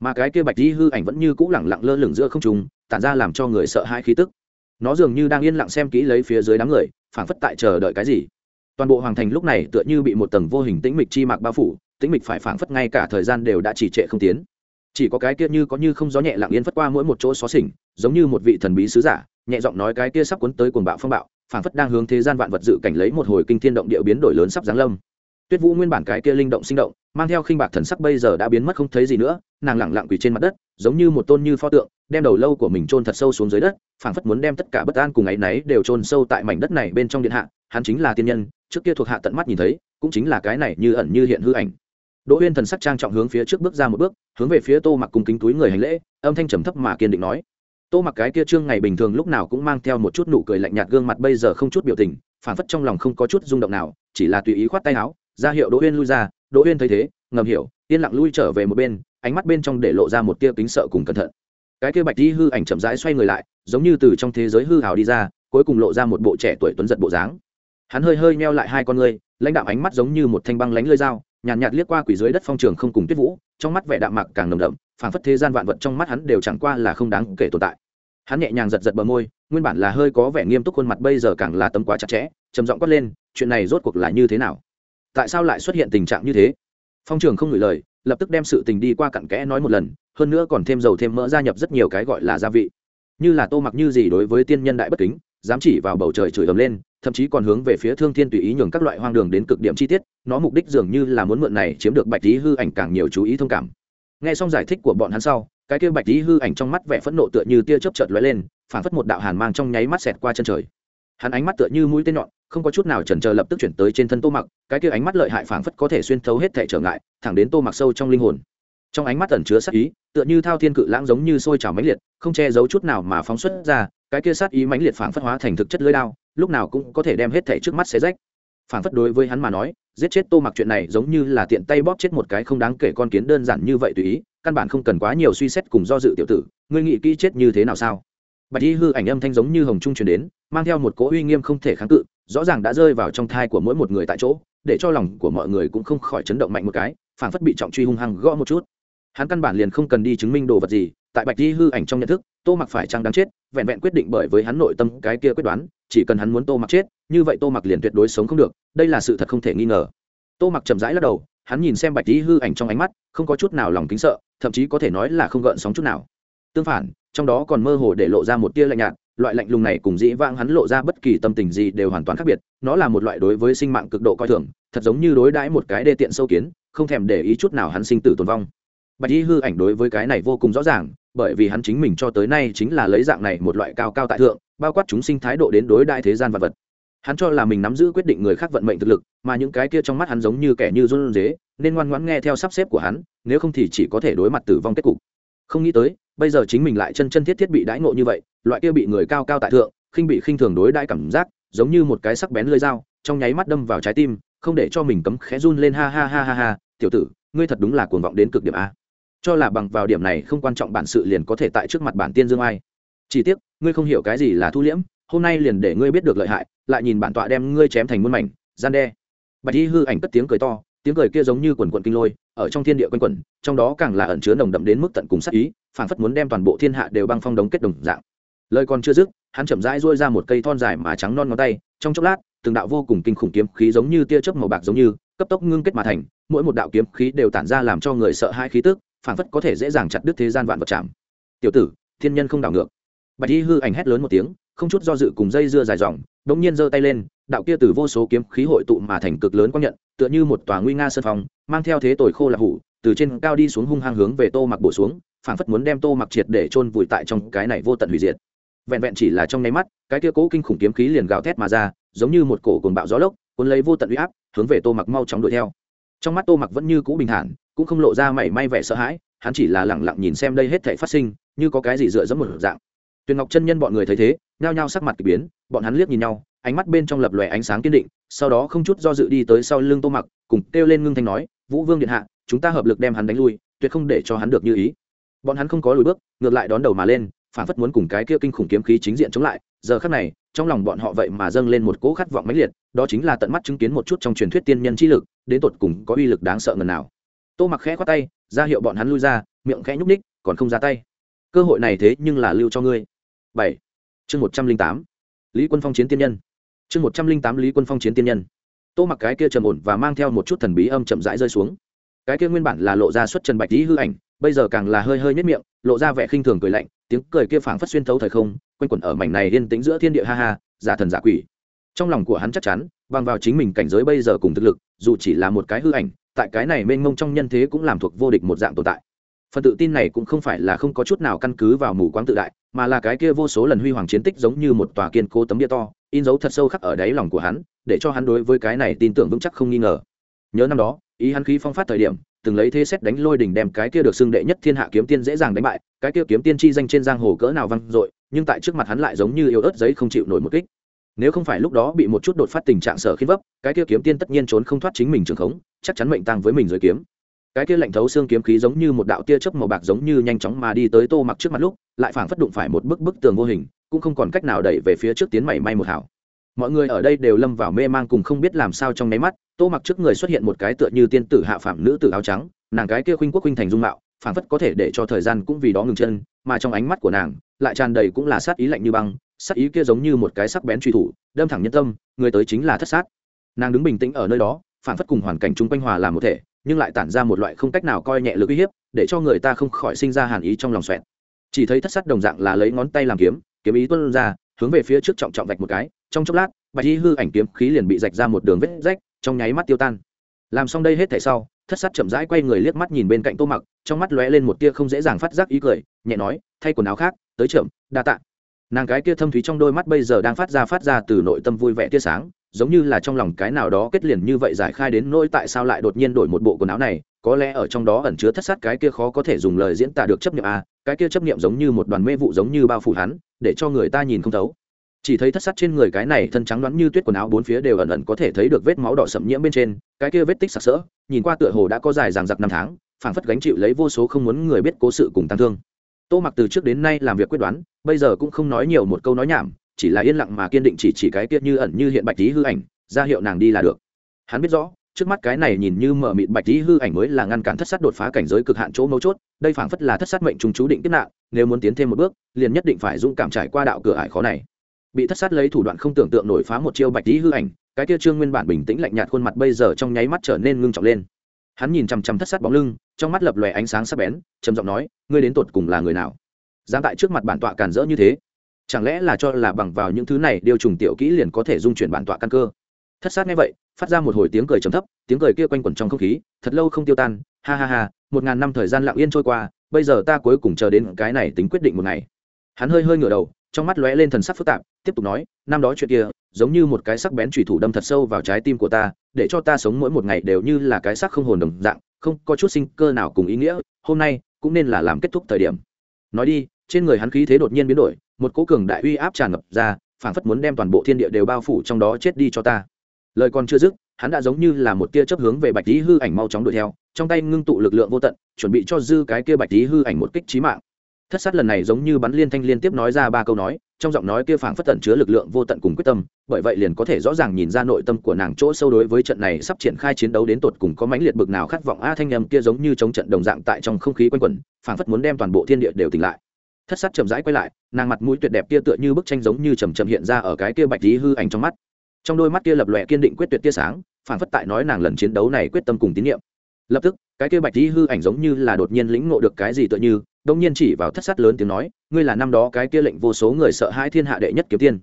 Mà cái kia bạch Di hư ảnh vẫn như cũ lẳng lặng lơ lửng giữa không trùng tản ra làm cho người sợ hãi khí tức. Nó dường như đang yên lặng xem kỹ lấy phía dưới đám người, phảng phất tại chờ đợi cái gì. Toàn bộ hoàng thành lúc này tựa như bị một tầng vô hình tĩnh mịch chi mạc bao phủ, tĩnh mịch phải phảng phất ngay cả thời gian đều đã chỉ trệ không tiến chỉ có cái kia như có như không gió nhẹ lặng yên phất qua mỗi một chỗ xó xỉnh, giống như một vị thần bí sứ giả, nhẹ giọng nói cái kia sắp cuốn tới cuồng bạo phong bạo, phảng phất đang hướng thế gian vạn vật dự cảnh lấy một hồi kinh thiên động địa biến đổi lớn sắp giáng lâm. Tuyết vũ nguyên bản cái kia linh động sinh động, mang theo khinh bạc thần sắc bây giờ đã biến mất không thấy gì nữa, nàng lẳng lặng quỳ trên mặt đất, giống như một tôn như pho tượng, đem đầu lâu của mình chôn thật sâu xuống dưới đất, phảng phất muốn đem tất cả bất an cùng áy náy đều chôn sâu tại mảnh đất này bên trong điện hạ, hắn chính là tiên nhân, trước kia thuộc hạ tận mắt nhìn thấy, cũng chính là cái này như ẩn như hiện hư ảnh đỗ uyên thần sắc trang trọng hướng phía trước bước ra một bước, hướng về phía tô mặc cùng kính túi người hành lễ, âm thanh trầm thấp mà kiên định nói. Tô mặc cái kia trương ngày bình thường lúc nào cũng mang theo một chút nụ cười lạnh nhạt gương mặt bây giờ không chút biểu tình phản phất trong lòng không có chút rung động nào, chỉ là tùy ý khoát tay áo, ra hiệu đỗ uyên lui ra. Đỗ uyên thấy thế, ngầm hiểu, yên lặng lui trở về một bên, ánh mắt bên trong để lộ ra một tia kính sợ cùng cẩn thận. Cái kia bạch di hư ảnh chậm rãi xoay người lại, giống như từ trong thế giới hư hào đi ra, cuối cùng lộ ra một bộ trẻ tuổi tuấn giật bộ dáng. Hắn hơi hơi meo lại hai con ngươi, lãnh đạo ánh mắt giống như một thanh băng lánh lơi dao nhàn nhạt, nhạt liếc qua quỷ dưới đất phong trường không cùng tuyết vũ trong mắt vẻ đạm mạc càng nồng đậm phảng phất thế gian vạn vật trong mắt hắn đều chẳng qua là không đáng kể tồn tại. Hắn nhẹ nhàng giật giật bờ môi nguyên bản là hơi có vẻ nghiêm túc khuôn mặt bây giờ càng là tấm quá chặt chẽ trầm giọng quát lên chuyện này rốt cuộc là như thế nào? Tại sao lại xuất hiện tình trạng như thế? Phong trường không ngửi lời lập tức đem sự tình đi qua cặn kẽ nói một lần hơn nữa còn thêm dầu thêm mỡ gia nhập rất nhiều cái gọi là gia vị. Như là tô mặc như gì đối với tiên nhân đại bất kính dám chỉ vào bầu trời chửi ầm lên thậm chí còn hướng về phía thương thiên tùy ý nhường các loại hoang đường đến cực điểm chi tiết, nó mục đích dường như là muốn mượn này chiếm được bạch lý hư ảnh càng nhiều chú ý thông cảm. Nghe xong giải thích của bọn hắn sau, cái kia bạch lý hư ảnh trong mắt vẻ phẫn nộ tựa như tia chớp chợt lóe lên phản phất một đạo hàn mang trong nháy mắt xẹt qua chân trời. Hắn ánh mắt tựa như mũi tên nhọn, không có chút nào chần chờ lập tức chuyển tới trên thân tô mặc, cái kia ánh mắt lợi hại phảng phất có thể xuyên thấu hết thể trở ngại, thẳng đến tô mặc sâu trong linh hồn. Trong ánh mắt ẩn chứa sát ý, tựa như thao thiên cự lãng giống như sôi trào mãnh liệt, không che giấu chút nào mà phóng xuất ra, cái kia sát ý mãnh liệt phảng phất hóa thành thực chất lưỡi đao lúc nào cũng có thể đem hết thể trước mắt xé rách. Phảng phất đối với hắn mà nói, giết chết tô mặc chuyện này giống như là tiện tay bóp chết một cái không đáng kể con kiến đơn giản như vậy tùy ý, căn bản không cần quá nhiều suy xét cùng do dự tiểu tử, ngươi nghĩ kỹ chết như thế nào sao? Bạch y hư ảnh âm thanh giống như hồng trung truyền đến, mang theo một cỗ uy nghiêm không thể kháng cự, rõ ràng đã rơi vào trong thai của mỗi một người tại chỗ, để cho lòng của mọi người cũng không khỏi chấn động mạnh một cái phảng phất bị trọng truy hung hăng gõ một chút. Hắn căn bản liền không cần đi chứng minh đồ vật gì, tại bạch di hư ảnh trong nhận thức, tô mặc phải chăng đáng chết, vẹn vẹn quyết định bởi với hắn nội tâm cái kia quyết đoán chỉ cần hắn muốn tô mặc chết, như vậy tô mặc liền tuyệt đối sống không được, đây là sự thật không thể nghi ngờ. Tô mặc chậm rãi lắc đầu, hắn nhìn xem bạch tý hư ảnh trong ánh mắt, không có chút nào lòng kính sợ, thậm chí có thể nói là không gợn sóng chút nào. Tương phản, trong đó còn mơ hồ để lộ ra một tia lạnh nhạt, loại lạnh lùng này cùng dĩ vãng hắn lộ ra bất kỳ tâm tình gì đều hoàn toàn khác biệt, nó là một loại đối với sinh mạng cực độ coi thường, thật giống như đối đãi một cái đê tiện sâu kiến, không thèm để ý chút nào hắn sinh tử tồn vong. Bạch y hư ảnh đối với cái này vô cùng rõ ràng bởi vì hắn chính mình cho tới nay chính là lấy dạng này một loại cao cao tại thượng, bao quát chúng sinh thái độ đến đối đại thế gian vật vật. Hắn cho là mình nắm giữ quyết định người khác vận mệnh thực lực, mà những cái kia trong mắt hắn giống như kẻ như run dế nên ngoan ngoãn nghe theo sắp xếp của hắn, nếu không thì chỉ có thể đối mặt tử vong kết cục. Không nghĩ tới, bây giờ chính mình lại chân chân thiết thiết bị đãi ngộ như vậy, loại kia bị người cao cao tại thượng, khinh bị khinh thường đối đãi cảm giác, giống như một cái sắc bén lưỡi dao, trong nháy mắt đâm vào trái tim, không để cho mình cấm khẽ run lên ha ha ha ha ha, tiểu tử, ngươi thật đúng là cuồng vọng đến cực điểm a cho là bằng vào điểm này không quan trọng bản sự liền có thể tại trước mặt bản tiên dương ai. Chỉ tiếc, ngươi không hiểu cái gì là thu liễm, hôm nay liền để ngươi biết được lợi hại, lại nhìn bản tọa đem ngươi chém thành muôn mảnh, gian đe. Bạch y hư ảnh cất tiếng cười to, tiếng cười kia giống như quần quần kinh lôi, ở trong thiên địa quanh quẩn, trong đó càng là ẩn chứa nồng đậm đến mức tận cùng sắc ý, phảng phất muốn đem toàn bộ thiên hạ đều băng phong đống kết đồng dạng. Lời còn chưa dứt, hắn chậm rãi duỗi ra một cây thon dài mà trắng non ngón tay, trong chốc lát, từng đạo vô cùng kinh khủng kiếm khí giống như tia chớp màu bạc giống như, cấp tốc ngưng kết mà thành, mỗi một đạo kiếm khí đều tản ra làm cho người sợ hãi khí tức phảng phất có thể dễ dàng chặt đứt thế gian vạn vật chạm. Tiểu tử, thiên nhân không đảo ngược. Bạch y hư ảnh hét lớn một tiếng, không chút do dự cùng dây dưa dài dòng đống nhiên giơ tay lên, đạo kia từ vô số kiếm khí hội tụ mà thành cực lớn quang nhận, tựa như một tòa nguy nga sơn phong, mang theo thế tồi khô là hủ, từ trên cao đi xuống hung hăng hướng về tô mặc bổ xuống, phảng phất muốn đem tô mặc triệt để chôn vùi tại trong cái này vô tận hủy diệt. Vẹn vẹn chỉ là trong nháy mắt, cái kia cố kinh khủng kiếm khí liền gào thét mà ra, giống như một cổ cồn bạo gió lốc, cuốn lấy vô tận uy áp, hướng về tô mặc mau chóng đuổi theo. Trong mắt tô mặc vẫn như cũ bình thản cũng không lộ ra mảy may vẻ sợ hãi, hắn chỉ là lẳng lặng nhìn xem đây hết thể phát sinh, như có cái gì dựa dẫm một dạng. Tuyền ngọc chân nhân bọn người thấy thế, nhao nhao sắc mặt k ỳ biến, bọn hắn liếc nhìn nhau, ánh mắt bên trong lập lòe ánh sáng kiên định, sau đó không chút do dự đi tới sau lưng tô mặc, cùng kêu lên ngưng thanh nói, vũ vương điện hạ, chúng ta hợp lực đem hắn đánh lui, tuyệt không để cho hắn được như ý. Bọn hắn không có lùi bước, ngược lại đón đầu mà lên, phản phất muốn cùng cái kia kinh khủng kiếm khí chính diện chống lại, giờ khắc này, trong lòng bọn họ vậy mà dâng lên một cỗ khát vọng mãnh liệt, đó chính là tận mắt chứng kiến một chút trong truyền thuyết tiên nhân chi lực, đến tột cùng có uy lực đáng sợ ngần nào tô mặc khẽ khoát tay, ra hiệu bọn hắn lui ra, miệng khẽ nhúc ních còn không ra tay. Cơ hội này thế nhưng là lưu cho ngươi. Bảy. Chương một trăm linh tám. Lý quân phong chiến tiên nhân. Chương một trăm linh tám lý quân phong chiến tiên nhân. Tô mặc cái kia trầm ổn và mang theo một chút thần bí âm chậm rãi rơi xuống. Cái kia nguyên bản là lộ ra xuất trần bạch lý hư ảnh, bây giờ càng là hơi hơi nhất miệng, lộ ra vẻ khinh thường cười lạnh, tiếng cười kia phảng phất xuyên thấu thời không, quanh quẩn ở mảnh này yên tĩnh giữa thiên địa ha ha, giả thần giả quỷ. Trong lòng của hắn chắc chắn, bằng vào chính mình cảnh giới bây giờ cùng thực lực, dù chỉ là một cái hư ảnh tại cái này mênh mông trong nhân thế cũng làm thuộc vô địch một dạng tồn tại. Phần tự tin này cũng không phải là không có chút nào căn cứ vào mù quáng tự đại, mà là cái kia vô số lần huy hoàng chiến tích giống như một tòa kiên cố tấm bia to, in dấu thật sâu khắc ở đáy lòng của hắn, để cho hắn đối với cái này tin tưởng vững chắc không nghi ngờ. Nhớ năm đó, ý hắn khí phong phát thời điểm, từng lấy thế xét đánh lôi đỉnh đem cái kia được xưng đệ nhất thiên hạ kiếm tiên dễ dàng đánh bại, cái kia kiếm tiên chi danh trên giang hồ cỡ nào văng dội, nhưng tại trước mặt hắn lại giống như yếu ớt giấy không chịu nổi một kích nếu không phải lúc đó bị một chút đột phát tình trạng sở khiến vấp, cái kia kiếm tiên tất nhiên trốn không thoát chính mình trường khống, chắc chắn mệnh tăng với mình dưới kiếm. Cái kia lạnh thấu xương kiếm khí giống như một đạo tia chớp màu bạc giống như nhanh chóng mà đi tới tô mặc trước mặt lúc, lại phảng phất đụng phải một bức bức tường vô hình, cũng không còn cách nào đẩy về phía trước tiến mảy may một hảo. Mọi người ở đây đều lâm vào mê mang cùng không biết làm sao trong nháy mắt, tô mặc trước người xuất hiện một cái tựa như tiên tử hạ phạm nữ tử áo trắng, nàng cái kia khuynh quốc khuynh thành dung mạo, phảng phất có thể để cho thời gian cũng vì đó ngừng chân, mà trong ánh mắt của nàng, lại tràn đầy cũng là sát ý lạnh như băng sắc ý kia giống như một cái sắc bén truy thủ, đâm thẳng nhân tâm, người tới chính là thất sát. Nàng đứng bình tĩnh ở nơi đó, phản phất cùng hoàn cảnh chung quanh hòa làm một thể, nhưng lại tản ra một loại không cách nào coi nhẹ lực uy hiếp, để cho người ta không khỏi sinh ra hàn ý trong lòng xoẹt. Chỉ thấy thất sát đồng dạng là lấy ngón tay làm kiếm kiếm ý tuân ra, hướng về phía trước trọng trọng vạch một cái, trong chốc lát, bạch y hư ảnh kiếm khí liền bị rạch ra một đường vết rách, trong nháy mắt tiêu tan. Làm xong đây hết thể sau, thất sát chậm rãi quay người liếc mắt nhìn bên cạnh tô mặc, trong mắt lóe lên một tia không dễ dàng phát giác ý cười, nhẹ nói, thay quần áo khác, tới trưởng, đa tạ nàng cái kia thâm thúy trong đôi mắt bây giờ đang phát ra phát ra từ nội tâm vui vẻ tia sáng, giống như là trong lòng cái nào đó kết liền như vậy giải khai đến nỗi tại sao lại đột nhiên đổi một bộ quần áo này, có lẽ ở trong đó ẩn chứa thất sát cái kia khó có thể dùng lời diễn tả được chấp niệm à cái kia chấp niệm giống như một đoàn mê vụ giống như bao phủ hắn, để cho người ta nhìn không thấu. Chỉ thấy thất sát trên người cái này thân trắng đoán như tuyết quần áo bốn phía đều ẩn ẩn có thể thấy được vết máu đỏ sậm nhiễm bên trên, cái kia vết tích sặc sỡ, nhìn qua tựa hồ đã có dài ràng giặc năm tháng, phảng phất gánh chịu lấy vô số không muốn người biết cố sự cùng tăng thương tô mặc từ trước đến nay làm việc quyết đoán, bây giờ cũng không nói nhiều một câu nói nhảm, chỉ là yên lặng mà kiên định chỉ chỉ cái kia như ẩn như hiện bạch tí hư ảnh, ra hiệu nàng đi là được. Hắn biết rõ, trước mắt cái này nhìn như mở mịt bạch tí hư ảnh mới là ngăn cản thất sát đột phá cảnh giới cực hạn chỗ mấu chốt, đây phảng phất là thất sát mệnh trùng chú định kết nạn, nếu muốn tiến thêm một bước, liền nhất định phải dũng cảm trải qua đạo cửa ải khó này. Bị thất sát lấy thủ đoạn không tưởng tượng nổi phá một chiêu bạch lý hư ảnh, cái kia trương nguyên bản bình tĩnh lạnh nhạt khuôn mặt bây giờ trong nháy mắt trở nên ngưng trọng lên. Hắn nhìn chằm chằm thất sát bóng lưng trong mắt lập lòe ánh sáng sắc bén, trầm giọng nói, ngươi đến tột cùng là người nào? Dám tại trước mặt bản tọa càn rỡ như thế? Chẳng lẽ là cho là bằng vào những thứ này điều trùng tiểu kỹ liền có thể dung chuyển bản tọa căn cơ? Thất sát nghe vậy, phát ra một hồi tiếng cười trầm thấp, tiếng cười kia quanh quẩn trong không khí, thật lâu không tiêu tan. Ha ha ha, một ngàn năm thời gian lặng yên trôi qua, bây giờ ta cuối cùng chờ đến cái này tính quyết định một ngày. Hắn hơi hơi ngửa đầu, trong mắt lóe lên thần sắc phức tạp, tiếp tục nói, năm đó chuyện kia, giống như một cái sắc bén trùy thủ đâm thật sâu vào trái tim của ta, để cho ta sống mỗi một ngày đều như là cái sắc không hồn đồng dạng không có chút sinh cơ nào cùng ý nghĩa, hôm nay cũng nên là làm kết thúc thời điểm. Nói đi, trên người hắn khí thế đột nhiên biến đổi, một cỗ cường đại uy áp tràn ngập ra, phảng phất muốn đem toàn bộ thiên địa đều bao phủ trong đó chết đi cho ta. Lời còn chưa dứt, hắn đã giống như là một tia chấp hướng về bạch lý hư ảnh mau chóng đuổi theo, trong tay ngưng tụ lực lượng vô tận, chuẩn bị cho dư cái kia bạch lý hư ảnh một kích trí mạng. Thất sát lần này giống như bắn liên thanh liên tiếp nói ra ba câu nói trong giọng nói kia phảng phất tận chứa lực lượng vô tận cùng quyết tâm, bởi vậy liền có thể rõ ràng nhìn ra nội tâm của nàng chỗ sâu đối với trận này sắp triển khai chiến đấu đến tột cùng có mãnh liệt bực nào khát vọng. A thanh âm kia giống như chống trận đồng dạng tại trong không khí quanh quẩn, phảng phất muốn đem toàn bộ thiên địa đều tỉnh lại. Thất sát chậm rãi quay lại, nàng mặt mũi tuyệt đẹp kia tựa như bức tranh giống như chậm chậm hiện ra ở cái kia bạch lý hư ảnh trong mắt. Trong đôi mắt kia lập lòe kiên định quyết tuyệt tia sáng, phảng phất tại nói nàng lần chiến đấu này quyết tâm cùng tín nhiệm. Lập tức, cái kia bạch lý hư ảnh giống như là đột nhiên lĩnh ngộ được cái gì tựa như đông nhiên chỉ vào thất sát lớn tiếng nói, ngươi là năm đó cái kia lệnh vô số người sợ hãi thiên hạ đệ nhất kiếm tiên.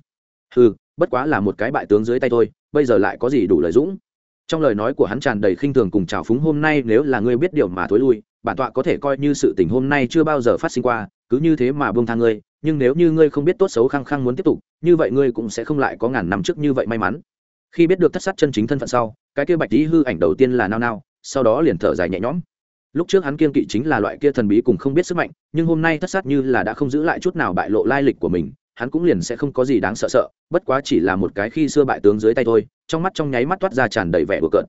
Ừ bất quá là một cái bại tướng dưới tay thôi, bây giờ lại có gì đủ lời dũng? Trong lời nói của hắn tràn đầy khinh thường cùng trào phúng, hôm nay nếu là ngươi biết điều mà thối lui, bản tọa có thể coi như sự tình hôm nay chưa bao giờ phát sinh qua, cứ như thế mà buông tha ngươi, nhưng nếu như ngươi không biết tốt xấu khăng khăng muốn tiếp tục, như vậy ngươi cũng sẽ không lại có ngàn năm trước như vậy may mắn. Khi biết được thất sát chân chính thân phận sau, cái kia bạch lý hư ảnh đầu tiên là nao nao, sau đó liền thở dài nhẹ nhõm lúc trước hắn kiên kỵ chính là loại kia thần bí cùng không biết sức mạnh, nhưng hôm nay thất sát như là đã không giữ lại chút nào bại lộ lai lịch của mình, hắn cũng liền sẽ không có gì đáng sợ sợ, bất quá chỉ là một cái khi xưa bại tướng dưới tay thôi, trong mắt trong nháy mắt toát ra tràn đầy vẻ bừa cợt.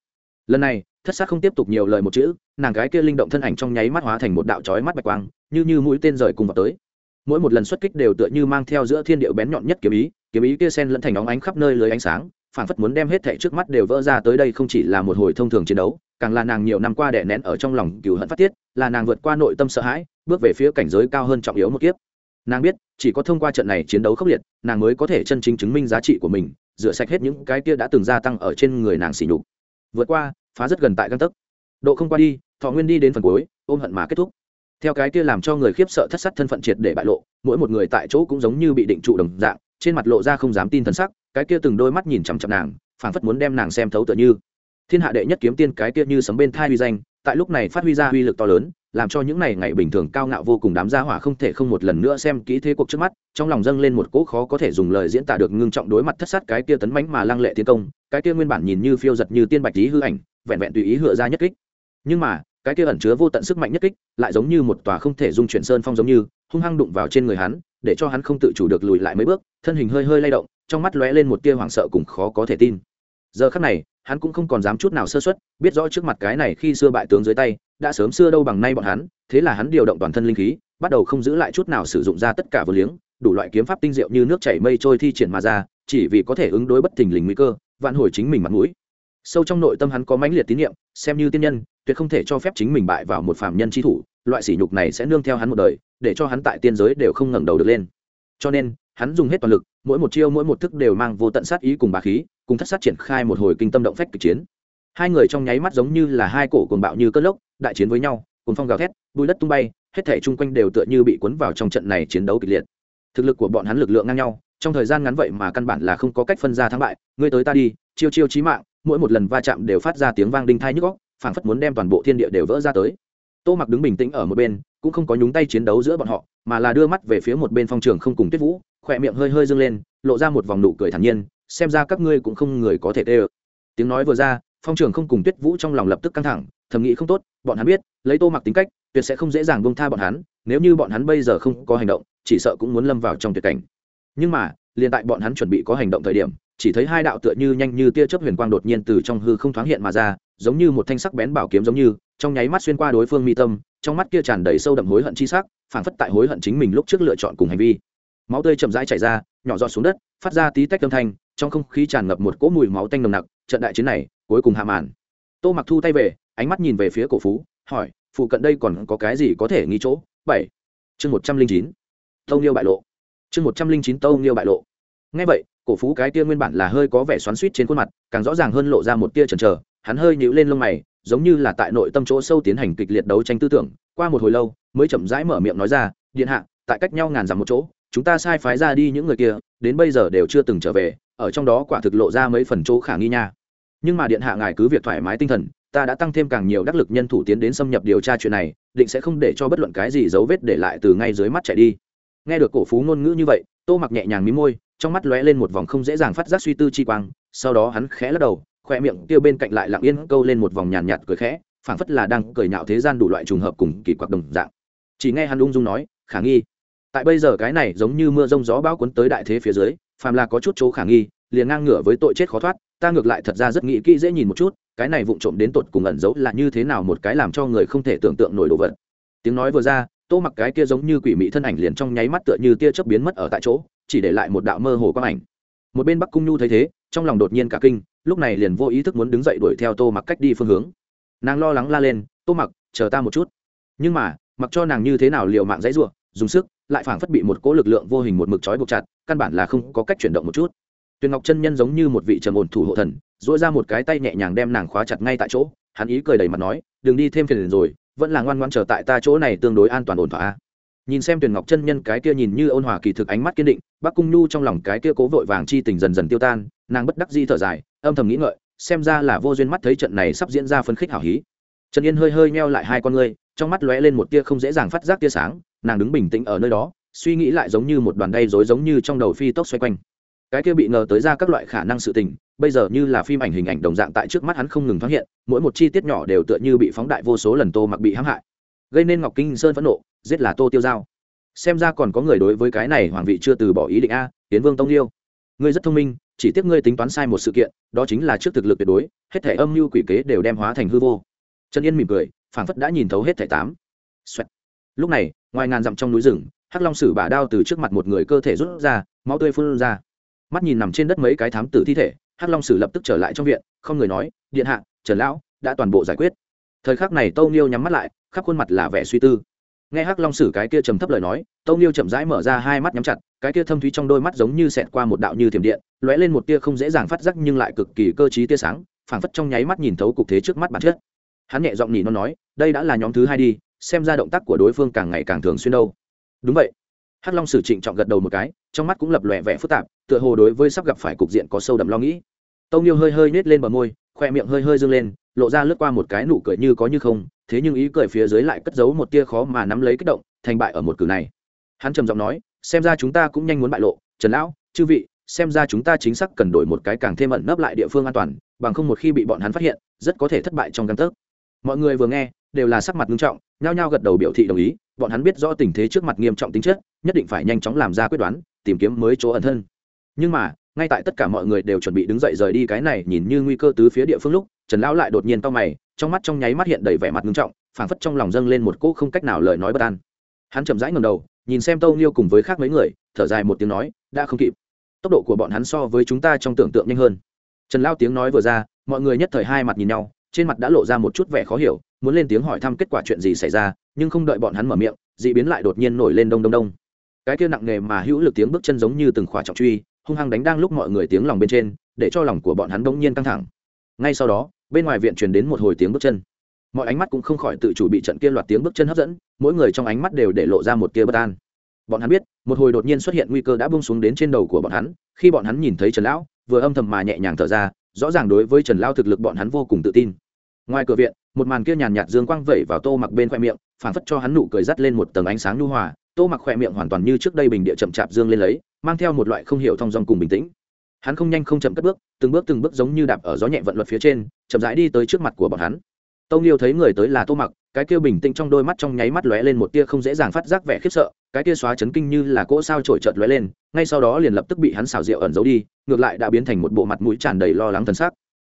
Lần này, thất sát không tiếp tục nhiều lời một chữ, nàng gái kia linh động thân ảnh trong nháy mắt hóa thành một đạo trói mắt bạch quang, như như mũi tên rời cùng vào tới. Mỗi một lần xuất kích đều tựa như mang theo giữa thiên điệu bén nhọn nhất kiếm ý kiếm ý kia sen lẫn thành óng ánh khắp nơi lưới ánh sáng, phảng phất muốn đem hết thảy trước mắt đều vỡ ra tới đây không chỉ là một hồi thông thường chiến đấu càng là nàng nhiều năm qua đè nén ở trong lòng cừu hận phát tiết, là nàng vượt qua nội tâm sợ hãi, bước về phía cảnh giới cao hơn trọng yếu một kiếp. Nàng biết, chỉ có thông qua trận này chiến đấu khốc liệt, nàng mới có thể chân chính chứng minh giá trị của mình, rửa sạch hết những cái kia đã từng gia tăng ở trên người nàng xỉ nhục. Vượt qua, phá rất gần tại gang tấc. Độ không qua đi, thọ nguyên đi đến phần cuối, ôm hận mà kết thúc. Theo cái kia làm cho người khiếp sợ thất sát thân phận triệt để bại lộ, mỗi một người tại chỗ cũng giống như bị định trụ đồng dạng, trên mặt lộ ra không dám tin thần sắc, cái kia từng đôi mắt nhìn chằm chằm nàng, phảng phất muốn đem nàng xem thấu tựa như thiên hạ đệ nhất kiếm tiên cái kia như sấm bên thai uy danh, tại lúc này phát huy ra uy lực to lớn, làm cho những này ngày bình thường cao ngạo vô cùng đám gia hỏa không thể không một lần nữa xem kỹ thế cuộc trước mắt, trong lòng dâng lên một cỗ khó có thể dùng lời diễn tả được ngưng trọng đối mặt thất sát cái kia tấn mãnh mà lăng lệ tiến công, cái kia nguyên bản nhìn như phiêu giật như tiên bạch lý hư ảnh, vẹn vẹn tùy ý hựa ra nhất kích. Nhưng mà, cái kia ẩn chứa vô tận sức mạnh nhất kích, lại giống như một tòa không thể dung chuyển sơn phong giống như, hung hăng đụng vào trên người hắn, để cho hắn không tự chủ được lùi lại mấy bước, thân hình hơi hơi lay động, trong mắt lóe lên một tia hoảng sợ cùng khó có thể tin. Giờ khắc này hắn cũng không còn dám chút nào sơ xuất biết rõ trước mặt cái này khi xưa bại tướng dưới tay, đã sớm xưa đâu bằng nay bọn hắn, thế là hắn điều động toàn thân linh khí, bắt đầu không giữ lại chút nào sử dụng ra tất cả vừa liếng, đủ loại kiếm pháp tinh diệu như nước chảy mây trôi thi triển mà ra, chỉ vì có thể ứng đối bất thình lình nguy cơ, vạn hồi chính mình mặt mũi. Sâu trong nội tâm hắn có mãnh liệt tín nhiệm xem như tiên nhân, tuyệt không thể cho phép chính mình bại vào một phạm nhân chi thủ, loại sỉ nhục này sẽ nương theo hắn một đời, để cho hắn tại tiên giới đều không ngẩng đầu được lên. Cho nên, hắn dùng hết toàn lực, mỗi một chiêu mỗi một thức đều mang vô tận sát ý cùng bà khí cùng thất sát triển khai một hồi kinh tâm động phách kịch chiến. Hai người trong nháy mắt giống như là hai cổ cuồng bạo như cơn lốc, đại chiến với nhau cùng phong gào thét bùi đất tung bay, hết thể chung quanh đều tựa như bị cuốn vào trong trận này chiến đấu kịch liệt. Thực lực của bọn hắn lực lượng ngang nhau, trong thời gian ngắn vậy mà căn bản là không có cách phân ra thắng bại, ngươi tới ta đi, chiêu chiêu chí mạng, mỗi một lần va chạm đều phát ra tiếng vang đinh thai nhức góc phảng phất muốn đem toàn bộ thiên địa đều vỡ ra tới. Tô mặc đứng bình tĩnh ở một bên, cũng không có nhúng tay chiến đấu giữa bọn họ, mà là đưa mắt về phía một bên phong trường không cùng tuyết vũ, khỏe miệng hơi hơi dâng lên, lộ ra một vòng nụ cười thản nhiên xem ra các ngươi cũng không người có thể tê ơ. Tiếng nói vừa ra, phong trường không cùng tuyết vũ trong lòng lập tức căng thẳng, thầm nghĩ không tốt, bọn hắn biết, lấy tô mặc tính cách, tuyệt sẽ không dễ dàng bông tha bọn hắn, nếu như bọn hắn bây giờ không có hành động, chỉ sợ cũng muốn lâm vào trong tuyệt cảnh. Nhưng mà, liền tại bọn hắn chuẩn bị có hành động thời điểm, chỉ thấy hai đạo tựa như nhanh như tia chớp huyền quang đột nhiên từ trong hư không thoáng hiện mà ra, giống như một thanh sắc bén bảo kiếm giống như, trong nháy mắt xuyên qua đối phương mi tâm, trong mắt kia tràn đầy sâu đậm hối hận chi sắc, phảng phất tại hối hận chính mình lúc trước lựa chọn cùng hành vi. Máu tươi chậm rãi chảy ra, nhỏ giọt xuống đất, phát ra tí tách âm thanh trong không khí tràn ngập một cỗ mùi máu tanh nồng nặc, trận đại chiến này, cuối cùng hạ màn. Tô mặc thu tay về, ánh mắt nhìn về phía cổ phú, hỏi, phụ cận đây còn có cái gì có thể nghi chỗ? Bảy. Chương một trăm linh chín. Tâu niêu bại lộ. Chương một trăm linh chín tâu niêu bại lộ. Ngay vậy, cổ phú cái tia nguyên bản là hơi có vẻ xoắn suýt trên khuôn mặt, càng rõ ràng hơn lộ ra một tia chần chờ, hắn hơi nhíu lên lông mày, giống như là tại nội tâm chỗ sâu tiến hành kịch liệt đấu tranh tư tưởng, qua một hồi lâu, mới chậm rãi mở miệng nói ra, điện hạ, tại cách nhau ngàn dặm một chỗ, chúng ta sai phái ra đi những người kia, đến bây giờ đều chưa từng trở về ở trong đó quả thực lộ ra mấy phần chỗ khả nghi nha. Nhưng mà điện hạ ngài cứ việc thoải mái tinh thần ta đã tăng thêm càng nhiều đắc lực nhân thủ tiến đến xâm nhập điều tra chuyện này định sẽ không để cho bất luận cái gì dấu vết để lại từ ngay dưới mắt chạy đi. Nghe được cổ phú ngôn ngữ như vậy tô mặc nhẹ nhàng mí môi trong mắt lóe lên một vòng không dễ dàng phát giác suy tư chi quang sau đó hắn khẽ lắc đầu khoe miệng kia bên cạnh lại lặng yên câu lên một vòng nhàn nhạt, nhạt cười khẽ phảng phất là đang cười nhạo thế gian đủ loại trùng hợp cùng kỳ quặc đồng dạng. Chỉ nghe hắn ung dung nói khả nghi tại bây giờ cái này giống như mưa rông gió bão cuốn tới đại thế phía dưới phàm là có chút chỗ khả nghi, liền ngang ngửa với tội chết khó thoát, ta ngược lại thật ra rất nghĩ kỹ dễ nhìn một chút, cái này vụng trộm đến tột cùng ẩn giấu là như thế nào một cái làm cho người không thể tưởng tượng nổi đồ vật. Tiếng nói vừa ra, tô mặc cái kia giống như quỷ mị thân ảnh liền trong nháy mắt tựa như tia chớp biến mất ở tại chỗ, chỉ để lại một đạo mơ hồ quang ảnh. Một bên bắc cung nhu thấy thế, trong lòng đột nhiên cả kinh, lúc này liền vô ý thức muốn đứng dậy đuổi theo tô mặc cách đi phương hướng. Nàng lo lắng la lên, tô mặc, chờ ta một chút. Nhưng mà, mặc cho nàng như thế nào liều mạng dãy ruộng dùng sức lại phảng phất bị một cỗ lực lượng vô hình một mực trói buộc chặt, căn bản là không có cách chuyển động một chút. Tuyền ngọc chân nhân giống như một vị trầm ổn thủ hộ thần dỗi ra một cái tay nhẹ nhàng đem nàng khóa chặt ngay tại chỗ, hắn ý cười đầy mặt nói, đừng đi thêm phiền rồi, vẫn là ngoan ngoan chờ tại ta chỗ này tương đối an toàn ổn thỏa nhìn xem tuyền ngọc chân nhân cái kia nhìn như ôn hòa kỳ thực ánh mắt kiên định, bắc cung nhu trong lòng cái kia cố vội vàng chi tình dần dần tiêu tan, nàng bất đắc di thở dài, âm thầm nghĩ ngợi, xem ra là vô duyên mắt thấy trận này sắp diễn ra phân khích hảo hí. Trần yên hơi hơi meo lại hai con ngươi, trong mắt lóe lên một tia không dễ dàng phát giác tia sáng nàng đứng bình tĩnh ở nơi đó, suy nghĩ lại giống như một đoàn đay rối giống như trong đầu phi tốc xoay quanh. Cái kia bị ngờ tới ra các loại khả năng sự tình, bây giờ như là phim ảnh hình ảnh đồng dạng tại trước mắt hắn không ngừng thoáng hiện, mỗi một chi tiết nhỏ đều tựa như bị phóng đại vô số lần tô mặc bị hãm hại. Gây nên ngọc kinh sơn phẫn nộ, giết là tô tiêu giao. Xem ra còn có người đối với cái này hoàng vị chưa từ bỏ ý định a, tiến vương tông liêu. Ngươi rất thông minh, chỉ tiếc ngươi tính toán sai một sự kiện, đó chính là trước thực lực tuyệt đối, hết thể âm mưu quỷ kế đều đem hóa thành hư vô. Trần yên mỉm cười, phảng phất đã nhìn thấu hết thẻ tám. Xoẹt lúc này, ngoài ngàn dặm trong núi rừng, hắc long sử bả đao từ trước mặt một người cơ thể rút ra, máu tươi phun ra. Mắt nhìn nằm trên đất mấy cái thám tử thi thể, hắc long sử lập tức trở lại trong viện, không người nói, điện hạ, trần lão, đã toàn bộ giải quyết. Thời khắc này tâu niêu nhắm mắt lại, khắp khuôn mặt là vẻ suy tư. Nghe hắc long sử cái kia trầm thấp lời nói, tâu niêu chậm rãi mở ra hai mắt nhắm chặt, cái kia thâm thúy trong đôi mắt giống như xẹt qua một đạo như thiểm điện, lóe lên một tia không dễ dàng phát giác nhưng lại cực kỳ cơ t tia sáng, phảng phất trong nháy mắt nhìn thấu cục thế trước mắt bản chất. Hắn nhẹ giọng nhỉ nó nói, đây đã là nhóm thứ hai đi xem ra động tác của đối phương càng ngày càng thường xuyên đâu. Đúng vậy. Hắc long sử trịnh trọng gật đầu một cái, trong mắt cũng lập lòe vẻ phức tạp, tựa hồ đối với sắp gặp phải cục diện có sâu đậm lo nghĩ. Tông nhiêu hơi hơi nết lên bờ môi, khoe miệng hơi hơi dâng lên, lộ ra lướt qua một cái nụ cười như có như không, thế nhưng ý cười phía dưới lại cất giấu một tia khó mà nắm lấy kích động, thành bại ở một cử này. Hắn trầm giọng nói, xem ra chúng ta cũng nhanh muốn bại lộ, trần lão, chư vị, xem ra chúng ta chính xác cần đổi một cái càng thêm ẩn nấp lại địa phương an toàn, bằng không một khi bị bọn hắn phát hiện, rất có thể thất bại trong căn tấc mọi người vừa nghe, đều là sắc mặt nghiêm trọng, nhao nhao gật đầu biểu thị đồng ý, bọn hắn biết rõ tình thế trước mặt nghiêm trọng tính chất, nhất định phải nhanh chóng làm ra quyết đoán, tìm kiếm mới chỗ ẩn thân. Nhưng mà, ngay tại tất cả mọi người đều chuẩn bị đứng dậy rời đi cái này nhìn như nguy cơ tứ phía địa phương lúc, trần lão lại đột nhiên to mày, trong mắt trong nháy mắt hiện đầy vẻ mặt nghiêm trọng, phảng phất trong lòng dâng lên một cỗ không cách nào lời nói bất an. Hắn chậm rãi ngầm đầu, nhìn xem tâu nghiêu cùng với khác mấy người, thở dài một tiếng nói, đã không kịp. Tốc độ của bọn hắn so với chúng ta trong tưởng tượng nhanh hơn. Trần lao tiếng nói vừa ra, mọi người nhất thời hai mặt nhìn nhau trên mặt đã lộ ra một chút vẻ khó hiểu, muốn lên tiếng hỏi thăm kết quả chuyện gì xảy ra, nhưng không đợi bọn hắn mở miệng d ị biến lại đột nhiên nổi lên đông đông đông. Cái kia nặng nề mà hữu lực tiếng bước chân giống như từng khỏa trọng truy, hung hăng đánh đang lúc mọi người tiếng lòng bên trên, để cho lòng của bọn hắn bỗng nhiên căng thẳng. Ngay sau đó, bên ngoài viện truyền đến một hồi tiếng bước chân. Mọi ánh mắt cũng không khỏi tự chủ bị trận kia loạt tiếng bước chân hấp dẫn, mỗi người trong ánh mắt đều để lộ ra một tia bất an. Bọn hắn biết, một hồi đột nhiên xuất hiện nguy cơ đã bung xuống đến trên đầu của bọn hắn, khi bọn hắn nhìn thấy trần lão, vừa âm thầm mà nhẹ nhàng thở ra, rõ ràng đối với trần lão thực lực bọn hắn vô cùng tự tin ngoài cửa viện, một màn kia nhàn nhạt dương quang vẩy vào tô mặc bên khoe miệng, phản phất cho hắn nụ cười dắt lên một tầng ánh sáng nhu hòa. Tô mặc khoe miệng hoàn toàn như trước đây bình địa chậm chạp dương lên lấy, mang theo một loại không hiểu thong dong cùng bình tĩnh. Hắn không nhanh không chậm cất bước, từng bước từng bước giống như đạp ở gió nhẹ vận luật phía trên, chậm rãi đi tới trước mặt của bọn hắn. Tông liêu thấy người tới là tô mặc, cái kia bình tĩnh trong đôi mắt trong nháy mắt lóe lên một tia không dễ dàng phát giác vẻ khiếp sợ, cái kia xóa chấn kinh như là cỗ sao trổi chợt lóe lên, ngay sau đó liền lập tức bị hắn xào rượu ẩn giấu đi, ngược lại đã biến thành một bộ mặt mũi tràn đầy lo lắng thần sắc.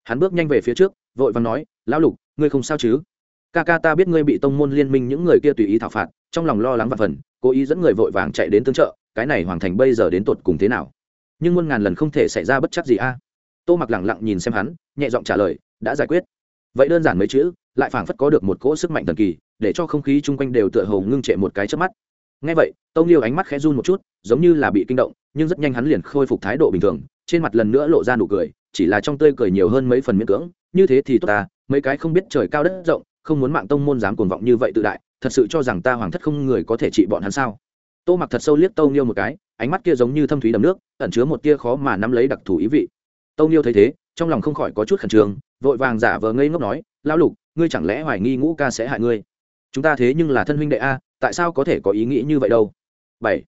Hắn bước nhanh về phía trước vội vàng nói, lão lục, ngươi không sao chứ? Ca ca ta biết ngươi bị tông môn liên minh những người kia tùy ý thảo phạt, trong lòng lo lắng và phần, cố ý dẫn người vội vàng chạy đến tương trợ, cái này hoàng thành bây giờ đến tột cùng thế nào? Nhưng muôn ngàn lần không thể xảy ra bất chắc gì a. Tô mặc lẳng lặng nhìn xem hắn, nhẹ giọng trả lời, đã giải quyết. Vậy đơn giản mấy chữ, lại phảng phất có được một cỗ sức mạnh thần kỳ, để cho không khí chung quanh đều tựa hồ ngưng trệ một cái trước mắt. Ngay vậy tông liêu ánh mắt khẽ run một chút, giống như là bị kinh động, nhưng rất nhanh hắn liền khôi phục thái độ bình thường, trên mặt lần nữa lộ ra nụ cười chỉ là trong tươi cười nhiều hơn mấy phần miễn cưỡng, như thế thì tốt ta, mấy cái không biết trời cao đất rộng, không muốn mạng tông môn dám cuồng vọng như vậy tự đại, thật sự cho rằng ta hoàng thất không người có thể trị bọn hắn sao? Tô mặc thật sâu liếc tâu niêu một cái, ánh mắt kia giống như thâm thúy đầm nước, ẩn chứa một tia khó mà nắm lấy đặc thù ý vị. Tâu niêu thấy thế, trong lòng không khỏi có chút khẩn trương, vội vàng giả vờ ngây ngốc nói, lão lục, ngươi chẳng lẽ hoài nghi ngũ ca sẽ hại ngươi? Chúng ta thế nhưng là thân huynh đệ a, tại sao có thể có ý nghĩ như vậy đâu? Bảy.